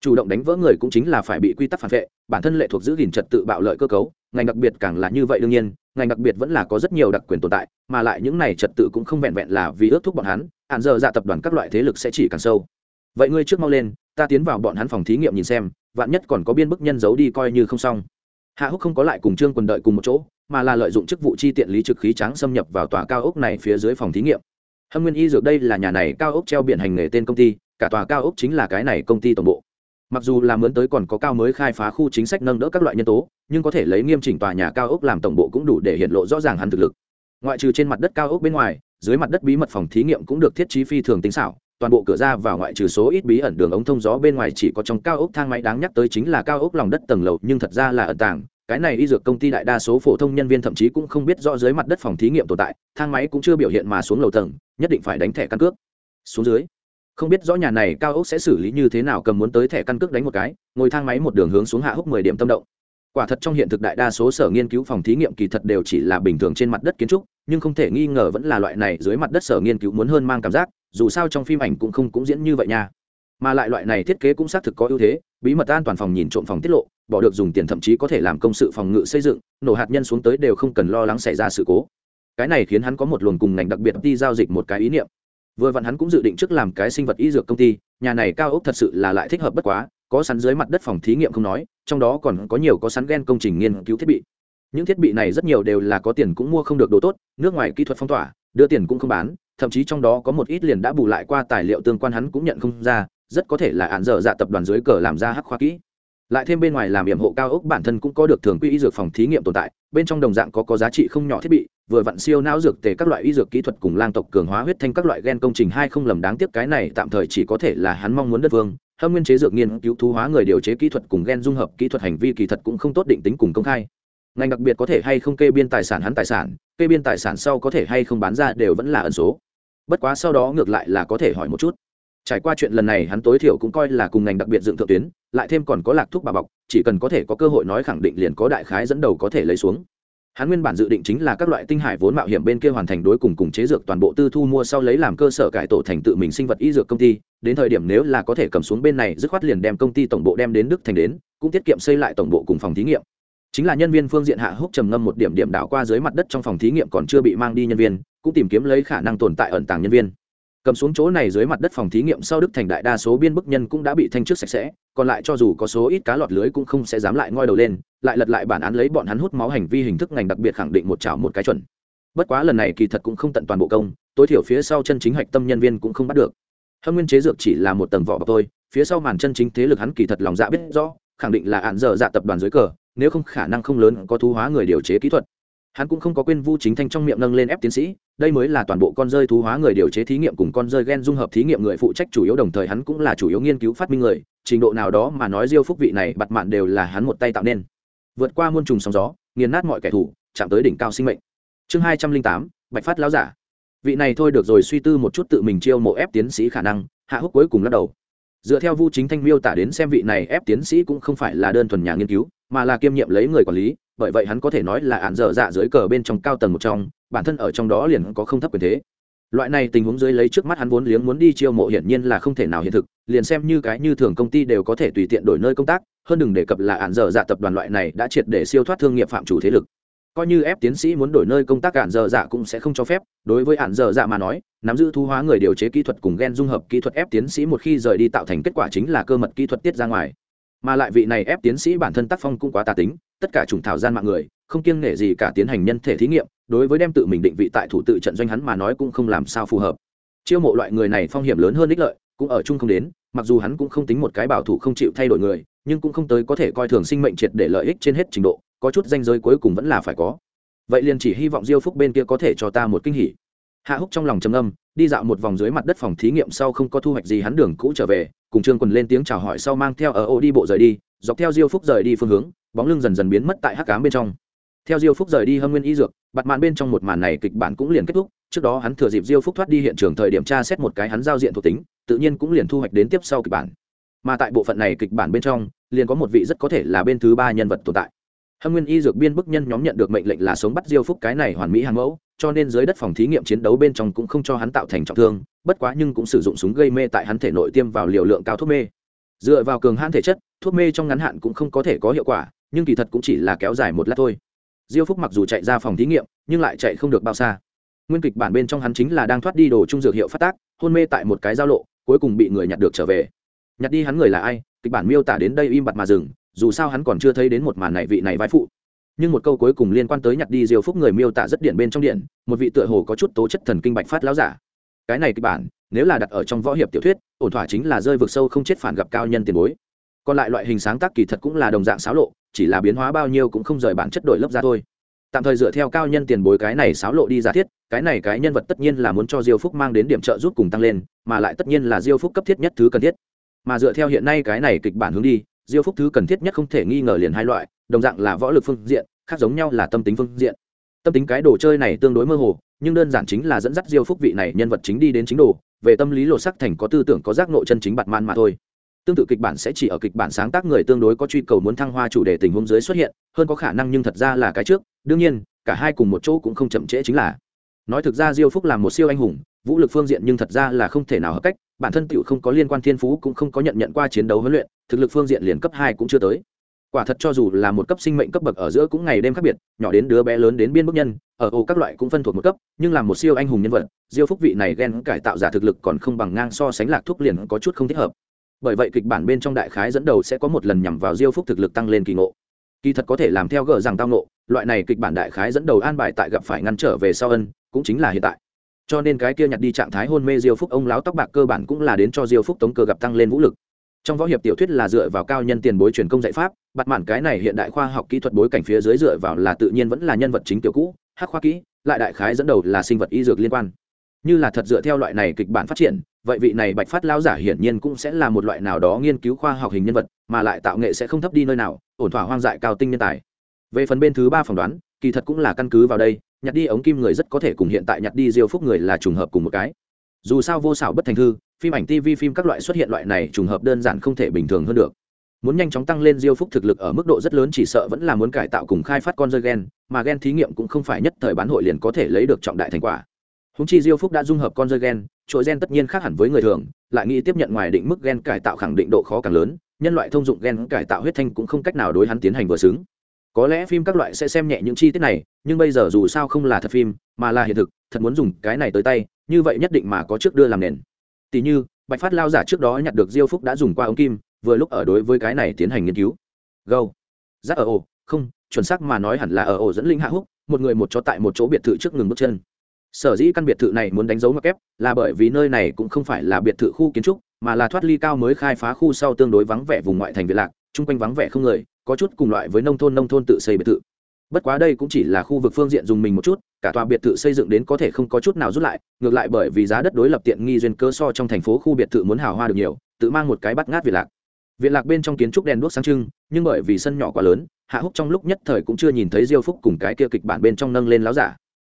chủ động đánh vỡ người cũng chính là phải bị quy tắc phản vệ, bản thân lệ thuộc giữ gìn trật tự bạo lợi cơ cấu, ngành đặc biệt càng là như vậy đương nhiên, ngành đặc biệt vẫn là có rất nhiều đặc quyền tồn tại, mà lại những này trật tự cũng không vẹn vẹn là vì ước thúc bọn hắn, hạn giờ dạ tập đoàn các loại thế lực sẽ chỉ càng sâu. Vậy ngươi trước mau lên, ta tiến vào bọn hắn phòng thí nghiệm nhìn xem, vạn nhất còn có biên bức nhân giấu đi coi như không xong. Hạ húc không có lại cùng trương quần đợi cùng một chỗ, mà là lợi dụng chức vụ chi tiện lý trực khí trắng xâm nhập vào tòa cao ốc này phía dưới phòng thí nghiệm. Hâm nguyên y dược đây là nhà này cao ốc treo biển hành nghề tên công ty, cả tòa cao ốc chính là cái này công ty tổng bộ mặc dù là mướn tới còn có cao mới khai phá khu chính sách nâng đỡ các loại nhân tố, nhưng có thể lấy nghiêm chỉnh tòa nhà cao ốc làm tổng bộ cũng đủ để hiện lộ rõ ràng hắn thực lực. Ngoại trừ trên mặt đất cao ốc bên ngoài, dưới mặt đất bí mật phòng thí nghiệm cũng được thiết trí phi thường tính xảo, toàn bộ cửa ra vào ngoại trừ số ít bí ẩn đường ống thông gió bên ngoài chỉ có trong cao ốc thang máy đáng nhắc tới chính là cao ốc lòng đất tầng lầu, nhưng thật ra là ẩn tàng, cái này y dược công ty đại đa số phổ thông nhân viên thậm chí cũng không biết rõ dưới mặt đất phòng thí nghiệm tồn tại, thang máy cũng chưa biểu hiện mà xuống lầu tầng, nhất định phải đánh thẻ căn cước. Xuống dưới không biết rõ nhà này cao ốc sẽ xử lý như thế nào, cầm muốn tới thẻ căn cước đánh một cái, ngồi thang máy một đường hướng xuống hạ húc mười điểm tâm động. Quả thật trong hiện thực đại đa số sở nghiên cứu phòng thí nghiệm kỳ thật đều chỉ là bình thường trên mặt đất kiến trúc, nhưng không thể nghi ngờ vẫn là loại này dưới mặt đất sở nghiên cứu muốn hơn mang cảm giác, dù sao trong phim ảnh cũng không cũng diễn như vậy nha. Mà lại loại này thiết kế cũng xác thực có ưu thế, bí mật an toàn phòng nhìn trộm phòng tiết lộ, bỏ được dùng tiền thậm chí có thể làm công sự phòng ngự xây dựng, nổ hạt nhân xuống tới đều không cần lo lắng xảy ra sự cố. Cái này khiến hắn có một luồng cùng ngành đặc biệt đi giao dịch một cái ý niệm vừa vặn hắn cũng dự định trước làm cái sinh vật y dược công ty, nhà này cao ốc thật sự là lại thích hợp bất quá, có sắn dưới mặt đất phòng thí nghiệm không nói, trong đó còn có nhiều có sắn ghen công trình nghiên cứu thiết bị. Những thiết bị này rất nhiều đều là có tiền cũng mua không được đồ tốt, nước ngoài kỹ thuật phong tỏa, đưa tiền cũng không bán, thậm chí trong đó có một ít liền đã bù lại qua tài liệu tương quan hắn cũng nhận không ra, rất có thể là án dở dạ tập đoàn dưới cờ làm ra hắc khoa kỹ. Lại thêm bên ngoài làm nhiệm hộ cao ốc bản thân cũng có được thường quy y dược phòng thí nghiệm tồn tại, bên trong đồng dạng có có giá trị không nhỏ thiết bị vừa vặn siêu não dược tề các loại y dược kỹ thuật cùng lang tộc cường hóa huyết thanh các loại gen công trình hai không lầm đáng tiếc cái này tạm thời chỉ có thể là hắn mong muốn đất vương. Hâm nguyên chế dược nghiên cứu thú hóa người điều chế kỹ thuật cùng gen dung hợp kỹ thuật hành vi kỳ thật cũng không tốt định tính cùng công khai. Ngành đặc biệt có thể hay không kê biên tài sản hắn tài sản, kê biên tài sản sau có thể hay không bán ra đều vẫn là ẩn số. Bất quá sau đó ngược lại là có thể hỏi một chút. Trải qua chuyện lần này hắn tối thiểu cũng coi là cùng ngành đặc biệt dựng thượng tuyến, lại thêm còn có lạc thuốc bà bọc, chỉ cần có thể có cơ hội nói khẳng định liền có đại khái dẫn đầu có thể lấy xuống hắn nguyên bản dự định chính là các loại tinh hải vốn mạo hiểm bên kia hoàn thành đối cùng cùng chế dược toàn bộ tư thu mua sau lấy làm cơ sở cải tổ thành tự mình sinh vật y dược công ty, đến thời điểm nếu là có thể cầm xuống bên này, dứt khoát liền đem công ty tổng bộ đem đến đức thành đến, cũng tiết kiệm xây lại tổng bộ cùng phòng thí nghiệm. Chính là nhân viên phương diện hạ húc trầm ngâm một điểm điểm đảo qua dưới mặt đất trong phòng thí nghiệm còn chưa bị mang đi nhân viên, cũng tìm kiếm lấy khả năng tồn tại ẩn tàng nhân viên cầm xuống chỗ này dưới mặt đất phòng thí nghiệm sau đức thành đại đa số biên bức nhân cũng đã bị thanh trước sạch sẽ, còn lại cho dù có số ít cá lọt lưới cũng không sẽ dám lại ngoi đầu lên, lại lật lại bản án lấy bọn hắn hút máu hành vi hình thức ngành đặc biệt khẳng định một chảo một cái chuẩn. Bất quá lần này kỳ thật cũng không tận toàn bộ công, tối thiểu phía sau chân chính hạch tâm nhân viên cũng không bắt được. Hâm nguyên chế dược chỉ là một tầng vỏ bọc tôi phía sau màn chân chính thế lực hắn kỳ thật lòng dạ biết rõ, khẳng định là ạn dở dạ tập đoàn dưới cờ, nếu không khả năng không lớn có thu hóa người điều chế kỹ thuật. Hắn cũng không có quên vu chính thanh trong miệng nâng lên ép tiến sĩ đây mới là toàn bộ con rơi thú hóa người điều chế thí nghiệm cùng con rơi gen dung hợp thí nghiệm người phụ trách chủ yếu đồng thời hắn cũng là chủ yếu nghiên cứu phát minh người, trình độ nào đó mà nói diêu phúc vị này bặt mạn đều là hắn một tay tạo nên. Vượt qua muôn trùng sóng gió, nghiền nát mọi kẻ thù, chạm tới đỉnh cao sinh mệnh. Chương hai trăm linh tám, bạch phát láo giả. Vị này thôi được rồi suy tư một chút tự mình chiêu mộ ép tiến sĩ khả năng, hạ húc cuối cùng lắc đầu. Dựa theo vu chính thanh miêu tả đến xem vị này ép tiến sĩ cũng không phải là đơn thuần nhà nghiên cứu, mà là kiêm nhiệm lấy người quản lý bởi vậy hắn có thể nói là án dở dạ dưới cờ bên trong cao tầng một trong, bản thân ở trong đó liền có không thấp quyền thế. Loại này tình huống dưới lấy trước mắt hắn vốn liếng muốn đi chiêu mộ hiển nhiên là không thể nào hiện thực, liền xem như cái như thường công ty đều có thể tùy tiện đổi nơi công tác, hơn đừng đề cập là án dở dạ tập đoàn loại này đã triệt để siêu thoát thương nghiệp phạm chủ thế lực. Coi như ép tiến sĩ muốn đổi nơi công tác ạn dở dạ cũng sẽ không cho phép, đối với ạn dở dạ mà nói, nắm giữ thu hóa người điều chế kỹ thuật cùng gen dung hợp kỹ thuật ép tiến sĩ một khi rời đi tạo thành kết quả chính là cơ mật kỹ thuật tiết ra ngoài mà lại vị này ép tiến sĩ bản thân tác phong cũng quá tà tính, tất cả chủng thảo gian mạng người, không kiêng nể gì cả tiến hành nhân thể thí nghiệm, đối với đem tự mình định vị tại thủ tự trận doanh hắn mà nói cũng không làm sao phù hợp. Chiêu mộ loại người này phong hiểm lớn hơn ích lợi, cũng ở chung không đến, mặc dù hắn cũng không tính một cái bảo thủ không chịu thay đổi người, nhưng cũng không tới có thể coi thường sinh mệnh triệt để lợi ích trên hết trình độ, có chút danh giới cuối cùng vẫn là phải có. Vậy liền chỉ hy vọng diêu phúc bên kia có thể cho ta một kinh hỉ. Hạ húc trong lòng trầm âm đi dạo một vòng dưới mặt đất phòng thí nghiệm sau không có thu hoạch gì hắn đường cũ trở về, cùng trương quần lên tiếng chào hỏi sau mang theo ở ô đi bộ rời đi, dọc theo diêu phúc rời đi phương hướng, bóng lưng dần dần biến mất tại hắc cám bên trong. Theo diêu phúc rời đi hâm nguyên y dược bặt màn bên trong một màn này kịch bản cũng liền kết thúc, trước đó hắn thừa dịp diêu phúc thoát đi hiện trường thời điểm tra xét một cái hắn giao diện thuộc tính, tự nhiên cũng liền thu hoạch đến tiếp sau kịch bản. Mà tại bộ phận này kịch bản bên trong, liền có một vị rất có thể là bên thứ ba nhân vật tồn tại. Hâm nguyên y dược biên bức nhân nhóm nhận được mệnh lệnh là sống bắt diêu phúc cái này hoàn mỹ hàng mẫu cho nên dưới đất phòng thí nghiệm chiến đấu bên trong cũng không cho hắn tạo thành trọng thương, bất quá nhưng cũng sử dụng súng gây mê tại hắn thể nội tiêm vào liều lượng cao thuốc mê. Dựa vào cường hãn thể chất, thuốc mê trong ngắn hạn cũng không có thể có hiệu quả, nhưng kỳ thật cũng chỉ là kéo dài một lát thôi. Diêu phúc mặc dù chạy ra phòng thí nghiệm, nhưng lại chạy không được bao xa. Nguyên kịch bản bên trong hắn chính là đang thoát đi đồ trung dược hiệu phát tác, hôn mê tại một cái giao lộ, cuối cùng bị người nhặt được trở về. Nhặt đi hắn người là ai? Kịch bản miêu tả đến đây im bặt mà dừng, dù sao hắn còn chưa thấy đến một màn này vị này vai phụ nhưng một câu cuối cùng liên quan tới nhặt đi diêu phúc người miêu tả rất điện bên trong điện, một vị tựa hồ có chút tố chất thần kinh bạch phát láo giả. Cái này kịch bản, nếu là đặt ở trong võ hiệp tiểu thuyết, ổn thỏa chính là rơi vực sâu không chết phản gặp cao nhân tiền bối. Còn lại loại hình sáng tác kỳ thật cũng là đồng dạng xáo lộ, chỉ là biến hóa bao nhiêu cũng không rời bản chất đổi lớp ra thôi. Tạm thời dựa theo cao nhân tiền bối cái này xáo lộ đi giả thiết, cái này cái nhân vật tất nhiên là muốn cho diêu phúc mang đến điểm trợ giúp cùng tăng lên, mà lại tất nhiên là diêu phúc cấp thiết nhất thứ cần thiết. Mà dựa theo hiện nay cái này kịch bản hướng đi, diêu phúc thứ cần thiết nhất không thể nghi ngờ liền hai loại đồng dạng là võ lực phương diện, khác giống nhau là tâm tính phương diện. Tâm tính cái đồ chơi này tương đối mơ hồ, nhưng đơn giản chính là dẫn dắt diêu phúc vị này nhân vật chính đi đến chính đồ, về tâm lý lộ sắc thành có tư tưởng có giác nộ chân chính bạt man mà thôi. Tương tự kịch bản sẽ chỉ ở kịch bản sáng tác người tương đối có truy cầu muốn thăng hoa chủ đề tình huống dưới xuất hiện, hơn có khả năng nhưng thật ra là cái trước, đương nhiên, cả hai cùng một chỗ cũng không chậm trễ chính là. Nói thực ra diêu phúc là một siêu anh hùng, vũ lực phương diện nhưng thật ra là không thể nào hợp cách, bản thân tựu không có liên quan thiên phú cũng không có nhận nhận qua chiến đấu huấn luyện, thực lực phương diện liền cấp hai cũng chưa tới quả thật cho dù là một cấp sinh mệnh cấp bậc ở giữa cũng ngày đêm khác biệt, nhỏ đến đứa bé lớn đến biên bức nhân, ở ô các loại cũng phân thuộc một cấp, nhưng là một siêu anh hùng nhân vật, diêu phúc vị này ghen cải tạo giả thực lực còn không bằng ngang so sánh lạc thuốc liền có chút không thích hợp. Bởi vậy kịch bản bên trong đại khái dẫn đầu sẽ có một lần nhằm vào diêu phúc thực lực tăng lên kỳ ngộ. Kỳ thật có thể làm theo gờ rằng tao ngộ, loại này kịch bản đại khái dẫn đầu an bài tại gặp phải ngăn trở về sau ân, cũng chính là hiện tại. Cho nên cái kia nhặt đi trạng thái hôn mê diêu phúc ông láo tóc bạc cơ bản cũng là đến cho diêu phúc tống cơ gặp tăng lên vũ lực trong võ hiệp tiểu thuyết là dựa vào cao nhân tiền bối truyền công dạy pháp bặt mạn cái này hiện đại khoa học kỹ thuật bối cảnh phía dưới dựa vào là tự nhiên vẫn là nhân vật chính tiểu cũ, hắc khoa kỹ, lại đại khái dẫn đầu là sinh vật y dược liên quan. Như là thật dựa theo loại này kịch bản phát triển, vậy vị này bạch phát lao giả hiển nhiên cũng sẽ là một loại nào đó nghiên cứu khoa học hình nhân vật, mà lại tạo nghệ sẽ không thấp đi nơi nào, ổn thỏa hoang dại cao tinh nhân tài. Về phần bên thứ ba phỏng đoán, kỳ thật cũng là căn cứ vào đây, nhặt đi ống kim người rất có thể cùng hiện tại nhặt đi diêu phúc người là trùng hợp cùng một cái. Dù sao vô xảo bất thành thư phim ảnh tv phim các loại xuất hiện loại này trùng hợp đơn giản không thể bình thường hơn được. Muốn nhanh chóng tăng lên diêu phúc thực lực ở mức độ rất lớn chỉ sợ vẫn là muốn cải tạo cùng khai phát con rơi gen, mà gen thí nghiệm cũng không phải nhất thời bán hội liền có thể lấy được trọng đại thành quả. Húng chi diêu phúc đã dung hợp con rơi gen, chuỗi gen tất nhiên khác hẳn với người thường, lại nghĩ tiếp nhận ngoài định mức gen cải tạo khẳng định độ khó càng lớn, nhân loại thông dụng gen cải tạo huyết thanh cũng không cách nào đối hắn tiến hành vừa xứng. Có lẽ phim các loại sẽ xem nhẹ những chi tiết này, nhưng bây giờ dù sao không là thật phim, mà là hiện thực, thật muốn dùng cái này tới tay, như vậy nhất định mà có trước đưa làm nền tỷ như, bạch phát lao giả trước đó nhặt được diêu phúc đã dùng qua ống kim, vừa lúc ở đối với cái này tiến hành nghiên cứu. Gâu. Rác ở ổ, không, chuẩn xác mà nói hẳn là ở ổ dẫn linh hạ húc, một người một chó tại một chỗ biệt thự trước ngừng bước chân. Sở dĩ căn biệt thự này muốn đánh dấu mặc ép là bởi vì nơi này cũng không phải là biệt thự khu kiến trúc, mà là thoát ly cao mới khai phá khu sau tương đối vắng vẻ vùng ngoại thành việt lạc, chung quanh vắng vẻ không người, có chút cùng loại với nông thôn nông thôn tự xây biệt thự bất quá đây cũng chỉ là khu vực phương diện dùng mình một chút, cả tòa biệt thự xây dựng đến có thể không có chút nào rút lại, ngược lại bởi vì giá đất đối lập tiện nghi duyên cơ so trong thành phố khu biệt thự muốn hào hoa được nhiều, tự mang một cái bắt ngát việt lạc. Viện lạc bên trong kiến trúc đèn đuốc sáng trưng, nhưng bởi vì sân nhỏ quá lớn, hạ húc trong lúc nhất thời cũng chưa nhìn thấy diêu phúc cùng cái kia kịch bản bên trong nâng lên láo giả.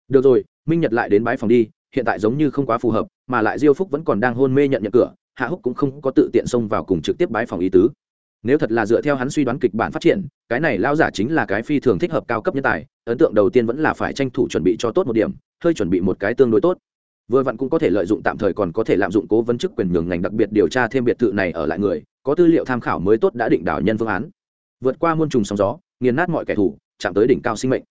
Được rồi, minh nhật lại đến bãi phòng đi, hiện tại giống như không quá phù hợp, mà lại diêu phúc vẫn còn đang hôn mê nhận nhận cửa, hạ húc cũng không có tự tiện xông vào cùng trực tiếp bãi phòng ý tứ nếu thật là dựa theo hắn suy đoán kịch bản phát triển, cái này lao giả chính là cái phi thường thích hợp cao cấp nhân tài, ấn tượng đầu tiên vẫn là phải tranh thủ chuẩn bị cho tốt một điểm, hơi chuẩn bị một cái tương đối tốt. Vừa vặn cũng có thể lợi dụng tạm thời còn có thể lạm dụng cố vấn chức quyền nhường ngành đặc biệt điều tra thêm biệt thự này ở lại người, có tư liệu tham khảo mới tốt đã định đảo nhân phương án. Vượt qua muôn trùng sóng gió, nghiền nát mọi kẻ thù, chạm tới đỉnh cao sinh mệnh.